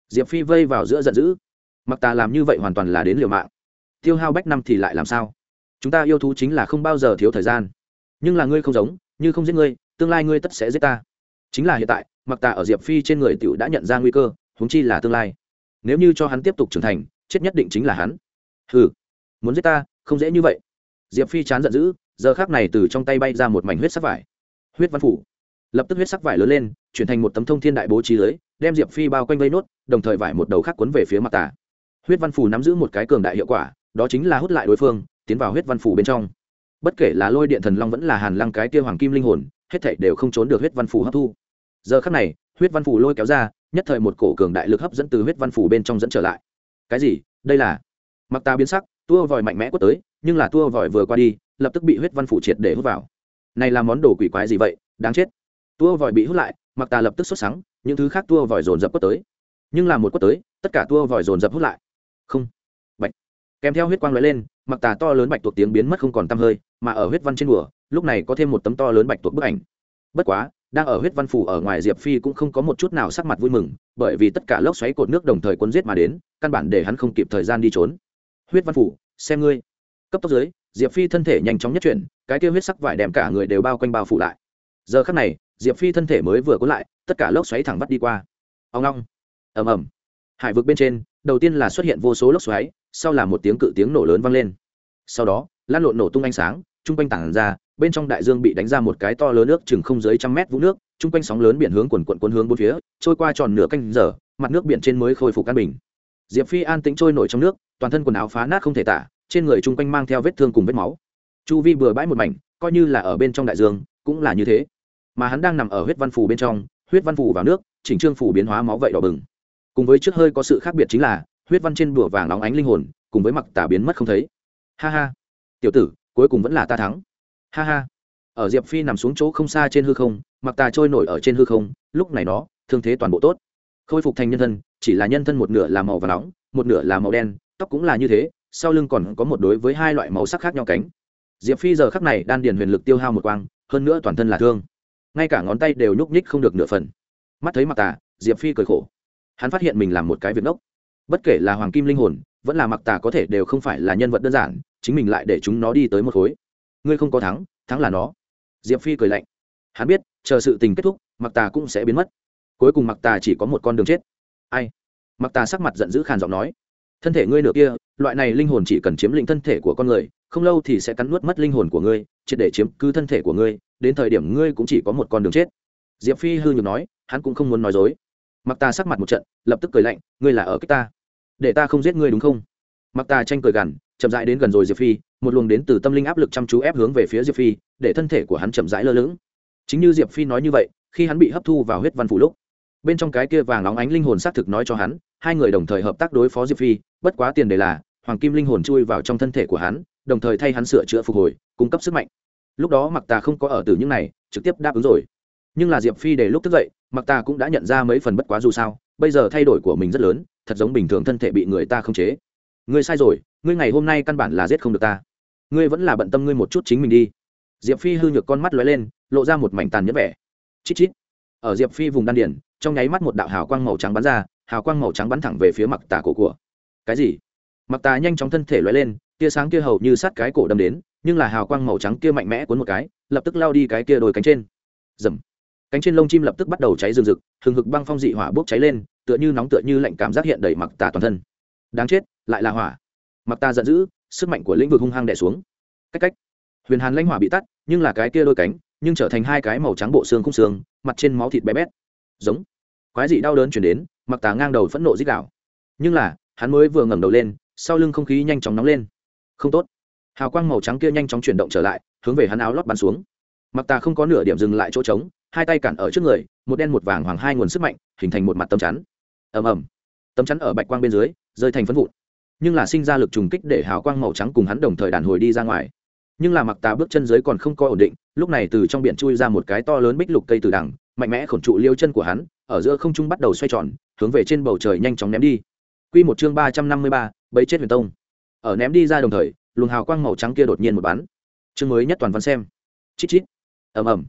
A: diệp phi vây vào giữa giận dữ. Mặc tà làm như vậy hoàn toàn là đến liều mạng. Tiêu hao bách năm thì lại làm sao? Chúng ta yêu thú chính là không bao giờ thiếu thời gian. Nhưng là ngươi không giống, như không giết ngươi, tương lai ngươi tất sẽ giết ta. Chính là hiện tại, mặc tà ở diệp phi trên người t đã nhận ra nguy cơ húng chi là tương lai. Nếu như cho hắn tiếp tục trưởng thành, chết nhất định chính là hắn. Ừ muốn giết ta, không dễ như vậy. Diệp phi chán giận dữ, giờ khác này từ trong tay bay ra một mảnh huyết sắc vải. Huyết văn phủ. Lập tức huyết sắc vải lớn lên, chuyển thành một tấm thông thiên đại bố trí lưới đem diệp phi bao quanh vây nốt, đồng thời vải một đầu khác quấn về phía mặt tà. Huyết văn phủ nắm giữ một cái cường đại hiệu quả, đó chính là hút lại đối phương, tiến vào huyết văn phủ bên trong. Bất kể là lôi điện thần long vẫn là hàn lăng cái kia hoàng kim linh hồn, hết thảy đều không trốn được huyết văn phủ hấp thu. Giờ khắc này, huyết văn phủ lôi kéo ra, nhất thời một cổ cường đại lực hấp dẫn từ huyết văn phủ bên trong dẫn trở lại. Cái gì? Đây là? Mặc ta biến sắc, tua vòi mạnh mẽ quất tới, nhưng là tua vòi vừa qua đi, lập tức bị huyết văn phủ triệt để hút vào. Này là món đồ quỷ quái gì vậy? Đáng chết. Tua vòi bị hút lại, mặc ta lập tức xuất sáng những thứ khác tua vòi dồn dập quất tới. Nhưng là một quất tới, tất cả tua vòi dồn dập hút lại. Không. Bạch. Kèm theo huyết quang lóe lên, mặc tà to lớn bạch tuộc tiếng biến mất không còn tăm hơi, mà ở huyết văn trên đùa, lúc này có thêm một tấm to lớn bạch tuộc bức ảnh. Bất quá, đang ở huyết văn phủ ở ngoài diệp phi cũng không có một chút nào sắc mặt vui mừng, bởi vì tất cả lốc xoáy cột nước đồng thời quân giết mà đến, căn bản để hắn không kịp thời gian đi trốn. Huyết văn phủ, xem ngươi. Cấp tốc dưới, diệp phi thân thể nhanh chóng nhất chuyển, cái kia huyết sắc vải đem cả người đều bao quanh bao phủ lại. Giờ khắc này diệp phi thân thể mới vừa có lại, tất cả lốc xoáy thẳng vắt đi qua. Ông long ầm ầm. Hải vực bên trên, đầu tiên là xuất hiện vô số lốc xoáy, sau là một tiếng cự tiếng nổ lớn vang lên. Sau đó, lan lộn nổ tung ánh sáng, chung quanh tảng ra, bên trong đại dương bị đánh ra một cái to lớn nước chừng không dưới trăm mét vũng nước, chung quanh sóng lớn biển hướng quần quận quân hướng bốn phía, trôi qua tròn nửa canh giờ, mặt nước biển trên mới khôi phục an bình. Diệp phi an tĩnh trôi nổi trong nước, toàn thân quần áo phá nát không thể tả, trên người chung quanh mang theo vết thương cùng vết máu. Chu vi bừa bãi một mảnh, coi như là ở bên trong đại dương, cũng là như thế mà hắn đang nằm ở huyết văn phủ bên trong, huyết văn phủ vào nước, chỉnh trương phủ biến hóa máu vậy đỏ bừng. Cùng với trước hơi có sự khác biệt chính là, huyết văn trên bùa vàng óng ánh linh hồn, cùng với mặc tà biến mất không thấy. Ha ha. Tiểu tử, cuối cùng vẫn là ta thắng. Ha ha. Ở diệp phi nằm xuống chỗ không xa trên hư không, mặc tà trôi nổi ở trên hư không, lúc này nó thương thế toàn bộ tốt. Khôi phục thành nhân thân, chỉ là nhân thân một nửa là màu và nóng, một nửa là màu đen, tóc cũng là như thế, sau lưng còn có một đối với hai loại màu sắc khác nhau cánh. Diệp phi giờ khắc này đan điền huyền lực tiêu hao một quang, hơn nữa toàn thân là thương ngay cả ngón tay đều nhúc nhích không được nửa phần. Mắt thấy mặc tà, diệp phi cười khổ. Hắn phát hiện mình làm một cái việc ngốc. Bất kể là hoàng kim linh hồn, vẫn là mặc tà có thể đều không phải là nhân vật đơn giản, chính mình lại để chúng nó đi tới một khối. Ngươi không có thắng thắng là nó. Diệp phi cười lạnh. Hắn biết, chờ sự tình kết thúc mặc tà cũng sẽ biến mất. Cuối cùng mặc tà chỉ có một con đường chết. Ai? Mặc tà sắc mặt giận dữ khàn giọng nói. Thân thể ngươi nửa kia, loại này linh hồn chỉ cần chiếm lĩnh thân thể của con người, không lâu thì sẽ cắn nuốt mất linh hồn của ngươi, triệt để chiếm cứ thân thể của ngươi đến thời điểm ngươi cũng chỉ có một con đường chết. Diệp phi hư nhược nói, hắn cũng không muốn nói dối. Mặc ta sắc mặt một trận, lập tức cười lạnh, ngươi là ở cách ta. Để ta không giết ngươi đúng không? Mặc ta tranh cười gằn, chậm rãi đến gần rồi diệp phi, một luồng đến từ tâm linh áp lực chăm chú ép hướng về phía diệp phi, để thân thể của hắn chậm rãi lơ lửng. Chính như diệp phi nói như vậy, khi hắn bị hấp thu vào huyết văn phủ lúc, bên trong cái kia vàng óng ánh linh hồn xác thực nói cho hắn, hai người đồng thời hợp tác đối phó diệp phi, bất quá tiền đề là, hoàng kim linh hồn chui vào trong thân thể của hắn, đồng thời thay hắn sửa chữa phục hồi, cung cấp sức mạnh lúc đó mặc tà không có ở từ những này, trực tiếp đáp ứng rồi. Nhưng là diệp phi để lúc thức dậy mặc tà cũng đã nhận ra mấy phần bất quá dù sao, bây giờ thay đổi của mình rất lớn, thật giống bình thường thân thể bị người ta không chế. Ngươi sai rồi, ngươi ngày hôm nay căn bản là giết không được ta. Ngươi vẫn là bận tâm ngươi một chút chính mình đi. Diệp phi hư nhược con mắt lóe lên, lộ ra một mảnh tàn nhẫn vẻ. Chít chít. Ở diệp phi vùng đan điển trong nháy mắt một đạo hào quang màu trắng bắn ra, hào quang màu trắng bắn thẳng về phía mặc tà cổ của. Cái gì? Mặc tà nhanh chóng thân thể lóe lên, tia sáng kia hầu như sát cái cổ đâm đến nhưng là hào quang màu trắng kia mạnh mẽ cuốn một cái, lập tức lao đi cái kia đôi cánh trên. Dầm cánh trên lông chim lập tức bắt đầu cháy rừng rực, hừng hực băng phong dị hỏa bốc cháy lên, tựa như nóng tựa như lạnh cảm giác hiện đầy mặc tà toàn thân. Đáng chết, lại là hỏa. Mặc ta giận dữ, sức mạnh của lĩnh vực hung hăng đè xuống. Cách cách. Huyền hàn lãnh hỏa bị tắt, nhưng là cái kia đôi cánh, nhưng trở thành hai cái màu trắng bộ xương khung xương, mặt trên máu thịt bé bét. Giống. Quái dị đau đớn chuyển đến, mặc tà ngang đầu phẫn nộ dích đạo nhưng là, hắn mới vừa ngẩng đầu lên, sau lưng không khí nhanh chóng nóng lên. Không tốt hào quang màu trắng kia nhanh chóng chuyển động trở lại hướng về hắn áo lót bắn xuống. Mặc tà không có nửa điểm dừng lại chỗ trống hai tay cản ở trước người một đen một vàng hoàng hai nguồn sức mạnh hình thành một mặt tấm chắn. Ầm ầm. Tấm chắn ở bạch quang bên dưới rơi thành phân vụn. Nhưng là sinh ra lực trùng kích để hào quang màu trắng cùng hắn đồng thời đàn hồi đi ra ngoài. Nhưng là mặc tà bước chân dưới còn không có ổn định lúc này từ trong biển chui ra một cái to lớn bích lục cây từ đằng mạnh mẽ khổn trụ liêu chân của hắn ở giữa không trung bắt đầu xoay tròn hướng về trên bầu trời nhanh chóng ném đi. Quy một chương ba trăm năm mươi ba, bấy chết huyền tông. Ở ném đi ra đồng thời, luồng hào quang màu trắng kia đột nhiên một bắn. Chương mới nhất toàn văn xem. Chít chít. Ầm ầm.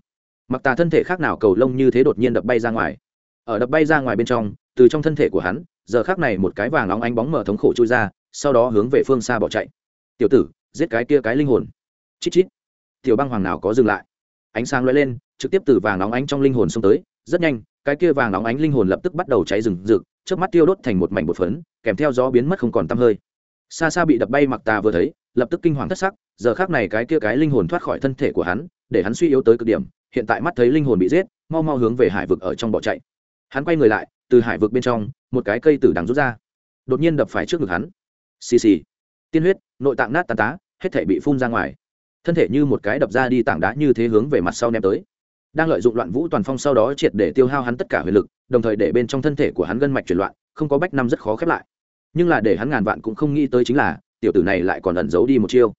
A: Mặc Tà thân thể khác nào cầu lông như thế đột nhiên đập bay ra ngoài. Ở đập bay ra ngoài bên trong, từ trong thân thể của hắn, giờ khác này một cái vàng óng ánh bóng mở thống khổ chui ra, sau đó hướng về phương xa bỏ chạy. Tiểu tử, giết cái kia cái linh hồn. Chít chít. Tiểu băng hoàng nào có dừng lại. Ánh sáng lóe lên, trực tiếp từ vàng óng ánh trong linh hồn xông tới, rất nhanh, cái kia vàng óng ánh linh hồn lập tức bắt đầu cháy rừng rực, trước mắt tiêu đốt thành một mảnh bột phấn kèm theo gió biến mất không còn tăm hơi xa xa bị đập bay mặc tà vừa thấy lập tức kinh hoàng thất sắc, giờ khác này cái kia cái linh hồn thoát khỏi thân thể của hắn, để hắn suy yếu tới cực điểm, hiện tại mắt thấy linh hồn bị giết, mau mau hướng về hải vực ở trong bỏ chạy. Hắn quay người lại, từ hải vực bên trong, một cái cây tử đằng rút ra. Đột nhiên đập phải trước ngực hắn. Xì xì. Tiên huyết, nội tạng nát tàn tá, hết thể bị phun ra ngoài. Thân thể như một cái đập ra đi tảng đá như thế hướng về mặt sau ném tới. Đang lợi dụng loạn vũ toàn phong sau đó triệt để tiêu hao hắn tất cả huyền lực, đồng thời để bên trong thân thể của hắn gân mạch chuyển loạn, không có bách năm rất khó khép lại. Nhưng là để hắn ngàn vạn cũng không nghĩ tới chính là tiểu tử này lại còn ẩn giấu đi một chiêu.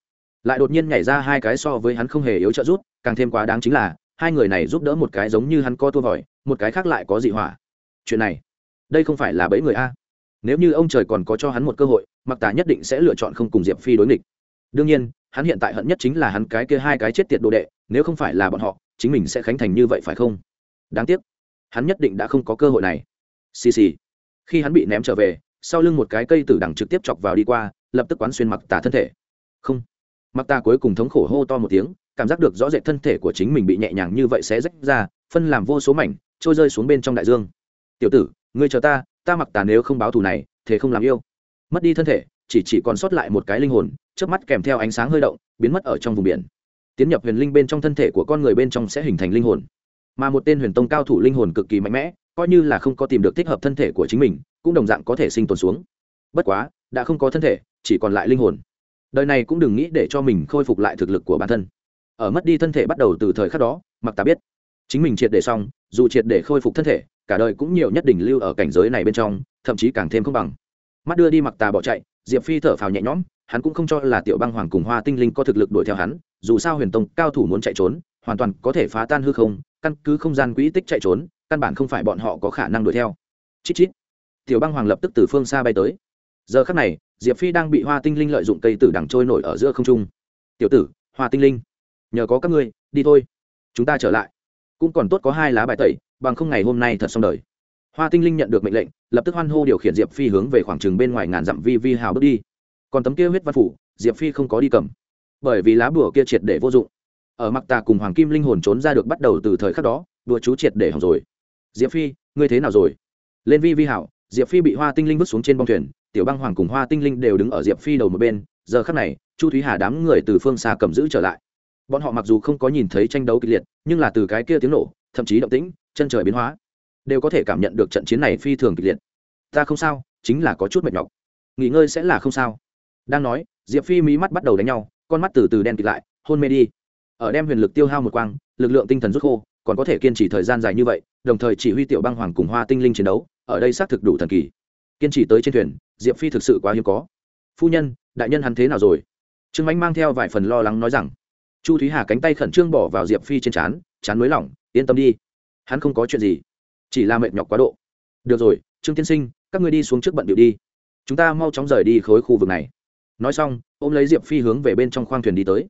A: Lại đột nhiên nhảy ra hai cái so với hắn không hề yếu trợ rút càng thêm quá đáng chính là, hai người này giúp đỡ một cái giống như hắn co tua vòi một cái khác lại có dị hỏa. Chuyện này, đây không phải là bẫy người a. Nếu như ông trời còn có cho hắn một cơ hội mặc tà nhất định sẽ lựa chọn không cùng diệp phi đối nghịch. Đương nhiên, hắn hiện tại hận nhất chính là hắn cái kia hai cái chết tiệt đồ đệ, nếu không phải là bọn họ, chính mình sẽ khánh thành như vậy phải không? Đáng tiếc, hắn nhất định đã không có cơ hội này. Xì xì. Khi hắn bị ném trở về, sau lưng một cái cây tử đằng trực tiếp chọc vào đi qua lập tức quán xuyên mặc tà thân thể. Không. Mặc tà cuối cùng thống khổ hô to một tiếng, cảm giác được rõ rệt thân thể của chính mình bị nhẹ nhàng như vậy sẽ rách ra, phân làm vô số mảnh, trôi rơi xuống bên trong đại dương. Tiểu tử, ngươi chờ ta ta mặc tà nếu không báo thù này, thế không làm yêu. Mất đi thân thể, chỉ chỉ còn sót lại một cái linh hồn trước mắt kèm theo ánh sáng hơi động, biến mất ở trong vùng biển. Tiến nhập huyền linh bên trong thân thể của con người bên trong sẽ hình thành linh hồn. Mà một tên huyền tông cao thủ linh hồn cực kỳ mạnh mẽ, coi như là không có tìm được thích hợp thân thể của chính mình, cũng đồng dạng có thể sinh tồn xuống. Bất quá đã không có thân thể, chỉ còn lại linh hồn. Đời này cũng đừng nghĩ để cho mình khôi phục lại thực lực của bản thân. Ở mất đi thân thể bắt đầu từ thời khắc đó, mặc ta biết. Chính mình triệt để xong, dù triệt để khôi phục thân thể, cả đời cũng nhiều nhất đỉnh lưu ở cảnh giới này bên trong, thậm chí càng thêm không bằng. Mắt đưa đi mặc tà bỏ chạy, diệp phi thở phào nhẹ nhõm, hắn cũng không cho là tiểu băng hoàng cùng hoa tinh linh có thực lực đuổi theo hắn, dù sao huyền tông cao thủ muốn chạy trốn, hoàn toàn có thể phá tan hư không, căn cứ không gian quỹ tích chạy trốn, căn bản không phải bọn họ có khả năng đuổi theo. Chít chít. Tiểu băng hoàng lập tức từ phương xa bay tới giờ khắc này, diệp phi đang bị hoa tinh linh lợi dụng cây tử đằng trôi nổi ở giữa không trung. Tiểu tử, hoa tinh linh, nhờ có các ngươi, đi thôi. Chúng ta trở lại. Cũng còn tốt có hai lá bài tẩy, bằng không ngày hôm nay thật xong đời. Hoa tinh linh nhận được mệnh lệnh, lập tức hoan hô điều khiển diệp phi hướng về khoảng trừng bên ngoài ngàn dặm vi vi hào bước đi. Còn tấm kia huyết văn phủ, diệp phi không có đi cầm, bởi vì lá bùa kia triệt để vô dụng. Ở mặc tà cùng hoàng kim linh hồn trốn ra được bắt đầu từ thời khắc đó đùa chú triệt để hỏng rồi. Diệp phi, ngươi thế nào rồi? Lên vi vi hảo diệp phi bị hoa tinh linh vứt xuống trên bong thuyền tiểu băng hoàng cùng hoa tinh linh đều đứng ở diệp phi đầu một bên, giờ khắc này, chu thúy hà đám người từ phương xa cầm giữ trở lại. Bọn họ mặc dù không có nhìn thấy tranh đấu kịch liệt, nhưng là từ cái kia tiếng nổ, thậm chí động tĩnh, chân trời biến hóa, đều có thể cảm nhận được trận chiến này phi thường kịch liệt. Ta không sao, chính là có chút mệt nhọc. Nghỉ ngơi sẽ là không sao. Đang nói, diệp phi mí mắt bắt đầu đánh nhau, con mắt từ từ đen kịt lại, hôn mê đi. Ở đem huyền lực tiêu hao một quang, lực lượng tinh thần rút khô, còn có thể kiên trì thời gian dài như vậy, đồng thời chỉ huy tiểu băng hoàng cùng hoa tinh linh chiến đấu, ở đây xác thực đủ thần kỳ kiên trì tới trên thuyền, diệp phi thực sự quá hiếm có. Phu nhân, đại nhân hắn thế nào rồi? Trương mánh mang theo vài phần lo lắng nói rằng, chu thúy hà cánh tay khẩn trương bỏ vào diệp phi trên trán chán mới lỏng, yên tâm đi. Hắn không có chuyện gì, chỉ là mệt nhọc quá độ. Được rồi, trương tiên sinh, các ngươi đi xuống trước bận điệu đi. Chúng ta mau chóng rời đi khối khu vực này. Nói xong, ôm lấy diệp phi hướng về bên trong khoang thuyền đi tới.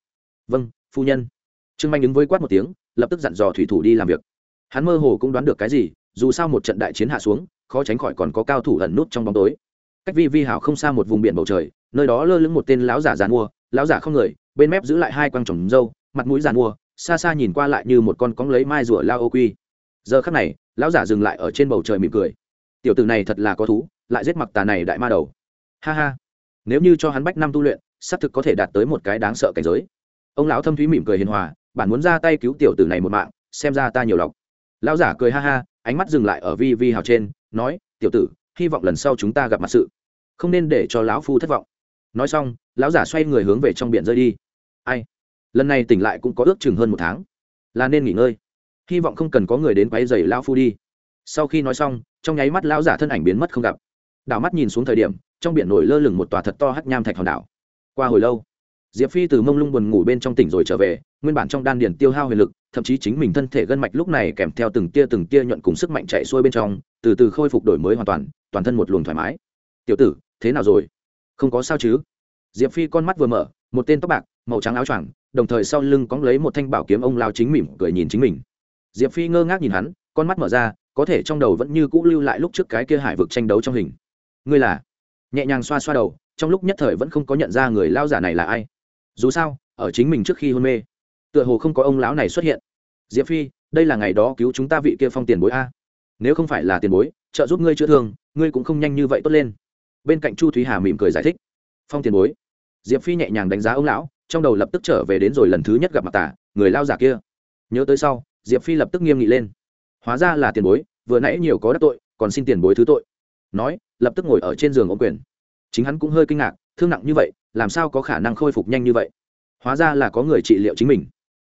A: Vâng phu nhân. Trương manh đứng với quát một tiếng, lập tức dặn dò thủy thủ đi làm việc. Hắn mơ hồ cũng đoán được cái gì, dù sao một trận đại chiến hạ xuống khó tránh khỏi còn có cao thủ ẩn nút trong bóng tối. Cách vi vi hảo không xa một vùng biển bầu trời, nơi đó lơ lửng một tên lão giả giàn mua, lão giả không người, bên mép giữ lại hai quang trồng râu mặt mũi giàn mua, xa xa nhìn qua lại như một con cóng lấy mai rùa lao ô quy. Giờ khắc này, lão giả dừng lại ở trên bầu trời mỉm cười. Tiểu tử này thật là có thú, lại giết mặc tà này đại ma đầu. Ha ha. Nếu như cho hắn bách năm tu luyện, xác thực có thể đạt tới một cái đáng sợ cảnh giới. Ông lão thâm thúy mỉm cười hiền hòa, bản muốn ra tay cứu tiểu tử này một mạng, xem ra ta nhiều lọc. Lão giả cười ha ha, ánh mắt dừng lại ở vi vi hào trên nói, tiểu tử, hy vọng lần sau chúng ta gặp mặt sự, không nên để cho lão phu thất vọng. Nói xong, lão giả xoay người hướng về trong biển rơi đi. Ai? Lần này tỉnh lại cũng có ước chừng hơn một tháng, là nên nghỉ ngơi. Hy vọng không cần có người đến quấy dày lão phu đi. Sau khi nói xong, trong nháy mắt lão giả thân ảnh biến mất không gặp. Đảo mắt nhìn xuống thời điểm, trong biển nổi lơ lửng một tòa thật to hắc nham thạch hòn đảo. Qua hồi lâu, diệp phi từ mông lung buồn ngủ bên trong tỉnh rồi trở về, nguyên bản trong đan điền tiêu hao huyền lực, thậm chí chính mình thân thể gân mạch lúc này kèm theo từng tia từng tia nhuận cùng sức mạnh chạy xuôi bên trong từ từ khôi phục đổi mới hoàn toàn toàn thân một luồng thoải mái. Tiểu tử, thế nào rồi? Không có sao chứ? Diệp phi con mắt vừa mở, một tên tóc bạc, màu trắng áo choàng, đồng thời sau lưng cóng lấy một thanh bảo kiếm ông lao chính mỉm cười nhìn chính mình. Diệp phi ngơ ngác nhìn hắn, con mắt mở ra, có thể trong đầu vẫn như cũ lưu lại lúc trước cái kia hải vực tranh đấu trong hình. Ngươi là? Nhẹ nhàng xoa xoa đầu, trong lúc nhất thời vẫn không có nhận ra người lao giả này là ai. Dù sao, ở chính mình trước khi hôn mê, tựa hồ không có ông lão này xuất hiện. Diệp phi, đây là ngày đó cứu chúng ta vị kia phong tiền bối a nếu không phải là tiền bối, trợ giúp ngươi chữa thương, ngươi cũng không nhanh như vậy tốt lên. Bên cạnh chu thúy hà mỉm cười giải thích. Phong tiền bối. Diệp phi nhẹ nhàng đánh giá ông lão, trong đầu lập tức trở về đến rồi lần thứ nhất gặp mặt tả, người lao giả kia. Nhớ tới sau, diệp phi lập tức nghiêm nghị lên. Hóa ra là tiền bối, vừa nãy nhiều có đắc tội, còn xin tiền bối thứ tội. Nói, lập tức ngồi ở trên giường ông quyền. Chính hắn cũng hơi kinh ngạc, thương nặng như vậy, làm sao có khả năng khôi phục nhanh như vậy? Hóa ra là có người trị liệu chính mình.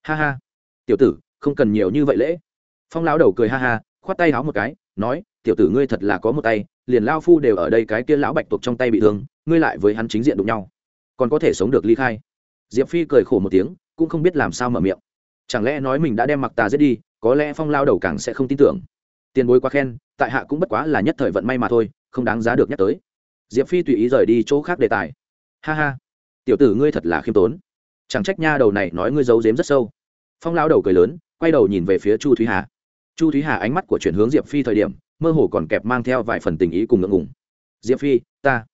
A: Ha ha. Tiểu tử, không cần nhiều như vậy lễ. Phong lão đầu cười ha ha khoát tay háo một cái, nói, tiểu tử ngươi thật là có một tay, liền lao phu đều ở đây cái kia lão bạch tuộc trong tay bị thương, ngươi lại với hắn chính diện đụng nhau, còn có thể sống được ly khai. Diệp phi cười khổ một tiếng, cũng không biết làm sao mở miệng. Chẳng lẽ nói mình đã đem mặc tà giết đi, có lẽ phong lao đầu càng sẽ không tin tưởng. Tiền bối quá khen, tại hạ cũng bất quá là nhất thời vận may mà thôi, không đáng giá được nhắc tới. Diệp phi tùy ý rời đi chỗ khác đề tài. Ha ha, tiểu tử ngươi thật là khiêm tốn. Chẳng trách nha đầu này nói ngươi giấu giếm rất sâu. Phong lao đầu cười lớn, quay đầu nhìn về phía chu thúy hà chu thúy hà ánh mắt của chuyển hướng diệp phi thời điểm, mơ hồ còn kẹp mang theo vài phần tình ý cùng ngượng ngùng. Diệp phi, ta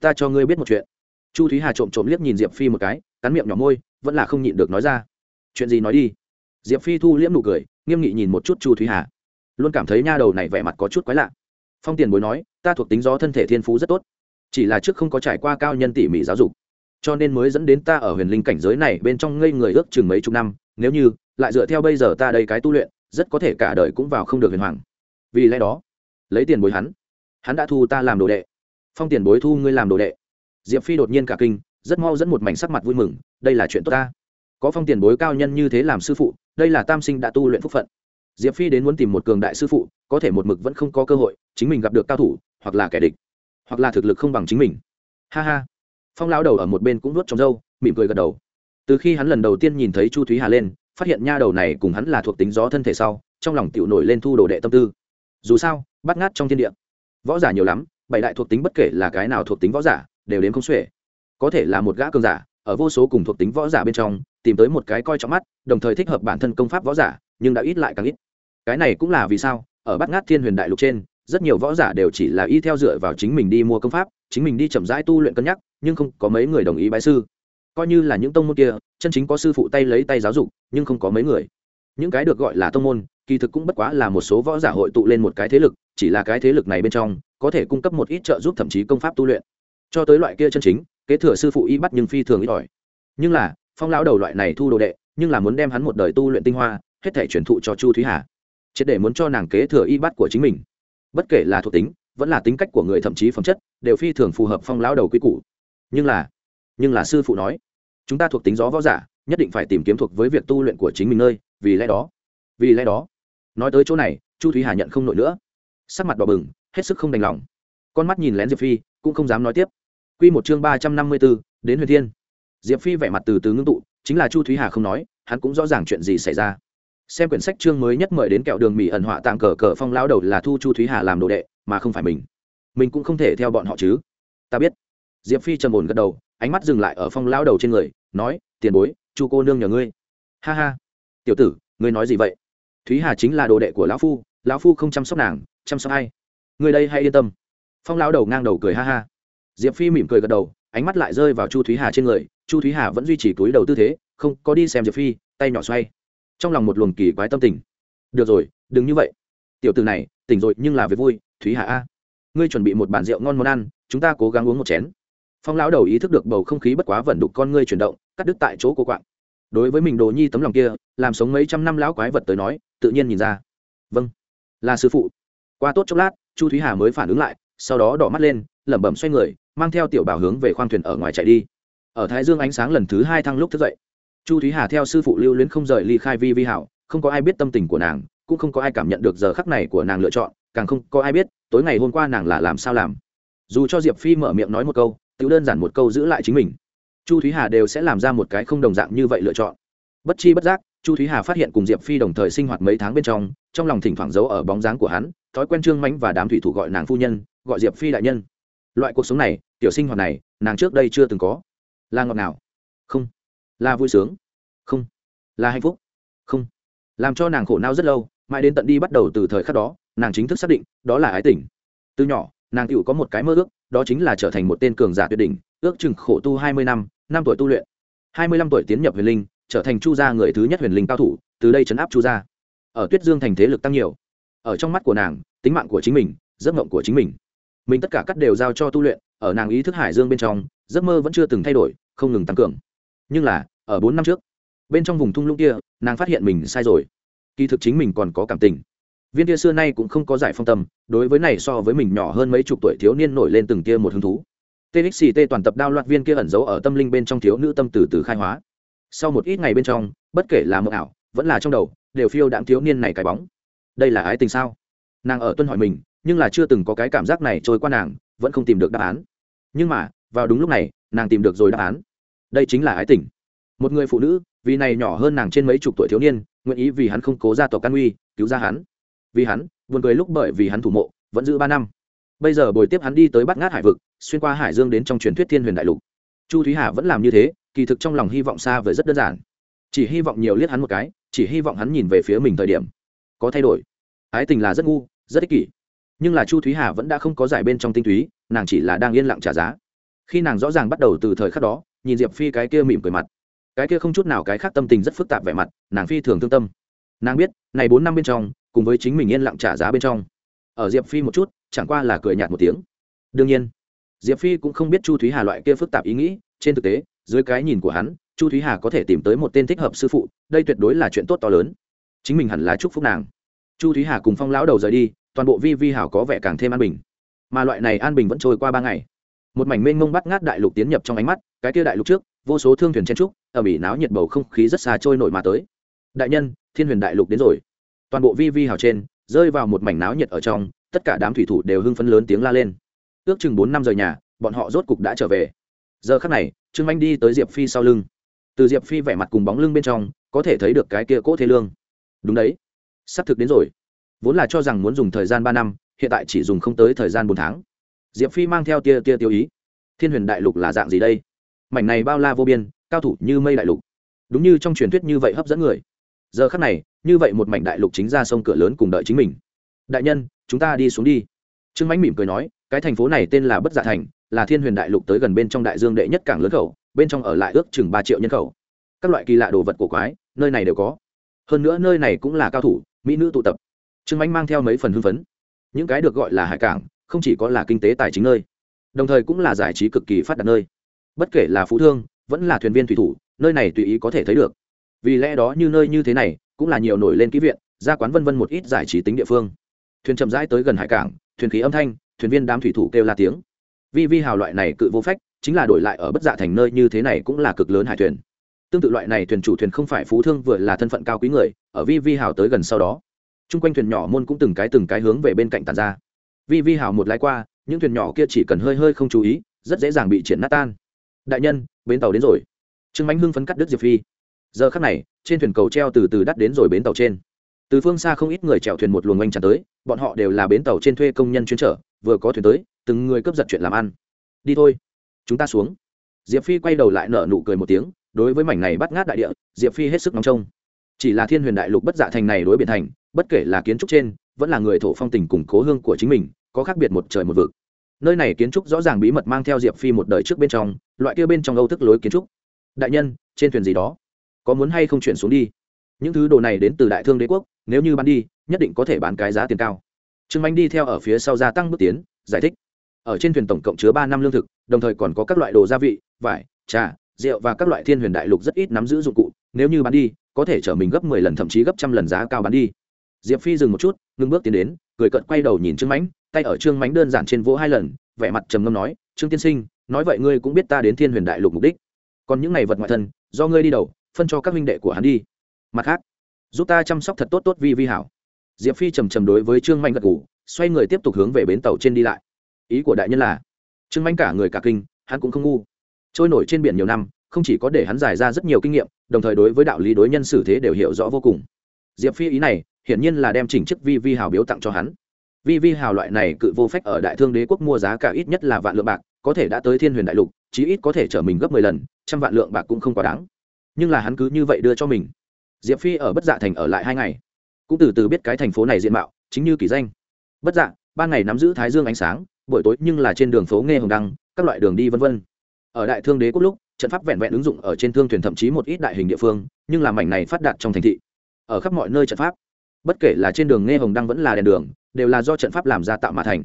A: ta cho ngươi biết một chuyện. Chu thúy hà trộm trộm liếc nhìn diệp phi một cái, cắn miệng nhỏ môi, vẫn là không nhịn được nói ra. Chuyện gì nói đi? Diệp phi thu liễm nụ cười, nghiêm nghị nhìn một chút chu thúy hà. Luôn cảm thấy nha đầu này vẻ mặt có chút quái lạ. Phong tiền bối nói, ta thuộc tính do thân thể thiên phú rất tốt, chỉ là trước không có trải qua cao nhân tỉ mỉ giáo dục, cho nên mới dẫn đến ta ở huyền linh cảnh giới này bên trong ngây người ước chừng mấy chục năm, nếu như, lại dựa theo bây giờ ta đây cái tu luyện rất có thể cả đời cũng vào không được huyền hoàng. Vì lẽ đó, lấy tiền bối hắn hắn đã thu ta làm đồ đệ. Phong tiền bối thu ngươi làm đồ đệ. Diệp phi đột nhiên cả kinh, rất mau dẫn một mảnh sắc mặt vui mừng, đây là chuyện tốt ta. Có phong tiền bối cao nhân như thế làm sư phụ, đây là tam sinh đã tu luyện phúc phận. Diệp phi đến muốn tìm một cường đại sư phụ, có thể một mực vẫn không có cơ hội, chính mình gặp được cao thủ, hoặc là kẻ địch, hoặc là thực lực không bằng chính mình. Ha ha. Phong lao đầu ở một bên cũng nuốt trong râu, mỉm cười gật đầu. Từ khi hắn lần đầu tiên nhìn thấy chu thúy hà lên phát hiện nha đầu này cùng hắn là thuộc tính gió thân thể sau, trong lòng tiểu nổi lên thu đồ đệ tâm tư. Dù sao, bắt ngát trong thiên địa. Võ giả nhiều lắm, bảy đại thuộc tính bất kể là cái nào thuộc tính võ giả, đều đến không xuể. Có thể là một gã cường giả, ở vô số cùng thuộc tính võ giả bên trong, tìm tới một cái coi trọng mắt, đồng thời thích hợp bản thân công pháp võ giả, nhưng đã ít lại càng ít. Cái này cũng là vì sao, ở bát ngát thiên huyền đại lục trên, rất nhiều võ giả đều chỉ là y theo dựa vào chính mình đi mua công pháp, chính mình đi chậm rãi tu luyện cân nhắc, nhưng không có mấy người đồng ý bái sư coi như là những tông môn kia, chân chính có sư phụ tay lấy tay giáo dục, nhưng không có mấy người. Những cái được gọi là tông môn, kỳ thực cũng bất quá là một số võ giả hội tụ lên một cái thế lực, chỉ là cái thế lực này bên trong, có thể cung cấp một ít trợ giúp thậm chí công pháp tu luyện. Cho tới loại kia chân chính, kế thừa sư phụ y bắt nhưng phi thường ít ỏi. Nhưng là, phong lão đầu loại này thu đồ đệ, nhưng là muốn đem hắn một đời tu luyện tinh hoa, hết thể truyền thụ cho chu thúy hà. Triệt để muốn cho nàng kế thừa y bắt của chính mình. Bất kể là thuộc tính, vẫn là tính cách của người thậm chí phẩm chất, đều phi thường phù hợp phong lão đầu quy củ. Nhưng là nhưng là sư phụ nói, chúng ta thuộc tính gió võ giả, nhất định phải tìm kiếm thuộc với việc tu luyện của chính mình nơi, vì lẽ đó, vì lẽ đó, nói tới chỗ này, chu thúy hà nhận không nổi nữa. Sắc mặt đỏ bừng, hết sức không đành lòng. Con mắt nhìn lén diệp phi, cũng không dám nói tiếp. Q một chương ba trăm năm mươi b ố đến huyền thiên. Diệp phi vẻ mặt từ từ ngưng tụ, chính là chu thúy hà không nói, hắn cũng rõ ràng chuyện gì xảy ra. Xem quyển sách chương mới nhất mời đến kẹo đường mỹ ẩn họa tạm cờ cờ phong lao đầu là thu chu thúy hà làm đồ đệ, mà không phải mình. Mình cũng không thể theo bọn họ chứ. Ta biết. Diệp phi trầm ổn gật đầu ánh mắt dừng lại ở phong lao đầu trên người, nói, tiền bối, chu cô nương nhờ ngươi. Ha ha. Tiểu tử, ngươi nói gì vậy? Thúy hà chính là đồ đệ của lão phu lão phu không chăm sóc nàng, chăm sóc ai? Ngươi đây hay yên tâm. Phong lao đầu ngang đầu cười ha ha. Diệp phi mỉm cười gật đầu, ánh mắt lại rơi vào chu thúy hà trên người, chu thúy hà vẫn duy trì túi đầu tư thế, không có đi xem diệp phi, tay nhỏ xoay. Trong lòng một luồng kỳ quái tâm tình. Được rồi, đừng như vậy. Tiểu từ này, tỉnh rồi nhưng là về vui, thúy hà a. Ngươi chuẩn bị một bàn rượu ngon món ăn, chúng ta cố gắng uống một chén phong lão đầu ý thức được bầu không khí bất quá vẩn đục con ngươi chuyển động, cắt đứt tại chỗ cô quạng. Đối với mình đồ nhi tấm lòng kia, làm sống mấy trăm năm lão quái vật tới nói, tự nhiên nhìn ra. Vâng. Là sư phụ. Qua tốt chốc lát, chu thúy hà mới phản ứng lại, sau đó đỏ mắt lên, lẩm bẩm xoay người, mang theo tiểu bảo hướng về khoang thuyền ở ngoài chạy đi. Ở thái dương ánh sáng lần thứ hai thăng lúc thức dậy. Chu thúy hà theo sư phụ lưu luyến không rời ly khai vi vi hảo, không có ai biết tâm tình của nàng, cũng không có ai cảm nhận được giờ khắc này của nàng lựa chọn, càng không có ai biết, tối ngày hôm qua nàng là làm sao làm. Dù cho diệp phi mở miệng nói một câu tự đơn giản một câu giữ lại chính mình. Chu thúy hà đều sẽ làm ra một cái không đồng dạng như vậy lựa chọn. Bất chi bất giác, chu thúy hà phát hiện cùng diệp phi đồng thời sinh hoạt mấy tháng bên trong trong lòng thỉnh thoảng giấu ở bóng dáng của hắn, thói quen trương mánh và đám thủy thủ gọi nàng phu nhân, gọi diệp phi đại nhân. Loại cuộc sống này, tiểu sinh hoạt này, nàng trước đây chưa từng có. Là ngọt nào không. Là vui sướng. Không. Là hạnh phúc. Không. Làm cho nàng khổ não rất lâu, mãi đến tận đi bắt đầu từ thời khắc đó, nàng chính thức xác định, đó là ái tình. Từ nhỏ, nàng tựu có một cái mơ ước đó chính là trở thành một tên cường giả tuyệt đỉnh, ước chừng khổ tu hai mươi năm năm tuổi tu luyện. hai mươi lăm tuổi tiến nhập huyền linh, trở thành chu gia người thứ nhất huyền linh cao thủ, từ đây chấn áp chu gia. Ở tuyết dương thành thế lực tăng nhiều. Ở trong mắt của nàng, tính mạng của chính mình, giấc mộng của chính mình. Mình tất cả cắt đều giao cho tu luyện, ở nàng ý thức hải dương bên trong, giấc mơ vẫn chưa từng thay đổi, không ngừng tăng cường. Nhưng là, ở bốn năm trước, bên trong vùng thung lũng kia, nàng phát hiện mình sai rồi. Kỳ thực chính mình còn có cảm tình viên kia xưa nay cũng không có giải phong tâm, đối với này so với mình nhỏ hơn mấy chục tuổi thiếu niên nổi lên từng tia một hứng thú. Txt toàn tập đao loạt viên kia ẩn giấu ở tâm linh bên trong thiếu nữ tâm từ từ khai hóa. Sau một ít ngày bên trong, bất kể là mơ ảo, vẫn là trong đầu, đều phiêu đạm thiếu niên này cái bóng. Đây là ái tình sao? Nàng ở tuân hỏi mình, nhưng là chưa từng có cái cảm giác này trôi qua nàng, vẫn không tìm được đáp án. Nhưng mà, vào đúng lúc này, nàng tìm được rồi đáp án. Đây chính là ái tình. Một người phụ nữ, vì này nhỏ hơn nàng trên mấy chục tuổi thiếu niên, nguyện ý vì hắn không cố ra tộc can uy, cứu ra hắn vì hắn, buồn cười lúc bởi vì hắn thủ mộ, vẫn giữ ba năm. Bây giờ bồi tiếp hắn đi tới bắt ngát hải vực, xuyên qua hải dương đến trong truyền thuyết thiên huyền đại lục. Chu thúy hà vẫn làm như thế, kỳ thực trong lòng hy vọng xa vời rất đơn giản. Chỉ hy vọng nhiều liếc hắn một cái, chỉ hy vọng hắn nhìn về phía mình thời điểm. Có thay đổi. Ái tình là rất ngu, rất ích kỷ. Nhưng là chu thúy hà vẫn đã không có giải bên trong tinh túy, nàng chỉ là đang yên lặng trả giá. Khi nàng rõ ràng bắt đầu từ thời khắc đó, nhìn diệp phi cái kia mỉm cười mặt. Cái kia không chút nào cái khác tâm tình rất phức tạp vẻ mặt, nàng phi thường thương tâm. Nàng biết, này bốn năm bên trong cùng với chính mình yên lặng trả giá bên trong. Ở diệp phi một chút, chẳng qua là cười nhạt một tiếng. Đương nhiên, diệp phi cũng không biết chu thúy hà loại kia phức tạp ý nghĩ. Trên thực tế, dưới cái nhìn của hắn, chu thúy hà có thể tìm tới một tên thích hợp sư phụ, đây tuyệt đối là chuyện tốt to lớn. Chính mình hẳn là chúc phúc nàng. Chu thúy hà cùng phong lão đầu rời đi, toàn bộ vi vi hảo có vẻ càng thêm an bình. Mà loại này an bình vẫn trôi qua ba ngày. Một mảnh mênh mông bắt ngát đại lục tiến nhập trong ánh mắt, cái kia đại lục trước, vô số thương thuyền chen trúc ở mỹ náo nhiệt bầu không khí rất xa trôi nổi mà tới. Đại nhân, thiên huyền đại lục đến rồi toàn bộ vi vi hào trên, rơi vào một mảnh náo nhiệt ở trong, tất cả đám thủy thủ đều hưng phấn lớn tiếng la lên. Ước chừng bốn năm giờ nhà, bọn họ rốt cục đã trở về. Giờ khắc này, trương anh đi tới diệp phi sau lưng. Từ diệp phi vẻ mặt cùng bóng lưng bên trong, có thể thấy được cái kia cỗ thế lương. Đúng đấy, sắp thực đến rồi. Vốn là cho rằng muốn dùng thời gian ba năm, hiện tại chỉ dùng không tới thời gian bốn tháng. Diệp phi mang theo tia tia tiêu ý. Thiên huyền đại lục là dạng gì đây? Mảnh này bao la vô biên, cao thủ như mây đại lục. Đúng như trong truyền thuyết như vậy hấp dẫn người giờ khắc này, như vậy một mảnh đại lục chính ra sông cửa lớn cùng đợi chính mình. Đại nhân, chúng ta đi xuống đi. Trương mãnh mỉm cười nói, cái thành phố này tên là bất dạ thành, là thiên huyền đại lục tới gần bên trong đại dương đệ nhất cảng lớn khẩu, bên trong ở lại ước chừng ba triệu nhân khẩu. Các loại kỳ lạ đồ vật cổ quái, nơi này đều có. Hơn nữa nơi này cũng là cao thủ, mỹ nữ tụ tập. Trương mãnh mang theo mấy phần hưng phấn. Những cái được gọi là hải cảng, không chỉ có là kinh tế tài chính nơi, đồng thời cũng là giải trí cực kỳ phát đạt nơi. Bất kể là phú thương, vẫn là thuyền viên thủy thủ, nơi này tùy ý có thể thấy được vì lẽ đó như nơi như thế này, cũng là nhiều nổi lên kỹ viện ra quán vân vân một ít giải trí tính địa phương. Thuyền chậm rãi tới gần hải cảng, thuyền khí âm thanh, thuyền viên đám thủy thủ kêu la tiếng. Vi vi hào loại này cự vô phách, chính là đổi lại ở bất dạ thành nơi như thế này cũng là cực lớn hải thuyền. Tương tự loại này thuyền chủ thuyền không phải phú thương vừa là thân phận cao quý người, ở vi vi hào tới gần sau đó, chung quanh thuyền nhỏ môn cũng từng cái từng cái hướng về bên cạnh tàn ra. Vi vi hào một lái qua, những thuyền nhỏ kia chỉ cần hơi hơi không chú ý, rất dễ dàng bị triển nát tan. Đại nhân, bến tàu đến rồi. Trương mãnh hưng phấn cắt đứt diệp phi giờ khắc này, trên thuyền cầu treo từ từ đắt đến rồi bến tàu trên. Từ phương xa không ít người chèo thuyền một luồng oanh tràn tới, bọn họ đều là bến tàu trên thuê công nhân chuyên trở vừa có thuyền tới, từng người cướp giật chuyện làm ăn. Đi thôi, chúng ta xuống. Diệp phi quay đầu lại nở nụ cười một tiếng, đối với mảnh này bắt ngát đại địa, diệp phi hết sức nóng trông. Chỉ là thiên huyền đại lục bất dạ thành này đối biển thành, bất kể là kiến trúc trên, vẫn là người thổ phong tình củng cố hương của chính mình, có khác biệt một trời một vực. Nơi này kiến trúc rõ ràng bí mật mang theo diệp phi một đời trước bên trong, loại kia bên trong âu thức lối kiến trúc. Đại nhân, trên thuyền gì đó? Có muốn hay không chuyển xuống đi. Những thứ đồ này đến từ đại thương đế quốc, nếu như bán đi, nhất định có thể bán cái giá tiền cao. Trương anh đi theo ở phía sau gia tăng bước tiến, giải thích. Ở trên thuyền tổng cộng chứa ba năm lương thực, đồng thời còn có các loại đồ gia vị, vải, trà, rượu và các loại thiên huyền đại lục rất ít nắm giữ dụng cụ. Nếu như bán đi, có thể chở mình gấp mười lần, thậm chí gấp trăm lần giá cao bán đi. Diệp phi dừng một chút, ngưng bước tiến đến, cười cận quay đầu nhìn trương mãnh tay ở trương mãnh đơn giản trên vỗ hai lần, vẻ mặt trầm ngâm nói, trương tiên sinh, nói vậy ngươi cũng biết ta đến thiên huyền đại lục mục đích. Còn những ngày vật ngoại thân, do ngươi đi đầu phân cho các minh đệ của hắn đi. Mặt khác, giúp ta chăm sóc thật tốt tốt vi vi hảo. Diệp phi trầm trầm đối với trương Mạnh gật ngủ xoay người tiếp tục hướng về bến tàu trên đi lại. Ý của đại nhân là, trương Mạnh cả người cả kinh, hắn cũng không ngu. Trôi nổi trên biển nhiều năm, không chỉ có để hắn giải ra rất nhiều kinh nghiệm, đồng thời đối với đạo lý đối nhân xử thế đều hiểu rõ vô cùng. Diệp phi ý này, hiển nhiên là đem chỉnh chức vi vi hào biếu tặng cho hắn. Vi vi hào loại này cự vô phách ở đại thương đế quốc mua giá cả ít nhất là vạn lượng bạc, có thể đã tới thiên huyền đại lục, chí ít có thể chở mình gấp mười lần, trăm vạn lượng bạc cũng không quá đáng nhưng là hắn cứ như vậy đưa cho mình. Diệp phi ở bất dạ thành ở lại hai ngày, cũng từ từ biết cái thành phố này diện mạo, chính như kỳ danh. Bất dạ ban ngày nắm giữ thái dương ánh sáng, buổi tối nhưng là trên đường phố nghe hồng đăng, các loại đường đi vân vân. Ở đại thương đế quốc lúc, trận pháp vẹn vẹn ứng dụng ở trên thương thuyền thậm chí một ít đại hình địa phương, nhưng làm mảnh này phát đạt trong thành thị. Ở khắp mọi nơi trận pháp, bất kể là trên đường nghe hồng đăng vẫn là đèn đường, đều là do trận pháp làm ra tạo mà thành.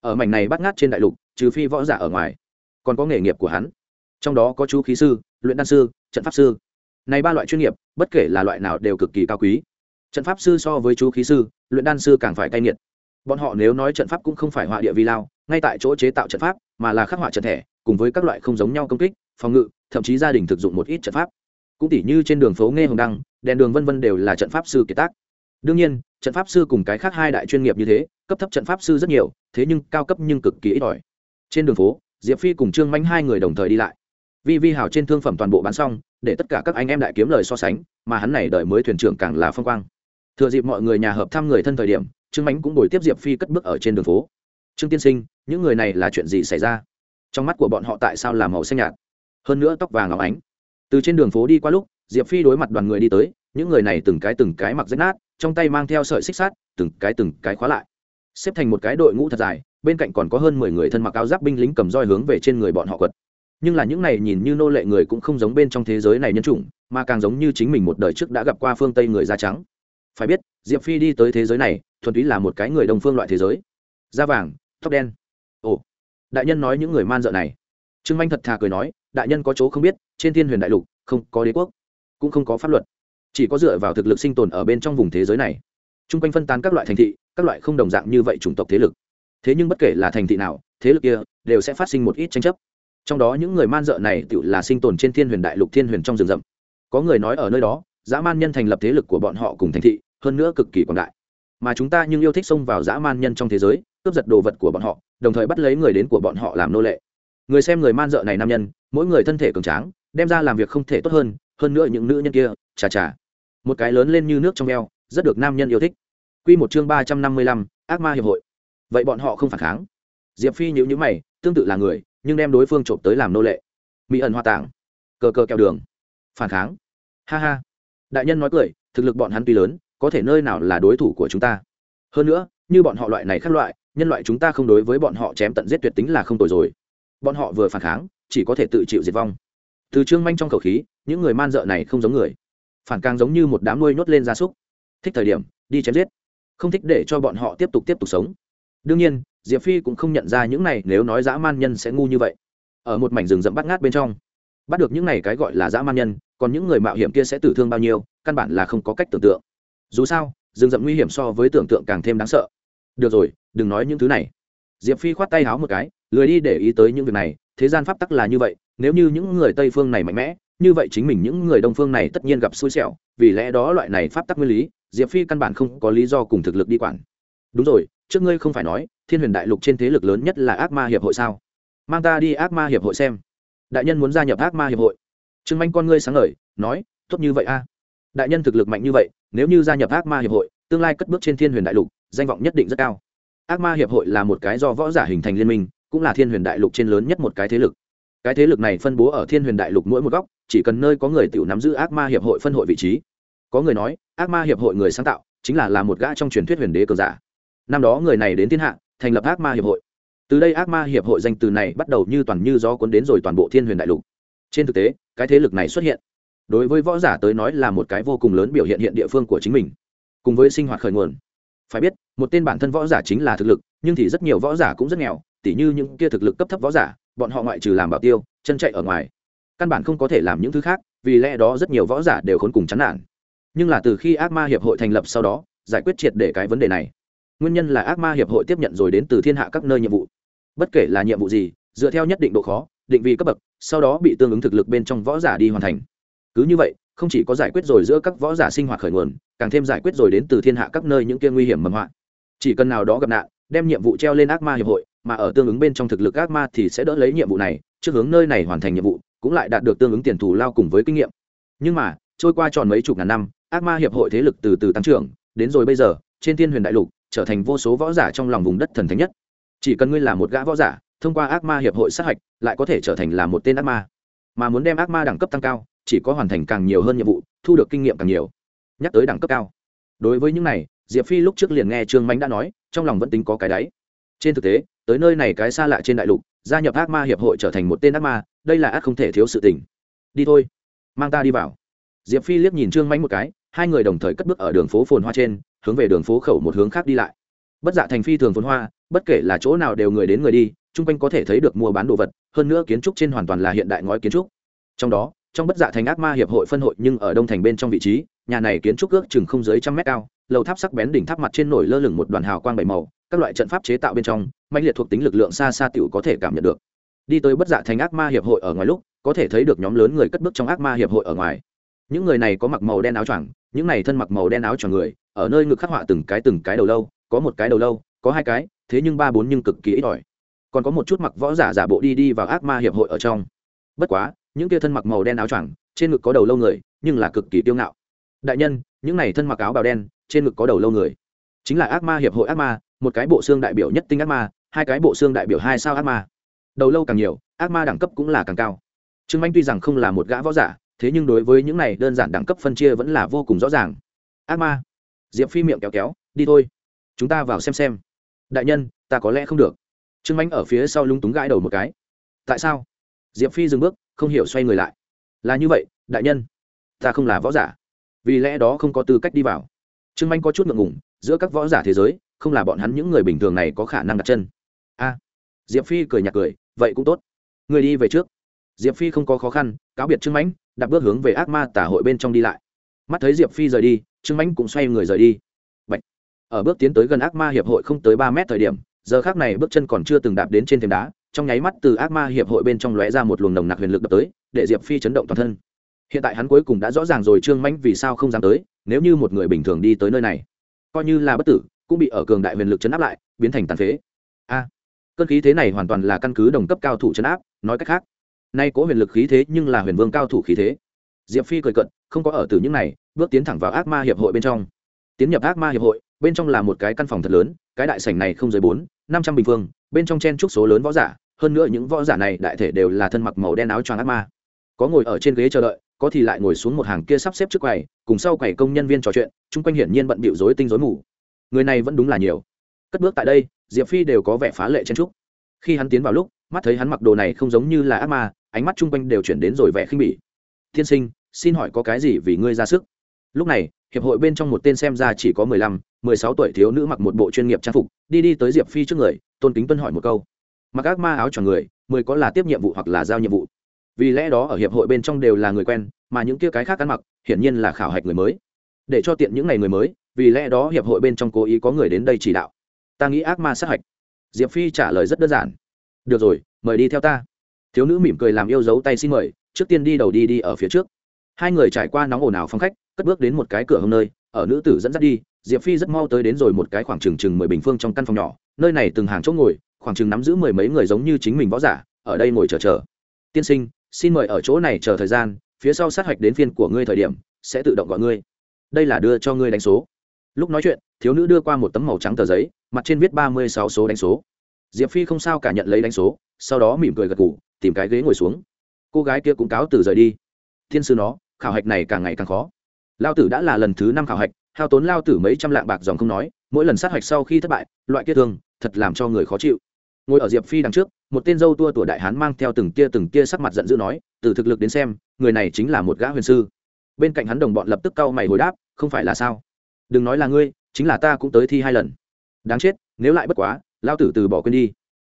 A: Ở mảnh này bắt ngát trên đại lục, trừ phi võ giả ở ngoài, còn có nghề nghiệp của hắn. Trong đó có chú khí sư, luyện đan sư, trận pháp sư này ba loại chuyên nghiệp, bất kể là loại nào đều cực kỳ cao quý. Trận pháp sư so với chú khí sư, luyện đan sư càng phải cay nghiệt. Bọn họ nếu nói trận pháp cũng không phải họa địa vi lao, ngay tại chỗ chế tạo trận pháp, mà là khắc họa trận thẻ cùng với các loại không giống nhau công kích, phòng ngự, thậm chí gia đình thực dụng một ít trận pháp. Cũng tỉ như trên đường phố nghe hồng đăng, đèn đường vân vân đều là trận pháp sư kiệt tác. Đương nhiên, trận pháp sư cùng cái khác hai đại chuyên nghiệp như thế, cấp thấp trận pháp sư rất nhiều, thế nhưng cao cấp nhưng cực kỳ ít ỏi. Trên đường phố, diệp phi cùng trương manh hai người đồng thời đi lại vi vi hào trên thương phẩm toàn bộ bán xong, để tất cả các anh em đại kiếm lời so sánh, mà hắn này đợi mới thuyền trưởng càng là phong quang. Thừa dịp mọi người nhà hợp thăm người thân thời điểm, trương mánh cũng đổi tiếp diệp phi cất bước ở trên đường phố. Trương tiên sinh, những người này là chuyện gì xảy ra? Trong mắt của bọn họ tại sao làm màu xanh nhạt? Hơn nữa tóc vàng óng ánh. Từ trên đường phố đi qua lúc, diệp phi đối mặt đoàn người đi tới, những người này từng cái từng cái mặc rách nát, trong tay mang theo sợi xích sắt, từng cái từng cái khóa lại. Xếp thành một cái đội ngũ thật dài, bên cạnh còn có hơn mười người thân mặc áo giáp binh lính cầm roi hướng về trên người bọn họ quật nhưng là những này nhìn như nô lệ người cũng không giống bên trong thế giới này nhân chủng, mà càng giống như chính mình một đời trước đã gặp qua phương tây người da trắng. Phải biết, diệp phi đi tới thế giới này, thuần túy là một cái người đồng phương loại thế giới. Da vàng, tóc đen. Ồ, đại nhân nói những người man dợ này. Trương manh thật thà cười nói, đại nhân có chỗ không biết, trên thiên huyền đại lục, không có đế quốc, cũng không có pháp luật. Chỉ có dựa vào thực lực sinh tồn ở bên trong vùng thế giới này. T r u n g quanh phân tán các loại thành thị, các loại không đồng dạng như vậy chủng tộc thế lực. Thế nhưng bất kể là thành thị nào, thế lực kia đều sẽ phát sinh một ít tranh chấp trong đó những người man dợ này tự là sinh tồn trên thiên huyền đại lục thiên huyền trong rừng rậm. Có người nói ở nơi đó, dã man nhân thành lập thế lực của bọn họ cùng thành thị, hơn nữa cực kỳ quảng đại. Mà chúng ta nhưng yêu thích xông vào dã man nhân trong thế giới, cướp giật đồ vật của bọn họ, đồng thời bắt lấy người đến của bọn họ làm nô lệ. Người xem người man dợ này nam nhân, mỗi người thân thể cường tráng, đem ra làm việc không thể tốt hơn hơn nữa những nữ nhân kia, chà chà. Một cái lớn lên như nước trong eo, rất được nam nhân yêu thích. Q một chương ba trăm năm mươi lăm, ác ma hiệp hội. Vậy bọn họ không phản kháng. Diệp phi nhữ nhữ mày, tương tự là người nhưng đem đối phương trộm tới làm nô lệ. Mỹ ẩn hoa tảng. Cờ cờ kẹo đường. Phản kháng. Ha ha. Đại nhân nói cười, thực lực bọn hắn tuy lớn, có thể nơi nào là đối thủ của chúng ta? Hơn nữa, như bọn họ loại này khác loại, nhân loại chúng ta không đối với bọn họ chém tận giết tuyệt tính là không tồi rồi. Bọn họ vừa phản kháng, chỉ có thể tự chịu diệt vong. Từ trương manh trong khẩu khí, những người man dợ này không giống người. Phản càng giống như một đám nuôi nhốt lên gia súc. Thích thời điểm, đi chém giết. Không thích để cho bọn họ tiếp tục tiếp tục sống đương nhiên, diệp phi cũng không nhận ra những này nếu nói dã man nhân sẽ ngu như vậy. Ở một mảnh rừng rậm bắt ngát bên trong, bắt được những này cái gọi là dã man nhân, còn những người mạo hiểm kia sẽ tử thương bao nhiêu, căn bản là không có cách tưởng tượng. Dù sao, rừng rậm nguy hiểm so với tưởng tượng càng thêm đáng sợ. Được rồi, đừng nói những thứ này. Diệp phi khoát tay háo một cái, lười đi để ý tới những việc này, thế gian pháp tắc là như vậy, nếu như những người tây phương này mạnh mẽ, như vậy chính mình những người đông phương này tất nhiên gặp xui xẻo, vì lẽ đó loại này pháp tắc nguyên lý, diệp phi căn bản không có lý do cùng thực lực đi quản. Đúng rồi trước ngươi không phải nói, thiên huyền đại lục trên thế lực lớn nhất là ác ma hiệp hội sao? Mang ta đi ác ma hiệp hội xem. Đại nhân muốn gia nhập ác ma hiệp hội. Trương manh con ngươi sáng ngời, nói, tốt như vậy a. Đại nhân thực lực mạnh như vậy, nếu như gia nhập ác ma hiệp hội, tương lai cất bước trên thiên huyền đại lục, danh vọng nhất định rất cao. Ác ma hiệp hội là một cái do võ giả hình thành liên minh, cũng là thiên huyền đại lục trên lớn nhất một cái thế lực. Cái thế lực này phân bố ở thiên huyền đại lục mỗi một góc, chỉ cần nơi có người tự nắm giữ ác ma hiệp hội phân hội vị trí. Có người nói, ác ma hiệp hội người sáng tạo, chính là là một gã trong truyền thuyết huyền đế cường giả năm đó người này đến thiên hạ, thành lập ác ma hiệp hội. Từ đây ác ma hiệp hội danh từ này bắt đầu như toàn như do cuốn đến rồi toàn bộ thiên huyền đại lục. Trên thực tế, cái thế lực này xuất hiện, đối với võ giả tới nói là một cái vô cùng lớn biểu hiện hiện địa phương của chính mình, cùng với sinh hoạt khởi nguồn. Phải biết, một tên bản thân võ giả chính là thực lực, nhưng thì rất nhiều võ giả cũng rất nghèo, tỉ như những kia thực lực cấp thấp võ giả, bọn họ ngoại trừ làm bảo tiêu, chân chạy ở ngoài. Căn bản không có thể làm những thứ khác, vì lẽ đó rất nhiều võ giả đều khốn cùng chán nản. Nhưng là từ khi ác ma hiệp hội thành lập sau đó, giải quyết triệt để cái vấn đề này nguyên nhân là ác ma hiệp hội tiếp nhận rồi đến từ thiên hạ các nơi nhiệm vụ. Bất kể là nhiệm vụ gì, dựa theo nhất định độ khó, định vị cấp bậc, sau đó bị tương ứng thực lực bên trong võ giả đi hoàn thành. Cứ như vậy, không chỉ có giải quyết rồi giữa các võ giả sinh hoạt khởi nguồn, càng thêm giải quyết rồi đến từ thiên hạ các nơi những kia nguy hiểm mầm họa. Chỉ cần nào đó gặp nạn, đem nhiệm vụ treo lên ác ma hiệp hội, mà ở tương ứng bên trong thực lực ác ma thì sẽ đỡ lấy nhiệm vụ này, trước hướng nơi này hoàn thành nhiệm vụ, cũng lại đạt được tương ứng tiền thù lao cùng với kinh nghiệm. Nhưng mà, trôi qua tròn mấy chục ngàn năm, ác ma hiệp hội thế lực từ từ tăng trưởng, đến rồi bây giờ, trên thiên huyền đại lục trở thành vô số võ giả trong lòng vùng đất thần thánh nhất. Chỉ cần ngươi là một gã võ giả, thông qua ác ma hiệp hội sát hạch, lại có thể trở thành là một tên ác ma. Mà muốn đem ác ma đẳng cấp tăng cao, chỉ có hoàn thành càng nhiều hơn nhiệm vụ, thu được kinh nghiệm càng nhiều. Nhắc tới đẳng cấp cao. Đối với những này, diệp phi lúc trước liền nghe trương mánh đã nói, trong lòng vẫn tính có cái đáy. Trên thực tế, tới nơi này cái xa lạ trên đại lục, gia nhập ác ma hiệp hội trở thành một tên ác ma, đây là ác không thể thiếu sự tình. Đi thôi. Mang ta đi vào. Diệp phi liếc nhìn trương mánh một cái, hai người đồng thời cất bước ở đường phố phồn hoa trên hướng về đường phố khẩu một hướng khác đi lại. Bất dạ thành phi thường phồn hoa, bất kể là chỗ nào đều người đến người đi, chung quanh có thể thấy được mua bán đồ vật, hơn nữa kiến trúc trên hoàn toàn là hiện đại ngói kiến trúc. Trong đó, trong bất dạ thành ác ma hiệp hội phân hội nhưng ở đông thành bên trong vị trí, nhà này kiến trúc ước chừng không dưới trăm mét cao, lầu tháp sắc bén đỉnh tháp mặt trên nổi lơ lửng một đoàn hào quang bảy màu, các loại trận pháp chế tạo bên trong mạnh liệt thuộc tính lực lượng xa xa tiểu có thể cảm nhận được. Đi tới bất dạ thành ác ma hiệp hội ở ngoài lúc, có thể thấy được nhóm lớn người cất bước trong ác ma hiệp hội ở ngoài. Những người này có mặc màu đen áo choàng những này thân mặc màu đen áo choàng người, ở nơi ngực khắc họa từng cái từng cái đầu lâu, có một cái đầu lâu, có hai cái, thế nhưng ba bốn nhưng cực kỳ ít ỏi. Còn có một chút mặc võ giả giả bộ đi đi vào ác ma hiệp hội ở trong. Bất quá, những kia thân mặc màu đen áo choàng, trên ngực có đầu lâu người, nhưng là cực kỳ tiêu ngạo. Đại nhân, những này thân mặc áo bào đen, trên ngực có đầu lâu người. Chính là ác ma hiệp hội ác ma, một cái bộ xương đại biểu nhất tinh ác ma, hai cái bộ xương đại biểu hai sao ác ma. Đầu lâu càng nhiều, ác ma đẳng cấp cũng là càng cao. Trương anh tuy rằng không là một gã võ giả thế nhưng đối với những này đơn giản đẳng cấp phân chia vẫn là vô cùng rõ ràng. Ác ma. Diệp phi miệng kéo kéo, đi thôi, chúng ta vào xem xem. Đại nhân, ta có lẽ không được. Trương anh ở phía sau lúng túng gãi đầu một cái. Tại sao? Diệp phi dừng bước, không hiểu xoay người lại. Là như vậy, đại nhân, ta không là võ giả, vì lẽ đó không có tư cách đi vào. Trương anh có chút ngượng ngùng, giữa các võ giả thế giới, không là bọn hắn những người bình thường này có khả năng đặt chân. A. Diệp phi cười nhạt cười, vậy cũng tốt người đi về trước. Diệp phi không có khó khăn, cáo biệt trương mãnh đặt bước hướng về ác ma tả hội bên trong đi lại. Mắt thấy diệp phi rời đi, trương mãnh cũng xoay người rời đi. Bạch. ở bước tiến tới gần ác ma hiệp hội không tới ba mét thời điểm, giờ khác này bước chân còn chưa từng đạp đến trên thềm đá, trong nháy mắt từ ác ma hiệp hội bên trong lóe ra một luồng nồng nặc huyền lực đập tới, để diệp phi chấn động toàn thân. Hiện tại hắn cuối cùng đã rõ ràng rồi trương mãnh vì sao không dám tới, nếu như một người bình thường đi tới nơi này, coi như là bất tử, cũng bị ở cường đại huyền lực chấn áp lại, biến thành tàn phế. A. Cơn khí thế này hoàn toàn là căn cứ đồng cấp cao thủ chấn áp, nói cách khác nay cố huyền lực khí thế nhưng là huyền vương cao thủ khí thế. Diệp phi cười cận không có ở từ những này, bước tiến thẳng vào ác ma hiệp hội bên trong. Tiến nhập ác ma hiệp hội, bên trong là một cái căn phòng thật lớn, cái đại sảnh này không dưới bốn, năm trăm bình phương, bên trong chen trúc số lớn võ giả, hơn nữa những võ giả này đại thể đều là thân mặc màu đen áo choàng ác ma. Có ngồi ở trên ghế chờ đợi, có thì lại ngồi xuống một hàng kia sắp xếp trước quầy, cùng sau quầy công nhân viên trò chuyện, chung quanh hiển nhiên bận bịu rối tinh rối mù. Người này vẫn đúng là nhiều. Cất bước tại đây, diệp phi đều có vẻ phá lệ chen trúc. Khi hắn tiến vào lúc, mắt thấy hắn mặc đồ này không giống như là ác ma ánh mắt chung quanh đều chuyển đến rồi vẻ khinh bỉ. Tiên sinh, xin hỏi có cái gì vì ngươi ra sức? Lúc này, hiệp hội bên trong một tên xem ra chỉ có mười lăm, mười sáu tuổi thiếu nữ mặc một bộ chuyên nghiệp trang phục, đi đi tới diệp phi trước người, tôn kính tuân hỏi một câu. Mặc ác ma áo cho người, mười có là tiếp nhiệm vụ hoặc là giao nhiệm vụ? Vì lẽ đó ở hiệp hội bên trong đều là người quen, mà những kia cái khác ăn mặc, hiển nhiên là khảo hạch người mới. Để cho tiện những ngày người mới, vì lẽ đó hiệp hội bên trong cố ý có người đến đây chỉ đạo. Ta nghĩ ác ma sát hạch. Diệp phi trả lời rất đơn giản. Được rồi, mời đi theo ta thiếu nữ mỉm cười làm yêu dấu tay xin mời, trước tiên đi đầu đi đi ở phía trước. Hai người trải qua nóng ồn ào phong khách, cất bước đến một cái cửa hông nơi, ở nữ tử dẫn dắt đi, diệp phi rất mau tới đến rồi một cái khoảng chừng chừng mười bình phương trong căn phòng nhỏ, nơi này từng hàng chỗ ngồi, khoảng chừng nắm giữ mười mấy người giống như chính mình võ giả, ở đây ngồi chờ chờ. Tiên sinh, xin mời ở chỗ này chờ thời gian, phía sau sát hạch đến phiên của ngươi thời điểm, sẽ tự động gọi ngươi. Đây là đưa cho ngươi đánh số. Lúc nói chuyện, thiếu nữ đưa qua một tấm màu trắng tờ giấy, mặt trên viết ba mươi sáu số đánh số diệp phi không sao cả nhận lấy đánh số, sau đó mỉm cười gật g ủ tìm cái ghế ngồi xuống. Cô gái kia cũng cáo từ rời đi. Thiên sư nó, khảo hạch này càng ngày càng khó. Lao tử đã là lần thứ năm khảo hạch, hao tốn lao tử mấy trăm lạng bạc dòng không nói, mỗi lần sát hạch sau khi thất bại, loại kia thương, thật làm cho người khó chịu. Ngồi ở diệp phi đằng trước, một tên dâu tua tủa đại hán mang theo từng tia từng tia sắc mặt giận dữ nói, từ thực lực đến xem, người này chính là một gã huyền sư. Bên cạnh hắn đồng bọn lập tức cau mày hồi đáp, không phải là sao? Đừng nói là ngươi, chính là ta cũng tới thi hai lần. Đáng chết, nếu lại bất quá lao tử từ bỏ quên đi.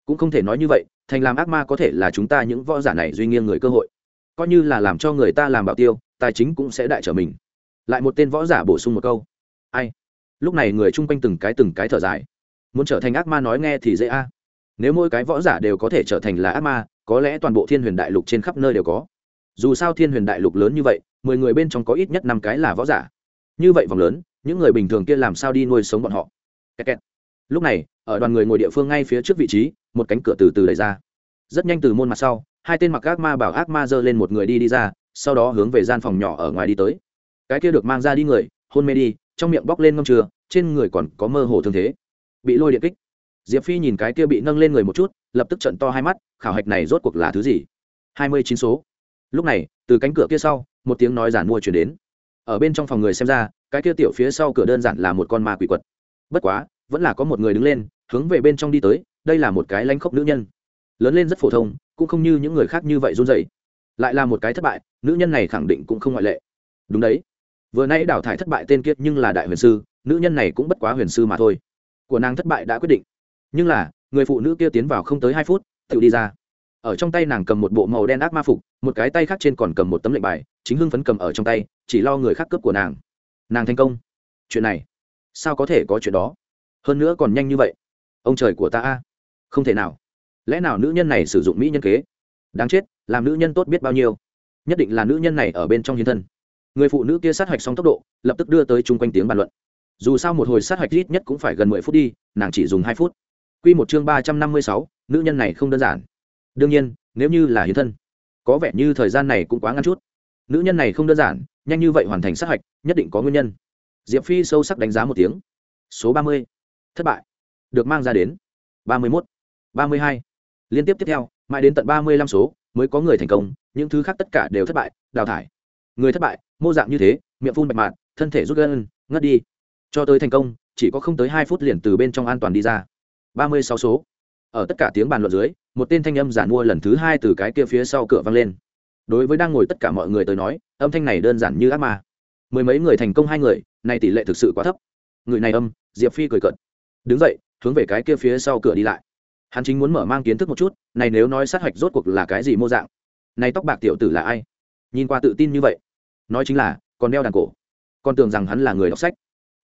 A: Cũng không thể nói như vậy, thành làm ác ma có thể là chúng ta những võ giả này duy nghiêng người cơ hội. Coi như là làm cho người ta làm bảo tiêu, tài chính cũng sẽ đại trở mình. Lại một tên võ giả bổ sung một câu. Ai? Lúc này người chung quanh từng cái từng cái thở dài. Muốn trở thành ác ma nói nghe thì dễ a. Nếu mỗi cái võ giả đều có thể trở thành là ác ma, có lẽ toàn bộ thiên huyền đại lục trên khắp nơi đều có. Dù sao thiên huyền đại lục lớn như vậy, mười người bên trong có ít nhất năm cái là võ giả. Như vậy vòng lớn, những người bình thường kia làm sao đi nuôi sống bọn họ? Kẹt kẹt lúc này, ở đoàn người ngồi địa phương ngay phía trước vị trí, một cánh cửa từ từ đẩy ra. Rất nhanh từ môn mặt sau, hai tên mặc ác ma bảo ác ma giơ lên một người đi đi ra, sau đó hướng về gian phòng nhỏ ở ngoài đi tới. Cái kia được mang ra đi người, hôn mê đi, trong miệng bóc lên ngâm chừa, trên người còn có mơ hồ thương thế. Bị lôi điện kích. Diệp phi nhìn cái kia bị nâng lên người một chút, lập tức trận to hai mắt, khảo hạch này rốt cuộc là thứ gì? Hai mươi chín số. Lúc này, từ cánh cửa kia sau, một tiếng nói giản mua chuyển đến. Ở bên trong phòng người xem ra, cái kia tiểu phía sau cửa đơn giản là một con ma quỷ quật. Bất quá vẫn là có một người đứng lên, hướng về bên trong đi tới, đây là một cái lanh khốc nữ nhân. Lớn lên rất phổ thông, cũng không như những người khác như vậy run dày lại là một cái thất bại, nữ nhân này khẳng định cũng không ngoại lệ. Đúng đấy. Vừa nãy đào thải thất bại tên kiệt nhưng là đại huyền sư, nữ nhân này cũng bất quá huyền sư mà thôi. Của nàng thất bại đã quyết định. Nhưng là, người phụ nữ kia tiến vào không tới hai phút, tự đi ra. Ở trong tay nàng cầm một bộ màu đen ác ma phục, một cái tay khác trên còn cầm một tấm lệnh bài, chính hưng phấn cầm ở trong tay, chỉ lo người khác cướp của nàng. Nàng thành công. Chuyện này, sao có thể có chuyện đó? Hơn nữa còn nhanh như vậy. Ông trời của ta a. Không thể nào. Lẽ nào nữ nhân này sử dụng mỹ nhân kế? Đáng chết, làm nữ nhân tốt biết bao nhiêu. Nhất định là nữ nhân này ở bên trong hiến thân. Người phụ nữ kia sát hạch xong tốc độ, lập tức đưa tới chung quanh tiếng bàn luận. Dù sao một hồi sát hạch ít nhất cũng phải gần mười phút đi, nàng chỉ dùng hai phút. Q một chương ba trăm năm mươi sáu, nữ nhân này không đơn giản. Đương nhiên, nếu như là hiến thân, có vẻ như thời gian này cũng quá ngắn chút. Nữ nhân này không đơn giản, nhanh như vậy hoàn thành sát hạch, nhất định có nguyên nhân. Diệp phi sâu sắc đánh giá một tiếng. Số ba mươi thất bại. Được mang ra đến. Ba mươi mốt. Ba mươi hai. Liên tiếp tiếp theo, mãi đến tận ba mươi lăm số, mới có người thành công. Những thứ khác tất cả đều thất bại. Đào thải. Người thất bại, mô dạng như thế, miệng phun bạch mạn, thân thể rút gân, ngất đi. Cho tới thành công, chỉ có không tới hai phút liền từ bên trong an toàn đi ra. Ba mươi sáu số. Ở tất cả tiếng bàn luận dưới, một tên thanh âm giản mua lần thứ hai từ cái kia phía sau cửa vang lên. Đối với đang ngồi tất cả mọi người tới nói, âm thanh này đơn giản như ác ma. Mười mấy người thành công hai người này tỷ lệ thực sự quá thấp. Người này âm, diệp phi cười cợt đứng dậy, hướng về cái kia phía sau cửa đi lại. Hắn chính muốn mở mang kiến thức một chút, này nếu nói sát hạch rốt cuộc là cái gì mô dạng? Này tóc bạc tiểu tử là ai? Nhìn qua tự tin như vậy. Nói chính là, còn đeo đàn cổ. Còn tưởng rằng hắn là người đọc sách.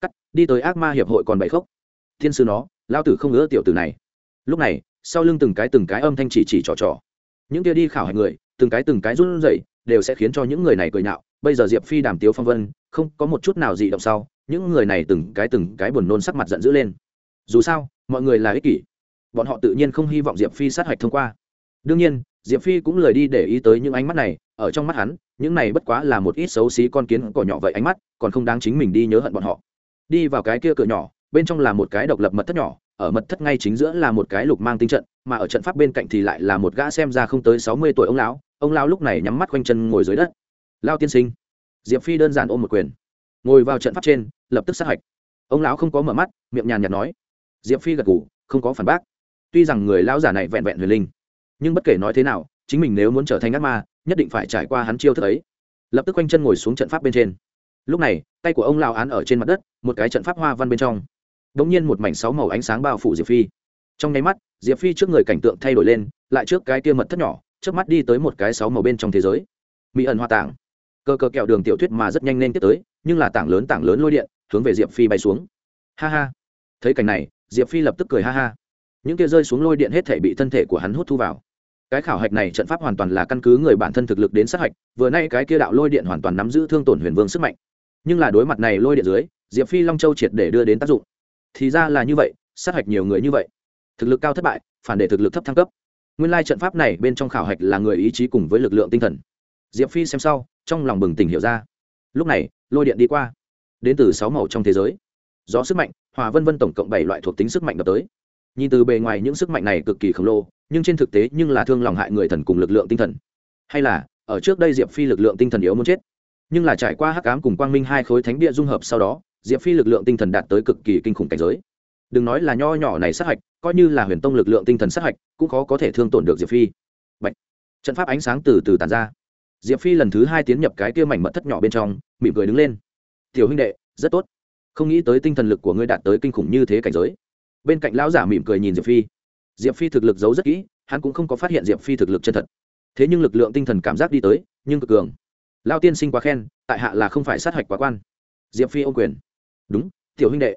A: Cắt, đi tới ác ma hiệp hội còn bậy khốc. Thiên sư nó lao tử không ngỡ tiểu tử này. Lúc này, sau lưng từng cái từng cái âm thanh chỉ chỉ trò trò. Những kia đi khảo hạch người, từng cái từng cái run rẩy, đều sẽ khiến cho những người này cười nhạo. Bây giờ diệp phi, đàm tiếu phong vân, không có một chút nào dị động sau, những người này từng cái từng cái buồn nôn sắc mặt giận dữ lên dù sao, mọi người là ích kỷ. Bọn họ tự nhiên không hy vọng diệp phi sát hạch thông qua. Đương nhiên, diệp phi cũng lời đi để ý tới những ánh mắt này, ở trong mắt hắn, những này bất quá là một ít xấu xí con kiến cỏ nhỏ vậy ánh mắt, còn không đáng chính mình đi nhớ hận bọn họ. Đi vào cái kia cửa nhỏ, bên trong là một cái độc lập mật thất nhỏ, ở mật thất ngay chính giữa là một cái lục mang tinh trận, mà ở trận pháp bên cạnh thì lại là một gã xem ra không tới sáu mươi tuổi ông lão ông lão lúc này nhắm mắt quanh chân ngồi dưới đất. Lao tiên sinh. Diệp phi đơn giản ôm một quyền. Ngồi vào trận pháp trên, lập tức sát hạch. Ông lão không có mở mắt, miệng nhàn nhạt nói diệp phi gật ngủ không có phản bác. Tuy rằng người lão giả này vẹn vẹn huyền linh, nhưng bất kể nói thế nào, chính mình nếu muốn trở thành ác ma, nhất định phải trải qua hắn chiêu thức ấy. Lập tức quanh chân ngồi xuống trận pháp bên trên. Lúc này, tay của ông lão án ở trên mặt đất, một cái trận pháp hoa văn bên trong. Đ ỗ n g nhiên một mảnh sáu màu ánh sáng bao phủ diệp phi. Trong nháy mắt, diệp phi trước người cảnh tượng thay đổi lên, lại trước cái kia mật thất nhỏ, trước mắt đi tới một cái sáu màu bên trong thế giới. Mỹ ẩn hoa tảng. Cơ cơ kẹo đường tiểu thuyết mà rất nhanh nên tiếp tới, nhưng là tảng lớn tảng lớn lôi điện, hướng về diệp phi bay xuống. Ha ha. Thấy cảnh này diệp phi lập tức cười ha ha. Những kia rơi xuống lôi điện hết thể bị thân thể của hắn hút thu vào. Cái khảo hạch này trận pháp hoàn toàn là căn cứ người bản thân thực lực đến sát hạch, vừa nay cái kia đạo lôi điện hoàn toàn nắm giữ thương tổn huyền vương sức mạnh. Nhưng là đối mặt này lôi điện dưới, diệp phi long châu triệt để đưa đến tác dụng. Thì ra là như vậy, sát hạch nhiều người như vậy. Thực lực cao thất bại, phản để thực lực thấp thăng cấp. Nguyên lai trận pháp này bên trong khảo hạch là người ý chí cùng với lực lượng tinh thần. Diệp phi xem sau, trong lòng bừng tỉnh hiểu ra. Lúc này, lôi điện đi qua. Đến từ sáu màu trong thế giới. Gió sức mạnh hòa vân vân tổng cộng bảy loại thuộc tính sức mạnh đập tới. Nhìn từ bề ngoài những sức mạnh này cực kỳ khổng lồ, nhưng trên thực tế nhưng là thương lòng hại người thần cùng lực lượng tinh thần. Hay là, ở trước đây diệp phi lực lượng tinh thần yếu muốn chết. Nhưng là trải qua hắc ám cùng quang minh hai khối thánh địa dung hợp sau đó, diệp phi lực lượng tinh thần đạt tới cực kỳ kinh khủng cảnh giới. Đừng nói là nho nhỏ này sát hạch, coi như là huyền tông lực lượng tinh thần sát hạch, cũng khó có thể thương tổn được diệp phi. Bạch. trận pháp ánh sáng từ từ tàn ra. Diệp phi lần thứ hai tiến nhập cái kia mảnh mật thất nhỏ bên trong, mỉm cười đứng lên. Tiểu huynh đệ, rất tốt không nghĩ tới tinh thần lực của ngươi đạt tới kinh khủng như thế cảnh giới. Bên cạnh lão giả mỉm cười nhìn diệp phi. Diệp phi thực lực giấu rất kỹ, hắn cũng không có phát hiện diệp phi thực lực chân thật. Thế nhưng lực lượng tinh thần cảm giác đi tới, nhưng cực cường. Lao tiên sinh quá khen, tại hạ là không phải sát hạch quá quan. Diệp phi ô quyền. Đúng, tiểu huynh đệ.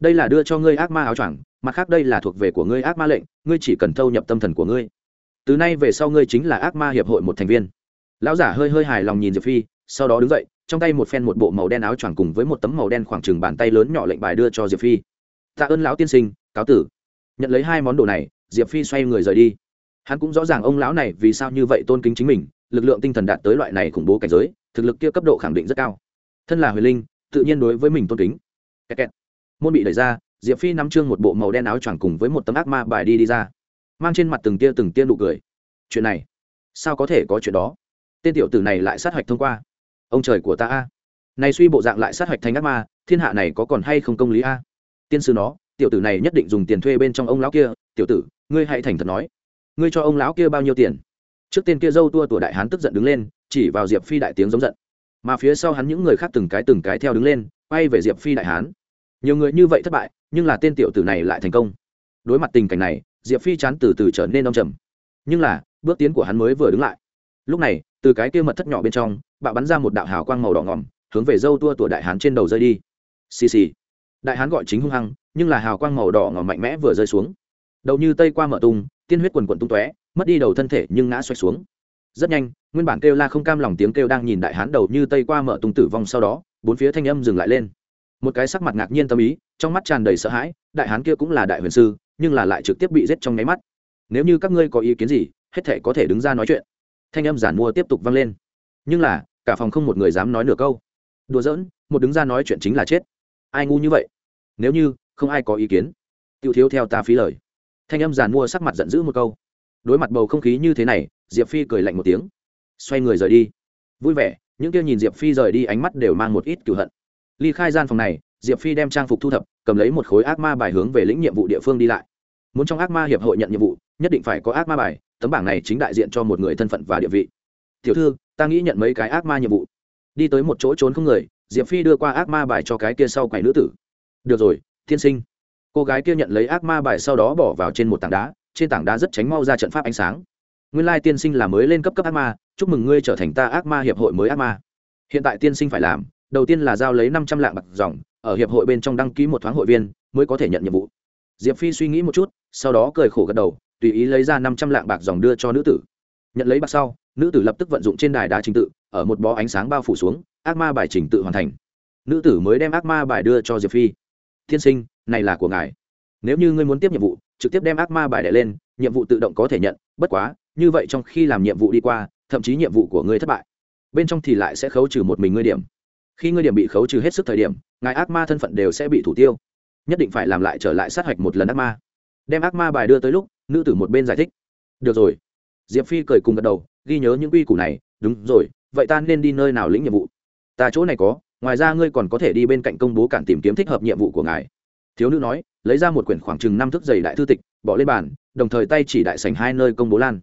A: Đây là đưa cho ngươi ác ma áo choàng, mặt khác đây là thuộc về của ngươi ác ma lệnh, ngươi chỉ cần thâu nhập tâm thần của ngươi. Từ nay về sau ngươi chính là ác ma hiệp hội một thành viên. Lão giả hơi hơi hài lòng nhìn diệp phi, sau đó đứng dậy trong tay một phen một bộ màu đen áo choàng cùng với một tấm màu đen khoảng chừng bàn tay lớn nhỏ lệnh bài đưa cho diệp phi. Tạ ơn lão tiên sinh, cáo tử. Nhận lấy hai món đồ này, diệp phi xoay người rời đi. Hắn cũng rõ ràng ông lão này vì sao như vậy tôn kính chính mình, lực lượng tinh thần đạt tới loại này khủng bố cảnh giới, thực lực kia cấp độ khẳng định rất cao. Thân là huyền linh, tự nhiên đối với mình tôn kính. Kẹt kẹt. môn bị đẩy ra, diệp phi nắm trương một bộ màu đen áo choàng cùng với một tấm ác ma bài đi đi ra. Mang trên mặt từng tia từng tia nụ cười. Chuyện này, sao có thể có chuyện đó? Tên tiểu tử này lại sát hạch thông qua ông trời của ta a. Này suy bộ dạng lại sát hạch thành ác ma, thiên hạ này có còn hay không công lý a? Tiên sư nó, tiểu tử này nhất định dùng tiền thuê bên trong ông lão kia. Tiểu tử, ngươi hãy thành thật nói. Ngươi cho ông lão kia bao nhiêu tiền? Trước tên kia dâu tua tuổi đại hán tức giận đứng lên, chỉ vào diệp phi đại tiếng giống giận. Mà phía sau hắn những người khác từng cái từng cái theo đứng lên, quay về diệp phi đại hán. Nhiều người như vậy thất bại, nhưng là tên tiểu tử này lại thành công. Đối mặt tình cảnh này, diệp phi chán từ từ trở nên đông trầm. Nhưng là, bước tiến của hắn mới vừa đứng lại. Lúc này từ cái kia mật thất nhỏ bên trong, bạo bắn ra một đạo hào quang màu đỏ ngòm, hướng về dâu tua tủa đại hán trên đầu rơi đi. Xì xì. Đại hán gọi chính hung hăng, nhưng là hào quang màu đỏ ngòm mạnh mẽ vừa rơi xuống. Đầu như tây qua mở tung, tiên huyết quần quần tung tóe, mất đi đầu thân thể nhưng ngã xoay xuống. Rất nhanh, nguyên bản kêu la không cam lòng tiếng kêu đang nhìn đại hán đầu như tây qua mở tung tử vong sau đó, bốn phía thanh âm dừng lại lên. Một cái sắc mặt ngạc nhiên tâm ý, trong mắt tràn đầy sợ hãi, đại hán kia cũng là đại huyền sư, nhưng là lại trực tiếp bị giết trong nháy mắt. Nếu như các ngươi có ý kiến gì, hết thể có thể đứng ra nói chuyện thanh âm giản mua tiếp tục vang lên. Nhưng là, cả phòng không một người dám nói nửa câu. Đùa giỡn, một đứng ra nói chuyện chính là chết. Ai ngu như vậy? Nếu như, không ai có ý kiến. Tiêu thiếu theo ta phí lời. Thanh âm giàn mua sắc mặt giận dữ một câu. Đối mặt bầu không khí như thế này, diệp phi cười lạnh một tiếng. Xoay người rời đi. Vui vẻ, những kia nhìn diệp phi rời đi ánh mắt đều mang một ít cựu hận. Ly khai gian phòng này, diệp phi đem trang phục thu thập, cầm lấy một khối ác ma bài hướng về lĩnh nhiệm vụ địa phương đi lại. Muốn trong ác ma hiệp hội nhận nhiệm vụ nhất định phải có ác ma bài, tấm bảng này chính đại diện cho một người thân phận và địa vị. Tiểu thư, ta nghĩ nhận mấy cái ác ma nhiệm vụ. Đi tới một chỗ trốn không người, diệp phi đưa qua ác ma bài cho cái kia sau quầy nữ tử. Được rồi, tiên sinh. Cô gái kia nhận lấy ác ma bài sau đó bỏ vào trên một tảng đá, trên tảng đá rất tránh mau ra trận pháp ánh sáng. Nguyên lai tiên sinh là mới lên cấp cấp ác ma, chúc mừng ngươi trở thành ta ác ma hiệp hội mới ác ma. Hiện tại tiên sinh phải làm, đầu tiên là giao lấy năm trăm lạng bạc dòng, ở hiệp hội bên trong đăng ký một thoáng hội viên, mới có thể nhận nhiệm vụ. Diệp phi suy nghĩ một chút, sau đó cười khổ gật đầu tùy ý lấy ra năm trăm lạng bạc dòng đưa cho nữ tử. Nhận lấy bạc sau, nữ tử lập tức vận dụng trên đài đá trình tự, ở một bó ánh sáng bao phủ xuống, ác ma bài trình tự hoàn thành. Nữ tử mới đem ác ma bài đưa cho diệp phi. Tiên sinh, này là của ngài. Nếu như ngươi muốn tiếp nhiệm vụ, trực tiếp đem ác ma bài đẻ lên, nhiệm vụ tự động có thể nhận, bất quá, như vậy trong khi làm nhiệm vụ đi qua, thậm chí nhiệm vụ của ngươi thất bại. Bên trong thì lại sẽ khấu trừ một mình ngươi điểm. Khi ngươi điểm bị khấu trừ hết sức thời điểm, ngài ác ma thân phận đều sẽ bị thủ tiêu. Nhất định phải làm lại trở lại sát hạch một lần ác ma đem ác ma bài đưa tới lúc, nữ tử một bên giải thích. Được rồi. Diệp phi cười cùng gật đầu, ghi nhớ những quy củ này. Đúng rồi, vậy ta nên đi nơi nào lĩnh nhiệm vụ? Ta chỗ này có, ngoài ra ngươi còn có thể đi bên cạnh công bố cản tìm kiếm thích hợp nhiệm vụ của ngài. Thiếu nữ nói, lấy ra một quyển khoảng chừng năm thước dày đại thư tịch, bỏ lên bàn, đồng thời tay chỉ đại sành hai nơi công bố lan.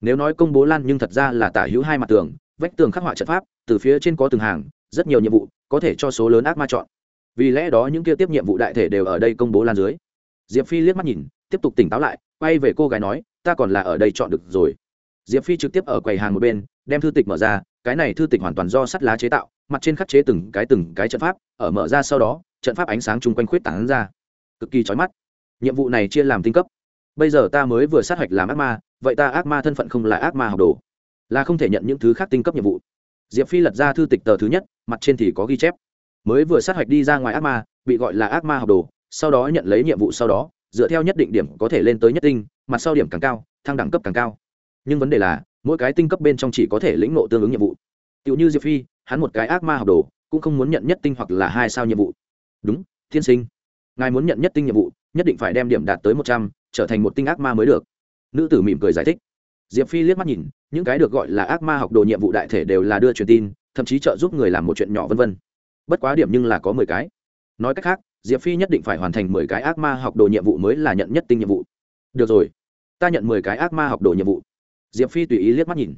A: Nếu nói công bố lan nhưng thật ra là tả hữu hai mặt tường, vách tường khắc họa trận pháp, từ phía trên có từng hàng, rất nhiều nhiệm vụ, có thể cho số lớn ác ma chọn. Vì lẽ đó những kia tiếp nhiệm vụ đại thể đều ở đây công bố lan dưới. Diệp phi liếc mắt nhìn tiếp tục tỉnh táo lại, quay về cô gái nói, ta còn là ở đây chọn được rồi. Diệp phi trực tiếp ở quầy hàng một bên, đem thư tịch mở ra, cái này thư tịch hoàn toàn do sắt lá chế tạo, mặt trên khắc chế từng cái từng cái trận pháp, ở mở ra sau đó, trận pháp ánh sáng chung quanh khuyết tảng ra. Cực kỳ chói mắt. Nhiệm vụ này chia làm tinh cấp. Bây giờ ta mới vừa sát hạch làm ác ma, vậy ta ác ma thân phận không là ác ma học đồ. Là không thể nhận những thứ khác tinh cấp nhiệm vụ. Diệp phi lật ra thư tịch tờ thứ nhất, mặt trên thì có ghi chép. Mới vừa sát hạch đi ra ngoài ác ma, bị gọi là ác ma học đồ, sau đó nhận lấy nhiệm vụ sau đó dựa theo nhất định điểm có thể lên tới nhất tinh, mặt sau điểm càng cao, thăng đẳng cấp càng cao. Nhưng vấn đề là, mỗi cái tinh cấp bên trong chỉ có thể lĩnh nộ tương ứng nhiệm vụ. Tựu như diệp phi, hắn một cái ác ma học đồ, cũng không muốn nhận nhất tinh hoặc là hai sao nhiệm vụ. Đúng, thiên sinh. Ngài muốn nhận nhất tinh nhiệm vụ, nhất định phải đem điểm đạt tới một trăm, trở thành một tinh ác ma mới được. Nữ tử mỉm cười giải thích. Diệp phi liếc mắt nhìn, những cái được gọi là ác ma học đồ nhiệm vụ đại thể đều là đưa truyền tin, thậm chí trợ giúp người làm một chuyện nhỏ vân vân. Bất quá điểm nhưng là có mười cái nói cách khác, diệp phi nhất định phải hoàn thành mười cái ác ma học đồ nhiệm vụ mới là nhận nhất tinh nhiệm vụ. Được rồi, ta nhận mười cái ác ma học đồ nhiệm vụ. Diệp phi tùy ý liếc mắt nhìn.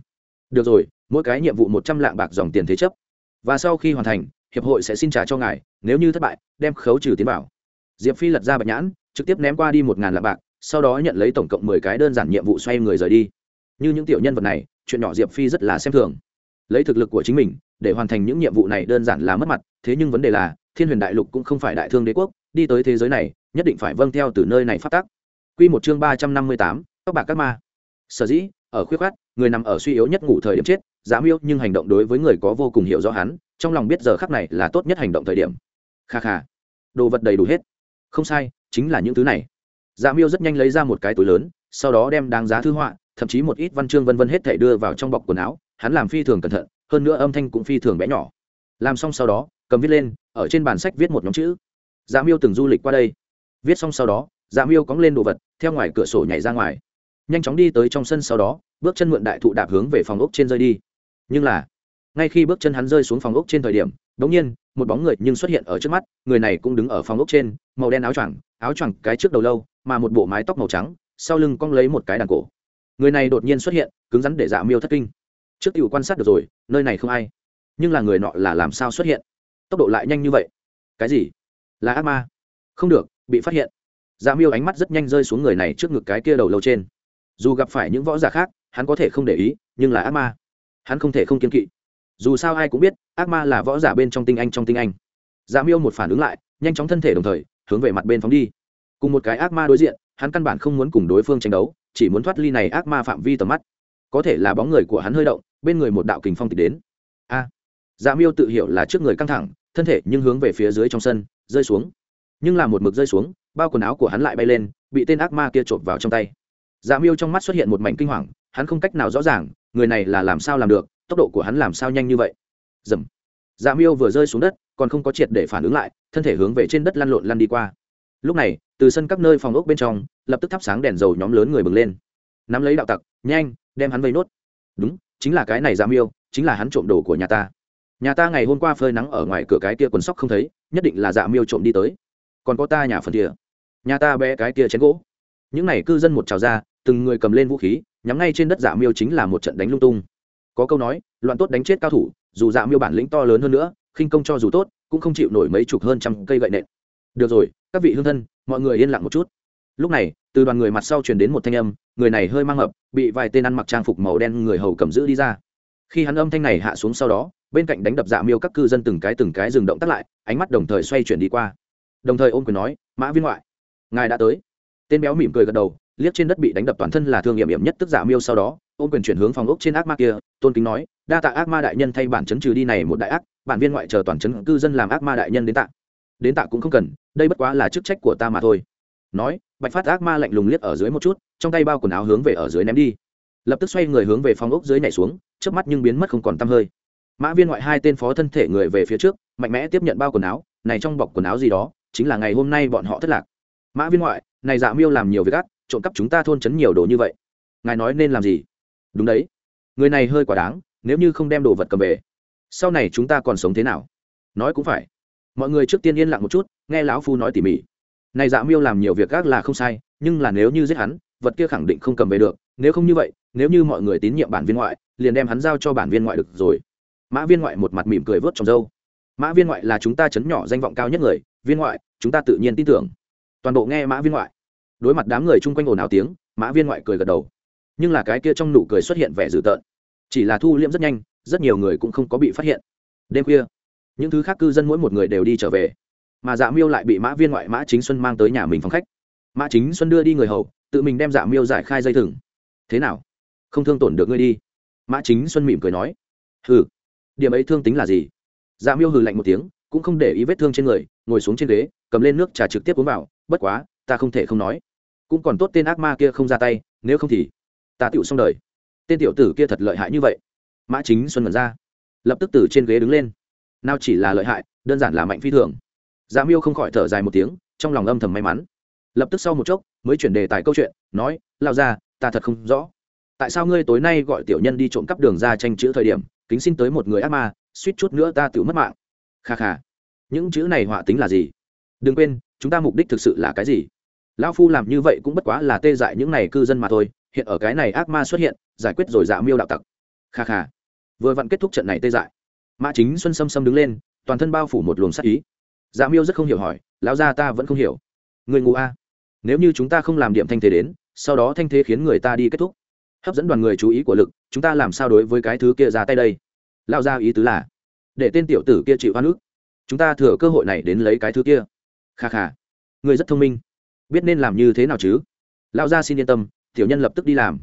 A: Được rồi, mỗi cái nhiệm vụ một trăm lạng bạc dòng tiền thế chấp. Và sau khi hoàn thành, hiệp hội sẽ xin trả cho ngài, nếu như thất bại, đem khấu trừ tiến bảo diệp phi lật ra bạch nhãn, trực tiếp ném qua đi một ngàn lạng bạc, sau đó nhận lấy tổng cộng mười cái đơn giản nhiệm vụ xoay người rời đi. Như những tiểu nhân vật này, chuyện nhỏ diệp phi rất là xem thường. Lấy thực lực của chính mình để hoàn thành những nhiệm vụ này đơn giản là mất mặt, thế nhưng vấn đề là, thiên huyền đại lục cũng không phải đại thương đế quốc, đi tới thế giới này, nhất định phải vâng theo từ nơi này phát tác Quy một chương ba trăm năm mươi tám các bạc các ma. Sở dĩ, ở khuyết khát, người nằm ở suy yếu nhất ngủ thời điểm chết dám yêu nhưng hành động đối với người có vô cùng hiểu rõ hắn, trong lòng biết giờ khắc này là tốt nhất hành động thời điểm. Kha kha. Đồ vật đầy đủ hết. Không sai, chính là những thứ này. Dám miêu rất nhanh lấy ra một cái túi lớn, sau đó đem đáng giá thư họa, thậm chí một ít văn chương vân vân hết thể đưa vào trong bọc quần áo, hắn làm phi thường cẩn thận hơn nữa âm thanh cũng phi thường bé nhỏ. Làm xong sau đó, cầm viết lên, ở trên bản sách viết một nhóm chữ. Dạ miêu từng du lịch qua đây. Viết xong sau đó dạ miêu cóng lên đồ vật, theo ngoài cửa sổ nhảy ra ngoài. Nhanh chóng đi tới trong sân sau đó, bước chân mượn đại thụ đạp hướng về phòng ốc trên rơi đi. Nhưng là, ngay khi bước chân hắn rơi xuống phòng ốc trên thời điểm đ ỗ n g nhiên, một bóng người nhưng xuất hiện ở trước mắt, người này cũng đứng ở phòng ốc trên, màu đen áo choàng áo choàng cái trước đầu lâu, mà một bộ mái tóc màu trắng, sau lưng cong lấy một cái đàn cổ. Người này đột nhiên xuất hiện, cứng rắn để dạ miêu thất kinh trước tiểu quan sát được rồi, nơi này không ai. Nhưng là người nọ là làm sao xuất hiện? Tốc độ lại nhanh như vậy. Cái gì? Là ác ma? Không được, bị phát hiện. Dạ miêu ánh mắt rất nhanh rơi xuống người này trước ngực cái kia đầu lâu trên. Dù gặp phải những võ giả khác, hắn có thể không để ý, nhưng là ác ma. Hắn không thể không kiên kỵ. Dù sao ai cũng biết, ác ma là võ giả bên trong tinh anh trong tinh anh. Dạ miêu một phản ứng lại, nhanh chóng thân thể đồng thời, hướng về mặt bên phóng đi. Cùng một cái ác ma đối diện, hắn căn bản không muốn cùng đối phương tranh đấu, chỉ muốn thoát ly này ác ma phạm vi tầm mắt có thể là bóng người của hắn hơi động, bên người một đạo kình phong tịch đến. A. Dạ miêu tự hiểu là trước người căng thẳng, thân thể nhưng hướng về phía dưới trong sân, rơi xuống. Nhưng là một mực rơi xuống, bao quần áo của hắn lại bay lên, bị tên ác ma kia trộm vào trong tay. Dạ miêu trong mắt xuất hiện một mảnh kinh hoàng, hắn không cách nào rõ ràng, người này là làm sao làm được, tốc độ của hắn làm sao nhanh như vậy. Dầm. Dạ miêu vừa rơi xuống đất, còn không có triệt để phản ứng lại, thân thể hướng về trên đất lăn lộn lăn đi qua. Lúc này, từ sân các nơi phòng ốc bên trong, lập tức thắp sáng đèn dầu nhóm lớn người bừng lên. Nắm lấy đạo tặc, nhanh đem hắn vây nốt. Đúng, chính là cái này dạ miêu, chính là hắn trộm đồ của nhà ta. Nhà ta ngày hôm qua phơi nắng ở ngoài cửa cái kia quần sóc không thấy, nhất định là dạ miêu trộm đi tới. Còn có ta nhà phần kia nhà ta bé cái kia chén gỗ. Những n à y cư dân một trào ra, từng người cầm lên vũ khí, nhắm ngay trên đất dạ miêu chính là một trận đánh lung tung. Có câu nói, loạn tốt đánh chết cao thủ, dù dạ miêu bản lĩnh to lớn hơn nữa, khinh công cho dù tốt, cũng không chịu nổi mấy chục hơn trăm cây gậy nện. Được rồi, các vị hương thân, mọi người yên lặng một chút lúc này, từ đoàn người mặt sau truyền đến một thanh âm, người này hơi mang hợp bị vài tên ăn mặc trang phục màu đen người hầu cầm giữ đi ra. Khi hắn âm thanh này hạ xuống sau đó, bên cạnh đánh đập dạ miêu các cư dân từng cái từng cái dừng động tắt lại, ánh mắt đồng thời xoay chuyển đi qua. Đồng thời ôm quyền nói, mã viên ngoại, ngài đã tới. Tên béo mỉm cười gật đầu, liếc trên đất bị đánh đập toàn thân là thương nghiệm hiểm nhất tức giả miêu sau đó, ôm quyền chuyển hướng phòng ốc trên ác ma kia, tôn kính nói, đa tạ ác ma đại nhân thay bản chấn trừ đi này một đại ác, bản viên ngoại chờ toàn chấn cư dân làm ác ma đại nhân đến tạ. Đến tạ cũng không cần, đây bất quá là chức trách của ta mà thôi. Nói bạch phát ác ma lạnh lùng liếc ở dưới một chút, trong tay bao quần áo hướng về ở dưới ném đi. Lập tức xoay người hướng về phòng ốc dưới nhảy xuống trước mắt nhưng biến mất không còn tăm hơi. Mã viên ngoại hai tên phó thân thể người về phía trước, mạnh mẽ tiếp nhận bao quần áo, này trong bọc quần áo gì đó, chính là ngày hôm nay bọn họ thất lạc. Mã viên ngoại, này dạ miêu làm nhiều việc gắt trộm cắp chúng ta thôn chấn nhiều đồ như vậy. Ngài nói nên làm gì? Đúng đấy. Người này hơi quả đáng, nếu như không đem đồ vật cầm về, sau này chúng ta còn sống thế nào? Nói cũng phải. Mọi người trước tiên yên lặng một chút, nghe lão phu nói tỉ mỉ này dạ miêu làm nhiều việc gác là không sai, nhưng là nếu như giết hắn, vật kia khẳng định không cầm về được. Nếu không như vậy, nếu như mọi người tín nhiệm bản viên ngoại, liền đem hắn giao cho bản viên ngoại được rồi. Mã viên ngoại một mặt mỉm cười vớt trong dâu. Mã viên ngoại là chúng ta chấn nhỏ danh vọng cao nhất người, viên ngoại, chúng ta tự nhiên tin tưởng. Toàn bộ nghe mã viên ngoại. Đối mặt đám người chung quanh ồn ào tiếng, mã viên ngoại cười gật đầu. Nhưng là cái kia trong nụ cười xuất hiện vẻ dữ tợn. Chỉ là thu liễm rất nhanh, rất nhiều người cũng không có bị phát hiện. Đêm khuya, những thứ khác cư dân mỗi một người đều đi trở về mà dạ miêu lại bị mã viên ngoại mã chính xuân mang tới nhà mình phòng khách. Mã chính xuân đưa đi người hầu, tự mình đem dạ miêu giải khai dây thừng. Thế nào? Không thương tổn được ngươi đi. Mã chính xuân mỉm cười nói. Hừ, điểm ấy thương tính là gì? Dạ miêu hừ lạnh một tiếng, cũng không để ý vết thương trên người, ngồi xuống trên ghế, cầm lên nước trà trực tiếp uống vào, bất quá, ta không thể không nói. Cũng còn tốt tên ác ma kia không ra tay, nếu không thì ta tựu xong đời. Tên tiểu tử kia thật lợi hại như vậy. Mã chính xuân mật ra, lập tức từ trên ghế đứng lên. Nào chỉ là lợi hại, đơn giản là mạnh phi thường dạ miêu không khỏi thở dài một tiếng, trong lòng âm thầm may mắn. Lập tức sau một chốc, mới chuyển đề tài câu chuyện, nói lao ra ta thật không rõ. Tại sao ngươi tối nay gọi tiểu nhân đi trộm cắp đường ra tranh chữ thời điểm, kính xin tới một người ác ma, suýt chút nữa ta tự mất mạng? Kha kha. Những chữ này họa tính là gì? Đừng quên, chúng ta mục đích thực sự là cái gì? Lão phu làm như vậy cũng bất quá là tê dại những này cư dân mà thôi, hiện ở cái này ác ma xuất hiện, giải quyết rồi dạ miêu đạo tặc. Kha kha. Vừa vặn kết thúc trận này tê dại. Mã chính xuân xâm xâm đứng lên, toàn thân bao phủ một luồng sát ý dạ miêu rất không hiểu hỏi, lão gia ta vẫn không hiểu. Người ngủ a. Nếu như chúng ta không làm điểm thanh thế đến, sau đó thanh thế khiến người ta đi kết thúc. Hấp dẫn đoàn người chú ý của lực, chúng ta làm sao đối với cái thứ kia ra tay đây? Lão gia ý tứ là, để tên tiểu tử kia chịu hoa nước chúng ta thừa cơ hội này đến lấy cái thứ kia. Kha kha người rất thông minh. Biết nên làm như thế nào chứ? Lão gia xin yên tâm, tiểu nhân lập tức đi làm.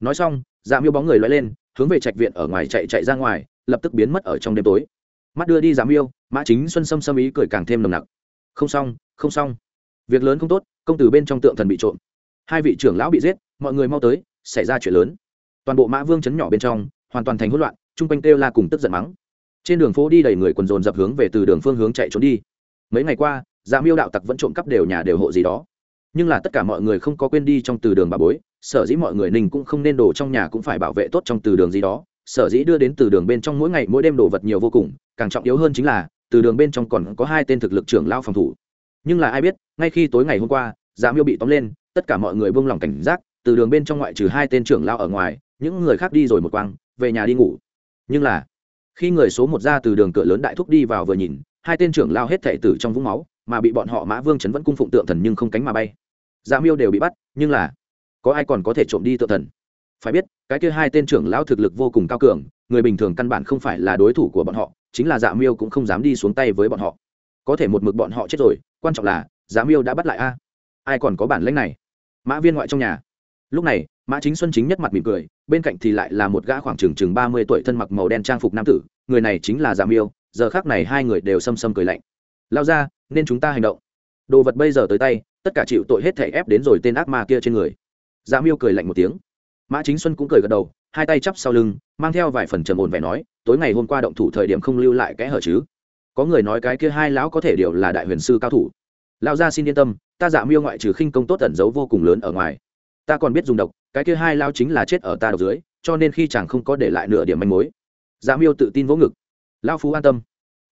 A: Nói xong dạ miêu bóng người loay lên, hướng về trạch viện ở ngoài chạy chạy ra ngoài, lập tức biến mất ở trong đêm tối mắt đưa đi dám yêu, mã chính xuân xâm xâm ý cười càng thêm nồng nặc. Không xong không xong. Việc lớn không tốt, công tử bên trong tượng thần bị trộm. Hai vị trưởng lão bị giết, mọi người mau tới, xảy ra chuyện lớn. Toàn bộ mã vương chấn nhỏ bên trong, hoàn toàn thành hỗn loạn, chung quanh kêu la cùng tức giận mắng. Trên đường phố đi đầy người quần dồn dập hướng về từ đường phương hướng chạy trốn đi. Mấy ngày qua dạ miêu đạo tặc vẫn trộm cắp đều nhà đều hộ gì đó. Nhưng là tất cả mọi người không có quên đi trong từ đường bà bối, sở dĩ mọi người ninh cũng không nên đổ trong nhà cũng phải bảo vệ tốt trong từ đường gì đó sở dĩ đưa đến từ đường bên trong mỗi ngày mỗi đêm đồ vật nhiều vô cùng, càng trọng yếu hơn chính là, từ đường bên trong còn có hai tên thực lực trưởng lao phòng thủ. Nhưng là ai biết, ngay khi tối ngày hôm qua giá miêu bị tóm lên, tất cả mọi người buông lỏng cảnh giác, từ đường bên trong ngoại trừ hai tên trưởng lao ở ngoài, những người khác đi rồi một quang về nhà đi ngủ. Nhưng là, khi người số một ra từ đường cửa lớn đại thúc đi vào vừa nhìn, hai tên trưởng lao hết thệ tử trong vũng máu, mà bị bọn họ mã vương chấn vẫn cung phụng tượng thần nhưng không cánh mà bay. Giá miêu đều bị bắt, nhưng là, có ai còn có thể trộm đi tượng thần? Phải biết, cái kia hai tên trưởng lão thực lực vô cùng cao cường, người bình thường căn bản không phải là đối thủ của bọn họ, chính là dạ miêu cũng không dám đi xuống tay với bọn họ. Có thể một mực bọn họ chết rồi, quan trọng là dạ miêu đã bắt lại a. Ai còn có bản lãnh này? Mã viên ngoại trong nhà. Lúc này, mã chính xuân chính nhất mặt mỉm cười, bên cạnh thì lại là một gã khoảng chừng chừng ba mươi tuổi thân mặc màu đen trang phục nam tử, người này chính là dạ miêu, giờ khác này hai người đều xâm xâm cười lạnh. Lao ra, nên chúng ta hành động. Đồ vật bây giờ tới tay, tất cả chịu tội hết thể ép đến rồi tên ác ma kia trên người. Dạ miêu cười lạnh một tiếng mã chính xuân cũng cười gật đầu, hai tay chắp sau lưng, mang theo vài phần trầm ồn vẻ nói, tối ngày hôm qua động thủ thời điểm không lưu lại kẽ hở chứ? Có người nói cái kia hai lão có thể đều là đại huyền sư cao thủ. Lão gia xin yên tâm, ta dạ miêu ngoại trừ khinh công tốt tẩn giấu vô cùng lớn ở ngoài. Ta còn biết dùng độc, cái kia hai lao chính là chết ở ta độc dưới, cho nên khi chàng không có để lại nửa điểm manh mối. Dạ miêu tự tin vỗ ngực. Lao phú an tâm.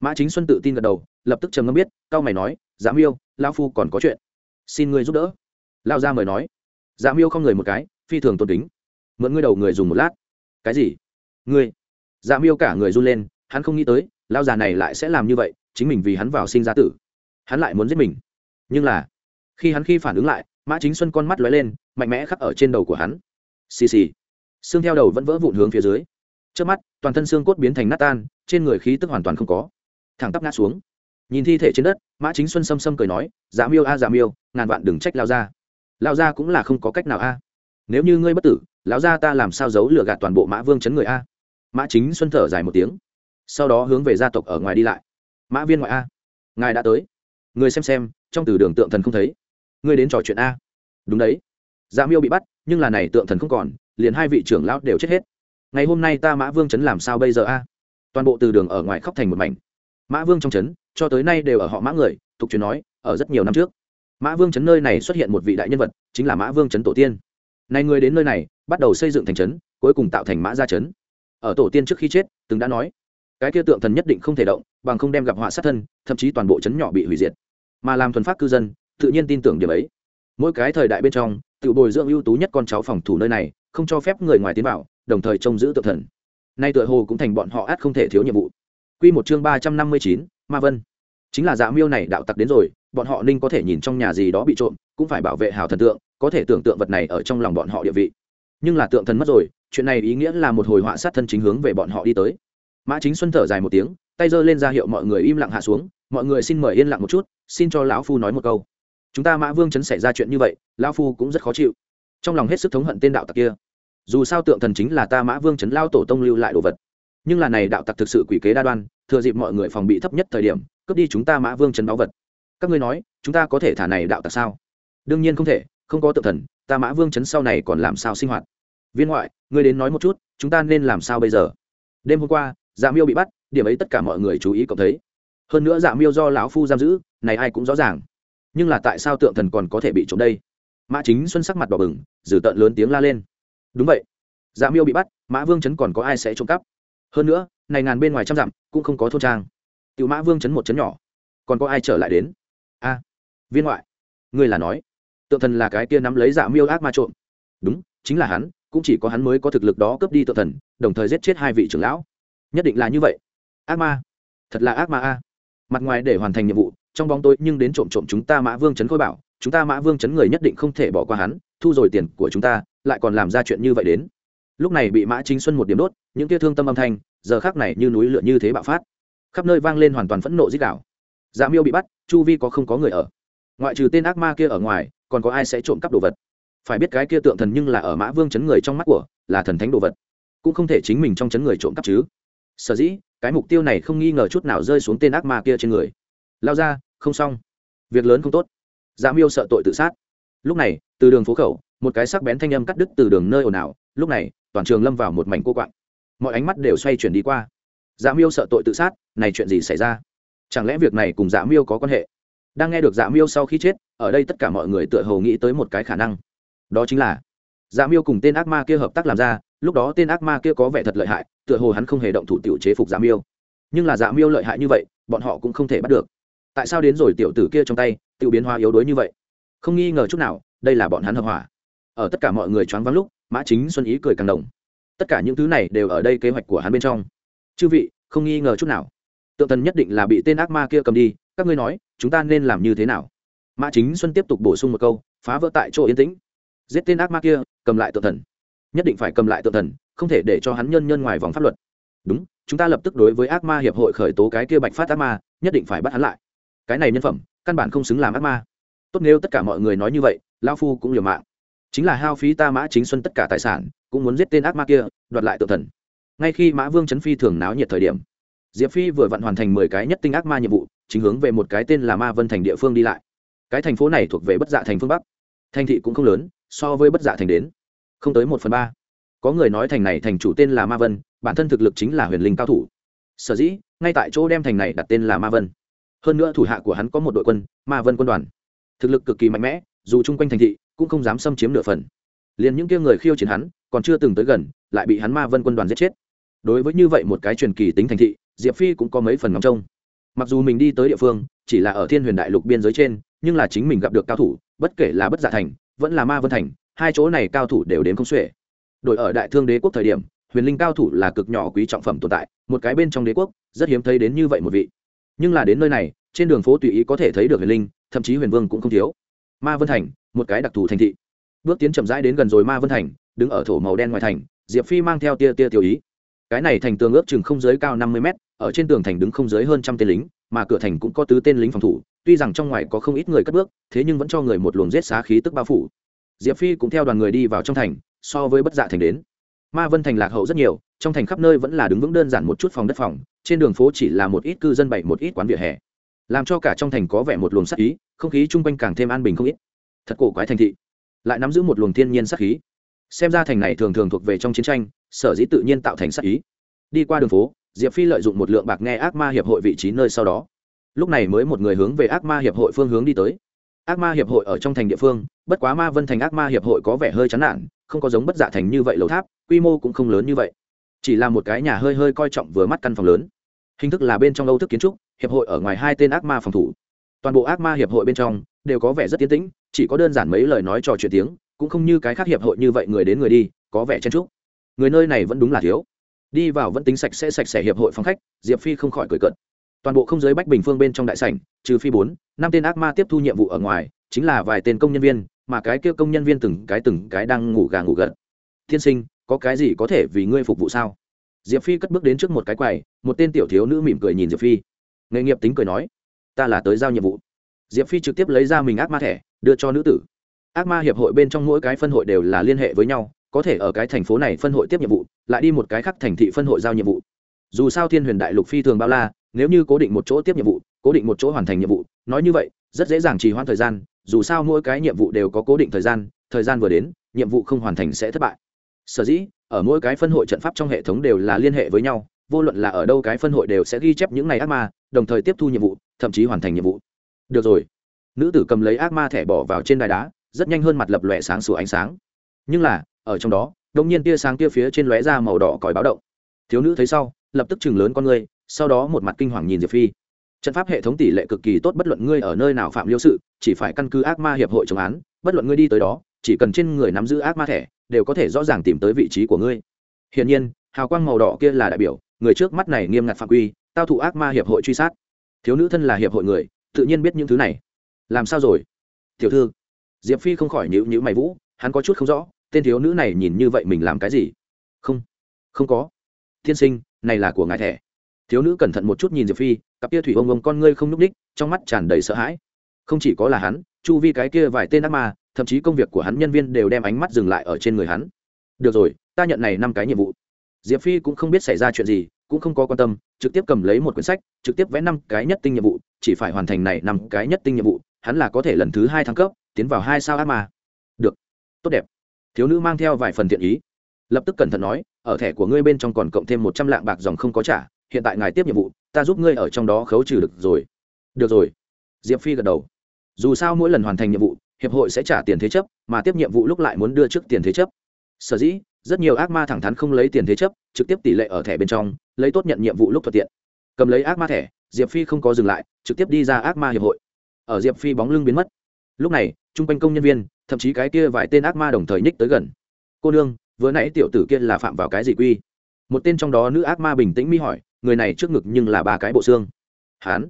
A: Mã chính xuân tự tin gật đầu, lập tức trầm ngâm biết, cao mày nói dạ miêu lao phu còn có chuyện. Xin ngươi giúp đỡ. Lao ra mời nói. Dạ miêu không người một cái, phi thường tôn kính mượn ngươi đầu người dùng một lát. Cái gì? Ngươi? Dạ miêu cả người run lên hắn không nghĩ tới lao già này lại sẽ làm như vậy chính mình vì hắn vào sinh ra tử. Hắn lại muốn giết mình. Nhưng là khi hắn khi phản ứng lại mã chính xuân con mắt lóe lên mạnh mẽ khắc ở trên đầu của hắn. Xì xì. Xương theo đầu vẫn vỡ vụn hướng phía dưới. Trước mắt toàn thân xương cốt biến thành nát tan trên người khí tức hoàn toàn không có. Thẳng tắp ngã xuống. Nhìn thi thể trên đất mã chính xuân xâm xâm cười nói dạ miêu a à, dạ miêu ngàn vạn đừng trách lao ra lao ra cũng là không có cách nào a. Nếu như ngươi bất tử lão gia ta làm sao giấu lừa gạt toàn bộ mã vương chấn người a? Mã chính xuân thở dài một tiếng, sau đó hướng về gia tộc ở ngoài đi lại. Mã viên ngoại a, ngài đã tới. Người xem xem, trong từ đường tượng thần không thấy. Ngươi đến trò chuyện a. Đúng đấy. Dạ miêu bị bắt, nhưng là này tượng thần không còn, liền hai vị trưởng lão đều chết hết. Ngày hôm nay ta mã vương chấn làm sao bây giờ a? Toàn bộ từ đường ở ngoài khóc thành một mảnh. Mã vương trong trấn cho tới nay đều ở họ mã người, tục truyền nói, ở rất nhiều năm trước. Mã vương trấn nơi này xuất hiện một vị đại nhân vật, chính là mã vương trấn tổ tiên này người đến nơi này, bắt đầu xây dựng thành trấn, cuối cùng tạo thành mã gia trấn. Ở tổ tiên trước khi chết, từng đã nói, cái kia tượng thần nhất định không thể động, bằng không đem gặp họa sát thân, thậm chí toàn bộ trấn nhỏ bị hủy diệt. Mà làm thuần phát cư dân, tự nhiên tin tưởng điểm ấy. Mỗi cái thời đại bên trong, tự bồi dưỡng ưu tú nhất con cháu phòng thủ nơi này, không cho phép người ngoài tiến vào, đồng thời trông giữ tượng thần. Nay tựa hồ cũng thành bọn họ át không thể thiếu nhiệm vụ. Quy một chương ba trăm năm mươi chín, ma vân. Chính là dạ miêu này đạo tặc đến rồi, bọn họ ninh có thể nhìn trong nhà gì đó bị trộm, cũng phải bảo vệ hào thần tượng có thể tưởng tượng vật này ở trong lòng bọn họ địa vị. Nhưng là tượng thần mất rồi, chuyện này ý nghĩa là một hồi họa sát thân chính hướng về bọn họ đi tới. Mã chính xuân thở dài một tiếng, tay giơ lên ra hiệu mọi người im lặng hạ xuống, mọi người xin mời yên lặng một chút, xin cho lão phu nói một câu. Chúng ta mã vương chấn xảy ra chuyện như vậy, lão phu cũng rất khó chịu. Trong lòng hết sức thống hận tên đạo tặc kia. Dù sao tượng thần chính là ta mã vương chấn lao tổ tông lưu lại đồ vật. Nhưng là này đạo tặc thực sự quỷ kế đa đoan, thừa dịp mọi người phòng bị thấp nhất thời điểm, cướp đi chúng ta mã vương chấn báu vật. Các ngươi nói, chúng ta có thể thả này đạo tặc sao? Đương nhiên không thể không có tự thần, ta mã vương chấn sau này còn làm sao sinh hoạt? Viên ngoại, ngươi đến nói một chút, chúng ta nên làm sao bây giờ? Đêm hôm qua dạ miêu bị bắt, điểm ấy tất cả mọi người chú ý cậu thấy. Hơn nữa dạ miêu do lão phu giam giữ, này ai cũng rõ ràng. Nhưng là tại sao tượng thần còn có thể bị trộm đây? Mã chính xuân sắc mặt đỏ bừng dử tợn lớn tiếng la lên. Đúng vậy. Dạ miêu bị bắt, mã vương chấn còn có ai sẽ trộm cắp? Hơn nữa, này ngàn bên ngoài trăm dặm, cũng không có thôn trang. Tiểu mã vương chấn một chấn nhỏ. Còn có ai trở lại đến? A. Viên ngoại, ngươi là nói tượng thần là cái kia nắm lấy dạ miêu ác ma trộm. Đúng, chính là hắn, cũng chỉ có hắn mới có thực lực đó cướp đi tượng thần, đồng thời giết chết hai vị trưởng lão. Nhất định là như vậy. Ác ma. Thật là ác ma a. Mặt ngoài để hoàn thành nhiệm vụ, trong bóng tối nhưng đến trộm trộm chúng ta mã vương chấn khôi bảo, chúng ta mã vương chấn người nhất định không thể bỏ qua hắn, thu rồi tiền của chúng ta, lại còn làm ra chuyện như vậy đến. Lúc này bị mã chính xuân một điểm đốt, những tia thương tâm âm thanh, giờ khác này như núi lửa như thế bạo phát. Khắp nơi vang lên hoàn toàn phẫn nộ dích đảo dạ miêu bị bắt, chu vi có không có người ở. Ngoại trừ tên ác ma kia ở ngoài còn có ai sẽ trộm cắp đồ vật? Phải biết cái kia tượng thần nhưng là ở mã vương chấn người trong mắt của, là thần thánh đồ vật. Cũng không thể chính mình trong chấn người trộm cắp chứ. Sở dĩ, cái mục tiêu này không nghi ngờ chút nào rơi xuống tên ác ma kia trên người. Lao ra, không xong. Việc lớn không tốt. Dạ miêu sợ tội tự sát. Lúc này, từ đường phố khẩu, một cái sắc bén thanh âm cắt đứt từ đường nơi ồn ào. Lúc này, toàn trường lâm vào một mảnh cô quạng. Mọi ánh mắt đều xoay chuyển đi qua. Dạ miêu sợ tội tự sát, này chuyện gì xảy ra? Chẳng lẽ việc này cùng dạ miêu có quan hệ? Đang nghe được dạ miêu sau khi chết, ở đây tất cả mọi người tựa hồ nghĩ tới một cái khả năng. Đó chính là dạ miêu cùng tên ác ma kia hợp tác làm ra, lúc đó tên ác ma kia có vẻ thật lợi hại, tựa hồ hắn không hề động thủ tiểu chế phục dạ miêu. Nhưng là dạ miêu lợi hại như vậy, bọn họ cũng không thể bắt được. Tại sao đến rồi tiểu tử kia trong tay, tiểu biến hóa yếu đuối như vậy? Không nghi ngờ chút nào, đây là bọn hắn hợp hỏa. Ở tất cả mọi người choáng vắng lúc, mã chính xuân ý cười càng đồng. Tất cả những thứ này đều ở đây kế hoạch của hắn bên trong. Chư vị, không nghi ngờ chút nào. Tượng thần nhất định là bị tên ác ma kia cầm đi các ngươi nói, chúng ta nên làm như thế nào? Mã chính xuân tiếp tục bổ sung một câu, phá vỡ tại chỗ yên tĩnh. Giết tên ác ma kia, cầm lại tự thần. Nhất định phải cầm lại tự thần, không thể để cho hắn nhân nhân ngoài vòng pháp luật. Đúng, chúng ta lập tức đối với ác ma hiệp hội khởi tố cái kia bạch phát ác ma, nhất định phải bắt hắn lại. Cái này nhân phẩm, căn bản không xứng làm ác ma. Tốt nếu tất cả mọi người nói như vậy lao phu cũng liều mạng. Chính là hao phí ta mã chính xuân tất cả tài sản, cũng muốn giết tên ác ma kia, đoạt lại tự thần. Ngay khi mã vương trấn phi thường náo nhiệt thời điểm diệp phi vừa vặn hoàn thành mười cái nhất tinh ác ma nhiệm vụ, chính hướng về một cái tên là ma vân thành địa phương đi lại. Cái thành phố này thuộc về bất dạ thành phương bắc. Thành thị cũng không lớn, so với bất dạ thành đến không tới một phần ba. Có người nói thành này thành chủ tên là ma vân, bản thân thực lực chính là huyền linh cao thủ. Sở dĩ, ngay tại chỗ đem thành này đặt tên là ma vân. Hơn nữa thủ hạ của hắn có một đội quân, ma vân quân đoàn. Thực lực cực kỳ mạnh mẽ, dù chung quanh thành thị, cũng không dám xâm chiếm nửa phần. Liền những kia người khiêu chiến hắn, còn chưa từng tới gần, lại bị hắn ma vân quân đoàn giết chết. Đối với như vậy một cái truyền kỳ tính thành thị diệp phi cũng có mấy phần ngóng trông. Mặc dù mình đi tới địa phương, chỉ là ở thiên huyền đại lục biên giới trên, nhưng là chính mình gặp được cao thủ, bất kể là bất dạ thành, vẫn là ma vân thành, hai chỗ này cao thủ đều đến không xuể. Đội ở đại thương đế quốc thời điểm, huyền linh cao thủ là cực nhỏ quý trọng phẩm tồn tại, một cái bên trong đế quốc, rất hiếm thấy đến như vậy một vị. Nhưng là đến nơi này, trên đường phố tùy ý có thể thấy được huyền linh, thậm chí huyền vương cũng không thiếu. Ma vân thành, một cái đặc thù thành thị. Bước tiến chậm rãi đến gần rồi ma vân thành, đứng ở thổ màu đen ngoài thành, diệp phi mang theo tia tia tiểu ý. Cái này thành tường ước chừng không giới cao năm mươi mét ở trên tường thành đứng không giới hơn trăm tên lính, mà cửa thành cũng có tứ tên lính phòng thủ, tuy rằng trong ngoài có không ít người cất bước, thế nhưng vẫn cho người một luồng rết xá khí tức bao phủ. Diệp phi cũng theo đoàn người đi vào trong thành, so với bất dạ thành đến. Ma vân thành lạc hậu rất nhiều, trong thành khắp nơi vẫn là đứng vững đơn giản một chút phòng đất phòng, trên đường phố chỉ là một ít cư dân bày một ít quán vỉa hè. Làm cho cả trong thành có vẻ một luồng sắc ý, không khí chung quanh càng thêm an bình không ít. Thật cổ quái thành thị. Lại nắm giữ một luồng thiên nhiên sắc khí. Xem ra thành này thường thường thuộc về trong chiến tranh, sở dĩ tự nhiên tạo thành sắc ý. Đi qua đường phố diệp phi lợi dụng một lượng bạc nghe ác ma hiệp hội vị trí nơi sau đó. Lúc này mới một người hướng về ác ma hiệp hội phương hướng đi tới. Ác ma hiệp hội ở trong thành địa phương, bất quá ma vân thành ác ma hiệp hội có vẻ hơi chán nản, không có giống bất dạ thành như vậy lầu tháp, quy mô cũng không lớn như vậy. Chỉ là một cái nhà hơi hơi coi trọng vừa mắt căn phòng lớn. Hình thức là bên trong âu thức kiến trúc, hiệp hội ở ngoài hai tên ác ma phòng thủ. Toàn bộ ác ma hiệp hội bên trong đều có vẻ rất tiến tĩnh, chỉ có đơn giản mấy lời nói trò chuyện tiếng, cũng không như cái khác hiệp hội như vậy người đến người đi, có vẻ chen trúc người nơi này vẫn đúng là thiếu đi vào vẫn tính sạch sẽ sạch sẽ hiệp hội phòng khách, diệp phi không khỏi cười cợt. Toàn bộ không giới bách bình phương bên trong đại sảnh, trừ phi bốn, năm tên ác ma tiếp thu nhiệm vụ ở ngoài, chính là vài tên công nhân viên, mà cái kêu công nhân viên từng cái từng cái đang ngủ gà ngủ gật. Thiên sinh, có cái gì có thể vì ngươi phục vụ sao? Diệp phi cất bước đến trước một cái quầy, một tên tiểu thiếu nữ mỉm cười nhìn diệp phi. Nghề nghiệp tính cười nói, ta là tới giao nhiệm vụ. Diệp phi trực tiếp lấy ra mình ác ma thẻ, đưa cho nữ tử. Ác ma hiệp hội bên trong mỗi cái phân hội đều là liên hệ với nhau có thể ở cái thành phố này phân hội tiếp nhiệm vụ, lại đi một cái khác thành thị phân hội giao nhiệm vụ. Dù sao thiên huyền đại lục phi thường bao la, nếu như cố định một chỗ tiếp nhiệm vụ, cố định một chỗ hoàn thành nhiệm vụ, nói như vậy, rất dễ dàng trì hoãn thời gian, dù sao mỗi cái nhiệm vụ đều có cố định thời gian thời gian vừa đến, nhiệm vụ không hoàn thành sẽ thất bại. Sở dĩ, ở mỗi cái phân hội trận pháp trong hệ thống đều là liên hệ với nhau, vô luận là ở đâu cái phân hội đều sẽ ghi chép những ngày ác ma, đồng thời tiếp thu nhiệm vụ, thậm chí hoàn thành nhiệm vụ. Được rồi. Nữ tử cầm lấy ác ma thẻ bỏ vào trên đài đá, rất nhanh hơn mặt lập lòe sáng sủa ánh sáng. Nhưng là ở trong đó đông nhiên tia sáng tia phía trên lóe ra màu đỏ còi báo động. Thiếu nữ thấy sau, lập tức chừng lớn con ngươi, sau đó một mặt kinh hoàng nhìn diệp phi. Trận pháp hệ thống tỷ lệ cực kỳ tốt, bất luận ngươi ở nơi nào phạm liêu sự, chỉ phải căn cứ ác ma hiệp hội chống án, bất luận ngươi đi tới đó, chỉ cần trên người nắm giữ ác ma thẻ, đều có thể rõ ràng tìm tới vị trí của ngươi. Hiển nhiên, hào quang màu đỏ kia là đại biểu, người trước mắt này nghiêm ngặt phạm quy, tao thụ ác ma hiệp hội truy sát. Thiếu nữ thân là hiệp hội người, tự nhiên biết những thứ này. Làm sao rồi? Tiểu thư. Diệp phi không khỏi nhữ nhữ mày vũ, hắn có chút không rõ tên thiếu nữ này nhìn như vậy mình làm cái gì? Không không có. Tiên sinh, này là của ngài thẻ. Thiếu nữ cẩn thận một chút nhìn diệp phi, cặp kia thủy ông ông con ngươi không nhúc ních trong mắt tràn đầy sợ hãi. Không chỉ có là hắn, chu vi cái kia vài tên ác ma, thậm chí công việc của hắn nhân viên đều đem ánh mắt dừng lại ở trên người hắn. Được rồi, ta nhận này năm cái nhiệm vụ. Diệp phi cũng không biết xảy ra chuyện gì, cũng không có quan tâm, trực tiếp cầm lấy một quyển sách, trực tiếp vẽ năm cái nhất tinh nhiệm vụ, chỉ phải hoàn thành này năm cái nhất tinh nhiệm vụ, hắn là có thể lần thứ hai thăng cấp, tiến vào hai sao ác ma. Được, tốt đẹp thiếu nữ mang theo vài phần thiện ý. Lập tức cẩn thận nói, ở thẻ của ngươi bên trong còn cộng thêm một trăm lạng bạc dòng không có trả, hiện tại ngài tiếp nhiệm vụ, ta giúp ngươi ở trong đó khấu trừ được rồi. Được rồi. Diệp phi gật đầu. Dù sao mỗi lần hoàn thành nhiệm vụ, hiệp hội sẽ trả tiền thế chấp, mà tiếp nhiệm vụ lúc lại muốn đưa trước tiền thế chấp. Sở dĩ, rất nhiều ác ma thẳng thắn không lấy tiền thế chấp, trực tiếp tỷ lệ ở thẻ bên trong, lấy tốt nhận nhiệm vụ lúc thuận tiện. Cầm lấy ác ma thẻ, diệp phi không có dừng lại, trực tiếp đi ra ác ma hiệp hội. Ở diệp phi bóng lưng biến mất lúc này t r u n g quanh công nhân viên, thậm chí cái kia vài tên ác ma đồng thời nhích tới gần. Cô nương, vừa nãy tiểu tử kia là phạm vào cái gì quy? Một tên trong đó nữ ác ma bình tĩnh mi hỏi, người này trước ngực nhưng là ba cái bộ xương. Hắn?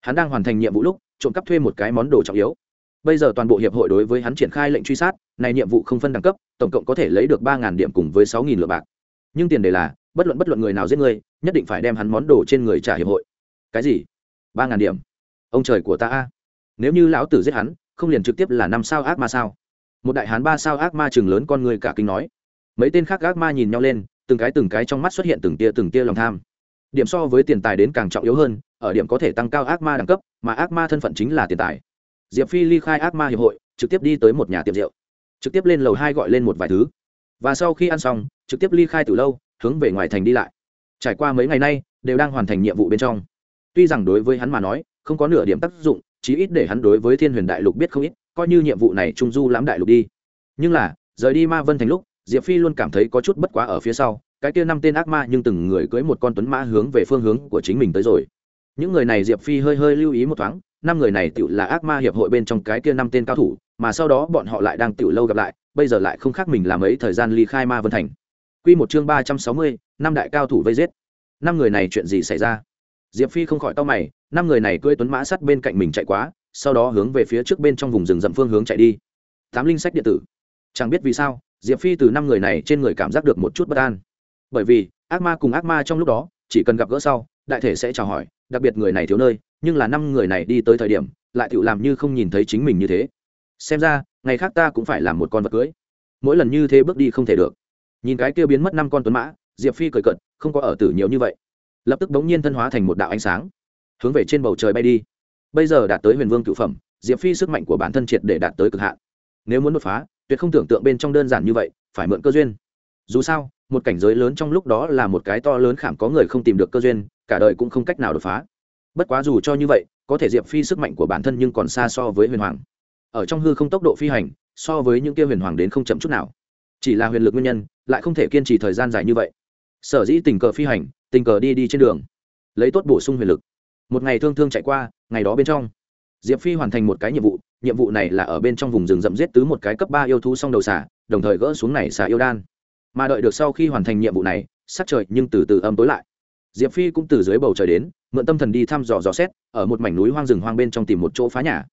A: Hắn đang hoàn thành nhiệm vụ lúc, trộm cắp thuê một cái món đồ trọng yếu. Bây giờ toàn bộ hiệp hội đối với hắn triển khai lệnh truy sát, này nhiệm vụ không phân đẳng cấp, tổng cộng có thể lấy được ba điểm cùng với sáu lượng bạc. Nhưng tiền đề là, bất luận bất luận người nào giết người, nhất định phải đem hắn món đồ trên người trả hiệp hội. Cái gì? Ba ngàn điểm? Ông trời của ta a. Nếu như lão tử giết hắn không liền trực tiếp là năm sao ác ma sao? Một đại hán ba sao ác ma chừng lớn con người cả kinh nói. Mấy tên khác ác ma nhìn nhau lên, từng cái từng cái trong mắt xuất hiện từng tia từng tia lòng tham. Điểm so với tiền tài đến càng trọng yếu hơn, ở điểm có thể tăng cao ác ma đẳng cấp, mà ác ma thân phận chính là tiền tài. Diệp phi ly khai ác ma hiệp hội, trực tiếp đi tới một nhà tiệm rượu. Trực tiếp lên lầu hai gọi lên một vài thứ. Và sau khi ăn xong, trực tiếp ly khai từ lâu, hướng về ngoài thành đi lại. Trải qua mấy ngày nay, đều đang hoàn thành nhiệm vụ bên trong. Tuy rằng đối với hắn mà nói, không có nửa điểm tác dụng chí ít để hắn đối với thiên huyền đại lục biết không ít, coi như nhiệm vụ này trung du lãm đại lục đi. Nhưng là, rời đi ma vân thành lúc, diệp phi luôn cảm thấy có chút bất quá ở phía sau, cái kia năm tên ác ma nhưng từng người cưỡi một con tuấn mã hướng về phương hướng của chính mình tới rồi. Những người này diệp phi hơi hơi lưu ý một thoáng, năm người này tự là ác ma hiệp hội bên trong cái kia năm tên cao thủ, mà sau đó bọn họ lại đang tự lâu gặp lại, bây giờ lại không khác mình làm ấy thời gian ly khai ma vân thành. Quy một chương ba trăm sáu mươi, năm đại cao thủ vây giết. Năm người này chuyện gì xảy ra? Diệp phi không khỏi tao mày, năm người này cưỡi tuấn mã sắt bên cạnh mình chạy quá, sau đó hướng về phía trước bên trong vùng rừng rậm phương hướng chạy đi. Tám linh sách điện tử. Chẳng biết vì sao, diệp phi từ năm người này trên người cảm giác được một chút bất an. Bởi vì, ác ma cùng ác ma trong lúc đó, chỉ cần gặp gỡ sau, đại thể sẽ chào hỏi, đặc biệt người này thiếu nơi, nhưng là năm người này đi tới thời điểm, lại tự làm như không nhìn thấy chính mình như thế. Xem ra, ngày khác ta cũng phải làm một con vật cưới. Mỗi lần như thế bước đi không thể được. Nhìn cái kia biến mất năm con tuấn mã, diệp phi cười cận không có ở tử nhiều như vậy lập tức bỗng nhiên thân hóa thành một đạo ánh sáng, hướng về trên bầu trời bay đi. Bây giờ đạt tới huyền vương cựu phẩm, diệp phi sức mạnh của bản thân triệt để đạt tới cực hạn. Nếu muốn đột phá, tuyệt không tưởng tượng bên trong đơn giản như vậy, phải mượn cơ duyên. Dù sao, một cảnh giới lớn trong lúc đó là một cái to lớn khảm có người không tìm được cơ duyên, cả đời cũng không cách nào đột phá. Bất quá dù cho như vậy, có thể diệp phi sức mạnh của bản thân nhưng còn xa so với huyền hoàng. Ở trong hư không tốc độ phi hành, so với những kia huyền hoàng đến không chậm chút nào. Chỉ là huyền lực nguyên nhân, lại không thể kiên trì thời gian dài như vậy. Sở dĩ tình cờ phi hành tình cờ đi đi trên đường, lấy tốt bổ sung huyền lực. Một ngày thương thương chạy qua, ngày đó bên trong, diệp phi hoàn thành một cái nhiệm vụ nhiệm vụ này là ở bên trong vùng rừng rậm giết tứ một cái cấp ba yêu thú xong đầu xả đồng thời gỡ xuống này xả yêu đan. Mà đợi được sau khi hoàn thành nhiệm vụ này, sắc trời nhưng từ từ âm tối lại. Diệp phi cũng từ dưới bầu trời đến, mượn tâm thần đi thăm dò dò xét, ở một mảnh núi hoang rừng hoang bên trong tìm một chỗ phá nhà.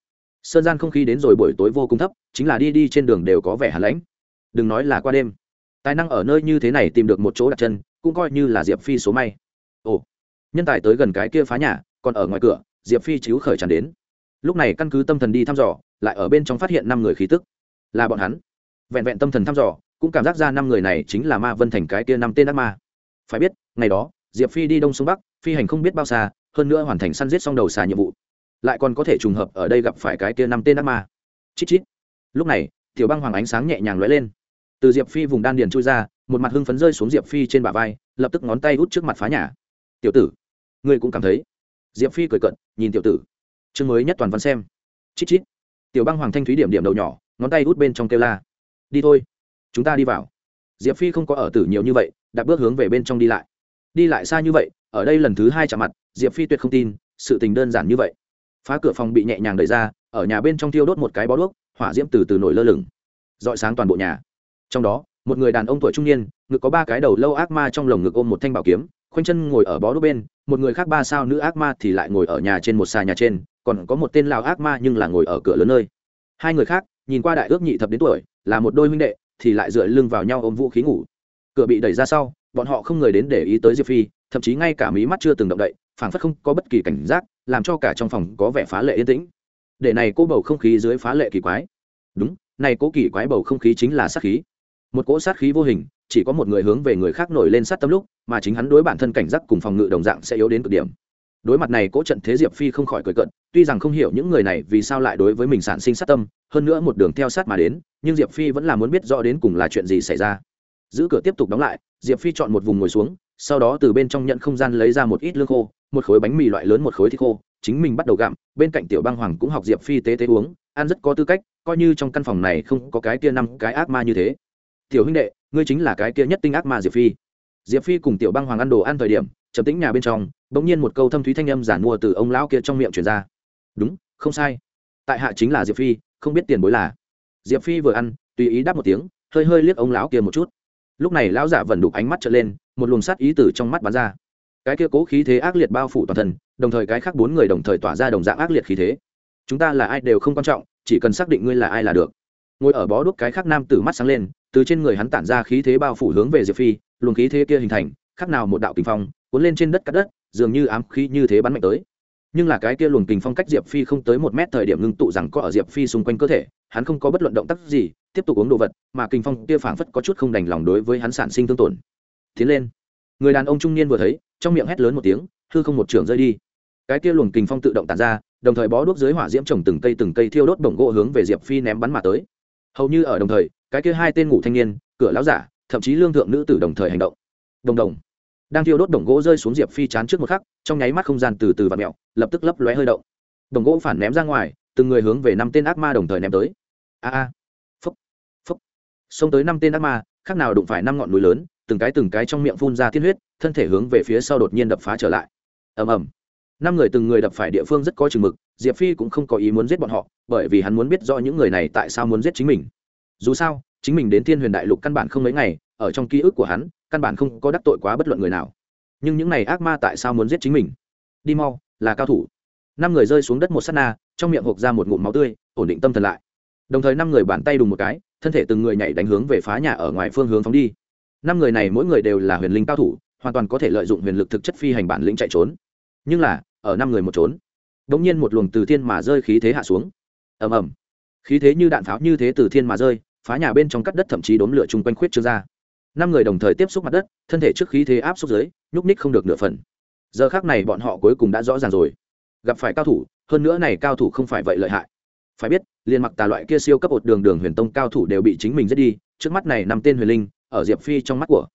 A: Sơn gian không khí đến rồi buổi tối vô cùng thấp, chính là đi đi trên đường đều có vẻ hà lãnh. Đừng nói là qua đêm. Tài năng ở nơi như thế này tìm được một chỗ đặt chân cũng coi như là diệp phi số may. Ồ, nhân tài tới gần cái kia phá nhà, còn ở ngoài cửa, diệp phi chiếu khởi tràn đến. Lúc này căn cứ tâm thần đi thăm dò, lại ở bên trong phát hiện năm người khí tức. Là bọn hắn. Vẹn vẹn tâm thần thăm dò, cũng cảm giác ra năm người này chính là ma vân thành cái kia năm tên ác ma. Phải biết, ngày đó, diệp phi đi đông xuống bắc, phi hành không biết bao xa, hơn nữa hoàn thành săn giết xong đầu xà nhiệm vụ. Lại còn có thể trùng hợp ở đây gặp phải cái kia năm tên ác ma. Chít chít. Lúc này, tiểu băng hoàng ánh sáng nhẹ nhàng lóe lên. Từ diệp phi vùng đan điền chui ra một mặt hưng phấn rơi xuống diệp phi trên bả vai, lập tức ngón tay út trước mặt phá nhà. Tiểu tử, ngươi cũng cảm thấy? Diệp phi cười cận nhìn tiểu tử. Chương mới nhất toàn văn xem. Chít chít. Tiểu băng hoàng thanh thúy điểm điểm đầu nhỏ, ngón tay út bên trong kêu la. Đi thôi, chúng ta đi vào. Diệp phi không có ở tử nhiều như vậy, đặt bước hướng về bên trong đi lại. Đi lại xa như vậy, ở đây lần thứ hai chạm mặt, diệp phi tuyệt không tin, sự tình đơn giản như vậy. Phá cửa phòng bị nhẹ nhàng đẩy ra, ở nhà bên trong thiêu đốt một cái bó đuốc, hỏa diễm từ từ nổi lơ lửng. Dọi sáng toàn bộ nhà. Trong đó một người đàn ông tuổi trung niên, ngực có ba cái đầu lâu ác ma trong lồng ngực ôm một thanh bảo kiếm, khoanh chân ngồi ở bó đốt bên, một người khác ba sao nữ ác ma thì lại ngồi ở nhà trên một xà nhà trên, còn có một tên lào ác ma nhưng là ngồi ở cửa lớn nơi. Hai người khác, nhìn qua đại ước nhị thập đến tuổi, là một đôi huynh đệ, thì lại dựa lưng vào nhau ôm vũ khí ngủ. Cửa bị đẩy ra sau, bọn họ không người đến để ý tới diệp phi, thậm chí ngay cả mí mắt chưa từng động đậy, phảng phất không có bất kỳ cảnh giác, làm cho cả trong phòng có vẻ phá lệ yên tĩnh. Để này cô bầu không khí dưới phá lệ kỳ quái. Đúng, này cố kỳ quái bầu không khí chính là sát khí một cỗ sát khí vô hình, chỉ có một người hướng về người khác nổi lên sát tâm lúc, mà chính hắn đối bản thân cảnh giác cùng phòng ngự đồng dạng sẽ yếu đến cực điểm. Đối mặt này cỗ trận thế diệp phi không khỏi cười cận tuy rằng không hiểu những người này vì sao lại đối với mình sản sinh sát tâm, hơn nữa một đường theo sát mà đến, nhưng diệp phi vẫn là muốn biết rõ đến cùng là chuyện gì xảy ra. Giữ cửa tiếp tục đóng lại, diệp phi chọn một vùng ngồi xuống, sau đó từ bên trong nhận không gian lấy ra một ít lương khô, một khối bánh mì loại lớn một khối thịt khô, chính mình bắt đầu gặm, bên cạnh tiểu băng hoàng cũng học diệp phi tế tế uống, ăn rất có tư cách, coi như trong căn phòng này không có cái tia năm cái ác ma như thế tiểu huynh đệ, ngươi chính là cái kia nhất tinh ác ma diệp phi. Diệp phi cùng tiểu băng hoàng ăn đồ ăn thời điểm, trầm tĩnh nhà bên trong, bỗng nhiên một câu thâm thúy thanh âm giản mua từ ông lão kia trong miệng truyền ra. Đúng, không sai. Tại hạ chính là diệp phi, không biết tiền bối là. Diệp phi vừa ăn, tùy ý đáp một tiếng, hơi hơi liếc ông lão kia một chút. Lúc này lão giả vẫn đục ánh mắt trở lên, một luồng sát ý từ trong mắt bắn ra. Cái kia cố khí thế ác liệt bao phủ toàn thân, đồng thời cái khác bốn người đồng thời tỏa ra đồng dạng ác liệt khí thế. Chúng ta là ai đều không quan trọng, chỉ cần xác định ngươi là ai là được. Ngồi ở bó đuốc cái khác nam tử mắt sáng lên từ trên người hắn tản ra khí thế bao phủ hướng về diệp phi, luồng khí thế kia hình thành khác nào một đạo kinh phong, cuốn lên trên đất cắt đất, dường như ám khí như thế bắn mạnh tới. Nhưng là cái kia luồng kình phong cách diệp phi không tới một mét thời điểm ngưng tụ rằng có ở diệp phi xung quanh cơ thể, hắn không có bất luận động tác gì, tiếp tục uống đồ vật, mà kình phong kia phảng phất có chút không đành lòng đối với hắn sản sinh thương tổn. Tiến lên. Người đàn ông trung niên vừa thấy, trong miệng hét lớn một tiếng, hư không một trường rơi đi. Cái kia luồng kình phong tự động tàn ra, đồng thời bó đuốc dưới hỏa diễm trồng từng cây từng cây thiêu đốt đồng gỗ hướng về diệp phi ném bắn mà tới. Hầu như ở đồng thời cái kia hai tên ngủ thanh niên, cửa lão giả, thậm chí lương thượng nữ tử đồng thời hành động. Đồng đồng. Đang thiêu đốt đồng gỗ rơi xuống diệp phi chán trước một khắc, trong nháy mắt không gian từ từ và mẹo, lập tức lấp lóe hơi động. Đồng gỗ phản ném ra ngoài, từng người hướng về năm tên ác ma đồng thời ném tới. A a. Phúc phúc xông tới năm tên ác ma, khác nào đụng phải năm ngọn núi lớn, từng cái từng cái trong miệng phun ra tiên huyết, thân thể hướng về phía sau đột nhiên đập phá trở lại. Ầm ầm. Năm người từng người đập phải địa phương rất có chừng mực, diệp phi cũng không có ý muốn giết bọn họ, bởi vì hắn muốn biết rõ những người này tại sao muốn giết chính mình dù sao, chính mình đến thiên huyền đại lục căn bản không mấy ngày, ở trong ký ức của hắn, căn bản không có đắc tội quá bất luận người nào. Nhưng những này ác ma tại sao muốn giết chính mình? Đi mau, là cao thủ. Năm người rơi xuống đất một s á t na, trong miệng hộp ra một ngụm máu tươi, ổn định tâm thần lại. Đồng thời năm người bàn tay đùng một cái, thân thể từng người nhảy đánh hướng về phá nhà ở ngoài phương hướng phóng đi. Năm người này mỗi người đều là huyền linh cao thủ, hoàn toàn có thể lợi dụng huyền lực thực chất phi hành bản lĩnh chạy trốn. Nhưng là, ở năm người một trốn đ ỗ n g nhiên một luồng từ thiên mà rơi khí thế hạ xuống. Ầm ầm khí thế như đạn pháo như thế từ thiên mà rơi phá nhà bên trong cắt đất thậm chí đốn lửa chung quanh khuyết trương ra. Năm người đồng thời tiếp xúc mặt đất thân thể trước khí thế áp xúc dưới nhúc ních không được nửa phần. Giờ khác này bọn họ cuối cùng đã rõ ràng rồi. Gặp phải cao thủ hơn nữa này cao thủ không phải vậy lợi hại. Phải biết liền mặc tà loại kia siêu cấp một đường đường huyền tông cao thủ đều bị chính mình giết đi trước mắt này nằm tên huyền linh ở diệp phi trong mắt của.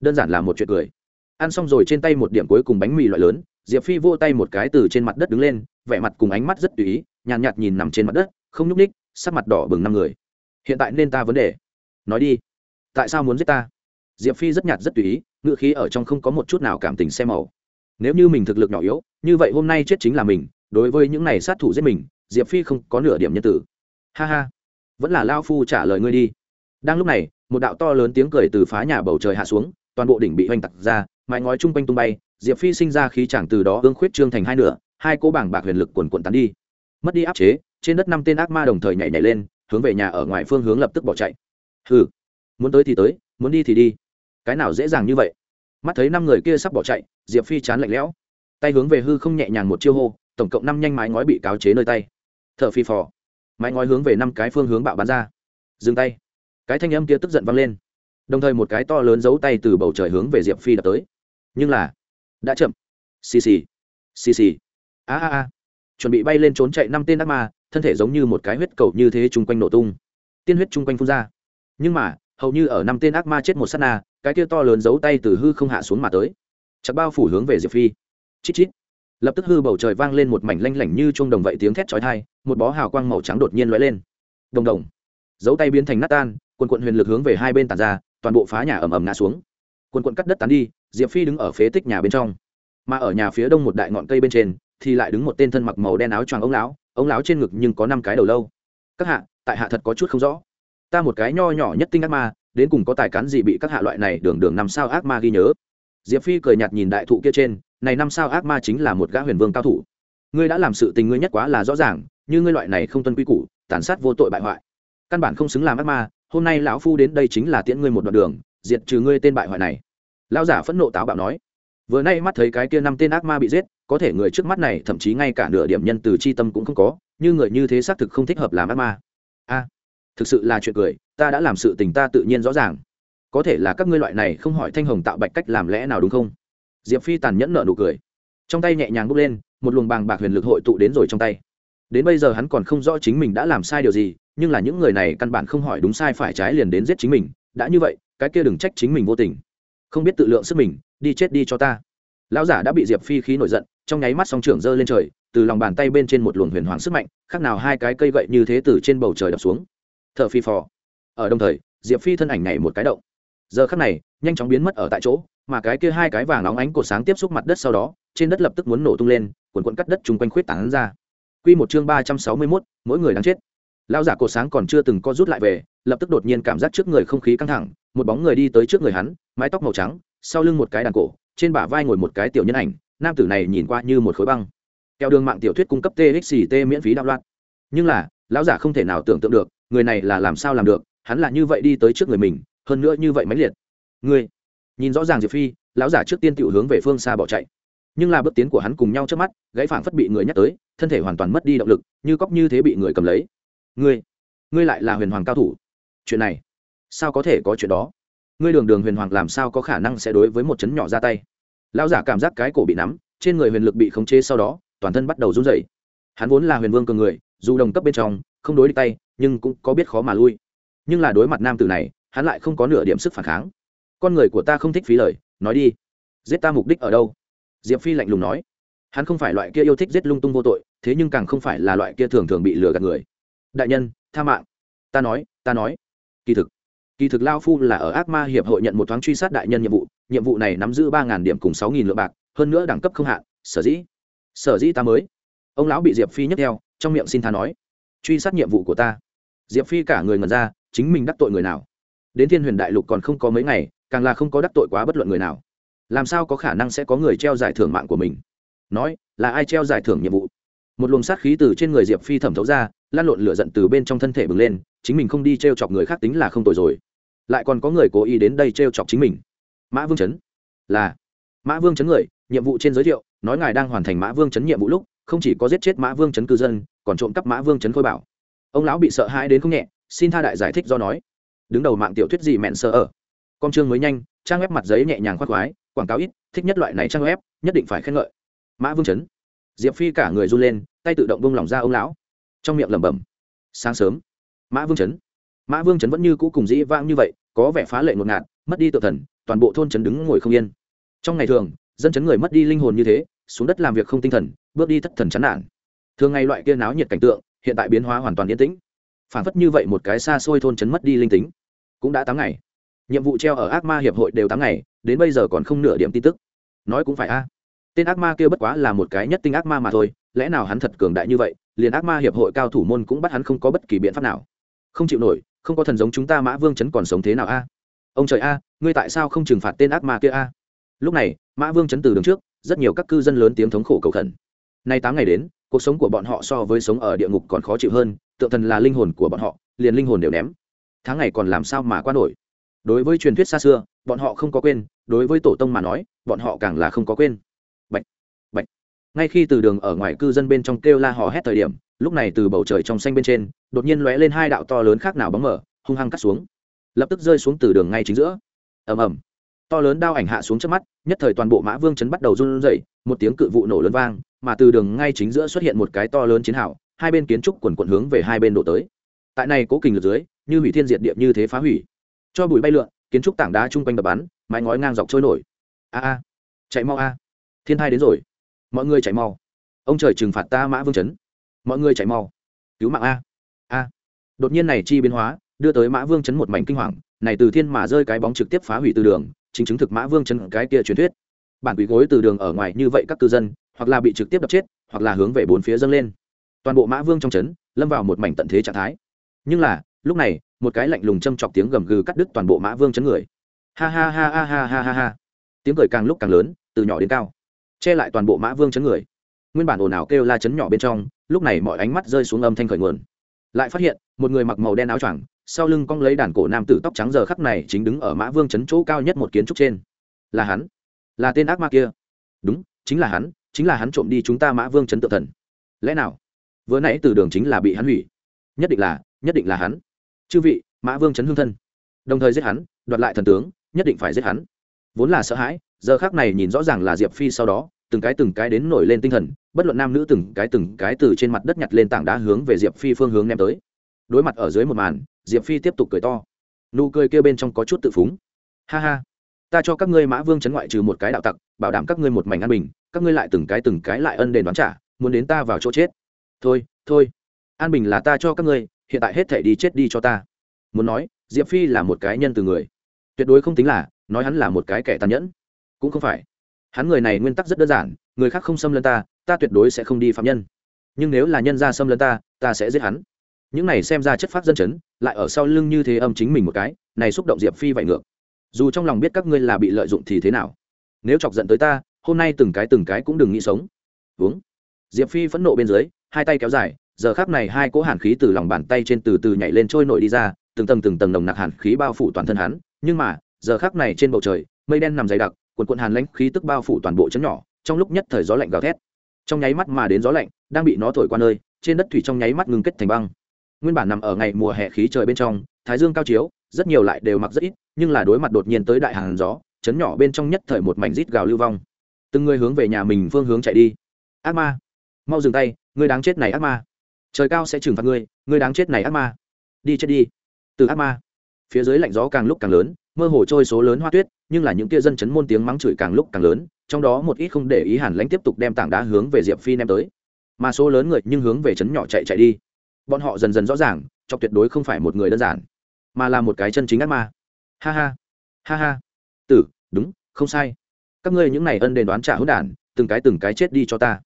A: Đơn giản là một chuyện cười. Ăn xong rồi trên tay một điểm cuối cùng bánh mì loại lớn diệp phi vô tay một cái từ trên mặt đất đứng lên vẻ mặt cùng ánh mắt rất tùy ý nhàn nhạt, nhạt nhìn nằm trên mặt đất không nhúc ních sắc mặt đỏ bừng năm người. Hiện tại nên ta vấn đề. Nói đi. Tại sao muốn giết ta? Diệp phi rất nhạt rất tùy ý ngựa khí ở trong không có một chút nào cảm tình xem màu. Nếu như mình thực lực nhỏ yếu, như vậy hôm nay chết chính là mình, đối với những này sát thủ giết mình, diệp phi không có nửa điểm nhân tử. Ha ha. Vẫn là lao phu trả lời ngươi đi. Đang lúc này, một đạo to lớn tiếng cười từ phá nhà bầu trời hạ xuống, toàn bộ đỉnh bị hoành tặc ra, mái ngói chung quanh tung bay, diệp phi sinh ra khí chẳng từ đó ương khuyết trương thành hai nửa, hai cỗ bảng bạc huyền lực quần quần tán đi. Mất đi áp chế trên đất năm tên ác ma đồng thời nhảy nhảy lên, hướng về nhà ở ngoài phương hướng lập tức bỏ chạy. Hừ, muốn tới thì tới, muốn đi thì đi. Cái nào dễ dàng như vậy? Mắt thấy năm người kia sắp bỏ chạy, diệp phi chán lạnh lẽo. Tay hướng về hư không nhẹ nhàng một chiêu hô, tổng cộng năm nhanh mái ngói bị cáo chế nơi tay. T h ở phi phò. Mái ngói hướng về năm cái phương hướng bạo bắn ra. Dừng tay. Cái thanh âm kia tức giận vang lên. Đồng thời một cái to lớn giấu tay từ bầu trời hướng về diệp phi đập tới. Nhưng là, đã chậm. Xì xì. Xì xì. A a a. Chuẩn bị bay lên trốn chạy năm tên ác ma thân thể giống như một cái huyết cầu như thế chung quanh nổ tung. Tiên huyết chung quanh phun ra. Nhưng mà, hầu như ở năm tên ác ma chết một s á t na, cái kia to lớn giấu tay từ hư không hạ xuống mà tới. Chặt bao phủ hướng về diệp phi. Chít chít. Lập tức hư bầu trời vang lên một mảnh lanh lảnh như chuông đồng vậy tiếng thét chói thai một bó hào quang màu trắng đột nhiên lóe lên. Đồng đồng. Dấu tay biến thành nát tan, quần quận huyền lực hướng về hai bên tàn ra, toàn bộ phá nhà ầm ầm ngã xuống. Quần quận cắt đất tán đi, diệp phi đứng ở phế tích nhà bên trong. Mà ở nhà phía đông một đại ngọn cây bên trên thì lại đứng một tên thân mặc màu đen áo choàng ông lão ông lão trên ngực nhưng có năm cái đầu lâu. Các hạ, tại hạ thật có chút không rõ. Ta một cái nho nhỏ nhất tinh ác ma, đến cùng có tài cán gì bị các hạ loại này đường đường năm sao ác ma ghi nhớ? Diệp phi cười nhạt nhìn đại thụ kia trên, này năm sao ác ma chính là một gã huyền vương cao thủ. Ngươi đã làm sự tình ngươi nhất quá là rõ ràng, như ngươi loại này không tuân quy củ, tàn sát vô tội bại hoại. Căn bản không xứng làm ác ma, hôm nay lão phu đến đây chính là tiễn ngươi một đoạn đường, diệt trừ ngươi tên bại hoại này. Lão giả phẫn nộ táo bạo nói vừa nay mắt thấy cái kia năm tên ác ma bị giết, có thể người trước mắt này, thậm chí ngay cả nửa điểm nhân từ c h i tâm cũng không có như người như thế xác thực không thích hợp làm ác ma. A, thực sự là chuyện cười, ta đã làm sự tình ta tự nhiên rõ ràng. Có thể là các ngươi loại này không hỏi thanh hồng tạo bạch cách làm lẽ nào đúng không? Diệp phi tàn nhẫn nợ nụ cười. Trong tay nhẹ nhàng bốc lên, một luồng bàng bạc huyền lực hội tụ đến rồi trong tay. Đến bây giờ hắn còn không rõ chính mình đã làm sai điều gì, nhưng là những người này căn bản không hỏi đúng sai phải trái liền đến giết chính mình. Đã như vậy, cái kia đừng trách chính mình vô tình không biết tự lượng sức mình, đi chết đi cho ta. Lão giả đã bị diệp phi khí nổi giận, trong nháy mắt song trưởng giơ lên trời, từ lòng bàn tay bên trên một luồng huyền hoàng sức mạnh, khác nào hai cái cây gậy như thế từ trên bầu trời đập xuống. T h ở phi phò. Ở đồng thời, diệp phi thân ảnh nhảy một cái động. Giờ khắc này, nhanh chóng biến mất ở tại chỗ, mà cái kia hai cái vàng óng ánh cột sáng tiếp xúc mặt đất sau đó, trên đất lập tức muốn nổ tung lên quần quận cắt đất chung quanh khuyết tảng ra. Q một chương ba trăm sáu mươi mốt, mỗi người đang chết. Lão giả cột sáng còn chưa từng co rút lại về, lập tức đột nhiên cảm giác trước người không khí căng thẳng, một bóng người đi tới trước người hắn mái tóc màu trắng, sau lưng một cái đàn cổ, trên bả vai ngồi một cái tiểu nhân ảnh, nam tử này nhìn qua như một khối băng. Kẹo đường mạng tiểu thuyết cung cấp txt miễn phí đạo loạn. Nhưng là, lão giả không thể nào tưởng tượng được, người này là làm sao làm được, hắn là như vậy đi tới trước người mình, hơn nữa như vậy mãnh liệt. Ngươi, nhìn rõ ràng diệp phi, lão giả trước tiên tự hướng về phương xa bỏ chạy. Nhưng là bước tiến của hắn cùng nhau trước mắt, gãy phảng phất bị người nhắc tới, thân thể hoàn toàn mất đi động lực, như cóc như thế bị người cầm lấy. Ngươi ngươi lại là huyền hoàng cao thủ. Chuyện này, sao có thể có chuyện đó? Ngươi đường đường huyền hoàng làm sao có khả năng sẽ đối với một chấn nhỏ ra tay? Lão giả cảm giác cái cổ bị nắm, trên người huyền lực bị khống chế sau đó, toàn thân bắt đầu run rẩy. Hắn vốn là huyền vương cường người, dù đồng cấp bên trong, không đối địch tay, nhưng cũng có biết khó mà lui. Nhưng là đối mặt nam tử này, hắn lại không có nửa điểm sức phản kháng. Con người của ta không thích phí lời, nói đi. Giết ta mục đích ở đâu? Diệp phi lạnh lùng nói. Hắn không phải loại kia yêu thích giết lung tung vô tội, thế nhưng càng không phải là loại kia thường thường bị lừa gạt người. Đại nhân, tha mạng. Ta nói ta nói. Kỳ thực kỳ thực lao phu là ở ác ma hiệp hội nhận một thoáng truy sát đại nhân nhiệm vụ nhiệm vụ này nắm giữ ba điểm cùng sáu nghìn lượng bạc, hơn nữa đẳng cấp không hạn, sở dĩ sở dĩ ta mới. Ông lão bị diệp phi nhấc theo, trong miệng xin tha nói, truy sát nhiệm vụ của ta. Diệp phi cả người ngần ra, chính mình đắc tội người nào? Đến thiên huyền đại lục còn không có mấy ngày, càng là không có đắc tội quá bất luận người nào. Làm sao có khả năng sẽ có người treo giải thưởng mạng của mình? Nói, là ai treo giải thưởng nhiệm vụ? Một luồng sát khí từ trên người diệp phi thẩm thấu ra, lan lộn lửa giận từ bên trong thân thể bừng lên, chính mình không đi t r e o chọc người khác tính là không tội rồi lại còn có người cố ý đến đây t r e o chọc chính mình. Mã vương chấn, là mã vương chấn người, nhiệm vụ trên giới thiệu, nói ngài đang hoàn thành mã vương chấn nhiệm vụ lúc, không chỉ có giết chết mã vương chấn cư dân, còn trộm cắp mã vương chấn khôi bảo. Ông lão bị sợ hãi đến không nhẹ, xin tha đại giải thích do nói. Đứng đầu mạng tiểu thuyết gì mẹn sợ ở. Con chương mới nhanh, trang web mặt giấy nhẹ nhàng khoác khoái, quảng cáo ít, thích nhất loại này trang web, nhất định phải khen ngợi. Mã vương chấn, diệp phi cả người run lên, tay tự động bông lỏng ra ông lão. Trong miệng lẩm bẩm, sáng sớm. Mã vương chấn mã vương chấn vẫn như cũ cùng dĩ vãng như vậy, có vẻ phá lệ ngột ngạt, mất đi tự thần, toàn bộ thôn chấn đứng ngồi không yên. Trong ngày thường, dân chấn người mất đi linh hồn như thế, xuống đất làm việc không tinh thần, bước đi thất thần chán nản. Thường ngày loại kia náo nhiệt cảnh tượng, hiện tại biến hóa hoàn toàn yên tĩnh. Phản phất như vậy một cái xa xôi thôn chấn mất đi linh tính. Cũng đã tám ngày. Nhiệm vụ treo ở ác ma hiệp hội đều tám ngày, đến bây giờ còn không nửa điểm tin tức. Nói cũng phải a. Tên ác ma kia bất quá là một cái nhất tinh ác ma mà thôi, lẽ nào hắn thật cường đại như vậy, liền ác ma hiệp hội cao thủ môn cũng bắt hắn không có bất kỳ biện pháp nào không chịu nổi không có thần giống chúng ta mã vương chấn còn sống thế nào a? Ông trời a ngươi tại sao không trừng phạt tên ác ma kia a? Lúc này mã vương chấn từ đường trước rất nhiều các cư dân lớn tiếng thống khổ cầu khẩn. Nay tám ngày đến cuộc sống của bọn họ so với sống ở địa ngục còn khó chịu hơn tượng thần là linh hồn của bọn họ liền linh hồn đều ném. Tháng ngày còn làm sao mà qua nổi? Đối với truyền thuyết xa xưa bọn họ không có quên đối với tổ tông mà nói bọn họ càng là không có quên. Bệnh, bệnh. ngay khi từ đường ở ngoài cư dân bên trong kêu la hò hét thời điểm lúc này từ bầu trời trong xanh bên trên, đột nhiên lóe lên hai đạo to lớn khác nào bóng mở hung hăng cắt xuống. Lập tức rơi xuống từ đường ngay chính giữa. Ầm ầm. To lớn đao ảnh hạ xuống trước mắt, nhất thời toàn bộ mã vương chấn bắt đầu run rẩy, một tiếng cự vụ nổ lớn vang, mà từ đường ngay chính giữa xuất hiện một cái to lớn chiến hào, hai bên kiến trúc quần quận hướng về hai bên đổ tới. Tại này cố kình lực dưới, như hủy thiên diệt địa như thế phá hủy. Cho bụi bay lượn, kiến trúc tảng đá chung quanh đập bắn, mái ngói ngang dọc trôi nổi. A a. Chạy mau a. Thiên thai đến rồi. Mọi người chạy mau. Ông trời trừng phạt ta mã vương chấn mọi người chạy mau. Cứu mạng a. A. Đột nhiên này chi biến hóa, đưa tới mã vương chấn một mảnh kinh hoàng, này từ thiên mà rơi cái bóng trực tiếp phá hủy từ đường, chính chứng thực mã vương chấn cái kia truyền thuyết. Bản quỷ gối từ đường ở ngoài như vậy các cư dân, hoặc là bị trực tiếp đập chết, hoặc là hướng về bốn phía dâng lên. Toàn bộ mã vương trong chấn, lâm vào một mảnh tận thế trạng thái. Nhưng là, lúc này, một cái lạnh lùng châm chọc tiếng gầm gừ cắt đứt toàn bộ mã vương chấn người. Ha ha ha ha ha ha ha ha. Tiếng cười càng lúc càng lớn, từ nhỏ đến cao, che lại toàn bộ mã vương chấn người. Nguyên bản ồn ào kêu la chấn nhỏ bên trong lúc này mọi ánh mắt rơi xuống âm thanh khởi nguồn. Lại phát hiện, một người mặc màu đen áo choàng, sau lưng cong lấy đàn cổ nam tử tóc trắng giờ khắc này chính đứng ở mã vương chấn chỗ cao nhất một kiến trúc trên. Là hắn. Là tên ác ma kia. Đúng, chính là hắn, chính là hắn trộm đi chúng ta mã vương chấn tự thần. Lẽ nào? Vừa nãy từ đường chính là bị hắn hủy. Nhất định là, nhất định là hắn. Chư vị, mã vương chấn hương thân. Đồng thời giết hắn, đoạt lại thần tướng, nhất định phải giết hắn. Vốn là sợ hãi, giờ khác này nhìn rõ ràng là diệp phi sau đó từng cái từng cái đến nổi lên tinh thần, bất luận nam nữ từng cái từng cái từ trên mặt đất nhặt lên tảng đá hướng về diệp phi phương hướng ném tới. Đối mặt ở dưới một màn, diệp phi tiếp tục cười to. Nụ cười kêu bên trong có chút tự phúng. Ha ha, ta cho các ngươi mã vương chấn ngoại trừ một cái đạo tặc, bảo đảm các ngươi một mảnh an bình, các ngươi lại từng cái từng cái lại ân đền đoán trả, muốn đến ta vào chỗ chết. Thôi thôi, an bình là ta cho các ngươi, hiện tại hết thể đi chết đi cho ta. Muốn nói, diệp phi là một cái nhân từ người. Tuyệt đối không tính là, nói hắn là một cái kẻ tàn nhẫn. Cũng không phải hắn người này nguyên tắc rất đơn giản, người khác không xâm lấn ta ta tuyệt đối sẽ không đi phạm nhân. Nhưng nếu là nhân ra xâm lấn ta ta sẽ giết hắn. Những này xem ra chất phát dân chấn, lại ở sau lưng như thế âm chính mình một cái, này xúc động diệp phi vậy ngược. Dù trong lòng biết các ngươi là bị lợi dụng thì thế nào. Nếu chọc giận tới ta, hôm nay từng cái từng cái cũng đừng nghĩ sống. Uống. Diệp phi phẫn nộ bên dưới, hai tay kéo dài, giờ khác này hai cỗ hàn khí từ lòng bàn tay trên từ từ nhảy lên trôi nổi đi ra, từng tầng từng tầng nồng nặc hàn khí bao phủ toàn thân hắn. Nhưng mà, giờ khác này trên bầu trời, mây đen nằm dày đặc cuộn cuộn hàn lãnh khí tức bao phủ toàn bộ chấn nhỏ, trong lúc nhất thời gió lạnh gào thét. Trong nháy mắt mà đến gió lạnh, đang bị nó thổi qua nơi, trên đất thủy trong nháy mắt ngừng kết thành băng. Nguyên bản nằm ở ngày mùa hè khí trời bên trong, thái dương cao chiếu, rất nhiều lại đều mặc rất ít, nhưng là đối mặt đột nhiên tới đại hàn gió chấn nhỏ bên trong nhất thời một mảnh rít gào lưu vong. Từng người hướng về nhà mình phương hướng chạy đi. Ác ma! Mau dừng tay, ngươi đáng chết này ác ma. Trời cao sẽ trừng phạt ngươi ngươi đáng chết này ác ma. Đi chết đi. Từ ác ma. Phía dưới lạnh gió càng lúc càng lớn mơ hồ trôi số lớn hoa tuyết, nhưng là những kia dân chấn môn tiếng mắng chửi càng lúc càng lớn, trong đó một ít không để ý hàn lãnh tiếp tục đem tảng đá hướng về diệp phi ném tới. Mà số lớn người nhưng hướng về chấn nhỏ chạy chạy đi. Bọn họ dần dần rõ ràng, chọc tuyệt đối không phải một người đơn giản, mà là một cái chân chính ác ma. Ha ha ha ha. Tử, đúng, không sai. Các ngươi những này ân đền đoán trả hữu đản, từng cái từng cái chết đi cho ta.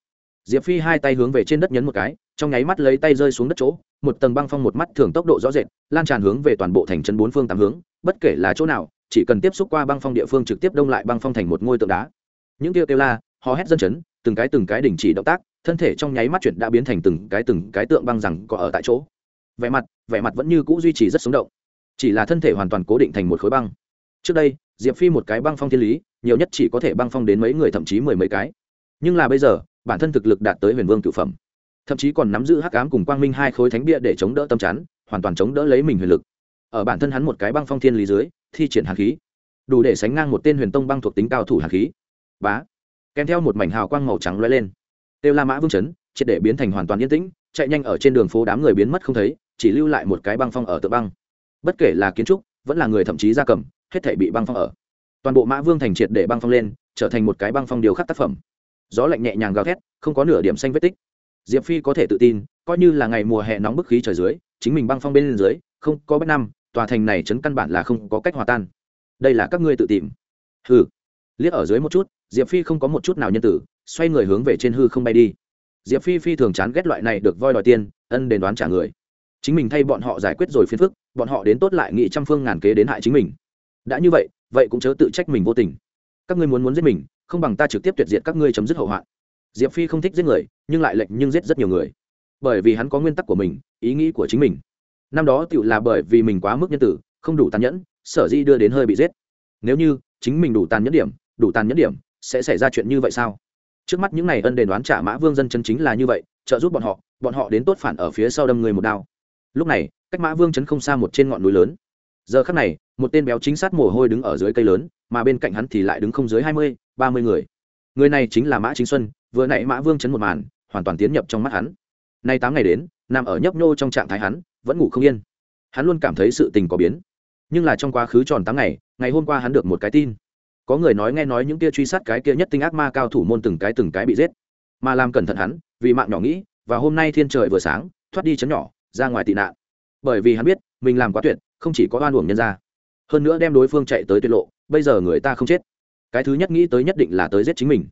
A: Diệp phi hai tay hướng về trên đất nhấn một cái, trong nháy mắt lấy tay rơi xuống đất chỗ, một tầng băng phong một mắt thường tốc độ rõ rệt, lan tràn hướng về toàn bộ thành chân bốn phương tám hướng bất kể là chỗ nào, chỉ cần tiếp xúc qua băng phong địa phương trực tiếp đông lại băng phong thành một ngôi tượng đá. Những kêu kêu la, hò hét dân chấn, từng cái từng cái đình chỉ động tác, thân thể trong nháy mắt chuyển đã biến thành từng cái từng cái tượng băng rằng có ở tại chỗ. Vẻ mặt vẻ mặt vẫn như cũ duy trì rất sống động. Chỉ là thân thể hoàn toàn cố định thành một khối băng. Trước đây, diệp phi một cái băng phong thiên lý, nhiều nhất chỉ có thể băng phong đến mấy người thậm chí mười mấy cái. Nhưng là bây giờ, bản thân thực lực đạt tới huyền vương cựu phẩm. Thậm chí còn nắm giữ hắc ám cùng quang minh hai khối thánh bia để chống đỡ tâm chắn, hoàn toàn chống đỡ lấy mình huyền lực ở bản thân hắn một cái băng phong thiên lý dưới, thi triển hàn khí. Đủ để sánh ngang một tên huyền tông băng thuộc tính cao thủ hàn khí. Bá. Kèm theo một mảnh hào quang màu trắng lóe lên. Têu la mã vương chấn, triệt để biến thành hoàn toàn yên tĩnh, chạy nhanh ở trên đường phố đám người biến mất không thấy, chỉ lưu lại một cái băng phong ở tự băng. Bất kể là kiến trúc, vẫn là người thậm chí gia cầm, hết thể bị băng phong ở. Toàn bộ mã vương thành triệt để băng phong lên, trở thành một cái băng phong điều khắc tác phẩm. Gió lạnh nhẹ nhàng gào thét, không có nửa điểm xanh vết tích. Diệp phi có thể tự tin, coi như là ngày mùa hè nóng bức khí trời dưới, chính mình băng phong bên dưới, không có bất năm tòa thành này chấn căn bản là không có cách hòa tan. Đây là các ngươi tự tìm. Hừ. Liếc ở dưới một chút, diệp phi không có một chút nào nhân tử, xoay người hướng về trên hư không bay đi. Diệp phi phi thường chán ghét loại này được voi đòi tiền, ân đền đoán trả người. Chính mình thay bọn họ giải quyết rồi phiền phức, bọn họ đến tốt lại nghị trăm phương ngàn kế đến hại chính mình. Đã như vậy vậy cũng chớ tự trách mình vô tình. Các ngươi muốn muốn giết mình, không bằng ta trực tiếp tuyệt diệt các ngươi chấm dứt hậu hoạn. Diệp phi không thích giết người, nhưng lại lệnh nhưng giết rất nhiều người. Bởi vì hắn có nguyên tắc của mình, ý nghĩ của chính mình năm đó tựu là bởi vì mình quá mức nhân tử, không đủ tàn nhẫn, sở di đưa đến hơi bị giết. Nếu như chính mình đủ tàn nhẫn điểm, đủ tàn nhẫn điểm, sẽ xảy ra chuyện như vậy sao? Trước mắt những n à y ân đền đoán trả mã vương dân chân chính là như vậy, trợ giúp bọn họ bọn họ đến tốt phản ở phía sau đâm người một đao. Lúc này, cách mã vương chấn không xa một trên ngọn núi lớn. Giờ khắc này, một tên béo chính sát mồ hôi đứng ở dưới cây lớn, mà bên cạnh hắn thì lại đứng không dưới hai mươi, ba mươi người. Người này chính là mã chính xuân, vừa nãy mã vương chấn một màn, hoàn toàn tiến nhập trong mắt hắn. Nay tám ngày đến, nằm ở nhấp nhô trong trạng thái hắn vẫn ngủ không yên. Hắn luôn cảm thấy sự tình có biến. Nhưng là trong quá khứ tròn tám ngày ngày hôm qua hắn được một cái tin. Có người nói nghe nói những kia truy sát cái kia nhất tinh ác ma cao thủ môn từng cái từng cái bị giết. Mà làm cẩn thận hắn, vì mạng nhỏ nghĩ, và hôm nay thiên trời vừa sáng, thoát đi chấn nhỏ, ra ngoài tị nạn. Bởi vì hắn biết, mình làm quá tuyệt, không chỉ có oan uổng nhân ra hơn nữa đem đối phương chạy tới tuyệt lộ, bây giờ người ta không chết. Cái thứ nhất nghĩ tới nhất định là tới giết chính mình.